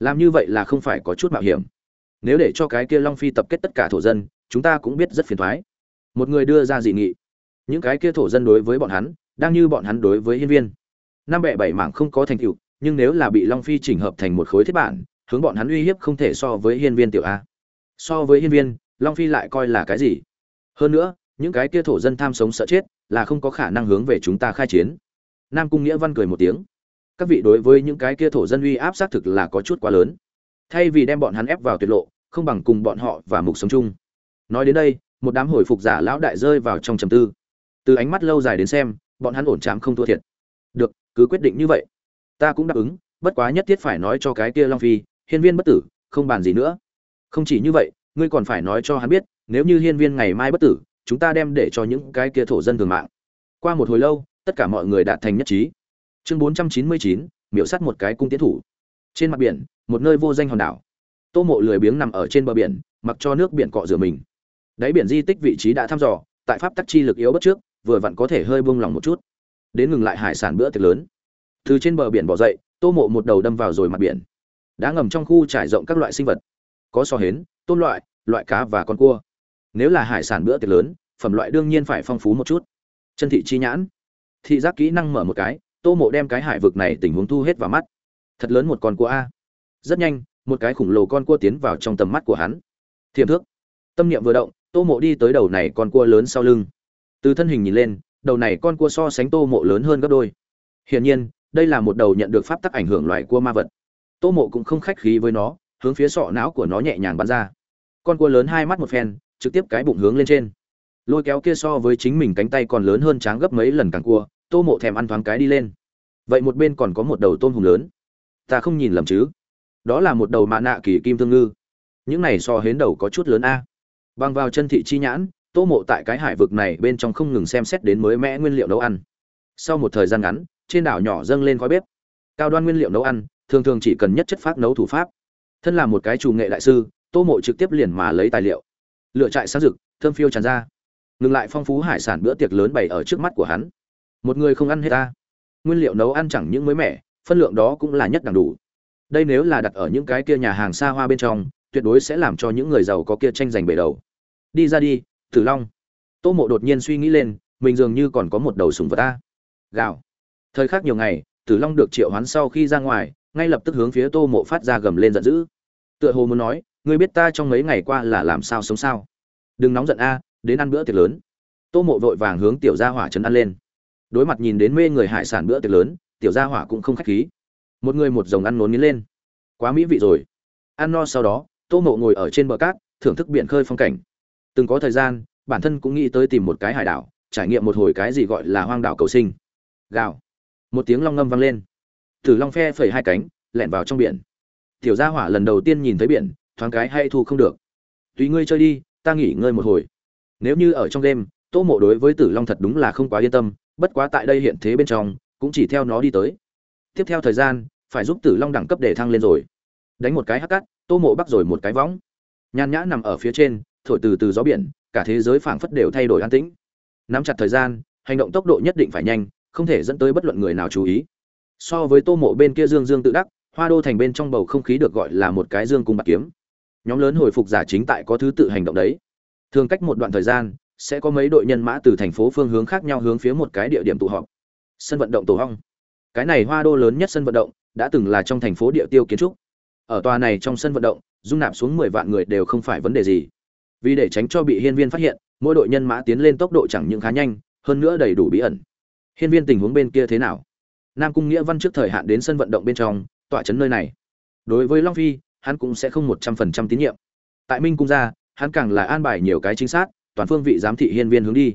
Làm như vậy là không phải có chút mạo hiểm. Nếu để cho cái kia long phi tập kết tất cả thổ dân, chúng ta cũng biết rất phiền thoái một người đưa ra dị nghị. Những cái kia thổ dân đối với bọn hắn, đang như bọn hắn đối với hiên viên năm bẻ bảy mảng không có thành tựu, nhưng nếu là bị long phi chỉnh hợp thành một khối thiết bản, hướng bọn hắn uy hiếp không thể so với hiên viên tiểu a. So với hiên viên, long phi lại coi là cái gì? Hơn nữa, những cái kia thổ dân tham sống sợ chết, là không có khả năng hướng về chúng ta khai chiến. Nam cung nghĩa văn cười một tiếng. Các vị đối với những cái kia thổ dân uy áp xác thực là có chút quá lớn. Thay vì đem bọn hắn ép vào tuyệt lộ, không bằng cùng bọn họ và mục sống chung. Nói đến đây, một đám hồi phục giả lão đại rơi vào trong trầm tư. Từ ánh mắt lâu dài đến xem, bọn hắn ổn chám không thua thiệt cứ quyết định như vậy. Ta cũng đáp ứng, bất quá nhất thiết phải nói cho cái kia long phi, hiên viên bất tử, không bàn gì nữa. Không chỉ như vậy, ngươi còn phải nói cho hắn biết, nếu như hiên viên ngày mai bất tử, chúng ta đem để cho những cái kia thổ dân thường mạng. Qua một hồi lâu, tất cả mọi người đạt thành nhất trí. Chương bốn trăm chín mươi chín, miểu sắt một cái cung tiến thủ. Trên mặt biển, một nơi vô danh hòn đảo. Tô mộ lười biếng nằm ở trên bờ biển, mặc cho nước biển cọ rửa mình. Đáy biển di tích vị trí đã thăm dò, tại pháp tắc chi lực yếu bất trước, vừa vặn có thể hơi buông lỏng một chút đến ngừng lại hải sản bữa tiệc lớn. Từ trên bờ biển bỏ dậy, tô mộ một đầu đâm vào rồi mặt biển. Đá ngầm trong khu trải rộng các loại sinh vật. Có so hến, tôm loại loại cá và con cua. Nếu là hải sản bữa tiệc lớn, phẩm loại đương nhiên phải phong phú một chút. Chân thị chi nhãn. Thị giác kỹ năng mở một cái, tô mộ đem cái hải vực này tình huống thu hết vào mắt. Thật lớn một con cua a. Rất nhanh, một cái khủng lồ con cua tiến vào trong tầm mắt của hắn. Thiềm thước. Tâm niệm vừa động, tô mộ đi tới đầu này con cua lớn sau lưng. Từ thân hình nhìn lên đầu này con cua so sánh tô mộ lớn hơn gấp đôi. Hiển nhiên, đây là một đầu nhận được pháp tắc ảnh hưởng loại cua ma vật. Tô mộ cũng không khách khí với nó, hướng phía sọ não của nó nhẹ nhàng bắn ra. Con cua lớn hai mắt một phen, trực tiếp cái bụng hướng lên trên. Lôi kéo kia so với chính mình cánh tay còn lớn hơn tráng gấp mấy lần càng cua, tô mộ thèm ăn thoáng cái đi lên. Vậy một bên còn có một đầu tôm hùm lớn. Ta không nhìn lầm chứ? Đó là một đầu mạ nạ kỳ kim thương ngư. Những này so hến đầu có chút lớn a. Băng vào chân thị chi nhãn tô mộ tại cái hải vực này bên trong không ngừng xem xét đến mới mẽ nguyên liệu nấu ăn. Sau một thời gian ngắn, trên đảo nhỏ dâng lên khói bếp. Cao đoan nguyên liệu nấu ăn, thường thường chỉ cần nhất chất phát nấu thủ pháp. Thân là một cái chủ nghệ đại sư, tô mộ trực tiếp liền mà lấy tài liệu. Lựa trại sáng rực, thơm phiêu tràn ra. Ngừng lại phong phú hải sản bữa tiệc lớn bày ở trước mắt của hắn. Một người không ăn hết ta. Nguyên liệu nấu ăn chẳng những mới mẻ, phân lượng đó cũng là nhất đẳng đủ. Đây nếu là đặt ở những cái kia nhà hàng xa hoa bên trong, tuyệt đối sẽ làm cho những người giàu có kia tranh giành bể đầu. Đi ra đi tử long. Tô mộ đột nhiên suy nghĩ lên, mình dường như còn có một đầu sủng vật ta. Gào. Thời khắc nhiều ngày, tử long được triệu hoán sau khi ra ngoài, ngay lập tức hướng phía tô mộ phát ra gầm lên giận dữ. Tựa hồ muốn nói, ngươi biết ta trong mấy ngày qua là làm sao sống sao? Đừng nóng giận a, đến ăn bữa tiệc lớn. Tô mộ vội vàng hướng tiểu gia hỏa trấn ăn lên. Đối mặt nhìn đến mê người hải sản bữa tiệc lớn, tiểu gia hỏa cũng không khách khí. Một người một dòng ăn nốn nghiến lên. Quá mỹ vị rồi. Ăn no sau đó, tô mộ ngồi ở trên bờ cát, thưởng thức biển khơi phong cảnh từng có thời gian, bản thân cũng nghĩ tới tìm một cái hải đảo, trải nghiệm một hồi cái gì gọi là hoang đảo cầu sinh. Gào. Một tiếng long ngâm vang lên. Tử long phe phẩy hai cánh, lẻn vào trong biển. Tiểu gia hỏa lần đầu tiên nhìn thấy biển, thoáng cái hay thu không được. Tùy ngươi chơi đi, ta nghỉ ngơi một hồi. Nếu như ở trong đêm, tô mộ đối với tử long thật đúng là không quá yên tâm, bất quá tại đây hiện thế bên trong, cũng chỉ theo nó đi tới. Tiếp theo thời gian, phải giúp tử long đẳng cấp để thăng lên rồi. Đánh một cái hắc cắt tô mộ bắt rồi một cái võng. Nhàn nhã nằm ở phía trên thổi từ từ gió biển, cả thế giới phảng phất đều thay đổi an tĩnh. Nắm chặt thời gian, hành động tốc độ nhất định phải nhanh, không thể dẫn tới bất luận người nào chú ý. So với tô mộ bên kia dương dương tự đắc, hoa đô thành bên trong bầu không khí được gọi là một cái dương cung bạc kiếm. Nhóm lớn hồi phục giả chính tại có thứ tự hành động đấy. Thường cách một đoạn thời gian, sẽ có mấy đội nhân mã từ thành phố phương hướng khác nhau hướng phía một cái địa điểm tụ họp. Sân vận động tổ hong. Cái này hoa đô lớn nhất sân vận động, đã từng là trong thành phố địa tiêu kiến trúc. Ở tòa này trong sân vận động, dung nạp xuống mười vạn người đều không phải vấn đề gì vì để tránh cho bị hiên viên phát hiện, mỗi đội nhân mã tiến lên tốc độ chẳng những khá nhanh, hơn nữa đầy đủ bí ẩn. Hiên viên tình huống bên kia thế nào? Nam cung nghĩa văn trước thời hạn đến sân vận động bên trong, tọa trấn nơi này. Đối với long phi, hắn cũng sẽ không một trăm phần trăm tín nhiệm. Tại minh cung gia hắn càng là an bài nhiều cái chính xác, toàn phương vị giám thị hiên viên hướng đi.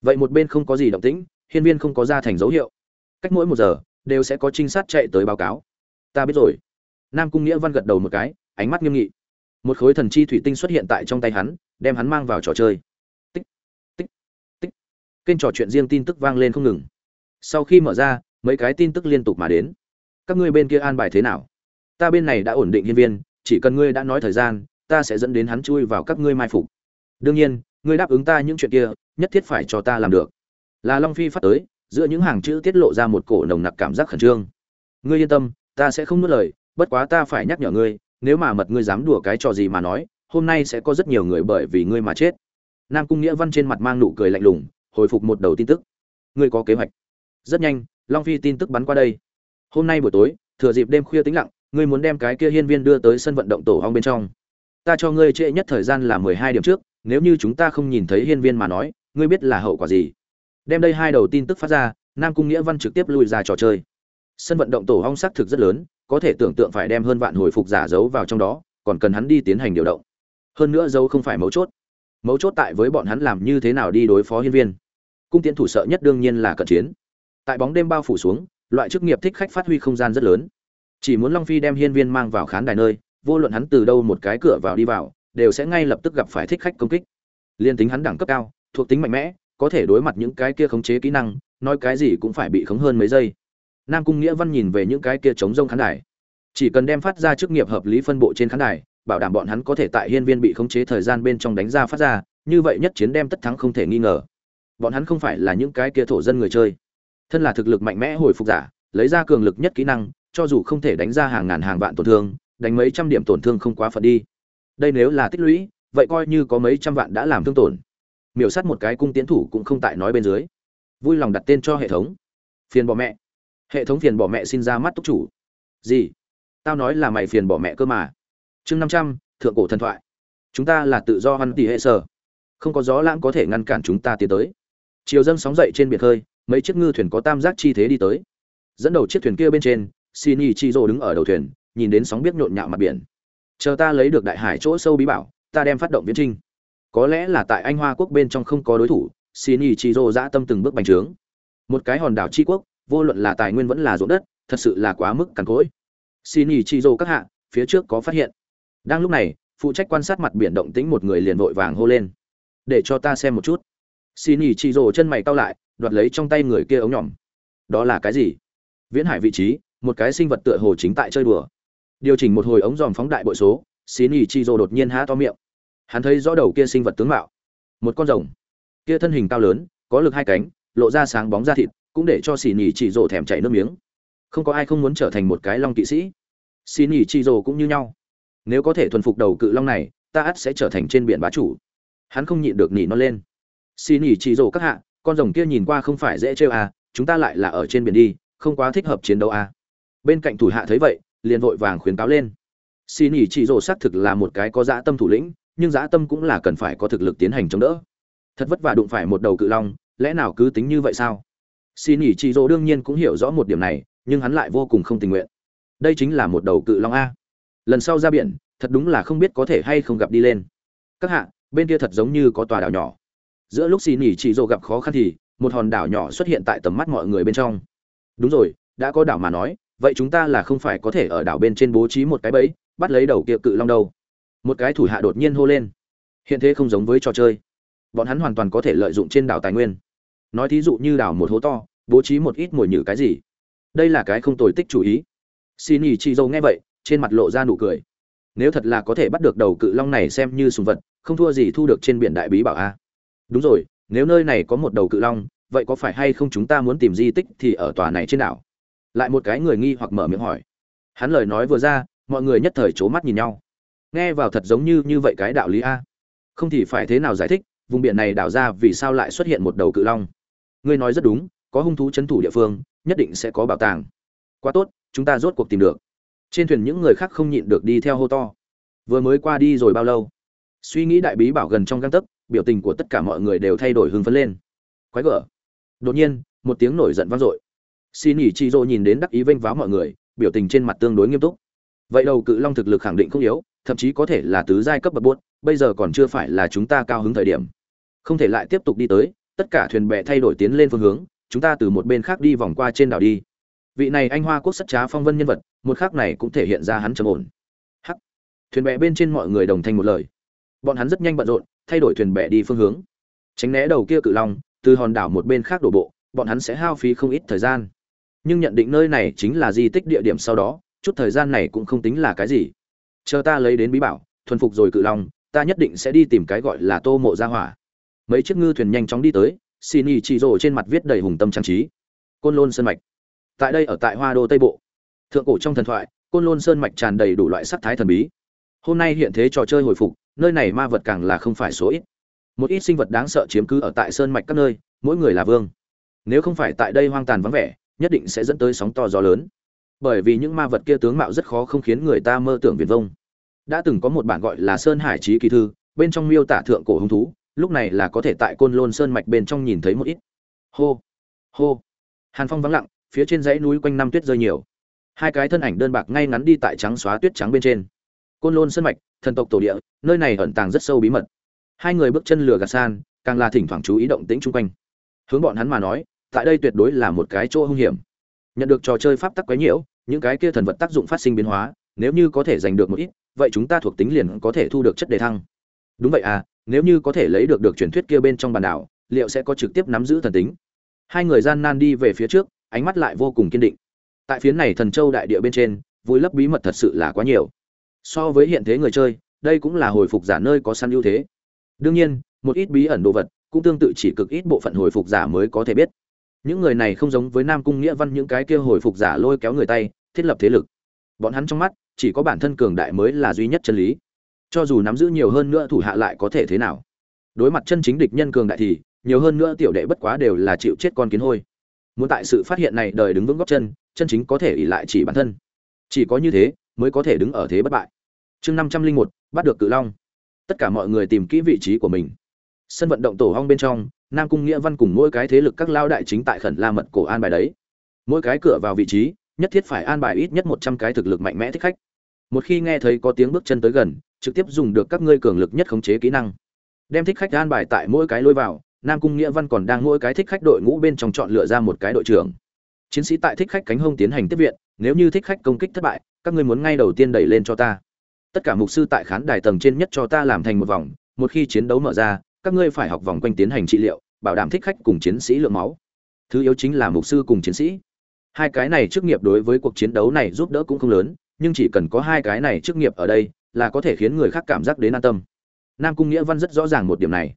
Vậy một bên không có gì động tĩnh, hiên viên không có ra thành dấu hiệu. Cách mỗi một giờ, đều sẽ có trinh sát chạy tới báo cáo. Ta biết rồi. Nam cung nghĩa văn gật đầu một cái, ánh mắt nghiêm nghị một khối thần chi thủy tinh xuất hiện tại trong tay hắn, đem hắn mang vào trò chơi. Tích tích tích. Kênh trò chuyện riêng tin tức vang lên không ngừng. Sau khi mở ra, mấy cái tin tức liên tục mà đến. Các ngươi bên kia an bài thế nào? Ta bên này đã ổn định nhân viên, chỉ cần ngươi đã nói thời gian, ta sẽ dẫn đến hắn chui vào các ngươi mai phục. Đương nhiên, ngươi đáp ứng ta những chuyện kia, nhất thiết phải cho ta làm được. Là long phi phát tới, giữa những hàng chữ tiết lộ ra một cổ nồng nặc cảm giác khẩn trương. Ngươi yên tâm, ta sẽ không nuốt lời, bất quá ta phải nhắc nhở ngươi nếu mà mật ngươi dám đùa cái trò gì mà nói, hôm nay sẽ có rất nhiều người bởi vì ngươi mà chết. Nam cung nghĩa văn trên mặt mang nụ cười lạnh lùng, hồi phục một đầu tin tức. Ngươi có kế hoạch. Rất nhanh, long phi tin tức bắn qua đây. Hôm nay buổi tối, thừa dịp đêm khuya tĩnh lặng, ngươi muốn đem cái kia hiên viên đưa tới sân vận động tổ hong bên trong. Ta cho ngươi trễ nhất thời gian là mười hai điểm trước, nếu như chúng ta không nhìn thấy hiên viên mà nói, ngươi biết là hậu quả gì. Đem đây hai đầu tin tức phát ra, nam cung nghĩa văn trực tiếp lui ra trò chơi. Sân vận động tổ hong xác thực rất lớn có thể tưởng tượng phải đem hơn vạn hồi phục giả giấu vào trong đó, còn cần hắn đi tiến hành điều động. Hơn nữa dấu không phải mấu chốt. Mấu chốt tại với bọn hắn làm như thế nào đi đối phó hiên viên. Cung tiến thủ sợ nhất đương nhiên là cận chiến. Tại bóng đêm bao phủ xuống, loại chức nghiệp thích khách phát huy không gian rất lớn. Chỉ muốn long phi đem hiên viên mang vào khán đài nơi, vô luận hắn từ đâu một cái cửa vào đi vào, đều sẽ ngay lập tức gặp phải thích khách công kích. Liên tính hắn đẳng cấp cao, thuộc tính mạnh mẽ, có thể đối mặt những cái kia khống chế kỹ năng, nói cái gì cũng phải bị khống hơn mấy giây nam cung nghĩa văn nhìn về những cái kia chống rông khán đài. Chỉ cần đem phát ra chức nghiệp hợp lý phân bộ trên khán đài, bảo đảm bọn hắn có thể tại hiên viên bị khống chế thời gian bên trong đánh ra phát ra, như vậy nhất chiến đem tất thắng không thể nghi ngờ. Bọn hắn không phải là những cái kia thổ dân người chơi. Thân là thực lực mạnh mẽ hồi phục giả, lấy ra cường lực nhất kỹ năng, cho dù không thể đánh ra hàng ngàn hàng vạn tổn thương, đánh mấy trăm điểm tổn thương không quá phận đi. Đây nếu là tích lũy, vậy coi như có mấy trăm vạn đã làm thương tổn. Miểu sát một cái cung tiến thủ cũng không tại nói bên dưới. Vui lòng đặt tên cho hệ thống. Phiền bỏ mẹ hệ thống phiền bỏ mẹ xin ra mắt túc chủ. Gì? Tao nói là mày phiền bỏ mẹ cơ mà. Chương năm trăm, thượng cổ thần thoại. Chúng ta là tự do văn tỷ hệ sở. Không có gió lãng có thể ngăn cản chúng ta tiến tới. Chiều dâng sóng dậy trên biển khơi, mấy chiếc ngư thuyền có tam giác chi thế đi tới. Dẫn đầu chiếc thuyền kia bên trên xin y chi rô đứng ở đầu thuyền, nhìn đến sóng biết nhộn nhạo mặt biển. Chờ ta lấy được đại hải chỗ sâu bí bảo, ta đem phát động viễn trinh. Có lẽ là tại anh hoa quốc bên trong không có đối thủ xin y chi rô dã tâm từng bước bành trướng. Một cái hòn đảo chi quốc vô luận là tài nguyên vẫn là ruộng đất, thật sự là quá mức cằn cỗi. Xin y chi rô các hạ, phía trước có phát hiện. Đang lúc này, phụ trách quan sát mặt biển động tĩnh một người liền vội vàng hô lên. Để cho ta xem một chút. Xin y chi rô chân mày cau lại, đoạt lấy trong tay người kia ống nhỏm đó là cái gì? Viễn hải vị trí, một cái sinh vật tựa hồ chính tại chơi đùa. Điều chỉnh một hồi ống dòm phóng đại bội số xin y chi rô đột nhiên há to miệng. Hắn thấy rõ đầu kia sinh vật tướng mạo. Một con rồng. Kia thân hình cao lớn, có lực hai cánh, lộ ra sáng bóng da thịt cũng để cho xì nhì chỉ rồ thèm chảy nước miếng. Không có ai không muốn trở thành một cái long kỵ sĩ. Xì nhì chỉ rồ cũng như nhau. Nếu có thể thuần phục đầu cự long này, ta ắt sẽ trở thành trên biển bá chủ. Hắn không nhịn được nỉ nó lên. Xì nhì chỉ rồ các hạ, con rồng kia nhìn qua không phải dễ trêu à chúng ta lại là ở trên biển đi, không quá thích hợp chiến đấu à. Bên cạnh thủ hạ thấy vậy, liền vội vàng khuyến cáo lên. Xì nhì chỉ rồ xác thực là một cái có dã tâm thủ lĩnh, nhưng dã tâm cũng là cần phải có thực lực tiến hành chống đỡ. Thật vất vả đụng phải một đầu cự long, lẽ nào cứ tính như vậy sao? Xin nghỉ chị dỗ đương nhiên cũng hiểu rõ một điểm này, nhưng hắn lại vô cùng không tình nguyện. Đây chính là một đầu cự long a. Lần sau ra biển, thật đúng là không biết có thể hay không gặp đi lên. Các hạ, bên kia thật giống như có tòa đảo nhỏ. Giữa lúc xin nghỉ chị dỗ gặp khó khăn thì, một hòn đảo nhỏ xuất hiện tại tầm mắt mọi người bên trong. Đúng rồi, đã có đảo mà nói, vậy chúng ta là không phải có thể ở đảo bên trên bố trí một cái bẫy, bắt lấy đầu kia cự long đâu. Một cái thủ hạ đột nhiên hô lên. Hiện thế không giống với trò chơi. Bọn hắn hoàn toàn có thể lợi dụng trên đảo tài nguyên nói thí dụ như đào một hố to, bố trí một ít mồi nhử cái gì. Đây là cái không tồi tích chủ ý. Xin ý chị dâu nghe vậy, trên mặt lộ ra nụ cười. Nếu thật là có thể bắt được đầu cự long này xem như sùng vật, không thua gì thu được trên biển đại bí bảo a. Đúng rồi, nếu nơi này có một đầu cự long, vậy có phải hay không chúng ta muốn tìm di tích thì ở tòa này trên đảo? Lại một cái người nghi hoặc mở miệng hỏi. Hắn lời nói vừa ra, mọi người nhất thời c h ố mắt nhìn nhau. Nghe vào thật giống như như vậy cái đạo lý a. Không thì phải thế nào giải thích, vùng biển này đảo ra vì sao lại xuất hiện một đầu cự long? Ngươi nói rất đúng, có hung thú c h ấ n thủ địa phương, nhất định sẽ có bảo tàng. Quá tốt, chúng ta rốt cuộc tìm được. Trên thuyền những người khác không nhịn được đi theo hô to. Vừa mới qua đi rồi bao lâu? Suy nghĩ đại bí bảo gần trong găng tấc, biểu tình của tất cả mọi người đều thay đổi hưng phấn lên. Quái gở. Đột nhiên, một tiếng nổi giận vang dội. Xin ỉ chị dô nhìn đến đắc ý vênh váo mọi người, biểu tình trên mặt tương đối nghiêm túc. Vậy đầu cự long thực lực khẳng định không yếu, thậm chí có thể là tứ giai cấp bậc buốt, bây giờ còn chưa phải là chúng ta cao hứng thời điểm. Không thể lại tiếp tục đi tới tất cả thuyền bè thay đổi tiến lên phương hướng, chúng ta từ một bên khác đi vòng qua trên đảo đi. Vị này anh hoa quốc sắt trá phong vân nhân vật, một khác này cũng thể hiện ra hắn trầm ổn. Hắc! Thuyền bè bên trên mọi người đồng thanh một lời. Bọn hắn rất nhanh bận rộn, thay đổi thuyền bè đi phương hướng. Tránh né đầu kia cự long, từ hòn đảo một bên khác đổ bộ, bọn hắn sẽ hao phí không ít thời gian. Nhưng nhận định nơi này chính là di tích địa điểm sau đó, chút thời gian này cũng không tính là cái gì. Chờ ta lấy đến bí bảo, thuần phục rồi cự long, ta nhất định sẽ đi tìm cái gọi là tô mộ gia hỏa mấy chiếc ngư thuyền nhanh chóng đi tới xin ý chỉ rồ trên mặt viết đầy hùng tâm trang trí. Côn lôn sơn mạch. Tại đây ở tại hoa đô tây bộ. Thượng cổ trong thần thoại, côn lôn sơn mạch tràn đầy đủ loại sắc thái thần bí. Hôm nay hiện thế trò chơi hồi phục, nơi này ma vật càng là không phải số ít. Một ít sinh vật đáng sợ chiếm cứ ở tại sơn mạch các nơi, mỗi người là vương. Nếu không phải tại đây hoang tàn vắng vẻ, nhất định sẽ dẫn tới sóng to gió lớn. Bởi vì những ma vật kia tướng mạo rất khó không khiến người ta mơ tưởng viền vông. Đã từng có một bản gọi là sơn hải trí kỳ thư, bên trong miêu tả thượng cổ hung thú lúc này là có thể tại côn lôn sơn mạch bên trong nhìn thấy một ít. Hô hô. Hàn phong vắng lặng, phía trên dãy núi quanh năm tuyết rơi nhiều. Hai cái thân ảnh đơn bạc ngay ngắn đi tại trắng xóa tuyết trắng bên trên. Côn lôn sơn mạch, thần tộc tổ địa, nơi này ẩn tàng rất sâu bí mật. Hai người bước chân lừa gạt san, càng là thỉnh thoảng chú ý động tĩnh chung quanh. Hướng bọn hắn mà nói, tại đây tuyệt đối là một cái chỗ hung hiểm. Nhận được trò chơi pháp tắc quái nhiễu, những cái kia thần vật tác dụng phát sinh biến hóa, nếu như có thể giành được một ít, vậy chúng ta thuộc tính liền có thể thu được chất đề thăng. Đúng vậy à nếu như có thể lấy được được truyền thuyết kia bên trong bản đảo, liệu sẽ có trực tiếp nắm giữ thần tính? Hai người gian nan đi về phía trước, ánh mắt lại vô cùng kiên định. Tại phía này thần châu đại địa bên trên, vui lấp bí mật thật sự là quá nhiều. So với hiện thế người chơi, đây cũng là hồi phục giả nơi có săn ưu thế. Đương nhiên, một ít bí ẩn đồ vật cũng tương tự chỉ cực ít bộ phận hồi phục giả mới có thể biết. Những người này không giống với nam cung nghĩa văn những cái kia hồi phục giả lôi kéo người tay, thiết lập thế lực. Bọn hắn trong mắt, chỉ có bản thân cường đại mới là duy nhất chân lý cho dù nắm giữ nhiều hơn nữa thủ hạ lại có thể thế nào. Đối mặt chân chính địch nhân cường đại thì, nhiều hơn nữa tiểu đệ bất quá đều là chịu chết con kiến hôi. Muốn tại sự phát hiện này đời đứng vững góc chân chân chính có thể ỉ lại chỉ bản thân. Chỉ có như thế, mới có thể đứng ở thế bất bại. Chương năm trăm linh một, bắt được cự long. Tất cả mọi người tìm kỹ vị trí của mình. Sân vận động tổ hong bên trong, nam cung nghĩa văn cùng mỗi cái thế lực các lao đại chính tại khẩn la mật cổ an bài đấy. Mỗi cái cửa vào vị trí, nhất thiết phải an bài ít nhất một trăm cái thực lực mạnh mẽ thích khách. Một khi nghe thấy có tiếng bước chân tới gần trực tiếp dùng được các ngươi cường lực nhất khống chế kỹ năng. Đem thích khách an bài tại mỗi cái lối vào, nam cung nghĩa văn còn đang mỗi cái thích khách đội ngũ bên trong chọn lựa ra một cái đội trưởng. Chiến sĩ tại thích khách cánh hông tiến hành tiếp viện, nếu như thích khách công kích thất bại, các ngươi muốn ngay đầu tiên đẩy lên cho ta. Tất cả mục sư tại khán đài tầng trên nhất cho ta làm thành một vòng, một khi chiến đấu mở ra, các ngươi phải học vòng quanh tiến hành trị liệu, bảo đảm thích khách cùng chiến sĩ lượng máu. Thứ yếu chính là mục sư cùng chiến sĩ. Hai cái này chức nghiệp đối với cuộc chiến đấu này giúp đỡ cũng không lớn, nhưng chỉ cần có hai cái này chức nghiệp ở đây là có thể khiến người khác cảm giác đến an tâm. Nam cung nghĩa văn rất rõ ràng một điểm này.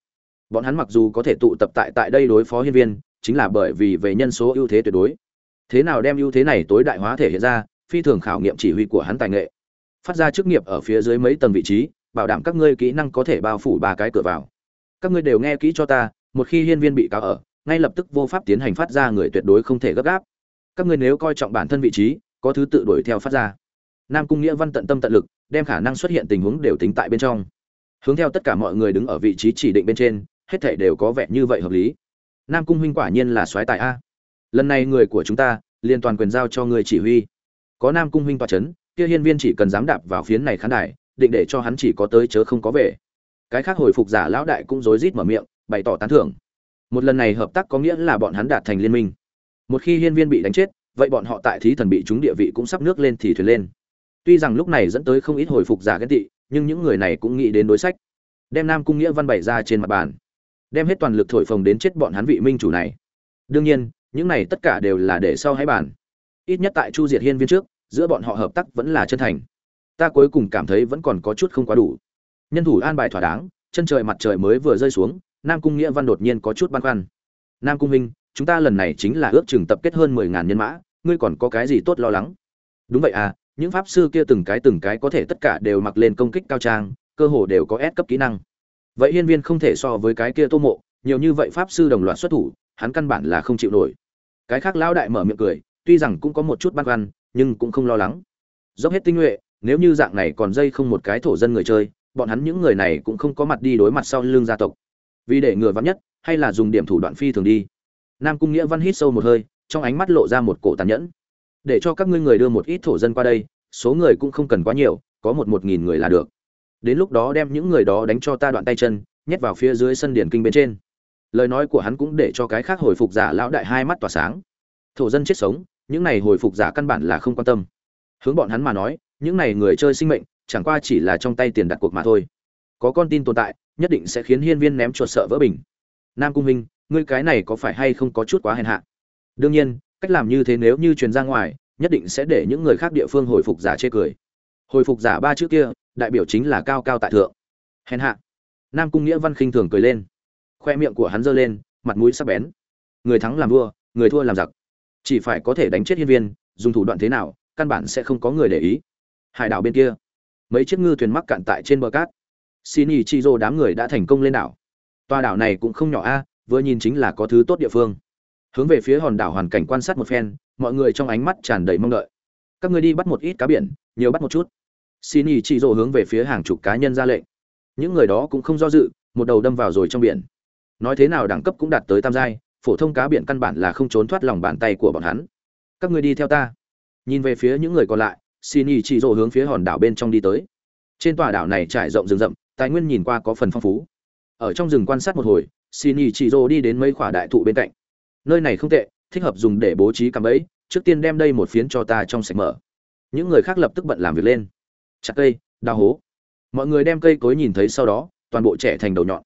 Bọn hắn mặc dù có thể tụ tập tại tại đây đối phó hiên viên, chính là bởi vì về nhân số ưu thế tuyệt đối. Thế nào đem ưu thế này tối đại hóa thể hiện ra, phi thường khảo nghiệm chỉ huy của hắn tài nghệ. Phát ra chức nghiệp ở phía dưới mấy tầng vị trí, bảo đảm các ngươi kỹ năng có thể bao phủ ba cái cửa vào. Các ngươi đều nghe kỹ cho ta, một khi hiên viên bị cáo ở, ngay lập tức vô pháp tiến hành phát ra người tuyệt đối không thể gấp gáp. Các ngươi nếu coi trọng bản thân vị trí, có thứ tự đuổi theo phát ra. Nam cung nghĩa văn tận tâm tận lực đem khả năng xuất hiện tình huống đều tính tại bên trong. Hướng theo tất cả mọi người đứng ở vị trí chỉ định bên trên, hết thảy đều có vẻ như vậy hợp lý. Nam cung huynh quả nhiên là soái tài a. Lần này người của chúng ta liên toàn quyền giao cho người chỉ huy. Có nam cung huynh tọa chấn, kia hiên viên chỉ cần dám đạp vào phiến này khán đài, định để cho hắn chỉ có tới chớ không có về. Cái khác hồi phục giả lão đại cũng rối rít mở miệng, bày tỏ tán thưởng. Một lần này hợp tác có nghĩa là bọn hắn đạt thành liên minh. Một khi hiên viên bị đánh chết, vậy bọn họ tại thí thần bị chúng địa vị cũng sắp nước lên thì thuyền lên tuy rằng lúc này dẫn tới không ít hồi phục giả ghen tị, nhưng những người này cũng nghĩ đến đối sách. Đem nam cung nghĩa văn bày ra trên mặt bàn. Đem hết toàn lực thổi phồng đến chết bọn hắn vị minh chủ này. Đương nhiên, những này tất cả đều là để sau hãy bàn. Ít nhất tại chu diệt hiên viên trước, giữa bọn họ hợp tác vẫn là chân thành. Ta cuối cùng cảm thấy vẫn còn có chút không quá đủ. Nhân thủ an bài thỏa đáng, chân trời mặt trời mới vừa rơi xuống, nam cung nghĩa văn đột nhiên có chút băn khoăn. Nam cung minh chúng ta lần này chính là ước chừng tập kết hơn mười ngàn nhân mã, ngươi còn có cái gì tốt lo lắng? Đúng vậy à những pháp sư kia từng cái từng cái có thể tất cả đều mặc lên công kích cao trang, cơ hồ đều có ép cấp kỹ năng. Vậy hiên viên không thể so với cái kia tô mộ, nhiều như vậy pháp sư đồng loạt xuất thủ, hắn căn bản là không chịu nổi. Cái khác lão đại mở miệng cười, tuy rằng cũng có một chút băn khoăn, nhưng cũng không lo lắng. Dốc hết tinh nhuệ, nếu như dạng này còn dây không một cái thổ dân người chơi, bọn hắn những người này cũng không có mặt đi đối mặt sau lưng gia tộc. Vì để ngừa vắn nhất, hay là dùng điểm thủ đoạn phi thường đi. Nam cung nghĩa văn hít sâu một hơi, trong ánh mắt lộ ra một cổ tàn nhẫn để cho các ngươi người đưa một ít thổ dân qua đây, số người cũng không cần quá nhiều, có một một nghìn người là được. Đến lúc đó đem những người đó đánh cho ta đoạn tay chân, nhét vào phía dưới sân điển kinh bên trên. Lời nói của hắn cũng để cho cái khác hồi phục giả lão đại hai mắt tỏa sáng. Thổ dân chết sống, những này hồi phục giả căn bản là không quan tâm. Hướng bọn hắn mà nói, những này người chơi sinh mệnh, chẳng qua chỉ là trong tay tiền đặt cuộc mà thôi. Có con tin tồn tại, nhất định sẽ khiến hiên viên ném chuột sợ vỡ bình. Nam cung minh ngươi cái này có phải hay không có chút quá hèn hạ? Đương nhiên cách làm như thế nếu như truyền ra ngoài, nhất định sẽ để những người khác địa phương hồi phục giả chê cười. Hồi phục giả ba chữ kia, đại biểu chính là cao cao tại thượng. Hèn hạ. Nam cung nghĩa văn khinh thường cười lên. Khoe miệng của hắn giơ lên, mặt mũi sắc bén. Người thắng làm vua, người thua làm giặc. Chỉ phải có thể đánh chết hiên viên, dùng thủ đoạn thế nào, căn bản sẽ không có người để ý. Hải đảo bên kia. Mấy chiếc ngư thuyền mắc cạn tại trên bờ cát. Xin ý chi rô đám người đã thành công lên đảo. Tòa đảo này cũng không nhỏ a, vừa nhìn chính là có thứ tốt địa phương hướng về phía hòn đảo hoàn cảnh quan sát một phen, mọi người trong ánh mắt tràn đầy mong đợi. Các người đi bắt một ít cá biển, nhiều bắt một chút. Xin ý chị rồ hướng về phía hàng chục cá nhân ra lệnh. Những người đó cũng không do dự, một đầu đâm vào rồi trong biển. Nói thế nào đẳng cấp cũng đạt tới tam giai, phổ thông cá biển căn bản là không trốn thoát lòng bàn tay của bọn hắn. Các người đi theo ta. Nhìn về phía những người còn lại, xin ý chị rồ hướng phía hòn đảo bên trong đi tới. Trên tòa đảo này trải rộng rừng rậm, tài nguyên nhìn qua có phần phong phú. Ở trong rừng quan sát một hồi, xin ý chị rồ đi đến mấy khỏa đại thụ bên cạnh nơi này không tệ, thích hợp dùng để bố trí cạm bẫy, trước tiên đem đây một phiến cho ta trong sạch mở. Những người khác lập tức bận làm việc lên. Chặt cây, đào hố. Mọi người đem cây cối nhìn thấy sau đó, toàn bộ trẻ thành đầu nhọn.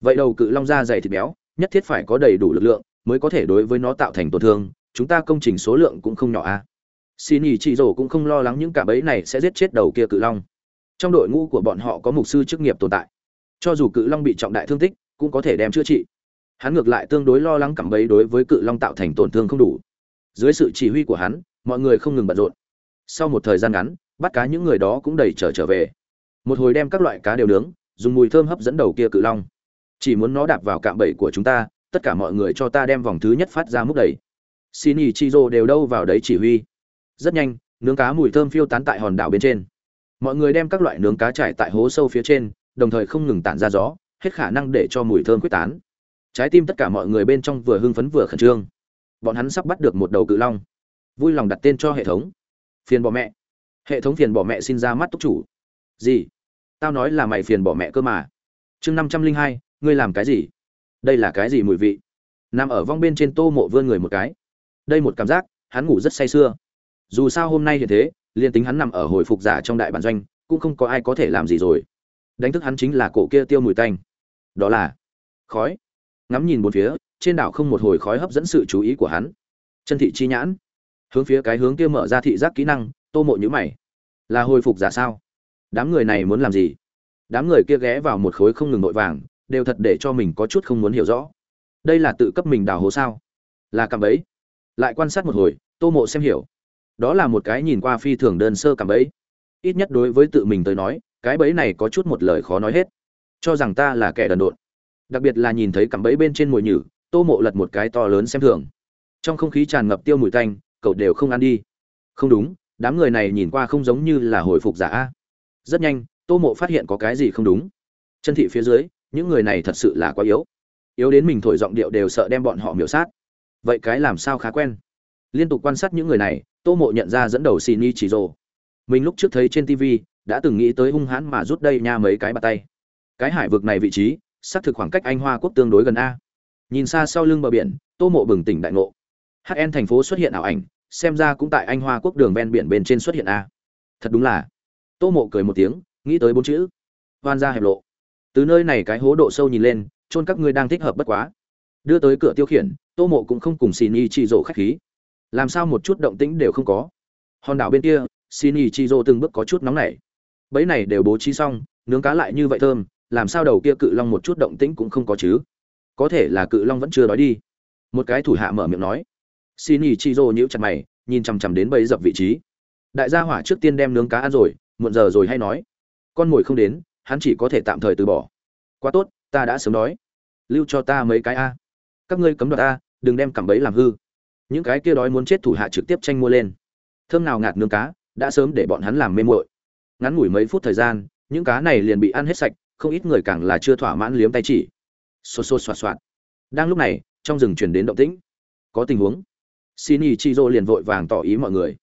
Vậy đầu cự long da dày thịt béo, nhất thiết phải có đầy đủ lực lượng mới có thể đối với nó tạo thành tổn thương, chúng ta công trình số lượng cũng không nhỏ a à. xin ý chị rổ cũng không lo lắng những cạm bẫy này sẽ giết chết đầu kia cự long. Trong đội ngũ của bọn họ có mục sư chức nghiệp tồn tại. Cho dù cự long bị trọng đại thương tích, cũng có thể đem chữa trị hắn ngược lại tương đối lo lắng cạm bẫy đối với cự long tạo thành tổn thương không đủ. Dưới sự chỉ huy của hắn, mọi người không ngừng bận rộn. Sau một thời gian ngắn, bắt cá những người đó cũng đầy trở trở về. Một hồi đem các loại cá đều nướng, dùng mùi thơm hấp dẫn đầu kia cự long. Chỉ muốn nó đạp vào cạm bẫy của chúng ta, tất cả mọi người cho ta đem vòng thứ nhất phát ra múc đầy. Xin ý chi rô đều đâu vào đấy chỉ huy. Rất nhanh, nướng cá mùi thơm phiêu tán tại hòn đảo bên trên. Mọi người đem các loại nướng cá trải tại hố sâu phía trên, đồng thời không ngừng tản ra gió, hết khả năng để cho mùi thơm quyết tán trái tim tất cả mọi người bên trong vừa hưng phấn vừa khẩn trương. Bọn hắn sắp bắt được một đầu cự long. Vui lòng đặt tên cho hệ thống. Phiền bỏ mẹ. Hệ thống phiền bỏ mẹ xin ra mắt túc chủ. Gì? Tao nói là mày phiền bỏ mẹ cơ mà. Chương năm trăm linh hai, ngươi làm cái gì? Đây là cái gì mùi vị? Nằm ở vong bên trên tô mộ vươn người một cái. Đây một cảm giác, hắn ngủ rất say sưa. Dù sao hôm nay hiện thế, liền tính hắn nằm ở hồi phục giả trong đại bản doanh, cũng không có ai có thể làm gì rồi. Đánh thức hắn chính là cổ kia tiêu mùi tanh. Đó là khói ngắm nhìn bốn phía, trên đảo không một hồi khói hấp dẫn sự chú ý của hắn. Chân thị chi nhãn. Hướng phía cái hướng kia mở ra thị giác kỹ năng, tô mộ nhữ mày. Là hồi phục giả sao? Đám người này muốn làm gì? Đám người kia ghé vào một khối không ngừng nội vàng, đều thật để cho mình có chút không muốn hiểu rõ. Đây là tự cấp mình đào hố sao? Là cảm bẫy. Lại quan sát một hồi, tô mộ xem hiểu. Đó là một cái nhìn qua phi thường đơn sơ cảm bẫy. Ít nhất đối với tự mình tới nói, cái bẫy này có chút một lời khó nói hết. Cho rằng ta là kẻ đần độn đặc biệt là nhìn thấy cạm bẫy bên trên mùi nhử, tô mộ lật một cái to lớn xem thường. Trong không khí tràn ngập tiêu mùi tanh, cậu đều không ăn đi. Không đúng, đám người này nhìn qua không giống như là hồi phục giả rất nhanh, tô mộ phát hiện có cái gì không đúng. Chân thị phía dưới, những người này thật sự là quá yếu. Yếu đến mình thổi giọng điệu đều sợ đem bọn họ miểu sát. Vậy cái làm sao khá quen? Liên tục quan sát những người này, tô mộ nhận ra dẫn đầu xì ni chỉ rồ. Mình lúc trước thấy trên tv đã từng nghĩ tới hung hãn mà rút đây nha mấy cái bàn tay. Cái hải vực này vị trí xác thực khoảng cách anh hoa quốc tương đối gần a. Nhìn xa sau lưng bờ biển, tô mộ bừng tỉnh đại ngộ. Hn thành phố xuất hiện ảo ảnh, xem ra cũng tại anh hoa quốc đường ven biển bên trên xuất hiện a. Thật đúng là. Tô mộ cười một tiếng, nghĩ tới bốn chữ. Hoan ra hẹp lộ. Từ nơi này cái hố độ sâu nhìn lên, chôn các ngươi đang thích hợp bất quá. Đưa tới cửa tiêu khiển, tô mộ cũng không cùng xin y chỉ rộ khách khí. Làm sao một chút động tĩnh đều không có? Hòn đảo bên kia xin y chỉ rộ từng bước có chút nóng nảy. Bấy này đều bố trí xong, nướng cá lại như vậy thơm làm sao đầu kia cự long một chút động tĩnh cũng không có chứ? Có thể là cự long vẫn chưa đói đi. Một cái thủ hạ mở miệng nói. Xin ý chỉ rộ nhíu chặt mày, nhìn chằm chằm đến bấy dập vị trí. Đại gia hỏa trước tiên đem nướng cá ăn rồi, muộn giờ rồi hay nói. Con mồi không đến, hắn chỉ có thể tạm thời từ bỏ. Quá tốt, ta đã sớm đói. Lưu cho ta mấy cái a. Các ngươi cấm đoạt a, đừng đem cảm bấy làm hư. Những cái kia đói muốn chết thủ hạ trực tiếp tranh mua lên. Thơm nào ngạt nướng cá, đã sớm để bọn hắn làm mê muội. Ngắn ngủi mấy phút thời gian, những cá này liền bị ăn hết sạch không ít người càng là chưa thỏa mãn liếm tay chỉ. Xô xô xoạt xoạt. Đang lúc này, trong rừng chuyển đến động tĩnh. Có tình huống. Xin ý chị dô liền vội vàng tỏ ý mọi người.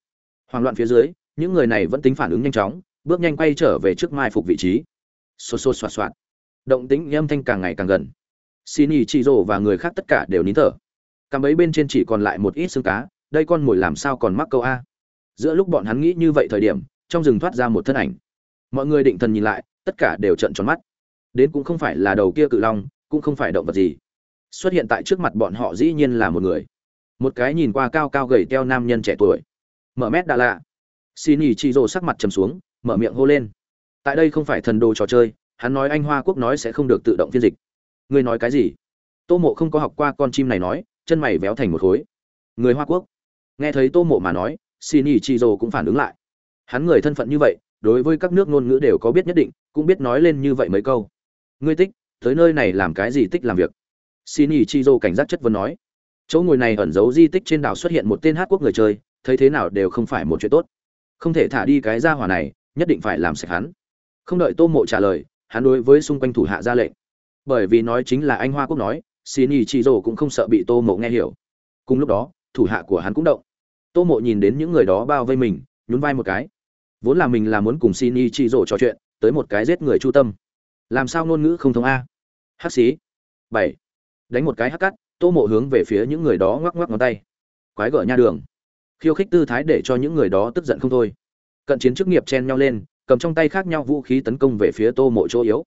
Hoảng loạn phía dưới, những người này vẫn tính phản ứng nhanh chóng, bước nhanh quay trở về trước mai phục vị trí. Xô xô xoạt xoạt. Động tĩnh âm thanh càng ngày càng gần. Xin ý chị dô và người khác tất cả đều nín thở. Cắm ấy bên trên chỉ còn lại một ít xương cá, đây con mồi làm sao còn mắc câu a? Giữa lúc bọn hắn nghĩ như vậy thời điểm, trong rừng thoát ra một thân ảnh. Mọi người định thần nhìn lại, tất cả đều trợn tròn mắt đến cũng không phải là đầu kia cự long, cũng không phải động vật gì. Xuất hiện tại trước mặt bọn họ dĩ nhiên là một người. Một cái nhìn qua cao cao gầy teo nam nhân trẻ tuổi. Mở mét đà lạ. Xin ý chị rồ sắc mặt trầm xuống, mở miệng hô lên. Tại đây không phải thần đồ trò chơi, hắn nói anh hoa quốc nói sẽ không được tự động phiên dịch. Ngươi nói cái gì? Tô mộ không có học qua con chim này nói, chân mày véo thành một khối. Người hoa quốc. Nghe thấy tô mộ mà nói, xin ý chị rồ cũng phản ứng lại. Hắn người thân phận như vậy, đối với các nước ngôn ngữ đều có biết nhất định, cũng biết nói lên như vậy mấy câu ngươi tích, tới nơi này làm cái gì tích làm việc? Xin ý chi dô cảnh giác chất vấn nói. Chỗ ngồi này ẩn giấu di tích trên đảo xuất hiện một tên hát quốc người chơi, thấy thế nào đều không phải một chuyện tốt. Không thể thả đi cái ra hỏa này, nhất định phải làm sạch hắn. Không đợi tô mộ trả lời, hắn đối với xung quanh thủ hạ ra lệnh. Bởi vì nói chính là anh hoa quốc nói, xin ý chi dô cũng không sợ bị tô mộ nghe hiểu. Cùng lúc đó, thủ hạ của hắn cũng động. Tô mộ nhìn đến những người đó bao vây mình, nhún vai một cái. Vốn là mình là muốn cùng xin ý chi dô trò chuyện, tới một cái giết người chu tâm làm sao ngôn ngữ không thông a? Hắc xí. Bảy. Đánh một cái hắc cắt, tô mộ hướng về phía những người đó ngoắc ngoắc ngón tay. Quái gở nha đường. Khiêu khích tư thái để cho những người đó tức giận không thôi. Cận chiến chức nghiệp chen nhau lên, cầm trong tay khác nhau vũ khí tấn công về phía tô mộ chỗ yếu.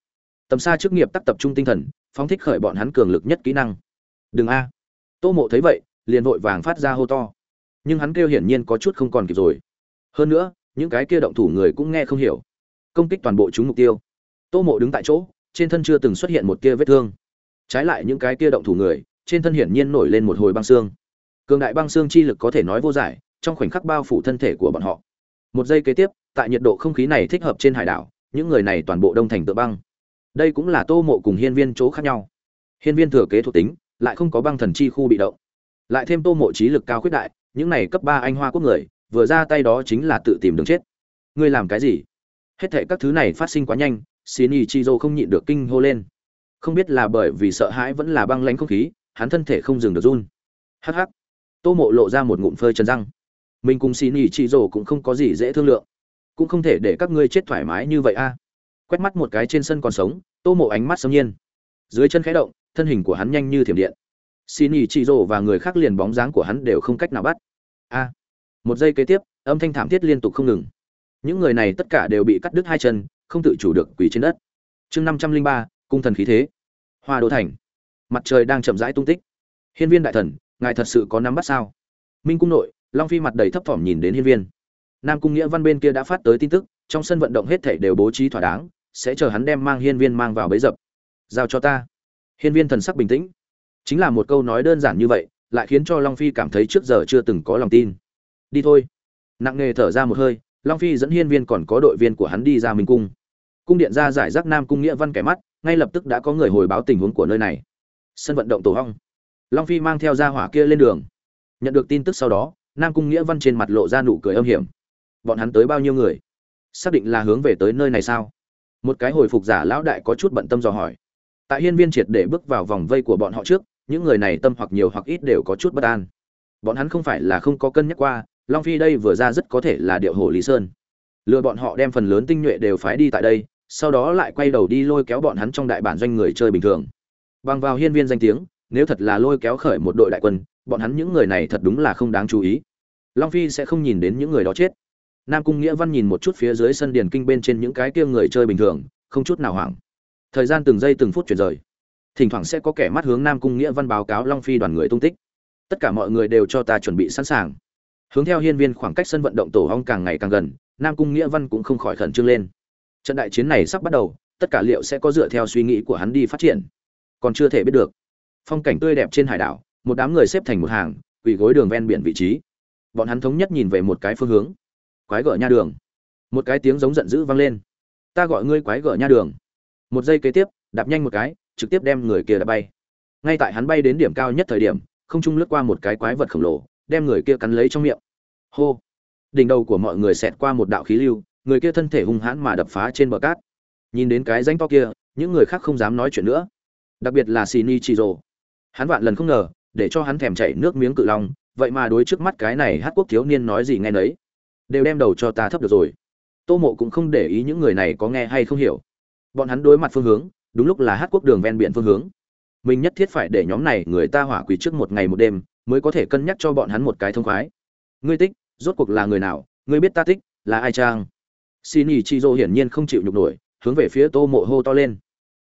Tầm xa chức nghiệp tắc tập trung tinh thần, phóng thích khởi bọn hắn cường lực nhất kỹ năng. Đừng a. Tô mộ thấy vậy, liền vội vàng phát ra hô to. Nhưng hắn kêu hiển nhiên có chút không còn kịp rồi. Hơn nữa, những cái kia động thủ người cũng nghe không hiểu. Công kích toàn bộ chúng mục tiêu tô mộ đứng tại chỗ, trên thân chưa từng xuất hiện một kia vết thương. Trái lại những cái kia động thủ người, trên thân hiển nhiên nổi lên một hồi băng xương. Cường đại băng xương chi lực có thể nói vô giải, trong khoảnh khắc bao phủ thân thể của bọn họ. Một giây kế tiếp, tại nhiệt độ không khí này thích hợp trên hải đảo, những người này toàn bộ đông thành tựa băng. Đây cũng là tô mộ cùng hiên viên chỗ khác nhau. Hiên viên thừa kế thuộc tính, lại không có băng thần chi khu bị động. Lại thêm tô mộ trí lực cao khuyết đại, những này cấp ba anh hoa quốc người, vừa ra tay đó chính là tự tìm đường chết. Ngươi làm cái gì? Hết thệ các thứ này phát sinh quá nhanh xin ý chi dô không nhịn được kinh hô lên. Không biết là bởi vì sợ hãi vẫn là băng lãnh không khí, hắn thân thể không dừng được run. Hắc hắc. Tô mộ lộ ra một ngụm phơi chân răng. Mình cùng xin ý chi rồ cũng không có gì dễ thương lượng. Cũng không thể để các ngươi chết thoải mái như vậy a. Quét mắt một cái trên sân còn sống, tô mộ ánh mắt sâm nhiên. Dưới chân khẽ động, thân hình của hắn nhanh như thiểm điện. Xin ý chi rồ và người khác liền bóng dáng của hắn đều không cách nào bắt. A. Một giây kế tiếp, âm thanh thảm thiết liên tục không ngừng. Những người này tất cả đều bị cắt đứt hai chân không tự chủ được quỳ trên đất. Chương năm trăm linh ba, cung thần khí thế. Hoa đô thành. Mặt trời đang chậm rãi tung tích. Hiên viên đại thần, ngài thật sự có nắm bắt sao? Minh cung nội, long phi mặt đầy thấp thỏm nhìn đến hiên viên. Nam cung nghĩa văn bên kia đã phát tới tin tức, trong sân vận động hết thảy đều bố trí thỏa đáng, sẽ chờ hắn đem mang hiên viên mang vào bấy dập. Giao cho ta. Hiên viên thần sắc bình tĩnh. Chính là một câu nói đơn giản như vậy, lại khiến cho long phi cảm thấy trước giờ chưa từng có lòng tin. Đi thôi. Nặng nề thở ra một hơi, long phi dẫn hiên viên còn có đội viên của hắn đi ra minh cung cung điện ra giải rác nam cung nghĩa văn kẻ mắt, ngay lập tức đã có người hồi báo tình huống của nơi này. Sân vận động tổ hong. Long phi mang theo ra hỏa kia lên đường. Nhận được tin tức sau đó, nam cung nghĩa văn trên mặt lộ ra nụ cười âm hiểm. Bọn hắn tới bao nhiêu người? Xác định là hướng về tới nơi này sao? Một cái hồi phục giả lão đại có chút bận tâm dò hỏi. Tại hiên viên triệt để bước vào vòng vây của bọn họ trước, những người này tâm hoặc nhiều hoặc ít đều có chút bất an. Bọn hắn không phải là không có cân nhắc qua, long phi đây vừa ra rất có thể là điệu hồ lý sơn. Lừa bọn họ đem phần lớn tinh nhuệ đều phái đi tại đây sau đó lại quay đầu đi lôi kéo bọn hắn trong đại bản doanh người chơi bình thường. Bằng vào hiên viên danh tiếng, nếu thật là lôi kéo khởi một đội đại quân, bọn hắn những người này thật đúng là không đáng chú ý. Long phi sẽ không nhìn đến những người đó chết. Nam cung nghĩa văn nhìn một chút phía dưới sân điền kinh bên trên những cái kia người chơi bình thường, không chút nào hoảng. Thời gian từng giây từng phút chuyển rời. Thỉnh thoảng sẽ có kẻ mắt hướng nam cung nghĩa văn báo cáo long phi đoàn người tung tích. Tất cả mọi người đều cho ta chuẩn bị sẵn sàng. Hướng theo hiên viên khoảng cách sân vận động tổ hong càng ngày càng gần, nam cung nghĩa văn cũng không khỏi khẩn trương lên trận đại chiến này sắp bắt đầu, tất cả liệu sẽ có dựa theo suy nghĩ của hắn đi phát triển. Còn chưa thể biết được. Phong cảnh tươi đẹp trên hải đảo, một đám người xếp thành một hàng, quỳ gối đường ven biển vị trí. Bọn hắn thống nhất nhìn về một cái phương hướng. Quái gở nha đường. Một cái tiếng giống giận dữ vang lên. Ta gọi ngươi quái gở nha đường. Một giây kế tiếp, đạp nhanh một cái, trực tiếp đem người kia đã bay. Ngay tại hắn bay đến điểm cao nhất thời điểm, không trung lướt qua một cái quái vật khổng lồ, đem người kia cắn lấy trong miệng. Hô. Đỉnh đầu của mọi người xẹt qua một đạo khí lưu người kia thân thể hung hãn mà đập phá trên bờ cát nhìn đến cái danh to kia những người khác không dám nói chuyện nữa đặc biệt là Shini Chiro. Hắn vạn lần không ngờ, để cho hắn thèm chảy nước miếng cự long, vậy mà đối trước mắt cái này hát quốc thiếu niên nói gì nghe nấy, đều đem đầu cho ta thấp được rồi. Tô Mộ cũng không để ý những người này có nghe hay không hiểu. Bọn hắn đối mặt phương hướng, đúng lúc là hát quốc đường ven biển phương hướng. Mình nhất thiết phải để nhóm này người ta hỏa quỷ trước một ngày một đêm, mới có thể cân nhắc cho bọn hắn một cái thông khoái. Ngươi tích, rốt cuộc là người nào, ngươi biết ta tích, là ai trang? Shini Chiro hiển nhiên không chịu nhục nổi, hướng về phía Tô Mộ hô to lên.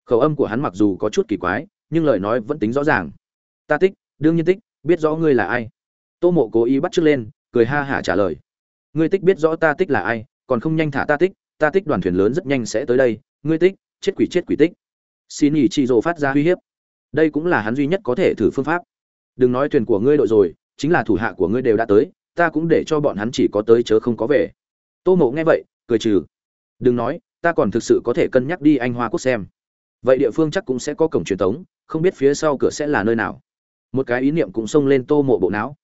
Khẩu âm của hắn mặc dù có chút kỳ quái nhưng lời nói vẫn tính rõ ràng. Ta tích đương nhiên tích biết rõ ngươi là ai. Tô mộ cố ý bắt chước lên cười ha hả trả lời. Ngươi tích biết rõ ta tích là ai còn không nhanh thả ta tích ta tích đoàn thuyền lớn rất nhanh sẽ tới đây ngươi tích chết quỷ chết quỷ tích xin ý chị phát ra uy hiếp. Đây cũng là hắn duy nhất có thể thử phương pháp. Đừng nói thuyền của ngươi đội rồi chính là thủ hạ của ngươi đều đã tới ta cũng để cho bọn hắn chỉ có tới chớ không có về. Tô mộ nghe vậy cười trừ. Đừng nói, ta còn thực sự có thể cân nhắc đi anh hoa quốc xem. Vậy địa phương chắc cũng sẽ có cổng truyền thống, không biết phía sau cửa sẽ là nơi nào. Một cái ý niệm cũng xông lên tô mộ bộ não.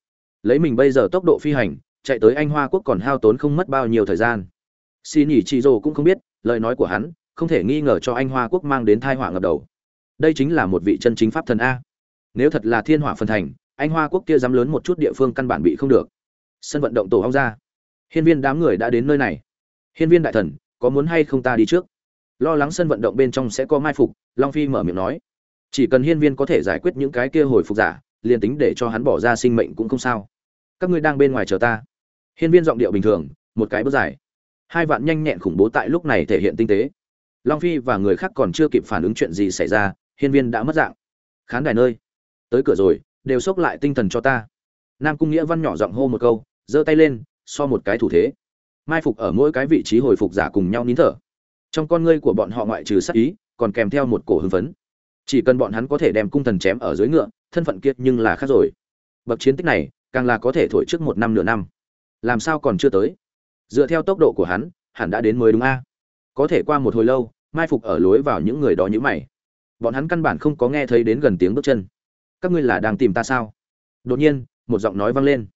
Lấy mình bây giờ tốc độ phi hành, chạy tới anh hoa quốc còn hao tốn không mất bao nhiêu thời gian. Xin nhỉ chị rồ cũng không biết, lời nói của hắn, không thể nghi ngờ cho anh hoa quốc mang đến thai họa ngập đầu. Đây chính là một vị chân chính pháp thần a. Nếu thật là thiên hỏa phân thành, anh hoa quốc kia dám lớn một chút địa phương căn bản bị không được. Sân vận động tổ hong ra. Hiên viên đám người đã đến nơi này hiên viên đại thần, có muốn hay không ta đi trước? Lo lắng sân vận động bên trong sẽ có mai phục, long phi mở miệng nói. Chỉ cần hiên viên có thể giải quyết những cái kia hồi phục giả, liền tính để cho hắn bỏ ra sinh mệnh cũng không sao. Các ngươi đang bên ngoài chờ ta. Hiên viên giọng điệu bình thường, một cái bước dài. Hai vạn nhanh nhẹn khủng bố tại lúc này thể hiện tinh tế. Long phi và người khác còn chưa kịp phản ứng chuyện gì xảy ra, hiên viên đã mất dạng. Khán đài nơi. Tới cửa rồi, đều xốc lại tinh thần cho ta. Nam cung nghĩa văn nhỏ giọng hô một câu, giơ tay lên, so một cái thủ thế mai phục ở mỗi cái vị trí hồi phục giả cùng nhau nín thở. Trong con ngươi của bọn họ ngoại trừ sắc ý, còn kèm theo một cổ hưng phấn. Chỉ cần bọn hắn có thể đem cung thần chém ở dưới ngựa, thân phận kiệt nhưng là khác rồi. Bậc chiến tích này, càng là có thể thổi trước một năm nửa năm. Làm sao còn chưa tới? Dựa theo tốc độ của hắn, hẳn đã đến mới đúng a. Có thể qua một hồi lâu, mai phục ở lối vào những người đó nhữ mày. Bọn hắn căn bản không có nghe thấy đến gần tiếng bước chân. Các ngươi là đang tìm ta sao? Đột nhiên, một giọng nói vang lên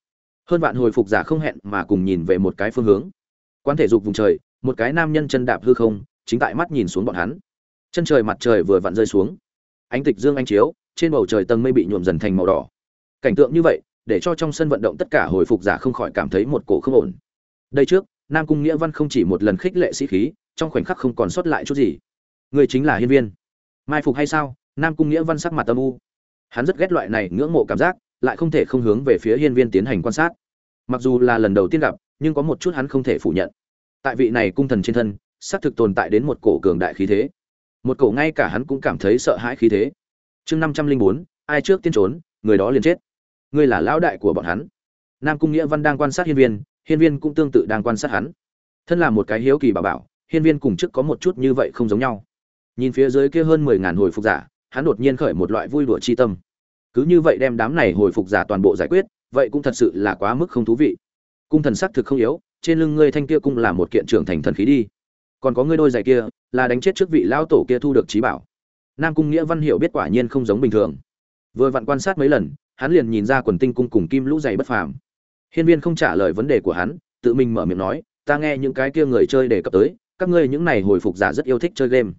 hơn vạn hồi phục giả không hẹn mà cùng nhìn về một cái phương hướng. Quan thể dục vùng trời, một cái nam nhân chân đạp hư không, chính tại mắt nhìn xuống bọn hắn. Chân trời mặt trời vừa vặn rơi xuống. Ánh tịch dương anh chiếu, trên bầu trời tầng mây bị nhuộm dần thành màu đỏ. Cảnh tượng như vậy, để cho trong sân vận động tất cả hồi phục giả không khỏi cảm thấy một cổ không ổn. Đây trước, nam cung nghĩa văn không chỉ một lần khích lệ sĩ khí, trong khoảnh khắc không còn sót lại chút gì. Người chính là hiên viên. Mai phục hay sao? Nam cung nghĩa văn sắc mặt âm u. Hắn rất ghét loại này ngưỡng mộ cảm giác lại không thể không hướng về phía hiên viên tiến hành quan sát. Mặc dù là lần đầu tiên gặp, nhưng có một chút hắn không thể phủ nhận. Tại vị này cung thần trên thân, xác thực tồn tại đến một cổ cường đại khí thế. Một cổ ngay cả hắn cũng cảm thấy sợ hãi khí thế. Chương năm trăm linh bốn, ai trước tiên trốn, người đó liền chết. Ngươi là lão đại của bọn hắn. Nam cung nghĩa văn đang quan sát hiên viên hiên viên cũng tương tự đang quan sát hắn. Thân là một cái hiếu kỳ bảo bảo, hiên viên cùng trước có một chút như vậy không giống nhau. Nhìn phía dưới kia hơn mười ngàn hồi phục giả, hắn đột nhiên khởi một loại vui đùa chi tâm cứ như vậy đem đám này hồi phục giả toàn bộ giải quyết, vậy cũng thật sự là quá mức không thú vị. Cung thần sắc thực không yếu, trên lưng ngươi thanh kia cung là một kiện trưởng thành thần khí đi. Còn có ngươi đôi giày kia, là đánh chết trước vị lão tổ kia thu được trí bảo. Nam cung nghĩa văn hiệu biết quả nhiên không giống bình thường. Vừa vặn quan sát mấy lần, hắn liền nhìn ra quần tinh cung cùng kim lũ giày bất phàm. Hiên viên không trả lời vấn đề của hắn, tự mình mở miệng nói, ta nghe những cái kia người chơi đề cập tới, các ngươi những này hồi phục giả rất yêu thích chơi game.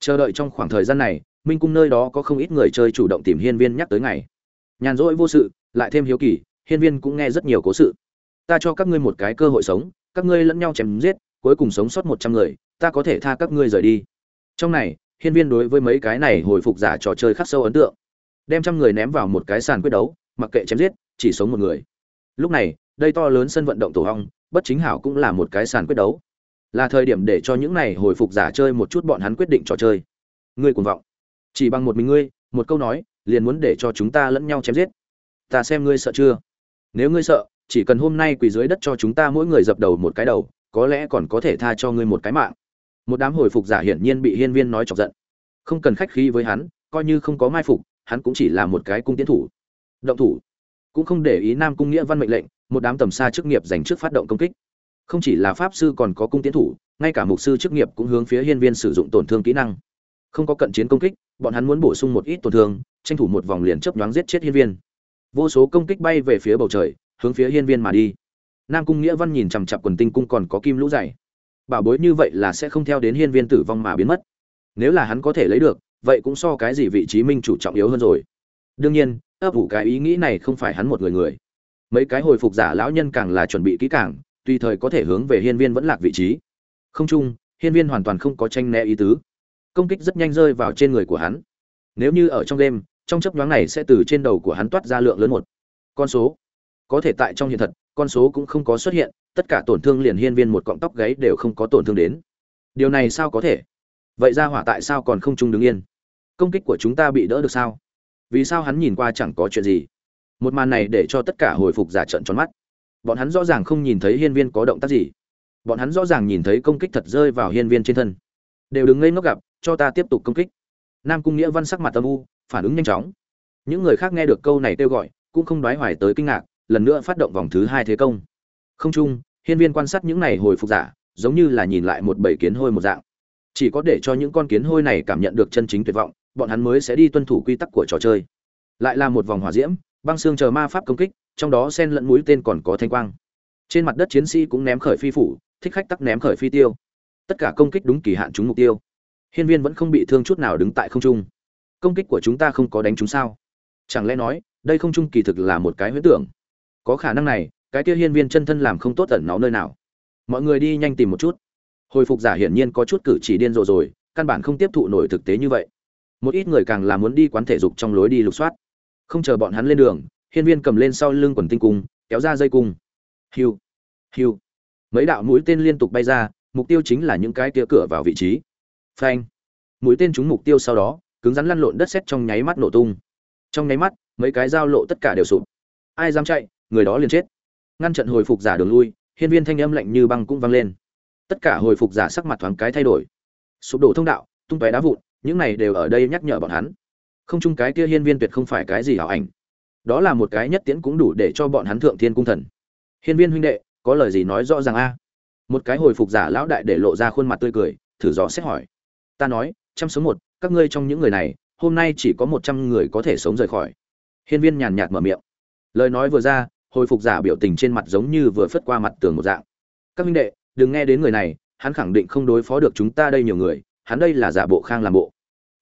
Chờ đợi trong khoảng thời gian này minh cung nơi đó có không ít người chơi chủ động tìm hiên viên nhắc tới ngày. Nhàn rỗi vô sự, lại thêm hiếu kỳ, hiên viên cũng nghe rất nhiều cố sự. Ta cho các ngươi một cái cơ hội sống, các ngươi lẫn nhau chém giết, cuối cùng sống sót một trăm người, ta có thể tha các ngươi rời đi. Trong này, hiên viên đối với mấy cái này hồi phục giả trò chơi khắc sâu ấn tượng. Đem trăm người ném vào một cái sàn quyết đấu, mặc kệ chém giết, chỉ sống một người. Lúc này, đây to lớn sân vận động tổ hong, bất chính hảo cũng là một cái sàn quyết đấu. Là thời điểm để cho những này hồi phục giả chơi một chút bọn hắn quyết định trò chơi. Ngươi cuồng vọng chỉ bằng một mình ngươi, một câu nói, liền muốn để cho chúng ta lẫn nhau chém giết. Ta xem ngươi sợ chưa? Nếu ngươi sợ, chỉ cần hôm nay quỳ dưới đất cho chúng ta mỗi người dập đầu một cái đầu, có lẽ còn có thể tha cho ngươi một cái mạng. Một đám hồi phục giả hiển nhiên bị hiên viên nói chọc giận. Không cần khách khí với hắn, coi như không có mai phục, hắn cũng chỉ là một cái cung tiến thủ. Động thủ. Cũng không để ý nam cung nghĩa văn mệnh lệnh, một đám tầm xa chức nghiệp dành trước phát động công kích. Không chỉ là pháp sư còn có cung tiến thủ, ngay cả mục sư chức nghiệp cũng hướng phía hiên viên sử dụng tổn thương kỹ năng. Không có cận chiến công kích bọn hắn muốn bổ sung một ít tổn thương, tranh thủ một vòng liền chớp nhoáng giết chết hiên viên. Vô số công kích bay về phía bầu trời, hướng phía hiên viên mà đi. Nam cung nghĩa văn nhìn chằm chặp quần tinh cung còn có kim lũ dày. Bảo bối như vậy là sẽ không theo đến hiên viên tử vong mà biến mất. Nếu là hắn có thể lấy được, vậy cũng so cái gì vị trí minh chủ trọng yếu hơn rồi. Đương nhiên, ấp ủ cái ý nghĩ này không phải hắn một người người. Mấy cái hồi phục giả lão nhân càng là chuẩn bị kỹ càng, tùy thời có thể hướng về hiên viên vẫn lạc vị trí. Không chung, hiên viên hoàn toàn không có tranh né ý tứ công kích rất nhanh rơi vào trên người của hắn. Nếu như ở trong đêm trong chấp nhoáng này sẽ từ trên đầu của hắn toát ra lượng lớn một con số. Có thể tại trong hiện thật, con số cũng không có xuất hiện, tất cả tổn thương liền hiên viên một cọng tóc gáy đều không có tổn thương đến. Điều này sao có thể? Vậy ra hỏa tại sao còn không trung đứng yên? Công kích của chúng ta bị đỡ được sao? Vì sao hắn nhìn qua chẳng có chuyện gì? Một màn này để cho tất cả hồi phục giả trận tròn mắt. Bọn hắn rõ ràng không nhìn thấy hiên viên có động tác gì. Bọn hắn rõ ràng nhìn thấy công kích thật rơi vào hiên viên trên thân. Đều đừng ngây ngốc gặp cho ta tiếp tục công kích. Nam cung nghĩa văn sắc mặt âm u, phản ứng nhanh chóng. Những người khác nghe được câu này kêu gọi, cũng không đoái hoài tới kinh ngạc, lần nữa phát động vòng thứ hai thế công. Không chung, hiên viên quan sát những này hồi phục giả, giống như là nhìn lại một bầy kiến hôi một dạng. Chỉ có để cho những con kiến hôi này cảm nhận được chân chính tuyệt vọng, bọn hắn mới sẽ đi tuân thủ quy tắc của trò chơi. Lại là một vòng hỏa diễm, băng xương chờ ma pháp công kích, trong đó sen lẫn mũi tên còn có thanh quang. Trên mặt đất chiến sĩ cũng ném khởi phi phủ, thích khách tắc ném khởi phi tiêu. Tất cả công kích đúng kỳ hạn trúng mục tiêu hiên viên vẫn không bị thương chút nào đứng tại không trung. Công kích của chúng ta không có đánh chúng sao? Chẳng lẽ nói, đây không trung kỳ thực là một cái huyễn tưởng? Có khả năng này, cái kia hiên viên chân thân làm không tốt ẩn nó nơi nào? Mọi người đi nhanh tìm một chút. Hồi phục giả hiển nhiên có chút cử chỉ điên rồ rồi, căn bản không tiếp thụ nổi thực tế như vậy. Một ít người càng là muốn đi quán thể dục trong lối đi lục soát. Không chờ bọn hắn lên đường, hiên viên cầm lên sau lưng quần tinh cung, kéo ra dây cung. Hiu hiu. Mấy đạo mũi tên liên tục bay ra, mục tiêu chính là những cái kia cửa vào vị trí phanh. Mũi tên trúng mục tiêu sau đó, cứng rắn lăn lộn đất sét trong nháy mắt nổ tung. Trong nháy mắt, mấy cái dao lộ tất cả đều sụp. Ai dám chạy, người đó liền chết. Ngăn trận hồi phục giả đường lui, hiên viên thanh âm lạnh như băng cũng vang lên. Tất cả hồi phục giả sắc mặt thoáng cái thay đổi. Sụp đổ thông đạo, tung tóe đá vụn, những này đều ở đây nhắc nhở bọn hắn. Không chung cái kia hiên viên tuyệt không phải cái gì hảo ảnh. Đó là một cái nhất tiễn cũng đủ để cho bọn hắn thượng thiên cung thần. Hiên viên huynh đệ, có lời gì nói rõ ràng a? Một cái hồi phục giả lão đại để lộ ra khuôn mặt tươi cười, thử dò xét hỏi ta nói trăm số một, các ngươi trong những người này, hôm nay chỉ có một trăm người có thể sống rời khỏi. Hiên viên nhàn nhạt mở miệng. Lời nói vừa ra, hồi phục giả biểu tình trên mặt giống như vừa phất qua mặt tường một dạng. Các minh đệ, đừng nghe đến người này, hắn khẳng định không đối phó được chúng ta đây nhiều người, hắn đây là giả bộ khang làm bộ.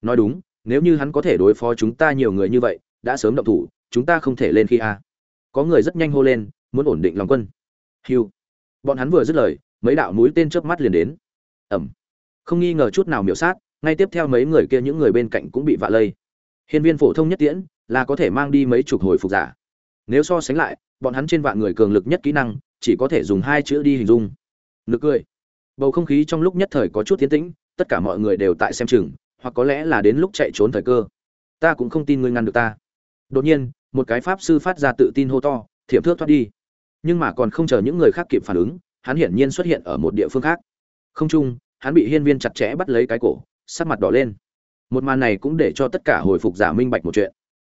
Nói đúng, nếu như hắn có thể đối phó chúng ta nhiều người như vậy, đã sớm động thủ, chúng ta không thể lên khi a. Có người rất nhanh hô lên, muốn ổn định lòng quân. Hiu. Bọn hắn vừa dứt lời, mấy đạo núi tên chớp mắt liền đến. Ẩm không nghi ngờ chút nào miểu sát, ngay tiếp theo mấy người kia những người bên cạnh cũng bị vạ lây. Hiên viên phổ thông nhất tiễn, là có thể mang đi mấy chục hồi phục giả. Nếu so sánh lại, bọn hắn trên vạn người cường lực nhất kỹ năng, chỉ có thể dùng hai chữ đi hình dung. Nực cười. Bầu không khí trong lúc nhất thời có chút tiến tĩnh, tất cả mọi người đều tại xem chừng, hoặc có lẽ là đến lúc chạy trốn thời cơ. Ta cũng không tin ngươi ngăn được ta. Đột nhiên, một cái pháp sư phát ra tự tin hô to, thiểm thước thoát đi. Nhưng mà còn không chờ những người khác kịp phản ứng, hắn hiển nhiên xuất hiện ở một địa phương khác. Không chung hắn bị hiên viên chặt chẽ bắt lấy cái cổ, sắc mặt đỏ lên. Một màn này cũng để cho tất cả hồi phục giả minh bạch một chuyện.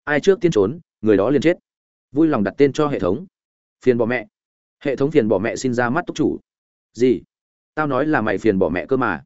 Ai trước tiên trốn, người đó liền chết. Vui lòng đặt tên cho hệ thống. Phiền bỏ mẹ. Hệ thống phiền bỏ mẹ xin ra mắt túc chủ. Gì? Tao nói là mày phiền bỏ mẹ cơ mà.